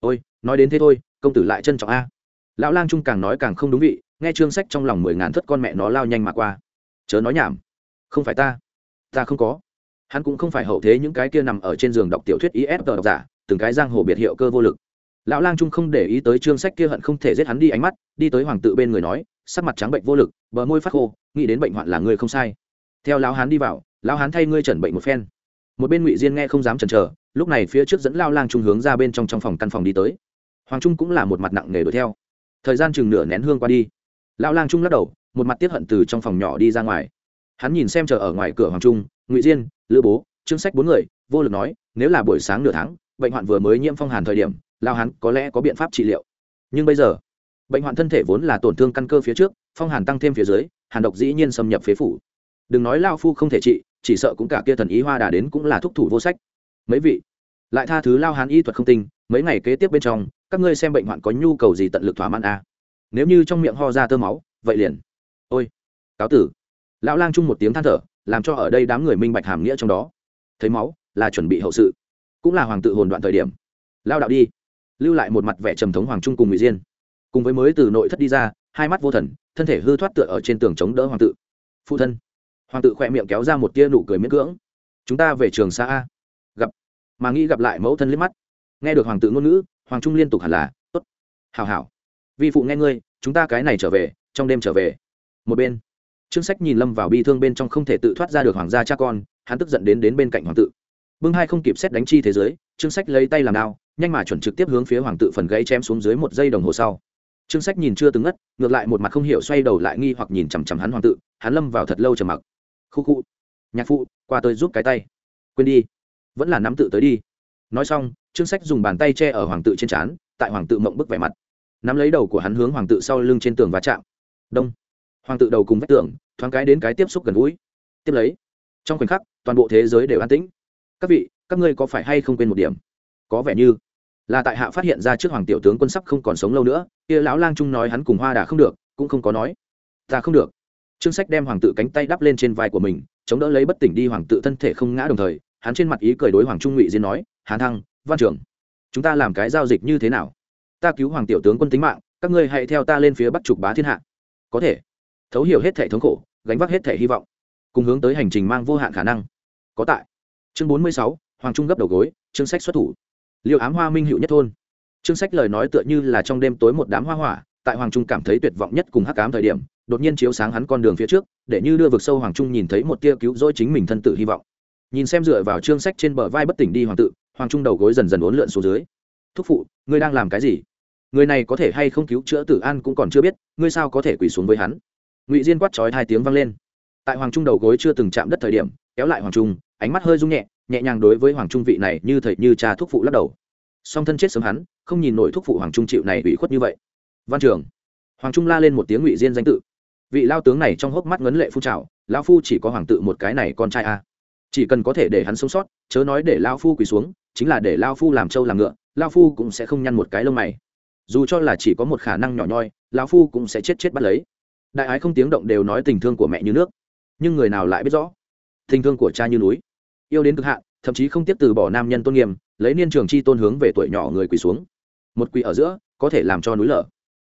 Ôi, nói đến thế thôi, công tử lại trân trọng a. Lão lang trung càng nói càng không đúng vị, nghe chương sách trong lòng mười ngàn thất con mẹ nó lao nhanh mà qua. Chớ nói nhảm, không phải ta ta không có. Hắn cũng không phải hậu thế những cái kia nằm ở trên giường đọc tiểu thuyết isp đọc giả, từng cái giang hồ biệt hiệu cơ vô lực. Lão lang trung không để ý tới chương sách kia hận không thể giết hắn đi ánh mắt, đi tới hoàng tự bên người nói sắc mặt trắng bệnh vô lực, bờ môi phát khô, nghĩ đến bệnh hoạn là người không sai. Theo lão hán đi vào, lão hán thay ngươi chẩn bệnh một phen. Một bên ngụy diên nghe không dám chần chờ, lúc này phía trước dẫn lao lang trung hướng ra bên trong trong phòng căn phòng đi tới. Hoàng trung cũng là một mặt nặng nề đuổi theo. Thời gian chừng nửa nén hương qua đi. Lão lang trung lắc đầu, một mặt tiếp hận từ trong phòng nhỏ đi ra ngoài. Hắn nhìn xem chờ ở ngoài cửa hoàng trung, ngụy diên, lữ bố chương sách bốn người, vô lực nói, nếu là buổi sáng nửa tháng, bệnh hoạn vừa mới nhiễm phong hàn thời điểm, lao hắn có lẽ có biện pháp trị liệu. Nhưng bây giờ bệnh hoạn thân thể vốn là tổn thương căn cơ phía trước, phong hàn tăng thêm phía dưới, hàn độc dĩ nhiên xâm nhập phế phủ. Đừng nói lao phu không thể trị, chỉ sợ cũng cả kia thần ý hoa đà đến cũng là thúc thủ vô sách. Mấy vị, lại tha thứ lao hán y thuật không tinh, mấy ngày kế tiếp bên trong, các ngươi xem bệnh hoạn có nhu cầu gì tận lực thỏa mãn a à. nếu như trong miệng ho ra tơ máu, vậy liền. Ôi, cáo tử. Lão lang chung một tiếng than thở, làm cho ở đây đám người minh bạch hàm nghĩa trong đó. Thấy máu là chuẩn bị hậu sự, cũng là hoàng tự hồn đoạn thời điểm. Lao đạo đi. Lưu lại một mặt vẻ trầm thống hoàng trung cùng ngụy diên cùng với mới từ nội thất đi ra, hai mắt vô thần, thân thể hư thoát tựa ở trên tường chống đỡ hoàng tự phụ thân. Hoàng tự khỏe miệng kéo ra một tia nụ cười miễn cưỡng. Chúng ta về trường xa a. Gặp. Mà nghĩ gặp lại mẫu thân liếc mắt. Nghe được hoàng tự ngôn ngữ, hoàng trung liên tục hẳn là, tốt. Hào hào vi phụ nghe ngươi, chúng ta cái này trở về, trong đêm trở về. Một bên, trương sách nhìn lâm vào bi thương bên trong không thể tự thoát ra được hoàng gia cha con, hắn tức giận đến đến bên cạnh hoàng tự bưng hai không kịp xét đánh chi thế giới, trương sách lấy tay làm đao, nhanh mà chuẩn trực tiếp hướng phía hoàng tự phần gãy chém xuống dưới một giây đồng hồ sau trương sách nhìn chưa từng ngất, ngược lại một mặt không hiểu xoay đầu lại nghi hoặc nhìn chằm chằm hắn hoàng tự hắn lâm vào thật lâu trầm mặc. Khu khu. Nhạc phụ, qua tôi giúp cái tay. Quên đi. Vẫn là nắm tự tới đi. Nói xong, trương sách dùng bàn tay che ở hoàng tự trên trán, tại hoàng tự mộng bức vẻ mặt. Nắm lấy đầu của hắn hướng hoàng tự sau lưng trên tường và chạm. Đông. Hoàng tự đầu cùng vách tường, thoáng cái đến cái tiếp xúc gần gũi. Tiếp lấy, trong khoảnh khắc, toàn bộ thế giới đều an tĩnh. Các vị, các ngươi có phải hay không quên một điểm? Có vẻ như là tại hạ phát hiện ra trước hoàng tiểu tướng quân sắp không còn sống lâu nữa, kia lão lang trung nói hắn cùng hoa đà không được, cũng không có nói. Ta không được. Trương sách đem hoàng tự cánh tay đắp lên trên vai của mình, chống đỡ lấy bất tỉnh đi hoàng tự thân thể không ngã đồng thời, hắn trên mặt ý cười đối hoàng trung ngụy diên nói, hán thăng, văn trưởng, chúng ta làm cái giao dịch như thế nào? Ta cứu hoàng tiểu tướng quân tính mạng, các ngươi hãy theo ta lên phía bắc trục bá thiên hạ. Có thể. Thấu hiểu hết thể thống khổ, gánh vác hết thể hy vọng, cùng hướng tới hành trình mang vô hạn khả năng. Có tại. Chương bốn mươi sáu, hoàng trung gấp đầu gối chương sách xuất thủ liệu ám hoa minh hữu nhất thôn. Chương sách lời nói tựa như là trong đêm tối một đám hoa hỏa, tại hoàng trung cảm thấy tuyệt vọng nhất cùng hắc cám thời điểm, đột nhiên chiếu sáng hắn con đường phía trước, để như đưa vực sâu hoàng trung nhìn thấy một tia cứu rỗi chính mình thân tử hy vọng. Nhìn xem dựa vào chương sách trên bờ vai bất tỉnh đi hoàng tự, hoàng trung đầu gối dần dần uốn lượn xuống dưới. Thúc phụ, ngươi đang làm cái gì? Người này có thể hay không cứu chữa tử an cũng còn chưa biết, ngươi sao có thể quỳ xuống với hắn? Ngụy diên quát trói hai tiếng vang lên. Tại hoàng trung đầu gối chưa từng chạm đất thời điểm, kéo lại hoàng trung, ánh mắt hơi rung nhẹ nhẹ nhàng đối với hoàng trung vị này như thầy như cha thúc phụ lắc đầu. Song thân chết sớm hắn, không nhìn nổi thúc phụ hoàng trung chịu này ủy khuất như vậy. Văn trường. Hoàng trung la lên một tiếng ngụy diên danh tự. Vị lao tướng này trong hốc mắt ngấn lệ phun trào, lão phu chỉ có hoàng tự một cái này con trai a. Chỉ cần có thể để hắn sống sót, chớ nói để lao phu quỳ xuống, chính là để lao phu làm trâu làm ngựa lao phu cũng sẽ không nhăn một cái lông mày. Dù cho là chỉ có một khả năng nhỏ nhoi lao phu cũng sẽ chết chết bắt lấy. Đại ái không tiếng động đều nói tình thương của mẹ như nước, nhưng người nào lại biết rõ? Tình thương của cha như núi yêu đến cực hạn, thậm chí không tiếp từ bỏ nam nhân tôn nghiêm, lấy niên trường chi tôn hướng về tuổi nhỏ người quỳ xuống. Một quỳ ở giữa, có thể làm cho núi lở.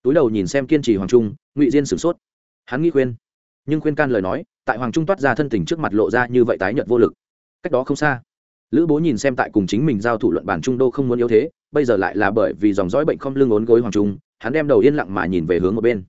Túi đầu nhìn xem kiên trì hoàng trung, ngụy diên sửng sốt. Hắn nghĩ khuyên. Nhưng khuyên can lời nói, tại hoàng trung toát ra thân tình trước mặt lộ ra như vậy tái nhợt vô lực. Cách đó không xa, lữ bố nhìn xem tại cùng chính mình giao thủ luận bản trung đô không muốn yếu thế, bây giờ lại là bởi vì dòng dõi bệnh không lưng ốn gối hoàng trung, hắn đem đầu yên lặng mà nhìn về hướng ở bên.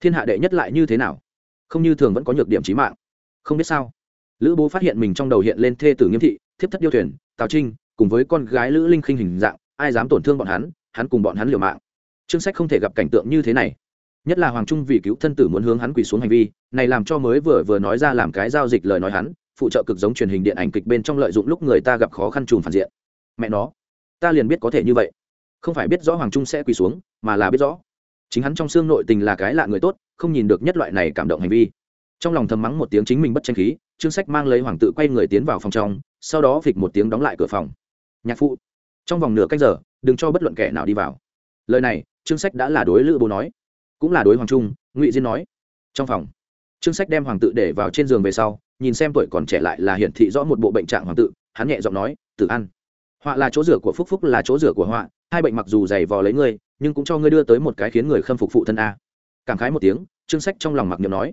Thiên hạ đệ nhất lại như thế nào? Không như thường vẫn có nhược điểm trí mạng. Không biết sao lữ bố phát hiện mình trong đầu hiện lên thê tử nghiêm thị, thiếp thất điêu thuyền, tào trinh, cùng với con gái lữ linh khinh hình dạng, ai dám tổn thương bọn hắn hắn cùng bọn hắn liều mạng. Chương sách không thể gặp cảnh tượng như thế này. Nhất là hoàng trung vì cứu thân tử muốn hướng hắn quỳ xuống hành vi, này làm cho mới vừa vừa nói ra làm cái giao dịch lời nói hắn, phụ trợ cực giống truyền hình điện ảnh kịch bên trong lợi dụng lúc người ta gặp khó khăn trùm phản diện. Mẹ nó, ta liền biết có thể như vậy. Không phải biết rõ hoàng trung sẽ quỳ xuống, mà là biết rõ. Chính hắn trong xương nội tình là cái lạ người tốt, không nhìn được nhất loại này cảm động hành vi trong lòng thầm mắng một tiếng chính mình bất tranh khí, trương sách mang lấy hoàng tự quay người tiến vào phòng trong, sau đó phịch một tiếng đóng lại cửa phòng. Nhạc phụ, trong vòng nửa cách giờ, đừng cho bất luận kẻ nào đi vào. Lời này, trương sách đã là đối lữ bố nói, cũng là đối hoàng trung, ngụy diên nói. Trong phòng, trương sách đem hoàng tự để vào trên giường về sau, nhìn xem tuổi còn trẻ lại là hiển thị rõ một bộ bệnh trạng hoàng tự, hắn nhẹ giọng nói tự ăn họa là chỗ rửa của phúc phúc là chỗ rửa của họa, hai bệnh mặc dù dày vò lấy ngươi, nhưng cũng cho ngươi đưa tới một cái khiến người khâm phục phụ thân a. Cảm khái một tiếng, trương sách trong lòng mặc niệm nói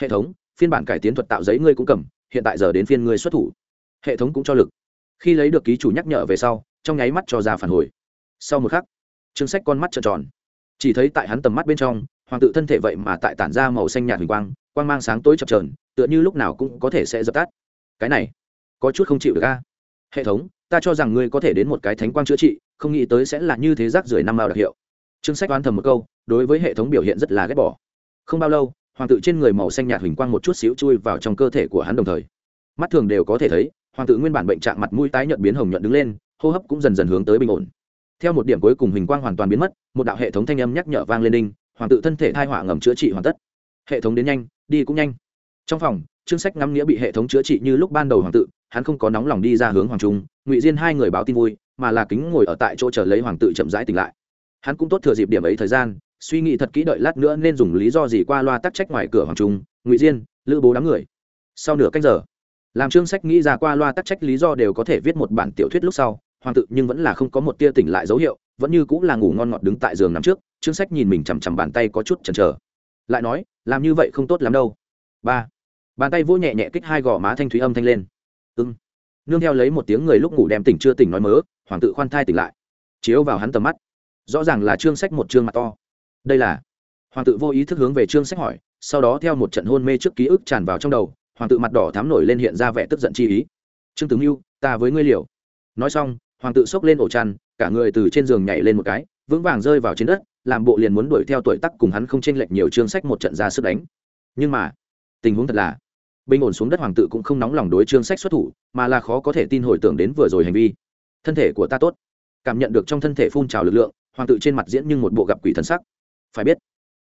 hệ thống, phiên bản cải tiến thuật tạo giấy ngươi cũng cầm, hiện tại giờ đến phiên ngươi xuất thủ. Hệ thống cũng cho lực. Khi lấy được ký chủ nhắc nhở về sau, trong nháy mắt cho ra phản hồi. Sau một khắc, trương sách con mắt trợn tròn. Chỉ thấy tại hắn tầm mắt bên trong, hoàng tự thân thể vậy mà tại tản ra màu xanh nhạt huỳnh quang quang mang sáng tối chập trờn tựa như lúc nào cũng có thể sẽ dập tắt. Cái này, có chút không chịu được a. Hệ thống, ta cho rằng ngươi có thể đến một cái thánh quang chữa trị, không nghĩ tới sẽ là như thế rác rưởi năm mao đặc hiệu. Trương sách oán thầm một câu, đối với hệ thống biểu hiện rất là ghét bỏ. Không bao lâu hoàng tự trên người màu xanh nhạt huỳnh quang một chút xíu chui vào trong cơ thể của hắn đồng thời. Mắt thường đều có thể thấy, hoàng tự nguyên bản bệnh trạng mặt mũi tái nhợt biến hồng nhuận đứng lên, hô hấp cũng dần dần hướng tới bình ổn. Theo một điểm cuối cùng huỳnh quang hoàn toàn biến mất, một đạo hệ thống thanh âm nhắc nhở vang lên đinh, hoàng tự thân thể thai họa ngầm chữa trị hoàn tất. Hệ thống đến nhanh, đi cũng nhanh. Trong phòng, trương sách ngắm nghĩa bị hệ thống chữa trị như lúc ban đầu hoàng tự hắn không có nóng lòng đi ra hướng hoàng trung, ngụy diên hai người báo tin vui, mà là kính ngồi ở tại chỗ chờ lấy hoàng tự chậm rãi tỉnh lại. Hắn cũng tốt thừa dịp điểm ấy thời gian suy nghĩ thật kỹ đợi lát nữa nên dùng lý do gì qua loa tắc trách ngoài cửa hoàng trung, ngụy diên, lữ bố đám người. Sau nửa cách giờ, làm trương sách nghĩ ra qua loa tắc trách lý do đều có thể viết một bản tiểu thuyết lúc sau, hoàng tự nhưng vẫn là không có một tia tỉnh lại dấu hiệu, vẫn như cũng là ngủ ngon ngọt đứng tại giường nằm trước, trương sách nhìn mình chằm chằm bàn tay có chút chần chờ. Lại nói, làm như vậy không tốt lắm đâu. Ba, bàn tay vỗ nhẹ nhẹ kích hai gò má thanh thúy âm thanh lên. Ưng nương theo lấy một tiếng người lúc ngủ đem tỉnh chưa tỉnh nói mớ, hoàng tự khoan thai tỉnh lại. Chiếu vào hắn tầm mắt. Rõ ràng là trương sách một trương mặt to đây là hoàng tự vô ý thức hướng về trương sách hỏi, sau đó theo một trận hôn mê trước ký ức tràn vào trong đầu, hoàng tự mặt đỏ thám nổi lên hiện ra vẻ tức giận chi ý. Trương tướng mưu, ta với ngươi liều. Nói xong, hoàng tự xốc lên ổ chăn, cả người từ trên giường nhảy lên một cái, vững vàng rơi vào trên đất, làm bộ liền muốn đuổi theo tuổi tắc cùng hắn không chênh lệch nhiều chương sách một trận ra sức đánh. Nhưng mà, tình huống thật là, bình ổn xuống đất hoàng tự cũng không nóng lòng đối chương sách xuất thủ, mà là khó có thể tin hồi tưởng đến vừa rồi hành vi. Thân thể của ta tốt. Cảm nhận được trong thân thể phun trào lực lượng, hoàng tự trên mặt diễn như một bộ gặp quỷ thân sắc phải biết,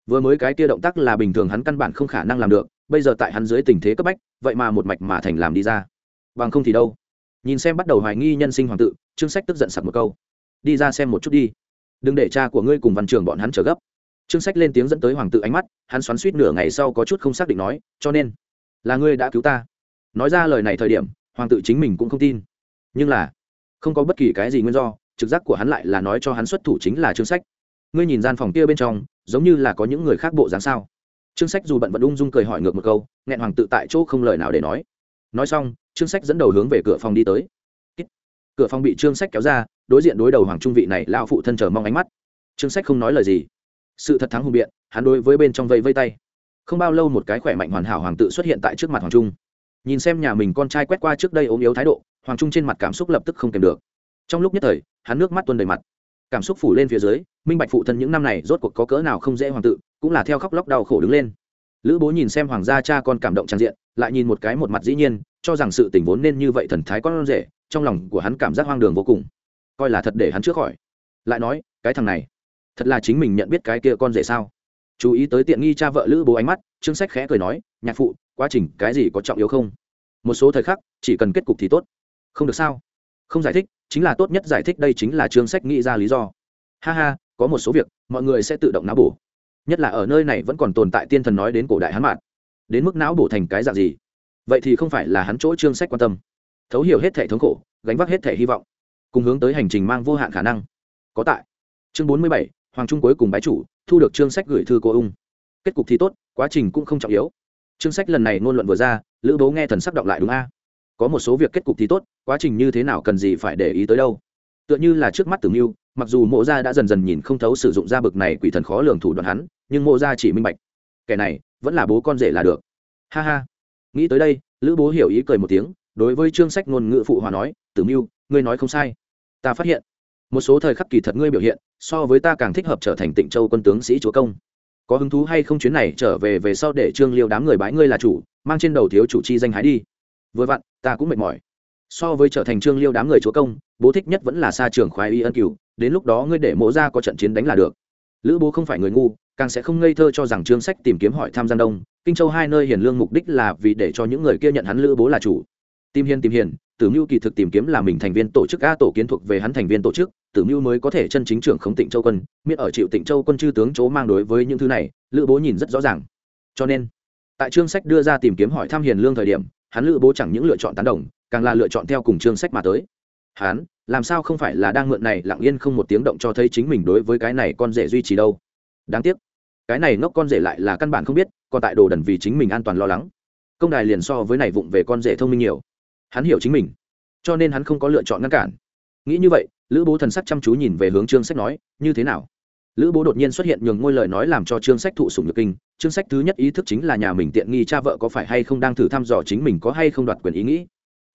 vừa mới cái kia động tác là bình thường hắn căn bản không khả năng làm được, bây giờ tại hắn dưới tình thế cấp bách, vậy mà một mạch mà thành làm đi ra. Bằng không thì đâu. Nhìn xem bắt đầu hoài nghi nhân sinh hoàng tự, trương sách tức giận sặc một câu. Đi ra xem một chút đi. Đừng để cha của ngươi cùng văn trường bọn hắn trở gấp. Trương sách lên tiếng dẫn tới hoàng tự ánh mắt, hắn xoắn suýt nửa ngày sau có chút không xác định nói, cho nên, là ngươi đã cứu ta. Nói ra lời này thời điểm, hoàng tự chính mình cũng không tin. Nhưng là, không có bất kỳ cái gì nguyên do, trực giác của hắn lại là nói cho hắn xuất thủ chính là trương sách. Ngươi nhìn gian phòng kia bên trong giống như là có những người khác bộ dáng sao? Trương sách dù bận vẫn ung dung cười hỏi ngược một câu, nghẹn hoàng tự tại chỗ không lời nào để nói. Nói xong, trương sách dẫn đầu hướng về cửa phòng đi tới. Cửa phòng bị trương sách kéo ra, đối diện đối đầu hoàng trung vị này lao phụ thân chờ mong ánh mắt. Trương sách không nói lời gì. Sự thật thắng hùng biện, hắn đối với bên trong vây vây tay. Không bao lâu một cái khỏe mạnh hoàn hảo hoàng tự xuất hiện tại trước mặt hoàng trung. Nhìn xem nhà mình con trai quét qua trước đây ốm yếu thái độ, hoàng trung trên mặt cảm xúc lập tức không kèm được. Trong lúc nhất thời, hắn nước mắt tuôn đầy mặt cảm xúc phủ lên phía dưới, minh bạch phụ thân những năm này rốt cuộc có cỡ nào không dễ hoàng tự, cũng là theo khóc lóc đau khổ đứng lên. Lữ bố nhìn xem hoàng gia cha con cảm động trang diện, lại nhìn một cái một mặt dĩ nhiên, cho rằng sự tình vốn nên như vậy thần thái con rể, trong lòng của hắn cảm giác hoang đường vô cùng. Coi là thật để hắn trước khỏi. Lại nói, cái thằng này, thật là chính mình nhận biết cái kia con rể sao? Chú ý tới tiện nghi cha vợ lữ bố ánh mắt, trương sách khẽ cười nói, nhạc phụ, quá trình cái gì có trọng yếu không? Một số thời khắc, chỉ cần kết cục thì tốt. Không được sao? Không giải thích, chính là tốt nhất giải thích đây chính là trương sách nghĩ ra lý do. Ha ha, có một số việc, mọi người sẽ tự động não bổ. Nhất là ở nơi này vẫn còn tồn tại tiên thần nói đến cổ đại hắn mạn. Đến mức não bổ thành cái dạng gì? Vậy thì không phải là hắn chỗ trương sách quan tâm. Thấu hiểu hết thể thống khổ, gánh vác hết thể hy vọng, cùng hướng tới hành trình mang vô hạn khả năng. Có tại. Chương bốn mươi bảy, hoàng trung cuối cùng bái chủ, thu được chương sách gửi thư cô ung. Kết cục thì tốt, quá trình cũng không trọng yếu. Chương sách lần này ngôn luận vừa ra, lữ bố nghe thần sắc đọc lại đúng a? Có một số việc kết cục thì tốt, quá trình như thế nào cần gì phải để ý tới đâu. Tựa như là trước mắt tử mưu, mặc dù mộ gia đã dần dần nhìn không thấu sử dụng gia bực này quỷ thần khó lường thủ đoạn hắn, nhưng mộ gia chỉ minh bạch. Kẻ này, vẫn là bố con rể là được. Ha ha. Nghĩ tới đây, lữ bố hiểu ý cười một tiếng, đối với chương sách ngôn ngữ phụ hòa nói, tử mưu, ngươi nói không sai. Ta phát hiện, một số thời khắc kỳ thật ngươi biểu hiện, so với ta càng thích hợp trở thành tịnh châu quân tướng sĩ chúa công. Có hứng thú hay không chuyến này trở về về sau để trương liêu đám người bái ngươi là chủ, mang trên đầu thiếu chủ chi danh hái đi vừa vặn, ta cũng mệt mỏi. So với trở thành trương liêu đám người chúa công, bố thích nhất vẫn là xa trường khoái y ân cửu, đến lúc đó ngươi để mộ ra có trận chiến đánh là được. Lữ bố không phải người ngu, càng sẽ không ngây thơ cho rằng trương sách tìm kiếm hỏi tham gian đông, kinh châu hai nơi hiền lương mục đích là vì để cho những người kia nhận hắn lữ bố là chủ. Tìm hiền tìm hiền, tử mưu kỳ thực tìm kiếm là mình thành viên tổ chức a tổ kiến thuộc về hắn thành viên tổ chức, tử mưu mới có thể chân chính trưởng khống tịnh châu quân miết ở chịu tịnh châu quân chư tướng chỗ mang đối với những thứ này, lữ bố nhìn rất rõ ràng. Cho nên, tại trương sách đưa ra tìm kiếm hỏi thăm hiền lương thời điểm hắn lữ bố chẳng những lựa chọn tán đồng, càng là lựa chọn theo cùng chương sách mà tới. Hắn, làm sao không phải là đang mượn này lặng yên không một tiếng động cho thấy chính mình đối với cái này con rể duy trì đâu? Đáng tiếc, cái này ngốc con rể lại là căn bản không biết, còn tại đồ đần vì chính mình an toàn lo lắng. Công đài liền so với này vụng về con rể thông minh nhiều. Hắn hiểu chính mình, cho nên hắn không có lựa chọn ngăn cản. Nghĩ như vậy, lữ bố thần sắc chăm chú nhìn về hướng trương sách nói, như thế nào? Lữ bố đột nhiên xuất hiện nhường ngôi lời nói làm cho trương sách thụ sủng nhược kinh. Trương sách thứ nhất ý thức chính là nhà mình tiện nghi cha vợ có phải hay không đang thử thăm dò chính mình có hay không đoạt quyền ý nghĩ.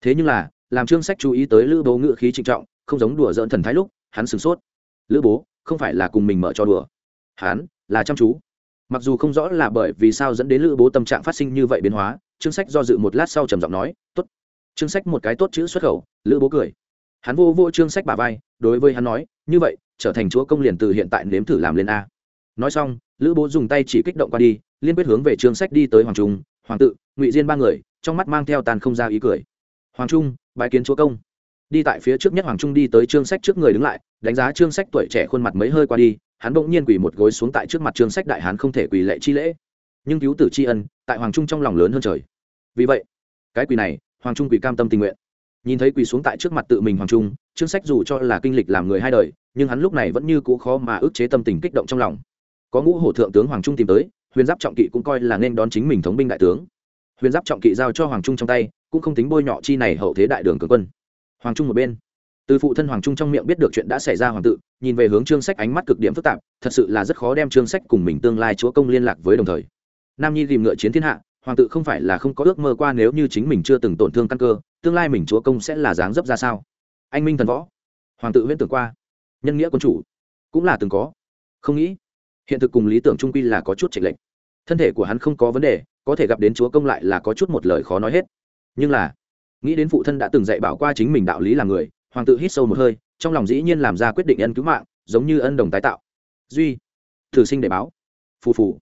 Thế nhưng là, làm trương sách chú ý tới lữ bố ngự khí trịnh trọng, không giống đùa dỡn thần thái lúc, hắn sửng sốt. Lữ bố, không phải là cùng mình mở cho đùa. Hắn là chăm chú. Mặc dù không rõ là bởi vì sao dẫn đến lữ bố tâm trạng phát sinh như vậy biến hóa, trương sách do dự một lát sau trầm giọng nói, tốt. Trương sách một cái tốt chữ xuất khẩu, lữ bố cười. Hắn vô vô trương sách bà vai, đối với hắn nói, như vậy trở thành chúa công liền từ hiện tại nếm thử làm lên a. Nói xong, lữ bố dùng tay chỉ kích động qua đi, liên quyết hướng về trương sách đi tới hoàng trung. Hoàng tự, ngụy diên ba người, trong mắt mang theo tàn không ra ý cười. Hoàng trung, bái kiến chúa công. Đi tại phía trước nhất hoàng trung đi tới trương sách trước người đứng lại, đánh giá trương sách tuổi trẻ khuôn mặt mấy hơi qua đi, hắn bỗng nhiên quỳ một gối xuống tại trước mặt trương sách đại hán không thể quỳ lệ chi lễ. Nhưng cứu tử tri ân, tại hoàng trung trong lòng lớn hơn trời. Vì vậy, cái quỳ này, hoàng trung quỳ cam tâm tình nguyện nhìn thấy quỳ xuống tại trước mặt tự mình hoàng trung, trương sách dù cho là kinh lịch làm người hai đời, nhưng hắn lúc này vẫn như cũ khó mà ức chế tâm tình kích động trong lòng. Có ngũ hổ thượng tướng hoàng trung tìm tới, huyền giáp trọng kỵ cũng coi là nên đón chính mình thống binh đại tướng. Huyền giáp trọng kỵ giao cho hoàng trung trong tay, cũng không tính bôi nhọ chi này hậu thế đại đường cường quân. Hoàng trung một bên. Từ phụ thân hoàng trung trong miệng biết được chuyện đã xảy ra hoàng tự, nhìn về hướng trương sách ánh mắt cực điểm phức tạp, thật sự là rất khó đem trương sách cùng mình tương lai chúa công liên lạc với đồng thời. Nam nhi tìm ngựa chiến thiên hạ hoàng tự không phải là không có ước mơ qua nếu như chính mình chưa từng tổn thương căn cơ, tương lai mình chúa công sẽ là dáng dấp ra sao? Anh minh thần võ. Hoàng tự huyễn tưởng qua. Nhân nghĩa quân chủ. Cũng là từng có. Không nghĩ, hiện thực cùng lý tưởng trung quy là có chút trệch lệch. Thân thể của hắn không có vấn đề, có thể gặp đến chúa công lại là có chút một lời khó nói hết. Nhưng là, nghĩ đến phụ thân đã từng dạy bảo qua chính mình đạo lý là người, hoàng tự hít sâu một hơi, trong lòng dĩ nhiên làm ra quyết định ân cứu mạng, giống như ân đồng tái tạo. Duy, thử sinh để báo. Phù phù.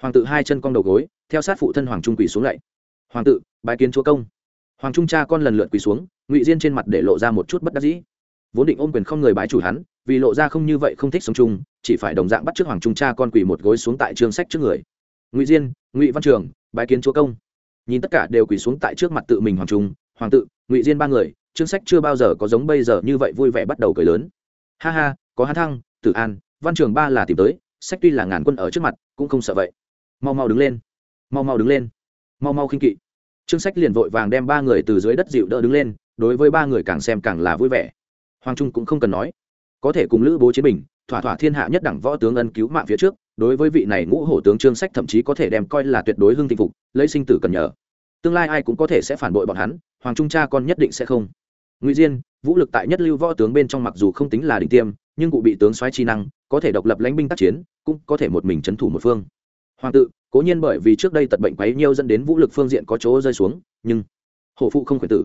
Hoàng tự hai chân cong đầu gối theo sát phụ thân hoàng trung quỳ xuống lạy hoàng tự, bái kiến chúa công. Hoàng trung cha con lần lượt quỳ xuống, ngụy diên trên mặt để lộ ra một chút bất đắc dĩ. Vốn định ôm quyền không người bái chủ hắn, vì lộ ra không như vậy không thích sống chung, chỉ phải đồng dạng bắt trước hoàng trung cha con quỳ một gối xuống tại trương sách trước người. Ngụy diên, ngụy văn trường, bái kiến chúa công. Nhìn tất cả đều quỳ xuống tại trước mặt tự mình hoàng trung, hoàng tự, ngụy diên ba người, trương sách chưa bao giờ có giống bây giờ như vậy vui vẻ bắt đầu cười lớn. Ha ha, có hát thăng, tử an, văn trường ba là tìm tới, sách tuy là ngàn quân ở trước mặt, cũng không sợ vậy. Mau mau đứng lên mau mau đứng lên. Mau mau khinh kỵ. Trương sách liền vội vàng đem ba người từ dưới đất dịu đỡ đứng lên, đối với ba người càng xem càng là vui vẻ. Hoàng trung cũng không cần nói. Có thể cùng lữ bố chiến bình, thỏa thỏa thiên hạ nhất đẳng võ tướng ân cứu mạng phía trước, đối với vị này ngũ hổ tướng trương sách thậm chí có thể đem coi là tuyệt đối hưng thịnh phục, lấy sinh tử cần nhờ. Tương lai ai cũng có thể sẽ phản bội bọn hắn, hoàng trung cha con nhất định sẽ không. Ngụy diên, vũ lực tại nhất lưu võ tướng bên trong mặc dù không tính là đỉnh tiêm, nhưng cụ bị tướng xoáy chi năng, có thể độc lập lãnh binh tác chiến, cũng có thể một mình c thủ một phương. Hoàng tự cố nhiên bởi vì trước đây tật bệnh quấy nhiêu dẫn đến vũ lực phương diện có chỗ rơi xuống, nhưng hổ phụ không khuyển tử.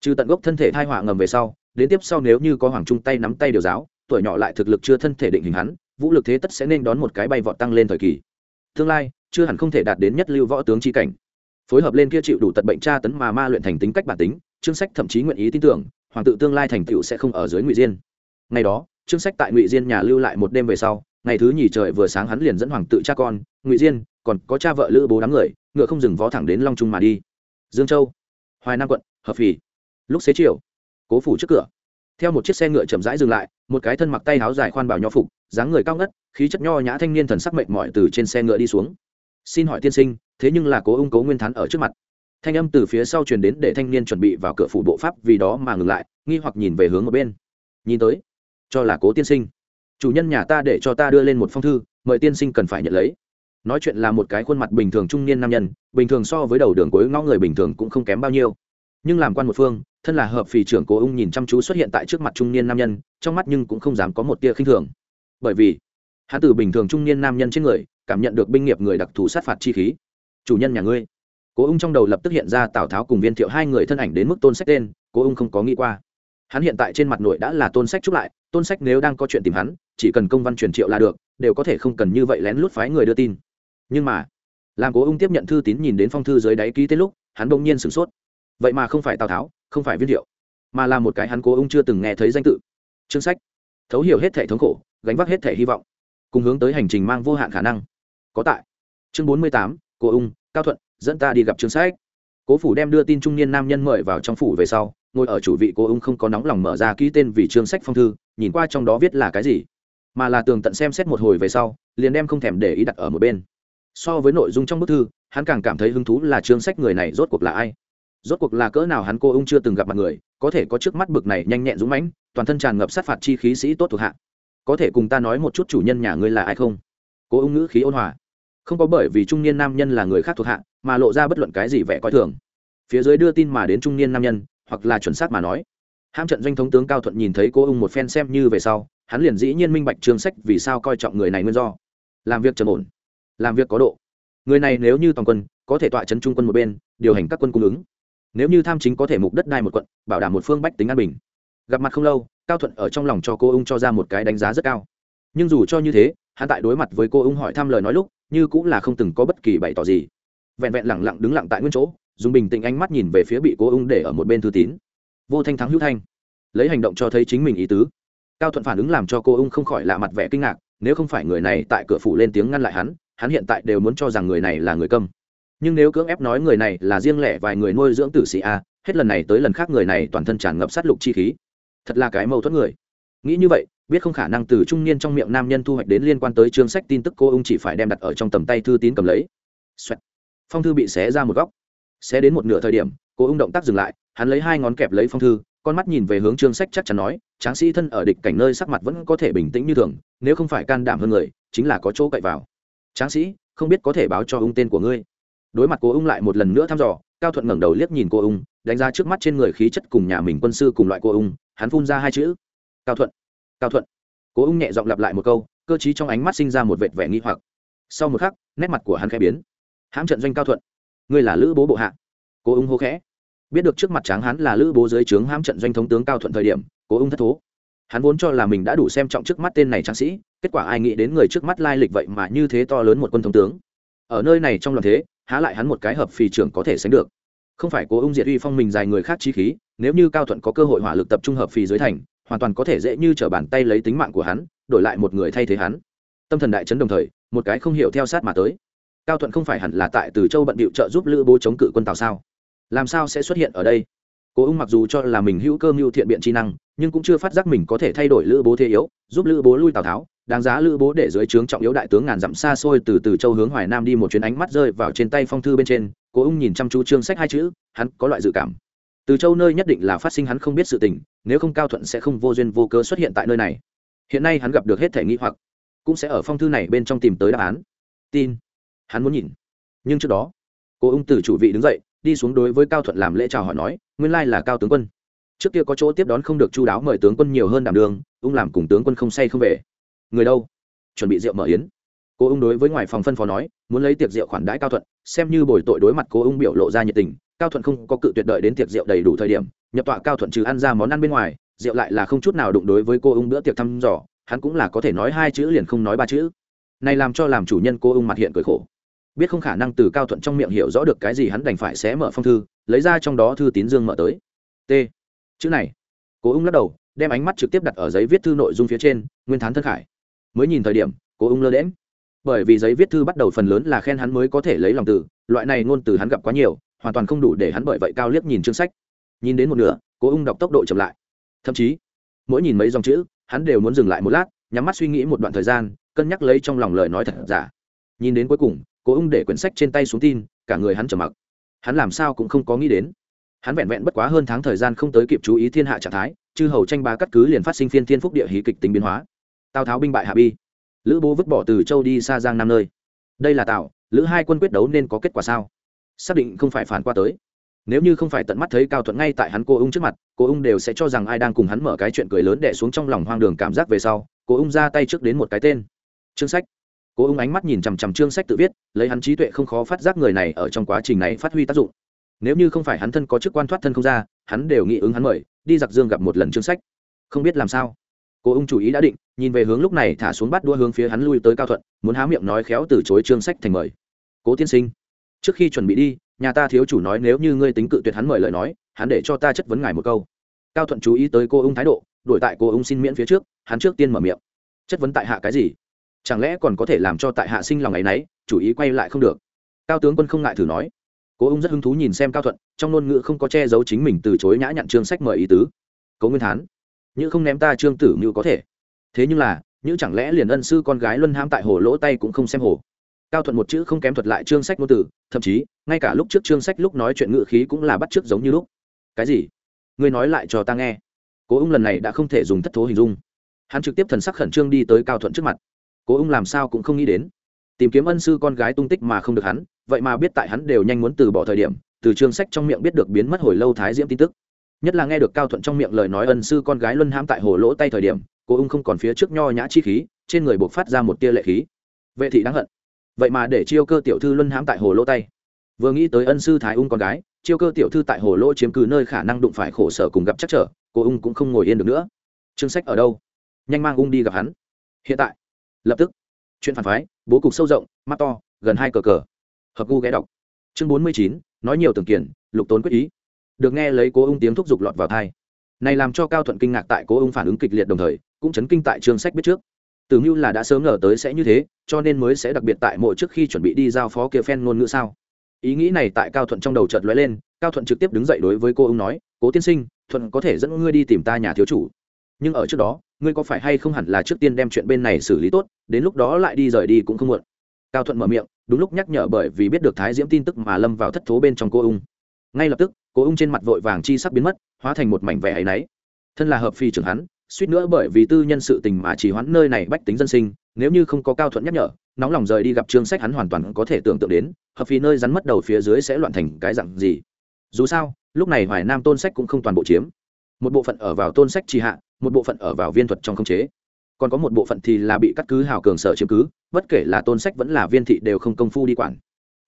Trừ tận gốc thân thể thai họa ngầm về sau, đến tiếp sau nếu như có hoàng trung tay nắm tay điều giáo, tuổi nhỏ lại thực lực chưa thân thể định hình hắn, vũ lực thế tất sẽ nên đón một cái bay vọt tăng lên thời kỳ. Tương lai, chưa hẳn không thể đạt đến nhất lưu võ tướng chi cảnh. Phối hợp lên kia chịu đủ tật bệnh tra tấn mà ma luyện thành tính cách bản tính, chương sách thậm chí nguyện ý tin tưởng, hoàng tự tương lai thành tựu sẽ không ở dưới ngụy diên. Ngày đó, chương sách tại ngụy diên nhà lưu lại một đêm về sau, ngày thứ nhì trời vừa sáng hắn liền dẫn hoàng tự cha con, ngụy diên còn có cha vợ lữ bố đám người, ngựa không dừng vó thẳng đến long trung mà đi. Dương châu, hoài nam quận, hợp phì. Lúc xế chiều, cố phủ trước cửa. Theo một chiếc xe ngựa chậm rãi dừng lại, một cái thân mặc tay áo dài khoan bảo nho phục, dáng người cao ngất, khí chất nho nhã thanh niên thần sắc mệnh mỏi từ trên xe ngựa đi xuống. Xin hỏi tiên sinh, thế nhưng là cố ung cố nguyên thắn ở trước mặt. Thanh âm từ phía sau truyền đến để thanh niên chuẩn bị vào cửa phủ bộ pháp, vì đó mà ngừng lại, nghi hoặc nhìn về hướng ở bên. Nhìn tới, cho là cố tiên sinh. Chủ nhân nhà ta để cho ta đưa lên một phong thư, mời tiên sinh cần phải nhận lấy nói chuyện là một cái khuôn mặt bình thường trung niên nam nhân, bình thường so với đầu đường cuối ngõ người bình thường cũng không kém bao nhiêu. Nhưng làm quan một phương, thân là hợp phì trưởng cố ung nhìn chăm chú xuất hiện tại trước mặt trung niên nam nhân, trong mắt nhưng cũng không dám có một tia khinh thường. Bởi vì, hắn từ bình thường trung niên nam nhân trên người, cảm nhận được binh nghiệp người đặc thù sát phạt chi khí. Chủ nhân nhà ngươi. Cố ung trong đầu lập tức hiện ra tào tháo cùng viên thiệu hai người thân ảnh đến mức tôn sách tên, cố ung không có nghĩ qua. Hắn hiện tại trên mặt nội đã là tôn sách chúc lại, tôn sách nếu đang có chuyện tìm hắn, chỉ cần công văn truyền triệu là được, đều có thể không cần như vậy lén lút phái người đưa tin nhưng mà, làm cố ung tiếp nhận thư tín nhìn đến phong thư dưới đáy ký tên lúc, hắn bỗng nhiên sửng sốt. Vậy mà không phải tào tháo, không phải viên hiệu mà là một cái hắn cố ung chưa từng nghe thấy danh tự. Chương sách, thấu hiểu hết thể thống khổ, gánh vác hết thể hy vọng, cùng hướng tới hành trình mang vô hạn khả năng. Có tại. Chương bốn mươi tám, cố ung, cao thuận, dẫn ta đi gặp chương sách. Cố phủ đem đưa tin trung niên nam nhân mời vào trong phủ về sau, ngồi ở chủ vị cố ung không có nóng lòng mở ra ký tên vì chương sách phong thư, nhìn qua trong đó viết là cái gì, mà là tường tận xem xét một hồi về sau, liền đem không thèm để ý đặt ở một bên so với nội dung trong bức thư, hắn càng cảm thấy hứng thú là chương sách người này rốt cuộc là ai. Rốt cuộc là cỡ nào hắn cô ung chưa từng gặp mặt người, có thể có trước mắt bực này nhanh nhẹn dũng mãnh, toàn thân tràn ngập sát phạt chi khí sĩ tốt thuộc hạ. Có thể cùng ta nói một chút chủ nhân nhà ngươi là ai không? Cô ung ngữ khí ôn hòa. Không có bởi vì trung niên nam nhân là người khác thuộc hạ, mà lộ ra bất luận cái gì vẻ coi thường. Phía dưới đưa tin mà đến trung niên nam nhân, hoặc là chuẩn xác mà nói. Ham trận doanh thống tướng cao thuận nhìn thấy cô ung một phen xem như về sau, hắn liền dĩ nhiên minh bạch trương sách vì sao coi trọng người này nguyên do. Làm việc trầm ổn làm việc có độ. Người này nếu như toàn quân, có thể tọa chấn trung quân một bên, điều hành các quân cung ứng. Nếu như tham chính có thể mục đất đai một quận, bảo đảm một phương bách tính an bình. Gặp mặt không lâu, cao thuận ở trong lòng cho cô ung cho ra một cái đánh giá rất cao. Nhưng dù cho như thế, hắn tại đối mặt với cô ung hỏi thăm lời nói lúc, như cũng là không từng có bất kỳ bày tỏ gì. Vẹn vẹn lẳng lặng đứng lặng tại nguyên chỗ, dùng bình tĩnh ánh mắt nhìn về phía bị cô ung để ở một bên thư tín. Vô thanh thắng hữu thanh. Lấy hành động cho thấy chính mình ý tứ. Cao thuận phản ứng làm cho cô ung không khỏi lạ mặt vẻ kinh ngạc, nếu không phải người này tại cửa phủ lên tiếng ngăn lại hắn hắn hiện tại đều muốn cho rằng người này là người câm. Nhưng nếu cưỡng ép nói người này là riêng lẻ vài người nuôi dưỡng tử sĩ a, hết lần này tới lần khác người này toàn thân tràn ngập sát lục chi khí. Thật là cái mâu thuẫn người. Nghĩ như vậy, biết không khả năng từ trung niên trong miệng nam nhân thu hoạch đến liên quan tới chương sách tin tức cô ung chỉ phải đem đặt ở trong tầm tay thư tín cầm lấy. Xoẹt. phong thư bị xé ra một góc. Xé đến một nửa thời điểm, cô ung động tác dừng lại, hắn lấy hai ngón kẹp lấy phong thư, con mắt nhìn về hướng chương sách chắc chắn nói, tráng sĩ thân ở địch cảnh nơi sắc mặt vẫn có thể bình tĩnh như thường, nếu không phải can đảm hơn người, chính là có chỗ cậy vào tráng sĩ, không biết có thể báo cho ung tên của ngươi. Đối mặt cô ung lại một lần nữa thăm dò, cao thuận ngẩng đầu liếc nhìn cô ung, đánh giá trước mắt trên người khí chất cùng nhà mình quân sư cùng loại cô ung, hắn phun ra hai chữ, cao thuận cao thuận. Cô ung nhẹ giọng lặp lại một câu, cơ t trong ánh mắt sinh ra một vệt vẻ nghi hoặc. Sau một khắc, nét mặt của hắn khẽ biến. Hãm trận doanh cao thuận, ngươi là lữ bố bộ hạ. Cô ung hô khẽ. Biết được trước mặt tráng hắn là lữ bố dưới trướng hãm trận doanh thống tướng cao thuận thời điểm cô ung thất thố hắn vốn cho là mình đã đủ xem trọng trước mắt tên này tráng sĩ, kết quả ai nghĩ đến người trước mắt lai lịch vậy mà như thế to lớn một quân thống tướng. Ở nơi này trong loạn thế, há lại hắn một cái hợp phì trưởng có thể sánh được. Không phải cố ung diệt uy phong mình dài người khác chi khí, nếu như cao thuận có cơ hội hỏa lực tập trung hợp phì dưới thành, hoàn toàn có thể dễ như t r ở bàn tay lấy tính mạng của hắn, đổi lại một người thay thế hắn. Tâm thần đại chấn đồng thời, một cái không hiểu theo sát mà tới. Cao thuận không phải hẳn là tại từ châu bận bịu trợ giúp lữ bố chống cự quân tàu sao? Làm sao sẽ xuất hiện ở đây? Cố ung mặc dù cho là mình hữu cơ mưu thiện biện trí năng, nhưng cũng chưa phát giác mình có thể thay đổi lữ bố thế yếu, giúp lữ bố lui tào tháo, đáng giá lữ bố để dưới trướng trọng yếu đại tướng ngàn dặm xa xôi từ từ châu hướng hoài nam đi một chuyến ánh mắt rơi vào trên tay phong thư bên trên, cố ung nhìn chăm chú chương sách hai chữ, hắn có loại dự cảm. Từ châu nơi nhất định là phát sinh hắn không biết sự tình, nếu không cao thuận sẽ không vô duyên vô cớ xuất hiện tại nơi này. Hiện nay hắn gặp được hết thể nghĩ hoặc, cũng sẽ ở phong thư này bên trong tìm tới đáp án. Tin. Hắn muốn nhìn. Nhưng trước đó cô ung từ chủ vị đứng dậy, đi xuống đối với cao thuận làm lễ chào hỏi nói nguyên lai là cao tướng quân. Trước kia có chỗ tiếp đón không được chu đáo mời tướng quân nhiều hơn đảm đường, ung làm cùng tướng quân không say không về. Người đâu? Chuẩn bị rượu mở yến. Cô ung đối với ngoài phòng phân phó nói, muốn lấy tiệc rượu khoản đãi cao thuận, xem như bồi tội đối mặt cô ung biểu lộ ra nhiệt tình, cao thuận không có cự tuyệt đợi đến tiệc rượu đầy đủ thời điểm, nhập tọa cao thuận trừ ăn ra món ăn bên ngoài, rượu lại là không chút nào đụng đối với cô ung bữa tiệc thăm dò, hắn cũng là có thể nói hai chữ liền không nói ba chữ. Này làm cho làm chủ nhân cô ung mặt hiện cười khổ biết không khả năng từ cao thuận trong miệng hiểu rõ được cái gì hắn đành phải xé mở phong thư, lấy ra trong đó thư tín dương mở tới. T. Chữ này. Cố ung lắc đầu, đem ánh mắt trực tiếp đặt ở giấy viết thư nội dung phía trên, nguyên thán thân khải. Mới nhìn thời điểm, cố ung lơ đễm bởi vì giấy viết thư bắt đầu phần lớn là khen hắn mới có thể lấy lòng từ, loại này ngôn từ hắn gặp quá nhiều, hoàn toàn không đủ để hắn bởi vậy cao liếc nhìn chương sách. Nhìn đến một nửa, cố ung đọc tốc độ chậm lại. Thậm chí, mỗi nhìn mấy dòng chữ, hắn đều muốn dừng lại một lát, nhắm mắt suy nghĩ một đoạn thời gian, cân nhắc lấy trong lòng lời nói thật giả. Nhìn đến cuối cùng cố ung để quyển sách trên tay xuống tin, cả người hắn trầm mặc. Hắn làm sao cũng không có nghĩ đến. Hắn vẹn vẹn bất quá hơn tháng thời gian không tới kịp chú ý thiên hạ trạng thái, chư hầu tranh ba cắt cứ liền phát sinh phiên thiên phúc địa hí kịch tính biến hóa. Tào tháo binh bại hạ bi. Lữ bố vứt bỏ từ châu đi xa giang nam nơi. Đây là tào, lữ hai quân quyết đấu nên có kết quả sao? Xác định không phải phản qua tới. Nếu như không phải tận mắt thấy cao thuận ngay tại hắn cô ung trước mặt cô ung đều sẽ cho rằng ai đang cùng hắn mở cái chuyện cười lớn đẻ xuống trong lòng hoang đường cảm giác về sau. Cô ung ra tay trước đến một cái tên. Chương sách cô ung ánh mắt nhìn chằm chằm chương sách tự viết, lấy hắn trí tuệ không khó phát giác người này ở trong quá trình này phát huy tác dụng. Nếu như không phải hắn thân có chức quan thoát thân không ra, hắn đều nghĩ ứng hắn mời, đi giặc dương gặp một lần chương sách. Không biết làm sao. Cô ung chủ ý đã định, nhìn về hướng lúc này thả xuống bắt đua hướng phía hắn lui tới cao thuận, muốn há miệng nói khéo từ chối chương sách thành mời. Cố tiên sinh, trước khi chuẩn bị đi, nhà ta thiếu chủ nói nếu như ngươi tính cự tuyệt hắn mời lời nói, hắn để cho ta chất vấn ngài một câu. Cao thuận chú ý tới cô ung thái độ đổi tại cô ung xin miễn phía trước, hắn trước tiên mở miệng. Chất vấn tại hạ cái gì? Chẳng lẽ còn có thể làm cho tại hạ sinh lòng ấ y n ấ y chủ ý quay lại không được? Cao tướng quân không ngại thử nói. Cố ung rất hứng thú nhìn xem cao thuận, trong ngôn ngữ không có che giấu chính mình từ chối nhã nhặn trương sách mời ý tứ. Cố nguyên thán, như không ném ta trương tử như có thể. Thế nhưng là, như chẳng lẽ liền ân sư con gái luân hãm tại hồ lỗ tay cũng không xem hồ? Cao thuận một chữ không kém thuật lại trương sách ngôn từ, thậm chí, ngay cả lúc trước trương sách lúc nói chuyện ngữ khí cũng là bắt chước giống như lúc. Cái gì? Ngươi nói lại cho ta nghe. Cố ung lần này đã không thể dùng thất thố hình dung. Hắn trực tiếp thần sắc khẩn trương đi tới cao thuận trước mặt cố ung làm sao cũng không nghĩ đến. Tìm kiếm ân sư con gái tung tích mà không được hắn, vậy mà biết tại hắn đều nhanh muốn từ bỏ thời điểm, từ chương sách trong miệng biết được biến mất hồi lâu thái diễm tin tức. Nhất là nghe được cao thuận trong miệng lời nói ân sư con gái luân hãm tại hồ lỗ tay thời điểm cô ung không còn phía trước nho nhã chi khí, trên người buộc phát ra một tia lệ khí. Vệ thị đáng hận. Vậy mà để chiêu cơ tiểu thư luân hãm tại hồ lỗ tay. Vừa nghĩ tới ân sư thái ung con gái, chiêu cơ tiểu thư tại hồ lỗ chiếm cứ nơi khả năng đụng phải khổ sở cùng gặp chắc trở cô ung cũng không ngồi yên được nữa. Chương sách ở đâu? Nhanh mang ung đi gặp hắn. Hiện tại lập tức, chuyện phản phái, bố cục sâu rộng, mắt to, gần hai cờ cờ. Hợp gu ghé đọc. Chương bốn mươi chín, nói nhiều tưởng kiển lục tốn quyết ý. Được nghe lấy cố ung tiếng thúc giục lọt vào thai này làm cho cao thuận kinh ngạc tại cố ung phản ứng kịch liệt đồng thời, cũng chấn kinh tại trường sách biết trước. Tưởng như là đã sớm ngờ tới sẽ như thế, cho nên mới sẽ đặc biệt tại mỗi trước khi chuẩn bị đi giao phó kia phen ngôn ngữ sao. Ý nghĩ này tại cao thuận trong đầu chợt lóe lên, cao thuận trực tiếp đứng dậy đối với cô ung nói, cố tiên sinh, thuận có thể dẫn ngươi đi tìm ta nhà thiếu chủ nhưng ở trước đó, ngươi có phải hay không hẳn là trước tiên đem chuyện bên này xử lý tốt, đến lúc đó lại đi rời đi cũng không muộn. Cao thuận mở miệng, đúng lúc nhắc nhở bởi vì biết được thái diễm tin tức mà lâm vào thất thố bên trong cô ung. Ngay lập tức, cô ung trên mặt vội vàng chi sắc biến mất, hóa thành một mảnh vẻ ấy náy. Thân là hợp phi trưởng hắn, suýt nữa bởi vì tư nhân sự tình mà chỉ hoãn nơi này bách tính dân sinh, nếu như không có cao thuận nhắc nhở, nóng lòng rời đi gặp trương sách hắn hoàn toàn có thể tưởng tượng đến, hợp phi nơi rắn mất đầu phía dưới sẽ loạn thành cái dặn gì. Dù sao, lúc này hoài nam tôn sách cũng không toàn bộ chiếm một bộ phận ở vào tôn sách trì hạ, một bộ phận ở vào viên thuật trong không chế. Còn có một bộ phận thì là bị cắt cứ hào cường sở chiếm cứ, bất kể là tôn sách vẫn là viên thị đều không công phu đi quản.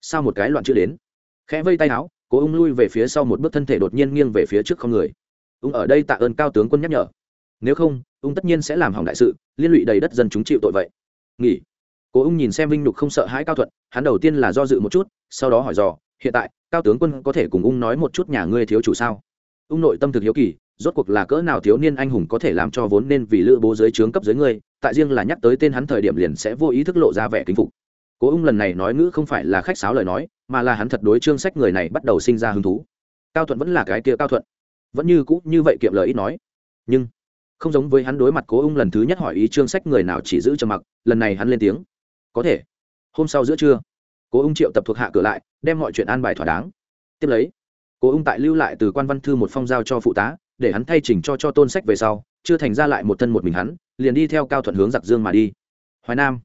Sao một cái loạn chưa đến? Khẽ vây tay áo, cố ung lui về phía sau một bước thân thể đột nhiên nghiêng về phía trước không người. Ung ở đây tạ ơn cao tướng quân nhắc nhở. Nếu không, ung tất nhiên sẽ làm hỏng đại sự, liên lụy đầy đất dân chúng chịu tội vậy. Nghỉ. Cố ung nhìn xem vinh nhục không sợ hãi cao thuận, hắn đầu tiên là do dự một chút, sau đó hỏi dò, hiện tại, cao tướng quân có thể cùng ung nói một chút nhà ngươi thiếu chủ sao? Ung nội tâm thực hiếu kỳ rốt cuộc là cỡ nào thiếu niên anh hùng có thể làm cho vốn nên vì lữ bố dưới trướng cấp dưới ngươi, tại riêng là nhắc tới tên hắn thời điểm liền sẽ vô ý thức lộ ra vẻ kính phục. Cố ung lần này nói ngữ không phải là khách sáo lời nói, mà là hắn thật đối trương sách người này bắt đầu sinh ra hứng thú. Cao thuận vẫn là cái kia cao thuận. Vẫn như cũ như vậy kiệm lời ít nói. Nhưng, không giống với hắn đối mặt cố ung lần thứ nhất hỏi ý trương sách người nào chỉ giữ trầm mặc, lần này hắn lên tiếng. Có thể. Hôm sau giữa trưa, cố ung triệu tập thuộc hạ cửa lại, đem mọi chuyện an bài thỏa đáng. Tiếp lấy, cố ung tại lưu lại từ quan văn thư một phong giao cho phụ tá để hắn thay chỉnh cho cho tôn sách về sau, chưa thành ra lại một thân một mình hắn, liền đi theo cao thuận hướng giặc dương mà đi. Hoài nam,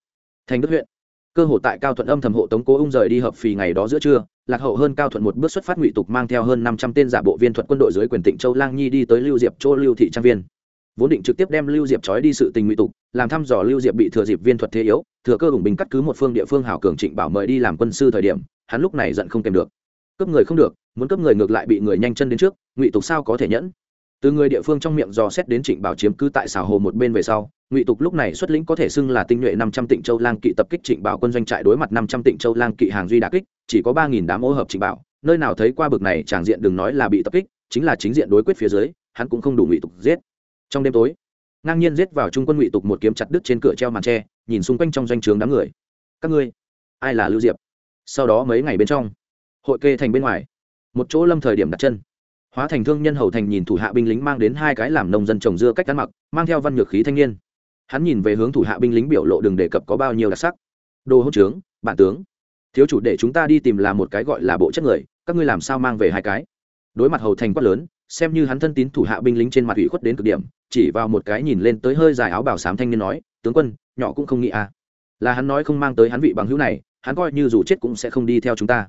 thành đức huyện. Cơ hội tại cao thuận âm thầm hộ tống cố ung rời đi hợp phì ngày đó giữa trưa, lạc hậu hơn cao thuận một bước xuất phát ngụy tục mang theo hơn năm trăm tên giả bộ viên thuật quân đội dưới quyền tỉnh châu lang nhi đi tới lưu diệp chỗ lưu thị trang viên. Vốn định trực tiếp đem lưu diệp trói đi sự tình ngụy tục, làm thăm dò lưu diệp bị thừa dịp viên thuật thế yếu, thừa cơ hùng bình cắt cứ một phương địa phương hảo cường trịnh bảo mời đi làm quân sư thời điểm, hắn lúc này giận không kèm được. Cấp người không được, muốn cấp người ngược lại bị người nhanh chân đến trước, ngụy tục sao có thể nhẫn? Từ người địa phương trong miệng dò xét đến trịnh bảo chiếm cứ tại xào hồ một bên về sau, ngụy tục lúc này xuất lĩnh có thể xưng là tinh nhuệ năm trăm tịnh châu lang kỵ tập kích trịnh bảo quân doanh trại đối mặt năm trăm tịnh châu lang kỵ hàng duy đà kích, chỉ có ba nghìn đám ô hợp trịnh bảo. Nơi nào thấy qua bực này tràng diện đừng nói là bị tập kích, chính là chính diện đối quyết phía dưới, hắn cũng không đủ ngụy tục giết. Trong đêm tối, ngang nhiên giết vào trung quân ngụy tục một kiếm chặt đứt trên cửa treo màn tre, nhìn xung quanh trong doanh trướng đám người. Các ngươi, ai là lưu diệp? Sau đó mấy ngày bên trong, hội kê thành bên ngoài, một chỗ lâm thời điểm đặt chân hóa thành thương nhân hầu thành nhìn thủ hạ binh lính mang đến hai cái làm nông dân trồng dưa cách ăn mặc, mang theo văn nhược khí thanh niên. Hắn nhìn về hướng thủ hạ binh lính biểu lộ đừng đề cập có bao nhiêu đặc sắc. Đồ hỗn trướng bản tướng, thiếu chủ để chúng ta đi tìm là một cái gọi là bộ chất người, các ngươi làm sao mang về hai cái? Đối mặt hầu thành quát lớn, xem như hắn thân tín thủ hạ binh lính trên mặt ủy khuất đến cực điểm, chỉ vào một cái nhìn lên tới hơi dài áo bảo sám thanh niên nói, tướng quân, nhỏ cũng không nghĩ à. Là hắn nói không mang tới hắn vị bằng hữu này, hắn coi như dù chết cũng sẽ không đi theo chúng ta.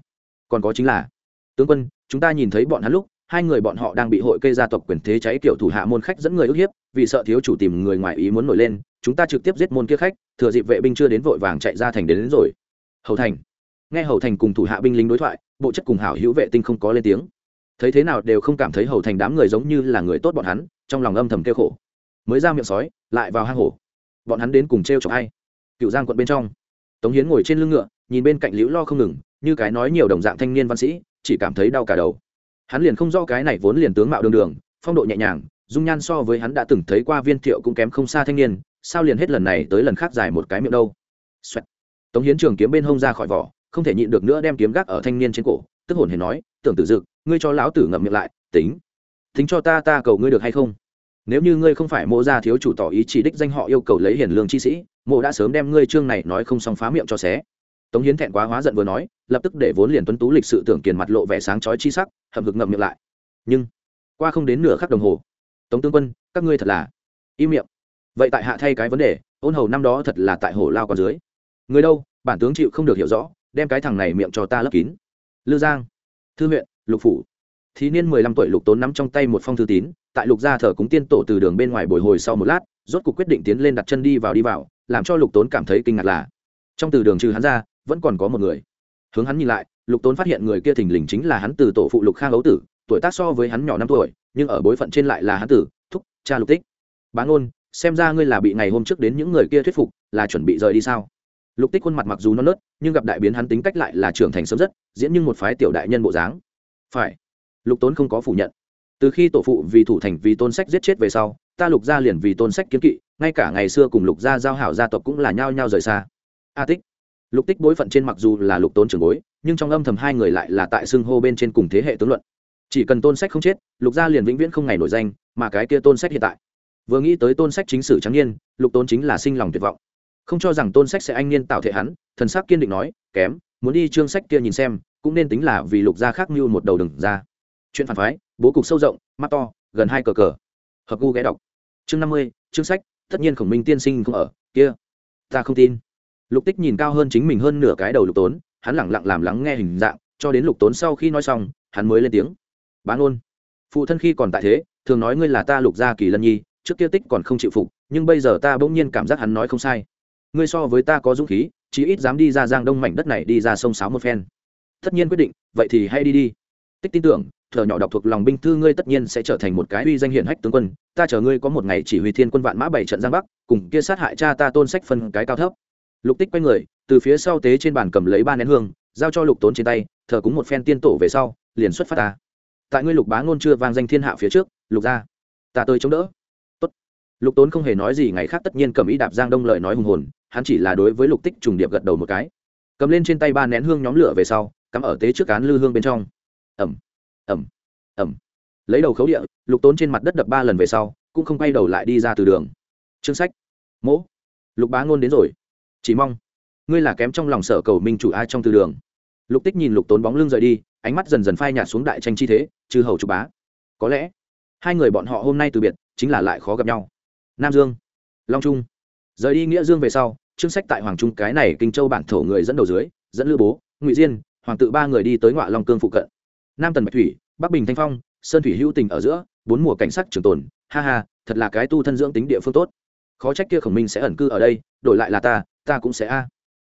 Còn có chính là, tướng quân, chúng ta nhìn thấy bọn hắn lúc hai người bọn họ đang bị hội cây gia tộc quyền thế cháy kiểu thủ hạ môn khách dẫn người ức hiếp vì sợ thiếu chủ tìm người ngoài ý muốn nổi lên chúng ta trực tiếp giết môn kia khách thừa dịp vệ binh chưa đến vội vàng chạy ra thành đến, đến rồi. Hầu thành. Nghe hầu thành cùng thủ hạ binh lính đối thoại bộ chất cùng hảo hữu vệ tinh không có lên tiếng. Thấy thế nào đều không cảm thấy hầu thành đám người giống như là người tốt bọn hắn trong lòng âm thầm kêu khổ. Mới ra miệng sói lại vào hang hổ. Bọn hắn đến cùng t r e o chọc hay cựu giang quận bên trong. Tống hiến ngồi trên lưng ngựa nhìn bên cạnh liễu lo không ngừng như cái nói nhiều đồng dạng thanh niên văn sĩ chỉ cảm thấy đau cả đầu hắn liền không do cái này vốn liền tướng mạo đường đường, phong độ nhẹ nhàng, dung nhan so với hắn đã từng thấy qua viên thiệu cũng kém không xa thanh niên, sao liền hết lần này tới lần khác dài một cái miệng đâu、Xoẹt. tống hiến trường kiếm bên hông ra khỏi vỏ, không thể nhịn được nữa đem kiếm gác ở thanh niên trên cổ, tức hồn hề nói, tưởng tử dực, ngươi cho lão tử ngậm miệng lại, tính. Tính cho ta ta cầu ngươi được hay không? Nếu như ngươi không phải mộ gia thiếu chủ tỏ ý chỉ đích danh họ yêu cầu lấy hiền lương chi sĩ, mộ đã sớm đem ngươi chương này nói không xong phá miệng cho xé tống hiến thẹn quá hóa giận vừa nói, lập tức để vốn liền tuấn tú lịch sự tưởng kiền mặt lộ vẻ sáng chói chi sắc, hậm hực ngậm miệng lại. Nhưng, qua không đến nửa khắc đồng hồ, tống tướng quân, các ngươi thật là im miệng. Vậy tại hạ thay cái vấn đề, ôn hầu năm đó thật là tại hồ lao còn dưới. Người đâu, bản tướng chịu không được hiểu rõ, đem cái thằng này miệng cho ta lấp kín. Lư giang, thư huyện, lục phủ. Thí niên mười lăm tuổi lục tốn nắm trong tay một phong thư tín, tại lục gia thờ cúng tiên tổ từ đường bên ngoài bồi hồi sau một lát, rốt cuộc quyết định tiến lên đặt chân đi vào đi vào, làm cho lục tốn cảm thấy kinh ngạc là, trong từ đường trừ hắn ra vẫn còn có một người. Hướng hắn nhìn lại, lục tốn phát hiện người kia thình lình chính là hắn từ tổ phụ lục khang ấu tử, tuổi tác so với hắn nhỏ năm tuổi, nhưng ở bối phận trên lại là hắn tử, thúc, cha lục tích. Bá ngôn, xem ra ngươi là bị ngày hôm trước đến những người kia thuyết phục, là chuẩn bị rời đi sao? Lục tích khuôn mặt mặc dù non nớt, nhưng gặp đại biến hắn tính cách lại là trưởng thành sớm rất, diễn như một phái tiểu đại nhân bộ dáng. Phải. Lục tốn không có phủ nhận. Từ khi tổ phụ vì thủ thành vì tôn sách giết chết về sau, ta lục gia liền vì tôn sách kiếm kỵ, ngay cả ngày xưa cùng lục gia giao hảo gia tộc cũng là nhao nhao rời xa. A tích lục tích bối phận trên mặc dù là lục tốn trưởng bối, nhưng trong âm thầm hai người lại là tại xưng hô bên trên cùng thế hệ tướng luận. Chỉ cần tôn sách không chết, lục gia liền vĩnh viễn không ngày nổi danh, mà cái kia tôn sách hiện tại. Vừa nghĩ tới tôn sách chính sử trắng niên, lục tốn chính là sinh lòng tuyệt vọng. Không cho rằng tôn sách sẽ anh niên tạo thể hắn, thần sắc kiên định nói, kém, muốn đi chương sách kia nhìn xem, cũng nên tính là vì lục gia khác như một đầu đừng ra. Chuyện phản phái, bố cục sâu rộng, mắt to, gần hai cờ cờ. Hợp gu ghé đọc. Chương năm mươi, chương sách, tất nhiên khổng minh tiên sinh không ở, kia. Ta không tin lục tích nhìn cao hơn chính mình hơn nửa cái đầu lục tốn, hắn lẳng lặng làm lắng nghe hình dạng, cho đến lục tốn sau khi nói xong, hắn mới lên tiếng. Bán ôn phụ thân khi còn tại thế, thường nói ngươi là ta lục gia kỳ lân nhi, trước kia tích còn không chịu phục, nhưng bây giờ ta bỗng nhiên cảm giác hắn nói không sai. Ngươi so với ta có dũng khí, chí ít dám đi ra giang đông mảnh đất này đi ra sông sáo một phen. Tất nhiên quyết định, vậy thì hay đi đi. Tích tin tưởng thờ nhỏ đọc thuộc lòng binh thư ngươi tất nhiên sẽ trở thành một cái uy danh hiển hách tướng quân, ta chờ ngươi có một ngày chỉ huy thiên quân vạn mã bảy trận giang bắc, cùng kia sát hại cha ta tôn sách phân cái cao thấp lục tích quay người, từ phía sau tế trên bàn cầm lấy ba nén hương, giao cho lục tốn trên tay, thờ cúng một phen tiên tổ về sau, liền xuất phát ta. Tại ngươi lục bá ngôn chưa vang danh thiên hạ phía trước, lục ra ta tới chống đỡ. Tốt. lục tốn không hề nói gì, ngày khác tất nhiên cầm ý đạp giang đông lời nói hùng hồn, hắn chỉ là đối với lục tích trùng điệp gật đầu một cái. Cầm lên trên tay ba nén hương nhóm lửa về sau, cắm ở tế trước cán lư hương bên trong. Ẩm. Ẩm. Ẩm. Lấy đầu khấu địa, lục tốn trên mặt đất đập ba lần về sau, cũng không quay đầu lại đi ra từ đường. Chương sách. Mỗ. Lục bá ngôn đến rồi chỉ mong. Ngươi là kém trong lòng sở cầu minh chủ ai trong từ đường. Lục tích nhìn lục tốn bóng lưng rời đi, ánh mắt dần dần phai nhạt xuống đại tranh chi thế, trừ hầu trục bá. Có lẽ, hai người bọn họ hôm nay từ biệt, chính là lại khó gặp nhau. Nam dương, long trung. Rời đi nghĩa dương về sau trương sách tại hoàng trung cái này kinh châu bản thổ người dẫn đầu dưới, dẫn lữ bố, ngụy diên, hoàng tự ba người đi tới ngoại long cương phụ cận. Nam tần bạch thủy, bắc bình thanh phong, sơn thủy hữu tình ở giữa, bốn mùa cảnh sắc trường tồn, ha ha, thật là cái tu thân dưỡng tính địa phương tốt. Khó trách kia khổng minh sẽ ẩn cư ở đây, đổi lại là ta ta cũng sẽ a.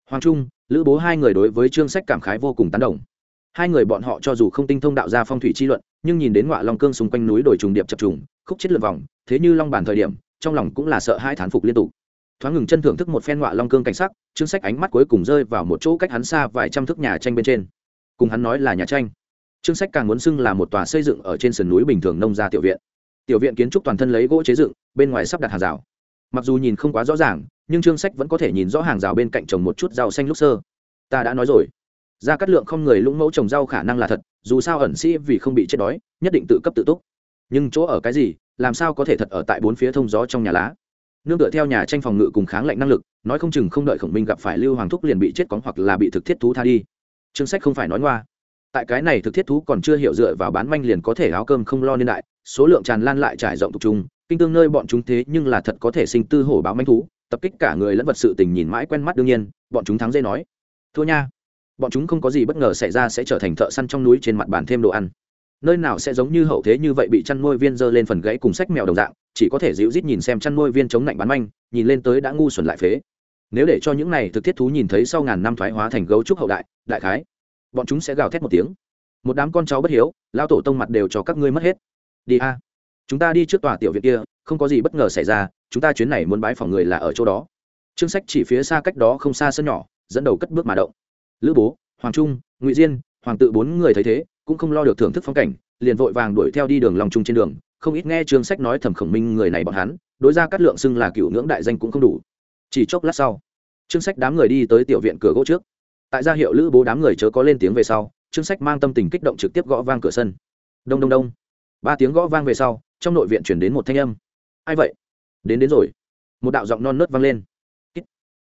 Hoàng trung, lữ bố hai người đối với chương sách cảm khái vô cùng tán đồng. Hai người bọn họ cho dù không tinh thông đạo gia phong thủy chi luận, nhưng nhìn đến ngọa long cương xung quanh núi đồi trùng điệp chập trùng, khúc chết lượt vòng, thế như long bản thời điểm, trong lòng cũng là sợ hai thán phục liên tục. Thoáng ngừng chân thưởng thức một phen ngọa long cương cảnh sắc chương sách ánh mắt cuối cùng rơi vào một chỗ cách hắn xa vài trăm thước nhà tranh bên trên. Cùng hắn nói là nhà tranh. Chương sách càng muốn xưng là một tòa xây dựng ở trên sườn núi bình thường nông gia tiểu viện. Tiểu viện kiến trúc toàn thân lấy gỗ chế dựng, bên ngoài sắp đặt hàng rào. Mặc dù nhìn không quá rõ ràng nhưng trương sách vẫn có thể nhìn rõ hàng rào bên cạnh trồng một chút rau xanh lúc sơ. Ta đã nói rồi. Ra cắt lượng không người lũng mẫu trồng rau khả năng là thật, dù sao ẩn sĩ vì không bị chết đói, nhất định tự cấp tự túc. Nhưng chỗ ở cái gì, làm sao có thể thật ở tại bốn phía thông gió trong nhà lá? Nương tựa theo nhà tranh phòng ngự cùng kháng lệnh năng lực, nói không chừng không đợi khổng minh gặp phải lưu hoàng thúc liền bị chết cóng hoặc là bị thực thiết thú tha đi. Chương sách không phải nói ngoa. Tại cái này thực thiết thú còn chưa hiểu dựa vào bán manh liền có thể áo cơm không lo niên đại, số lượng tràn lan lại trải rộng tục trung kinh tương nơi bọn chúng thế nhưng là thật có thể sinh tư hổ báo manh thú tập kích cả người lẫn vật sự tình nhìn mãi quen mắt đương nhiên, bọn chúng thắng dây nói. Thua nha. Bọn chúng không có gì bất ngờ xảy ra sẽ trở thành thợ săn trong núi trên mặt bàn thêm đồ ăn. Nơi nào sẽ giống như hậu thế như vậy bị chăn nuôi viên giơ lên phần gãy cùng sách mèo đồng dạng, chỉ có thể dịu rít nhìn xem chăn nuôi viên chống lạnh bán manh, nhìn lên tới đã ngu xuẩn lại phế. Nếu để cho những này thực thiết thú nhìn thấy sau ngàn năm thoái hóa thành gấu trúc hậu đại đại khái, bọn chúng sẽ gào thét một tiếng. Một đám con cháu bất hiếu lao tổ tông mặt đều cho các ngươi mất hết. Đi a chúng ta đi trước tòa tiểu viện kia, không có gì bất ngờ xảy ra, chúng ta chuyến này muốn bái phòng người là ở chỗ đó. Trương sách chỉ phía xa cách đó không xa sân nhỏ, dẫn đầu cất bước mà động. Lữ bố, hoàng trung, ngụy diên, hoàng tự bốn người thấy thế, cũng không lo được thưởng thức phong cảnh, liền vội vàng đuổi theo đi đường lòng trung trên đường. Không ít nghe trương sách nói thẩm khổng minh người này bọn hắn, đối ra cắt lượng xưng là cựu ngưỡng đại danh cũng không đủ. Chỉ chốc lát sau, trương sách đám người đi tới tiểu viện cửa gỗ trước. Tại gia hiệu lữ bố đám người chớ có lên tiếng về sau, trương sách mang tâm tình kích động trực tiếp gõ vang cửa sân. Đông đông đông. Ba tiếng gõ vang về sau trong nội viện chuyển đến một thanh âm. Ai vậy? Đến đến rồi. Một đạo giọng non nớt vang lên.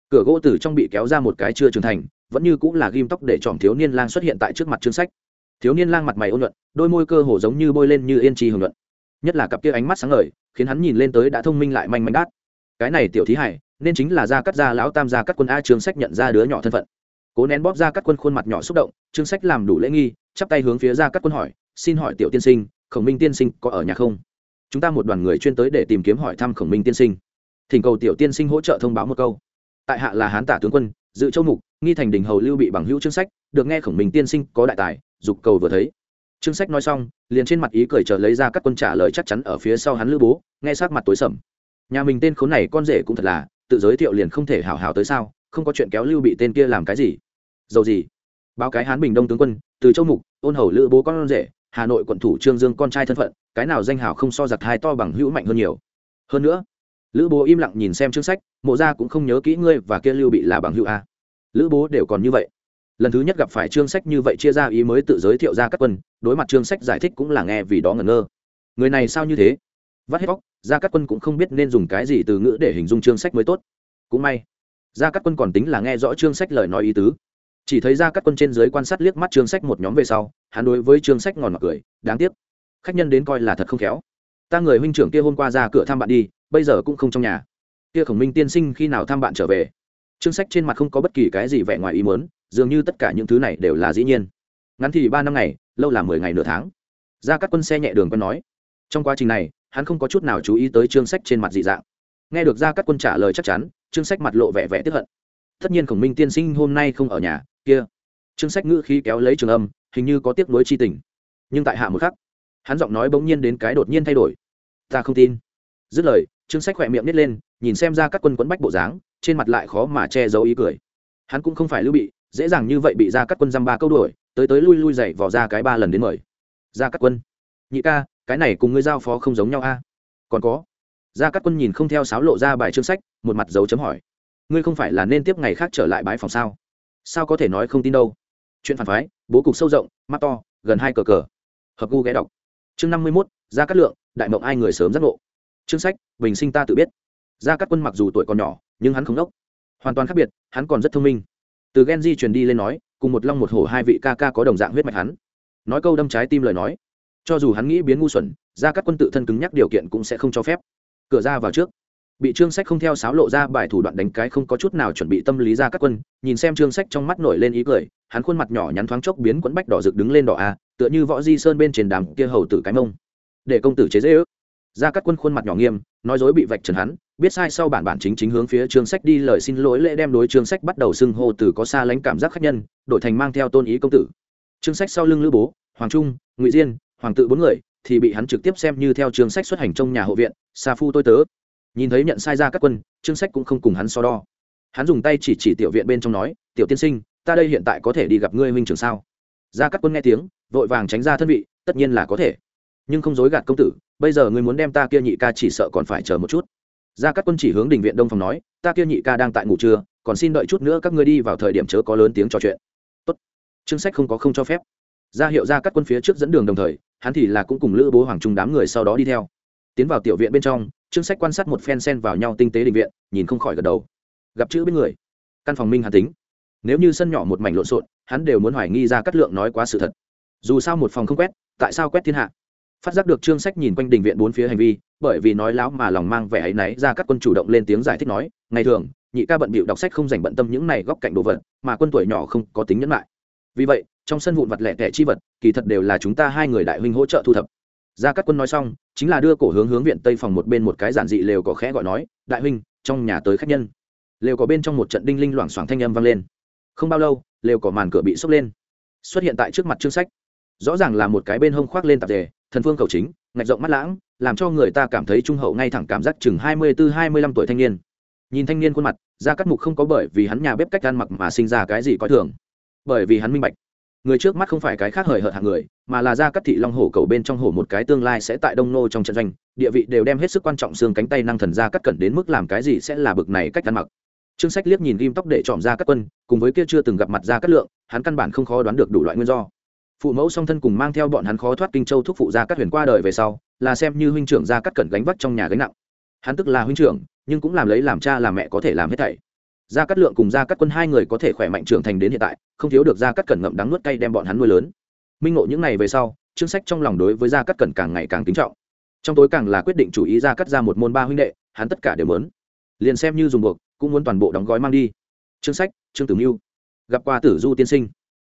Cửa gỗ từ trong bị kéo ra một cái chưa trưởng thành, vẫn như cũng là ghim tóc để tròm thiếu niên lang xuất hiện tại trước mặt chương sách. Thiếu niên lang mặt mày ôn nhuận, đôi môi cơ hồ giống như bôi lên như yên trì hưởng luận nhất là cặp kia ánh mắt sáng ngời, khiến hắn nhìn lên tới đã thông minh lại manh manh đát. Cái này tiểu thí hải, nên chính là gia cắt gia lão tam gia cắt quân a trương sách nhận ra đứa nhỏ thân phận. Cố nén bóp ra cắt quân khuôn mặt nhỏ xúc động trương sách làm đủ lễ nghi, chắp tay hướng phía ra cắt quân hỏi, xin hỏi tiểu tiên sinh, khổng minh tiên sinh có ở nhà không? Chúng ta một đoàn người chuyên tới để tìm kiếm hỏi thăm khổng minh tiên sinh. Thỉnh cầu tiểu tiên sinh hỗ trợ thông báo một câu. Tại hạ là hán tả tướng quân, dự châu mục, nghi thành đình hầu lưu bị bằng hữu chương sách, được nghe khổng minh tiên sinh có đại tài, dục cầu vừa thấy. Chương sách nói xong, liền trên mặt ý cười chờ lấy ra các quân trả lời chắc chắn ở phía sau hắn lữ bố, nghe sát mặt tối sầm. Nhà mình tên khốn này con rể cũng thật là, tự giới thiệu liền không thể hào hào tới sao, không có chuyện kéo lưu bị tên kia làm cái gì. Dầu gì? Báo cái hán bình đông tướng quân, từ châu mục, ôn hầu lữ bố con rể, hà nội quận thủ trương dương con trai thân phận cái nào danh hào không so giặc hai to bằng hữu mạnh hơn nhiều. Hơn nữa, lữ bố im lặng nhìn xem chương sách, mộ ra cũng không nhớ kỹ ngươi và kia lưu bị là bằng hữu a. Lữ bố đều còn như vậy. Lần thứ nhất gặp phải chương sách như vậy chia ra ý mới tự giới thiệu ra các quân, đối mặt chương sách giải thích cũng là nghe vì đó ngẩn ngơ. Người này sao như thế? Vắt hết vóc ra các quân cũng không biết nên dùng cái gì từ ngữ để hình dung chương sách mới tốt. Cũng may ra các quân còn tính là nghe rõ chương sách lời nói ý tứ. Chỉ thấy ra các quân trên dưới quan sát liếc mắt chương sách một nhóm về sau, hắn đối với chương sách ngòn mặc cười, đáng tiếc khách nhân đến coi là thật không khéo. Ta người huynh trưởng kia hôm qua ra cửa thăm bạn đi, bây giờ cũng không trong nhà. Kia khổng minh tiên sinh khi nào thăm bạn trở về? Chương sách trên mặt không có bất kỳ cái gì vẻ ngoài ý muốn, dường như tất cả những thứ này đều là dĩ nhiên. Ngắn thì ba năm ngày, lâu là mười ngày nửa tháng. Ra các quân xe nhẹ đường quân nói. Trong quá trình này, hắn không có chút nào chú ý tới chương sách trên mặt dị dạng. Nghe được ra các quân trả lời chắc chắn, chương sách mặt lộ vẻ vẻ tiếp hận. Tất nhiên khổng minh tiên sinh hôm nay không ở nhà, kia. Chương sách ngữ khí kéo lấy trường âm, hình như có tiếc nuối chi tình. Nhưng tại hạ một khắc hắn giọng nói bỗng nhiên đến cái đột nhiên thay đổi. Ta không tin. Dứt lời chương sách khỏe miệng nít lên, nhìn xem ra các quân quấn bách bộ dáng, trên mặt lại khó mà che giấu ý cười. Hắn cũng không phải lưu bị, dễ dàng như vậy bị ra các quân dăm ba câu đuổi, tới tới lui lui dậy vò ra cái ba lần đến mời. Ra các quân. Nhị ca, cái này cùng ngươi giao phó không giống nhau a. Còn có. Ra các quân nhìn không theo sáo lộ ra bài chương sách, một mặt dấu chấm hỏi. Ngươi không phải là nên tiếp ngày khác trở lại bãi phòng sao? Sao có thể nói không tin đâu? Chuyện phản phái, bố cục sâu rộng, mắt to, gần hai cờ cờ. Hợp gu ghé đọc chương năm mươi mốt, gia cát lượng, đại mộng ai người sớm giác ngộ. Chương sách, bình sinh ta tự biết. Gia cát quân mặc dù tuổi còn nhỏ, nhưng hắn không đốc. Hoàn toàn khác biệt, hắn còn rất thông minh. Từ gen di truyền đi lên nói, cùng một long một hổ hai vị ca ca có đồng dạng huyết mạch hắn. Nói câu đâm trái tim lời nói. Cho dù hắn nghĩ biến ngu xuẩn, gia cát quân tự thân cứng nhắc điều kiện cũng sẽ không cho phép. Cửa ra vào trước. Bị trương sách không theo sáo lộ ra bài thủ đoạn đánh cái không có chút nào chuẩn bị tâm lý ra các quân, nhìn xem trương sách trong mắt nổi lên ý cười, hắn khuôn mặt nhỏ nhắn thoáng chốc biến quẫn bách đỏ rực đứng lên đỏ a tựa như võ di sơn bên trên đàm kia hầu tử cái mông. Để công tử chế dễ ước ra các quân khuôn mặt nhỏ nghiêm, nói dối bị vạch trần hắn, biết sai sau bản bản chính chính hướng phía trương sách đi lời xin lỗi lễ đem đối trương sách bắt đầu xưng hô từ có xa lánh cảm giác khác nhân, đổi thành mang theo tôn ý công tử. Trương sách sau lưng lữ bố, hoàng trung, ngụy diên, hoàng tự bốn người, thì bị hắn trực tiếp xem như theo trương sách xuất hành trong nhà hộ viện xa phu tôi tớ. Nhìn thấy nhận sai ra các quân, trương sách cũng không cùng hắn so đo. Hắn dùng tay chỉ chỉ tiểu viện bên trong nói, tiểu tiên sinh, ta đây hiện tại có thể đi gặp ngươi huynh trưởng sao? Gia Cát quân nghe tiếng, vội vàng tránh ra thân vị, tất nhiên là có thể. Nhưng không dối gạt công tử, bây giờ ngươi muốn đem ta kia nhị ca chỉ sợ còn phải chờ một chút. Gia Cát quân chỉ hướng đình viện đông phòng nói, ta kia nhị ca đang tại ngủ trưa, còn xin đợi chút nữa các ngươi đi vào thời điểm chớ có lớn tiếng trò chuyện. Tốt. Chương sách không có không cho phép. Ra hiệu ra các quân phía trước dẫn đường đồng thời, hắn thì là cũng cùng lữ bố hoàng trung đám người sau đó đi theo. Tiến vào tiểu viện bên trong, chương sách quan sát một phen sen vào nhau tinh tế định viện, nhìn không khỏi gật đầu. Gặp chữ bên người. Căn phòng minh Hà tính. Nếu như sân nhỏ một mảnh lộn xộn hắn đều muốn hoài nghi ra cắt lượng nói quá sự thật. Dù sao một phòng không quét, tại sao quét thiên hạ? Phát giác được trương sách nhìn quanh đình viện bốn phía hành vi, bởi vì nói láo mà lòng mang vẻ áy náy ra các quân chủ động lên tiếng giải thích nói, ngày thường, nhị ca bận bịu đọc sách không dành bận tâm những này góc cạnh đồ vật, mà quân tuổi nhỏ không có tính nhẫn lại. Vì vậy, trong sân vụn vặt lẻ tẻ chi vật, kỳ thật đều là chúng ta hai người đại huynh hỗ trợ thu thập. Ra các quân nói xong, chính là đưa cổ hướng hướng viện tây phòng một bên một cái giản dị lều có khẽ gọi nói, đại huynh, trong nhà tới khách nhân. Lều có bên trong một trận đinh linh loảng xoảng thanh âm vang lên không bao lâu, lều có màn cửa bị sốc lên. Xuất hiện tại trước mặt chương sách. Rõ ràng là một cái bên hông khoác lên tạp dề, thần phương cầu chính, ngạch rộng mắt lãng, làm cho người ta cảm thấy trung hậu ngay thẳng cảm giác chừng hai mươi bốn hai mươi lăm tuổi thanh niên. Nhìn thanh niên khuôn mặt ra cắt mục không có bởi vì hắn nhà bếp cách ăn mặc mà sinh ra cái gì coi thường. Bởi vì hắn minh bạch, người trước mắt không phải cái khác hời hợt hạng người, mà là ra cắt thị long hổ cầu bên trong hổ một cái tương lai sẽ tại đông nô trong trận doanh, địa vị đều đem hết sức quan trọng xương cánh tay năng thần ra cắt cẩn đến mức làm cái gì sẽ là bực này cách ăn mặc trương sách liếc nhìn ghim tóc để chọn ra các quân, cùng với kia chưa từng gặp mặt ra các lượng, hắn căn bản không khó đoán được đủ loại nguyên do. Phụ mẫu song thân cùng mang theo bọn hắn khó thoát kinh châu thúc phụ ra các huyền qua đời về sau, là xem như huynh trưởng ra cắt cẩn gánh vác trong nhà gánh nặng. Hắn tức là huynh trưởng, nhưng cũng làm lấy làm cha làm mẹ có thể làm hết thảy. Gia cát lượng cùng gia cát quân hai người có thể khỏe mạnh trưởng thành đến hiện tại, không thiếu được gia cát cẩn ngậm đắng nuốt cay đem bọn hắn nuôi lớn. Minh ngộ những ngày về sau chương sách trong lòng đối với gia cát cẩn càng ngày càng kính trọng. Trong tối càng là quyết định chủ ý gia cắt ra một môn ba huynh đệ, hắn tất cả đều muốn. Liền xem như dùng buộc cũng muốn toàn bộ đóng gói mang đi. Chương sách, trương tử mưu. Gặp qua tử du tiên sinh.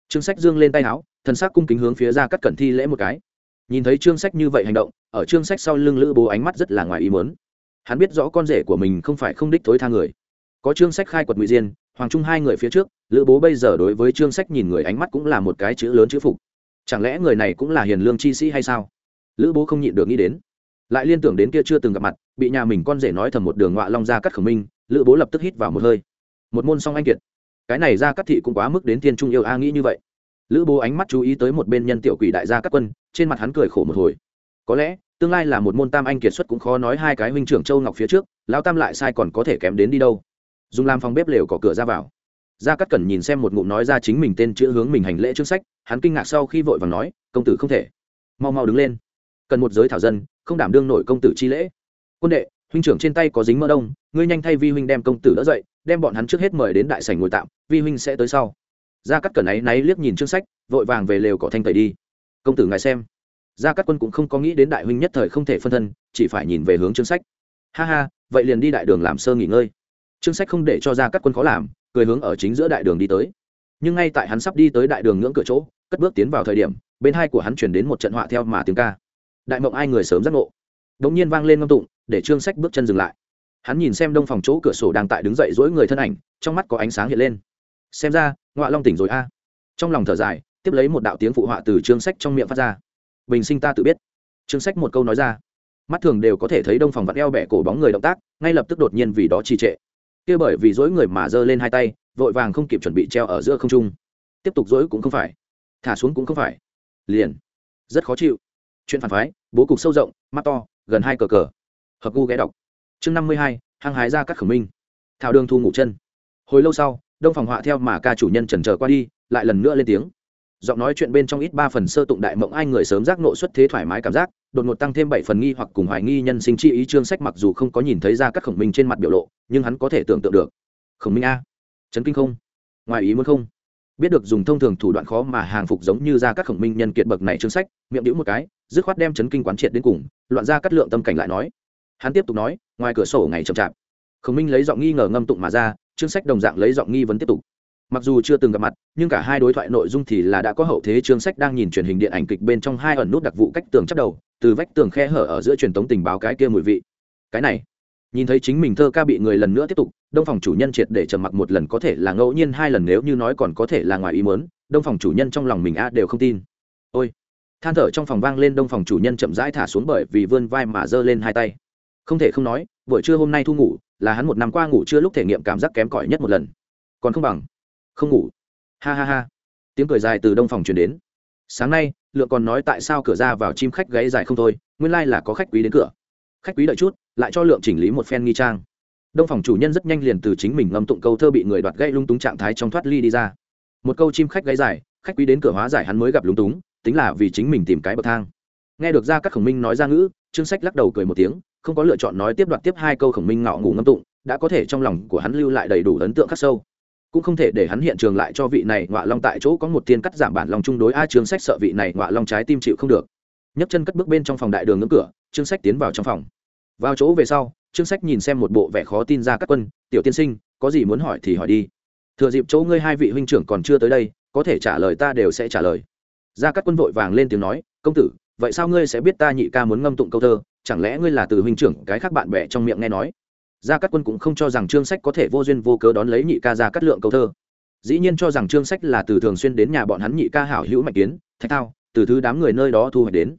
Chương sách dương lên tay áo, thần sắc cung kính hướng phía ra cắt cẩn thi lễ một cái. Nhìn thấy chương sách như vậy hành động, ở chương sách sau lưng lữ bố ánh mắt rất là ngoài ý muốn. Hắn biết rõ con rể của mình không phải không đích thối tha người. Có chương sách khai quật ngụy diên, hoàng trung hai người phía trước, lữ bố bây giờ đối với chương sách nhìn người ánh mắt cũng là một cái chữ lớn chữ phục. Chẳng lẽ người này cũng là hiền lương chi sĩ hay sao? Lữ bố không nhịn được nghĩ đến. Lại liên tưởng đến kia chưa từng gặp mặt, bị nhà mình con rể nói thầm một đường ngọa long ra cắt khẩu minh lữ bố lập tức hít vào một hơi. Một môn song anh kiệt. Cái này ra các thị cũng quá mức đến tiên trung yêu a nghĩ như vậy. Lữ bố ánh mắt chú ý tới một bên nhân tiểu quỷ đại gia các quân, trên mặt hắn cười khổ một hồi. Có lẽ, tương lai là một môn tam anh kiệt xuất cũng khó nói hai cái huynh trưởng châu ngọc phía trước, lão tam lại sai còn có thể kém đến đi đâu. Dùng làm phòng bếp lều có cửa ra vào. Gia cắt cẩn nhìn xem một ngụm nói ra chính mình tên chữ hướng mình hành lễ trước sách, hắn kinh ngạc sau khi vội vàng nói, công tử không thể. Mau mau đứng lên. Cần một giới thảo dân, không đảm đương nổi công tử chi lễ. Quân đệ huynh trưởng trên tay có dính mỡ đông, ngươi nhanh thay vi huynh đem công tử đỡ dậy, đem bọn hắn trước hết mời đến đại sảnh ngồi tạm, vi huynh sẽ tới sau. Gia cắt cẩn ấy náy liếc nhìn chương sách, vội vàng về lều cỏ thanh tẩy đi. Công tử ngài xem. Gia cắt quân cũng không có nghĩ đến đại huynh nhất thời không thể phân thân, chỉ phải nhìn về hướng chương sách. Ha ha, vậy liền đi đại đường làm sơ nghỉ ngơi. Chương sách không để cho gia cắt quân khó làm, cười hướng ở chính giữa đại đường đi tới. Nhưng ngay tại hắn sắp đi tới đại đường ngưỡng cửa chỗ, cất bước tiến vào thời điểm, bên hai của hắn chuyển đến một trận họa theo mà tiếng ca. Đại mộng ai người sớm giác ngộ đột nhiên vang lên ngâm tụng, để trương sách bước chân dừng lại. Hắn nhìn xem đông phòng chỗ cửa sổ đang tại đứng dậy duỗi người thân ảnh, trong mắt có ánh sáng hiện lên. Xem ra, ngọa long tỉnh rồi a. Trong lòng thở dài, tiếp lấy một đạo tiếng phụ họa từ trương sách trong miệng phát ra. Bình sinh ta tự biết. Trương sách một câu nói ra. Mắt thường đều có thể thấy đông phòng vặn eo bẻ cổ bóng người động tác, ngay lập tức đột nhiên vì đó trì trệ. Kia bởi vì duỗi người mà giơ lên hai tay, vội vàng không kịp chuẩn bị treo ở giữa không trung. Tiếp tục duỗi cũng không phải. Thả xuống cũng không phải. Liền. Rất khó chịu. Chuyện phản phái, bố cục sâu rộng, mắt to gần hai cờ cờ. Hợp gu ghé đọc. Chương năm mươi hai, hăng hái ra các khẩu minh. Thảo đường thu ngủ chân. Hồi lâu sau, đông phòng họa theo mà ca chủ nhân trần trờ qua đi, lại lần nữa lên tiếng. Giọng nói chuyện bên trong ít ba phần sơ tụng đại mộng ai người sớm giác nộ xuất thế thoải mái cảm giác, đột ngột tăng thêm bảy phần nghi hoặc cùng hoài nghi nhân sinh chi ý chương sách mặc dù không có nhìn thấy ra các khổng minh trên mặt biểu lộ, nhưng hắn có thể tưởng tượng được. Khổng minh a. Chấn kinh không? Ngoài ý muốn không? Biết được dùng thông thường thủ đoạn khó mà hàng phục giống như ra các khổng minh nhân kiệt bậc này chương sách, miệng đĩu một cái dứt khoát đem chấn kinh quán triệt đến cùng, loạn ra cắt lượng tâm cảnh lại nói. Hắn tiếp tục nói, ngoài cửa sổ ngày chậm chạp. Khổng minh lấy giọng nghi ngờ ngâm tụng mà ra, chương sách đồng dạng lấy giọng nghi vấn tiếp tục. Mặc dù chưa từng gặp mặt, nhưng cả hai đối thoại nội dung thì là đã có hậu thế chương sách đang nhìn truyền hình điện ảnh kịch bên trong hai ẩn nút đặc vụ cách tường chắc đầu, từ vách tường khe hở ở giữa truyền tống tình báo cái kia mùi vị. Cái này, nhìn thấy chính mình thơ ca bị người lần nữa tiếp tục, đông phòng chủ nhân triệt để trầm mặc một lần có thể là ngẫu nhiên, hai lần nếu như nói còn có thể là ngoài ý mớn đông phòng chủ nhân trong lòng mình a đều không tin. Ôi than thở trong phòng vang lên đông phòng chủ nhân chậm rãi thả xuống bởi vì vươn vai mà giơ lên hai tay. Không thể không nói, buổi trưa hôm nay thu ngủ, là hắn một năm qua ngủ chưa lúc thể nghiệm cảm giác kém cỏi nhất một lần. Còn không bằng, không ngủ. Ha ha ha. Tiếng cười dài từ đông phòng truyền đến. Sáng nay, lượng còn nói tại sao cửa ra vào chim khách gáy dài không thôi, nguyên lai、like、là có khách quý đến cửa. Khách quý đợi chút, lại cho lượng chỉnh lý một phen nghi trang. Đông phòng chủ nhân rất nhanh liền từ chính mình ngâm tụng câu thơ bị người đoạt gây lung túng trạng thái trong thoát ly đi ra. Một câu chim khách gáy dài, khách quý đến cửa hóa giải hắn mới gặp lúng túng tính là vì chính mình tìm cái bậc thang. Nghe được ra các khổng minh nói ra ngữ chương sách lắc đầu cười một tiếng, không có lựa chọn nói tiếp đoạt tiếp hai câu khổng minh ngạo ngủ ngâm tụng, đã có thể trong lòng của hắn lưu lại đầy đủ ấn tượng khắc sâu. Cũng không thể để hắn hiện trường lại cho vị này ngọa long tại chỗ có một tiên cắt giảm bản lòng chung đối a chương sách sợ vị này ngọa long trái tim chịu không được. Nhấc chân cất bước bên trong phòng đại đường ngưỡng cửa chương sách tiến vào trong phòng. Vào chỗ về sau chương sách nhìn xem một bộ vẻ khó tin ra các quân, tiểu tiên sinh, có gì muốn hỏi thì hỏi đi. Thừa dịp chỗ ngươi hai vị huynh trưởng còn chưa tới đây, có thể trả lời ta đều sẽ trả lời ra các quân vội vàng lên tiếng nói, công tử, vậy sao ngươi sẽ biết ta nhị ca muốn ngâm tụng câu thơ? Chẳng lẽ ngươi là từ huynh trưởng cái khác bạn bè trong miệng nghe nói? Gia cát quân cũng không cho rằng trương sách có thể vô duyên vô cớ đón lấy nhị ca ra cắt lượng câu thơ. Dĩ nhiên cho rằng trương sách là từ thường xuyên đến nhà bọn hắn nhị ca hảo hữu mạnh kiến, thạch thao, từ thứ đám người nơi đó thu hoạch đến.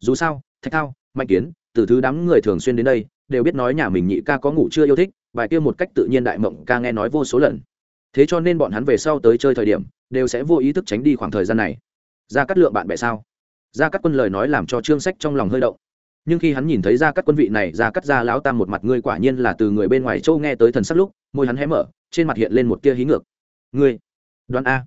Dù sao, thạch thao, mạnh kiến, từ thứ đám người thường xuyên đến đây, đều biết nói nhà mình nhị ca có ngủ chưa yêu thích, bài kia một cách tự nhiên đại mộng ca nghe nói vô số lần. Thế cho nên bọn hắn về sau tới chơi thời điểm, đều sẽ vô ý thức tránh đi khoảng thời gian này ra cắt lượng bạn bè sao? Ra cắt quân lời nói làm cho trương sách trong lòng hơi động. Nhưng khi hắn nhìn thấy ra cắt quân vị này ra cắt ra lão tam một mặt ngươi quả nhiên là từ người bên ngoài châu nghe tới thần sắc lúc, môi hắn hé mở, trên mặt hiện lên một tia hí ngược. Ngươi, đoán a.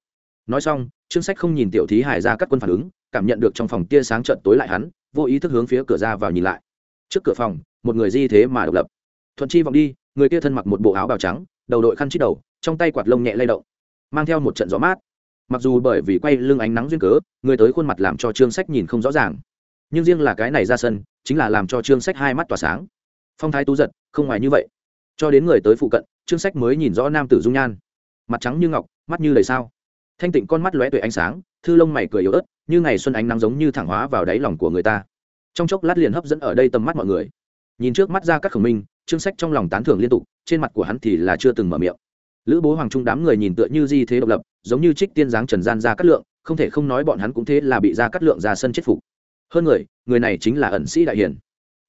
Nói xong, trương sách không nhìn tiểu thí hải ra cắt quân phản ứng, cảm nhận được trong phòng tia sáng trận tối lại hắn, vô ý thức hướng phía cửa ra vào nhìn lại. Trước cửa phòng, một người di thế mà độc lập. Thuận chi vọng đi, người kia thân mặc một bộ áo bào trắng, đầu đội khăn chít đầu, trong tay quạt lông nhẹ lay động, mang theo một trận gió mát mặc dù bởi vì quay lưng ánh nắng duyên cớ, người tới khuôn mặt làm cho trương sách nhìn không rõ ràng. Nhưng riêng là cái này ra sân, chính là làm cho trương sách hai mắt tỏa sáng. Phong thái tú giật, không ngoài như vậy. Cho đến người tới phụ cận, trương sách mới nhìn rõ nam tử dung nhan. Mặt trắng như ngọc, mắt như đầy sao. Thanh tịnh con mắt lóe tuệ ánh sáng, thư lông mày cười yếu ớt, như ngày xuân ánh nắng giống như thẳng hóa vào đáy lòng của người ta. Trong chốc lát liền hấp dẫn ở đây tầm mắt mọi người. Nhìn trước mắt ra các khẩu minh, trương sách trong lòng tán thưởng liên tục, trên mặt của hắn thì là chưa từng mở miệng lữ bố hoàng trung đám người nhìn tựa như di thế độc lập, giống như trích tiên giáng trần gian ra cắt lượng, không thể không nói bọn hắn cũng thế là bị ra cắt lượng ra sân chết phục. Hơn người người này chính là ẩn sĩ đại hiển.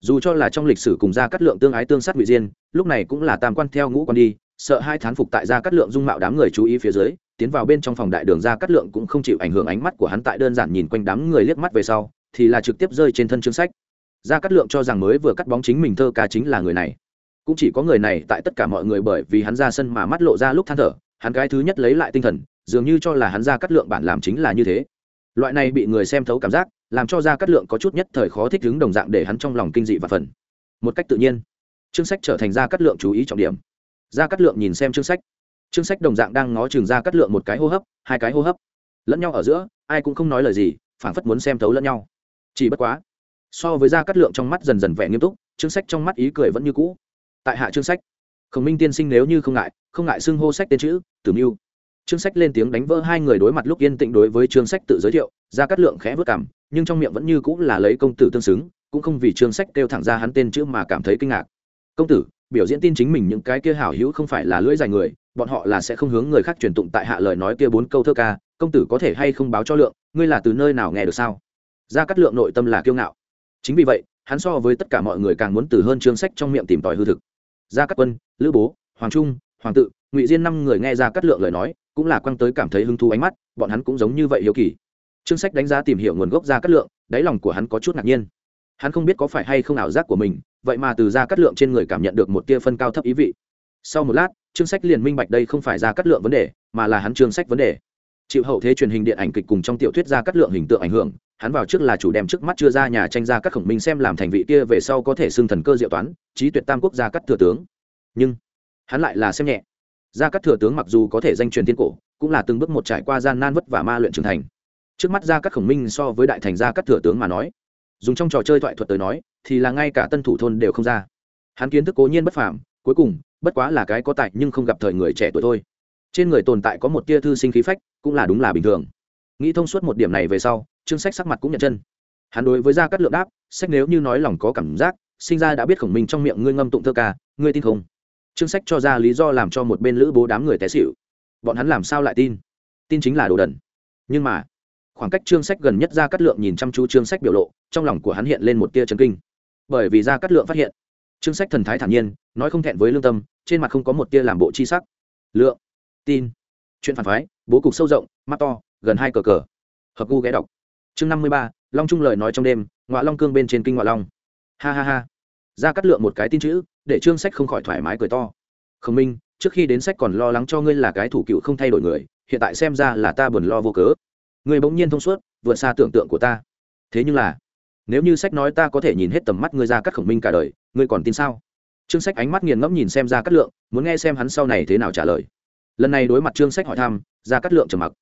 Dù cho là trong lịch sử cùng ra cắt lượng tương ái tương sát ngụy diên, lúc này cũng là tam quan theo ngũ quan đi, sợ hai thán phục tại ra cắt lượng dung mạo đám người chú ý phía dưới, tiến vào bên trong phòng đại đường ra cắt lượng cũng không chịu ảnh hưởng ánh mắt của hắn tại đơn giản nhìn quanh đám người liếc mắt về sau, thì là trực tiếp rơi trên thân chương sách. Ra cắt lượng cho rằng mới vừa cắt bóng chính mình thơ ca chính là người này cũng chỉ có người này tại tất cả mọi người bởi vì hắn ra sân mà mắt lộ ra lúc than thở, hắn cái thứ nhất lấy lại tinh thần, dường như cho là hắn ra cắt lượng bản làm chính là như thế. Loại này bị người xem thấu cảm giác, làm cho ra cắt lượng có chút nhất thời khó thích ứng đồng dạng để hắn trong lòng kinh dị và phần. Một cách tự nhiên, chương sách trở thành ra cắt lượng chú ý trọng điểm. Ra cắt lượng nhìn xem chương sách. Chương sách đồng dạng đang ngó chừng ra cắt lượng một cái hô hấp, hai cái hô hấp. Lẫn nhau ở giữa, ai cũng không nói lời gì, phảng phất muốn xem thấu lẫn nhau. Chỉ bất quá, so với ra cắt lượng trong mắt dần dần vẻ nghiêm túc, chương sách trong mắt ý cười vẫn như cũ tại hạ chương sách khổng minh tiên sinh nếu như không ngại không ngại xưng hô sách tên chữ tử mưu Trương Sách lên tiếng đánh vỡ hai người đối mặt lúc yên tĩnh đối với Trương Sách tự giới thiệu, ra cắt lượng khẽ vất cảm nhưng trong miệng vẫn như cũng là lấy công tử tương xứng, cũng không vì Trương Sách kêu thẳng ra hắn tên chữ mà cảm thấy kinh ngạc. Công tử, biểu diễn tin chính mình những cái kia hảo hữu không phải là lưỡi dài người, bọn họ là sẽ không hướng người khác truyền tụng tại hạ lời nói kia bốn câu thơ ca, công tử có thể hay không báo cho lượng, ngươi là từ nơi nào nghe được sao? Ra cắt lượng nội tâm là kiêu ngạo. Chính vì vậy, hắn so với tất cả mọi người càng muốn từ hơn Trương Sách trong miệng tìm tòi hư thực. Gia Cát Quân, Lữ Bố, Hoàng Trung, Hoàng Tự, Ngụy Diên năm người nghe ra cắt lượng lời nói, cũng là quăng tới cảm thấy hứng thú ánh mắt bọn hắn cũng giống như vậy hiếu kỳ. Trương sách đánh giá tìm hiểu nguồn gốc ra cắt lượng đáy lòng của hắn có chút ngạc nhiên. Hắn không biết có phải hay không ảo giác của mình vậy mà từ ra cắt lượng trên người cảm nhận được một tia phân cao thấp ý vị. Sau một lát trương sách liền minh bạch đây không phải ra cắt lượng vấn đề mà là hắn trương sách vấn đề. Chịu hậu thế truyền hình điện ảnh kịch cùng trong tiểu thuyết ra cắt lượng hình tượng ảnh hưởng hắn vào trước là chủ đem trước mắt chưa ra nhà tranh ra các khổng minh xem làm thành vị kia về sau có thể xưng thần cơ diệu toán, trí tuyệt tam quốc gia cắt thừa tướng. Nhưng, hắn lại là xem nhẹ. Gia cắt thừa tướng mặc dù có thể danh truyền thiên cổ, cũng là từng bước một trải qua gian nan vất vả ma luyện trưởng thành. Trước mắt gia cắt khổng minh so với đại thành gia cắt thừa tướng mà nói, dùng trong trò chơi thoại thuật tới nói, thì là ngay cả tân thủ thôn đều không ra. Hắn kiến thức cố nhiên bất phàm, cuối cùng, bất quá là cái có tài nhưng không gặp thời người trẻ tuổi thôi. Trên người tồn tại có một tia thư sinh khí phách, cũng là đúng là bình thường. Nghĩ thông suốt một điểm này về sau chương sách sắc mặt cũng nhận chân. Hắn đối với gia cát lượng đáp, sách nếu như nói lòng có cảm giác, sinh ra đã biết khổng minh trong miệng ngươi ngâm tụng thơ ca, ngươi tin không? Chương sách cho ra lý do làm cho một bên lữ bố đám người té xịu bọn hắn làm sao lại tin? Tin chính là đồ đần. Nhưng mà, khoảng cách chương sách gần nhất ra cát lượng nhìn chăm chú chương sách biểu lộ, trong lòng của hắn hiện lên một tia chấn kinh. Bởi vì ra cát lượng phát hiện chương sách thần thái thản nhiên, nói không thẹn với lương tâm, trên mặt không có một tia làm bộ chi sắc. Lượng, tin. Chuyện phản phái, bố cục sâu rộng, mắt to, gần hai cờ cờ. Hợp gu ghé đọc chương năm mươi ba, long trung lời nói trong đêm ngoại long cương bên trên kinh ngoại long. Ha ha ha. Ra cắt lượng một cái tin chữ, để trương sách không khỏi thoải mái cười to. Khổng minh, trước khi đến sách còn lo lắng cho ngươi là cái thủ cựu không thay đổi người, hiện tại xem ra là ta buồn lo vô cớ. Người bỗng nhiên thông suốt, vượt xa tưởng tượng của ta. Thế nhưng là, nếu như sách nói ta có thể nhìn hết tầm mắt ngươi ra cắt khổng minh cả đời, ngươi còn tin sao? Trương sách ánh mắt nghiền ngẫm nhìn xem ra cắt lượng, muốn nghe xem hắn sau này thế nào trả lời. Lần này đối mặt trương sách hỏi thăm, ra cắt lượng trầm mặc.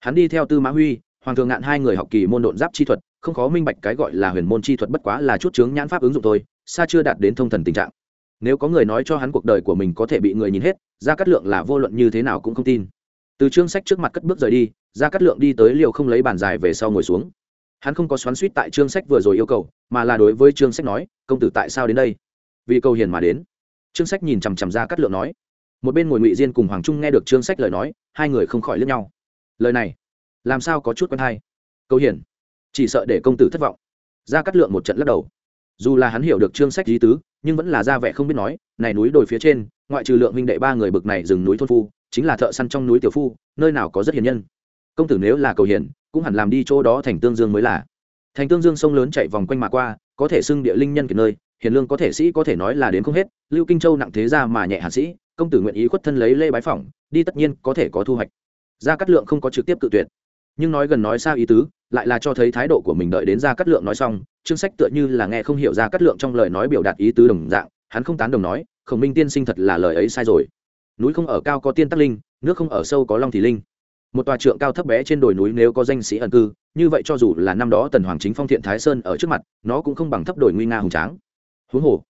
Hắn đi theo tư mã huy hoàng thượng ngạn hai người học kỳ môn độn giáp chi thuật, không khó minh bạch cái gọi là huyền môn chi thuật bất quá là chút chướng nhãn pháp ứng dụng thôi, xa chưa đạt đến thông thần tình trạng. Nếu có người nói cho hắn cuộc đời của mình có thể bị người nhìn hết ra cắt lượng là vô luận như thế nào cũng không tin. Từ chương sách trước mặt cất bước rời đi ra cắt lượng đi tới liều không lấy bàn dài về sau ngồi xuống. Hắn không có xoắn suýt tại chương sách vừa rồi yêu cầu, mà là đối với chương sách nói, công tử tại sao đến đây? Vì cầu hiền mà đến. Chương sách nhìn chằm chằm ra cắt lượng nói. Một bên ngồi ngụy diên cùng hoàng trung nghe được chương sách lời nói, hai người không khỏi lướt nhau. Lời này làm sao có chút quen hay? Câu hiển. Chỉ sợ để công tử thất vọng. Ra cắt lượng một trận lắc đầu. Dù là hắn hiểu được chương sách lý tứ, nhưng vẫn là ra vẻ không biết nói, này núi đồi phía trên, ngoại trừ lượng minh đệ ba người bực này rừng núi thôn phu, chính là thợ săn trong núi tiểu phu, nơi nào có rất hiền nhân. Công tử nếu là cầu hiền cũng hẳn làm đi chỗ đó thành tương dương mới là. Thành tương dương sông lớn chạy vòng quanh mà qua, có thể xưng địa linh nhân kiệt nơi, hiền lương có thể sĩ có thể nói là đến không hết, lưu kinh châu nặng thế ra mà nhẹ hạ sĩ, công tử nguyện ý khuất thân lấy lê bái phỏng, đi tất nhiên có thể có thu hoạch. Gia cát lượng không có trực tiếp cự tuyệt nhưng nói gần nói xa ý tứ, lại là cho thấy thái độ của mình đợi đến gia cát lượng nói xong chương sách tựa như là nghe không hiểu ra cát lượng trong lời nói biểu đạt ý tứ đồng dạng, hắn không tán đồng nói, khổng minh tiên sinh thật là lời ấy sai rồi. Núi không ở cao có tiên tắc linh, nước không ở sâu có long thì linh. Một tòa trượng cao thấp bé trên đồi núi nếu có danh sĩ ẩn cư, như vậy cho dù là năm đó tần hoàng chính phong thiện thái sơn ở trước mặt, nó cũng không bằng thấp đồi nguy nga hùng tráng. Huống hồ,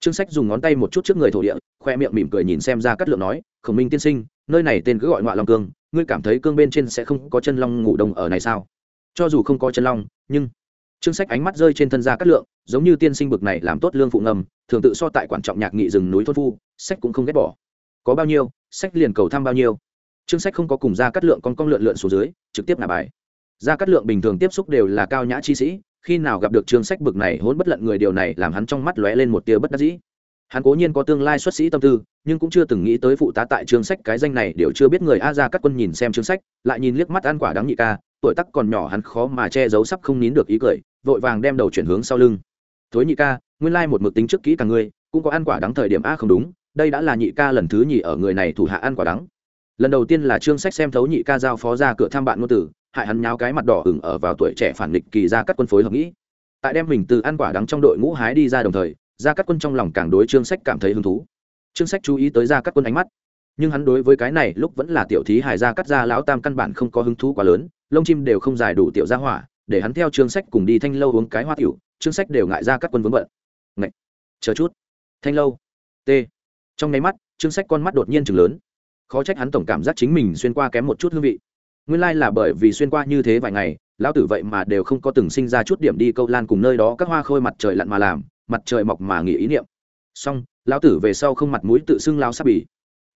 trương sách dùng ngón tay một chút trước người thổ địa, khoe miệng mỉm cười nhìn xem ra cát lượng nói, khổng minh tiên sinh, nơi này tên cứ gọi ngoại long cương ngươi cảm thấy cương bên trên sẽ không có chân long ngủ đông ở này sao? Cho dù không có chân long, nhưng trương sách ánh mắt rơi trên thân gia cát lượng, giống như tiên sinh bực này làm tốt lương phụ ngầm, thường tự so tại quan trọng nhạc nghị rừng núi thôn phu, sách cũng không ghét bỏ. Có bao nhiêu, sách liền cầu thăm bao nhiêu. Trương sách không có cùng gia cát lượng con con lượn lượn xuống dưới, trực tiếp nạp bài. Gia cát lượng bình thường tiếp xúc đều là cao nhã chi sĩ, khi nào gặp được trương sách bực này hỗn bất lận người điều này làm hắn trong mắt lóe lên một tia bất đắc dĩ hắn cố nhiên có tương lai xuất sĩ tâm tư, nhưng cũng chưa từng nghĩ tới phụ tá tại trương sách cái danh này đều chưa biết người a ra các quân nhìn xem trương sách, lại nhìn liếc mắt ăn quả đáng nhị ca, tuổi tắc còn nhỏ hắn khó mà che giấu sắp không nín được ý cười, vội vàng đem đầu chuyển hướng sau lưng. Thối nhị ca, nguyên lai một mực tính trước kỹ cả ngươi, cũng có ăn quả đắng thời điểm a không đúng, đây đã là nhị ca lần thứ nhì ở người này thủ hạ ăn quả đắng. Lần đầu tiên là trương sách xem thấu nhị ca giao phó ra cửa thăm bạn ngôn tử, hại hắn nháo cái mặt đỏ ửng ở vào tuổi trẻ phản nghịch kỳ ra các quân phối hợp nghĩ. Tại đem mình từ ăn quả đắng trong đội ngũ hái đi ra đồng thời gia cát quân trong lòng càng đối trương sách cảm thấy hứng thú. Trương sách chú ý tới gia cát quân ánh mắt. Nhưng hắn đối với cái này lúc vẫn là tiểu thí hài gia cắt gia lão tam căn bản không có hứng thú quá lớn, lông chim đều không dài đủ tiểu gia hỏa, để hắn theo trương sách cùng đi thanh lâu uống cái hoa tiểu, trương sách đều ngại ra các quân vướng bận. Ngậy! chờ chút. Thanh lâu, t. Trong nháy mắt, trương sách con mắt đột nhiên chừng lớn. Khó trách hắn tổng cảm giác chính mình xuyên qua kém một chút hương vị. Nguyên lai là bởi vì xuyên qua như thế vài ngày, lão tử vậy mà đều không có từng sinh ra chút điểm đi câu lan cùng nơi đó các hoa khôi mặt trời lặn mà làm mặt trời mọc mà nghỉ ý niệm. Xong, lão tử về sau không mặt mũi tự xưng lao sắp bỉ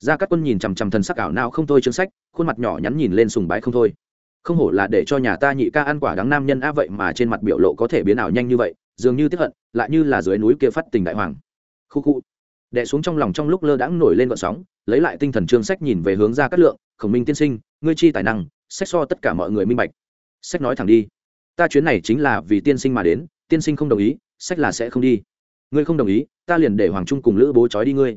ra các quân nhìn chằm chằm thần sắc ảo nào không thôi chương sách, khuôn mặt nhỏ nhắn nhìn lên sùng bái không thôi. Không hổ là để cho nhà ta nhị ca ăn quả đáng nam nhân á vậy mà trên mặt biểu lộ có thể biến ảo nhanh như vậy, dường như tiếp hận, lại như là dưới núi kia phát tình đại hoàng. Khu khu. Đẻ xuống trong lòng trong lúc lơ đãng nổi lên vận sóng, lấy lại tinh thần trương sách nhìn về hướng ra cát lượng, khổng minh tiên sinh, ngươi chi tài năng, sách so tất cả mọi người minh bạch. Sách nói thẳng đi, ta chuyến này chính là vì tiên sinh mà đến, tiên sinh không đồng ý sách là sẽ không đi. Ngươi không đồng ý, ta liền để hoàng trung cùng lữ bố trói đi ngươi.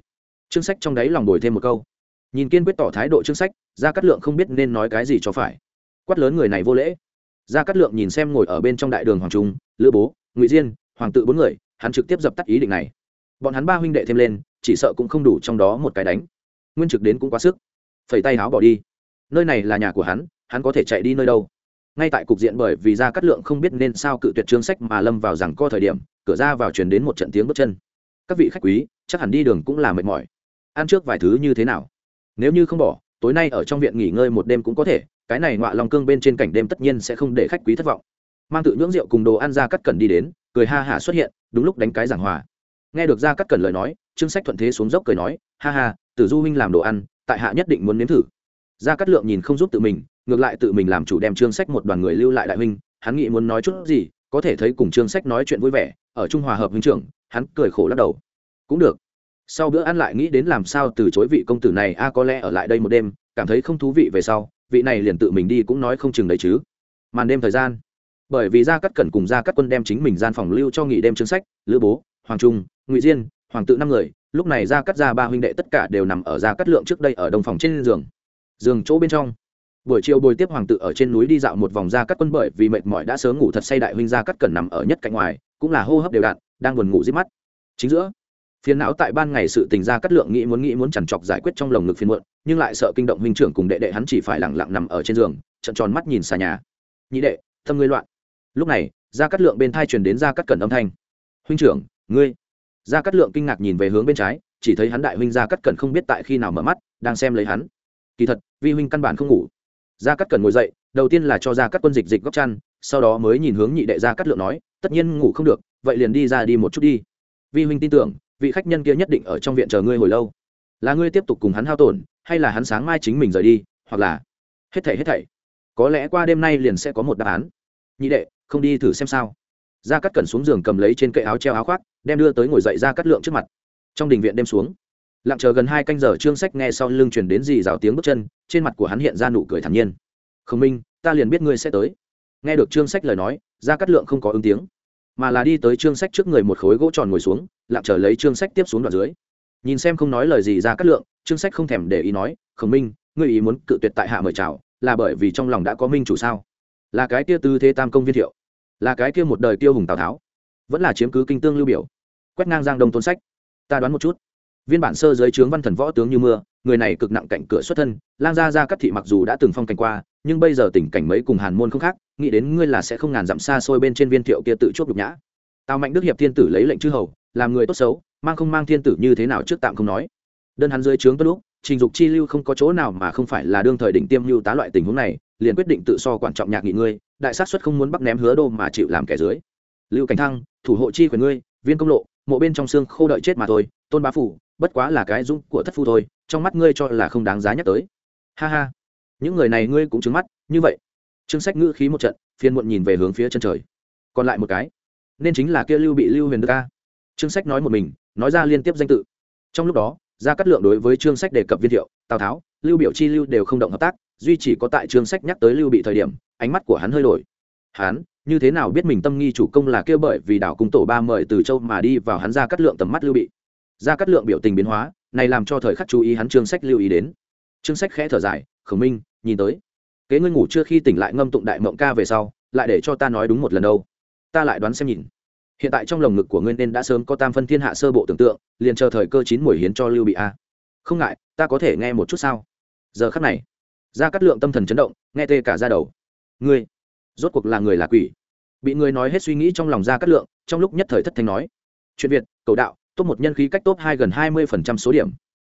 Chương sách trong đáy lòng đổi thêm một câu. Nhìn kiên quyết tỏ thái độ chương sách ra cát lượng không biết nên nói cái gì cho phải. Quát lớn người này vô lễ. Ra cát lượng nhìn xem ngồi ở bên trong đại đường hoàng trung, lữ bố, ngụy diên, hoàng tự bốn người, hắn trực tiếp dập tắt ý định này. Bọn hắn ba huynh đệ thêm lên, chỉ sợ cũng không đủ trong đó một cái đánh. Nguyên trực đến cũng quá sức. Phẩy tay háo bỏ đi. Nơi này là nhà của hắn hắn có thể chạy đi nơi đâu? Ngay tại cục diện bởi vì ra cát lượng không biết nên sao cự tuyệt trương sách mà lâm vào rằng co thời điểm, cửa ra vào truyền đến một trận tiếng bước chân. Các vị khách quý, chắc hẳn đi đường cũng là mệt mỏi. Ăn trước vài thứ như thế nào? Nếu như không bỏ, tối nay ở trong viện nghỉ ngơi một đêm cũng có thể, cái này ngoạ lòng cương bên trên cảnh đêm tất nhiên sẽ không để khách quý thất vọng. Mang tự nhưỡng rượu cùng đồ ăn ra cắt cẩn đi đến, cười ha hả xuất hiện, đúng lúc đánh cái giảng hòa. Nghe được ra cắt cẩn lời nói trương sách thuận thế xuống dốc cười nói, ha ha, tử du huynh làm đồ ăn, tại hạ nhất định muốn nếm thử. Ra cắt lượng nhìn không giúp tự mình ngược lại tự mình làm chủ đem trương sách một đoàn người lưu lại đại huynh, hắn nghĩ muốn nói chút gì, có thể thấy cùng trương sách nói chuyện vui vẻ, ở trung hòa hợp huynh trưởng, hắn cười khổ lắc đầu. Cũng được. Sau bữa ăn lại nghĩ đến làm sao từ chối vị công tử này, a, có lẽ ở lại đây một đêm, cảm thấy không thú vị về sau, vị này liền tự mình đi cũng nói không chừng đấy chứ. Màn đêm thời gian. Bởi vì gia cắt cẩn cùng gia cắt quân đem chính mình gian phòng lưu cho nghỉ đêm chương sách, lữ bố, hoàng trung, ngụy diên, hoàng tự năm người, lúc này gia cắt ra ba huynh đệ tất cả đều nằm ở gia cắt lượng trước đây ở đồng phòng trên giường. Giường chỗ bên trong buổi chiều bồi tiếp hoàng tự ở trên núi đi dạo một vòng ra cắt quân bởi vì mệt mỏi đã sớm ngủ thật say đại huynh gia cắt cẩn nằm ở nhất cạnh ngoài, cũng là hô hấp đều đặn, đang buồn ngủ rít mắt. Chính giữa, phiền não tại ban ngày sự tình gia cắt lượng nghĩ muốn nghĩ muốn chằn chọc giải quyết trong lồng ngực phiền muộn, nhưng lại sợ kinh động huynh trưởng cùng đệ đệ hắn chỉ phải lẳng lặng nằm ở trên giường trận tròn mắt nhìn xà nhà. Nhị đệ tâm ngươi loạn. Lúc này gia cắt lượng bên thai truyền đến gia cắt cẩn âm thanh. Huynh trưởng, ngươi. Gia cắt lượng kinh ngạc nhìn về hướng bên trái, chỉ thấy hắn đại huynh gia cắt cẩn không biết tại khi nào mở mắt, đang xem lấy hắn. Kỳ thật, vi huynh căn bản không ngủ gia cắt cần ngồi dậy, đầu tiên là cho gia cắt quân dịch dịch góc chăn, sau đó mới nhìn hướng nhị đệ gia cắt lượng nói, tất nhiên ngủ không được, vậy liền đi ra đi một chút đi. Vi huynh tin tưởng, vị khách nhân kia nhất định ở trong viện chờ ngươi hồi lâu. Là ngươi tiếp tục cùng hắn hao tổn, hay là hắn sáng mai chính mình rời đi, hoặc là hết thảy hết thảy. Có lẽ qua đêm nay liền sẽ có một đáp án. Nhị đệ, không đi thử xem sao. Gia cắt cẩn xuống giường cầm lấy trên cây áo treo áo khoác, đem đưa tới ngồi dậy ra cắt lượng trước mặt. Trong đình viện đêm xuống lặng chờ gần hai canh giờ trương sách nghe sau lưng chuyển đến gì rào tiếng bước chân, trên mặt của hắn hiện ra nụ cười thản nhiên. Khổng minh, ta liền biết ngươi sẽ tới. Nghe được trương sách lời nói ra cắt lượng không có ứng tiếng, mà là đi tới trương sách trước người một khối gỗ tròn ngồi xuống, lặng chờ lấy trương sách tiếp xuống đoạn dưới. Nhìn xem không nói lời gì ra cắt lượng, trương sách không thèm để ý nói, khổng minh, ngươi ý muốn cự tuyệt tại hạ mời chào, là bởi vì trong lòng đã có minh chủ sao? Là cái kia tư thế tam công viên thiệu, là cái kia một đời tiêu hùng tào tháo, vẫn là chiếm cứ kinh tương lưu biểu. Quét ngang giang đông tôn sách, ta đoán một chút viên bản sơ giới trướng văn thần võ tướng như mưa, người này cực nặng cạnh cửa xuất thân, lang gia gia cắt thị mặc dù đã từng phong cảnh qua, nhưng bây giờ tình cảnh mấy cùng hàn môn không khác, nghĩ đến ngươi là sẽ không ngàn dặm xa xôi bên trên viên thiệu kia tự chuốc nhục nhã. Tào mạnh đức hiệp thiên tử lấy lệnh chư hầu, làm người tốt xấu, mang không mang thiên tử như thế nào trước tạm không nói. Đơn hắn dưới trướng tuân lúc, trình dục chi lưu không có chỗ nào mà không phải là đương thời đỉnh tiêm lưu tá loại tình huống này, liền quyết định tự so quan trọng nhạc nghị ngươi, đại sát xuất không muốn bắt ném hứa đô mà chịu làm kẻ dưới. Lưu cảnh thăng, thủ hộ chi quyền ngươi, viên công lộ, mộ bên trong xương khô đợi chết mà thôi tôn bá phủ, bất quá là cái dũng của thất phu thôi, trong mắt ngươi cho là không đáng giá nhắc tới. Ha ha. Những người này ngươi cũng trứng mắt, như vậy. Trương sách ngữ khí một trận phiên muộn nhìn về hướng phía chân trời. Còn lại một cái. Nên chính là kia lưu bị lưu huyền đức ca trương sách nói một mình, nói ra liên tiếp danh tự. Trong lúc đó ra cắt lượng đối với trương sách đề cập viên thiệu, tào tháo, lưu biểu chi lưu đều không động hợp tác, duy chỉ có tại trương sách nhắc tới lưu bị thời điểm, ánh mắt của hắn hơi đổi. Hắn, như thế nào biết mình tâm nghi chủ công là kia bởi vì đảo cung tổ ba mời từ châu mà đi vào hắn ra cắt lượng tầm mắt lưu bị? Ra cắt lượng biểu tình biến hóa, này làm cho thời khắc chú ý hắn trương sách lưu ý đến. Trương sách khẽ thở dài, khổng minh, nhìn tới. Kế ngươi ngủ chưa khi tỉnh lại ngâm tụng đại mộng ca về sau, lại để cho ta nói đúng một lần đâu. Ta lại đoán xem nhìn. Hiện tại trong lồng ngực của ngươi nên đã sớm có tam phân thiên hạ sơ bộ tưởng tượng, liền chờ thời cơ chín mùi hiến cho lưu bị a. Không ngại, ta có thể nghe một chút sao? Giờ khắc này, ra cắt lượng tâm thần chấn động, nghe tê cả ra đầu. Ngươi, rốt cuộc là người là quỷ? Bị người nói hết suy nghĩ trong lòng ra cắt lượng, trong lúc nhất thời thất thanh nói. Chuyện việt, cầu đạo top một nhân khí cách top hai gần hai mươi phần trăm số điểm.